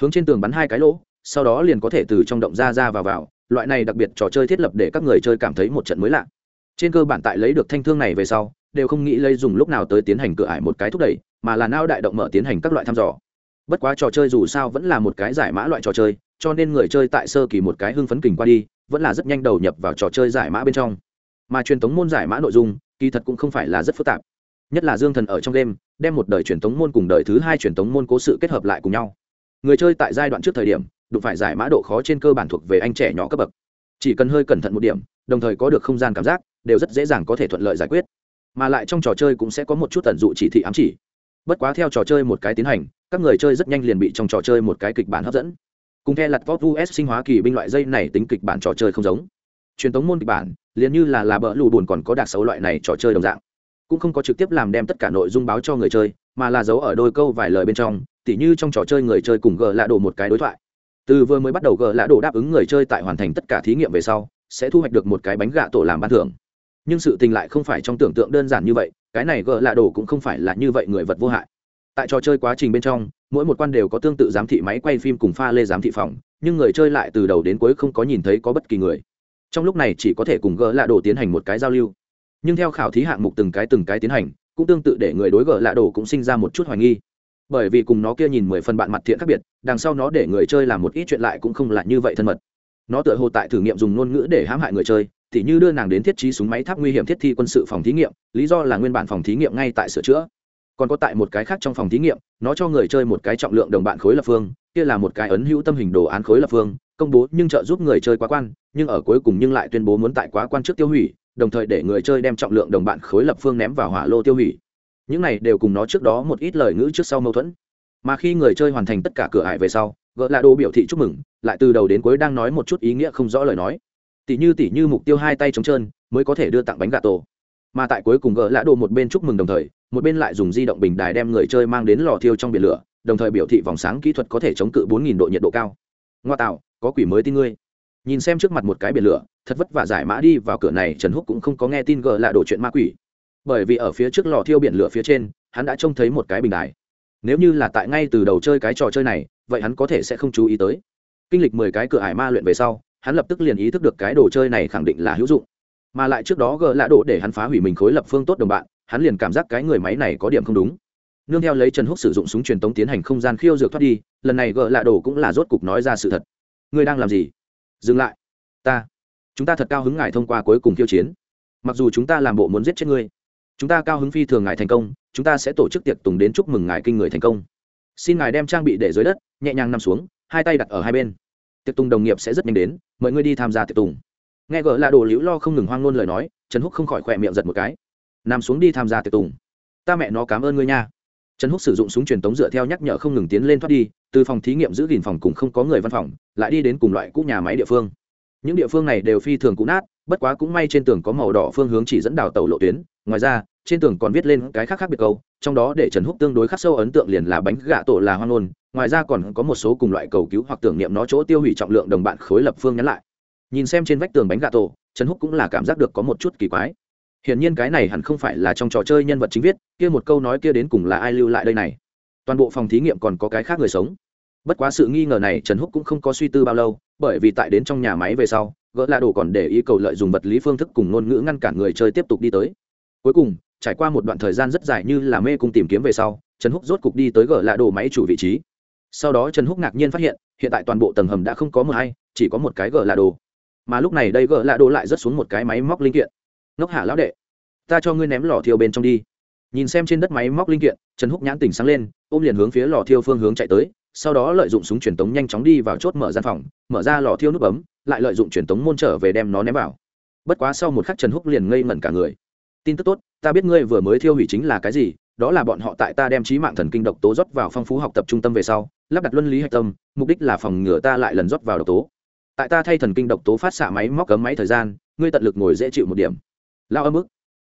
Hướng trên tường bắn hai cái lỗ sau đó liền có thể từ trong động ra ra vào vào loại này đặc biệt trò chơi thiết lập để các người chơi cảm thấy một trận mới lạ. Trên cơ bản tại lấy được thanh thương này về sau đều không nghĩ lấy dùng lúc nào tới tiến hành cửa ải một cái thúc đẩy mà là nao đại động mở tiến hành các loại thăm dò. Bất quá trò chơi dù sao vẫn là một cái giải mã loại trò chơi, cho nên người chơi tại sơ kỳ một cái hưng phấn kình qua đi, vẫn là rất nhanh đầu nhập vào trò chơi giải mã bên trong. Mà truyền thống môn giải mã nội dung, kỳ thật cũng không phải là rất phức tạp. Nhất là dương thần ở trong đêm đem một đời truyền thống môn cùng đời thứ hai truyền thống môn cố sự kết hợp lại cùng nhau. Người chơi tại giai đoạn trước thời điểm, đụng phải giải mã độ khó trên cơ bản thuộc về anh trẻ nhỏ cấp bậc. Chỉ cần hơi cẩn thận một điểm, đồng thời có được không gian cảm giác, đều rất dễ dàng có thể thuận lợi giải quyết. Mà lại trong trò chơi cũng sẽ có một chút tận dụ chỉ thị ám chỉ bất quá theo trò chơi một cái tiến hành, các người chơi rất nhanh liền bị trong trò chơi một cái kịch bản hấp dẫn. Cùng theo lặt vót us sinh hóa kỳ binh loại dây này tính kịch bản trò chơi không giống. Truyền thống môn kịch bản, liền như là là bỡ lù buồn còn có đặc xấu loại này trò chơi đồng dạng. Cũng không có trực tiếp làm đem tất cả nội dung báo cho người chơi, mà là giấu ở đôi câu vài lời bên trong, tỉ như trong trò chơi người chơi cùng gờ lạ đổ một cái đối thoại. Từ vừa mới bắt đầu gờ lạ đổ đáp ứng người chơi tại hoàn thành tất cả thí nghiệm về sau, sẽ thu hoạch được một cái bánh gạ tổ làm ban thưởng. Nhưng sự tình lại không phải trong tưởng tượng đơn giản như vậy cái này gỡ lạ đổ cũng không phải là như vậy người vật vô hại. Tại trò chơi quá trình bên trong, mỗi một quan đều có tương tự giám thị máy quay phim cùng pha lê giám thị phòng, nhưng người chơi lại từ đầu đến cuối không có nhìn thấy có bất kỳ người. Trong lúc này chỉ có thể cùng gỡ lạ đồ tiến hành một cái giao lưu. Nhưng theo khảo thí hạng mục từng cái từng cái tiến hành, cũng tương tự để người đối gỡ lạ đồ cũng sinh ra một chút hoài nghi. Bởi vì cùng nó kia nhìn mười phần bạn mặt thiện khác biệt, đằng sau nó để người chơi làm một ít chuyện lại cũng không là như vậy thân mật. Nó tựa hồ tại thử nghiệm dùng ngôn ngữ để hãm hại người chơi thì như đưa nàng đến thiết trí súng máy tháp nguy hiểm thiết thi quân sự phòng thí nghiệm, lý do là nguyên bản phòng thí nghiệm ngay tại sửa chữa. Còn có tại một cái khác trong phòng thí nghiệm, nó cho người chơi một cái trọng lượng đồng bạn khối lập phương, kia là một cái ấn hữu tâm hình đồ án khối lập phương, công bố nhưng trợ giúp người chơi quá quan, nhưng ở cuối cùng nhưng lại tuyên bố muốn tại quá quan trước tiêu hủy, đồng thời để người chơi đem trọng lượng đồng bạn khối lập phương ném vào hỏa lô tiêu hủy. Những này đều cùng nó trước đó một ít lời ngữ trước sau mâu thuẫn. Mà khi người chơi hoàn thành tất cả cửa hại về sau, gỡ lạ đồ biểu thị chúc mừng, lại từ đầu đến cuối đang nói một chút ý nghĩa không rõ lời nói tỷ như tỷ như mục tiêu hai tay trống trơn, mới có thể đưa tặng bánh gà tổ. Mà tại cuối cùng gỡ lã đồ một bên chúc mừng đồng thời, một bên lại dùng di động bình đài đem người chơi mang đến lò thiêu trong biển lửa, đồng thời biểu thị vòng sáng kỹ thuật có thể chống cự 4.000 độ nhiệt độ cao. Ngoa tạo, có quỷ mới tin ngươi. Nhìn xem trước mặt một cái biển lửa, thật vất vả giải mã đi vào cửa này, trần húc cũng không có nghe tin gờ là đổ chuyện ma quỷ. Bởi vì ở phía trước lò thiêu biển lửa phía trên, hắn đã trông thấy một cái bình đài. Nếu như là tại ngay từ đầu chơi cái trò chơi này, vậy hắn có thể sẽ không chú ý tới. Kinh lịch mười cái cửa ải ma luyện về sau hắn lập tức liền ý thức được cái đồ chơi này khẳng định là hữu dụng. Mà lại trước đó gờ lạ đổ để hắn phá hủy mình khối lập phương tốt đồng bạn, hắn liền cảm giác cái người máy này có điểm không đúng. Nương theo lấy trần húc sử dụng súng truyền tống tiến hành không gian khiêu dược thoát đi, lần này gờ lạ đổ cũng là rốt cục nói ra sự thật. Ngươi đang làm gì? Dừng lại. Ta. Chúng ta thật cao hứng ngài thông qua cuối cùng khiêu chiến. Mặc dù chúng ta làm bộ muốn giết chết ngươi, chúng ta cao hứng phi thường ngài thành công, chúng ta sẽ tổ chức tiệc tùng đến chúc mừng ngài kinh người thành công. Xin ngài đem trang bị để dưới đất, nhẹ nhàng nằm xuống, hai tay đặt ở hai bên tiệc tùng đồng nghiệp sẽ rất nhanh đến, mời ngươi đi tham gia tiệc tùng. Nghe gỡ là đồ liễu lo không ngừng hoang ngôn lời nói, trần húc không khỏi khỏe miệng giật một cái. Nằm xuống đi tham gia tiệc tùng. Ta mẹ nó cảm ơn ngươi nha. Trần húc sử dụng súng truyền tống dựa theo nhắc nhở không ngừng tiến lên thoát đi, từ phòng thí nghiệm giữ gìn phòng cùng không có người văn phòng, lại đi đến cùng loại cũ nhà máy địa phương. Những địa phương này đều phi thường cũ nát, bất quá cũng may trên tường có màu đỏ phương hướng chỉ dẫn đào tàu lộ tuyến, ngoài ra, trên tường còn viết lên cái khác khác biệt câu, trong đó để trần húc tương đối khắc sâu ấn tượng liền là bánh gạ tổ là hoang ngôn ngoài ra còn có một số cùng loại cầu cứu hoặc tưởng niệm nó chỗ tiêu hủy trọng lượng đồng bạn khối lập phương nhắn lại. Nhìn xem trên vách tường bánh gà tổ, trần húc cũng là cảm giác được có một chút kỳ quái. Hiển nhiên cái này hẳn không phải là trong trò chơi nhân vật chính viết, kia một câu nói kia đến cùng là ai lưu lại đây này. Toàn bộ phòng thí nghiệm còn có cái khác người sống. Bất quá sự nghi ngờ này trần húc cũng không có suy tư bao lâu, bởi vì tại đến trong nhà máy về sau, gỡ lạ đồ còn để ý cầu lợi dùng vật lý phương thức cùng ngôn ngữ ngăn cản người chơi tiếp tục đi tới. Cuối cùng, trải qua một đoạn thời gian rất dài như là mê cung tìm kiếm về sau, trần húc rốt cục đi tới gỡ lạ đồ máy chủ vị trí sau đó trần húc ngạc nhiên phát hiện hiện tại toàn bộ tầng hầm đã không có mờ hay, chỉ có một cái gờ lạ đồ. mà lúc này đây gờ lạ đồ lại rớt xuống một cái máy móc linh kiện. ngốc hạ lão đệ, ta cho ngươi ném lò thiêu bên trong đi. nhìn xem trên đất máy móc linh kiện, trần húc nhãn tỉnh sáng lên, ôm liền hướng phía lò thiêu phương hướng chạy tới, sau đó lợi dụng súng truyền tống nhanh chóng đi vào chốt mở gian phòng, mở ra lò thiêu nút ấm lại lợi dụng truyền tống môn trở về đem nó ném vào. bất quá sau một khắc trần húc liền ngây ngẩn cả người. tin tức tốt, ta biết ngươi vừa mới thiêu hủy chính là cái gì, đó là bọn họ tại ta đem trí mạng thần kinh độc tố rót vào phong phú học tập trung tâm về sau lắp đặt luân lý hạch tâm, mục đích là phòng ngừa ta lại lần rót vào độc tố. Tại ta thay thần kinh độc tố phát xạ máy móc cấm máy thời gian, ngươi tận lực ngồi dễ chịu một điểm. Lao âm ức.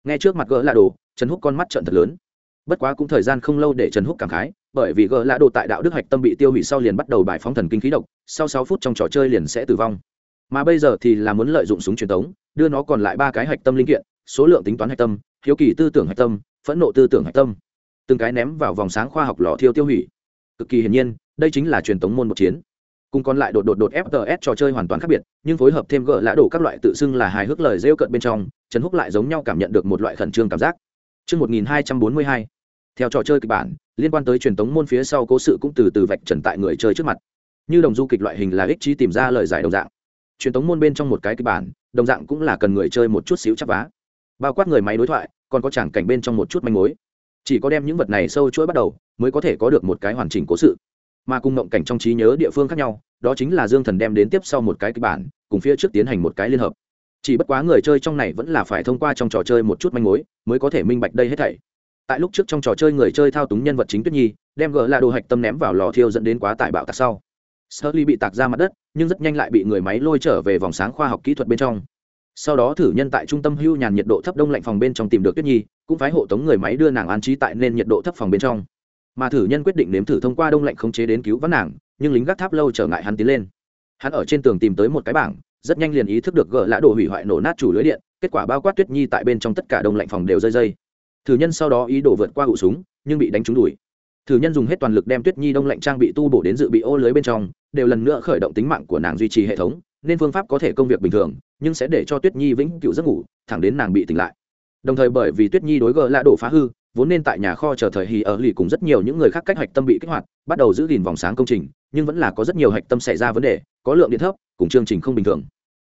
Nghe trước mặt gỡ lạ đồ, trần húc con mắt trận thật lớn. Bất quá cũng thời gian không lâu để trần húc cảm khái, bởi vì gỡ lạ đồ tại đạo đức hạch tâm bị tiêu hủy sau liền bắt đầu bài phóng thần kinh khí độc, sau sáu phút trong trò chơi liền sẽ tử vong. Mà bây giờ thì là muốn lợi dụng súng truyền thống đưa nó còn lại ba cái hạch tâm linh kiện, số lượng tính toán hạch tâm, hiếu kỳ tư tưởng hạch tâm, phẫn nộ tư tưởng hạch tâm. Từng cái ném vào vòng sáng khoa học lò thiêu tiêu hủy cực kỳ hiển nhiên đây chính là truyền thống môn một chiến. Cùng còn lại đột đột đột fts trò chơi hoàn toàn khác biệt nhưng phối hợp thêm gỡ lã đổ các loại tự xưng là hài hước lời rêu cận bên trong trần húc lại giống nhau cảm nhận được một loại khẩn trương cảm giác. Trước 1242, theo trò chơi kịch bản liên quan tới truyền thống môn phía sau cố sự cũng từ từ vạch trần tại người chơi trước mặt. Như đồng du kịch loại hình là ích trí tìm ra lời giải đồng dạng. Truyền thống môn bên trong một cái kịch bản đồng dạng cũng là cần người chơi một chút xíu chắp vá. Bao quát người máy đối thoại còn có chẳng cảnh bên trong một chút manh mối chỉ có đem những vật này sâu chuỗi bắt đầu, mới có thể có được một cái hoàn chỉnh cố sự. Mà cùng ngộng cảnh trong trí nhớ địa phương khác nhau, đó chính là dương thần đem đến tiếp sau một cái kịch bản, cùng phía trước tiến hành một cái liên hợp. Chỉ bất quá người chơi trong này vẫn là phải thông qua trong trò chơi một chút manh mối, mới có thể minh bạch đây hết thảy. Tại lúc trước trong trò chơi người chơi thao túng nhân vật chính tuyết nhi, đem gỡ là đồ hạch tâm ném vào lò thiêu dẫn đến quá tải bạo tạc sau. Sơ ly bị tạc ra mặt đất, nhưng rất nhanh lại bị người máy lôi trở về vòng sáng khoa học kỹ thuật bên trong sau đó thử nhân tại trung tâm hưu nhàn nhiệt độ thấp đông lạnh phòng bên trong tìm được tuyết nhi, cũng phái hộ tống người máy đưa nàng an trí tại nên nhiệt độ thấp phòng bên trong. Mà thử nhân quyết định nếm thử thông qua đông lạnh khống chế đến cứu vãn nàng, nhưng lính gác tháp lâu trở ngại hắn tiến lên. Hắn ở trên tường tìm tới một cái bảng, rất nhanh liền ý thức được gỡ lã đồ hủy hoại nổ nát chủ lưới điện, kết quả bao quát tuyết nhi tại bên trong tất cả đông lạnh phòng đều rơi dây. Thử nhân sau đó ý đồ vượt qua hụ súng, nhưng bị đánh trúng đuổi thử nhân dùng hết toàn lực đem tuyết nhi đông lạnh trang bị tu bổ đến dự bị ô lưới bên trong, đều lần nữa khởi động tính mạng của nàng duy trì hệ thống nên phương pháp có thể công việc bình thường, nhưng sẽ để cho tuyết nhi vĩnh cựu giấc ngủ, thẳng đến nàng bị tỉnh lại. Đồng thời bởi vì tuyết nhi đối gờ lạ đổ phá hư, vốn nên tại nhà kho chờ thời hì ở lì cùng rất nhiều những người khác cách hạch tâm bị kích hoạt, bắt đầu giữ gìn vòng sáng công trình, nhưng vẫn là có rất nhiều hạch tâm xảy ra vấn đề, có lượng điện thấp, cùng chương trình không bình thường.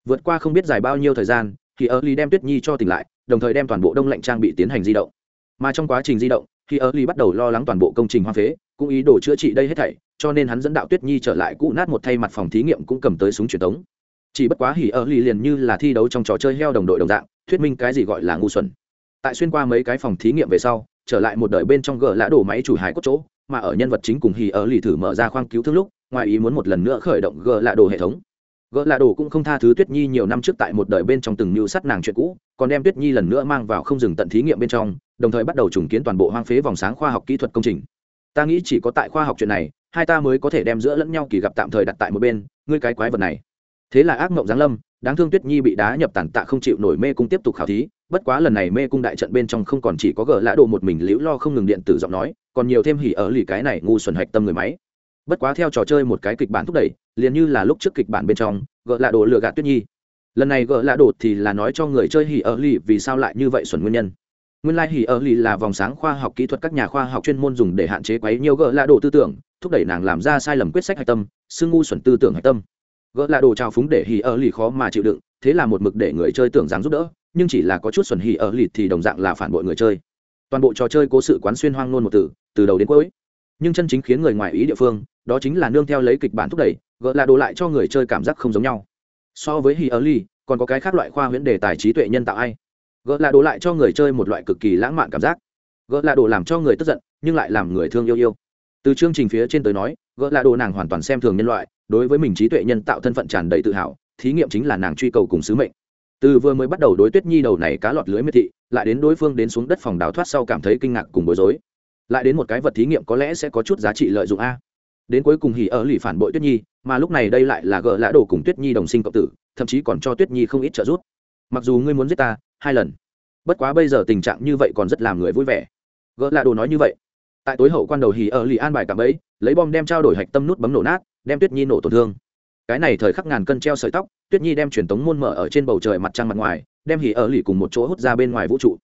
Vượt qua không biết dài bao nhiêu thời gian thì ở lì đem tuyết nhi cho tỉnh lại, đồng thời đem toàn bộ đông lạnh trang bị tiến hành di động. Mà trong quá trình di động thì ở lì bắt đầu lo lắng toàn bộ công trình hoang phế, cũng ý đồ chữa trị đây hết thảy, cho nên hắn dẫn đạo tuyết nhi trở lại cũ nát một thay mặt phòng thí nghiệm cũng cầm tới súng truyền thống chỉ bất quá hỉ ở lì liền như là thi đấu trong trò chơi heo đồng đội đồng dạng, thuyết minh cái gì gọi là ngu xuẩn. Tại xuyên qua mấy cái phòng thí nghiệm về sau, trở lại một đời bên trong gờ lã đổ máy chủ hải cốt chỗ, mà ở nhân vật chính cùng hỉ ở lì thử mở ra khoang cứu thương lúc, ngoài ý muốn một lần nữa khởi động gờ lạ đồ hệ thống. Gỡ lạ đồ cũng không tha thứ tuyết nhi nhiều năm trước tại một đời bên trong từng mưu sắt nàng chuyện cũ, còn đem tuyết nhi lần nữa mang vào không dừng tận thí nghiệm bên trong, đồng thời bắt đầu trùng kiến toàn bộ hoang phế vòng sáng khoa học kỹ thuật công trình. Ta nghĩ chỉ có tại khoa học chuyện này, hai ta mới có thể đem giữa lẫn nhau kỳ gặp tạm thời đặt tại một bên, ngươi cái quái vật này thế là ác mộng giáng lâm, đáng thương tuyết nhi bị đá nhập tàn tạ không chịu nổi mê cung tiếp tục khảo thí, bất quá lần này mê cung đại trận bên trong không còn chỉ có gỡ lã đồ một mình liễu lo không ngừng điện tử giọng nói, còn nhiều thêm hỉ ở lì cái này ngu xuẩn hạch tâm người máy. Bất quá theo trò chơi một cái kịch bản thúc đẩy, liền như là lúc trước kịch bản bên trong gỡ lạ đồ lừa gạt tuyết nhi. Lần này gỡ lạ đồ thì là nói cho người chơi hỉ ở lì vì sao lại như vậy xuẩn nguyên nhân. Nguyên lai hỉ ở lì là vòng sáng khoa học kỹ thuật các nhà khoa học chuyên môn dùng để hạn chế quấy nhiều gỡ lạ đồ tư tưởng, thúc đẩy nàng làm ra sai lầm quyết sách hạch tâm sương ngu xuẩn tư tưởng hạch tâm gỡ là đồ trào phúng để hỉ ở lì khó mà chịu đựng thế là một mực để người chơi tưởng rằng giúp đỡ nhưng chỉ là có chút xuẩn hỉ ở lì thì đồng dạng là phản bội người chơi. Toàn bộ trò chơi cố sự quán xuyên hoang nôn một từ từ đầu đến cuối. Nhưng chân chính khiến người ngoài ý địa phương đó chính là nương theo lấy kịch bản thúc đẩy gỡ là đồ lại cho người chơi cảm giác không giống nhau. So với hỉ ở lì, còn có cái khác loại khoa huyễn đề tài trí tuệ nhân tạo ai? Gỡ là đồ lại cho người chơi một loại cực kỳ lãng mạn cảm giác. Gỡ là đồ làm cho người tức giận nhưng lại làm người thương yêu yêu. Từ chương trình phía trên tới nói gỡ là đồ nàng hoàn toàn xem thường nhân loại đối với mình trí tuệ nhân tạo thân phận tràn đầy tự hào, thí nghiệm chính là nàng truy cầu cùng sứ mệnh. Từ vừa mới bắt đầu đối tuyết nhi đầu này cá lọt lưới miệt thị, lại đến đối phương đến xuống đất phòng đào thoát sau cảm thấy kinh ngạc cùng bối rối. Lại đến một cái vật thí nghiệm có lẽ sẽ có chút giá trị lợi dụng a. Đến cuối cùng hỉ ở lì phản bội tuyết nhi, mà lúc này đây lại là gỡ lã đồ cùng tuyết nhi đồng sinh cộng tử, thậm chí còn cho tuyết nhi không ít trợ giúp. Mặc dù ngươi muốn giết ta, hai lần. Bất quá bây giờ tình trạng như vậy còn rất làm người vui vẻ. Gỡ lã đồ nói như vậy. Tại tối hậu quan đầu hỉ ở lì an bài cảm ấy lấy bom đem trao đổi hạch tâm nút bấm nổ nát đem tuyết nhi nổ tổn thương. Cái này thời khắc ngàn cân treo sợi tóc, tuyết nhi đem truyền tống môn mở ở trên bầu trời mặt trăng mặt ngoài, đem hỉ ở lì cùng một chỗ hút ra bên ngoài vũ trụ.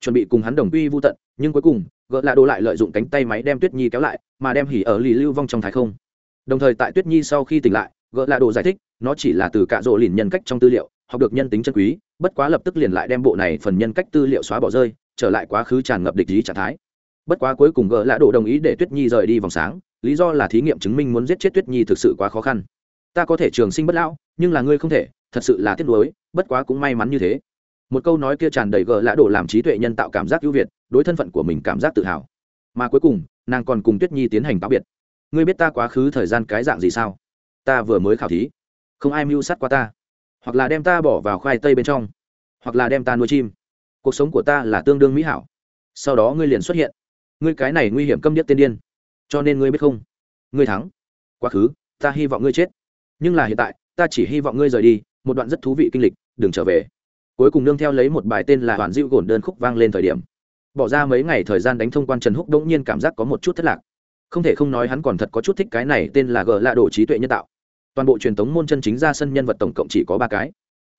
Chuẩn bị cùng hắn đồng quy vô tận, nhưng cuối cùng, gỡ lạ đồ lại lợi dụng cánh tay máy đem tuyết nhi kéo lại, mà đem hỉ ở lì lưu vong trong thái không. Đồng thời tại tuyết nhi sau khi tỉnh lại, gỡ lạ đồ giải thích, nó chỉ là từ cạ rỗ lìn nhân cách trong tư liệu, học được nhân tính chân quý, bất quá lập tức liền lại đem bộ này phần nhân cách tư liệu xóa bỏ rơi, trở lại quá khứ tràn ngập địch ý trạng thái. Bất quá cuối cùng gỡ lạ đồ đồng ý để tuyết nhi rời đi vòng sáng lý do là thí nghiệm chứng minh muốn giết chết tuyết nhi thực sự quá khó khăn. Ta có thể trường sinh bất lão, nhưng là ngươi không thể, thật sự là tiếc nuối, bất quá cũng may mắn như thế. Một câu nói kia tràn đầy gờ lã đổ làm trí tuệ nhân tạo cảm giác ưu việt, đối thân phận của mình cảm giác tự hào. Mà cuối cùng, nàng còn cùng tuyết nhi tiến hành cáo biệt. Ngươi biết ta quá khứ thời gian cái dạng gì sao? Ta vừa mới khảo thí. Không ai mưu sát qua ta. Hoặc là đem ta bỏ vào khoai tây bên trong. Hoặc là đem ta nuôi chim. Cuộc sống của ta là tương đương mỹ hảo. Sau đó ngươi liền xuất hiện. Ngươi cái này nguy hiểm câm điếc tiên điên cho nên ngươi biết không? Ngươi thắng. Quá khứ, ta hy vọng ngươi chết. Nhưng là hiện tại, ta chỉ hy vọng ngươi rời đi. Một đoạn rất thú vị kinh lịch, đừng trở về. Cuối cùng nương theo lấy một bài tên là hoàn dịu gồn đơn khúc vang lên thời điểm. Bỏ ra mấy ngày thời gian đánh thông quan trần húc đ ỗ n g nhiên cảm giác có một chút thất lạc. Không thể không nói hắn còn thật có chút thích cái này tên là g lạ đồ trí tuệ nhân tạo. Toàn bộ truyền thống môn chân chính ra sân nhân vật tổng cộng chỉ có ba cái.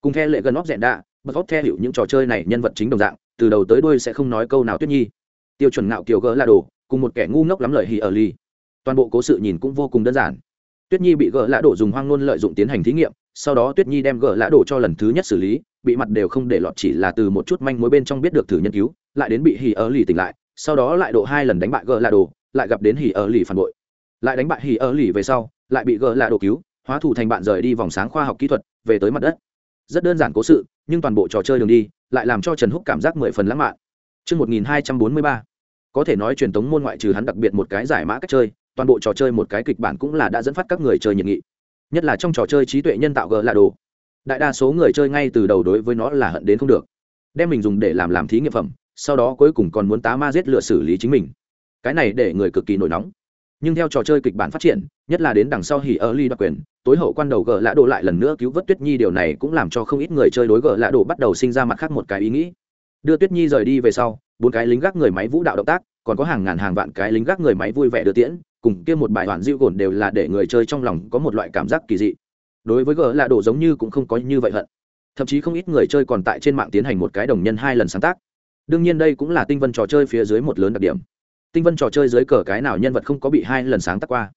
Cùng theo lệ gần óc dẹn đạ bật góp theo hiệu những trò chơi này nhân vật chính đồng dạng, từ đầu tới đuôi sẽ không nói câu nào tuyết nhi tiêu chuẩn ngạo kiều gỡ là đồ cùng một kẻ ngu ngốc lắm lời hì ở ly toàn bộ cố sự nhìn cũng vô cùng đơn giản. Tuyết nhi bị gỡ lạ đổ dùng hoang nôn lợi dụng tiến hành thí nghiệm sau đó tuyết nhi đem gỡ lã đổ cho lần thứ nhất xử lý bị mặt đều không để lọt chỉ là từ một chút manh mối bên trong biết được thử nhân cứu lại đến bị hỉ ở lì tỉnh lại sau đó lại độ hai lần đánh bại gỡ lã đổ lại gặp đến hỉ ở lì phản bội. Lại đánh bại hỉ ở lì về sau lại bị gỡ lã đổ cứu hóa thủ thành bạn rời đi vòng sáng khoa học kỹ thuật về tới mặt đất. Rất đơn giản cố sự nhưng toàn bộ trò chơi đường đi lại làm cho trần húc cảm giác mười phần lãng mạn. Trước 1243, có thể nói truyền thống môn ngoại trừ hắn đặc biệt một cái giải mã cách chơi, toàn bộ trò chơi một cái kịch bản cũng là đã dẫn phát các người chơi nhiệt nghị. Nhất là trong trò chơi trí tuệ nhân tạo g là đồ. Đại đa số người chơi ngay từ đầu đối với nó là hận đến không được. Đem mình dùng để làm làm thí nghiệm phẩm, sau đó cuối cùng còn muốn tá ma giết lựa xử lý chính mình. Cái này để người cực kỳ nổi nóng. Nhưng theo trò chơi kịch bản phát triển, nhất là đến đằng sau hỉ ở ly đặc quyền, tối hậu quan đầu gỡ lã đồ lại lần nữa cứu vớt tuyết nhi, điều này cũng làm cho không ít người chơi đối gỡ lã đồ bắt đầu sinh ra mặt khác một cái ý nghĩ đưa tuyết nhi rời đi về sau, bốn cái lính gác người máy vũ đạo động tác, còn có hàng ngàn hàng vạn cái lính gác người máy vui vẻ đưa tiễn, cùng kia một bài hoàn diêu gồn đều là để người chơi trong lòng có một loại cảm giác kỳ dị. Đối với gỡ là đồ giống như cũng không có như vậy hận. Thậm chí không ít người chơi còn tại trên mạng tiến hành một cái đồng nhân hai lần sáng tác. Đương nhiên đây cũng là tinh vân trò chơi phía dưới một lớn đặc điểm. Tinh vân trò chơi dưới cờ cái nào nhân vật không có bị hai lần sáng tác qua.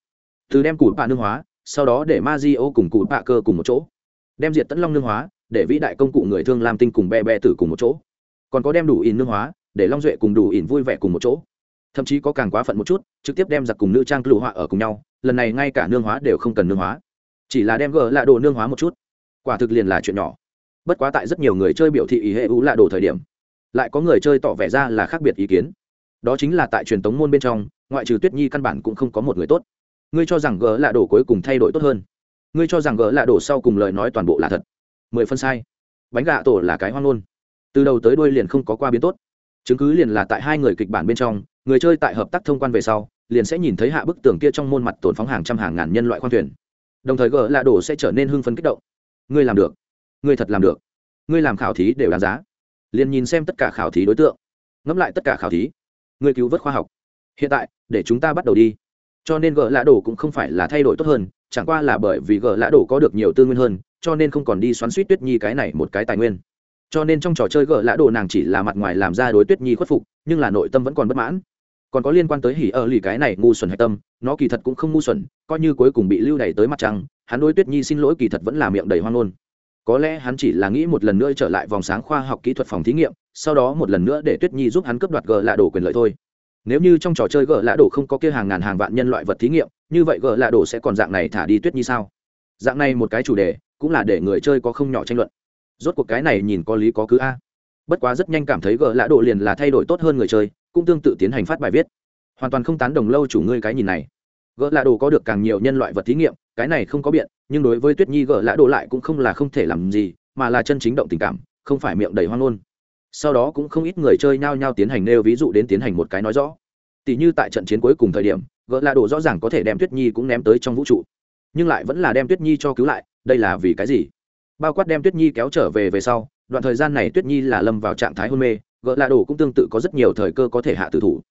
Từ đem củ bạ nương hóa, sau đó để ma di ô cùng củ bạ cơ cùng một chỗ. Đem diệt tẫn long nương hóa, để vĩ đại công cụ người thương làm tinh cùng be be tử cùng một chỗ còn có đem đủ ỉn nương hóa, để long duệ cùng đủ ỉn vui vẻ cùng một chỗ. Thậm chí có càng quá phận một chút, trực tiếp đem giặc cùng nữ trang lụ họa ở cùng nhau, lần này ngay cả nương hóa đều không cần nương hóa. Chỉ là đem gờ lạ đồ nương hóa một chút. Quả thực liền là chuyện nhỏ. Bất quá tại rất nhiều người chơi biểu thị ý hệ ú lạ đồ thời điểm, lại có người chơi tỏ vẻ ra là khác biệt ý kiến. Đó chính là tại truyền tống môn bên trong, ngoại trừ tuyết nhi căn bản cũng không có một người tốt. Ngươi cho rằng gỡ lạ đồ cuối cùng thay đổi tốt hơn. Ngươi cho rằng gỡ lạ đồ sau cùng lời nói toàn bộ là thật. Mười phân sai. Bánh gạ tổ là cái hoang ngôn từ đầu tới đuôi liền không có qua biến tốt. Chứng cứ liền là tại hai người kịch bản bên trong, người chơi tại hợp tác thông quan về sau, liền sẽ nhìn thấy hạ bức tường kia trong môn mặt tổn phóng hàng trăm hàng ngàn nhân loại khoang thuyền. Đồng thời gỡ lạ đổ sẽ trở nên hưng phấn kích động. Ngươi làm được. Ngươi thật làm được. Ngươi làm khảo thí đều đáng giá. Liền nhìn xem tất cả khảo thí đối tượng. Ngẫm lại tất cả khảo thí. Ngươi cứu vớt khoa học. Hiện tại, để chúng ta bắt đầu đi. Cho nên gỡ lạ đổ cũng không phải là thay đổi tốt hơn, chẳng qua là bởi vì gỡ lạ đổ có được nhiều tư nguyên hơn, cho nên không còn đi xoắn suýt tuyết nhi cái này một cái tài nguyên cho nên trong trò chơi gỡ lã đồ nàng chỉ là mặt ngoài làm ra đối tuyết nhi khuất phục, nhưng là nội tâm vẫn còn bất mãn. Còn có liên quan tới hỉ ở lì cái này ngu xuẩn hạch tâm, nó kỳ thật cũng không ngu xuẩn, coi như cuối cùng bị lưu đày tới mặt trăng, hắn đối tuyết nhi xin lỗi kỳ thật vẫn là miệng đầy hoang ngôn có lẽ hắn chỉ là nghĩ một lần nữa trở lại vòng sáng khoa học kỹ thuật phòng thí nghiệm, sau đó một lần nữa để tuyết nhi giúp hắn cướp đoạt gỡ lạ đổ quyền lợi thôi. Nếu như trong trò chơi gỡ lạ đổ không có kia hàng ngàn hàng vạn nhân loại vật thí nghiệm, như vậy gỡ lạ đổ sẽ còn dạng này thả đi tuyết nhi sao? Dạng này một cái chủ đề, cũng là để người chơi có không nhỏ tranh luận rốt cuộc cái này nhìn có lý có cứ a. Bất quá rất nhanh cảm thấy gỡ lã độ liền là thay đổi tốt hơn người chơi, cũng tương tự tiến hành phát bài viết. Hoàn toàn không tán đồng lâu chủ ngươi cái nhìn này. Gỡ lạ đồ có được càng nhiều nhân loại vật thí nghiệm, cái này không có biện, nhưng đối với tuyết nhi gỡ lạ đồ lại cũng không là không thể làm gì, mà là chân chính động tình cảm, không phải miệng đầy hoang ngôn. Sau đó cũng không ít người chơi nhao nhao tiến hành nêu ví dụ đến tiến hành một cái nói rõ. Tỷ như tại trận chiến cuối cùng thời điểm gỡ lạ đồ rõ ràng có thể đem tuyết nhi cũng ném tới trong vũ trụ, nhưng lại vẫn là đem tuyết nhi cho cứu lại, đây là vì cái gì? Bao quát đem tuyết nhi kéo trở về về sau, đoạn thời gian này tuyết nhi là lâm vào trạng thái hôn mê, gỡ lạ đồ cũng tương tự có rất nhiều thời cơ có thể hạ tử thủ.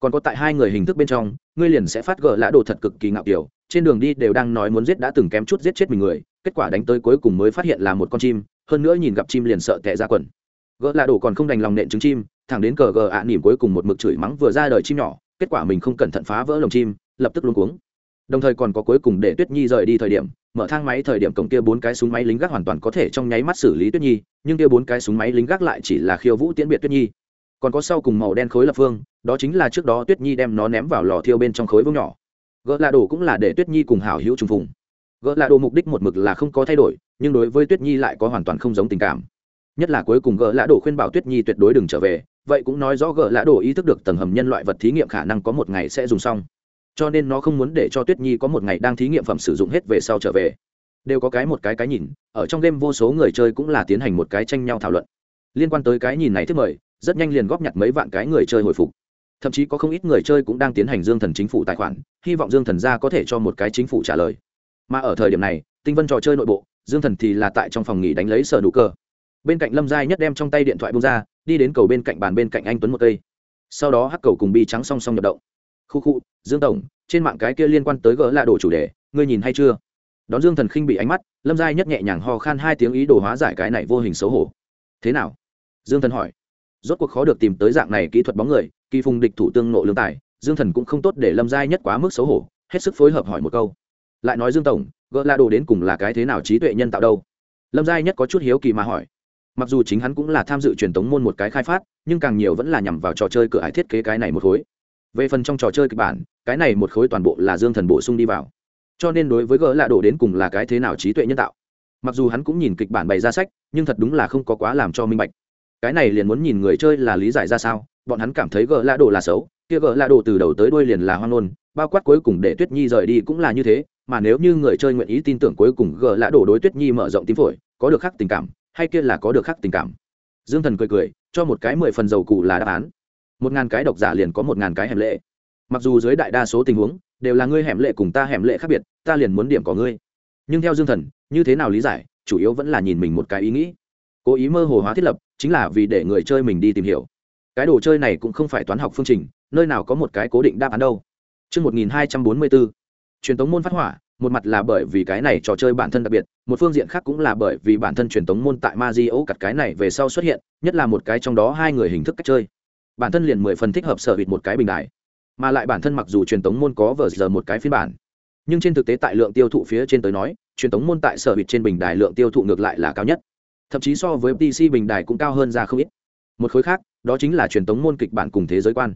Còn có tại hai người hình thức bên trong, ngươi liền sẽ phát gỡ lã đồ thật cực kỳ ngạo kiểu, trên đường đi đều đang nói muốn giết đã từng kém chút giết chết mình người, kết quả đánh tới cuối cùng mới phát hiện là một con chim, hơn nữa nhìn gặp chim liền sợ tệ ra quần. Gỡ lã đồ còn không đành lòng nện trứng chim, thẳng đến cờ gờ ạ nỉm cuối cùng một mực chửi mắng vừa ra đời chim nhỏ, kết quả mình không cẩn thận phá vỡ lồng chim, lập tức luôn cuống. Đồng thời còn có cuối cùng để tuyết nhi rời đi thời điểm mở thang máy thời điểm cổng kia bốn cái súng máy lính gác hoàn toàn có thể trong nháy mắt xử lý tuyết nhi, nhưng kia bốn cái súng máy lính gác lại chỉ là khiêu vũ tiễn biệt tuyết nhi. Còn có sau cùng màu đen khối lập phương, đó chính là trước đó tuyết nhi đem nó ném vào lò thiêu bên trong khối vương nhỏ. Gỡ lạ đồ cũng là để tuyết nhi cùng hảo hữu trùng phùng. Gỡ lạ đồ mục đích một mực là không có thay đổi, nhưng đối với tuyết nhi lại có hoàn toàn không giống tình cảm. Nhất là cuối cùng gỡ lạ đồ khuyên bảo tuyết nhi tuyệt đối đừng trở về, vậy cũng nói rõ gỡ lạ đồ ý thức được tầng hầm nhân loại vật thí nghiệm khả năng có một ngày sẽ dùng xong cho nên nó không muốn để cho tuyết nhi có một ngày đang thí nghiệm phẩm sử dụng hết về sau trở về. Đều có cái một cái cái nhìn, ở trong game vô số người chơi cũng là tiến hành một cái tranh nhau thảo luận. Liên quan tới cái nhìn này thiết mời, rất nhanh liền góp nhặt mấy vạn cái người chơi hồi phục. Thậm chí có không ít người chơi cũng đang tiến hành dương thần chính phủ tài khoản, hy vọng dương thần ra có thể cho một cái chính phủ trả lời. Mà ở thời điểm này, tinh vân trò chơi nội bộ, dương thần thì là tại trong phòng nghỉ đánh lấy sở đủ cơ. Bên cạnh lâm giai nhất đem trong tay điện thoại bông ra, đi đến cầu bên cạnh bàn bên cạnh anh tuấn một cây. Sau đó hắc cầu cùng bi trắng song song nhập động khu khu, dương tổng, trên mạng cái kia liên quan tới gỡ lạ đồ chủ đề, ngươi nhìn hay chưa? Đón dương thần khinh bị ánh mắt, lâm giai nhất nhẹ nhàng ho khan hai tiếng ý đồ hóa giải cái này vô hình xấu hổ. Thế nào? Dương thần hỏi. Rốt cuộc khó được tìm tới dạng này kỹ thuật bóng người, kỳ phùng địch thủ tương nộ lương tài, dương thần cũng không tốt để lâm giai nhất quá mức xấu hổ, hết sức phối hợp hỏi một câu. Lại nói dương tổng, gỡ lạ đồ đến cùng là cái thế nào trí tuệ nhân tạo đâu? Lâm giai nhất có chút hiếu kỳ mà hỏi. Mặc dù chính hắn cũng là tham dự truyền thống môn một cái khai phát, nhưng càng nhiều vẫn là nhằm vào trò chơi cửa hải thiết kế cái này một khối về phần trong trò chơi kịch bản, cái này một khối toàn bộ là dương thần bổ sung đi vào. Cho nên đối với gỡ lạ đổ đến cùng là cái thế nào trí tuệ nhân tạo. Mặc dù hắn cũng nhìn kịch bản bày ra sách, nhưng thật đúng là không có quá làm cho minh bạch. Cái này liền muốn nhìn người chơi là lý giải ra sao, bọn hắn cảm thấy gỡ lạ đổ là xấu, kia gỡ lạ đổ từ đầu tới đuôi liền là hoang nôn bao quát cuối cùng để tuyết nhi rời đi cũng là như thế, mà nếu như người chơi nguyện ý tin tưởng cuối cùng gỡ lạ đổ đối tuyết nhi mở rộng tím phổi, có được khắc tình cảm, hay kia là có được khắc tình cảm. Dương thần cười cười, cho một cái mười phần dầu cụ là đáp án một ngàn cái độc giả liền có một ngàn cái hẻm lệ. Mặc dù dưới đại đa số tình huống đều là ngươi hẻm lệ cùng ta hẻm lệ khác biệt ta liền muốn điểm có ngươi. Nhưng theo dương thần như thế nào lý giải chủ yếu vẫn là nhìn mình một cái ý nghĩ. Cố ý mơ hồ hóa thiết lập chính là vì để người chơi mình đi tìm hiểu. Cái đồ chơi này cũng không phải toán học phương trình nơi nào có một cái cố định đáp án đâu. Trước 1244, truyền tống môn phát hỏa, một mặt là bởi vì cái này trò chơi bản thân đặc biệt, một phương diện khác cũng là bởi vì bản thân truyền tống môn tại Mario cặt cái này về sau xuất hiện, nhất là một cái trong đó hai người hình thức cách chơi. Bản thân liền mười phần thích hợp sở hữu một cái bình đại. Mà lại bản thân mặc dù truyền tống môn có vở giờ một cái phiên bản, nhưng trên thực tế tại lượng tiêu thụ phía trên tới nói, truyền tống môn tại sở hữu trên bình đài lượng tiêu thụ ngược lại là cao nhất. Thậm chí so với PC bình đài cũng cao hơn ra không ít. Một khối khác, đó chính là truyền tống môn kịch bản cùng thế giới quan.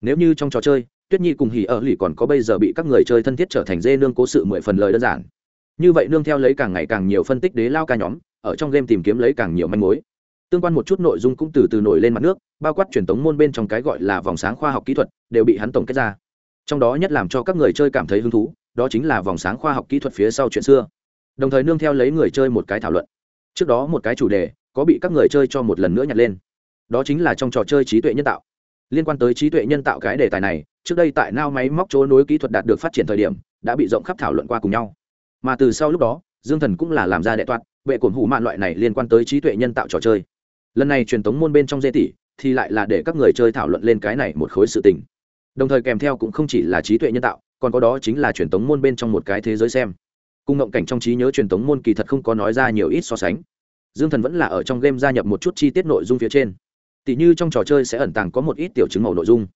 Nếu như trong trò chơi, tuyết nhi cùng hỉ ở lì còn có bây giờ bị các người chơi thân thiết trở thành dê nương cố sự mười phần lời đơn giản như vậy nương theo lấy càng ngày càng nhiều phân tích đế lao ca nhóm ở trong game tìm kiếm lấy càng nhiều manh mối tương quan một chút nội dung cũng từ từ nổi lên mặt nước, bao quát truyền thống môn bên trong cái gọi là vòng sáng khoa học kỹ thuật, đều bị hắn tổng kết ra. Trong đó nhất làm cho các người chơi cảm thấy hứng thú, đó chính là vòng sáng khoa học kỹ thuật phía sau chuyện xưa. Đồng thời nương theo lấy người chơi một cái thảo luận. Trước đó một cái chủ đề, có bị các người chơi cho một lần nữa nhặt lên. Đó chính là trong trò chơi trí tuệ nhân tạo. Liên quan tới trí tuệ nhân tạo cái đề tài này, trước đây tại nao máy móc chỗ nối kỹ thuật đạt được phát triển thời điểm, đã bị rộng khắp thảo luận qua cùng nhau. Mà từ sau lúc đó, dương thần cũng là làm ra đệ toạt vệ cổn hủ mạn loại này liên quan tới trí tuệ nhân tạo trò chơi lần này truyền thống môn bên trong dê tỷ, thì lại là để các người chơi thảo luận lên cái này một khối sự tình. Đồng thời kèm theo cũng không chỉ là trí tuệ nhân tạo, còn có đó chính là truyền thống môn bên trong một cái thế giới xem. Cùng ngộng cảnh trong trí nhớ truyền thống môn kỳ thật không có nói ra nhiều ít so sánh. Dương thần vẫn là ở trong game gia nhập một chút chi tiết nội dung phía trên. Tỷ như trong trò chơi sẽ ẩn tàng có một ít tiểu chứng màu nội dung.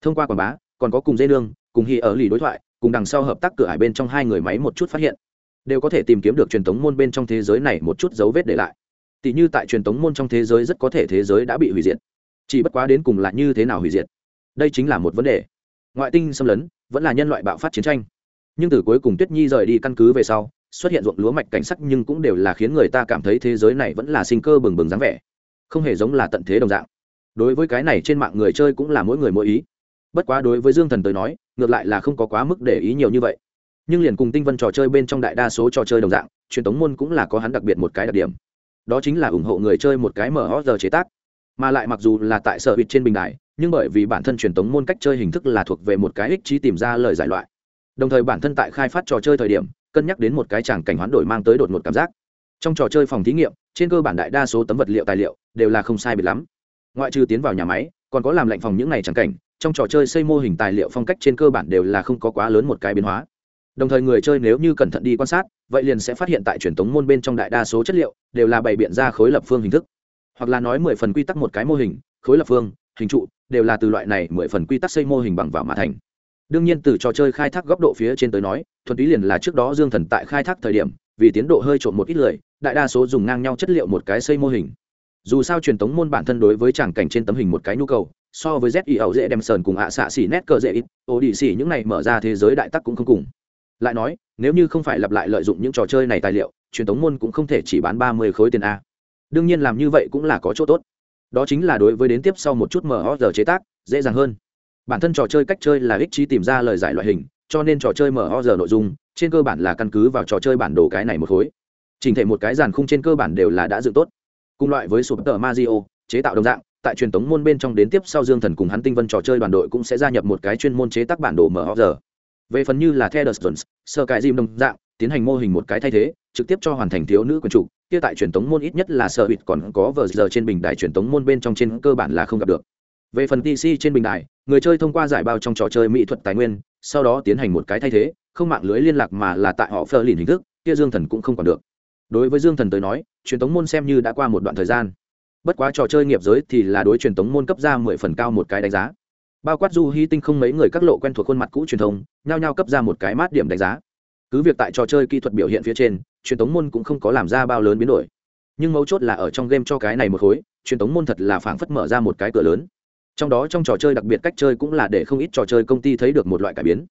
Thông qua quảng bá, còn có cùng dây nương, cùng hy ở lì đối thoại, cùng đằng sau hợp tác cửa hải bên trong hai người máy một chút phát hiện. Đều có thể tìm kiếm được truyền thống môn bên trong thế giới này một chút dấu vết để lại tỷ như tại truyền thống môn trong thế giới rất có thể thế giới đã bị hủy diệt. Chỉ bất quá đến cùng là như thế nào hủy diệt? Đây chính là một vấn đề. Ngoại tinh xâm lấn vẫn là nhân loại bạo phát chiến tranh. Nhưng từ cuối cùng tuyết nhi rời đi căn cứ về sau, xuất hiện ruộng lúa mạch cảnh sắc nhưng cũng đều là khiến người ta cảm thấy thế giới này vẫn là sinh cơ bừng bừng dáng vẻ, không hề giống là tận thế đồng dạng. Đối với cái này trên mạng người chơi cũng là mỗi người mỗi ý. Bất quá đối với dương thần tới nói, ngược lại là không có quá mức để ý nhiều như vậy. Nhưng liền cùng tinh vân trò chơi bên trong đại đa số trò chơi đồng dạng, truyền thống môn cũng là có hắn đặc biệt một cái đặc điểm đó chính là ủng hộ người chơi một cái mở giờ chế tác. Mà lại mặc dù là tại sở hữu trên bình đài, nhưng bởi vì bản thân truyền thống môn cách chơi hình thức là thuộc về một cái ích trí tìm ra lời giải loại. Đồng thời bản thân tại khai phát trò chơi thời điểm, cân nhắc đến một cái chàng cảnh hoán đổi mang tới đột ngột cảm giác. Trong trò chơi phòng thí nghiệm, trên cơ bản đại đa số tấm vật liệu tài liệu đều là không sai biệt lắm. Ngoại trừ tiến vào nhà máy, còn có làm lạnh phòng những ngày chẳng cảnh, trong trò chơi xây mô hình tài liệu phong cách trên cơ bản đều là không có quá lớn một cái biến hóa đồng thời người chơi nếu như cẩn thận đi quan sát, vậy liền sẽ phát hiện tại truyền thống môn bên trong đại đa số chất liệu đều là bày biện ra khối lập phương hình thức. Hoặc là nói mười phần quy tắc một cái mô hình, khối lập phương, hình trụ đều là từ loại này mười phần quy tắc xây mô hình bằng vào mà thành. Đương nhiên từ trò chơi khai thác góc độ phía trên tới nói, thuần túy liền là trước đó dương thần tại khai thác thời điểm, vì tiến độ hơi trộn một ít lời đại đa số dùng ngang nhau chất liệu một cái xây mô hình. Dù sao truyền thống môn bản thân đối với tràng cảnh trên tấm hình một cái nhu cầu, so với z i ẩu dễ đem sờn cùng ạ xạ xỉ nét cờ dễ ít ô đi xỉ những này mở ra thế giới đại tắc cũng không cùng lại nói, nếu như không phải lặp lại lợi dụng những trò chơi này tài liệu, truyền thống môn cũng không thể chỉ bán ba mươi khối tiền a. Đương nhiên làm như vậy cũng là có chỗ tốt. Đó chính là đối với đến tiếp sau một chút mở giờ chế tác, dễ dàng hơn. Bản thân trò chơi cách chơi là ích trí tìm ra lời giải loại hình, cho nên trò chơi mở giờ nội dung, trên cơ bản là căn cứ vào trò chơi bản đồ cái này một khối. Trình thể một cái dàn khung trên cơ bản đều là đã dựng tốt. Cùng loại với sụp tờ mazio chế tạo đồng dạng, tại truyền thống môn bên trong đến tiếp sau dương thần cùng hắn tinh vân trò chơi đoàn đội cũng sẽ gia nhập một cái chuyên môn chế tác bản đồ mở giờ về phần như là theo The sơ cải Jim đồng dạng, tiến hành mô hình một cái thay thế, trực tiếp cho hoàn thành thiếu nữ quyền chủ, kia tại truyền thống môn ít nhất là sở hữu còn có vở giờ trên bình đài truyền thống môn bên trong trên cơ bản là không gặp được. Về phần PC trên bình đài, người chơi thông qua giải bao trong trò chơi mỹ thuật tài nguyên, sau đó tiến hành một cái thay thế, không mạng lưới liên lạc mà là tại họ phơ lìn hình thức, kia Dương Thần cũng không còn được. Đối với Dương Thần tới nói, truyền thống môn xem như đã qua một đoạn thời gian bất quá trò chơi nghiệp giới thì là đối truyền thống môn cấp ra mười phần cao một cái đánh giá bao quát du hy tinh không mấy người các lộ quen thuộc khuôn mặt cũ truyền thống nhao nhao cấp ra một cái mát điểm đánh giá. Cứ việc tại trò chơi kỹ thuật biểu hiện phía trên, truyền thống môn cũng không có làm ra bao lớn biến đổi. Nhưng mấu chốt là ở trong game cho cái này một khối, truyền thống môn thật là phảng phất mở ra một cái cửa lớn. Trong đó trong trò chơi đặc biệt cách chơi cũng là để không ít trò chơi công ty thấy được một loại cải biến.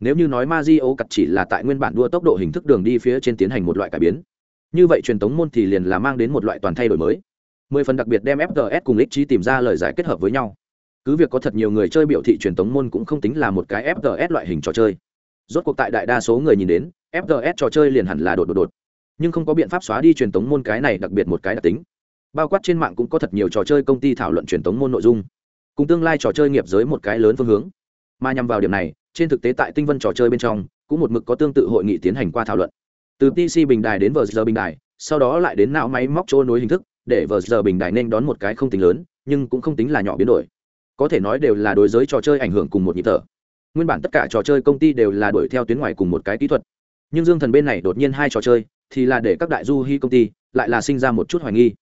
Nếu như nói Mario cặt chỉ là tại nguyên bản đua tốc độ hình thức đường đi phía trên tiến hành một loại cải biến, như vậy truyền thống môn thì liền là mang đến một loại toàn thay đổi mới. Mười phần đặc biệt đem fts cùng ích trí tìm ra lời giải kết hợp với nhau cứ việc có thật nhiều người chơi biểu thị truyền thống môn cũng không tính là một cái fts loại hình trò chơi. Rốt cuộc tại đại đa số người nhìn đến fts trò chơi liền hẳn là đột đột đột. Nhưng không có biện pháp xóa đi truyền thống môn cái này đặc biệt một cái đặc tính. Bao quát trên mạng cũng có thật nhiều trò chơi công ty thảo luận truyền thống môn nội dung. Cùng tương lai trò chơi nghiệp giới một cái lớn phương hướng. Mà nhằm vào điểm này, trên thực tế tại tinh vân trò chơi bên trong, cũng một mực có tương tự hội nghị tiến hành qua thảo luận. Từ pc bình đài đến vờ giờ bình đài, sau đó lại đến não máy móc trôi nối hình thức, để vờ giờ bình đài nên đón một cái không tính lớn, nhưng cũng không tính là nhỏ biến đổi có thể nói đều là đối giới trò chơi ảnh hưởng cùng một nhịp thở. Nguyên bản tất cả trò chơi công ty đều là đuổi theo tuyến ngoài cùng một cái kỹ thuật. Nhưng dương thần bên này đột nhiên hai trò chơi, thì là để các đại du hy công ty, lại là sinh ra một chút hoài nghi.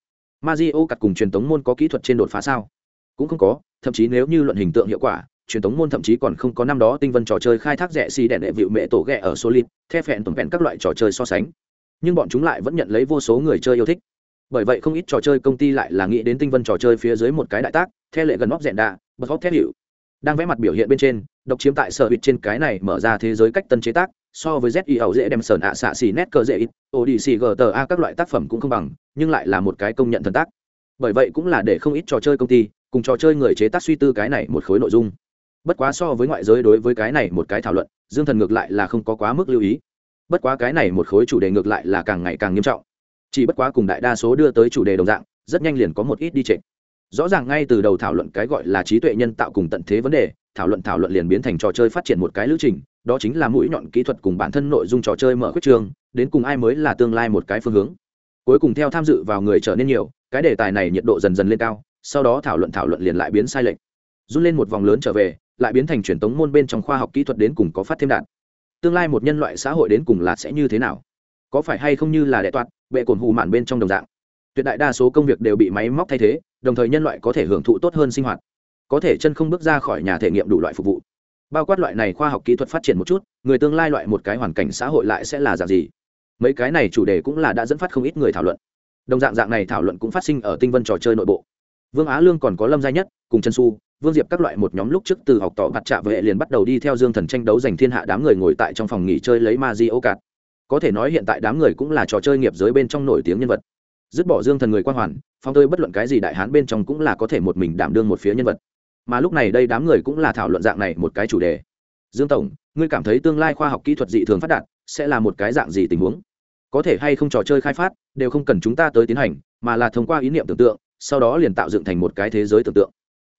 Mazio cặt cùng truyền thống môn có kỹ thuật trên đột phá sao? Cũng không có, thậm chí nếu như luận hình tượng hiệu quả, truyền thống môn thậm chí còn không có năm đó tinh vân trò chơi khai thác rẻ xì đèn đệ vịu mẹ tổ ghẹ ở solid, the phẹn tổng phẹn các loại trò chơi so sánh. Nhưng bọn chúng lại vẫn nhận lấy vô số người chơi yêu thích bởi vậy không ít trò chơi công ty lại là nghĩ đến tinh vân trò chơi phía dưới một cái đại tác theo lệ gần óc rẽn đạ, bật hóc thép hiệu. Đang vẽ mặt biểu hiện bên trên, độc chiếm tại sở hữu trên cái này mở ra thế giới cách tân chế tác, so với z ẩu dễ đem sờn ạ xạ xì nét cơ dễ ít, odyssey gta các loại tác phẩm cũng không bằng, nhưng lại là một cái công nhận thần tác. Bởi vậy cũng là để không ít trò chơi công ty cùng trò chơi người chế tác suy tư cái này một khối nội dung. Bất quá so với ngoại giới đối với cái này một cái thảo luận, dương thần ngược lại là không có quá mức lưu ý. Bất quá cái này một khối chủ đề ngược lại là càng ngày càng nghiêm trọng chỉ bất quá cùng đại đa số đưa tới chủ đề đồng dạng, rất nhanh liền có một ít đi trệ. rõ ràng ngay từ đầu thảo luận cái gọi là trí tuệ nhân tạo cùng tận thế vấn đề, thảo luận thảo luận liền biến thành trò chơi phát triển một cái lữ trình, đó chính là mũi nhọn kỹ thuật cùng bản thân nội dung trò chơi mở khuyết trường, đến cùng ai mới là tương lai một cái phương hướng. Cuối cùng theo tham dự vào người trở nên nhiều, cái đề tài này nhiệt độ dần dần lên cao, sau đó thảo luận thảo luận liền lại biến sai lệch. Run lên một vòng lớn trở về, lại biến thành truyền tống môn bên trong khoa học kỹ thuật đến cùng có phát thêm đạn. Tương lai một nhân loại xã hội đến cùng là sẽ như thế nào? Có phải hay không như là đệ toạt, bệ cồn hù mạn bên trong đồng dạng. Tuyệt đại đa số công việc đều bị máy móc thay thế, đồng thời nhân loại có thể hưởng thụ tốt hơn sinh hoạt. Có thể chân không bước ra khỏi nhà thể nghiệm đủ loại phục vụ. Bao quát loại này khoa học kỹ thuật phát triển một chút, người tương lai loại một cái hoàn cảnh xã hội lại sẽ là dạng gì? Mấy cái này chủ đề cũng là đã dẫn phát không ít người thảo luận. Đồng dạng dạng này thảo luận cũng phát sinh ở tinh vân trò chơi nội bộ. Vương á lương còn có lâm gia nhất, cùng trần su vương diệp các loại một nhóm lúc trước từ học tỏ mặt trạ vệ liền bắt đầu đi theo dương thần tranh đấu giành thiên hạ đám người ngồi tại trong phòng nghỉ chơi lấy ma di ô cạt có thể nói hiện tại đám người cũng là trò chơi nghiệp giới bên trong nổi tiếng nhân vật. Dứt bỏ dương thần người quan hoàn phong tơi bất luận cái gì đại hán bên trong cũng là có thể một mình đảm đương một phía nhân vật. Mà lúc này đây đám người cũng là thảo luận dạng này một cái chủ đề. Dương tổng, ngươi cảm thấy tương lai khoa học kỹ thuật dị thường phát đạt, sẽ là một cái dạng gì tình huống? Có thể hay không trò chơi khai phát, đều không cần chúng ta tới tiến hành, mà là thông qua ý niệm tưởng tượng, sau đó liền tạo dựng thành một cái thế giới tưởng tượng.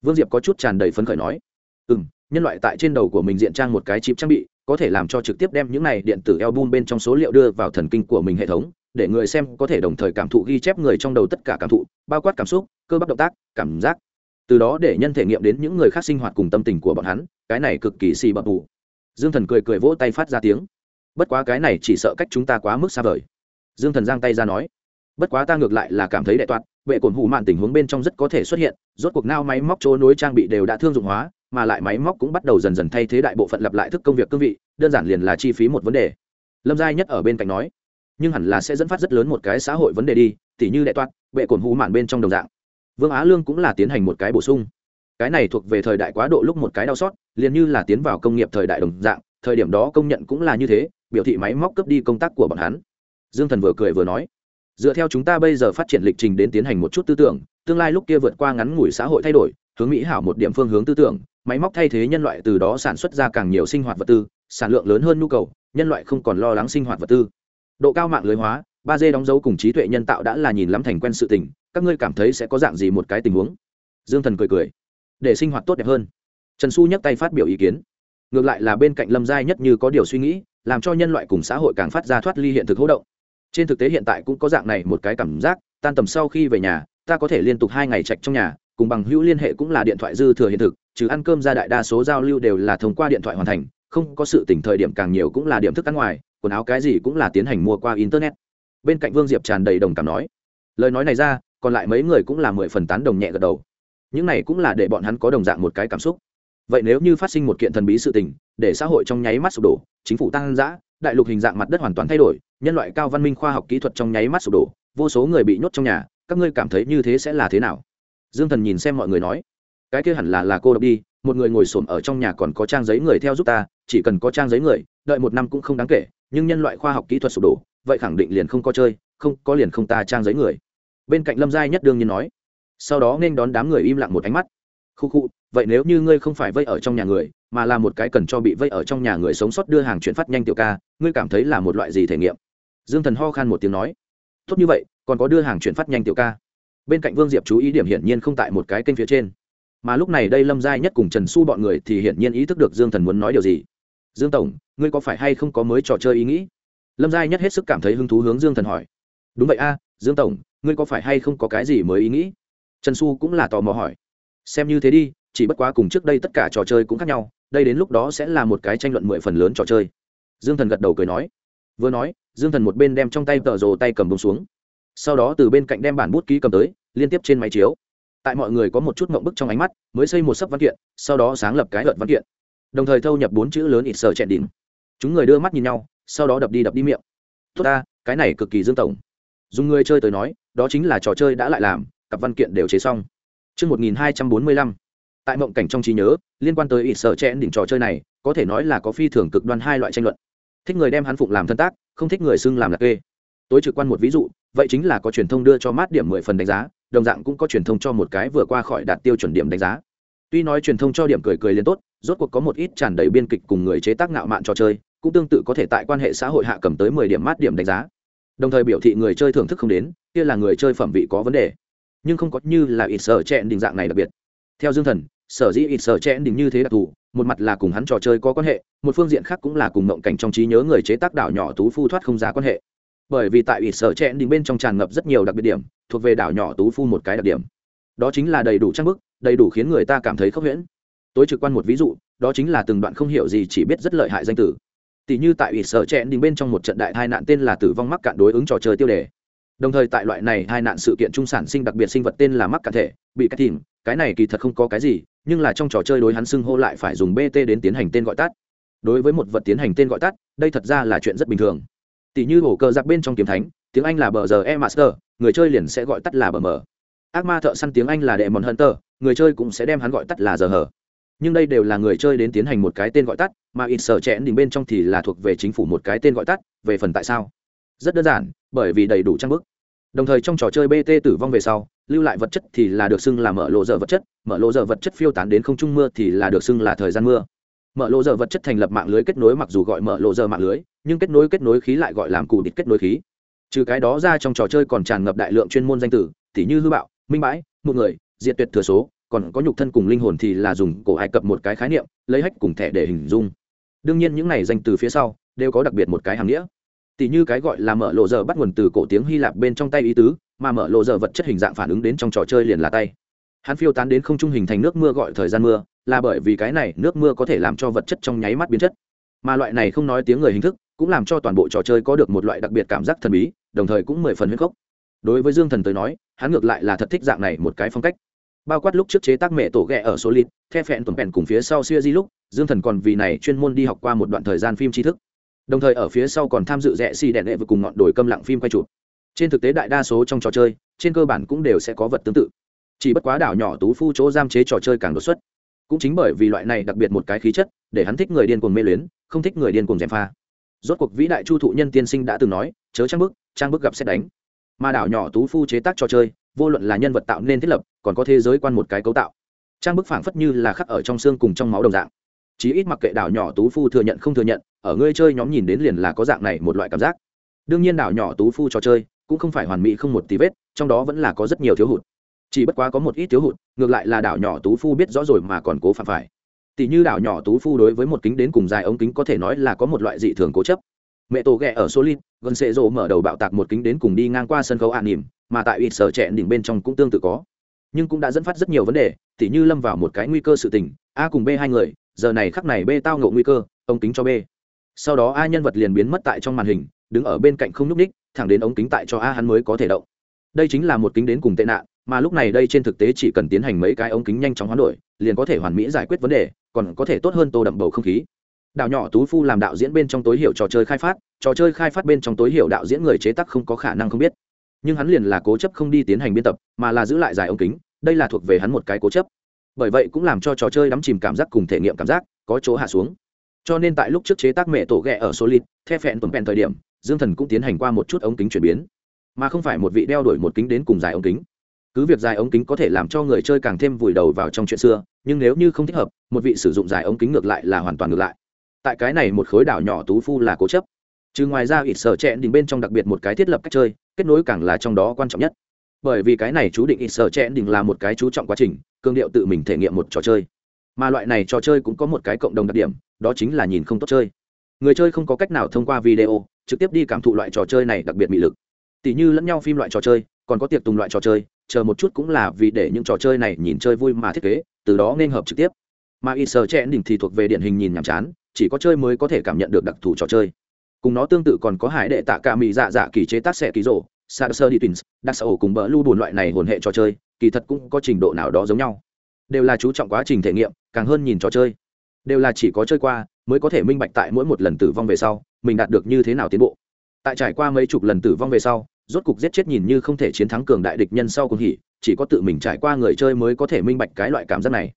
Vương diệp có chút tràn đầy phấn khởi nói. Ừ m nhân loại tại trên đầu của mình diện trang một cái chip trang bị, có thể làm cho trực tiếp đem những này điện tử album bên trong số liệu đưa vào thần kinh của mình hệ thống, để người xem có thể đồng thời cảm thụ ghi chép người trong đầu tất cả cảm thụ, bao quát cảm xúc, cơ bắp động tác, cảm giác. Từ đó để nhân thể nghiệm đến những người khác sinh hoạt cùng tâm tình của bọn hắn, cái này cực kỳ xì bậm bù. Dương thần cười cười vỗ tay phát ra tiếng. Bất quá cái này chỉ sợ cách chúng ta quá mức xa vời. Dương thần giang tay ra nói. Bất quá ta ngược lại là cảm thấy đại toát vệ cổn hủ mạn tình huống bên trong rất có thể xuất hiện, rốt cuộc nao máy móc chỗ nối trang bị đều đã thương dụng hóa mà lại máy móc cũng bắt đầu dần dần thay thế đại bộ phận lặp lại thức công việc cương vị, đơn giản liền là chi phí một vấn đề. Lâm gia nhất ở bên cạnh nói, nhưng hẳn là sẽ dẫn phát rất lớn một cái xã hội vấn đề đi, tỉ như đệ toát vệ cồn hú mạn bên trong đồng dạng. Vương á lương cũng là tiến hành một cái bổ sung. Cái này thuộc về thời đại quá độ lúc một cái đau xót, liền như là tiến vào công nghiệp thời đại đồng dạng, thời điểm đó công nhận cũng là như thế, biểu thị máy móc cướp đi công tác của bọn hắn. Dương thần vừa cười vừa nói, dựa theo chúng ta bây giờ phát triển lịch trình đến tiến hành một chút tư tưởng, tương lai lúc kia vượt qua ngắn ngủi xã hội thay đổi, hướng mỹ hảo một điểm phương hướng tư tưởng máy móc thay thế nhân loại từ đó sản xuất ra càng nhiều sinh hoạt vật tư, sản lượng lớn hơn nhu cầu, nhân loại không còn lo lắng sinh hoạt vật tư. Độ cao mạng lưới hóa, ba d đóng dấu cùng trí tuệ nhân tạo đã là nhìn lắm thành quen sự tình, các ngươi cảm thấy sẽ có dạng gì một cái tình huống? Dương thần cười cười. Để sinh hoạt tốt đẹp hơn. Trần xu nhắc tay phát biểu ý kiến. Ngược lại là bên cạnh lâm giai nhất như có điều suy nghĩ, làm cho nhân loại cùng xã hội càng phát ra thoát ly hiện thực hỗ động trên thực tế hiện tại cũng có dạng này một cái cảm giác, tan tầm sau khi về nhà, ta có thể liên tục hai ngày chạch trong nhà, cùng bằng hữu liên hệ cũng là điện thoại dư thừa hiện thực trừ ăn cơm ra đại đa số giao lưu đều là thông qua điện thoại hoàn thành, không có sự tỉnh thời điểm càng nhiều cũng là điểm thức ăn ngoài, quần áo cái gì cũng là tiến hành mua qua internet. Bên cạnh vương diệp tràn đầy đồng cảm nói, lời nói này ra, còn lại mấy người cũng là mười phần tán đồng nhẹ gật đầu. Những này cũng là để bọn hắn có đồng dạng một cái cảm xúc. Vậy nếu như phát sinh một kiện thần bí sự tình, để xã hội trong nháy mắt sụp đổ, chính phủ tăng giã đại lục hình dạng mặt đất hoàn toàn thay đổi, nhân loại cao văn minh khoa học kỹ thuật trong nháy mắt sụp đổ, vô số người bị nhốt trong nhà, các ngươi cảm thấy như thế sẽ là thế nào? Dương thần nhìn xem mọi người nói cái kia hẳn là là cô độc đi, một người ngồi xổm ở trong nhà còn có trang giấy người theo giúp ta, chỉ cần có trang giấy người, đợi một năm cũng không đáng kể, nhưng nhân loại khoa học kỹ thuật sụp đổ, vậy khẳng định liền không có chơi, không, có liền không ta trang giấy người. Bên cạnh lâm giai nhất đương nhiên nói. Sau đó nên đón đám người im lặng một ánh mắt. Khu khu, vậy nếu như ngươi không phải vây ở trong nhà người, mà là một cái cần cho bị vây ở trong nhà người sống sót đưa hàng chuyển phát nhanh tiểu ca, ngươi cảm thấy là một loại gì thể nghiệm? Dương thần ho khan một tiếng nói. Tốt như vậy, còn có đưa hàng chuyển phát nhanh tiểu ca. Bên cạnh vương diệp chú ý điểm hiển nhiên không tại một cái kênh phía trên mà lúc này đây lâm giai nhất cùng trần su bọn người thì hiển nhiên ý thức được dương thần muốn nói điều gì. Dương tổng, ngươi có phải hay không có mới trò chơi ý nghĩ? Lâm giai nhất hết sức cảm thấy hứng thú hướng dương thần hỏi. Đúng vậy a, dương tổng, ngươi có phải hay không có cái gì mới ý nghĩ? Trần su cũng là tò mò hỏi. Xem như thế đi, chỉ bất quá cùng trước đây tất cả trò chơi cũng khác nhau, đây đến lúc đó sẽ là một cái tranh luận mười phần lớn trò chơi. Dương thần gật đầu cười nói. Vừa nói, dương thần một bên đem trong tay tờ rồ tay cầm bông xuống. Sau đó từ bên cạnh đem bản bút ký cầm tới, liên tiếp trên máy chiếu tại mọi người có một chút mộng bức trong ánh mắt mới xây một sấp văn kiện sau đó sáng lập cái luật văn kiện. Đồng thời thâu nhập bốn chữ lớn ít sở chẹn đỉnh. Chúng người đưa mắt nhìn nhau sau đó đập đi đập đi miệng. Tốt ta cái này cực kỳ dương tổng. Dùng người chơi tới nói đó chính là trò chơi đã lại làm cặp văn kiện đều chế xong. Trước 1245, tại mộng cảnh trong trí nhớ liên quan tới ít sở chẹn đỉnh trò chơi này có thể nói là có phi thường cực đoan hai loại tranh luận. Thích người đem hắn phụng làm thân tác không thích người xưng làm là kê. Tối trực quan một ví dụ vậy chính là có truyền thông đưa cho mát điểm mười phần đánh giá đồng dạng cũng có truyền thông cho một cái vừa qua khỏi đạt tiêu chuẩn điểm đánh giá. Tuy nói truyền thông cho điểm cười cười liền tốt, rốt cuộc có một ít tràn đầy biên kịch cùng người chế tác ngạo mạn trò chơi, cũng tương tự có thể tại quan hệ xã hội hạ cầm tới mười điểm mát điểm đánh giá. Đồng thời biểu thị người chơi thưởng thức không đến, kia là người chơi phẩm vị có vấn đề. Nhưng không có như là ít sở chẹn đình dạng này đặc biệt. Theo dương thần, sở dĩ ít sở chẹn đình như thế đặc thù, một mặt là cùng hắn trò chơi có quan hệ, một phương diện khác cũng là cùng mộng cảnh trong trí nhớ người chế tác đảo nhỏ tú phu thoát không giá quan hệ bởi vì tại ủy sở chẹn đình bên trong tràn ngập rất nhiều đặc biệt điểm, thuộc về đảo nhỏ tú phu một cái đặc điểm. Đó chính là đầy đủ trang bức, đầy đủ khiến người ta cảm thấy khốc huyễn tối trực quan một ví dụ, đó chính là từng đoạn không hiểu gì chỉ biết rất lợi hại danh tử. Tỷ như tại ủy sở chẹn đình bên trong một trận đại tai nạn tên là tử vong mắc cạn đối ứng trò chơi tiêu đề. Đồng thời tại loại này hai nạn sự kiện trung sản sinh đặc biệt sinh vật tên là mắc cạn thể, bị cắt thìm cái này kỳ thật không có cái gì, nhưng là trong trò chơi đối hắn xưng hô lại phải dùng bt đến tiến hành tên gọi tắt. Đối với một vật tiến hành tên gọi tắt, đây thật ra là chuyện rất bình thường tỷ như hổ cờ giặc bên trong kiếm thánh, tiếng anh là bờ giờ e master, người chơi liền sẽ gọi tắt là bờ mờ. Ác ma thợ săn tiếng anh là đệ mòn hunter, người chơi cũng sẽ đem hắn gọi tắt là giờ hờ. Nhưng đây đều là người chơi đến tiến hành một cái tên gọi tắt, mà ít sở chẽn đỉnh bên trong thì là thuộc về chính phủ một cái tên gọi tắt, về phần tại sao? Rất đơn giản, bởi vì đầy đủ trang bức. Đồng thời trong trò chơi bt tử vong về sau, lưu lại vật chất thì là được xưng là mở lộ dở vật chất, mở lộ dở vật chất phiêu tán đến không trung mưa thì là được xưng là thời gian mưa mở lộ giờ vật chất thành lập mạng lưới kết nối mặc dù gọi mở lộ giờ mạng lưới, nhưng kết nối kết nối khí lại gọi làm cù địch kết nối khí. Trừ cái đó ra trong trò chơi còn tràn ngập đại lượng chuyên môn danh tử, tỉ như hư bạo, minh bãi, một người, diệt tuyệt thừa số, còn có nhục thân cùng linh hồn thì là dùng cổ ai cập một cái khái niệm, lấy hách cùng thẻ để hình dung. Đương nhiên những này danh từ phía sau đều có đặc biệt một cái hàm nghĩa. Tỷ như cái gọi là mở lộ giờ bắt nguồn từ cổ tiếng hy lạp bên trong tay ý tứ, mà mở lộ giờ vật chất hình dạng phản ứng đến trong trò chơi liền là tay. Hắn phiêu tán đến không trung hình thành nước mưa gọi thời gian mưa là bởi vì cái này nước mưa có thể làm cho vật chất trong nháy mắt biến chất. Mà loại này không nói tiếng người hình thức, cũng làm cho toàn bộ trò chơi có được một loại đặc biệt cảm giác thần bí, đồng thời cũng mười phần huyết khốc. Đối với dương thần tới nói, hắn ngược lại là thật thích dạng này một cái phong cách. Bao quát lúc trước chế tác mẹ tổ ghẹ ở số lít the phẹn tuần phẹn cùng phía sau siêu di lúc, dương thần còn vì này chuyên môn đi học qua một đoạn thời gian phim tri thức. Đồng thời ở phía sau còn tham dự rẽ xì đèn đệ vừa cùng ngọn đồi câm lặng phim quay chụp. Trên thực tế đại đa số trong trò chơi, trên cơ bản cũng đều sẽ có vật tương tự. Chỉ bất quá đảo nhỏ tú phu chỗ giam chế trò chơi càng đột xuất cũng chính bởi vì loại này đặc biệt một cái khí chất, để hắn thích người điên cuồng mê luyến, không thích người điên cuồng gièm pha. Rốt cuộc vĩ đại chu thụ nhân tiên sinh đã từng nói, chớ trang bức trang bức gặp xét đánh. Mà đảo nhỏ tú phu chế tác trò chơi, vô luận là nhân vật tạo nên thiết lập, còn có thế giới quan một cái cấu tạo. Trang bức phảng phất như là khắc ở trong xương cùng trong máu đồng dạng. Chí ít mặc kệ đảo nhỏ tú phu thừa nhận không thừa nhận, ở ngươi chơi nhóm nhìn đến liền là có dạng này một loại cảm giác. Đương nhiên đảo nhỏ tú phu trò chơi cũng không phải hoàn mỹ không một tí vết, trong đó vẫn là có rất nhiều thiếu hụt chỉ bất quá có một ít thiếu hụt, ngược lại là đảo nhỏ tú phu biết rõ rồi mà còn cố phạm phải. Tỷ như đảo nhỏ tú phu đối với một kính đến cùng dài ống kính có thể nói là có một loại dị thường cố chấp. Mẹ tổ ghẹ ở solin gần sệ rộ mở đầu bạo tạc một kính đến cùng đi ngang qua sân khấu an nỉm, mà tại ít sở trẻ đỉnh bên trong cũng tương tự có. Nhưng cũng đã dẫn phát rất nhiều vấn đề tỷ như lâm vào một cái nguy cơ sự tình, a cùng b hai người, giờ này khắc này b tao ngộ nguy cơ, ống kính cho b. Sau đó a nhân vật liền biến mất tại trong màn hình, đứng ở bên cạnh không nhúc ních thẳng đến ống kính tại cho a hắn mới có thể động. Đây chính là một kính đến cùng tệ nạn mà lúc này đây trên thực tế chỉ cần tiến hành mấy cái ống kính nhanh chóng hoán đổi, liền có thể hoàn mỹ giải quyết vấn đề, còn có thể tốt hơn tô đậm bầu không khí. Đạo nhỏ tú phu làm đạo diễn bên trong tối hiệu trò chơi khai phát, trò chơi khai phát bên trong tối hiệu đạo diễn người chế tác không có khả năng không biết. Nhưng hắn liền là cố chấp không đi tiến hành biên tập, mà là giữ lại dài ống kính, đây là thuộc về hắn một cái cố chấp. Bởi vậy cũng làm cho trò chơi đắm chìm cảm giác cùng thể nghiệm cảm giác có chỗ hạ xuống. Cho nên tại lúc trước chế tác mẹ tổ ghẹ ở solid, the phẹn tuần phẹn thời điểm, dương thần cũng tiến hành qua một chút ống kính chuyển biến. Mà không phải một vị đeo đổi một kính đến cùng dài ống kính cứ việc dài ống kính có thể làm cho người chơi càng thêm vùi đầu vào trong chuyện xưa, nhưng nếu như không thích hợp, một vị sử dụng dài ống kính ngược lại là hoàn toàn ngược lại. Tại cái này một khối đảo nhỏ tú phu là cố chấp. Chứ ngoài ra, ít sở chẹn đỉnh bên trong đặc biệt một cái thiết lập cách chơi, kết nối càng là trong đó quan trọng nhất. Bởi vì cái này chú định ít sở chẹn đỉnh là một cái chú trọng quá trình, cương điệu tự mình thể nghiệm một trò chơi. Mà loại này trò chơi cũng có một cái cộng đồng đặc điểm, đó chính là nhìn không tốt chơi. Người chơi không có cách nào thông qua video, trực tiếp đi cảm thụ loại trò chơi này đặc biệt bị lực. Tỷ như lẫn nhau phim loại trò chơi, còn có tiệc tùng loại trò chơi chờ một chút cũng là vì để những trò chơi này nhìn chơi vui mà thiết kế, từ đó nên hợp trực tiếp. Mà y sơ chẹn đỉnh thì thuộc về điển hình nhìn nhàm chán, chỉ có chơi mới có thể cảm nhận được đặc thù trò chơi. Cùng nó tương tự còn có hải đệ tạ cả mì dạ dạ kỳ chế tác xẻ ký rổ sa sơ đi tins đặc sở cùng bỡ lưu buồn loại này hồn hệ trò chơi, kỳ thật cũng có trình độ nào đó giống nhau. Đều là chú trọng quá trình thể nghiệm, càng hơn nhìn trò chơi. Đều là chỉ có chơi qua, mới có thể minh bạch tại mỗi một lần tử vong về sau, mình đạt được như thế nào tiến bộ. Tại trải qua mấy chục lần tử vong về sau rốt cục giết chết nhìn như không thể chiến thắng cường đại địch nhân sau cùng hỉ, chỉ có tự mình trải qua người chơi mới có thể minh bạch cái loại cảm giác này.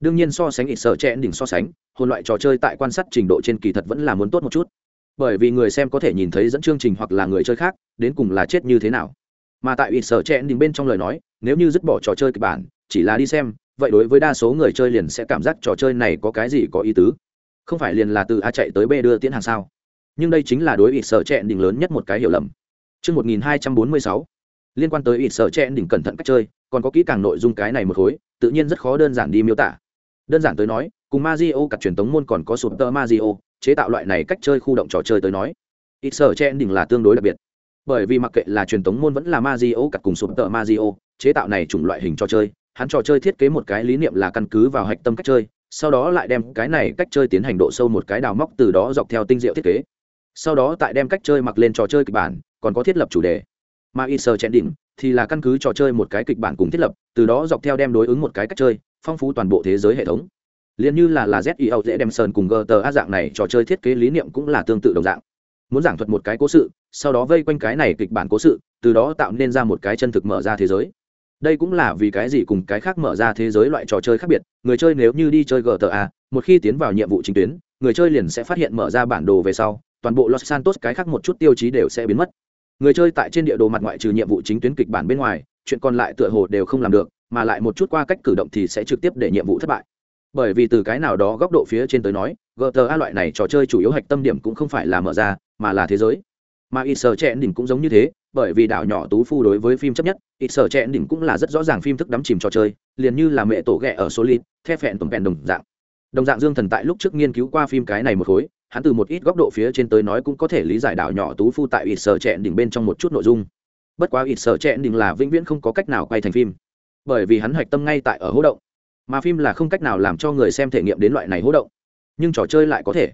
Đương nhiên so sánh ít sợ trẻ đỉnh so sánh, hồn loại trò chơi tại quan sát trình độ trên kỳ thật vẫn là muốn tốt một chút. Bởi vì người xem có thể nhìn thấy dẫn chương trình hoặc là người chơi khác, đến cùng là chết như thế nào. Mà tại ít sợ trẻ đỉnh bên trong lời nói, nếu như dứt bỏ trò chơi kịch bản, chỉ là đi xem, vậy đối với đa số người chơi liền sẽ cảm giác trò chơi này có cái gì có ý tứ. Không phải liền là từ a chạy tới b đưa tiến hàng sao. Nhưng đây chính là đối ít sợ trẻ đỉnh lớn nhất một cái hiểu lầm. Trước 1246, liên quan tới ít sở trẻ đỉnh cẩn thận cách chơi còn có kỹ càng nội dung cái này một khối tự nhiên rất khó đơn giản đi miêu tả đơn giản tới nói cùng Mario cặp truyền tống môn còn có sụp tơ chế tạo loại này cách chơi khu động trò chơi tới nói. Ít sở chẹn đỉnh là tương đối đặc biệt. Bởi vì mặc kệ là truyền tống môn vẫn là Mario cặp cùng sụp tơ chế tạo này chủng loại hình trò chơi, hắn trò chơi thiết kế một cái lý niệm là căn cứ vào hạch tâm cách chơi, sau đó lại đem cái này cách chơi tiến hành độ sâu một cái đào móc từ đó dọc theo tinh diệu thiết kế. Sau đó tại đem cách chơi mặc lên trò chơi kịch bản, còn có thiết lập chủ đề. Mà Iser chen đỉnh thì là căn cứ trò chơi một cái kịch bản cùng thiết lập, từ đó dọc theo đem đối ứng một cái cách chơi, phong phú toàn bộ thế giới hệ thống. Liền như là là zio dễ đem sơn cùng gta dạng này trò chơi thiết kế lý niệm cũng là tương tự đồng dạng. Muốn giảng thuật một cái cố sự sau đó vây quanh cái này kịch bản cố sự từ đó tạo nên ra một cái chân thực mở ra thế giới. Đây cũng là vì cái gì cùng cái khác mở ra thế giới loại trò chơi khác biệt người chơi nếu như đi chơi gta một khi tiến vào nhiệm vụ chính tuyến người chơi liền sẽ phát hiện mở ra bản đồ về sau toàn bộ los santos cái khác một chút tiêu chí đều sẽ biến mất người chơi tại trên địa đồ mặt ngoại trừ nhiệm vụ chính tuyến kịch bản bên ngoài, chuyện còn lại tựa hồ đều không làm được, mà lại một chút qua cách cử động thì sẽ trực tiếp để nhiệm vụ thất bại. Bởi vì từ cái nào đó góc độ phía trên tới nói gta loại này trò chơi chủ yếu hạch tâm điểm cũng không phải là mở ra, mà là thế giới. Mà ít sở trẻ đỉnh cũng giống như thế, bởi vì đảo nhỏ tú phu đối với phim chấp nhất ít sở trẻ đỉnh cũng là rất rõ ràng phim thức đắm chìm trò chơi, liền như là mẹ tổ ghẹ ở số lít the phẹn tùng phẹn đồng dạng. Đồng dạng dương thần tại lúc trước nghiên cứu qua phim cái này một khối hắn từ một ít góc độ phía trên tới nói cũng có thể lý giải đảo nhỏ tú phu tại ít sở trẻ đỉnh bên trong một chút nội dung. Bất quá ít sở trẻ đỉnh là vĩnh viễn không có cách nào quay thành phim, bởi vì hắn hoạch tâm ngay tại ở hố động. Mà phim là không cách nào làm cho người xem thể nghiệm đến loại này hố động. Nhưng trò chơi lại có thể.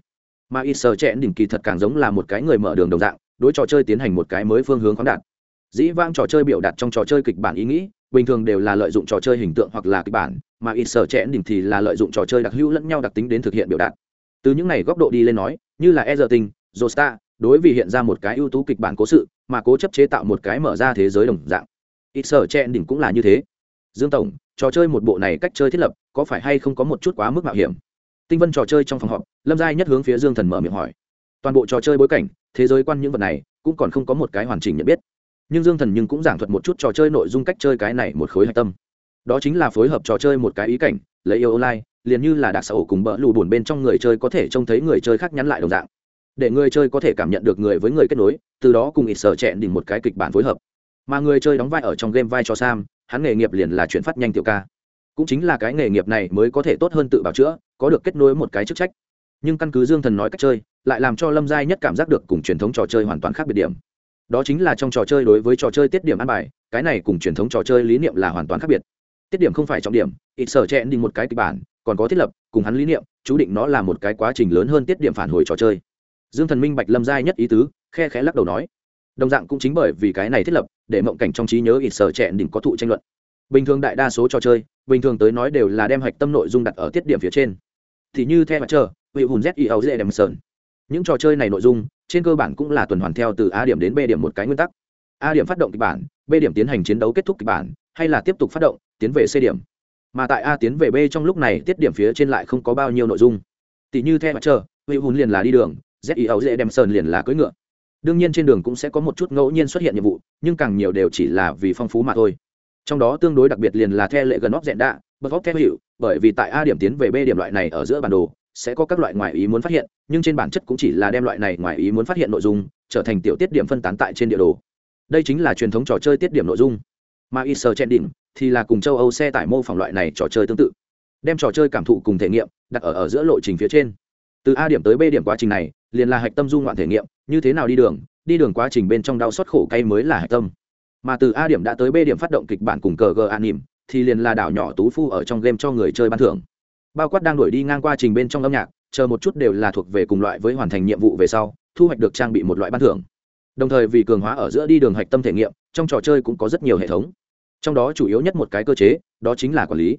Mà ít sở chẹn đỉnh kỳ thật càng giống là một cái người mở đường đồng dạng, đối trò chơi tiến hành một cái mới phương hướng khoáng đạt. Dĩ vang trò chơi biểu đạt trong trò chơi kịch bản ý nghĩ, bình thường đều là lợi dụng trò chơi hình tượng hoặc là kịch bản, mà ít sở chẽn đỉnh thì là lợi dụng trò chơi đặc hữu lẫn nhau đặc tính đến thực hiện biểu đạt từ những này góc độ đi lên nói, như là e giờ tình, josta, đối vì hiện ra một cái ưu tú kịch bản cố sự, mà cố chấp chế tạo một cái mở ra thế giới đồng dạng. Ít sở chẽn đỉnh cũng là như thế. Dương tổng, trò chơi một bộ này cách chơi thiết lập, có phải hay không có một chút quá mức mạo hiểm? Tinh vân trò chơi trong phòng họp, lâm giai nhất hướng phía dương thần mở miệng hỏi. Toàn bộ trò chơi bối cảnh, thế giới quan những vật này, cũng còn không có một cái hoàn chỉnh nhận biết. Nhưng dương thần nhưng cũng giảng thuật một chút trò chơi nội dung cách chơi cái này một khối hạch tâm. Đó chính là phối hợp trò chơi một cái ý cảnh, lấy yêu online liền như là đặc xã ổ cùng bỡ lù buồn bên trong người chơi có thể trông thấy người chơi khác nhắn lại đồng dạng. Để người chơi có thể cảm nhận được người với người kết nối, từ đó cùng ít sở chẹn đỉnh một cái kịch bản phối hợp. Mà người chơi đóng vai ở trong game vai cho sam, hắn nghề nghiệp liền là chuyển phát nhanh tiểu ca. Cũng chính là cái nghề nghiệp này mới có thể tốt hơn tự bảo chữa, có được kết nối một cái chức trách. Nhưng căn cứ dương thần nói cách chơi, lại làm cho lâm giai nhất cảm giác được cùng truyền thống trò chơi hoàn toàn khác biệt điểm. Đó chính là trong trò chơi đối với trò chơi tiết điểm ăn bài, cái này cùng truyền thống trò chơi lý niệm là hoàn toàn khác biệt. Tiết điểm không phải trọng điểm, ít sở chẹn đi một cái kịch bản còn có thiết lập, cùng hắn lý niệm, chú định nó là một cái quá trình lớn hơn tiết điểm phản hồi trò chơi. Dương thần minh bạch lâm giai nhất ý tứ, khe khẽ lắc đầu nói. Đồng dạng cũng chính bởi vì cái này thiết lập, để mộng cảnh trong trí nhớ ít sở trẻ đỉnh có thụ tranh luận. Bình thường đại đa số trò chơi, bình thường tới nói đều là đem hạch tâm nội dung đặt ở tiết điểm phía trên. Thì như theo mặt trời vị hùn z i âu dễ đem sơn. Những trò chơi này nội dung, trên cơ bản cũng là tuần hoàn theo từ a điểm đến b điểm một cái nguyên tắc. A điểm phát động kịch bản, b điểm tiến hành chiến đấu kết thúc kịch bản, hay là tiếp tục phát động, tiến về c điểm mà tại a tiến về b trong lúc này tiết điểm phía trên lại không có bao nhiêu nội dung. Tỷ như theo mặt chờ vị hùn liền là đi đường, z ý ấu dễ đem sơn liền là cưỡi ngựa. Đương nhiên trên đường cũng sẽ có một chút ngẫu nhiên xuất hiện nhiệm vụ, nhưng càng nhiều đều chỉ là vì phong phú mà thôi. Trong đó tương đối đặc biệt liền là theo lệ gần óc dẹn đạ, bật óc theo hiệu bởi vì tại a điểm tiến về b điểm loại này ở giữa bản đồ, sẽ có các loại ngoại ý muốn phát hiện, nhưng trên bản chất cũng chỉ là đem loại này ngoại ý muốn phát hiện nội dung, trở thành tiểu tiết điểm phân tán tại trên địa đồ. Đây chính là truyền thống trò chơi tiết điểm nội dung. Mà y sơ chen đỉnh thì là cùng châu âu xe tải mô phỏng loại này trò chơi tương tự. Đem trò chơi cảm thụ cùng thể nghiệm đặt ở ở giữa lộ trình phía trên. Từ a điểm tới b điểm quá trình này, liền là hạch tâm du ngoạn thể nghiệm, như thế nào đi đường đi đường quá trình bên trong đau xót khổ cay mới là hạch tâm. Mà từ a điểm đã tới b điểm phát động kịch bản cùng cờ g an nỉm, thì liền là đảo nhỏ tú phu ở trong game cho người chơi ban thưởng. Bao quát đang đổi đi ngang qua trình bên trong âm nhạc, chờ một chút đều là thuộc về cùng loại với hoàn thành nhiệm vụ về sau, thu hoạch được trang bị một loại ban thưởng. Đồng thời vì cường hóa ở giữa đi đường hạch tâm thể nghiệm, trong trò chơi cũng có rất nhiều hệ thống trong đó chủ yếu nhất một cái cơ chế, đó chính là quản lý.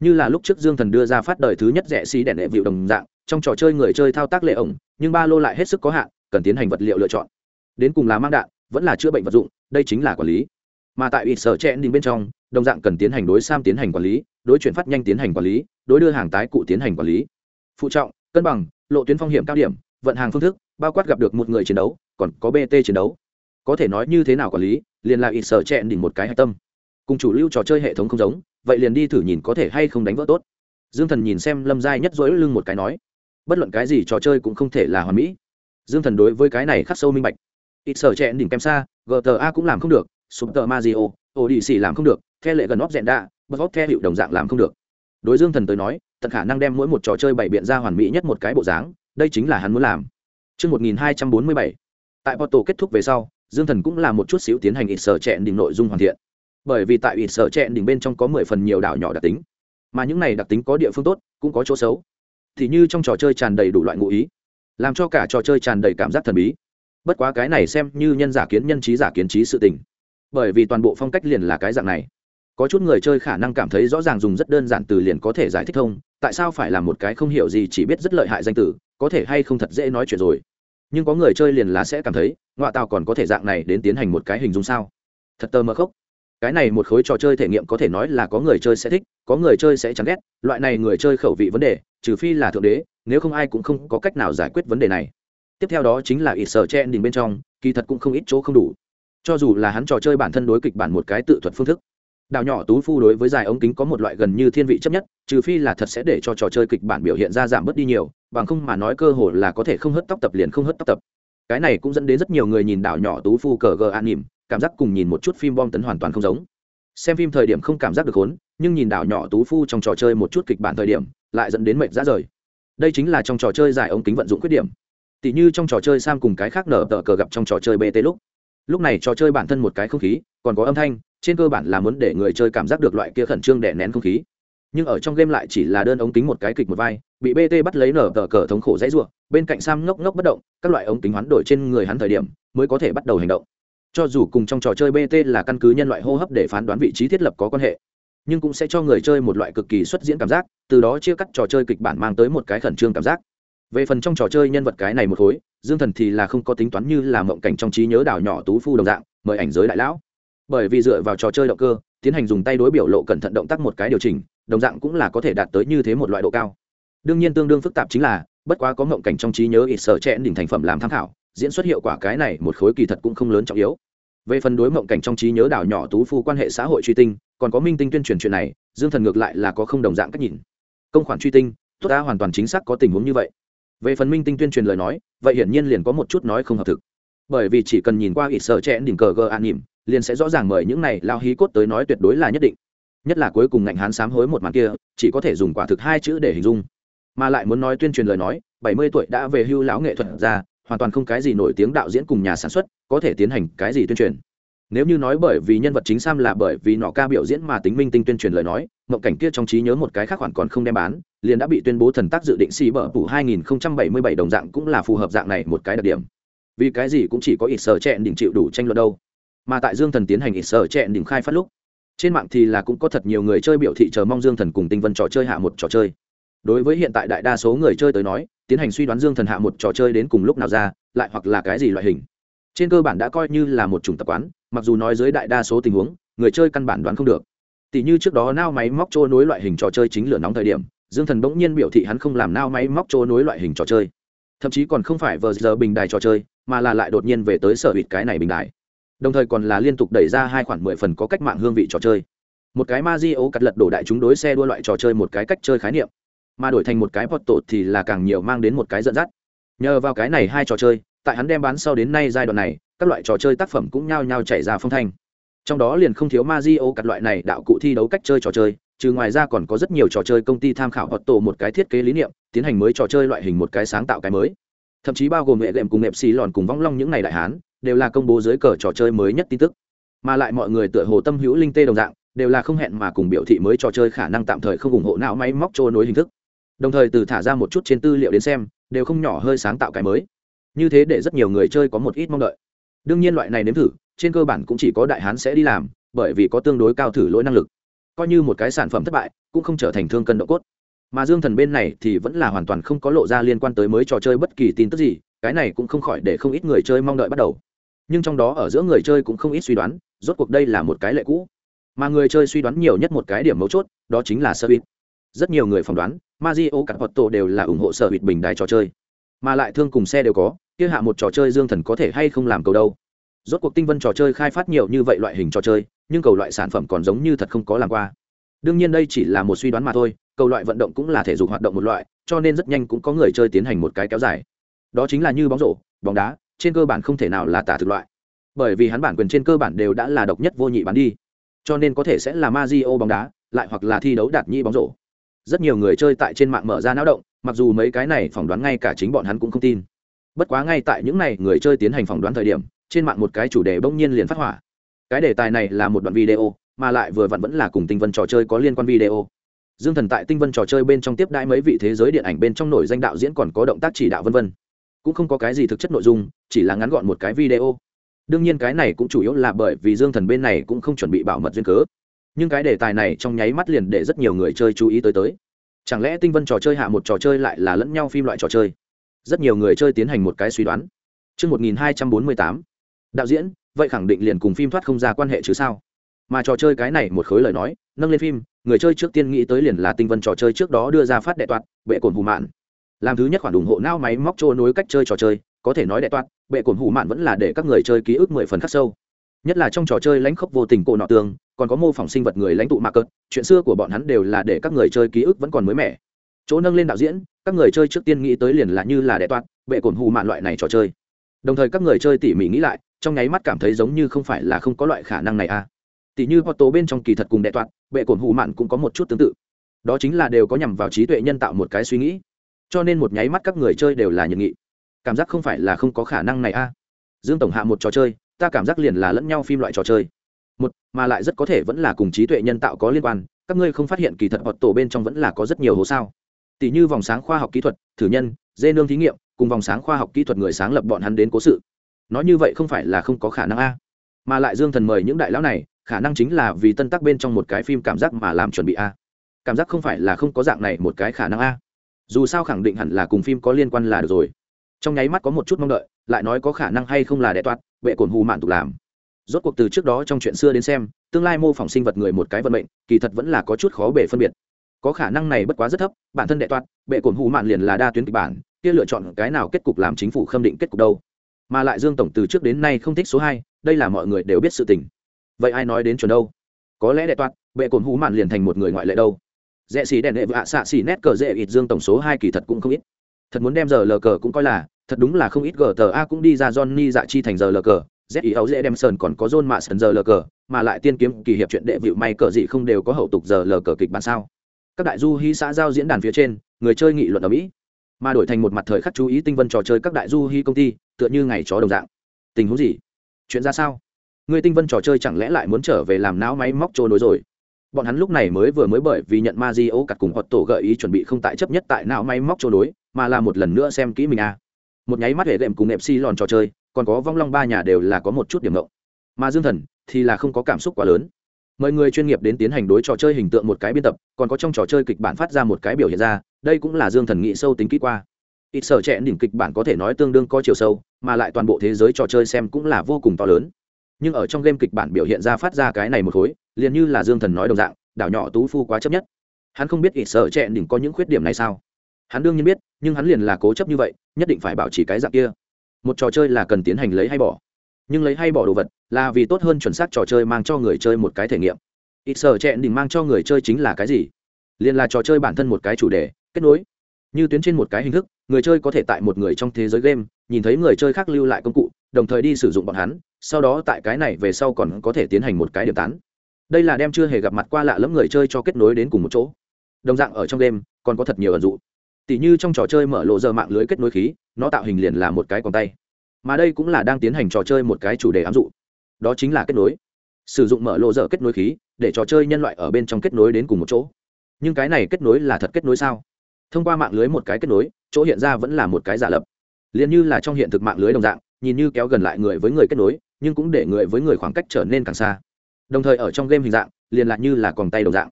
Như là lúc trước dương thần đưa ra phát đời thứ nhất rẻ xí đèn đệ vịu đồng dạng, trong trò chơi người chơi thao tác lệ ổng, nhưng ba lô lại hết sức có hạn, cần tiến hành vật liệu lựa chọn. Đến cùng là mang đạn, vẫn là chữa bệnh vật dụng, đây chính là quản lý. Mà tại ủy sở trẻ đình bên trong, đồng dạng cần tiến hành đối sam tiến hành quản lý, đối chuyển phát nhanh tiến hành quản lý, đối đưa hàng tái cụ tiến hành quản lý. Phụ trọng, cân bằng, lộ tuyến phong hiểm cao điểm, vận hàng phương thức, bao quát gặp được một người chiến đấu, còn có bt chiến đấu. Có thể nói như thế nào quản lý, liền là ủy sở trẻ đỉnh một cái hạch tâm cùng chủ lưu trò chơi hệ thống không giống vậy liền đi thử nhìn có thể hay không đánh vỡ tốt. Dương thần nhìn xem lâm giai nhất dối lưng một cái nói bất luận cái gì trò chơi cũng không thể là hoàn mỹ. Dương thần đối với cái này khắc sâu minh bạch. Ít sở trẻ đỉnh kem xa gta cũng làm không được súp tờ mazio ô đi xỉ làm không được the lệ gần óc dẹn đạ bất óc the hiệu đồng dạng làm không được. Đối dương thần tới nói tận khả năng đem mỗi một trò chơi bày biện ra hoàn mỹ nhất một cái bộ dáng đây chính là hắn muốn làm. Trước 1247, tại Porto kết thúc về sau, Dương Thần cũng là một chút xíu tiến hành ít sở trẻ đỉnh nội dung hoàn thiện. Bởi vì tại ủy sở trẹn đỉnh bên trong có mười phần nhiều đảo nhỏ đặc tính, mà những này đặc tính có địa phương tốt, cũng có chỗ xấu. Thì như trong trò chơi tràn đầy đủ loại ngụ ý, làm cho cả trò chơi tràn đầy cảm giác thần bí. Bất quá cái này xem như nhân giả kiến nhân trí giả kiến trí sự tình. Bởi vì toàn bộ phong cách liền là cái dạng này. Có chút người chơi khả năng cảm thấy rõ ràng dùng rất đơn giản từ liền có thể giải thích thông tại sao phải là một cái không hiểu gì chỉ biết rất lợi hại danh từ có thể hay không thật dễ nói chuyện rồi. Nhưng có người chơi liền là sẽ cảm thấy ngoại tàu còn có thể dạng này đến tiến hành một cái hình dung sao? Thật tơ mơ khốc cái này một khối trò chơi thể nghiệm có thể nói là có người chơi sẽ thích, có người chơi sẽ chán ghét, loại này người chơi khẩu vị vấn đề, trừ phi là thượng đế, nếu không ai cũng không có cách nào giải quyết vấn đề này. Tiếp theo đó chính là ít sở chen đình bên trong, kỳ thật cũng không ít chỗ không đủ. Cho dù là hắn trò chơi bản thân đối kịch bản một cái tự thuật phương thức, đào nhỏ tú phu đối với dài ống kính có một loại gần như thiên vị chấp nhất, trừ phi là thật sẽ để cho trò chơi kịch bản biểu hiện ra giảm bớt đi nhiều, bằng không mà nói cơ hồ là có thể không hớt tóc tập liền không hớt tóc tập. Cái này cũng dẫn đến rất nhiều người nhìn đảo nhỏ tú phu cờ gờ an nỉm cảm giác cùng nhìn một chút phim bom tấn hoàn toàn không giống. Xem phim thời điểm không cảm giác được hốn nhưng nhìn đảo nhỏ tú phu trong trò chơi một chút kịch bản thời điểm, lại dẫn đến mệnh ra rời. Đây chính là trong trò chơi giải ống kính vận dụng khuyết điểm. Tỷ như trong trò chơi sam cùng cái khác nở tờ cờ gặp trong trò chơi bt lúc. Lúc này trò chơi bản thân một cái không khí, còn có âm thanh, trên cơ bản là muốn để người chơi cảm giác được loại kia khẩn trương đè nén không khí. Nhưng ở trong game lại chỉ là đơn ống kính một cái kịch một vai, bị bt bắt lấy nở tờ cờ thống khổ dãy ruộng bên cạnh sam ngốc ngốc bất động, các loại ống kính hoán đổi trên người hắn thời điểm, mới có thể bắt đầu hành động cho dù cùng trong trò chơi bt là căn cứ nhân loại hô hấp để phán đoán vị trí thiết lập có quan hệ, nhưng cũng sẽ cho người chơi một loại cực kỳ xuất diễn cảm giác, từ đó chia cắt trò chơi kịch bản mang tới một cái khẩn trương cảm giác. Về phần trong trò chơi nhân vật cái này một khối, dương thần thì là không có tính toán như là mộng cảnh trong trí nhớ đảo nhỏ tú phu đồng dạng, mời ảnh giới đại lão. Bởi vì dựa vào trò chơi động cơ, tiến hành dùng tay đối biểu lộ cẩn thận động tác một cái điều chỉnh, đồng dạng cũng là có thể đạt tới như thế một loại độ cao. Đương nhiên tương đương phức tạp chính là, bất quá có mộng cảnh trong trí nhớ ít sợ chẽn đỉnh thành phẩm làm tham khảo diễn xuất hiệu quả cái này một khối kỳ thật cũng không lớn trọng yếu. Về phần đối mộng cảnh trong trí nhớ đảo nhỏ tú phu quan hệ xã hội truy tinh, còn có minh tinh tuyên truyền chuyện này, dương thần ngược lại là có không đồng dạng cách nhìn. Công khoản truy tinh, tốt ta hoàn toàn chính xác có tình huống như vậy. Về phần minh tinh tuyên truyền lời nói, vậy hiển nhiên liền có một chút nói không hợp thực. Bởi vì chỉ cần nhìn qua ít sợ chẽn đỉnh cờ gờ an nhỉm liền sẽ rõ ràng mời những này lao hí cốt tới nói tuyệt đối là nhất định. Nhất là cuối cùng ngạnh hán sám hối một màn kia, chỉ có thể dùng quả thực hai chữ để hình dung. Mà lại muốn nói tuyên truyền lời nói, bảy mươi tuổi đã về hưu lão nghệ thuật ra hoàn toàn không cái gì nổi tiếng đạo diễn cùng nhà sản xuất có thể tiến hành cái gì tuyên truyền. Nếu như nói bởi vì nhân vật chính sam là bởi vì nọ ca biểu diễn mà tính minh tinh tuyên truyền lời nói, mộng cảnh kia trong trí nhớ một cái khác khoản còn không đem bán, liền đã bị tuyên bố thần tác dự định xì bở phủ 2077 đồng dạng cũng là phù hợp dạng này một cái đặc điểm. Vì cái gì cũng chỉ có ít sở chẹn đỉnh chịu đủ tranh luận đâu. Mà tại dương thần tiến hành ít sở chẹn đỉnh khai phát lúc, trên mạng thì là cũng có thật nhiều người chơi biểu thị chờ mong dương thần cùng tinh vân trò chơi hạ một trò chơi đối với hiện tại đại đa số người chơi tới nói, tiến hành suy đoán dương thần hạ một trò chơi đến cùng lúc nào ra, lại hoặc là cái gì loại hình. Trên cơ bản đã coi như là một chủng tập quán, mặc dù nói dưới đại đa số tình huống, người chơi căn bản đoán không được. Tỷ như trước đó nao máy móc trôi nối loại hình trò chơi chính lửa nóng thời điểm, dương thần bỗng nhiên biểu thị hắn không làm nao máy móc trôi nối loại hình trò chơi. Thậm chí còn không phải vờ giờ bình đài trò chơi, mà là lại đột nhiên về tới sở hữu cái này bình đài. Đồng thời còn là liên tục đẩy ra hai khoản mười phần có cách mạng hương vị trò chơi. Một cái ma di ấu cắt lật đổ đại chúng đối xe đua loại trò chơi một cái cách chơi khái niệm mà đổi thành một cái pot tổ thì là càng nhiều mang đến một cái dẫn dắt. Nhờ vào cái này hai trò chơi, tại hắn đem bán sau đến nay giai đoạn này, các loại trò chơi tác phẩm cũng nhao nhao chạy ra phong thanh. Trong đó liền không thiếu ma di ô cặt loại này đạo cụ thi đấu cách chơi trò chơi, trừ ngoài ra còn có rất nhiều trò chơi công ty tham khảo hoạt tổ một cái thiết kế lý niệm, tiến hành mới trò chơi loại hình một cái sáng tạo cái mới. Thậm chí bao gồm nghệ đệm cùng nghệ xì lòn cùng vong long những ngày đại hán, đều là công bố dưới cờ trò chơi mới nhất tin tức. Mà lại mọi người tựa hồ tâm hữu linh tê đồng dạng, đều là không hẹn mà cùng biểu thị mới trò chơi khả năng tạm thời không ủng hộ não máy móc trôi nối hình thức đồng thời từ thả ra một chút trên tư liệu đến xem, đều không nhỏ hơi sáng tạo cái mới. Như thế để rất nhiều người chơi có một ít mong đợi. Đương nhiên loại này nếm thử, trên cơ bản cũng chỉ có đại hán sẽ đi làm, bởi vì có tương đối cao thử lỗi năng lực. Coi như một cái sản phẩm thất bại, cũng không trở thành thương cân độ cốt. Mà dương thần bên này thì vẫn là hoàn toàn không có lộ ra liên quan tới mới trò chơi bất kỳ tin tức gì, cái này cũng không khỏi để không ít người chơi mong đợi bắt đầu. Nhưng trong đó ở giữa người chơi cũng không ít suy đoán, rốt cuộc đây là một cái lệ cũ. Mà người chơi suy đoán nhiều nhất một cái điểm mấu chốt, đó chính là sơ bít rất nhiều người phỏng đoán, Mario hoạt tổ đều là ủng hộ sở hụt bình đài trò chơi. Mà lại thương cùng xe đều có, kia hạ một trò chơi dương thần có thể hay không làm cầu đâu. Rốt cuộc tinh vân trò chơi khai phát nhiều như vậy loại hình trò chơi, nhưng cầu loại sản phẩm còn giống như thật không có làm qua. Đương nhiên đây chỉ là một suy đoán mà thôi, cầu loại vận động cũng là thể dục hoạt động một loại, cho nên rất nhanh cũng có người chơi tiến hành một cái kéo dài. Đó chính là như bóng rổ, bóng đá, trên cơ bản không thể nào là tả thực loại. Bởi vì hắn bản quyền trên cơ bản đều đã là độc nhất vô nhị bán đi. Cho nên có thể sẽ là ma di o bóng đá, lại hoặc là thi đấu đạt nhi bóng rổ rất nhiều người chơi tại trên mạng mở ra não động, mặc dù mấy cái này phỏng đoán ngay cả chính bọn hắn cũng không tin. Bất quá ngay tại những n à y người chơi tiến hành phỏng đoán thời điểm, trên mạng một cái chủ đề bỗng nhiên liền phát hỏa. Cái đề tài này là một đoạn video, mà lại vừa vặn vẫn là cùng tinh vân trò chơi có liên quan video. Dương thần tại tinh vân trò chơi bên trong tiếp đãi mấy vị thế giới điện ảnh bên trong nổi danh đạo diễn còn có động tác chỉ đạo v v cũng không có cái gì thực chất nội dung, chỉ là ngắn gọn một cái video. Đương nhiên cái này cũng chủ yếu là bởi vì dương thần bên này cũng không chuẩn bị bảo mật duyên cớ nhưng cái đề tài này trong nháy mắt liền để rất nhiều người chơi chú ý tới tới chẳng lẽ tinh vân trò chơi hạ một trò chơi lại là lẫn nhau phim loại trò chơi rất nhiều người chơi tiến hành một cái suy đoán Trước 1248, đạo diễn, vậy khẳng định liền cùng phim thoát không ra quan hệ chứ sao? Mà trò chơi cái này một khối lời nói, nâng lên phim, người chơi trước tiên nghĩ tới liền là tinh vân trò chơi trước đó đưa ra phát đệ toạt, bệ cồn hù mạn. Làm thứ nhất khoản ủng hộ nao máy móc trôi nối cách chơi trò chơi, có thể nói đệ toạt, bệ cồn hù mạn vẫn là để các người chơi ký ức mười phần khắc sâu. Nhất là trong trò chơi lãnh khốc vô tình cổ nọ tường, còn có mô phỏng sinh vật người lãnh tụ mạc cợt chuyện xưa của bọn hắn đều là để các người chơi ký ức vẫn còn mới mẻ. Chỗ nâng lên đạo diễn các người chơi trước tiên nghĩ tới liền là như là đệ toát bệ cồn hù mạn loại này trò chơi. Đồng thời các người chơi tỉ mỉ nghĩ lại trong nháy mắt cảm thấy giống như không phải là không có loại khả năng này a à. tỉ như tố bên trong kỳ thật cùng đệ toát bệ cồn hù mạn cũng có một chút tương tự. Đó chính là đều có nhằm vào trí tuệ nhân tạo một cái suy nghĩ. Cho nên một nháy mắt các người chơi đều là nhận nghị cảm giác không phải là không có khả năng này a à. dương tổng hạ một trò chơi ta cảm giác liền là lẫn nhau phim loại trò chơi. Một, mà lại rất có thể vẫn là cùng trí tuệ nhân tạo có liên quan, các ngươi không phát hiện kỳ thật hoặc tổ bên trong vẫn là có rất nhiều hố sao? Tỷ như vòng sáng khoa học kỹ thuật, thử nhân, dê nương thí nghiệm, cùng vòng sáng khoa học kỹ thuật người sáng lập bọn hắn đến cố sự. Nói như vậy không phải là không có khả năng a. Mà lại dương thần mời những đại lão này, khả năng chính là vì tân tác bên trong một cái phim cảm giác mà làm chuẩn bị a. Cảm giác không phải là không có dạng này một cái khả năng a. Dù sao khẳng định hẳn là cùng phim có liên quan là được rồi. Trong nháy mắt có một chút mong đợi, lại nói có khả năng hay không là đệ toát vệ cồn hù mạn tục làm. Rốt cuộc từ trước đó trong chuyện xưa đến xem, tương lai mô phỏng sinh vật người một cái vận mệnh, kỳ thật vẫn là có chút khó bể phân biệt. Có khả năng này bất quá rất thấp, bản thân đệ toát bệ cồn hù mạn liền là đa tuyến kịch bản, kia lựa chọn cái nào kết cục làm chính phủ khâm định kết cục đâu. Mà lại dương tổng từ trước đến nay không thích số hai, đây là mọi người đều biết sự tình. Vậy ai nói đến chuẩn đâu? Có lẽ đệ toát bệ cồn hù mạn liền thành một người ngoại lệ đâu. Rẽ xì đèn đệ vạ xạ xì nét cờ dễ ít dương tổng số hai kỳ thật cũng không ít thật muốn đem giờ lờ cờ cũng coi là, thật đúng là không ít gờ tờ a cũng đi ra johnny dạ chi thành giờ lờ cờ z ý ấu dễ đem sơn còn có john mạ sơn giờ lờ cờ mà lại tiên kiếm kỳ hiệp chuyện đệ vịu may cờ gì không đều có hậu tục giờ lờ cờ kịch bản sao? Các đại du hy xã giao diễn đàn phía trên, người chơi nghị luận ở mỹ, mà đổi thành một mặt thời khắc chú ý tinh vân trò chơi các đại du hy công ty, tựa như ngày chó đồng dạng. Tình huống gì? Chuyện ra sao? Người tinh vân trò chơi chẳng lẽ lại muốn trở về làm não máy móc trôi nối rồi? Bọn hắn lúc này mới vừa mới bởi vì nhận ma di ô cặt cùng hoặc tổ gợi ý chuẩn bị không tại chấp nhất tại não máy móc trôi nối mà là một lần nữa xem kỹ mình a. À. một nháy mắt hệ đệm cùng nệm si lòn trò chơi, còn có vong long ba nhà đều là có một chút điểm ngộ. Mà dương thần thì là không có cảm xúc quá lớn. Mời người chuyên nghiệp đến tiến hành đối trò chơi hình tượng một cái biên tập, còn có trong trò chơi kịch bản phát ra một cái biểu hiện ra, đây cũng là dương thần nghĩ sâu tính kỹ qua. Ít sở trẻ đỉnh kịch bản có thể nói tương đương có chiều sâu, mà lại toàn bộ thế giới trò chơi xem cũng là vô cùng to lớn. Nhưng ở trong game kịch bản biểu hiện ra phát ra cái này một khối, liền như là dương thần nói đồng dạng, đảo nhỏ tú phu quá chấp nhất. Hắn không biết ít sở trẻ đỉnh có những khuyết điểm này sao hắn đương nhiên biết, nhưng hắn liền là cố chấp như vậy, nhất định phải bảo trì cái dạng kia. Một trò chơi là cần tiến hành lấy hay bỏ. Nhưng lấy hay bỏ đồ vật là vì tốt hơn chuẩn xác trò chơi mang cho người chơi một cái thể nghiệm. Ít sở chẹn đỉnh mang cho người chơi chính là cái gì? Liền là trò chơi bản thân một cái chủ đề, kết nối. Như tuyến trên một cái hình thức, người chơi có thể tại một người trong thế giới game, nhìn thấy người chơi khác lưu lại công cụ, đồng thời đi sử dụng bọn hắn, sau đó tại cái này về sau còn có thể tiến hành một cái điểm tán. Đây là đem chưa hề gặp mặt qua lạ lẫm người chơi cho kết nối đến cùng một chỗ. Đồng dạng ở trong game, còn có thật nhiều ẩn dụ tỷ như trong trò chơi mở lộ giờ mạng lưới kết nối khí, nó tạo hình liền là một cái còn tay. Mà đây cũng là đang tiến hành trò chơi một cái chủ đề ám dụ. Đó chính là kết nối. Sử dụng mở lộ giờ kết nối khí, để trò chơi nhân loại ở bên trong kết nối đến cùng một chỗ. Nhưng cái này kết nối là thật kết nối sao? Thông qua mạng lưới một cái kết nối, chỗ hiện ra vẫn là một cái giả lập. Liền như là trong hiện thực mạng lưới đồng dạng, nhìn như kéo gần lại người với người kết nối, nhưng cũng để người với người khoảng cách trở nên càng xa. Đồng thời ở trong game hình dạng, liền lại như là còng tay đồng dạng.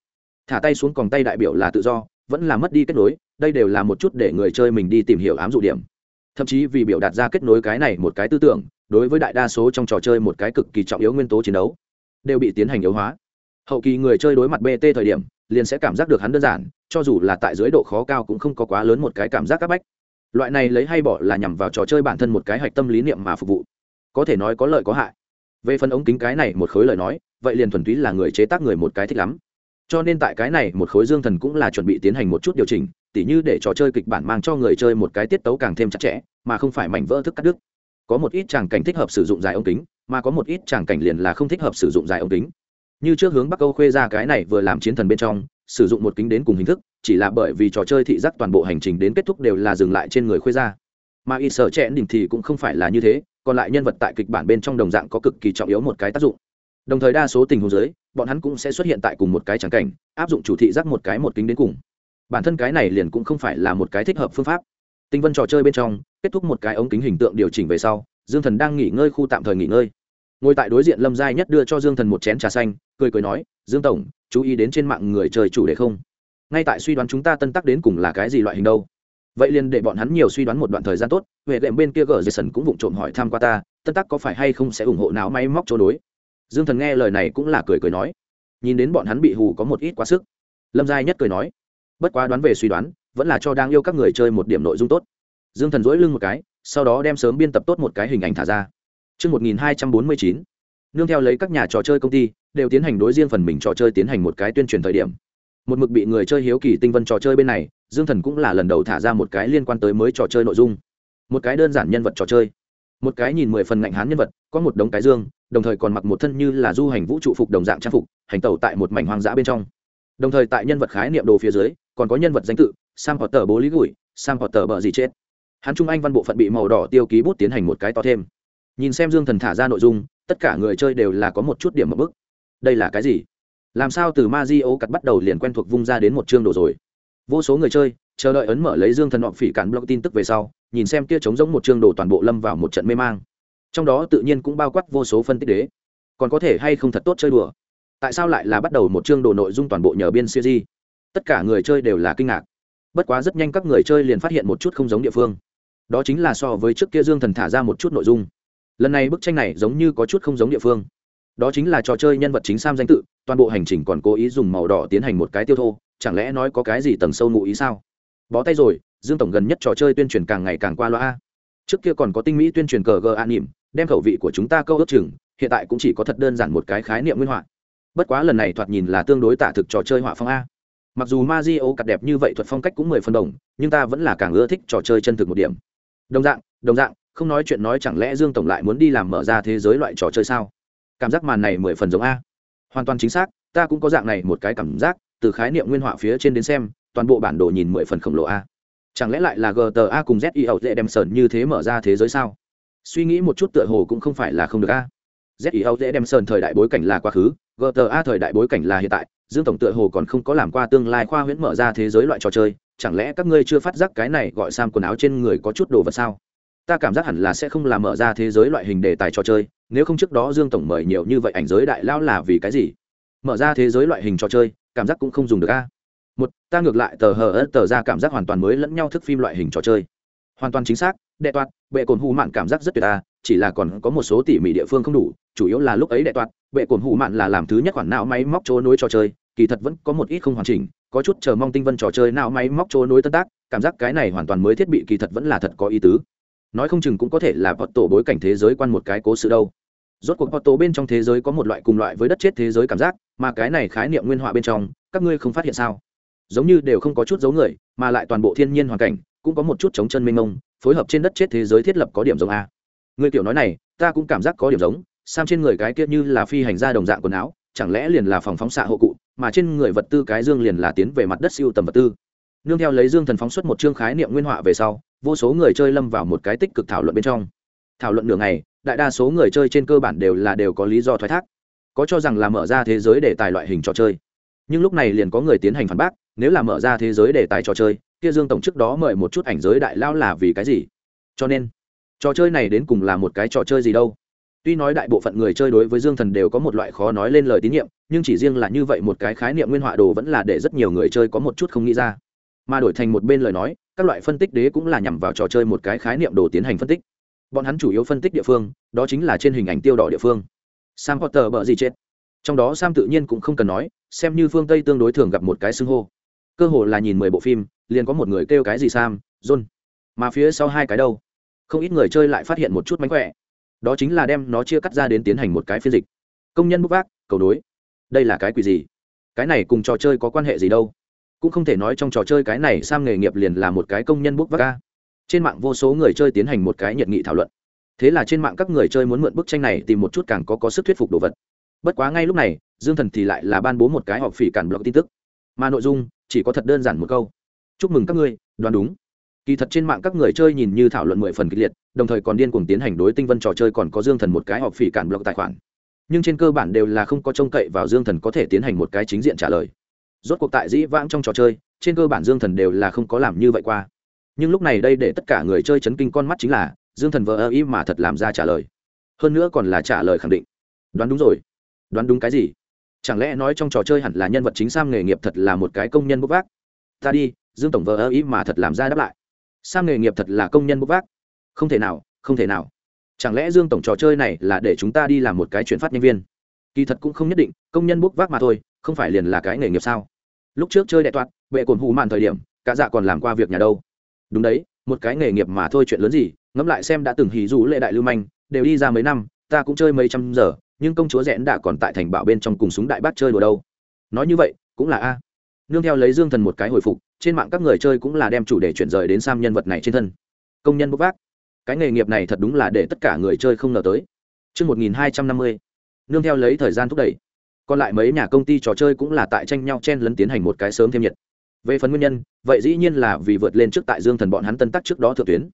Thả tay xuống còng tay đại biểu là tự do vẫn là mất đi kết nối, đây đều là một chút để người chơi mình đi tìm hiểu ám dụ điểm. Thậm chí vì biểu đạt ra kết nối cái này một cái tư tưởng, đối với đại đa số trong trò chơi một cái cực kỳ trọng yếu nguyên tố chiến đấu, đều bị tiến hành yếu hóa. Hậu kỳ người chơi đối mặt bt thời điểm, liền sẽ cảm giác được hắn đơn giản, cho dù là tại dưới độ khó cao cũng không có quá lớn một cái cảm giác áp bách. Loại này lấy hay bỏ là nhằm vào trò chơi bản thân một cái hạch tâm lý niệm mà phục vụ. Có thể nói có lợi có hại. Về phần ống kính cái này một khối lời nói, vậy liền thuần túy là người chế tác người một cái thích lắm cho nên tại cái này một khối dương thần cũng là chuẩn bị tiến hành một chút điều chỉnh, tỉ như để trò chơi kịch bản mang cho người chơi một cái tiết tấu càng thêm chặt chẽ, mà không phải mảnh vỡ thức cắt đứt. Có một ít tràng cảnh thích hợp sử dụng dài ống kính, mà có một ít tràng cảnh liền là không thích hợp sử dụng dài ống kính. Như trước hướng bắc âu khuê ra cái này vừa làm chiến thần bên trong, sử dụng một kính đến cùng hình thức, chỉ là bởi vì trò chơi thị giác toàn bộ hành trình đến kết thúc đều là dừng lại trên người khuê ra. Mà ít sở trẻ đỉnh thì cũng không phải là như thế, còn lại nhân vật tại kịch bản bên trong đồng dạng có cực kỳ trọng yếu một cái tác dụng đồng thời đa số tình huống giới bọn hắn cũng sẽ xuất hiện tại cùng một cái trắng cảnh, áp dụng chủ thị giác một cái một kính đến cùng. Bản thân cái này liền cũng không phải là một cái thích hợp phương pháp. Tinh vân trò chơi bên trong, kết thúc một cái ống kính hình tượng điều chỉnh về sau, dương thần đang nghỉ ngơi khu tạm thời nghỉ ngơi. Ngồi tại đối diện lâm giai nhất đưa cho dương thần một chén trà xanh, cười cười nói, dương tổng, chú ý đến trên mạng người chơi chủ đề không? Ngay tại suy đoán chúng ta tân tắc đến cùng là cái gì loại hình đâu? Vậy liền để bọn hắn nhiều suy đoán một đoạn thời gian tốt, huệ đệm bên kia gờ jason cũng vụng trộm hỏi thăm qua ta, tân tắc có phải hay không sẽ ủng hộ não máy móc chỗ đối? Dương thần nghe lời này cũng là cười cười nói. Nhìn đến bọn hắn bị hù có một ít quá sức. Lâm giai nhất cười nói bất quá đoán về suy đoán vẫn là cho đang yêu các người chơi một điểm nội dung tốt. Dương thần dỗi lưng một cái sau đó đem sớm biên tập tốt một cái hình ảnh thả ra. Trước 1249, nương theo lấy các nhà trò chơi công ty đều tiến hành đối riêng phần mình trò chơi tiến hành một cái tuyên truyền thời điểm. Một mực bị người chơi hiếu kỳ tinh vân trò chơi bên này dương thần cũng là lần đầu thả ra một cái liên quan tới mới trò chơi nội dung. Một cái đơn giản nhân vật trò chơi. Một cái nhìn mười phần ngạnh hán nhân vật có một đống cái dương đồng thời còn mặc một thân như là du hành vũ trụ phục đồng dạng trang phục, hành tẩu tại một mảnh hoang dã bên trong. Đồng thời tại nhân vật khái niệm đồ phía dưới, còn có nhân vật danh tự, sam hoặc tờ bố lý gửi, sam hoặc tờ bờ gì chết. Hắn trung anh văn bộ phận bị màu đỏ tiêu ký bút tiến hành một cái to thêm. Nhìn xem dương thần thả ra nội dung, tất cả người chơi đều là có một chút điểm mập bức đây là cái gì? Làm sao từ ma di ô cắt bắt đầu liền quen thuộc vung ra đến một chương đồ rồi? Vô số người chơi, chờ đợi ấn mở lấy dương thần họ phỉ cản blog tin tức về sau, nhìn xem kia trống giống một chương đồ toàn bộ lâm vào một trận mê mang trong đó tự nhiên cũng bao quát vô số phân tích đế. Còn có thể hay không thật tốt chơi đùa? Tại sao lại là bắt đầu một chương đồ nội dung toàn bộ nhờ biên siêu di tất cả người chơi đều là kinh ngạc. Bất quá rất nhanh các người chơi liền phát hiện một chút không giống địa phương. Đó chính là so với trước kia dương thần thả ra một chút nội dung. Lần này bức tranh này giống như có chút không giống địa phương. Đó chính là trò chơi nhân vật chính sam danh tự, toàn bộ hành trình còn cố ý dùng màu đỏ tiến hành một cái tiêu thô, chẳng lẽ nói có cái gì tầng sâu ngụ ý sao? Bó tay rồi, dương tổng gần nhất trò chơi tuyên truyền càng ngày càng qua loa trước kia còn có tinh mỹ tuyên truyền cờ gờ an nỉm, đem khẩu vị của chúng ta câu ước chừng, hiện tại cũng chỉ có thật đơn giản một cái khái niệm nguyên họa. Bất quá lần này thoạt nhìn là tương đối tả thực trò chơi họa phong a. Mặc dù ma di ô cặt đẹp như vậy thuật phong cách cũng mười phần đồng, nhưng ta vẫn là càng ưa thích trò chơi chân thực một điểm. Đồng dạng đồng dạng, không nói chuyện nói chẳng lẽ dương tổng lại muốn đi làm mở ra thế giới loại trò chơi sao? Cảm giác màn này mười phần giống a. Hoàn toàn chính xác, ta cũng có dạng này một cái cảm giác, từ khái niệm nguyên họa phía trên đến xem, toàn bộ bản đồ nhìn mười phần khổng lồ a chẳng lẽ lại là gta cùng zio dễ đem sởn như thế mở ra thế giới sao? Suy nghĩ một chút tựa hồ cũng không phải là không được a. Zio dễ đem sởn thời đại bối cảnh là quá khứ gta thời đại bối cảnh là hiện tại, dương tổng tựa hồ còn không có làm qua tương lai khoa huyễn mở ra thế giới loại trò chơi, chẳng lẽ các ngươi chưa phát giác cái này gọi sam quần áo trên người có chút đồ vật sao? Ta cảm giác hẳn là sẽ không làm mở ra thế giới loại hình đề tài trò chơi, nếu không trước đó dương tổng mời nhiều như vậy ảnh giới đại lao là vì cái gì? Mở ra thế giới loại hình trò chơi, cảm giác cũng không dùng được a một, ta ngược lại tờ hờ ớt tờ ra cảm giác hoàn toàn mới lẫn nhau thức phim loại hình trò chơi. Hoàn toàn chính xác, đệ toạt, bệ cồn hù mạn cảm giác rất tuyệt ta, chỉ là còn có một số tỉ mỉ địa phương không đủ, chủ yếu là lúc ấy đệ toạt, bệ cồn hù mạn là làm thứ nhất khoản não máy móc chỗ nối trò chơi, kỳ thật vẫn có một ít không hoàn chỉnh, có chút chờ mong tinh vân trò chơi não máy móc chỗ nối tân tác, cảm giác cái này hoàn toàn mới thiết bị kỳ thật vẫn là thật có ý tứ. Nói không chừng cũng có thể là vọt tổ bối cảnh thế giới quan một cái cố sự đâu. Rốt cuộc vọt tổ bên trong thế giới có một loại cùng loại với đất chết thế giới cảm giác, mà cái này khái niệm nguyên họa bên trong, các ngươi không phát hiện sao? Giống như đều không có chút dấu người, mà lại toàn bộ thiên nhiên hoàn cảnh cũng có một chút chống chân mênh mông, phối hợp trên đất chết thế giới thiết lập có điểm giống a. Người tiểu nói này, ta cũng cảm giác có điểm giống, sam trên người cái kia như là phi hành gia đồng dạng quần áo, chẳng lẽ liền là phòng phóng xạ hộ cụ, mà trên người vật tư cái dương liền là tiến về mặt đất siêu tầm vật tư. Nương theo lấy dương thần phóng xuất một chương khái niệm nguyên họa về sau, vô số người chơi lâm vào một cái tích cực thảo luận bên trong. Thảo luận nửa ngày, đại đa số người chơi trên cơ bản đều là đều có lý do thoái thác, có cho rằng là mở ra thế giới để tài loại hình trò chơi. Nhưng lúc này liền có người tiến hành phản bác nếu là mở ra thế giới để tài trò chơi, kia dương tổng trước đó mời một chút ảnh giới đại lao là vì cái gì? Cho nên, trò chơi này đến cùng là một cái trò chơi gì đâu? Tuy nói đại bộ phận người chơi đối với dương thần đều có một loại khó nói lên lời tín nhiệm, nhưng chỉ riêng là như vậy một cái khái niệm nguyên họa đồ vẫn là để rất nhiều người chơi có một chút không nghĩ ra. Mà đổi thành một bên lời nói, các loại phân tích đế cũng là nhằm vào trò chơi một cái khái niệm đồ tiến hành phân tích. Bọn hắn chủ yếu phân tích địa phương, đó chính là trên hình ảnh tiêu đỏ địa phương. Sam potter bợ gì chết? Trong đó sam tự nhiên cũng không cần nói, xem như phương tây tương đối thường gặp một cái xưng hô cơ hồ là nhìn mười bộ phim, liền có một người kêu cái gì sam, john. Mà phía sau hai cái đâu? Không ít người chơi lại phát hiện một chút mánh khỏe. Đó chính là đem nó chia cắt ra đến tiến hành một cái phiên dịch. Công nhân bốc vác, cầu đối. Đây là cái quỷ gì? Cái này cùng trò chơi có quan hệ gì đâu? Cũng không thể nói trong trò chơi cái này sam nghề nghiệp liền là một cái công nhân bốc vác ca trên mạng vô số người chơi tiến hành một cái nhiệt nghị thảo luận. Thế là trên mạng các người chơi muốn mượn bức tranh này tìm một chút càng có có sức thuyết phục đồ vật. Bất quá ngay lúc này, dương thần thì lại là ban bố một cái họp phỉ cản blog tin tức. Mà nội dung chỉ có thật đơn giản một câu. Chúc mừng các ngươi, đoán đúng. Kỳ thật trên mạng các người chơi nhìn như thảo luận mười phần kịch liệt, đồng thời còn điên cuồng tiến hành đối tinh vân trò chơi còn có dương thần một cái họp phỉ cản block tài khoản. Nhưng trên cơ bản đều là không có trông cậy vào dương thần có thể tiến hành một cái chính diện trả lời. Rốt cuộc tại dĩ vãng trong trò chơi, trên cơ bản dương thần đều là không có làm như vậy qua. Nhưng lúc này đây để tất cả người chơi chấn kinh con mắt chính là, dương thần vờ ơ ý mà thật làm ra trả lời. Hơn nữa còn là trả lời khẳng định. Đoán đúng rồi. Đoán đúng cái gì? Chẳng lẽ nói trong trò chơi hẳn là nhân vật chính sam nghề nghiệp thật là một cái công nhân bốc vác? Ta đi, dương tổng vờ ơ ý mà thật làm ra đáp lại. Sam nghề nghiệp thật là công nhân bốc vác. Không thể nào, không thể nào. Chẳng lẽ dương tổng trò chơi này là để chúng ta đi làm một cái chuyển phát nhân viên? Kỳ thật cũng không nhất định, công nhân bốc vác mà thôi, không phải liền là cái nghề nghiệp sao? Lúc trước chơi đại toạt vệ cồn hù màn thời điểm, cả dạ còn làm qua việc nhà đâu. Đúng đấy, một cái nghề nghiệp mà thôi chuyện lớn gì, ngẫm lại xem đã từng hì dù lệ đại lưu manh, đều đi ra mấy năm, ta cũng chơi mấy trăm giờ nhưng công chúa rẽn đã còn tại thành bảo bên trong cùng súng đại bác chơi đùa đâu. Nói như vậy cũng là a. Nương theo lấy dương thần một cái hồi phục trên mạng các người chơi cũng là đem chủ đề chuyển rời đến sam nhân vật này trên thân. Công nhân bốc vác. Cái nghề nghiệp này thật đúng là để tất cả người chơi không ngờ tới. Trước 1250, nương theo lấy thời gian thúc đẩy. Còn lại mấy nhà công ty trò chơi cũng là tại tranh nhau chen lấn tiến hành một cái sớm thêm nhiệt. Về phần nguyên nhân vậy dĩ nhiên là vì vượt lên trước tại dương thần bọn hắn tân tắc trước đó thượng tuyến.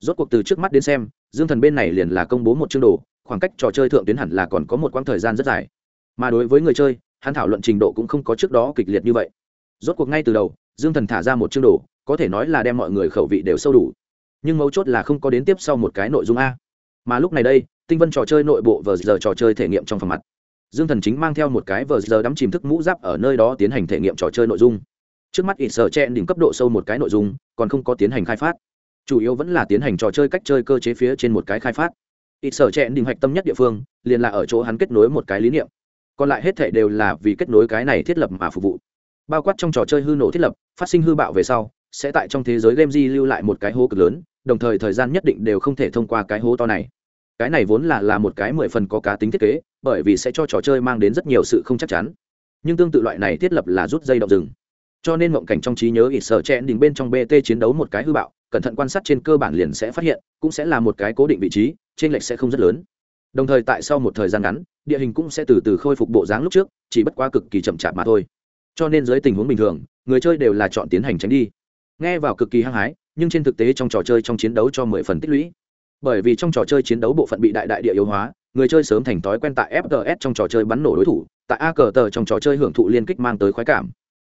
Rốt cuộc từ trước mắt đến xem dương thần bên này liền là công bố một chương đồ khoảng cách trò chơi thượng tuyến hẳn là còn có một quãng thời gian rất dài. Mà đối với người chơi, hắn thảo luận trình độ cũng không có trước đó kịch liệt như vậy. Rốt cuộc ngay từ đầu, dương thần thả ra một chương đồ, có thể nói là đem mọi người khẩu vị đều sâu đủ. Nhưng mấu chốt là không có đến tiếp sau một cái nội dung a. Mà lúc này đây, tinh vân trò chơi nội bộ vờ giờ trò chơi thể nghiệm trong phòng mặt. Dương thần chính mang theo một cái vờ giờ đắm chìm thức mũ giáp ở nơi đó tiến hành thể nghiệm trò chơi nội dung. Trước mắt ít sở chen đỉnh cấp độ sâu một cái nội dung, còn không có tiến hành khai phát. Chủ yếu vẫn là tiến hành trò chơi cách chơi cơ chế phía trên một cái khai phát ít sở trẻ đình hạch tâm nhất địa phương, liền là ở chỗ hắn kết nối một cái lý niệm. Còn lại hết thể đều là vì kết nối cái này thiết lập mà phục vụ. Bao quát trong trò chơi hư nổ thiết lập, phát sinh hư bạo về sau, sẽ tại trong thế giới game di lưu lại một cái hố cực lớn, đồng thời thời gian nhất định đều không thể thông qua cái hố to này. Cái này vốn là là một cái mười phần có cá tính thiết kế, bởi vì sẽ cho trò chơi mang đến rất nhiều sự không chắc chắn. Nhưng tương tự loại này thiết lập là rút dây động rừng cho nên mộng cảnh trong trí nhớ ít sợ chẽn đỉnh bên trong bt chiến đấu một cái hư bạo, cẩn thận quan sát trên cơ bản liền sẽ phát hiện, cũng sẽ là một cái cố định vị trí trên lệch sẽ không rất lớn. Đồng thời tại sau một thời gian ngắn, địa hình cũng sẽ từ từ khôi phục bộ dáng lúc trước, chỉ bất quá cực kỳ chậm chạp mà thôi. Cho nên dưới tình huống bình thường, người chơi đều là chọn tiến hành tránh đi. Nghe vào cực kỳ hăng hái, nhưng trên thực tế trong trò chơi trong chiến đấu cho mười phần tích lũy. Bởi vì trong trò chơi chiến đấu bộ phận bị đại đại địa yếu hóa, người chơi sớm thành thói quen tại fts trong trò chơi bắn nổ đối thủ, tại a cờ tờ trong trò chơi hưởng thụ liên kích mang tới khoái cảm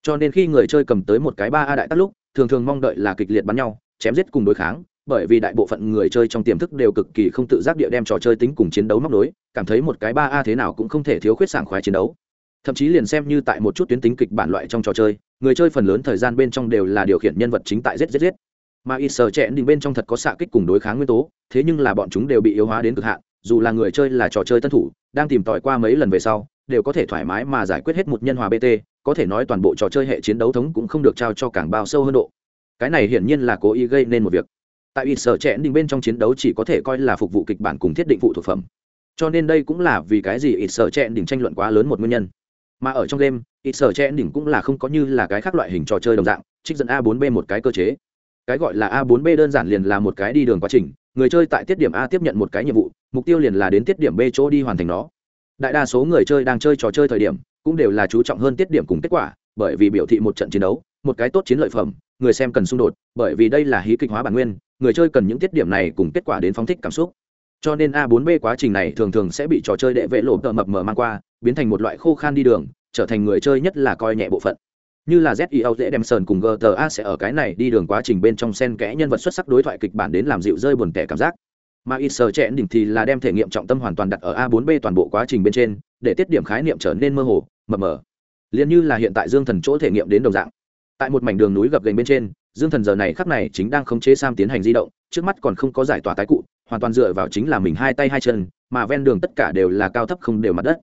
cho nên khi người chơi cầm tới một cái ba a đại tắt lúc, thường thường mong đợi là kịch liệt bắn nhau, chém giết cùng đối kháng, bởi vì đại bộ phận người chơi trong tiềm thức đều cực kỳ không tự giác địa đem trò chơi tính cùng chiến đấu móc nối, cảm thấy một cái ba a thế nào cũng không thể thiếu khuyết sảng khoái chiến đấu. Thậm chí liền xem như tại một chút tuyến tính kịch bản loại trong trò chơi, người chơi phần lớn thời gian bên trong đều là điều khiển nhân vật chính tại giết giết giết. Mà ít sờ chẹn đỉnh bên trong thật có xạ kích cùng đối kháng nguyên tố, thế nhưng là bọn chúng đều bị yếu hóa đến cực hạn dù là người chơi là trò chơi tân thủ, đang tìm tòi qua mấy lần về sau, đều có thể thoải mái mà giải quyết hết một nhân hòa bt có thể nói toàn bộ trò chơi hệ chiến đấu thống cũng không được trao cho càng bao sâu hơn độ. Cái này hiển nhiên là cố ý gây nên một việc. Tại ít sở trẻ đình bên trong chiến đấu chỉ có thể coi là phục vụ kịch bản cùng thiết định phụ thuộc phẩm. Cho nên đây cũng là vì cái gì ít sở trẻ đỉnh tranh luận quá lớn một nguyên nhân. Mà ở trong game ít sở trẻ đỉnh cũng là không có như là cái khác loại hình trò chơi đồng dạng, trích dẫn a 4 b một cái cơ chế cái gọi là a 4 b đơn giản liền là một cái đi đường quá trình, người chơi tại tiết điểm a tiếp nhận một cái nhiệm vụ, mục tiêu liền là đến tiết điểm b chỗ đi hoàn thành nó. Đại đa số người chơi đang chơi trò chơi thời điểm, cũng đều là chú trọng hơn tiết điểm cùng kết quả, bởi vì biểu thị một trận chiến đấu, một cái tốt chiến lợi phẩm, người xem cần xung đột, bởi vì đây là hí kịch hóa bản nguyên, người chơi cần những tiết điểm này cùng kết quả đến phóng thích cảm xúc. Cho nên a 4 b quá trình này thường thường sẽ bị trò chơi đệ vệ lộ tợ mập mờ mang qua, biến thành một loại khô khan đi đường, trở thành người chơi nhất là coi nhẹ bộ phận như là zio dễ đem sơn cùng gta sẽ ở cái này đi đường quá trình bên trong sen kẽ nhân vật xuất sắc đối thoại kịch bản đến làm dịu rơi buồn tẻ cảm giác. Mà ít sờ trẻ đỉnh thì là đem thể nghiệm trọng tâm hoàn toàn đặt ở a 4 b toàn bộ quá trình bên trên, để tiết điểm khái niệm trở nên mơ hồ, mờ mờ. Liên như là hiện tại dương thần chỗ thể nghiệm đến đồng dạng. Tại một mảnh đường núi gập ghềnh bên trên, dương thần giờ này khắc này chính đang khống chế sam tiến hành di động, trước mắt còn không có giải tỏa tái cụ, hoàn toàn dựa vào chính là mình hai tay hai chân, mà ven đường tất cả đều là cao thấp không đều mặt đất.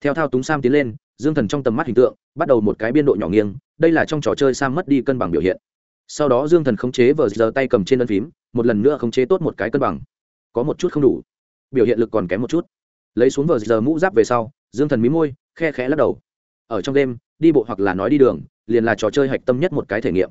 Theo thao túng sam tiến lên dương thần trong tầm mắt hình tượng, bắt đầu một cái biên độ nhỏ nghiêng, đây là trong trò chơi sam mất đi cân bằng biểu hiện. Sau đó dương thần khống chế vờ giờ tay cầm trên ân phím, một lần nữa khống chế tốt một cái cân bằng. Có một chút không đủ. Biểu hiện lực còn kém một chút. Lấy xuống vờ giờ mũ giáp về sau, dương thần mí môi, khe khẽ lắc đầu. Ở trong đêm, đi bộ hoặc là nói đi đường, liền là trò chơi hạch tâm nhất một cái thể nghiệm.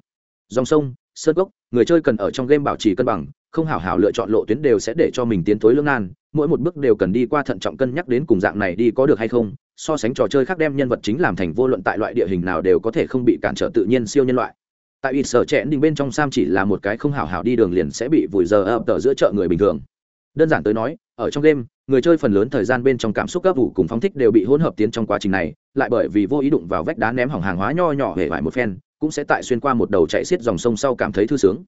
Dòng sông, sơn gốc người chơi cần ở trong game bảo trì cân bằng, không hảo hảo lựa chọn lộ tuyến đều sẽ để cho mình tiến thối lương nan mỗi một bước đều cần đi qua thận trọng cân nhắc đến cùng dạng này đi có được hay không so sánh trò chơi khác đem nhân vật chính làm thành vô luận tại loại địa hình nào đều có thể không bị cản trở tự nhiên siêu nhân loại. Tại ít sở chẽn đình bên trong sam chỉ là một cái không hảo hảo đi đường liền sẽ bị vùi giờ ập tờ giữa chợ người bình thường. Đơn giản tới nói, ở trong game, người chơi phần lớn thời gian bên trong cảm xúc các vụ cùng phóng thích đều bị hỗn hợp tiến trong quá trình này, lại bởi vì vô ý đụng vào vách đá ném hỏng hàng hóa nho nhỏ hề vải một phen, cũng sẽ tại xuyên qua một đầu chạy xiết dòng sông sau cảm thấy thư sướng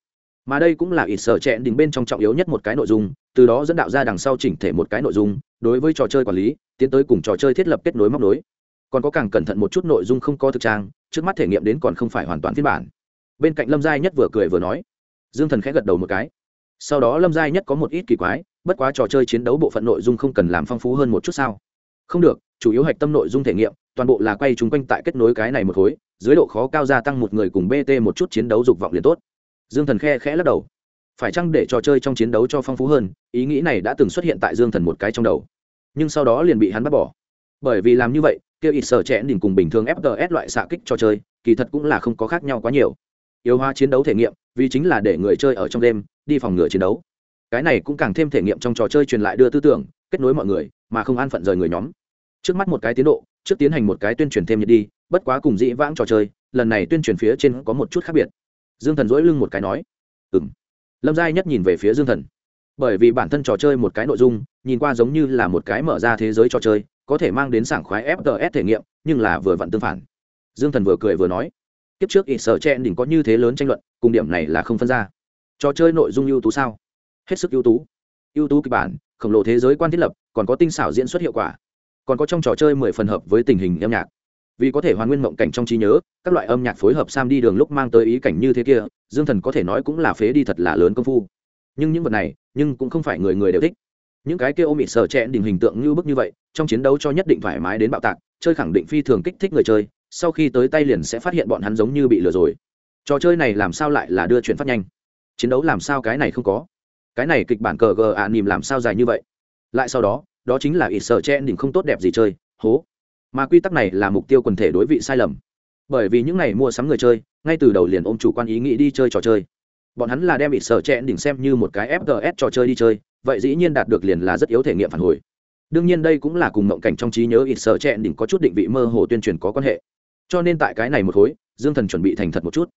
mà đây cũng là ít sở chẹn đỉnh bên trong trọng yếu nhất một cái nội dung, từ đó dẫn đạo ra đằng sau chỉnh thể một cái nội dung, đối với trò chơi quản lý, tiến tới cùng trò chơi thiết lập kết nối móc nối. Còn có càng cẩn thận một chút nội dung không có thực trang, trước mắt thể nghiệm đến còn không phải hoàn toàn phiên bản. Bên cạnh lâm giai nhất vừa cười vừa nói. Dương thần khẽ gật đầu một cái. Sau đó lâm giai nhất có một ít kỳ quái, bất quá trò chơi chiến đấu bộ phận nội dung không cần làm phong phú hơn một chút sao? Không được, chủ yếu hạch tâm nội dung thể nghiệm, toàn bộ là quay chung quanh tại kết nối cái này một khối, dưới độ khó cao gia tăng một người cùng bt một chút chiến đấu dục vọng liền tốt dương thần khe khẽ lắc đầu. Phải chăng để trò chơi trong chiến đấu cho phong phú hơn, ý nghĩ này đã từng xuất hiện tại dương thần một cái trong đầu. Nhưng sau đó liền bị hắn bắt bỏ. Bởi vì làm như vậy, kia ít sở trẻ đỉnh cùng bình thường fts loại xạ kích trò chơi, kỳ thật cũng là không có khác nhau quá nhiều. Yếu hóa chiến đấu thể nghiệm, vì chính là để người chơi ở trong đêm, đi phòng ngừa chiến đấu. Cái này cũng càng thêm thể nghiệm trong trò chơi truyền lại đưa tư tưởng, kết nối mọi người, mà không an phận rời người nhóm. Trước mắt một cái tiến độ, trước tiến hành một cái tuyên truyền thêm nhiệt đi, bất quá cùng dĩ vãng trò chơi, lần này tuyên truyền phía trên có một chút khác biệt dương thần dỗi lưng một cái nói ừ m lâm giai nhất nhìn về phía dương thần. Bởi vì bản thân trò chơi một cái nội dung, nhìn qua giống như là một cái mở ra thế giới trò chơi, có thể mang đến sảng khoái fts thể nghiệm, nhưng là vừa vặn tương phản. Dương thần vừa cười vừa nói, kiếp trước ít sở chen đỉnh có như thế lớn tranh luận, cùng điểm này là không phân ra. Trò chơi nội dung ưu tú sao? Hết sức ưu tú. Ưu tú kịch bản, khổng lồ thế giới quan thiết lập, còn có tinh xảo diễn xuất hiệu quả. Còn có trong trò chơi mười phần hợp với tình hình âm nhạc vì có thể hoàn nguyên mộng cảnh trong trí nhớ, các loại âm nhạc phối hợp sam đi đường lúc mang tới ý cảnh như thế kia, dương thần có thể nói cũng là phế đi thật là lớn công phu. Nhưng những vật này, nhưng cũng không phải người người đều thích. Những cái kia ôm bị sờ chẹn đỉnh hình tượng như bức như vậy, trong chiến đấu cho nhất định thoải mái đến bạo tạc, chơi khẳng định phi thường kích thích người chơi, sau khi tới tay liền sẽ phát hiện bọn hắn giống như bị lừa rồi. Trò chơi này làm sao lại là đưa chuyển phát nhanh? Chiến đấu làm sao cái này không có? Cái này kịch bản cờ gờ ạ nìm làm sao dài như vậy? Lại sau đó đó chính là ít sợ chen đỉnh không tốt đẹp gì chơi, hố mà quy tắc này là mục tiêu quần thể đối vị sai lầm. Bởi vì những này mua sắm người chơi, ngay từ đầu liền ôm chủ quan ý nghĩ đi chơi trò chơi. Bọn hắn là đem bị sợ chẹn đỉnh xem như một cái fgs trò chơi đi chơi, vậy dĩ nhiên đạt được liền là rất yếu thể nghiệm phản hồi. Đương nhiên đây cũng là cùng mộng cảnh trong trí nhớ ít sợ chẹn đỉnh có chút định vị mơ hồ tuyên truyền có quan hệ. Cho nên tại cái này một khối dương thần chuẩn bị thành thật một chút.